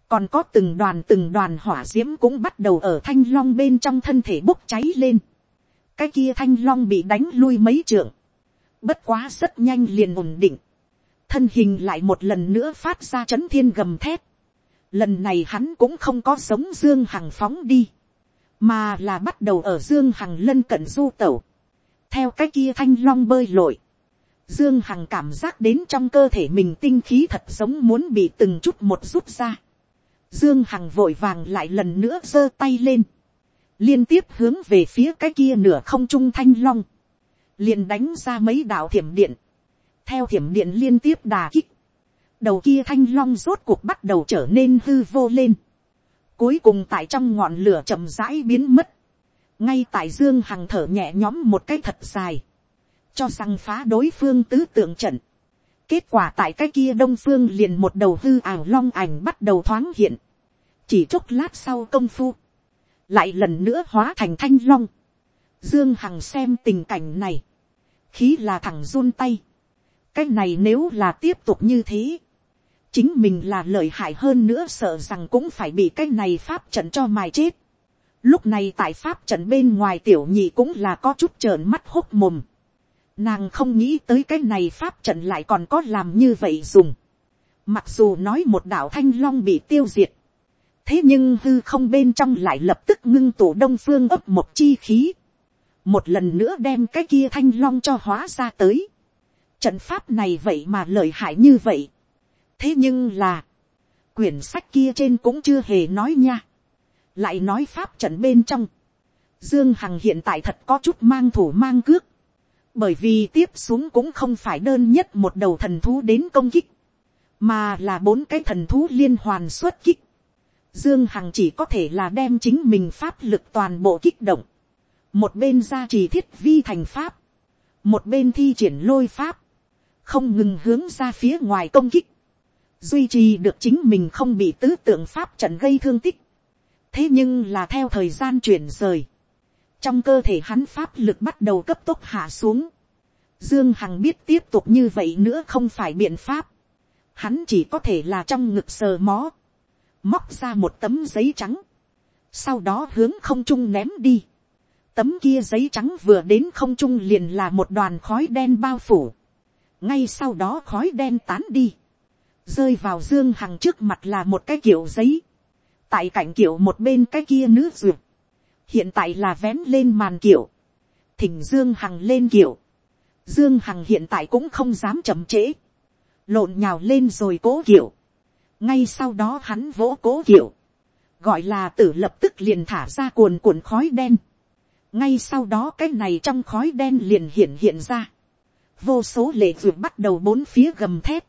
còn có từng đoàn từng đoàn hỏa diễm cũng bắt đầu ở thanh long bên trong thân thể bốc cháy lên. cái kia thanh long bị đánh lui mấy trượng, bất quá rất nhanh liền ổn định, thân hình lại một lần nữa phát ra c h ấ n thiên gầm thép. lần này hắn cũng không có giống dương hằng phóng đi, mà là bắt đầu ở dương hằng lân cận du tẩu theo cái kia thanh long bơi lội, dương hằng cảm giác đến trong cơ thể mình tinh khí thật giống muốn bị từng chút một rút ra. dương hằng vội vàng lại lần nữa giơ tay lên, liên tiếp hướng về phía cái kia nửa không trung thanh long, liền đánh ra mấy đạo thiểm điện, theo thiểm điện liên tiếp đà kích, đầu kia thanh long rốt cuộc bắt đầu trở nên hư vô lên, cuối cùng tại trong ngọn lửa chậm rãi biến mất, ngay tại dương hằng thở nhẹ nhõm một cái thật dài, cho rằng phá đối phương tứ tượng trận, kết quả tại cái kia đông phương liền một đầu hư ảo long ảnh bắt đầu thoáng hiện, chỉ chốc lát sau công phu, lại lần nữa hóa thành thanh long, dương hằng xem tình cảnh này, khí là thẳng run tay, cái này nếu là tiếp tục như thế, chính mình là lợi hại hơn nữa sợ rằng cũng phải bị cái này pháp trận cho mài chết. Lúc này tại pháp trận bên ngoài tiểu nhị cũng là có chút trợn mắt hốc mồm. Nàng không nghĩ tới cái này pháp trận lại còn có làm như vậy dùng. Mặc dù nói một đạo thanh long bị tiêu diệt. Thế nhưng hư không bên trong lại lập tức ngưng tụ đông phương ấp một chi khí. Một lần nữa đem cái kia thanh long cho hóa ra tới. Trận pháp này vậy mà lợi hại như vậy thế nhưng là, quyển sách kia trên cũng chưa hề nói nha. lại nói pháp trận bên trong, dương hằng hiện tại thật có chút mang thủ mang cước, bởi vì tiếp xuống cũng không phải đơn nhất một đầu thần thú đến công kích, mà là bốn cái thần thú liên hoàn xuất kích. Dương Hằng chỉ có thể là đem chính mình pháp lực toàn bộ kích động. Một bên gia trì thiết vi thành pháp. Một bên thi triển lôi pháp. Không ngừng hướng ra phía ngoài công kích duy trì được chính mình không bị tứ tượng pháp trận gây thương tích. thế nhưng là theo thời gian chuyển rời, trong cơ thể hắn pháp lực bắt đầu cấp tốc hạ xuống. Dương Hằng biết tiếp tục như vậy nữa không phải biện pháp. Hắn chỉ có thể là trong ngực sờ mó. Móc ra một tấm giấy trắng. Sau đó hướng không trung ném đi. Tấm kia giấy trắng vừa đến không trung liền là một đoàn khói đen bao phủ. Ngay sau đó khói đen tán đi. Rơi vào dương hằng trước mặt là một cái kiểu giấy, tại cạnh kiểu một bên cái kia nữ duyệt, hiện tại là vén lên màn kiểu, thỉnh dương hằng lên kiểu, dương hằng hiện tại cũng không dám chậm trễ, lộn nhào lên rồi cố kiểu, ngay sau đó hắn vỗ cố kiểu, gọi là tử lập tức liền thả ra cuồn cuộn khói đen, ngay sau đó cái này trong khói đen liền hiện hiện ra, vô số lệ ruột bắt đầu bốn phía gầm thép,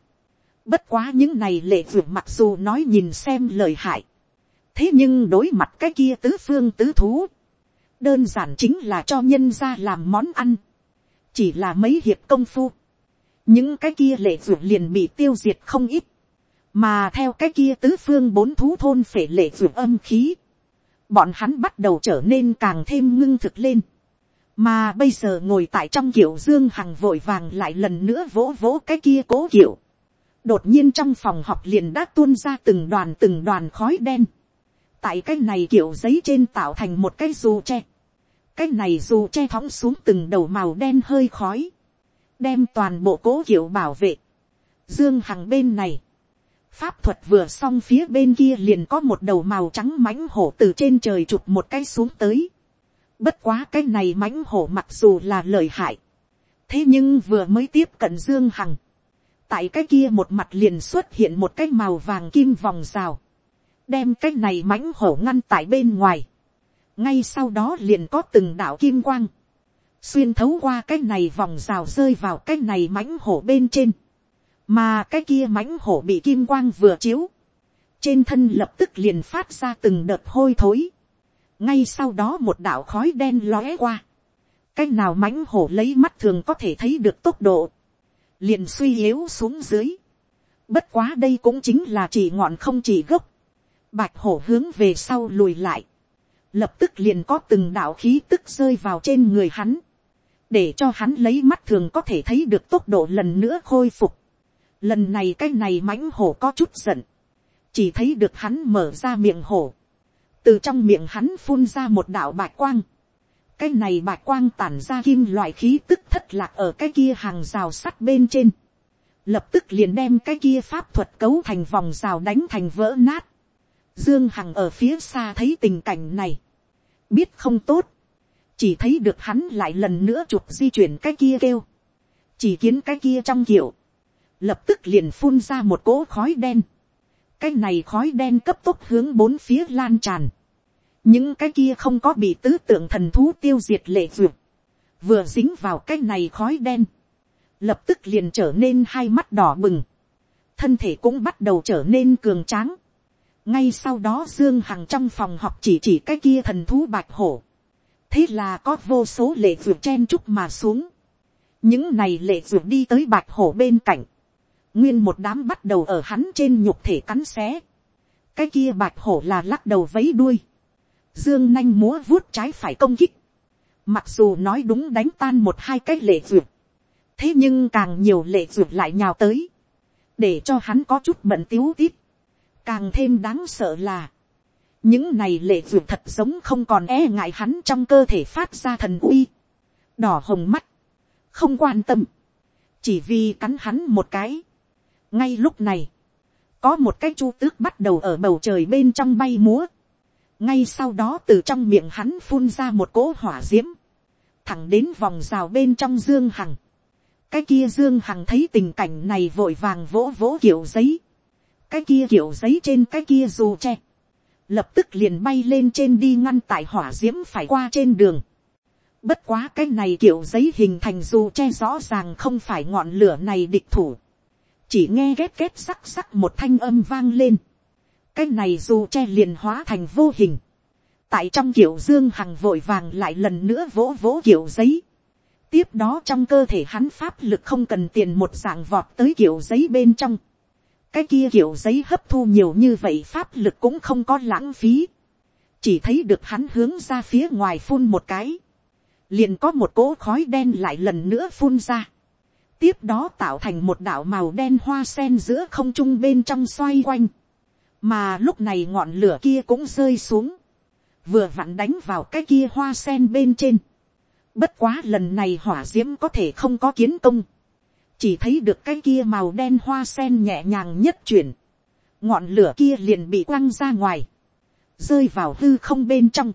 Bất quá những này lệ ruột mặc dù nói nhìn xem lời hại. Thế nhưng đối mặt cái kia tứ phương tứ thú. Đơn giản chính là cho nhân ra làm món ăn. Chỉ là mấy hiệp công phu. Những cái kia lệ ruột liền bị tiêu diệt không ít. Mà theo cái kia tứ phương bốn thú thôn phể lệ ruột âm khí. Bọn hắn bắt đầu trở nên càng thêm ngưng thực lên. Mà bây giờ ngồi tại trong kiểu dương hằng vội vàng lại lần nữa vỗ vỗ cái kia cố kiểu đột nhiên trong phòng học liền đã tuôn ra từng đoàn từng đoàn khói đen. tại cái này kiểu giấy trên tạo thành một cái dù tre. cái này dù tre thõng xuống từng đầu màu đen hơi khói. đem toàn bộ cố kiểu bảo vệ. dương hằng bên này. pháp thuật vừa xong phía bên kia liền có một đầu màu trắng mãnh hổ từ trên trời chụp một cái xuống tới bất quá cái này mãnh hổ mặc dù là lời hại. thế nhưng vừa mới tiếp cận dương hằng. Tại cái kia một mặt liền xuất hiện một cái màu vàng kim vòng rào, đem cái này mãnh hổ ngăn tại bên ngoài, ngay sau đó liền có từng đạo kim quang, xuyên thấu qua cái này vòng rào rơi vào cái này mãnh hổ bên trên, mà cái kia mãnh hổ bị kim quang vừa chiếu, trên thân lập tức liền phát ra từng đợt hôi thối, ngay sau đó một đạo khói đen lóe qua, cái nào mãnh hổ lấy mắt thường có thể thấy được tốc độ, liền suy yếu xuống dưới. Bất quá đây cũng chính là chỉ ngọn không chỉ gốc. Bạch hổ hướng về sau lùi lại. Lập tức liền có từng đạo khí tức rơi vào trên người hắn. Để cho hắn lấy mắt thường có thể thấy được tốc độ lần nữa khôi phục. Lần này cái này mãnh hổ có chút giận. Chỉ thấy được hắn mở ra miệng hổ. Từ trong miệng hắn phun ra một đạo bạch quang cái này bạch quang tản ra kim loại khí tức thất lạc ở cái kia hàng rào sắt bên trên. Lập tức liền đem cái kia pháp thuật cấu thành vòng rào đánh thành vỡ nát. Dương Hằng ở phía xa thấy tình cảnh này. Biết không tốt. Chỉ thấy được hắn lại lần nữa chụp di chuyển cái kia kêu. Chỉ kiến cái kia trong kiểu. Lập tức liền phun ra một cỗ khói đen. Cái này khói đen cấp tốc hướng bốn phía lan tràn. Những cái kia không có bị tứ tượng thần thú tiêu diệt lệ duyệt, vừa dính vào cái này khói đen, lập tức liền trở nên hai mắt đỏ bừng, thân thể cũng bắt đầu trở nên cường tráng. ngay sau đó dương hằng trong phòng học chỉ chỉ cái kia thần thú bạch hổ, thế là có vô số lệ duyệt chen chúc mà xuống, những này lệ duyệt đi tới bạch hổ bên cạnh, nguyên một đám bắt đầu ở hắn trên nhục thể cắn xé, cái kia bạch hổ là lắc đầu vấy đuôi, dương nanh múa vuốt trái phải công kích, mặc dù nói đúng đánh tan một hai cái lệ duyệt, thế nhưng càng nhiều lệ duyệt lại nhào tới, để cho hắn có chút bận tiếu tít, càng thêm đáng sợ là, những này lệ duyệt thật giống không còn e ngại hắn trong cơ thể phát ra thần uy, đỏ hồng mắt, không quan tâm, chỉ vì cắn hắn một cái ngay lúc này, có một cái chu tước bắt đầu ở bầu trời bên trong bay múa, ngay sau đó từ trong miệng hắn phun ra một cỗ hỏa d i ễ m thẳng đến vòng rào bên trong dương hằng. cái kia dương hằng thấy tình cảnh này vội vàng vỗ vỗ kiểu giấy, cái kia kiểu giấy trên cái kia dù tre, lập tức liền bay lên trên đi ngăn tại hỏa d i ễ m phải qua trên đường. bất quá cái này kiểu giấy hình thành dù che rõ ràng không phải ngọn lửa này địch thủ, chỉ nghe ghét ghét sắc sắc một thanh âm vang lên. Cái này dù che liền hóa thành vô hình, tại trong kiểu dương hằng vội vàng lại lần nữa vỗ vỗ kiểu giấy, tiếp đó trong cơ thể hắn pháp lực không cần tiền một dạng vọt tới kiểu giấy bên trong, cái kia kiểu giấy hấp thu nhiều như vậy pháp lực cũng không có lãng phí, chỉ thấy được hắn hướng ra phía ngoài phun một cái, liền có một cỗ khói đen lại lần nữa phun ra, tiếp đó tạo thành một đạo màu đen hoa sen giữa không trung bên trong xoay quanh, mà lúc này ngọn lửa kia cũng rơi xuống, vừa vặn đánh vào cái kia hoa sen bên trên. Bất quá lần này hỏa d i ễ m có thể không có kiến công, chỉ thấy được cái kia màu đen hoa sen nhẹ nhàng nhất chuyển, ngọn lửa kia liền bị quăng ra ngoài, rơi vào hư không bên trong.